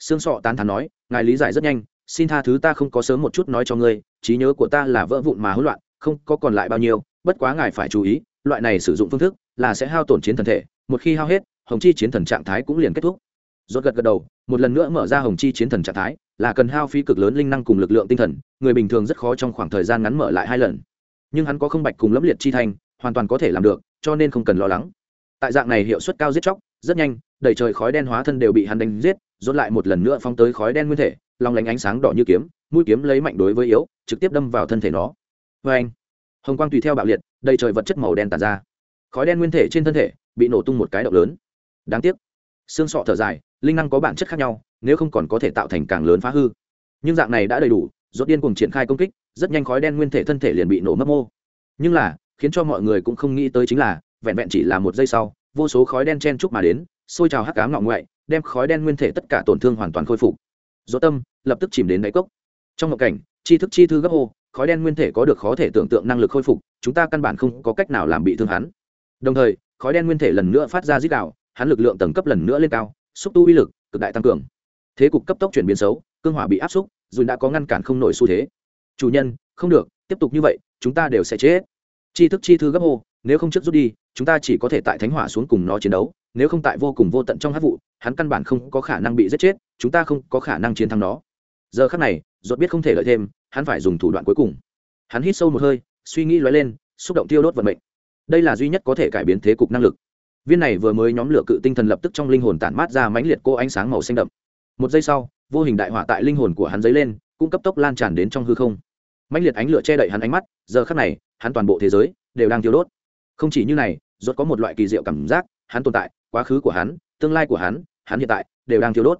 sương sọ tán thán nói, ngài lý giải rất nhanh, xin tha thứ ta không có sớm một chút nói cho ngươi, trí nhớ của ta là vỡ vụn mà hỗn loạn, không có còn lại bao nhiêu, bất quá ngài phải chú ý, loại này sử dụng phương thức là sẽ hao tổn chiến thần thể, một khi hao hết, hồng chi chiến thần trạng thái cũng liền kết thúc. Rốt gật gật đầu, một lần nữa mở ra hồng chi chiến thần trạng thái, là cần hao phí cực lớn linh năng cùng lực lượng tinh thần, người bình thường rất khó trong khoảng thời gian ngắn mở lại hai lần. Nhưng hắn có không bạch cùng lẫm liệt chi thành, hoàn toàn có thể làm được, cho nên không cần lo lắng. Tại dạng này hiệu suất cao giết chóc, rất nhanh, đầy trời khói đen hóa thân đều bị hắn đánh giết rốt lại một lần nữa phóng tới khói đen nguyên thể, long lánh ánh sáng đỏ như kiếm, mũi kiếm lấy mạnh đối với yếu, trực tiếp đâm vào thân thể nó. Vê anh, hồng quang tùy theo bạo liệt, đầy trời vật chất màu đen tàn ra. Khói đen nguyên thể trên thân thể bị nổ tung một cái động lớn. Đáng tiếc, xương sọ thở dài, linh năng có bản chất khác nhau, nếu không còn có thể tạo thành càng lớn phá hư. Nhưng dạng này đã đầy đủ, rốt điên cùng triển khai công kích, rất nhanh khói đen nguyên thể thân thể liền bị nổ mất mô. Nhưng là, khiến cho mọi người cũng không nghĩ tới chính là, vẹn vẹn chỉ là một giây sau, vô số khói đen chen chúc mà đến, xôi trào hắc cám ngọng ngoại đem khói đen nguyên thể tất cả tổn thương hoàn toàn khôi phục. Dỗ tâm lập tức chìm đến đáy cốc. Trong một cảnh chi thức chi thư gấp ô khói đen nguyên thể có được khó thể tưởng tượng năng lực khôi phục, chúng ta căn bản không có cách nào làm bị thương hắn. Đồng thời, khói đen nguyên thể lần nữa phát ra dít đạo hắn lực lượng tầng cấp lần nữa lên cao, xúc tu uy lực cực đại tăng cường. Thế cục cấp tốc chuyển biến xấu, cương hỏa bị áp xúc, dù đã có ngăn cản không nổi xu thế. Chủ nhân, không được, tiếp tục như vậy, chúng ta đều sẽ chết. Chi thức chi thư gấp ô nếu không trước rút đi, chúng ta chỉ có thể tại thánh hỏa xuống cùng nó chiến đấu nếu không tại vô cùng vô tận trong hát vụ, hắn căn bản không có khả năng bị giết chết, chúng ta không có khả năng chiến thắng nó. Giờ khắc này dốt biết không thể lợi thêm, hắn phải dùng thủ đoạn cuối cùng. Hắn hít sâu một hơi, suy nghĩ lóe lên, xúc động tiêu đốt vận mệnh. Đây là duy nhất có thể cải biến thế cục năng lực. Viên này vừa mới nhóm lửa cự tinh thần lập tức trong linh hồn tản mát ra mãnh liệt cô ánh sáng màu xanh đậm. Một giây sau, vô hình đại hỏa tại linh hồn của hắn dấy lên cũng cấp tốc lan tràn đến trong hư không. Mãnh liệt ánh lửa che đậy hắn ánh mắt, giờ khắc này, hắn toàn bộ thế giới đều đang tiêu đốt. Không chỉ như này, rốt có một loại kỳ diệu cảm giác, hắn tồn tại quá khứ của hắn, tương lai của hắn hắn hiện tại đều đang thiếu đốt.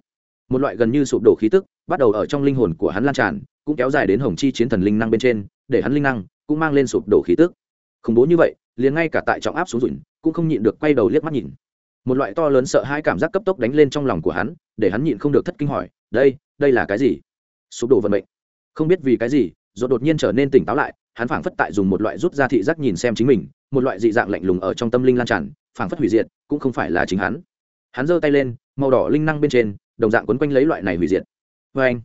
Một loại gần như sụp đổ khí tức bắt đầu ở trong linh hồn của hắn lan tràn, cũng kéo dài đến hồng chi chiến thần linh năng bên trên, để hắn linh năng cũng mang lên sụp đổ khí tức. Khủng bố như vậy, liền ngay cả tại trọng áp xuống rủi cũng không nhịn được quay đầu liếc mắt nhìn. Một loại to lớn sợ hãi cảm giác cấp tốc đánh lên trong lòng của hắn, để hắn nhịn không được thất kinh hỏi, đây đây là cái gì? Sụp đổ vận mệnh. Không biết vì cái gì rồi đột nhiên trở nên tỉnh táo lại, hắn phảng phất tại dùng một loại rút ra thị giác nhìn xem chính mình, một loại dị dạng lạnh lùng ở trong tâm linh lan tràn phảng phất hủy diệt, cũng không phải là chính hắn. Hắn giơ tay lên, màu đỏ linh năng bên trên, đồng dạng quấn quanh lấy loại này hủy diệt. Vê anh,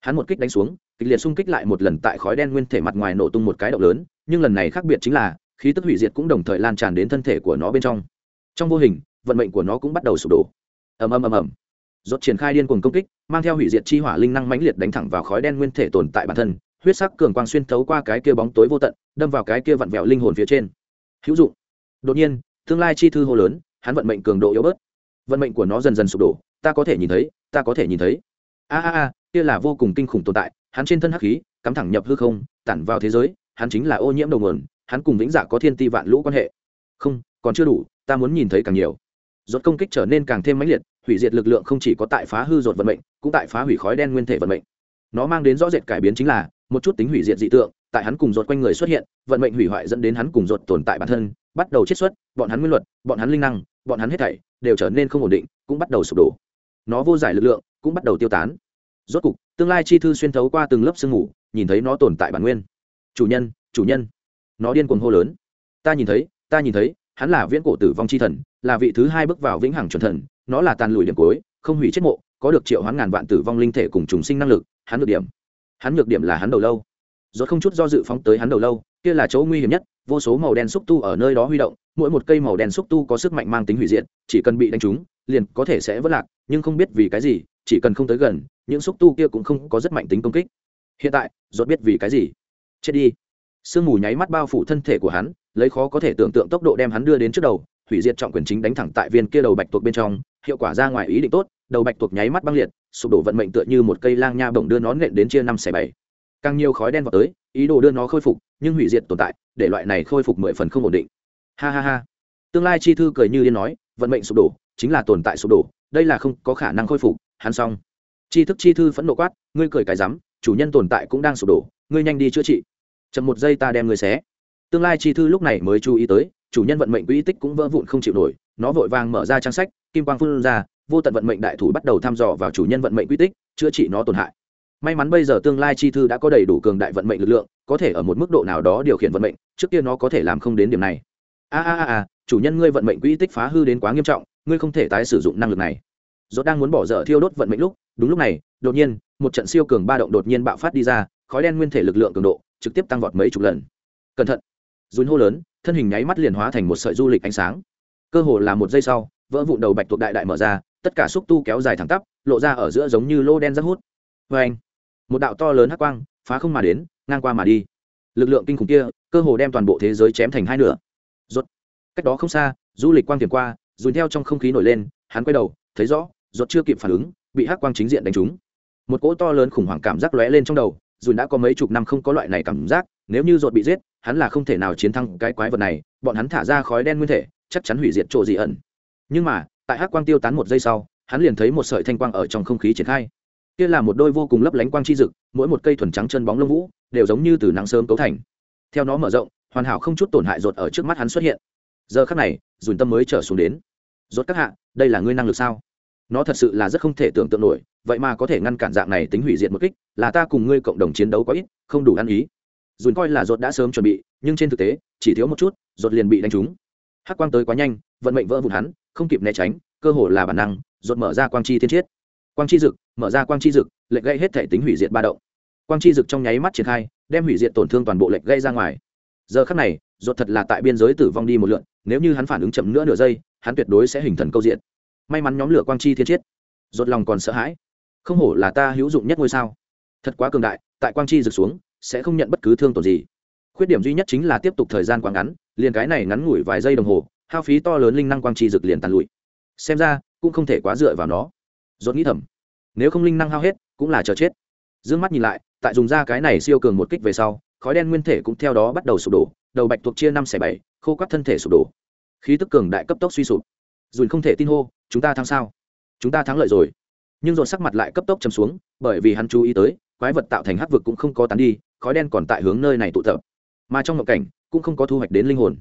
hắn một kích đánh xuống, kịch liệt xung kích lại một lần tại khói đen nguyên thể mặt ngoài nổ tung một cái động lớn, nhưng lần này khác biệt chính là, khí tức hủy diệt cũng đồng thời lan tràn đến thân thể của nó bên trong. Trong vô hình, vận mệnh của nó cũng bắt đầu sụp đổ. Ầm ầm ầm ầm. Rốt triển khai điên cuồng công kích, mang theo hủy diệt chi hỏa linh năng mãnh liệt đánh thẳng vào khói đen nguyên thể tồn tại bản thân, huyết sắc cường quang xuyên thấu qua cái kia bóng tối vô tận, đâm vào cái kia vặn vẹo linh hồn phía trên. Hữu dụng. Đột nhiên tương lai chi thư hô lớn, hắn vận mệnh cường độ yếu bớt. Vận mệnh của nó dần dần sụp đổ, ta có thể nhìn thấy, ta có thể nhìn thấy. A a a, kia là vô cùng kinh khủng tồn tại, hắn trên thân hắc khí, cắm thẳng nhập hư không, tản vào thế giới, hắn chính là ô nhiễm đầu nguồn, hắn cùng vĩnh dạ có thiên ti vạn lũ quan hệ. Không, còn chưa đủ, ta muốn nhìn thấy càng nhiều. Rốt công kích trở nên càng thêm mãnh liệt, hủy diệt lực lượng không chỉ có tại phá hư rột vận mệnh, cũng tại phá hủy khói đen nguyên thể vận mệnh. Nó mang đến rõ rệt cải biến chính là, một chút tính hủy diệt dị tượng, tại hắn cùng rột quanh người xuất hiện, vận mệnh hủy hoại dẫn đến hắn cùng rột tồn tại bản thân bắt đầu chiết xuất, bọn hắn nguyên luật, bọn hắn linh năng, bọn hắn hết thảy đều trở nên không ổn định, cũng bắt đầu sụp đổ. Nó vô giải lực lượng, cũng bắt đầu tiêu tán. Rốt cục, tương lai chi thư xuyên thấu qua từng lớp sương mù, nhìn thấy nó tồn tại bản nguyên. Chủ nhân chủ nhân. Nó điên cuồng hô lớn. Ta nhìn thấy, ta nhìn thấy, hắn là viễn cổ tử vong chi thần, là vị thứ hai bước vào vĩnh hằng chuẩn thần, nó là tàn lùi điểm cuối, không hủy chết mộ, có được triệu hoán ngàn vạn tử vong linh thể cùng trùng sinh năng lực, hắn được điểm. Hắn nhược điểm là hắn đầu lâu. Rốt không chút do dự phóng tới hắn đầu lâu, kia là chỗ nguy hiểm nhất vô số màu đen xúc tu ở nơi đó huy động, mỗi một cây màu đen xúc tu có sức mạnh mang tính hủy diệt, chỉ cần bị đánh trúng, liền có thể sẽ vỡ lạc, nhưng không biết vì cái gì, chỉ cần không tới gần, những xúc tu kia cũng không có rất mạnh tính công kích. Hiện tại dốt biết vì cái gì? Chết đi. Sương mù nháy mắt bao phủ thân thể của hắn, lấy khó có thể tưởng tượng tốc độ đem hắn đưa đến trước đầu, hủy diệt trọng quyền chính đánh thẳng tại viên kia đầu bạch tuộc bên trong, hiệu quả ra ngoài ý định tốt, đầu bạch tuộc nháy mắt băng liệt, sụp đổ vận mệnh tựa như một cây lang nha bổng đưa nón nện đến chia năm xẻ bảy càng nhiều khói đen vào tới, ý đồ đưa nó khôi phục, nhưng hủy diệt tồn tại, để loại này khôi phục mười phần không ổn định. Ha ha ha. Tương lai chi thư cười như điên nói, vận mệnh sụp đổ, chính là tồn tại sụp đổ, đây là không có khả năng khôi phục, hắn xong. Chi thức chi thư phẫn nộ quát, ngươi cười cái rắm, chủ nhân tồn tại cũng đang sụp đổ, ngươi nhanh đi chữa trị. Chậm một giây ta đem ngươi xé. Tương lai chi thư lúc này mới chú ý tới, chủ nhân vận mệnh quỹ tích cũng vỡ vụn không chịu nổi, nó vội vàng mở ra trang sách, kim quang phun ra, vô tận vận mệnh đại thủ bắt đầu thăm dò vào chủ nhân vận mệnh quy tích, chữa trị nó tổn hại may mắn bây giờ tương lai chi thư đã có đầy đủ cường đại vận mệnh lực lượng, có thể ở một mức độ nào đó điều khiển vận mệnh, trước kia nó có thể làm không đến điểm này. A a a chủ nhân ngươi vận mệnh quỹ tích phá hư đến quá nghiêm trọng, ngươi không thể tái sử dụng năng lực này. Dốt đang muốn bỏ dở thiêu đốt vận mệnh lúc, đúng lúc này, đột nhiên, một trận siêu cường ba động đột nhiên bạo phát đi ra, khói đen nguyên thể lực lượng cường độ trực tiếp tăng vọt mấy chục lần. Cẩn thận! Dùn hô lớn, thân hình nháy mắt liền hóa thành một sợi du lịch ánh sáng. Cơ hồ là một giây sau, vỡ vụn đầu bạch thuộc đại đại mở ra, tất cả xúc tu kéo dài thẳng tắp, lộ ra ở giữa giống như lô đen rác hút. Vê anh một đạo to lớn hắc quang phá không mà đến, ngang qua mà đi. Lực lượng kinh khủng kia, cơ hồ đem toàn bộ thế giới chém thành hai nửa. Rốt. Cách đó không xa, du lịch quang tiềm qua, dùn theo trong không khí nổi lên, hắn quay đầu, thấy rõ, rốt chưa kịp phản ứng, bị hắc quang chính diện đánh trúng. Một cỗ to lớn khủng hoảng cảm giác lóe lên trong đầu, dùn đã có mấy chục năm không có loại này cảm giác, nếu như rốt bị giết, hắn là không thể nào chiến thắng cái quái vật này, bọn hắn thả ra khói đen nguyên thể, chắc chắn hủy diệt chỗ gì ẩn. Nhưng mà, tại hắc quang tiêu tán một giây sau, hắn liền thấy một sợi thanh quang ở trong không khí triển khai kia là một đôi vô cùng lấp lánh quang chi dực, mỗi một cây thuần trắng chân bóng lông vũ, đều giống như từ nắng sớm cấu thành. Theo nó mở rộng, hoàn hảo không chút tổn hại rột ở trước mắt hắn xuất hiện. Giờ khắc này, dùn tâm mới trở xuống đến. Rốt các hạ, đây là ngươi năng lực sao? Nó thật sự là rất không thể tưởng tượng nổi, vậy mà có thể ngăn cản dạng này tính hủy diệt một kích, là ta cùng ngươi cộng đồng chiến đấu có ít, không đủ ăn ý. Dùn coi là rốt đã sớm chuẩn bị, nhưng trên thực tế, chỉ thiếu một chút rốt liền bị đánh trúng. Hắc quang tới quá nhanh, vận mệnh vỡ vụn hắn, không kịp né tránh, cơ hồ là bản năng rốt mở ra quang chi thiên chiết quang chi dực, mở ra quang chi dực lệnh gây hết thể tính hủy diệt ba động. Quang chi dực trong nháy mắt triển khai, đem hủy diệt tổn thương toàn bộ lệnh gây ra ngoài. Giờ khắc này, ruột thật là tại biên giới tử vong đi một lượn, nếu như hắn phản ứng chậm nữa nửa giây, hắn tuyệt đối sẽ hình thần câu diện. May mắn nhóm lửa quang chi thiên chiết ruột lòng còn sợ hãi. Không hổ là ta hữu dụng nhất ngôi sao. Thật quá cường đại, tại quang chi rực xuống, sẽ không nhận bất cứ thương tổn gì. Khuyết điểm duy nhất chính là tiếp tục thời gian quá ngắn, liền cái này ngắn ngủi vài giây đồng hồ, hao phí to lớn linh năng quang chi rực liền tàn lụi. Xem ra, cũng không thể quá dựa vào nó dốt nghĩ thầm, nếu không linh năng hao hết, cũng là chờ chết. D ư ơ n g mắt nhìn lại, tại dùng ra cái này siêu cường một kích về sau, khói đen nguyên thể cũng theo đó bắt đầu sụp đổ, đầu bạch thuộc chia năm xẻ bảy, khô quắt thân thể sụp đổ. Khí tức cường đại cấp tốc suy sụp. Dùn không thể tin hô, chúng ta thắng sao? Chúng ta thắng lợi rồi. Nhưng dồn sắc mặt lại cấp tốc chầm xuống, bởi vì hắn chú ý tới, quái vật tạo thành hắc vực cũng không có tán đi, khói đen còn tại hướng nơi này tụ tập. Mà trong ngộ cảnh, cũng không có thu hoạch đến linh hồn.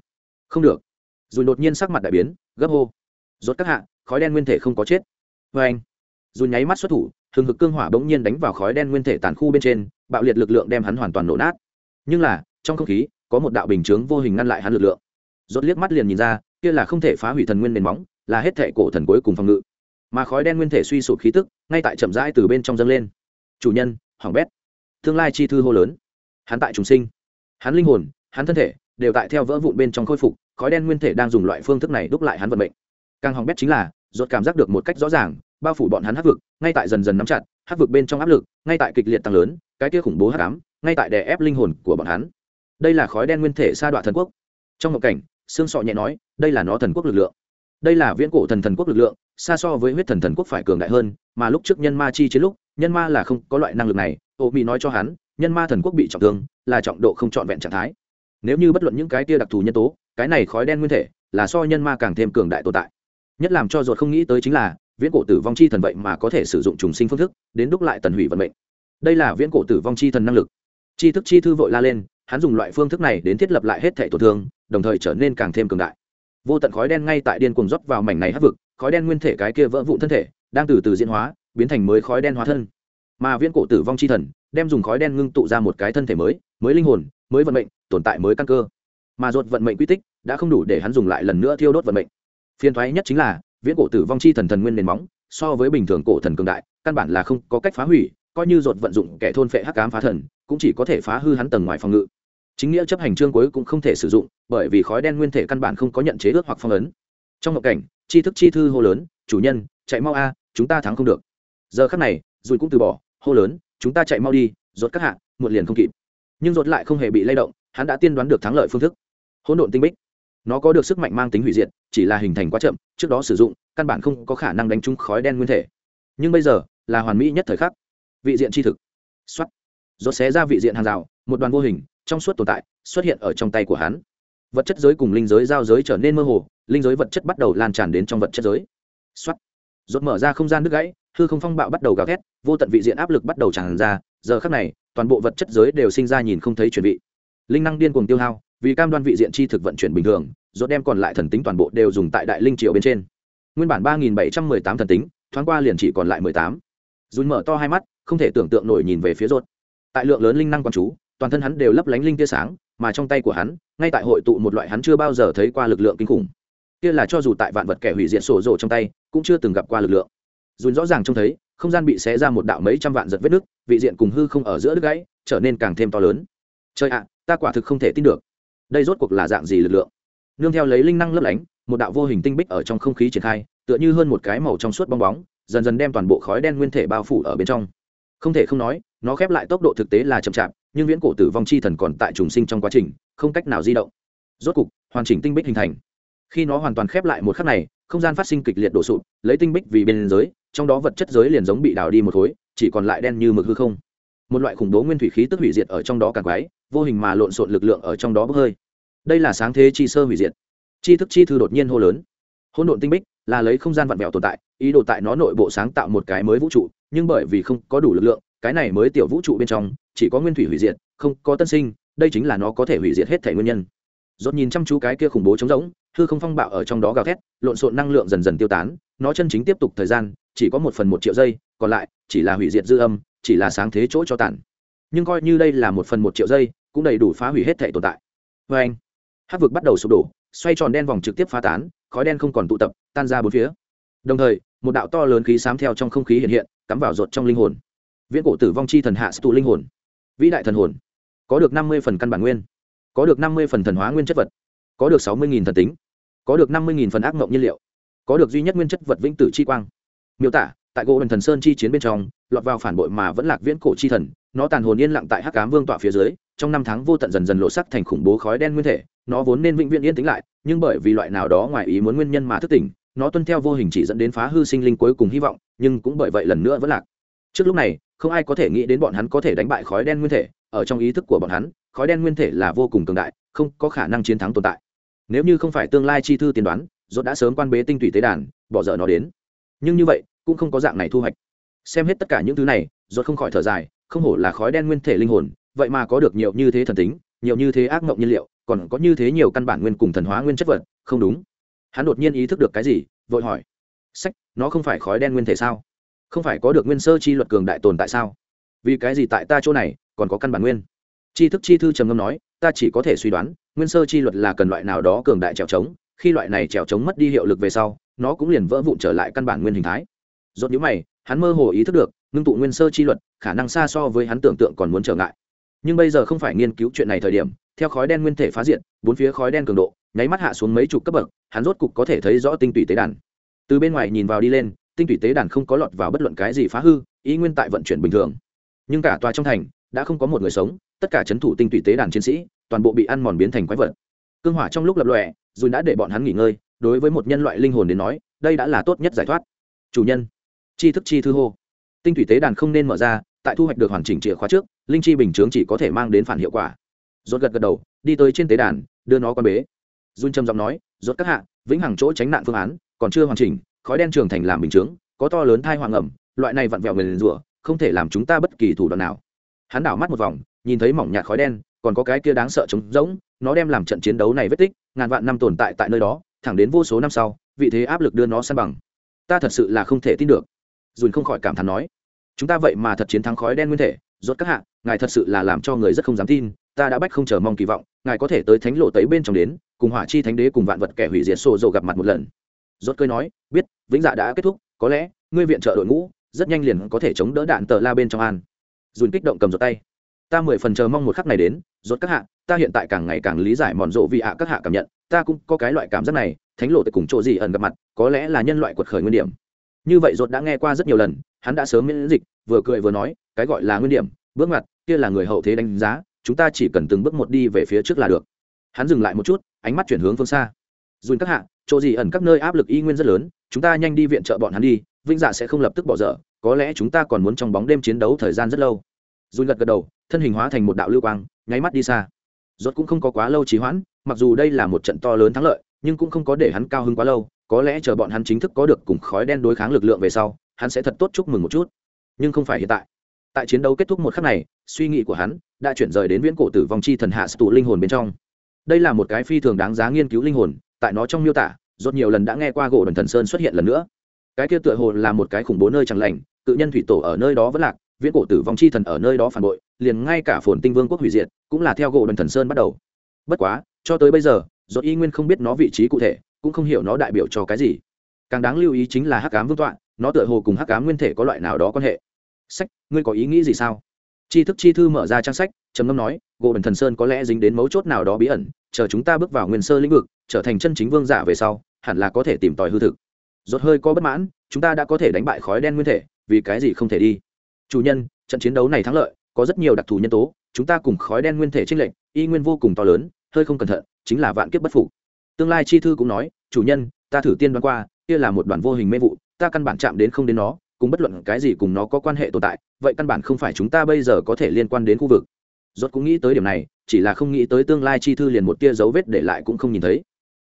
Không được. Dùn đột nhiên sắc mặt đại biến, gấp hô, rốt các hạ, khói đen nguyên thể không có chết. Vê anh dùn nháy mắt xuất thủ, hừng hực cương hỏa bỗng nhiên đánh vào khói đen nguyên thể tàn khu bên trên, bạo liệt lực lượng đem hắn hoàn toàn nổ nát. Nhưng là, trong không khí, có một đạo bình chướng vô hình ngăn lại hắn lực lượng. Rốt liếc mắt liền nhìn ra, kia là không thể phá hủy thần nguyên nền móng, là hết thể cổ thần cuối cùng phòng ngự. Mà khói đen nguyên thể suy sụp khí tức, ngay tại chậm rãi từ bên trong dâng lên. Chủ nhân, hoàng bét. Tương lai chi thư hô lớn. Hắn tại trùng sinh. Hắn linh hồn, hắn thân thể, đều tại theo vỡ vụn bên trong khôi phục, khói đen nguyên thể đang dùng loại phương thức này đúc lại hắn vận mệnh. Càng hỏng bét chính là, rốt cảm giác được một cách rõ ràng bao phủ bọn hắn hắc vực, ngay tại dần dần nắm chặt, hắc vực bên trong áp lực, ngay tại kịch liệt tăng lớn, cái kia khủng bố hắc ám, ngay tại đè ép linh hồn của bọn hắn. Đây là khói đen nguyên thể sa đoạn thần quốc. Trong một cảnh xương sọ nhẹ nói, đây là nó thần quốc lực lượng. Đây là viễn cổ thần thần quốc lực lượng, xa so với huyết thần thần quốc phải cường đại hơn, mà lúc trước nhân ma chi chiến lúc, nhân ma là không có loại năng lực này ô mỹ nói cho hắn, nhân ma thần quốc bị trọng thương, là trọng độ không trọn vẹn trạng thái. Nếu như bất luận những cái tia đặc thù nhân tố, cái này khói đen nguyên thể, là so nhân ma càng thêm cường đại tồn tại. Nhất làm cho ruột không nghĩ tới chính là viễn cổ tử vong chi thần vậy mà có thể sử dụng trùng sinh phương thức, đến đúc lại tần hủy vận mệnh. Đây là viễn cổ tử vong chi thần năng lực. Chi thức chi thư vội la lên, hắn dùng loại phương thức này đến thiết lập lại hết thể tổn thương, đồng thời trở nên càng thêm cường đại. Vô tận khói đen ngay tại điên cuồng rót vào mảnh này hấp vực, khói đen nguyên thể cái kia vỡ vụn thân thể, đang từ từ diễn hóa, biến thành mới khói đen hóa thân. Mà viễn cổ tử vong chi thần, đem dùng khói đen ngưng tụ ra một cái thân thể mới mới linh hồn, mới vận mệnh, tồn tại mới căn cơ. Mà ruột vận mệnh quy tích, đã không đủ để hắn dùng lại lần nữa thiêu đốt vận mệnh. Phiền thoái nhất chính là viễn cổ tử vong chi thần thần nguyên nền móng, so với bình thường cổ thần cường đại, căn bản là không có cách phá hủy, coi như ruột vận dụng kẻ thôn phệ hắc ám phá thần, cũng chỉ có thể phá hư hắn tầng ngoài phòng ngự. Chính nghĩa chấp hành chương cuối cũng không thể sử dụng, bởi vì khói đen nguyên thể căn bản không có nhận chế ước hoặc phong ấn. Trong ngộ cảnh chi thức chi thư hô lớn, chủ nhân, chạy mau a, chúng ta thắng không được. Giờ khắc này, dùi cũng từ bỏ, hô lớn, chúng ta chạy mau đi rốt các hạ, muộn liền không kịp. Nhưng rốt lại không hề bị lay động, hắn đã tiên đoán được thắng lợi phương thức. Hỗn độn tinh bích nó có được sức mạnh mang tính hủy diệt, chỉ là hình thành quá chậm, trước đó sử dụng, căn bản không có khả năng đánh trúng khói đen nguyên thể. Nhưng bây giờ, là hoàn mỹ nhất thời khắc. Vị diện tri thực. Xuất rốt xé ra vị diện hàng rào, một đoàn vô hình, trong suốt tồn tại, xuất hiện ở trong tay của hắn. Vật chất giới cùng linh giới giao giới trở nên mơ hồ, linh giới vật chất bắt đầu lan tràn đến trong vật chất giới. Xuất rốt mở ra không gian nước gãy, hư không phong bạo bắt đầu gào thét, vô tận vị diện áp lực bắt đầu tràn ra. Giờ khắc này, toàn bộ vật chất giới đều sinh ra nhìn không thấy chuyển vị. Linh năng điên cuồng tiêu hao vì cam đoan vị diện chi thực vận chuyển bình thường, rốt đem còn lại thần tính toàn bộ đều dùng tại đại linh triều bên trên. Nguyên bản ba nghìn bảy trăm mười tám thần tính, thoáng qua liền chỉ còn lại mười tám. Dùn mở to hai mắt, không thể tưởng tượng nổi nhìn về phía rốt. Tại lượng lớn linh năng quan chú, toàn thân hắn đều lấp lánh linh tia sáng, mà trong tay của hắn, ngay tại hội tụ một loại hắn chưa bao giờ thấy qua lực lượng kinh khủng. Kia là cho dù tại vạn vật kẻ hủy diệt sổ rộ trong tay, cũng chưa từng gặp qua lực lượng. Dùn rõ ràng trông thấy, không gian bị xé ra một đạo mấy trăm vạn giật vết nước vị diện cùng hư không ở giữa đứt gãy, trở nên càng thêm to lớn. Trời ạ, ta quả thực không thể tin được đây rốt cuộc là dạng gì lực lượng? Nương theo lấy linh năng lấp lánh, một đạo vô hình tinh bích ở trong không khí triển khai, tựa như hơn một cái màu trong suốt bong bóng, dần dần đem toàn bộ khói đen nguyên thể bao phủ ở bên trong. Không thể không nói, nó khép lại tốc độ thực tế là chậm chạp, nhưng viễn cổ tử vong chi thần còn tại trùng sinh trong quá trình, không cách nào di động. Rốt cục, hoàn chỉnh tinh bích hình thành. Khi nó hoàn toàn khép lại một khắc này, không gian phát sinh kịch liệt đổ sụp, lấy tinh bích vì bên giới, trong đó vật chất giới liền giống bị đào đi một khối, chỉ còn lại đen như mực hư không một loại khủng bố nguyên thủy khí tức hủy diệt ở trong đó càng quái, vô hình mà lộn xộn lực lượng ở trong đó bốc hơi. Đây là sáng thế chi sơ hủy diệt. Chi thức chi thư đột nhiên hô lớn. Hỗn độn tinh bích là lấy không gian vặn vẹo tồn tại, ý đồ tại nó nội bộ sáng tạo một cái mới vũ trụ, nhưng bởi vì không có đủ lực lượng, cái này mới tiểu vũ trụ bên trong, chỉ có nguyên thủy hủy diệt, không có tân sinh, đây chính là nó có thể hủy diệt hết thể nguyên nhân. Dốt nhìn chăm chú cái kia khủng bố trống rỗng, hư không phong bạo ở trong đó gào thét, lộn xộn năng lượng dần dần tiêu tán, nó chân chính tiếp tục thời gian, chỉ có một phần một triệu giây, còn lại chỉ là hủy diệt dư âm chỉ là sáng thế chỗ cho tản nhưng coi như đây là một phần một triệu giây, cũng đầy đủ phá hủy hết thể tồn tại. Vê anh hát vực bắt đầu sụp đổ, xoay tròn đen vòng trực tiếp phá tán, khói đen không còn tụ tập, tan ra bốn phía. Đồng thời, một đạo to lớn khí sám theo trong không khí hiện hiện, cắm vào rột trong linh hồn. Viễn cổ tử vong chi thần hạ tụ linh hồn. Vĩ đại thần hồn. Có được năm mươi phần căn bản nguyên. Có được năm mươi phần thần hóa nguyên chất vật. Có được sáu mươi thần tính. Có được năm mươi phần ác mộng nhiên liệu. Có được duy nhất nguyên chất vật vĩnh tử chi quang. Miêu tả tại gỗ thần sơn chi chiến bên trong, lọt vào phản bội mà vẫn lạc viễn cổ chi thần, nó tàn hồn yên lặng tại hắc cám vương tọa phía dưới, trong năm tháng vô tận dần dần lộ sắc thành khủng bố khói đen nguyên thể, nó vốn nên vĩnh viễn yên tĩnh lại, nhưng bởi vì loại nào đó ngoài ý muốn nguyên nhân mà thức tỉnh, nó tuân theo vô hình chỉ dẫn đến phá hư sinh linh cuối cùng hy vọng, nhưng cũng bởi vậy lần nữa vẫn lạc. Trước lúc này, không ai có thể nghĩ đến bọn hắn có thể đánh bại khói đen nguyên thể, ở trong ý thức của bọn hắn, khói đen nguyên thể là vô cùng cường đại, không có khả năng chiến thắng tồn tại. Nếu như không phải tương lai chi thư tiên đoán dốt đã sớm quan bế tinh thủy tế đàn, bỏ dở nó đến. Nhưng như vậy cũng không có dạng này thu hoạch. Xem hết tất cả những thứ này ruột không khỏi thở dài, không hổ là khói đen nguyên thể linh hồn, vậy mà có được nhiều như thế thần tính, nhiều như thế ác mộng nhiên liệu, còn có như thế nhiều căn bản nguyên cùng thần hóa nguyên chất vật, không đúng. Hắn đột nhiên ý thức được cái gì, vội hỏi. Sách, nó không phải khói đen nguyên thể sao? Không phải có được nguyên sơ chi luật cường đại tồn tại sao? Vì cái gì tại ta chỗ này, còn có căn bản nguyên? Tri thức chi thư trầm ngâm nói, ta chỉ có thể suy đoán, nguyên sơ chi luật là cần loại nào đó cường đại trèo trống, khi loại này trèo trống mất đi hiệu lực về sau, nó cũng liền vỡ vụn trở lại căn bản nguyên hình thái rốt nhíu mày, hắn mơ hồ ý thức được, ngưng tụ nguyên sơ chi luật, khả năng xa so với hắn tưởng tượng còn muốn trở ngại. Nhưng bây giờ không phải nghiên cứu chuyện này thời điểm, theo khói đen nguyên thể phá diện bốn phía khói đen cường độ, nháy mắt hạ xuống mấy chục cấp bậc, hắn rốt cục có thể thấy rõ tinh tụy tế đàn. Từ bên ngoài nhìn vào đi lên, tinh tụy tế đàn không có lọt vào bất luận cái gì phá hư, ý nguyên tại vận chuyển bình thường. Nhưng cả tòa trong thành, đã không có một người sống, tất cả chấn thủ tinh tụy tế đàn chiến sĩ, toàn bộ bị ăn mòn biến thành quái vật. Cương hỏa trong lúc lập lòe dù đã để bọn hắn nghỉ ngơi, đối với một nhân loại linh hồn đến nói, đây đã là tốt nhất giải thoát. Chủ nhân chi thức chi thư hô. Tinh thủy tế đàn không nên mở ra, tại thu hoạch được hoàn chỉnh chìa khóa trước, linh chi bình chướng chỉ có thể mang đến phản hiệu quả. Rốt gật gật đầu, đi tới trên tế đàn, đưa nó qua bế. Dung trầm giọng nói, rốt các hạ, vĩnh hằng chỗ tránh nạn phương án, còn chưa hoàn chỉnh, khói đen trường thành làm bình chướng, có to lớn thai hoàng ẩm, loại này vặn vẹo người liền rủa, không thể làm chúng ta bất kỳ thủ đoạn nào. Hắn đảo mắt một vòng, nhìn thấy mỏng nhạt khói đen, còn có cái kia đáng sợ trống rỗng, nó đem làm trận chiến đấu này vết tích, ngàn vạn năm tồn tại tại nơi đó, thẳng đến vô số năm sau, vị thế áp lực đưa nó san bằng. Ta thật sự là không thể tin được dùn không khỏi cảm thán nói, chúng ta vậy mà thật chiến thắng khói đen nguyên thể, rốt các hạ, ngài thật sự là làm cho người rất không dám tin, ta đã bách không chờ mong kỳ vọng, ngài có thể tới thánh lộ tấy bên trong đến, cùng hỏa chi thánh đế cùng vạn vật kẻ hủy diệt sổ dầu gặp mặt một lần. Rốt cơi nói, biết, vĩnh dạ đã kết thúc, có lẽ, ngươi viện trợ đội ngũ, rất nhanh liền có thể chống đỡ đạn tờ la bên trong an. Dùn kích động cầm rột tay, ta mười phần chờ mong một khắc này đến, rốt các hạ, ta hiện tại càng ngày càng lý giải mòn rộ vì ạ các hạ cảm nhận, ta cũng có cái loại cảm giác này, thánh lộ tại cùng chỗ gì ẩn gặp mặt, có lẽ là nhân loại quật khởi nguyên điểm như vậy rốt đã nghe qua rất nhiều lần hắn đã sớm miễn dịch vừa cười vừa nói cái gọi là nguyên điểm bước ngoặt, kia là người hậu thế đánh giá chúng ta chỉ cần từng bước một đi về phía trước là được. Hắn dừng lại một chút ánh mắt chuyển hướng phương xa. Dùn các hạ chỗ gì ẩn các nơi áp lực y nguyên rất lớn chúng ta nhanh đi viện trợ bọn hắn đi vinh dạ sẽ không lập tức bỏ dở có lẽ chúng ta còn muốn trong bóng đêm chiến đấu thời gian rất lâu. Dùn gật gật đầu thân hình hóa thành một đạo lưu quang nháy mắt đi xa. Rốt cũng không có quá lâu trì hoãn mặc dù đây là một trận to lớn thắng lợi nhưng cũng không có để hắn cao hứng quá lâu có lẽ chờ bọn hắn chính thức có được cùng khói đen đối kháng lực lượng về sau, hắn sẽ thật tốt chúc mừng một chút. Nhưng không phải hiện tại. Tại chiến đấu kết thúc một khắc này, suy nghĩ của hắn đã chuyển rời đến viễn cổ tử vong chi thần hạ tụ linh hồn bên trong. Đây là một cái phi thường đáng giá nghiên cứu linh hồn, tại nó trong miêu tả, rốt nhiều lần đã nghe qua gỗ đần thần sơn xuất hiện lần nữa. Cái kia tựa hồ là một cái khủng bố nơi chẳng lành, tự nhân thủy tổ ở nơi đó vẫn lạc, viễn cổ tử vong chi thần ở nơi đó phản bội, liền ngay cả phồn tinh vương quốc hủy diệt, cũng là theo gỗ đần thần sơn bắt đầu. Bất quá, cho tới bây giờ, rốt y nguyên không biết nó vị trí cụ thể cũng không hiểu nó đại biểu cho cái gì. Càng đáng lưu ý chính là hắc ám vương tọa, nó tựa hồ cùng hắc ám nguyên thể có loại nào đó quan hệ. Sách, ngươi có ý nghĩ gì sao? Tri thức chi thư mở ra trang sách, trầm ngâm nói gỗ đần thần sơn có lẽ dính đến mấu chốt nào đó bí ẩn, chờ chúng ta bước vào nguyên sơ lĩnh vực, trở thành chân chính vương giả về sau, hẳn là có thể tìm tòi hư thực. Rốt hơi có bất mãn, chúng ta đã có thể đánh bại khói đen nguyên thể, vì cái gì không thể đi? Chủ nhân, trận chiến đấu này thắng lợi, có rất nhiều đặc thù nhân tố, chúng ta cùng khói đen nguyên thể trinh lệnh y nguyên vô cùng to lớn, hơi không cẩn thận, chính là vạn kiếp bất phục tương lai chi thư cũng nói, chủ nhân, ta thử tiên đoán qua, kia là một đoàn vô hình mê vụ, ta căn bản chạm đến không đến nó, cùng bất luận cái gì cùng nó có quan hệ tồn tại, vậy căn bản không phải chúng ta bây giờ có thể liên quan đến khu vực. Rốt cũng nghĩ tới điểm này, chỉ là không nghĩ tới tương lai chi thư liền một tia dấu vết để lại cũng không nhìn thấy.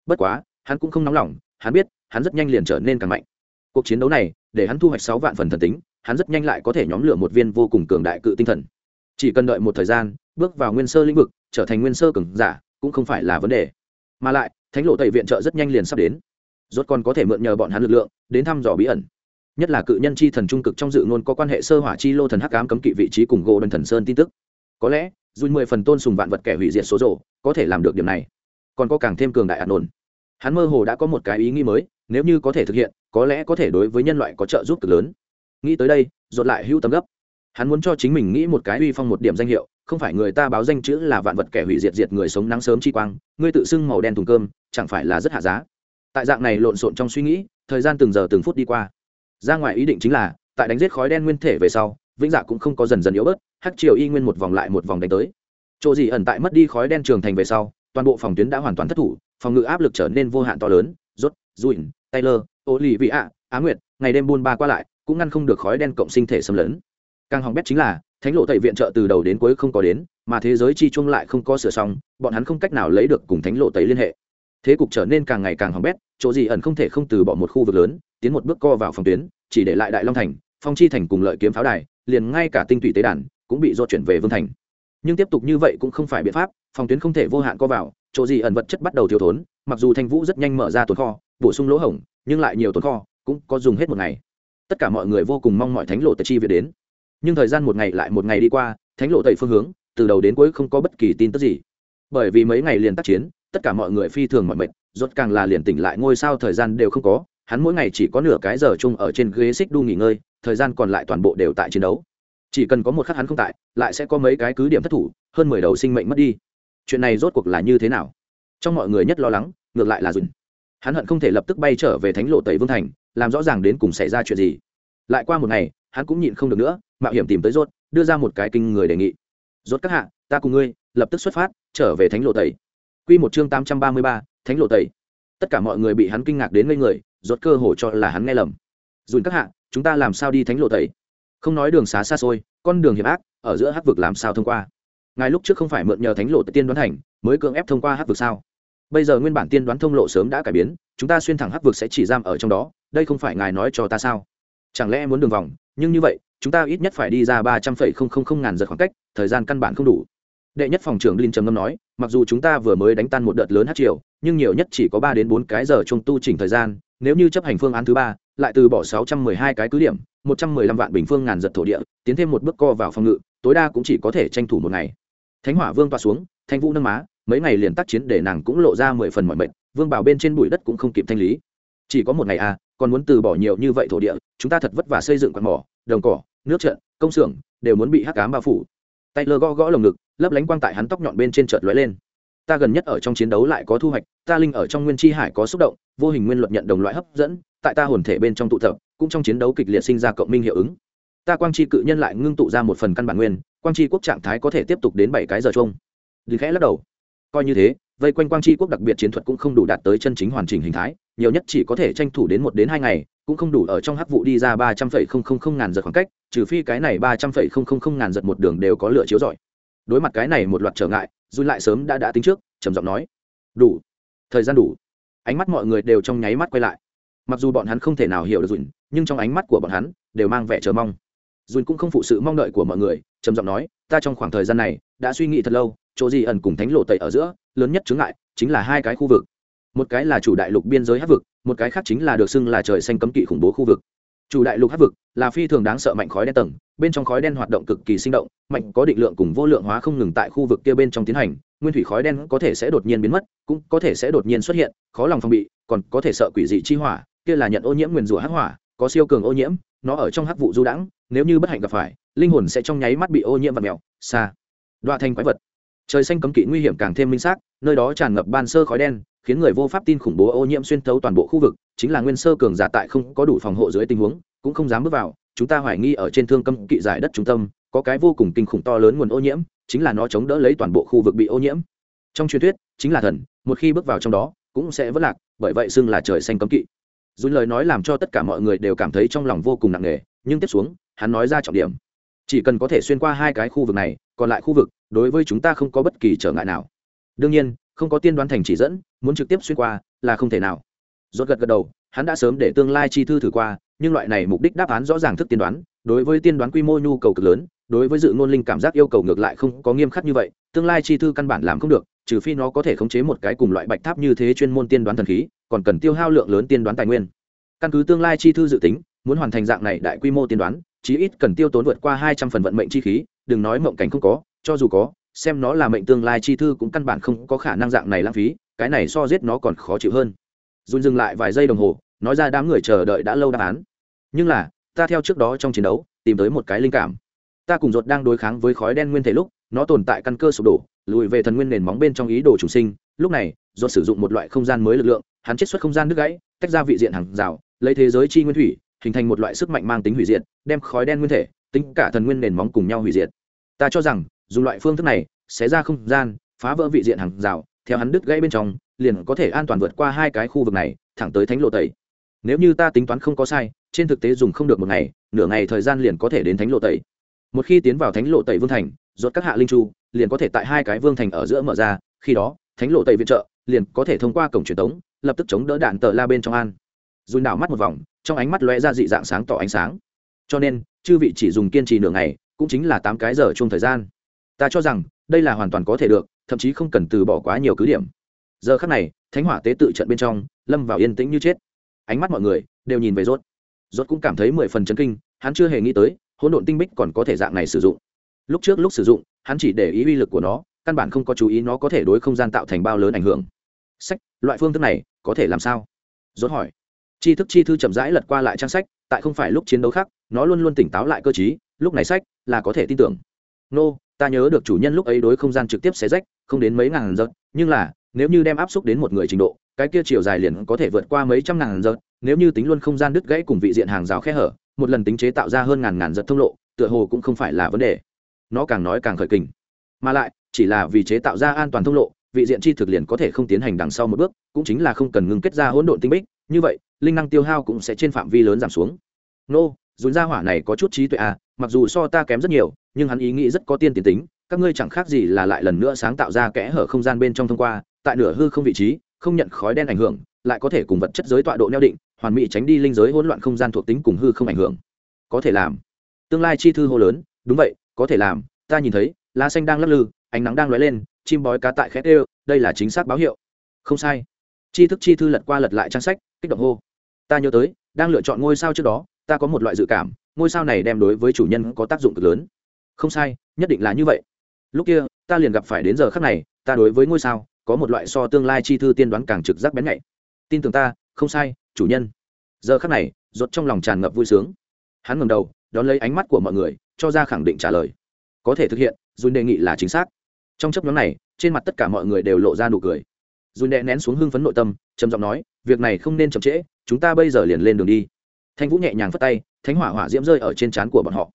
Bất quá, hắn cũng không nóng lòng, hắn biết, hắn rất nhanh liền trở nên càng mạnh. Cuộc chiến đấu này, để hắn thu hoạch sáu vạn phần thần tính, hắn rất nhanh lại có thể nhóm lửa một viên vô cùng cường đại cự tinh thần. Chỉ cần đợi một thời gian, bước vào nguyên sơ lĩnh vực, trở thành nguyên sơ cường giả, cũng không phải là vấn đề. Mà lại thánh lộ tẩy viện trợ rất nhanh liền sắp đến. Rốt còn có thể mượn nhờ bọn hắn lực lượng, đến thăm dò bí ẩn. Nhất là cự nhân chi thần trung cực trong dự ngôn có quan hệ sơ hỏa chi lô thần hắc ám cấm kỵ vị trí cùng gỗ đần thần sơn tin tức. Có lẽ dù mười phần tôn sùng vạn vật kẻ hủy diệt số rổ có thể làm được điểm này. Còn có càng thêm cường đại ạt nồn. Hắn mơ hồ đã có một cái ý nghĩ mới, nếu như có thể thực hiện, có lẽ có thể đối với nhân loại có trợ giúp cực lớn. Nghĩ tới đây dột lại hữu tâm gấp hắn muốn cho chính mình nghĩ một cái uy phong một điểm danh hiệu, không phải người ta báo danh chữ là vạn vật kẻ hủy diệt diệt người sống nắng sớm chi quang, ngươi tự xưng màu đen thùng cơm, chẳng phải là rất hạ giá. Tại dạng này lộn xộn trong suy nghĩ, thời gian từng giờ từng phút đi qua. Ra ngoài ý định chính là, tại đánh giết khói đen nguyên thể về sau, vĩnh dạ cũng không có dần dần yếu bớt, hắc triều y nguyên một vòng lại một vòng đánh tới. Chỗ gì ẩn tại mất đi khói đen trường thành về sau, toàn bộ phòng tuyến đã hoàn toàn thất thủ, phòng ngự áp lực trở nên vô hạn to lớn, rốt dùn taylor ô lì vị ạ á nguyệt, ngày đêm buôn ba qua lại, cũng ngăn không được khói đen cộng sinh thể xâm lấn càng hỏng bét chính là, thánh lộ tẩy viện trợ từ đầu đến cuối không có đến, mà thế giới chi chung lại không có sửa xong, bọn hắn không cách nào lấy được cùng thánh lộ tẩy liên hệ. Thế cục trở nên càng ngày càng hỏng bét, chỗ gì ẩn không thể không từ bỏ một khu vực lớn, tiến một bước co vào phòng tuyến, chỉ để lại đại long thành, phong chi thành cùng lợi kiếm pháo đài, liền ngay cả tinh tụy tế đàn cũng bị do chuyển về vương thành. Nhưng tiếp tục như vậy cũng không phải biện pháp, phòng tuyến không thể vô hạn co vào, chỗ gì ẩn vật chất bắt đầu thiếu thốn, mặc dù thanh vũ rất nhanh mở ra tồn kho, bổ sung lỗ hổng, nhưng lại nhiều tồn kho, cũng có dùng hết một ngày. Tất cả mọi người vô cùng mong mọi thánh lộ tây chi về đến nhưng thời gian một ngày lại một ngày đi qua, thánh lộ tẩy phương hướng, từ đầu đến cuối không có bất kỳ tin tức gì. Bởi vì mấy ngày liền tác chiến, tất cả mọi người phi thường mọi mệt, rốt càng là liền tỉnh lại ngôi sao thời gian đều không có, hắn mỗi ngày chỉ có nửa cái giờ chung ở trên ghế xích đu nghỉ ngơi, thời gian còn lại toàn bộ đều tại chiến đấu. Chỉ cần có một khắc hắn không tại, lại sẽ có mấy cái cứ điểm thất thủ, hơn mười đầu sinh mệnh mất đi. Chuyện này rốt cuộc là như thế nào? Trong mọi người nhất lo lắng, ngược lại là dùn hắn hận không thể lập tức bay trở về thánh lộ tẩy vương thành, làm rõ ràng đến cùng xảy ra chuyện gì. Lại qua một ngày hắn cũng nhịn không được nữa, mạo hiểm tìm tới rốt, đưa ra một cái kinh người đề nghị. Rốt các hạ, ta cùng ngươi, lập tức xuất phát, trở về thánh lộ tẩy. Quy một chương tám trăm ba mươi ba, thánh lộ tẩy. Tất cả mọi người bị hắn kinh ngạc đến ngây người, rốt cơ hồ cho là hắn nghe lầm. Dùn các hạ, chúng ta làm sao đi thánh lộ tẩy? Không nói đường xá xa xôi, con đường hiểm ác, ở giữa hắc vực làm sao thông qua? Ngài lúc trước không phải mượn nhờ thánh lộ tiên đoán thành, mới cưỡng ép thông qua hắc vực sao? Bây giờ nguyên bản tiên đoán thông lộ sớm đã cải biến, chúng ta xuyên thẳng hắc vực sẽ chỉ giam ở trong đó, đây không phải ngài nói cho ta sao? Chẳng lẽ muốn đường vòng nhưng như vậy, chúng ta ít nhất phải đi ra ba trăm phẩy không không không ngàn giật khoảng cách, thời gian căn bản không đủ. Đệ nhất phòng trưởng linh trầm ngâm nói, mặc dù chúng ta vừa mới đánh tan một đợt lớn hát triều, nhưng nhiều nhất chỉ có ba đến bốn cái giờ chung tu chỉnh thời gian, nếu như chấp hành phương án thứ ba, lại từ bỏ sáu trăm mười hai cái cứ điểm, một trăm mười lăm vạn bình phương ngàn giật thổ địa, tiến thêm một bước co vào phòng ngự, tối đa cũng chỉ có thể tranh thủ một ngày. Thánh hỏa vương toa xuống thanh vũ nâng má, mấy ngày liền tác chiến để nàng cũng lộ ra mười phần mọi mệnh vương bảo bên trên bụi đất cũng không kịp thanh lý chỉ có một ngày à còn muốn từ bỏ nhiều như vậy thổ địa, chúng ta thật vất vả xây dựng quạt mỏ, đồng cỏ, nước trận, công xưởng, đều muốn bị hắc cám bao phủ. Tay lơ gõ gõ lồng ngực, lấp lánh quang tại hắn tóc nhọn bên trên chợt lóe lên. Ta gần nhất ở trong chiến đấu lại có thu hoạch, ta linh ở trong nguyên chi hải có xúc động, vô hình nguyên luật nhận đồng loại hấp dẫn, tại ta hồn thể bên trong tụ tập, cũng trong chiến đấu kịch liệt sinh ra cộng minh hiệu ứng. Ta quang chi cự nhân lại ngưng tụ ra một phần căn bản nguyên, quang chi quốc trạng thái có thể tiếp tục đến bảy cái giờ chung. Lý khẽ lắc đầu. Coi như thế vây quanh quang chi quốc đặc biệt chiến thuật cũng không đủ đạt tới chân chính hoàn chỉnh hình thái, nhiều nhất chỉ có thể tranh thủ đến một đến hai ngày, cũng không đủ ở trong hắc vụ đi ra ba trăm phẩy không không không ngàn giật khoảng cách, trừ phi cái này ba trăm phẩy không không không ngàn giật một đường đều có lửa chiếu rọi. Đối mặt cái này một loạt trở ngại dù lại sớm đã đã tính trước, trầm giọng nói, đủ, thời gian đủ. Ánh mắt mọi người đều trong nháy mắt quay lại. Mặc dù bọn hắn không thể nào hiểu được dùn nhưng trong ánh mắt của bọn hắn đều mang vẻ chờ mong. Dùn cũng không phụ sự mong đợi của mọi người, trầm giọng nói, ta trong khoảng thời gian này đã suy nghĩ thật lâu, chỗ gì ẩn cùng thánh lộ tẩy ở giữa lớn nhất chướng ngại chính là hai cái khu vực. Một cái là chủ đại lục biên giới hát vực, một cái khác chính là được xưng là trời xanh cấm kỵ khủng bố khu vực. Chủ đại lục hát vực là phi thường đáng sợ mạnh khói đen tầng, bên trong khói đen hoạt động cực kỳ sinh động, mạnh có định lượng cùng vô lượng hóa không ngừng tại khu vực kia bên trong tiến hành, nguyên thủy khói đen có thể sẽ đột nhiên biến mất, cũng có thể sẽ đột nhiên xuất hiện, khó lòng phòng bị, còn có thể sợ quỷ dị chi hỏa, kia là nhận ô nhiễm nguyền rủa hắc hỏa, có siêu cường ô nhiễm, nó ở trong hắc vụ du đãng, nếu như bất hạnh gặp phải, linh hồn sẽ trong nháy mắt bị ô nhiễm và mèo, xa. Đoạ thành quái vật trời xanh cấm kỵ nguy hiểm càng thêm minh xác, nơi đó tràn ngập ban sơ khói đen, khiến người vô pháp tin khủng bố ô nhiễm xuyên thấu toàn bộ khu vực, chính là nguyên sơ cường giả tại không có đủ phòng hộ dưới tình huống, cũng không dám bước vào, chúng ta hoài nghi ở trên thương cấm kỵ giải đất trung tâm, có cái vô cùng kinh khủng to lớn nguồn ô nhiễm, chính là nó chống đỡ lấy toàn bộ khu vực bị ô nhiễm. Trong truyền thuyết, chính là thần, một khi bước vào trong đó, cũng sẽ vất lạc, bởi vậy xưng là trời xanh cấm kỵ. Dù lời nói làm cho tất cả mọi người đều cảm thấy trong lòng vô cùng nặng nề, nhưng tiếp xuống, hắn nói ra trọng điểm. Chỉ cần có thể xuyên qua hai cái khu vực này, còn lại khu vực đối với chúng ta không có bất kỳ trở ngại nào. Đương nhiên, không có tiên đoán thành chỉ dẫn, muốn trực tiếp xuyên qua, là không thể nào. Rốt gật gật đầu, hắn đã sớm để tương lai chi thư thử qua, nhưng loại này mục đích đáp án rõ ràng thức tiên đoán, đối với tiên đoán quy mô nhu cầu cực lớn, đối với dự ngôn linh cảm giác yêu cầu ngược lại không có nghiêm khắc như vậy, tương lai chi thư căn bản làm không được, trừ phi nó có thể khống chế một cái cùng loại bạch tháp như thế chuyên môn tiên đoán thần khí, còn cần tiêu hao lượng lớn tiên đoán tài nguyên. Căn cứ tương lai chi thư dự tính, muốn hoàn thành dạng này đại quy mô tiên đoán, chí ít cần tiêu tốn vượt qua hai trăm phần vận mệnh chi khí, đừng nói mộng cảnh không có cho dù có, xem nó là mệnh tương lai chi thư cũng căn bản không có khả năng dạng này lãng phí, cái này so giết nó còn khó chịu hơn. Dùn dừng lại vài giây đồng hồ, nói ra đám người chờ đợi đã lâu đáp án. Nhưng là, ta theo trước đó trong chiến đấu, tìm tới một cái linh cảm. Ta cùng ruột đang đối kháng với khói đen nguyên thể lúc, nó tồn tại căn cơ sụp đổ, lùi về thần nguyên nền móng bên trong ý đồ chủ sinh. Lúc này, ruột sử dụng một loại không gian mới lực lượng, hắn chết xuất không gian nước gãy, tách ra vị diện hàng rào, lấy thế giới chi nguyên thủy, hình thành một loại sức mạnh mang tính hủy diệt, đem khói đen nguyên thể, tính cả thần nguyên nền móng cùng nhau hủy diệt. Ta cho rằng dùng loại phương thức này sẽ ra không gian, phá vỡ vị diện hàng rào, theo hắn đứt gãy bên trong, liền có thể an toàn vượt qua hai cái khu vực này, thẳng tới thánh lộ tẩy. Nếu như ta tính toán không có sai, trên thực tế dùng không được một ngày, nửa ngày thời gian liền có thể đến thánh lộ tẩy. Một khi tiến vào thánh lộ tẩy vương thành, rốt các hạ linh chu, liền có thể tại hai cái vương thành ở giữa mở ra, khi đó, thánh lộ tẩy viện trợ, liền có thể thông qua cổng truyền tống, lập tức chống đỡ đạn tờ la bên trong an. Dùn đảo mắt một vòng, trong ánh mắt lóe ra dị dạng sáng tỏ ánh sáng. Cho nên, chư vị chỉ dùng kiên trì nửa ngày, cũng chính là tám cái giờ chung thời gian ta cho rằng đây là hoàn toàn có thể được thậm chí không cần từ bỏ quá nhiều cứ điểm. Giờ khắc này thánh hỏa tế tự trận bên trong lâm vào yên tĩnh như chết. Ánh mắt mọi người đều nhìn về rốt. Rốt cũng cảm thấy mười phần chấn kinh hắn chưa hề nghĩ tới hỗn độn tinh bích còn có thể dạng này sử dụng. Lúc trước lúc sử dụng hắn chỉ để ý uy lực của nó căn bản không có chú ý nó có thể đối không gian tạo thành bao lớn ảnh hưởng. Sách loại phương thức này có thể làm sao? Rốt hỏi. Tri thức chi thư chậm rãi lật qua lại trang sách tại không phải lúc chiến đấu khác nó luôn luôn tỉnh táo lại cơ trí, lúc này sách là có thể tin tưởng. Nô ta nhớ được chủ nhân lúc ấy đối không gian trực tiếp xé rách, không đến mấy ngàn giật nhưng là, nếu như đem áp xúc đến một người trình độ, cái kia chiều dài liền có thể vượt qua mấy trăm ngàn giật nếu như tính luôn không gian đứt gãy cùng vị diện hàng rào khe hở, một lần tính chế tạo ra hơn ngàn ngàn giật thông lộ, tựa hồ cũng không phải là vấn đề. Nó càng nói càng khởi kình. Mà lại, chỉ là vì chế tạo ra an toàn thông lộ, vị diện chi thực liền có thể không tiến hành đằng sau một bước, cũng chính là không cần ngừng kết ra hỗn độn tinh bích, như vậy, linh năng tiêu hao cũng sẽ trên phạm vi lớn giảm xuống. Nô dùn ra hỏa này có chút trí tuệ à mặc dù so ta kém rất nhiều, nhưng hắn ý nghĩ rất có tiên tiến tính, các ngươi chẳng khác gì là lại lần nữa sáng tạo ra kẽ hở không gian bên trong thông qua, tại nửa hư không vị trí, không nhận khói đen ảnh hưởng, lại có thể cùng vật chất giới tọa độ neo định, hoàn mỹ tránh đi linh giới hỗn loạn không gian thuộc tính cùng hư không ảnh hưởng. Có thể làm. Tương lai chi thư hô lớn, đúng vậy, có thể làm, ta nhìn thấy, lá xanh đang lắc lư, ánh nắng đang lóe lên, chim bói cá tại khét ê đây là chính xác báo hiệu. Không sai. Chi thức chi thư lật qua lật lại trang sách, kích động hô. Ta nhớ tới, đang lựa chọn ngôi sao trước đó ta có một loại dự cảm, ngôi sao này đem đối với chủ nhân có tác dụng cực lớn. Không sai, nhất định là như vậy. Lúc kia, ta liền gặp phải đến giờ khắc này, ta đối với ngôi sao, có một loại so tương lai chi thư tiên đoán càng trực giác bén nhạy. Tin tưởng ta, không sai, chủ nhân. Giờ khắc này rột trong lòng tràn ngập vui sướng. Hắn ngẩng đầu, đón lấy ánh mắt của mọi người, cho ra khẳng định trả lời. Có thể thực hiện dùn đề nghị là chính xác. Trong chấp nhóm này, trên mặt tất cả mọi người đều lộ ra nụ cười. Dùn đệ nén xuống hưng phấn nội tâm, trầm giọng nói, việc này không nên chậm trễ, chúng ta bây giờ liền lên đường đi thanh vũ nhẹ nhàng phất tay, thánh hỏa hỏa diễm rơi ở trên trán của bọn họ.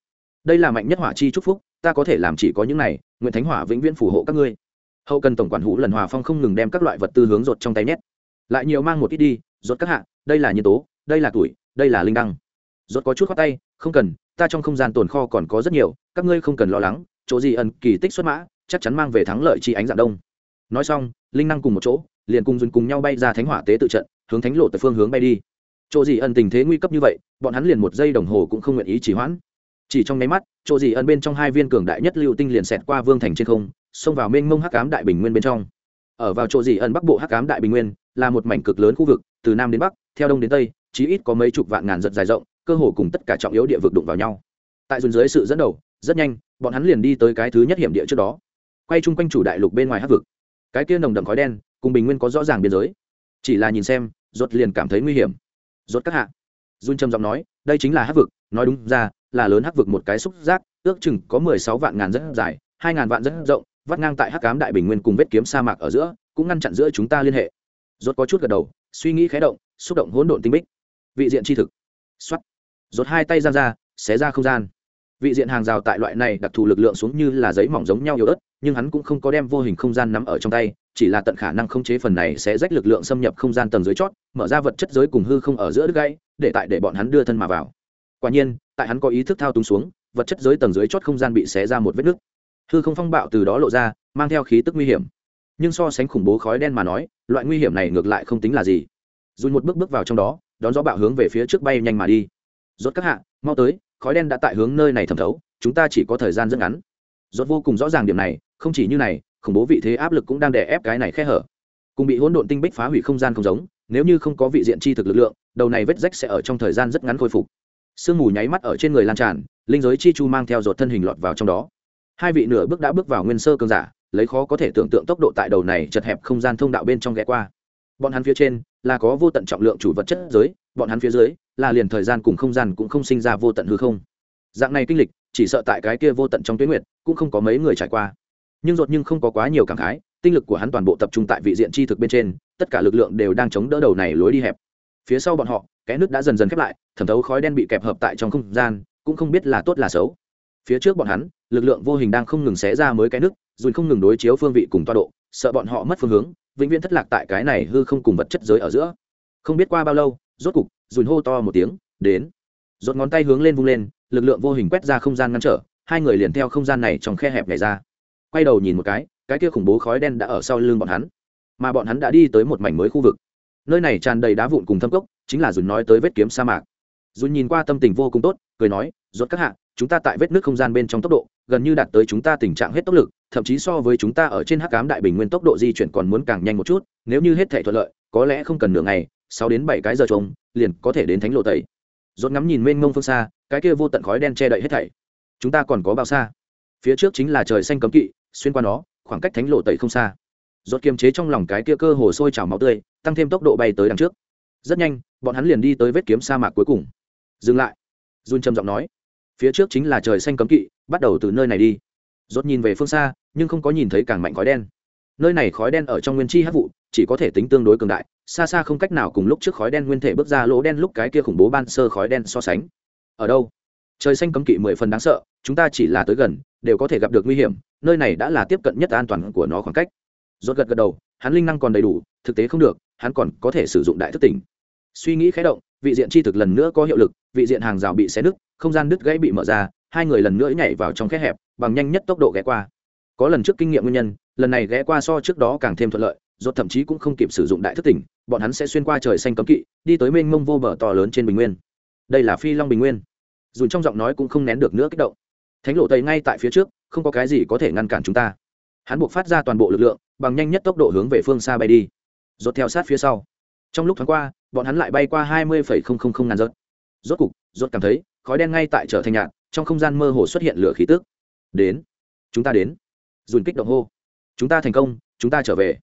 Đây là mạnh nhất hỏa chi chúc phúc, ta có thể làm chỉ có những này, nguyện thánh hỏa vĩnh viễn phù hộ các ngươi. Hậu cần tổng quản hữu lần hòa phong không ngừng đem các loại vật tư hướng rột trong tay nhét. Lại nhiều mang một ít đi rột các hạ, đây là nhân tố, đây là tuổi, đây là linh đăng. Rột có chút khoát tay, không cần, ta trong không gian tồn kho còn có rất nhiều, các ngươi không cần lo lắng, chỗ gì ẩn kỳ tích xuất mã, chắc chắn mang về thắng lợi chi ánh dạng đông. Nói xong, linh năng cùng một chỗ, liền cùng dùn cùng nhau bay ra thánh hỏa tế tự trận, hướng thánh lộ tại phương hướng bay đi chỗ gì ẩn tình thế nguy cấp như vậy, bọn hắn liền một giây đồng hồ cũng không nguyện ý chỉ hoãn. Chỉ trong nháy mắt, chỗ gì ẩn bên trong hai viên cường đại nhất lưu tinh liền xẹt qua vương thành trên không, xông vào mênh mông hắc ám đại bình nguyên bên trong. Ở vào chỗ gì ẩn bắc bộ hắc cám đại bình nguyên, là một mảnh cực lớn khu vực, từ nam đến bắc, theo đông đến tây, chí ít có mấy chục vạn ngàn giật dài rộng, cơ hồ cùng tất cả trọng yếu địa vực đụng vào nhau. Tại dùn dưới sự dẫn đầu, rất nhanh, bọn hắn liền đi tới cái thứ nhất hiểm địa trước đó. Quay chung quanh chủ đại lục bên ngoài hắc vực. Cái kia nồng đậm khói đen, cùng bình nguyên có rõ ràng biên giới. Chỉ là nhìn xem ruột liền cảm thấy nguy hiểm rốt các hạ. Dùn trầm giọng nói, đây chính là hắc vực, nói đúng ra, là lớn hắc vực một cái xúc giác, ước chừng có mười sáu vạn ngàn rất dài, hai ngàn vạn rất rộng, vắt ngang tại hắc cám đại bình nguyên cùng vết kiếm sa mạc ở giữa, cũng ngăn chặn giữa chúng ta liên hệ. Rốt có chút gật đầu, suy nghĩ khé động, xúc động hỗn độn tinh bích. Vị diện chi thực. Xoát. rốt hai tay ra ra, xé ra không gian. Vị diện hàng rào tại loại này đặc thù lực lượng xuống như là giấy mỏng giống nhau yếu ớt, nhưng hắn cũng không có đem vô hình không gian nắm ở trong tay chỉ là tận khả năng không chế phần này sẽ rách lực lượng xâm nhập không gian tầng dưới chót, mở ra vật chất giới cùng hư không ở giữa đứt gãy, để tại để bọn hắn đưa thân mà vào. Quả nhiên, tại hắn có ý thức thao túng xuống, vật chất giới tầng dưới chót không gian bị xé ra một vết nứt. Hư không phong bạo từ đó lộ ra, mang theo khí tức nguy hiểm. Nhưng so sánh khủng bố khói đen mà nói, loại nguy hiểm này ngược lại không tính là gì. Dù một bước bước vào trong đó, đón gió bạo hướng về phía trước bay nhanh mà đi. Rốt các hạ, mau tới, khói đen đã tại hướng nơi này thẩm thấu, chúng ta chỉ có thời gian rất ngắn. Rốt vô cùng rõ ràng điểm này, không chỉ như này khủng bố vị thế áp lực cũng đang đè ép cái này khe hở. Cùng bị hỗn độn tinh bích phá hủy không gian không giống, nếu như không có vị diện chi thực lực lượng, đầu này vết rách sẽ ở trong thời gian rất ngắn khôi phục. Sương mù nháy mắt ở trên người lan tràn, linh giới chi chu mang theo ruột thân hình lọt vào trong đó. Hai vị nửa bước đã bước vào nguyên sơ cường giả, lấy khó có thể tưởng tượng tốc độ tại đầu này chật hẹp không gian thông đạo bên trong ghé qua. Bọn hắn phía trên là có vô tận trọng lượng chủ vật chất giới, bọn hắn phía dưới là liền thời gian cùng không gian cũng không sinh ra vô tận hư không. Dạng này kinh lịch, chỉ sợ tại cái kia vô tận trong tuyến nguyệt cũng không có mấy người trải qua nhưng rốt nhưng không có quá nhiều cảm khái, tinh lực của hắn toàn bộ tập trung tại vị diện chi thực bên trên, tất cả lực lượng đều đang chống đỡ đầu này lối đi hẹp. Phía sau bọn họ cái nước đã dần dần khép lại, thẩm thấu khói đen bị kẹp hợp tại trong không gian, cũng không biết là tốt là xấu. Phía trước bọn hắn, lực lượng vô hình đang không ngừng xé ra mới cái nước dùn không ngừng đối chiếu phương vị cùng toa độ, sợ bọn họ mất phương hướng, vĩnh viễn thất lạc tại cái này hư không cùng vật chất giới ở giữa. Không biết qua bao lâu, rốt cục, dùn hô to một tiếng, đến. Rốt ngón tay hướng lên vung lên, lực lượng vô hình quét ra không gian ngăn trở, hai người liền theo không gian này trong khe hẹp này ra quay đầu nhìn một cái cái kia khủng bố khói đen đã ở sau lưng bọn hắn. Mà bọn hắn đã đi tới một mảnh mới khu vực. Nơi này tràn đầy đá vụn cùng thâm cốc, chính là dùn nói tới vết kiếm sa mạc. Dùn nhìn qua tâm tình vô cùng tốt, cười nói, rốt các hạ, chúng ta tại vết nước không gian bên trong tốc độ, gần như đạt tới chúng ta tình trạng hết tốc lực, thậm chí so với chúng ta ở trên hắc cám đại bình nguyên tốc độ di chuyển còn muốn càng nhanh một chút, nếu như hết thể thuận lợi, có lẽ không cần nửa ngày, sáu đến bảy cái giờ trống, liền có thể đến thánh lộ tẩy. Rốt ngắm nhìn mênh mông phương xa, cái kia vô tận khói đen che đậy hết thảy. Chúng ta còn có bao xa? Phía trước chính là trời xanh cấm kỵ, xuyên qua nó, khoảng cách thánh lộ tẩy không xa. Rốt kiềm chế trong lòng cái kia cơ hồ sôi trào máu tươi, tăng thêm tốc độ bay tới đằng trước. Rất nhanh, bọn hắn liền đi tới vết kiếm sa mạc cuối cùng. Dừng lại. Run trầm giọng nói. Phía trước chính là trời xanh cấm kỵ, bắt đầu từ nơi này đi. Rốt nhìn về phương xa, nhưng không có nhìn thấy càng mạnh khói đen. Nơi này khói đen ở trong nguyên chi hấp vụ, chỉ có thể tính tương đối cường đại, xa xa không cách nào cùng lúc trước khói đen nguyên thể bước ra lỗ đen lúc cái kia khủng bố ban sơ khói đen so sánh. Ở đâu? Trời xanh cấm kỵ mười phần đáng sợ, chúng ta chỉ là tới gần, đều có thể gặp được nguy hiểm, nơi này đã là tiếp cận nhất an toàn của nó khoảng cách. Rốt gật gật đầu, hắn linh năng còn đầy đủ, thực tế không được, hắn còn có thể sử dụng đại thức tỉnh. Suy nghĩ khé động, vị diện chi thực lần nữa có hiệu lực, vị diện hàng rào bị xé nứt, không gian đứt gãy bị mở ra, hai người lần nữa nhảy vào trong khe hẹp, bằng nhanh nhất tốc độ ghé qua. Có lần trước kinh nghiệm nguyên nhân, lần này ghé qua so trước đó càng thêm thuận lợi, rốt thậm chí cũng không kịp sử dụng đại thức tỉnh, bọn hắn sẽ xuyên qua trời xanh cấm kỵ, đi tới mênh mông vô bờ to lớn trên bình nguyên. Đây là phi long bình nguyên dù trong giọng nói cũng không nén được nữa kích động. Thánh lộ tây ngay tại phía trước, không có cái gì có thể ngăn cản chúng ta. Hắn buộc phát ra toàn bộ lực lượng, bằng nhanh nhất tốc độ hướng về phương xa bay đi. Rốt theo sát phía sau. Trong lúc thoáng qua, bọn hắn lại bay qua hai mươi ngàn rớt rốt cục, rốt cảm thấy, khói đen ngay tại trở thành nhạt, trong không gian mơ hồ xuất hiện lửa khí tức. Đến. Chúng ta đến. Dùn kích động hô. Chúng ta thành công, chúng ta trở về.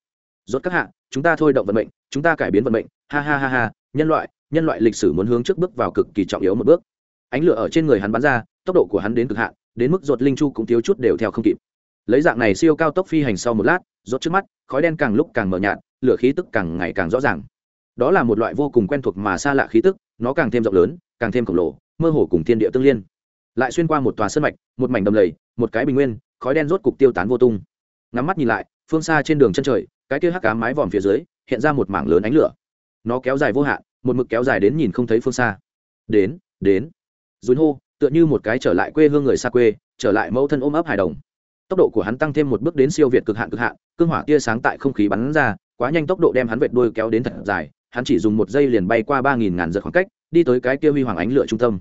Rốt các hạ, chúng ta thôi động vận mệnh, chúng ta cải biến vận mệnh. Ha ha ha ha, nhân loại nhân loại lịch sử muốn hướng trước bước vào cực kỳ trọng yếu một bước ánh lửa ở trên người hắn bắn ra, tốc độ của hắn đến cực hạn, đến mức ruột linh chu cũng thiếu chút đều theo không kịp. Lấy dạng này siêu cao tốc phi hành sau một lát rốt trước mắt, khói đen càng lúc càng mờ nhạt, lửa khí tức càng ngày càng rõ ràng. Đó là một loại vô cùng quen thuộc mà xa lạ khí tức, nó càng thêm rộng lớn, càng thêm khổng lồ, mơ hồ cùng thiên địa tương liên. Lại xuyên qua một tòa sân mạch, một mảnh đầm lầy, một cái bình nguyên, khói đen rốt cục tiêu tán vô tung. Ngắm mắt nhìn lại, phương xa trên đường chân trời, cái kia hắc cá mái vòm phía dưới, hiện ra một mảng lớn ánh lửa. Nó kéo dài vô hạn, một mực kéo dài đến nhìn không thấy phương xa. Đến đến dùn hô, tựa như một cái trở lại quê hương người xa quê, trở lại mẫu thân ôm ấp hài đồng. Tốc độ của hắn tăng thêm một bước đến siêu việt cực hạn cực hạn, cương hỏa tia sáng tại không khí bắn ra, quá nhanh tốc độ đem hắn vệt đôi kéo đến thật dài, hắn chỉ dùng một giây liền bay qua ba nghìn ngàn giật khoảng cách, đi tới cái kia huy hoàng ánh lửa trung tâm.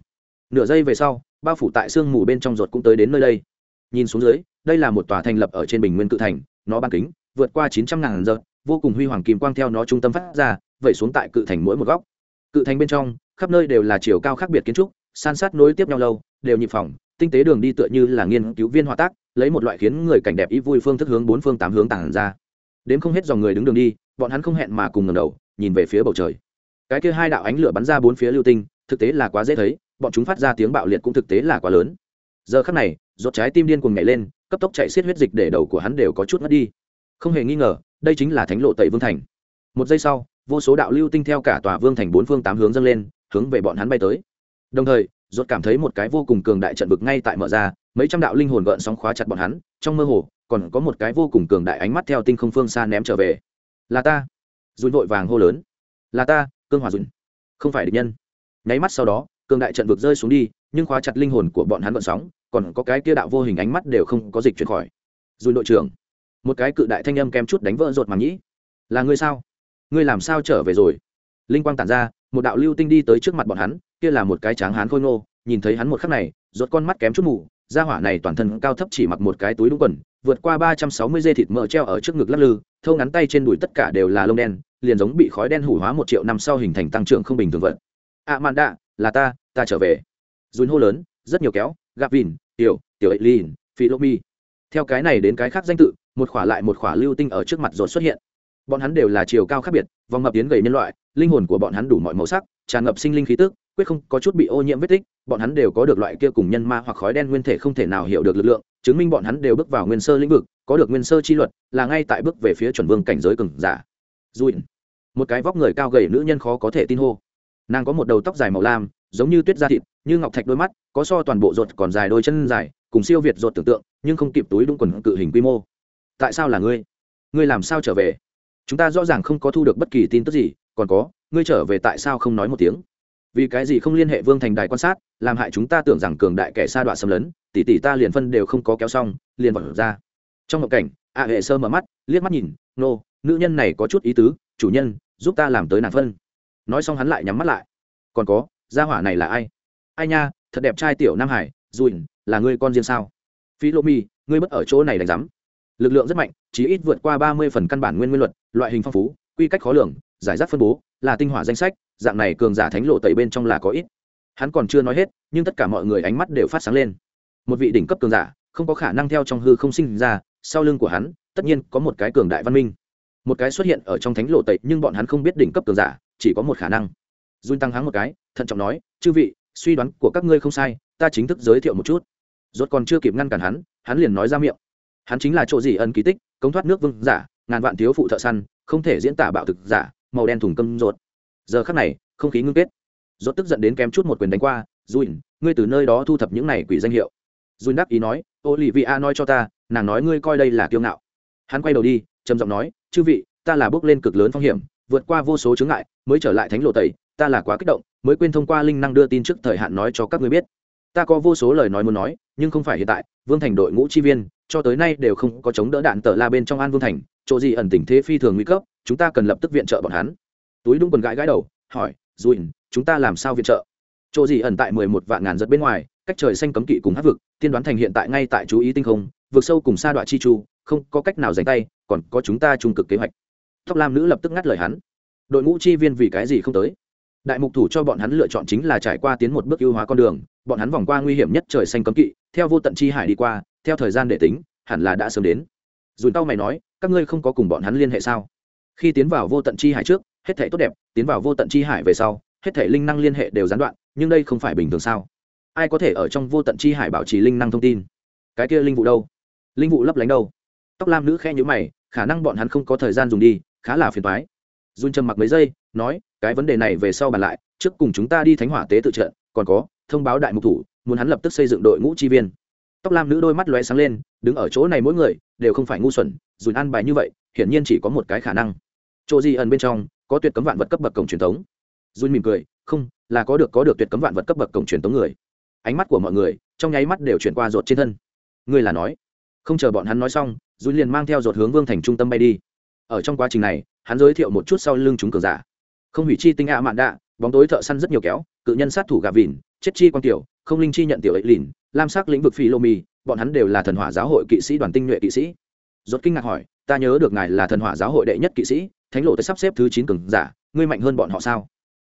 Nửa giây về sau, bao phủ tại sương mù bên trong ruột cũng tới đến nơi đây. Nhìn xuống dưới, đây là một tòa thành lập ở trên bình nguyên cự thành, nó ban kính, vượt qua chín trăm ngàn giật, vô cùng huy hoàng kim quang theo nó trung tâm phát ra, vẩy xuống tại cự thành mỗi một góc. Cự thành bên trong, khắp nơi đều là chiều cao khác biệt kiến trúc san sát nối tiếp nhau lâu, đều nhịp phòng, tinh tế đường đi tựa như là nghiên cứu viên hòa tác, lấy một loại khiến người cảnh đẹp ý vui phương thức hướng bốn phương tám hướng tản ra. Đến không hết dòng người đứng đường đi, bọn hắn không hẹn mà cùng ngầm đầu, nhìn về phía bầu trời. Cái kia hai đạo ánh lửa bắn ra bốn phía lưu tinh, thực tế là quá dễ thấy, bọn chúng phát ra tiếng bạo liệt cũng thực tế là quá lớn. Giờ khắc này rột trái tim điên cuồng nhảy lên, cấp tốc chạy xiết huyết dịch để đầu của hắn đều có chút mất đi. Không hề nghi ngờ, đây chính là thánh lộ tẩy vương thành. Một giây sau, vô số đạo lưu tinh theo cả tòa vương thành bốn phương tám hướng dâng lên, hướng về bọn hắn bay tới đồng thời ruột cảm thấy một cái vô cùng cường đại trận vực ngay tại mở ra, mấy trăm đạo linh hồn gợn sóng khóa chặt bọn hắn, trong mơ hồ, còn có một cái vô cùng cường đại ánh mắt theo tinh không phương xa ném trở về. Là ta. Dùn vội vàng hô lớn. Là ta, cương hòa dùn. Không phải địch nhân. Nháy mắt sau đó, cường đại trận vực rơi xuống đi, nhưng khóa chặt linh hồn của bọn hắn gợn sóng, còn có cái kia đạo vô hình ánh mắt đều không có dịch chuyển khỏi. Dùn đội trưởng. Một cái cự đại thanh âm kem chút đánh vỡ ruột mà nhĩ. Là ngươi sao? Ngươi làm sao trở về rồi? Linh quang tản ra, một đạo lưu tinh đi tới trước mặt bọn hắn kia là một cái tráng hán khôi ngô, nhìn thấy hắn một khắc này, rốt con mắt kém chút mù, da hỏa này toàn thân cao thấp chỉ mặc một cái túi đúng quần, vượt qua ba trăm sáu mươi dây thịt mỡ treo ở trước ngực lắc lư, thâu ngắn tay trên đùi tất cả đều là lông đen, liền giống bị khói đen hủ hóa một triệu năm sau hình thành tăng trưởng không bình thường vật. Ạ mạn đạ là ta ta trở về. Dùn hô lớn, rất nhiều kéo gạp vìn tiểu tiểu ấy lìn phi lô mi theo cái này đến cái khác danh tự, một khỏa lại một khỏa lưu tinh ở trước mặt rồi xuất hiện. Bọn hắn đều là chiều cao khác biệt, vòng mập tiến gầy nhân loại, linh hồn của bọn hắn đủ mọi màu sắc, tràn ngập sinh linh khí tức quyết không có chút bị ô nhiễm vết tích, bọn hắn đều có được loại kia cùng nhân ma hoặc khói đen nguyên thể không thể nào hiểu được lực lượng, chứng minh bọn hắn đều bước vào nguyên sơ lĩnh vực, có được nguyên sơ chi luật, là ngay tại bước về phía chuẩn vương cảnh giới cừng giả. Dùn một cái vóc người cao gầy nữ nhân khó có thể tin hô. Nàng có một đầu tóc dài màu lam, giống như tuyết da thịt, như ngọc thạch đôi mắt, có so toàn bộ ruột còn dài đôi chân dài, cùng siêu việt ruột tưởng tượng, nhưng không kịp túi đúng quần cự hình quy mô. Tại sao là ngươi? Ngươi làm sao trở về? Chúng ta rõ ràng không có thu được bất kỳ tin tức gì, còn có, ngươi trở về tại sao không nói một tiếng? Vì cái gì không liên hệ vương thành đài quan sát, làm hại chúng ta tưởng rằng cường đại kẻ sa đoạn xâm lấn, tỷ tỷ ta liền phân đều không có kéo xong, liền vật ra. Trong ngộ cảnh ạ hệ sơ mở mắt, liếc mắt nhìn, nô, nữ nhân này có chút ý tứ, chủ nhân, giúp ta làm tới nàng phân. Nói xong hắn lại nhắm mắt lại. Còn có, gia hỏa này là ai? Ai nha, thật đẹp trai tiểu nam hải dùn là ngươi con riêng sao? Phi lô mi, ngươi bất ở chỗ này đánh rắm lực lượng rất mạnh chỉ ít vượt qua ba mươi phần căn bản nguyên nguyên luật, loại hình phong phú, quy cách khó lường, giải rác phân bố, là tinh hỏa danh sách dạng này cường giả thánh lộ tẩy bên trong là có ít. Hắn còn chưa nói hết, nhưng tất cả mọi người ánh mắt đều phát sáng lên. Một vị đỉnh cấp cường giả, không có khả năng theo trong hư không sinh ra, sau lưng của hắn, tất nhiên có một cái cường đại văn minh. Một cái xuất hiện ở trong thánh lộ tẩy, nhưng bọn hắn không biết đỉnh cấp cường giả, chỉ có một khả năng. Dun tăng hắng một cái, thận trọng nói, chư vị, suy đoán của các ngươi không sai, ta chính thức giới thiệu một chút. Rốt còn chưa kịp ngăn cản hắn hắn liền nói ra miệng. Hắn chính là chỗ gì ân kỳ tích, cống thoát nước vương giả, ngàn vạn thiếu phụ thợ săn, không thể diễn tả bạo thực giả, màu đen thùng câm rột giờ khắc này, không khí ngưng kết. Rốt tức giận đến kém chút một quyền đánh qua dùn ngươi từ nơi đó thu thập những này quỷ danh hiệu. Dùn đáp ý nói, olivia nói cho ta, nàng nói ngươi coi đây là kiêu ngạo. Hắn quay đầu đi, trầm giọng nói, chư vị, ta là bước lên cực lớn phong hiểm, vượt qua vô số chướng ngại, mới trở lại thánh lộ tẩy, ta là quá kích động, mới quên thông qua linh năng đưa tin trước thời hạn nói cho các ngươi biết. Ta có vô số lời nói muốn nói, nhưng không phải hiện tại, vương thành đội ngũ chi viên, cho tới nay đều không có chống đỡ đạn tờ la bên trong an vương thành, chỗ gì ẩn tình thế phi thường nguy cấp, chúng ta cần lập tức viện trợ bọn hắn túi đúng quần gãi gãi đầu, hỏi dùn chúng ta làm sao viện trợ? Chỗ gì ẩn tại mười một vạn ngàn giật bên ngoài, cách trời xanh cấm kỵ cùng hát vực, tiên đoán thành hiện tại ngay tại chú ý tinh không vượt sâu cùng sa đoạn chi chu, không có cách nào dành tay, còn có chúng ta trung cực kế hoạch. Tóc lam nữ lập tức ngắt lời hắn. Đội ngũ chi viên vì cái gì không tới? Đại mục thủ cho bọn hắn lựa chọn chính là trải qua tiến một bước ưu hóa con đường, bọn hắn vòng qua nguy hiểm nhất trời xanh cấm kỵ, theo vô tận chi hải đi qua, theo thời gian để tính, hẳn là đã sớm đến. Dùn tao mày nói, các ngươi không có cùng bọn hắn liên hệ sao? Khi tiến vào vô tận chi hải trước hết thể tốt đẹp, tiến vào vô tận chi hải về sau, hết thể linh năng liên hệ đều gián đoạn, nhưng đây không phải bình thường sao? Ai có thể ở trong vô tận chi hải bảo trì linh năng thông tin? Cái kia linh vụ đâu? Linh vụ lấp lánh đâu? Tóc lam nữ khe nhữ mày, khả năng bọn hắn không có thời gian dùng đi, khá là phiền thoái dùn trầm mặc mấy giây, nói, cái vấn đề này về sau bàn lại, trước cùng chúng ta đi thánh hỏa tế tự trận, còn có, thông báo đại mục thủ, muốn hắn lập tức xây dựng đội ngũ chi viên. Tóc lam nữ đôi mắt lóe sáng lên, đứng ở chỗ này mỗi người, đều không phải ngu xuẩn dùn ăn bài như vậy, hiển nhiên chỉ có một cái khả năng. Chỗ gì ẩn bên trong có tuyệt cấm vạn vật cấp bậc cổng truyền thống. Dùn mỉm cười, không, là có được có được tuyệt cấm vạn vật cấp bậc cổng truyền thống người. Ánh mắt của mọi người, trong nháy mắt đều chuyển qua rột trên thân. Ngươi là nói? Không chờ bọn hắn nói xong dùn liền mang theo rột hướng vương thành trung tâm bay đi. Ở trong quá trình này, hắn giới thiệu một chút sau lưng chúng cường giả. Không hủy chi tinh ạ mạn đạ, bóng tối thợ săn rất nhiều kéo, cự nhân sát thủ gà vìn chết chi quan tiểu, không linh chi nhận tiểu ấy lìn, lam sắc lĩnh vực phi lô mi, bọn hắn đều là thần hỏa giáo hội kỵ sĩ đoàn tinh nhuệ kỵ sĩ rốt kinh ngạc hỏi, ta nhớ được ngài là thần hỏa giáo hội đệ nhất kỵ sĩ, thánh lộ tới sắp xếp thứ chín cường giả, ngươi mạnh hơn bọn họ sao?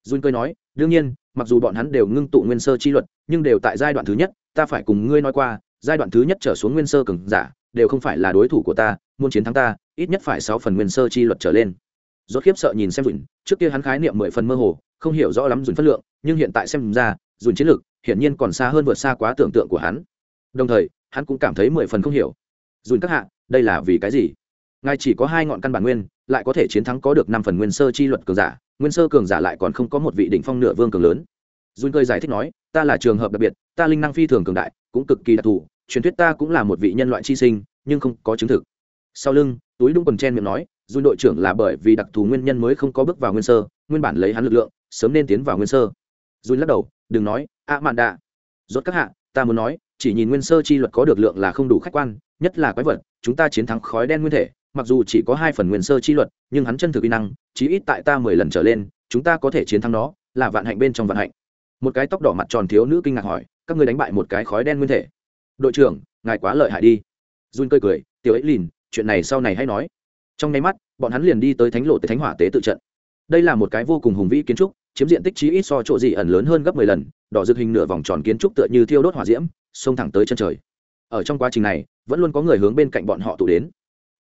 Jun cười nói, đương nhiên, mặc dù bọn hắn đều ngưng tụ nguyên sơ chi luật, nhưng đều tại giai đoạn thứ nhất, ta phải cùng ngươi nói qua, giai đoạn thứ nhất trở xuống nguyên sơ cường giả, đều không phải là đối thủ của ta, muốn chiến thắng ta, ít nhất phải sáu phần nguyên sơ chi luật trở lên. Rốt khiếp sợ nhìn xem Jun, trước kia hắn khái niệm mười phần mơ hồ, không hiểu rõ lắm Jun phân lượng, nhưng hiện tại xem ra, Jun chiến lược, hiển nhiên còn xa hơn vượt xa quá tưởng tượng của hắn. Đồng thời, hắn cũng cảm thấy mười phần không hiểu dùn các hạ, đây là vì cái gì? Ngài chỉ có hai ngọn căn bản nguyên, lại có thể chiến thắng có được năm phần nguyên sơ chi luật cường giả, nguyên sơ cường giả lại còn không có một vị đỉnh phong nửa vương cường lớn. Dùn cười giải thích nói, ta là trường hợp đặc biệt, ta linh năng phi thường cường đại, cũng cực kỳ đặc thù, truyền thuyết ta cũng là một vị nhân loại chi sinh, nhưng không có chứng thực. Sau lưng, túi đung quần chen miệng nói, Dùn đội trưởng là bởi vì đặc thù nguyên nhân mới không có bước vào nguyên sơ, nguyên bản lấy hắn lực lượng, sớm nên tiến vào nguyên sơ. Dùn lắc đầu, đừng nói, a mạn đạ. Rốt các hạ, ta muốn nói, chỉ nhìn nguyên sơ chi luật có được lượng là không đủ khách quan nhất là quái vật, chúng ta chiến thắng khói đen nguyên thể, mặc dù chỉ có hai phần nguyên sơ chi luật, nhưng hắn chân thực kỹ năng, chí ít tại ta mười lần trở lên, chúng ta có thể chiến thắng nó, là vạn hạnh bên trong vạn hạnh. Một cái tóc đỏ mặt tròn thiếu nữ kinh ngạc hỏi, các ngươi đánh bại một cái khói đen nguyên thể? Đội trưởng, ngài quá lợi hại đi. Run cười cười, tiểu ấy lìn, chuyện này sau này hãy nói. Trong nháy mắt, bọn hắn liền đi tới thánh lộ tới thánh hỏa tế tự trận. Đây là một cái vô cùng hùng vĩ kiến trúc, chiếm diện tích chí ít so chỗ gì ẩn lớn hơn gấp mười lần, đỏ rực hình nửa vòng tròn kiến trúc tựa như thiêu đốt hỏa diễm, xông thẳng tới chân trời. Ở trong quá trình này vẫn luôn có người hướng bên cạnh bọn họ tụ đến.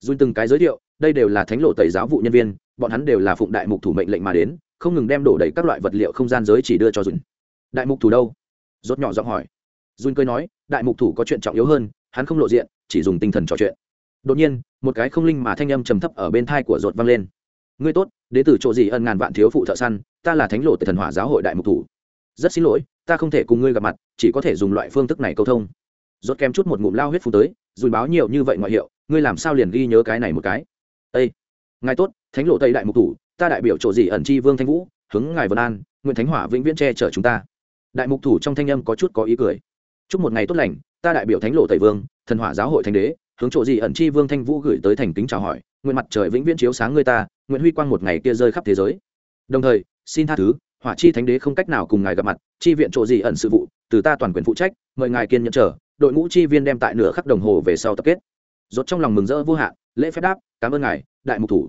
Dùn từng cái giới thiệu, đây đều là thánh lộ tẩy giáo vụ nhân viên, bọn hắn đều là phụng đại mục thủ mệnh lệnh mà đến, không ngừng đem đổ đầy các loại vật liệu không gian giới chỉ đưa cho dùn đại mục thủ đâu? Rốt nhỏ giọng hỏi. Dùn cười nói, đại mục thủ có chuyện trọng yếu hơn, hắn không lộ diện, chỉ dùng tinh thần trò chuyện. Đột nhiên, một cái không linh mà thanh âm trầm thấp ở bên thai của rột vang lên. Ngươi tốt, đến từ chỗ gì ân ngàn vạn thiếu phụ thợ săn, ta là thánh lộ từ thần hỏa giáo hội đại mục thủ. Rất xin lỗi, ta không thể cùng ngươi gặp mặt, chỉ có thể dùng loại phương thức này câu thông. Rốt kém chút một ngụm lao huyết phun tới dùn báo nhiều như vậy ngoại hiệu, ngươi làm sao liền ghi nhớ cái này một cái? Ây ngài tốt, thánh lộ tây đại mục thủ, ta đại biểu chỗ gì ẩn chi vương thanh vũ, hướng ngài vân an, nguyện thánh hỏa vĩnh viễn che chở chúng ta. Đại mục thủ trong thanh âm có chút có ý cười. Chúc một ngày tốt lành, ta đại biểu thánh lộ tây vương, thần hỏa giáo hội thánh đế, hướng chỗ gì ẩn chi vương thanh vũ gửi tới thành kính chào hỏi, nguyện mặt trời vĩnh viễn chiếu sáng người ta, nguyện huy quang một ngày kia rơi khắp thế giới. Đồng thời, xin tha thứ, hỏa chi thánh đế không cách nào cùng ngài gặp mặt, chi viện chỗ gì ẩn sự vụ, từ ta toàn quyền phụ trách, mời ngài kiên nhẫn chờ đội ngũ chi viên đem tại nửa khắc đồng hồ về sau tập kết. Rốt trong lòng mừng rỡ vô hạn, lễ phép đáp, cảm ơn ngài, đại mục thủ.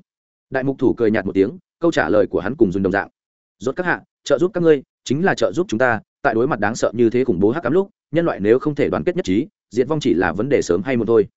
Đại mục thủ cười nhạt một tiếng, câu trả lời của hắn cùng dùng đồng dạng. Rốt các hạ, trợ giúp các ngươi, chính là trợ giúp chúng ta, tại đối mặt đáng sợ như thế khủng bố hắc ám lúc, nhân loại nếu không thể đoàn kết nhất trí, diệt vong chỉ là vấn đề sớm hay muộn thôi.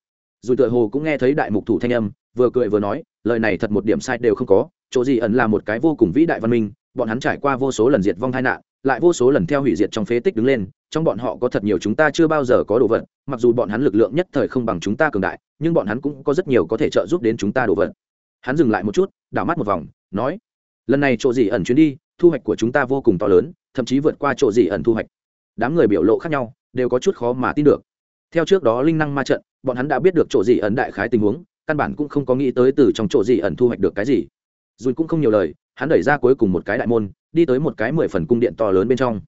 Rồi tựa hồ cũng nghe thấy đại mục thủ thanh âm, vừa cười vừa nói, lời này thật một điểm sai đều không có, chỗ gì ẩn là một cái vô cùng vĩ đại văn minh, bọn hắn trải qua vô số lần diệt vong tai nạn lại vô số lần theo hủy diệt trong phế tích đứng lên, trong bọn họ có thật nhiều chúng ta chưa bao giờ có đồ vật, mặc dù bọn hắn lực lượng nhất thời không bằng chúng ta cường đại, nhưng bọn hắn cũng có rất nhiều có thể trợ giúp đến chúng ta đồ vật. Hắn dừng lại một chút, đảo mắt một vòng, nói, lần này chỗ gì ẩn chuyến đi, thu hoạch của chúng ta vô cùng to lớn, thậm chí vượt qua chỗ gì ẩn thu hoạch. Đám người biểu lộ khác nhau, đều có chút khó mà tin được. Theo trước đó linh năng ma trận, bọn hắn đã biết được chỗ gì ẩn đại khái tình huống, căn bản cũng không có nghĩ tới từ trong chỗ gì ẩn thu hoạch được cái gì. Dùn cũng không nhiều lời hắn đẩy ra cuối cùng một cái đại môn, đi tới một cái mười phần cung điện to lớn bên trong.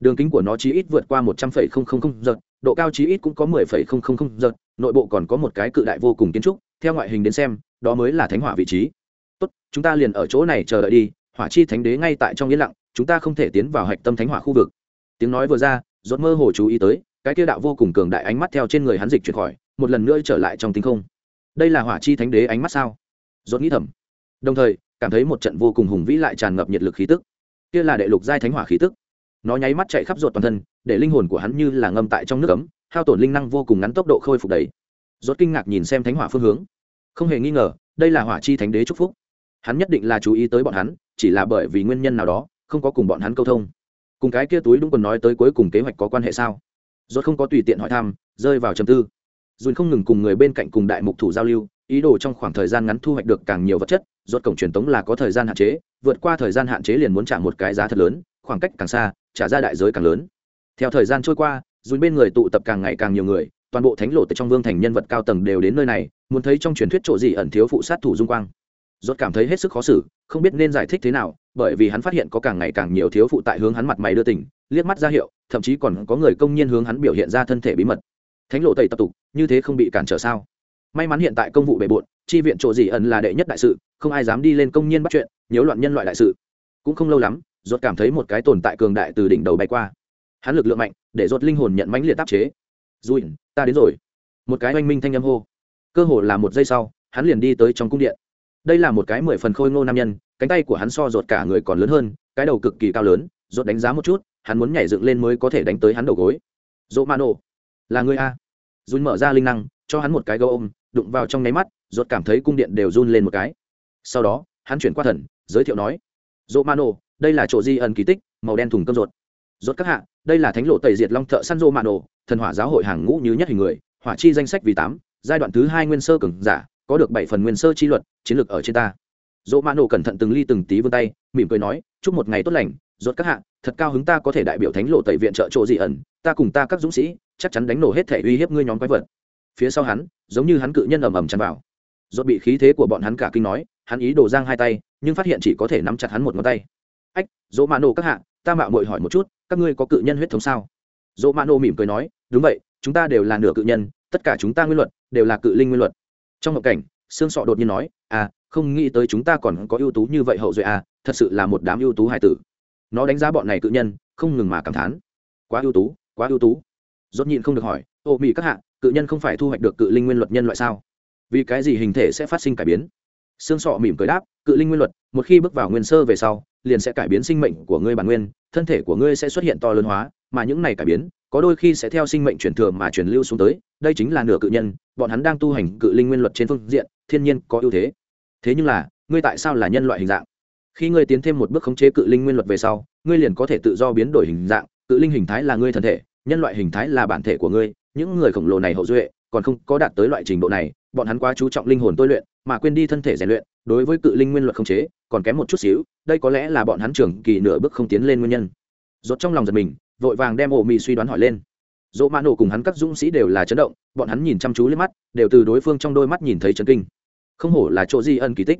Đường kính của nó chí ít vượt qua một trăm phẩy không không không giật độ cao chí ít cũng có mười phẩy không không không giật nội bộ còn có một cái cự đại vô cùng kiến trúc, theo ngoại hình đến xem, đó mới là thánh hỏa vị trí. Tốt, chúng ta liền ở chỗ này chờ đợi đi, hỏa chi thánh đế ngay tại trong yên lặng, chúng ta không thể tiến vào hạch tâm thánh hỏa khu vực. Tiếng nói vừa ra, rốt mơ hồ chú ý tới, cái kia đạo vô cùng cường đại ánh mắt theo trên người hắn dịch chuyển khỏi, một lần nữa trở lại trong tinh không. Đây là hỏa chi thánh đế ánh mắt sao? Rốt nghĩ thầm. Đồng thời cảm thấy một trận vô cùng hùng vĩ lại tràn ngập nhiệt lực khí tức. Kia là đệ lục giai thánh hỏa khí tức. Nó nháy mắt chạy khắp ruột toàn thân, để linh hồn của hắn như là ngâm tại trong nước ấm, hao tổn linh năng vô cùng ngắn tốc độ khôi phục đấy rốt kinh ngạc nhìn xem thánh hỏa phương hướng. Không hề nghi ngờ, đây là hỏa chi thánh đế chúc phúc. Hắn nhất định là chú ý tới bọn hắn, chỉ là bởi vì nguyên nhân nào đó, không có cùng bọn hắn câu thông. Cùng cái kia túi đúng còn nói tới cuối cùng kế hoạch có quan hệ sao? Rốt không có tùy tiện hỏi thăm, rơi vào trầm tư. Dùn không ngừng cùng người bên cạnh cùng đại mục thủ giao lưu, ý đồ trong khoảng thời gian ngắn thu hoạch được càng nhiều vật chất rốt cổng truyền tống là có thời gian hạn chế, vượt qua thời gian hạn chế liền muốn trả một cái giá thật lớn, khoảng cách càng xa, trả ra đại giới càng lớn. Theo thời gian trôi qua, dùn bên người tụ tập càng ngày càng nhiều người, toàn bộ thánh lộ từ trong vương thành nhân vật cao tầng đều đến nơi này, muốn thấy trong truyền thuyết chỗ gì ẩn thiếu phụ sát thủ dung quang. Rốt cảm thấy hết sức khó xử, không biết nên giải thích thế nào, bởi vì hắn phát hiện có càng ngày càng nhiều thiếu phụ tại hướng hắn mặt mày đưa tình, liếc mắt ra hiệu, thậm chí còn có người công nhiên hướng hắn biểu hiện ra thân thể bí mật. Thánh lộ tẩy tập tục, như thế không bị cản trở sao? May mắn hiện tại công vụ bề bộn, chi viện chỗ gì ẩn là đệ nhất đại sự, không ai dám đi lên công nhiên bắt chuyện, nhiễu loạn nhân loại đại sự. Cũng không lâu lắm rốt cảm thấy một cái tồn tại cường đại từ đỉnh đầu bay qua. Hắn lực lượng mạnh, để rốt linh hồn nhận mãnh liệt áp chế. Dùi ta đến rồi. Một cái oanh minh thanh âm hô. Cơ hồ là một giây sau, hắn liền đi tới trong cung điện. Đây là một cái mười phần khôi ngô nam nhân, cánh tay của hắn so rột cả người còn lớn hơn, cái đầu cực kỳ cao lớn rột đánh giá một chút, hắn muốn nhảy dựng lên mới có thể đánh tới hắn đầu gối. Dỗ mano, là người a? Dùn mở ra linh năng, cho hắn một cái gấu ôm đụng vào trong nháy mắt, rốt cảm thấy cung điện đều run lên một cái. Sau đó, hắn chuyển qua thần, giới thiệu nói dỗ mano đây là chỗ di ẩn kỳ tích, màu đen thùng cơm rột rốt các hạ, đây là thánh lộ tẩy diệt long thợ săn dô mano thần hỏa giáo hội hàng ngũ như nhất hình người, hỏa chi danh sách vì tám, giai đoạn thứ hai nguyên sơ cường giả, có được bảy phần nguyên sơ chi luật, chiến lược ở trên ta. Dỗ Mano cẩn thận từng ly từng tí vươn tay, mỉm cười nói, chúc một ngày tốt lành, rốt các hạ, thật cao hứng ta có thể đại biểu thánh lộ tẩy viện trợ chỗ Di ẩn, ta cùng ta các dũng sĩ, chắc chắn đánh nổ hết thể uy hiếp ngươi nhóm quái vật phía sau hắn, giống như hắn cự nhân ầm ầm chăn vào. Rốt bị khí thế của bọn hắn cả kinh nói, hắn ý đồ giang hai tay, nhưng phát hiện chỉ có thể nắm chặt hắn một ngón tay. Ách, dỗ mạ nổ các hạ, ta mạo muội hỏi một chút, các ngươi có cự nhân huyết thống sao? Dỗ mạ nổ mỉm cười nói, đúng vậy, chúng ta đều là nửa cự nhân, tất cả chúng ta nguyên luật, đều là cự linh nguyên luật. Trong ngộ cảnh xương sọ đột nhiên nói à không nghĩ tới chúng ta còn có ưu tú như vậy hậu duệ à thật sự là một đám ưu tú hai tử. Nó đánh giá bọn này cự nhân, không ngừng mà cảm thán. Quá ưu tú, quá ưu tú. Dốt nhịn không được hỏi, ô mỹ các hạ cự nhân không phải thu hoạch được cự linh nguyên luật nhân loại sao? Vì cái gì hình thể sẽ phát sinh cải biến? Xương sọ mỉm cười đáp, cự linh nguyên luật, một khi bước vào nguyên sơ về sau, liền sẽ cải biến sinh mệnh của ngươi bản nguyên, thân thể của ngươi sẽ xuất hiện to lớn hóa, mà những này cải biến, có đôi khi sẽ theo sinh mệnh truyền thừa mà truyền lưu xuống tới, đây chính là nửa cự nhân, bọn hắn đang tu hành cự linh nguyên luật trên phương diện, thiên nhiên có ưu thế. Thế nhưng là, ngươi tại sao là nhân loại hình dạng? Khi ngươi tiến thêm một bước khống chế cự linh nguyên luật về sau, ngươi liền có thể tự do biến đổi hình dạng, cự linh hình thái là ngươi thân thể, nhân loại hình thái là bản thể của ngươi những người khổng lồ này hậu duệ còn không có đạt tới loại trình độ này, bọn hắn quá chú trọng linh hồn tôi luyện, mà quên đi thân thể rèn luyện, đối với cự linh nguyên luật Không chế, còn kém một chút xíu, đây có lẽ là bọn hắn trưởng kỳ nửa bước không tiến lên nguyên nhân. Rốt trong lòng giật mình, vội vàng đem ổ mì suy đoán hỏi lên. Dỗ mã nổ cùng hắn các dũng sĩ đều là chấn động, bọn hắn nhìn chăm chú lên mắt, đều từ đối phương trong đôi mắt nhìn thấy chấn kinh. Không hổ là chỗ di ân kỳ tích.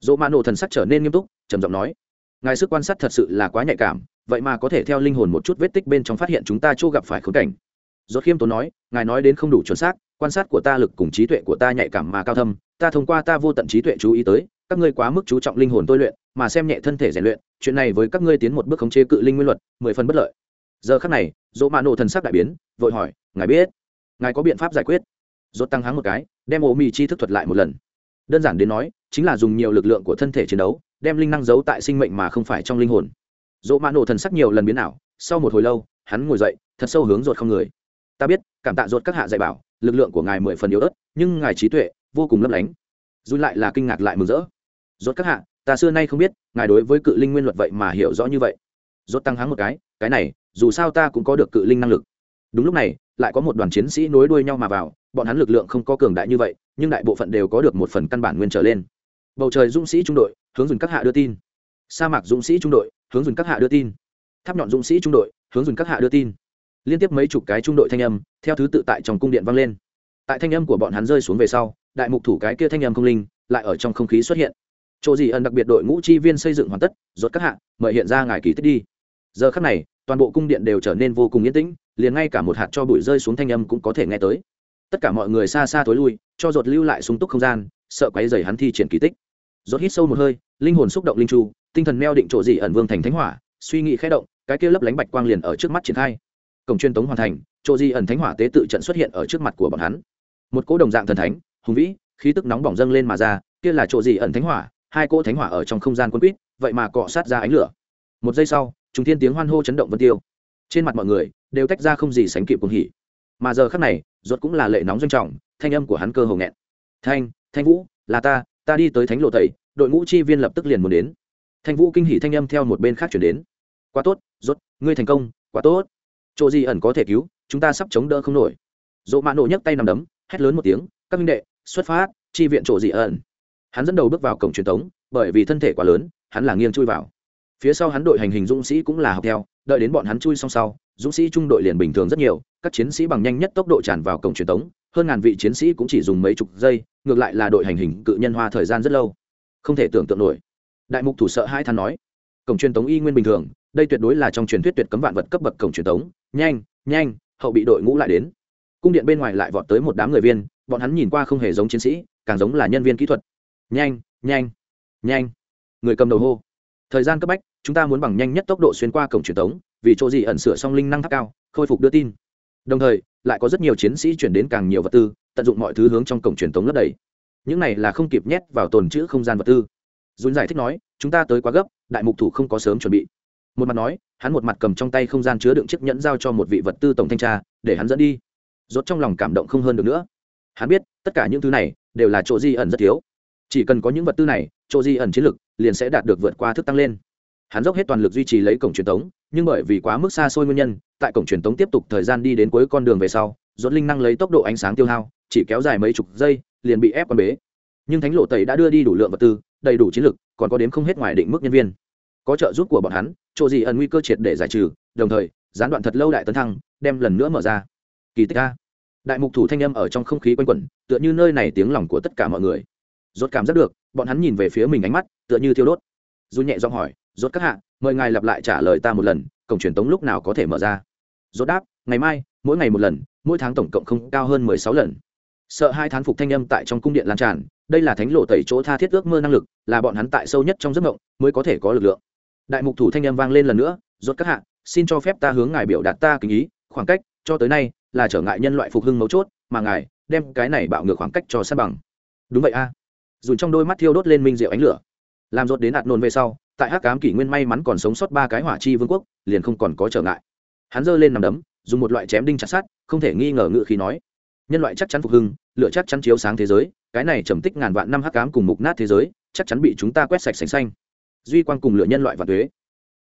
Dỗ mã nổ thần sắc trở nên nghiêm túc, trầm giọng nói, ngài sức quan sát thật sự là quá nhạy cảm, vậy mà có thể theo linh hồn một chút vết tích bên trong phát hiện chúng ta chỗ gặp phải khốn cảnh. Rốt khiêm tốn nói, ngài nói đến không đủ chuẩn xác, quan sát của ta lực cùng trí tuệ của ta nhạy cảm mà cao thâm, ta thông qua ta vô tận trí tuệ chú ý tới, các ngươi quá mức chú trọng linh hồn tôi luyện, mà xem nhẹ thân thể rèn luyện, chuyện này với các ngươi tiến một bước khống chế cự linh nguyên luật, mười phần bất lợi. Giờ khắc này dỗ Mạn Nộ thần sắc đại biến, vội hỏi, ngài biết, ngài có biện pháp giải quyết? Rốt tăng hắng một cái, đem ổ mì chi thức thuật lại một lần. Đơn giản đến nói, chính là dùng nhiều lực lượng của thân thể chiến đấu, đem linh năng giấu tại sinh mệnh mà không phải trong linh hồn. Dỗ Mạn Nộ thần sắc nhiều lần biến ảo, sau một hồi lâu, hắn ngồi dậy, thật sâu hướng Rốt không người ta biết, cảm tạ ruột các hạ dạy bảo, lực lượng của ngài mười phần yếu ớt, nhưng ngài trí tuệ, vô cùng lấp lánh. Dù lại là kinh ngạc lại mừng rỡ. Rốt các hạ, ta xưa nay không biết, ngài đối với cự linh nguyên luật vậy mà hiểu rõ như vậy. Rốt tăng háng một cái cái này, dù sao ta cũng có được cự linh năng lực. Đúng lúc này, lại có một đoàn chiến sĩ nối đuôi nhau mà vào, bọn hắn lực lượng không có cường đại như vậy, nhưng đại bộ phận đều có được một phần căn bản nguyên trở lên. Bầu trời dũng sĩ trung đội, hướng dừng các hạ đưa tin. Sa mạc dũng sĩ trung đội, hướng dừng các hạ đưa tin. Tháp nhọn dũng sĩ trung đội, hướng dừng các hạ đưa tin liên tiếp mấy chục cái trung đội thanh âm, theo thứ tự tại trong cung điện vang lên. Tại thanh âm của bọn hắn rơi xuống về sau, đại mục thủ cái kia thanh âm không linh lại ở trong không khí xuất hiện. Chỗ gì ẩn đặc biệt đội ngũ chi viên xây dựng hoàn tất, rốt các hạ, mời hiện ra ngài kỳ tích đi. Giờ khắc này, toàn bộ cung điện đều trở nên vô cùng yên tĩnh, liền ngay cả một hạt cho bụi rơi xuống thanh âm cũng có thể nghe tới. Tất cả mọi người xa xa tối lui, cho rột lưu lại sung túc không gian, sợ quấy rầy hắn thi triển kỳ tích. Rốt hít sâu một hơi, linh hồn xúc động linh chu tinh thần meo định chỗ gì ẩn vương thành thánh hỏa, suy nghĩ khẽ động, cái kia lấp lánh bạch quang liền ở trước mắt triển khai cổng truyền tống hoàn thành, chỗ gì ẩn thánh hỏa tế tự trận xuất hiện ở trước mặt của bọn hắn. Một cỗ đồng dạng thần thánh, hùng vĩ, khí tức nóng bỏng dâng lên mà ra, kia là chỗ gì ẩn thánh hỏa, hai cỗ thánh hỏa ở trong không gian quân quýt, vậy mà cọ sát ra ánh lửa. Một giây sau chúng thiên tiếng hoan hô chấn động vân tiêu. Trên mặt mọi người đều tách ra không gì sánh kịp cùng hỉ. Mà giờ khắc này ruột cũng là lệ nóng doanh trọng, thanh âm của hắn cơ hồ nghẹn. Thanh thanh vũ, là ta ta đi tới thánh lộ tẩy, đội ngũ chi viên lập tức liền muốn đến. Thanh vũ kinh hỉ thanh âm theo một bên khác chuyển đến. Quá tốt, rốt, ngươi thành công, quá tốt chỗ gì ẩn có thể cứu, chúng ta sắp chống đỡ không nổi. Dỗ mã nổ nhấc tay nằm đấm, hét lớn một tiếng, các minh đệ, xuất phát, chi viện chỗ gì ẩn. Hắn dẫn đầu bước vào cổng truyền thống, bởi vì thân thể quá lớn, hắn là nghiêng chui vào. Phía sau hắn đội hành hình dũng sĩ cũng là học theo, đợi đến bọn hắn chui xong sau, dũng sĩ trung đội liền bình thường rất nhiều, các chiến sĩ bằng nhanh nhất tốc độ tràn vào cổng truyền thống, hơn ngàn vị chiến sĩ cũng chỉ dùng mấy chục giây, ngược lại là đội hành hình cự nhân hoa thời gian rất lâu. Không thể tưởng tượng nổi. Đại mục thủ sợ hai than nói, cổng truyền thống y nguyên bình thường, đây tuyệt đối là trong truyền thuyết tuyệt cấm vạn vật cấp bậc cổng truyền thống nhanh nhanh, hậu bị đội ngũ lại đến. Cung điện bên ngoài lại vọt tới một đám người viên, bọn hắn nhìn qua không hề giống chiến sĩ, càng giống là nhân viên kỹ thuật. Nhanh nhanh nhanh. Người cầm đầu hô. Thời gian cấp bách, chúng ta muốn bằng nhanh nhất tốc độ xuyên qua cổng truyền thống vì chỗ gì ẩn sửa song linh năng tháp cao, khôi phục đưa tin. Đồng thời, lại có rất nhiều chiến sĩ chuyển đến càng nhiều vật tư, tận dụng mọi thứ hướng trong cổng truyền tống lấp đầy. Những này là không kịp nhét vào tồn chữ không gian vật tư. Dùn giải thích nói, chúng ta tới quá gấp, đại mục thủ không có sớm chuẩn bị. Một mặt nói hắn một mặt cầm trong tay không gian chứa đựng chiếc nhẫn giao cho một vị vật tư tổng thanh tra, để hắn dẫn đi. Rốt trong lòng cảm động không hơn được nữa. Hắn biết, tất cả những thứ này đều là chỗ di ẩn rất thiếu. Chỉ cần có những vật tư này, chỗ di ẩn chiến lực liền sẽ đạt được vượt qua thức tăng lên. Hắn dốc hết toàn lực duy trì lấy cổng truyền tống, nhưng bởi vì quá mức xa xôi nguyên nhân, tại cổng truyền tống tiếp tục thời gian đi đến cuối con đường về sau, rốt linh năng lấy tốc độ ánh sáng tiêu hao, chỉ kéo dài mấy chục giây, liền bị ép quan bế. Nhưng thánh lộ tẩy đã đưa đi đủ lượng vật tư, đầy đủ chiến lực, còn có đến không hết ngoài định mức nhân viên có trợ giúp của bọn hắn, chỗ gì ẩn nguy cơ triệt để giải trừ, đồng thời, gián đoạn thật lâu đại tấn thăng, đem lần nữa mở ra. Kỳ tích a. Đại mục thủ thanh âm ở trong không khí quanh quẩn, tựa như nơi này tiếng lòng của tất cả mọi người. Rốt cảm giác được, bọn hắn nhìn về phía mình ánh mắt, tựa như thiêu đốt. Dù nhẹ giọng hỏi, rốt các hạ, mời ngài lặp lại trả lời ta một lần, cổng truyền tống lúc nào có thể mở ra? Rốt đáp, ngày mai, mỗi ngày một lần, mỗi tháng tổng cộng không cao hơn mười sáu lần. Sợ hai thán phục thanh âm tại trong cung điện lan tràn, đây là thánh lộ tẩy chỗ tha thiết ước mơ năng lực, là bọn hắn tại sâu nhất trong giấc mộng mới có thể có lực lượng đại mục thủ thanh âm vang lên lần nữa, rốt các hạ, xin cho phép ta hướng ngài biểu đạt ta kính ý, khoảng cách cho tới nay là trở ngại nhân loại phục hưng mấu chốt, mà ngài đem cái này bạo ngược khoảng cách cho sát bằng. Đúng vậy a. À. dùn trong đôi mắt thiêu đốt lên minh diệu ánh lửa. Làm rốt đến hạt nôn về sau, tại hắc cám kỷ nguyên may mắn còn sống sót ba cái hỏa chi vương quốc, liền không còn có trở ngại. Hắn giơ lên nằm đấm, dùng một loại chém đinh chặt sát không thể nghi ngờ ngự khí nói, nhân loại chắc chắn phục hưng lựa chắc chắn chiếu sáng thế giới, cái này trầm tích ngàn vạn năm hắc cám cùng mục nát thế giới, chắc chắn bị chúng ta quét sạch sành xanh duy quan cùng lựa nhân loại và thuế.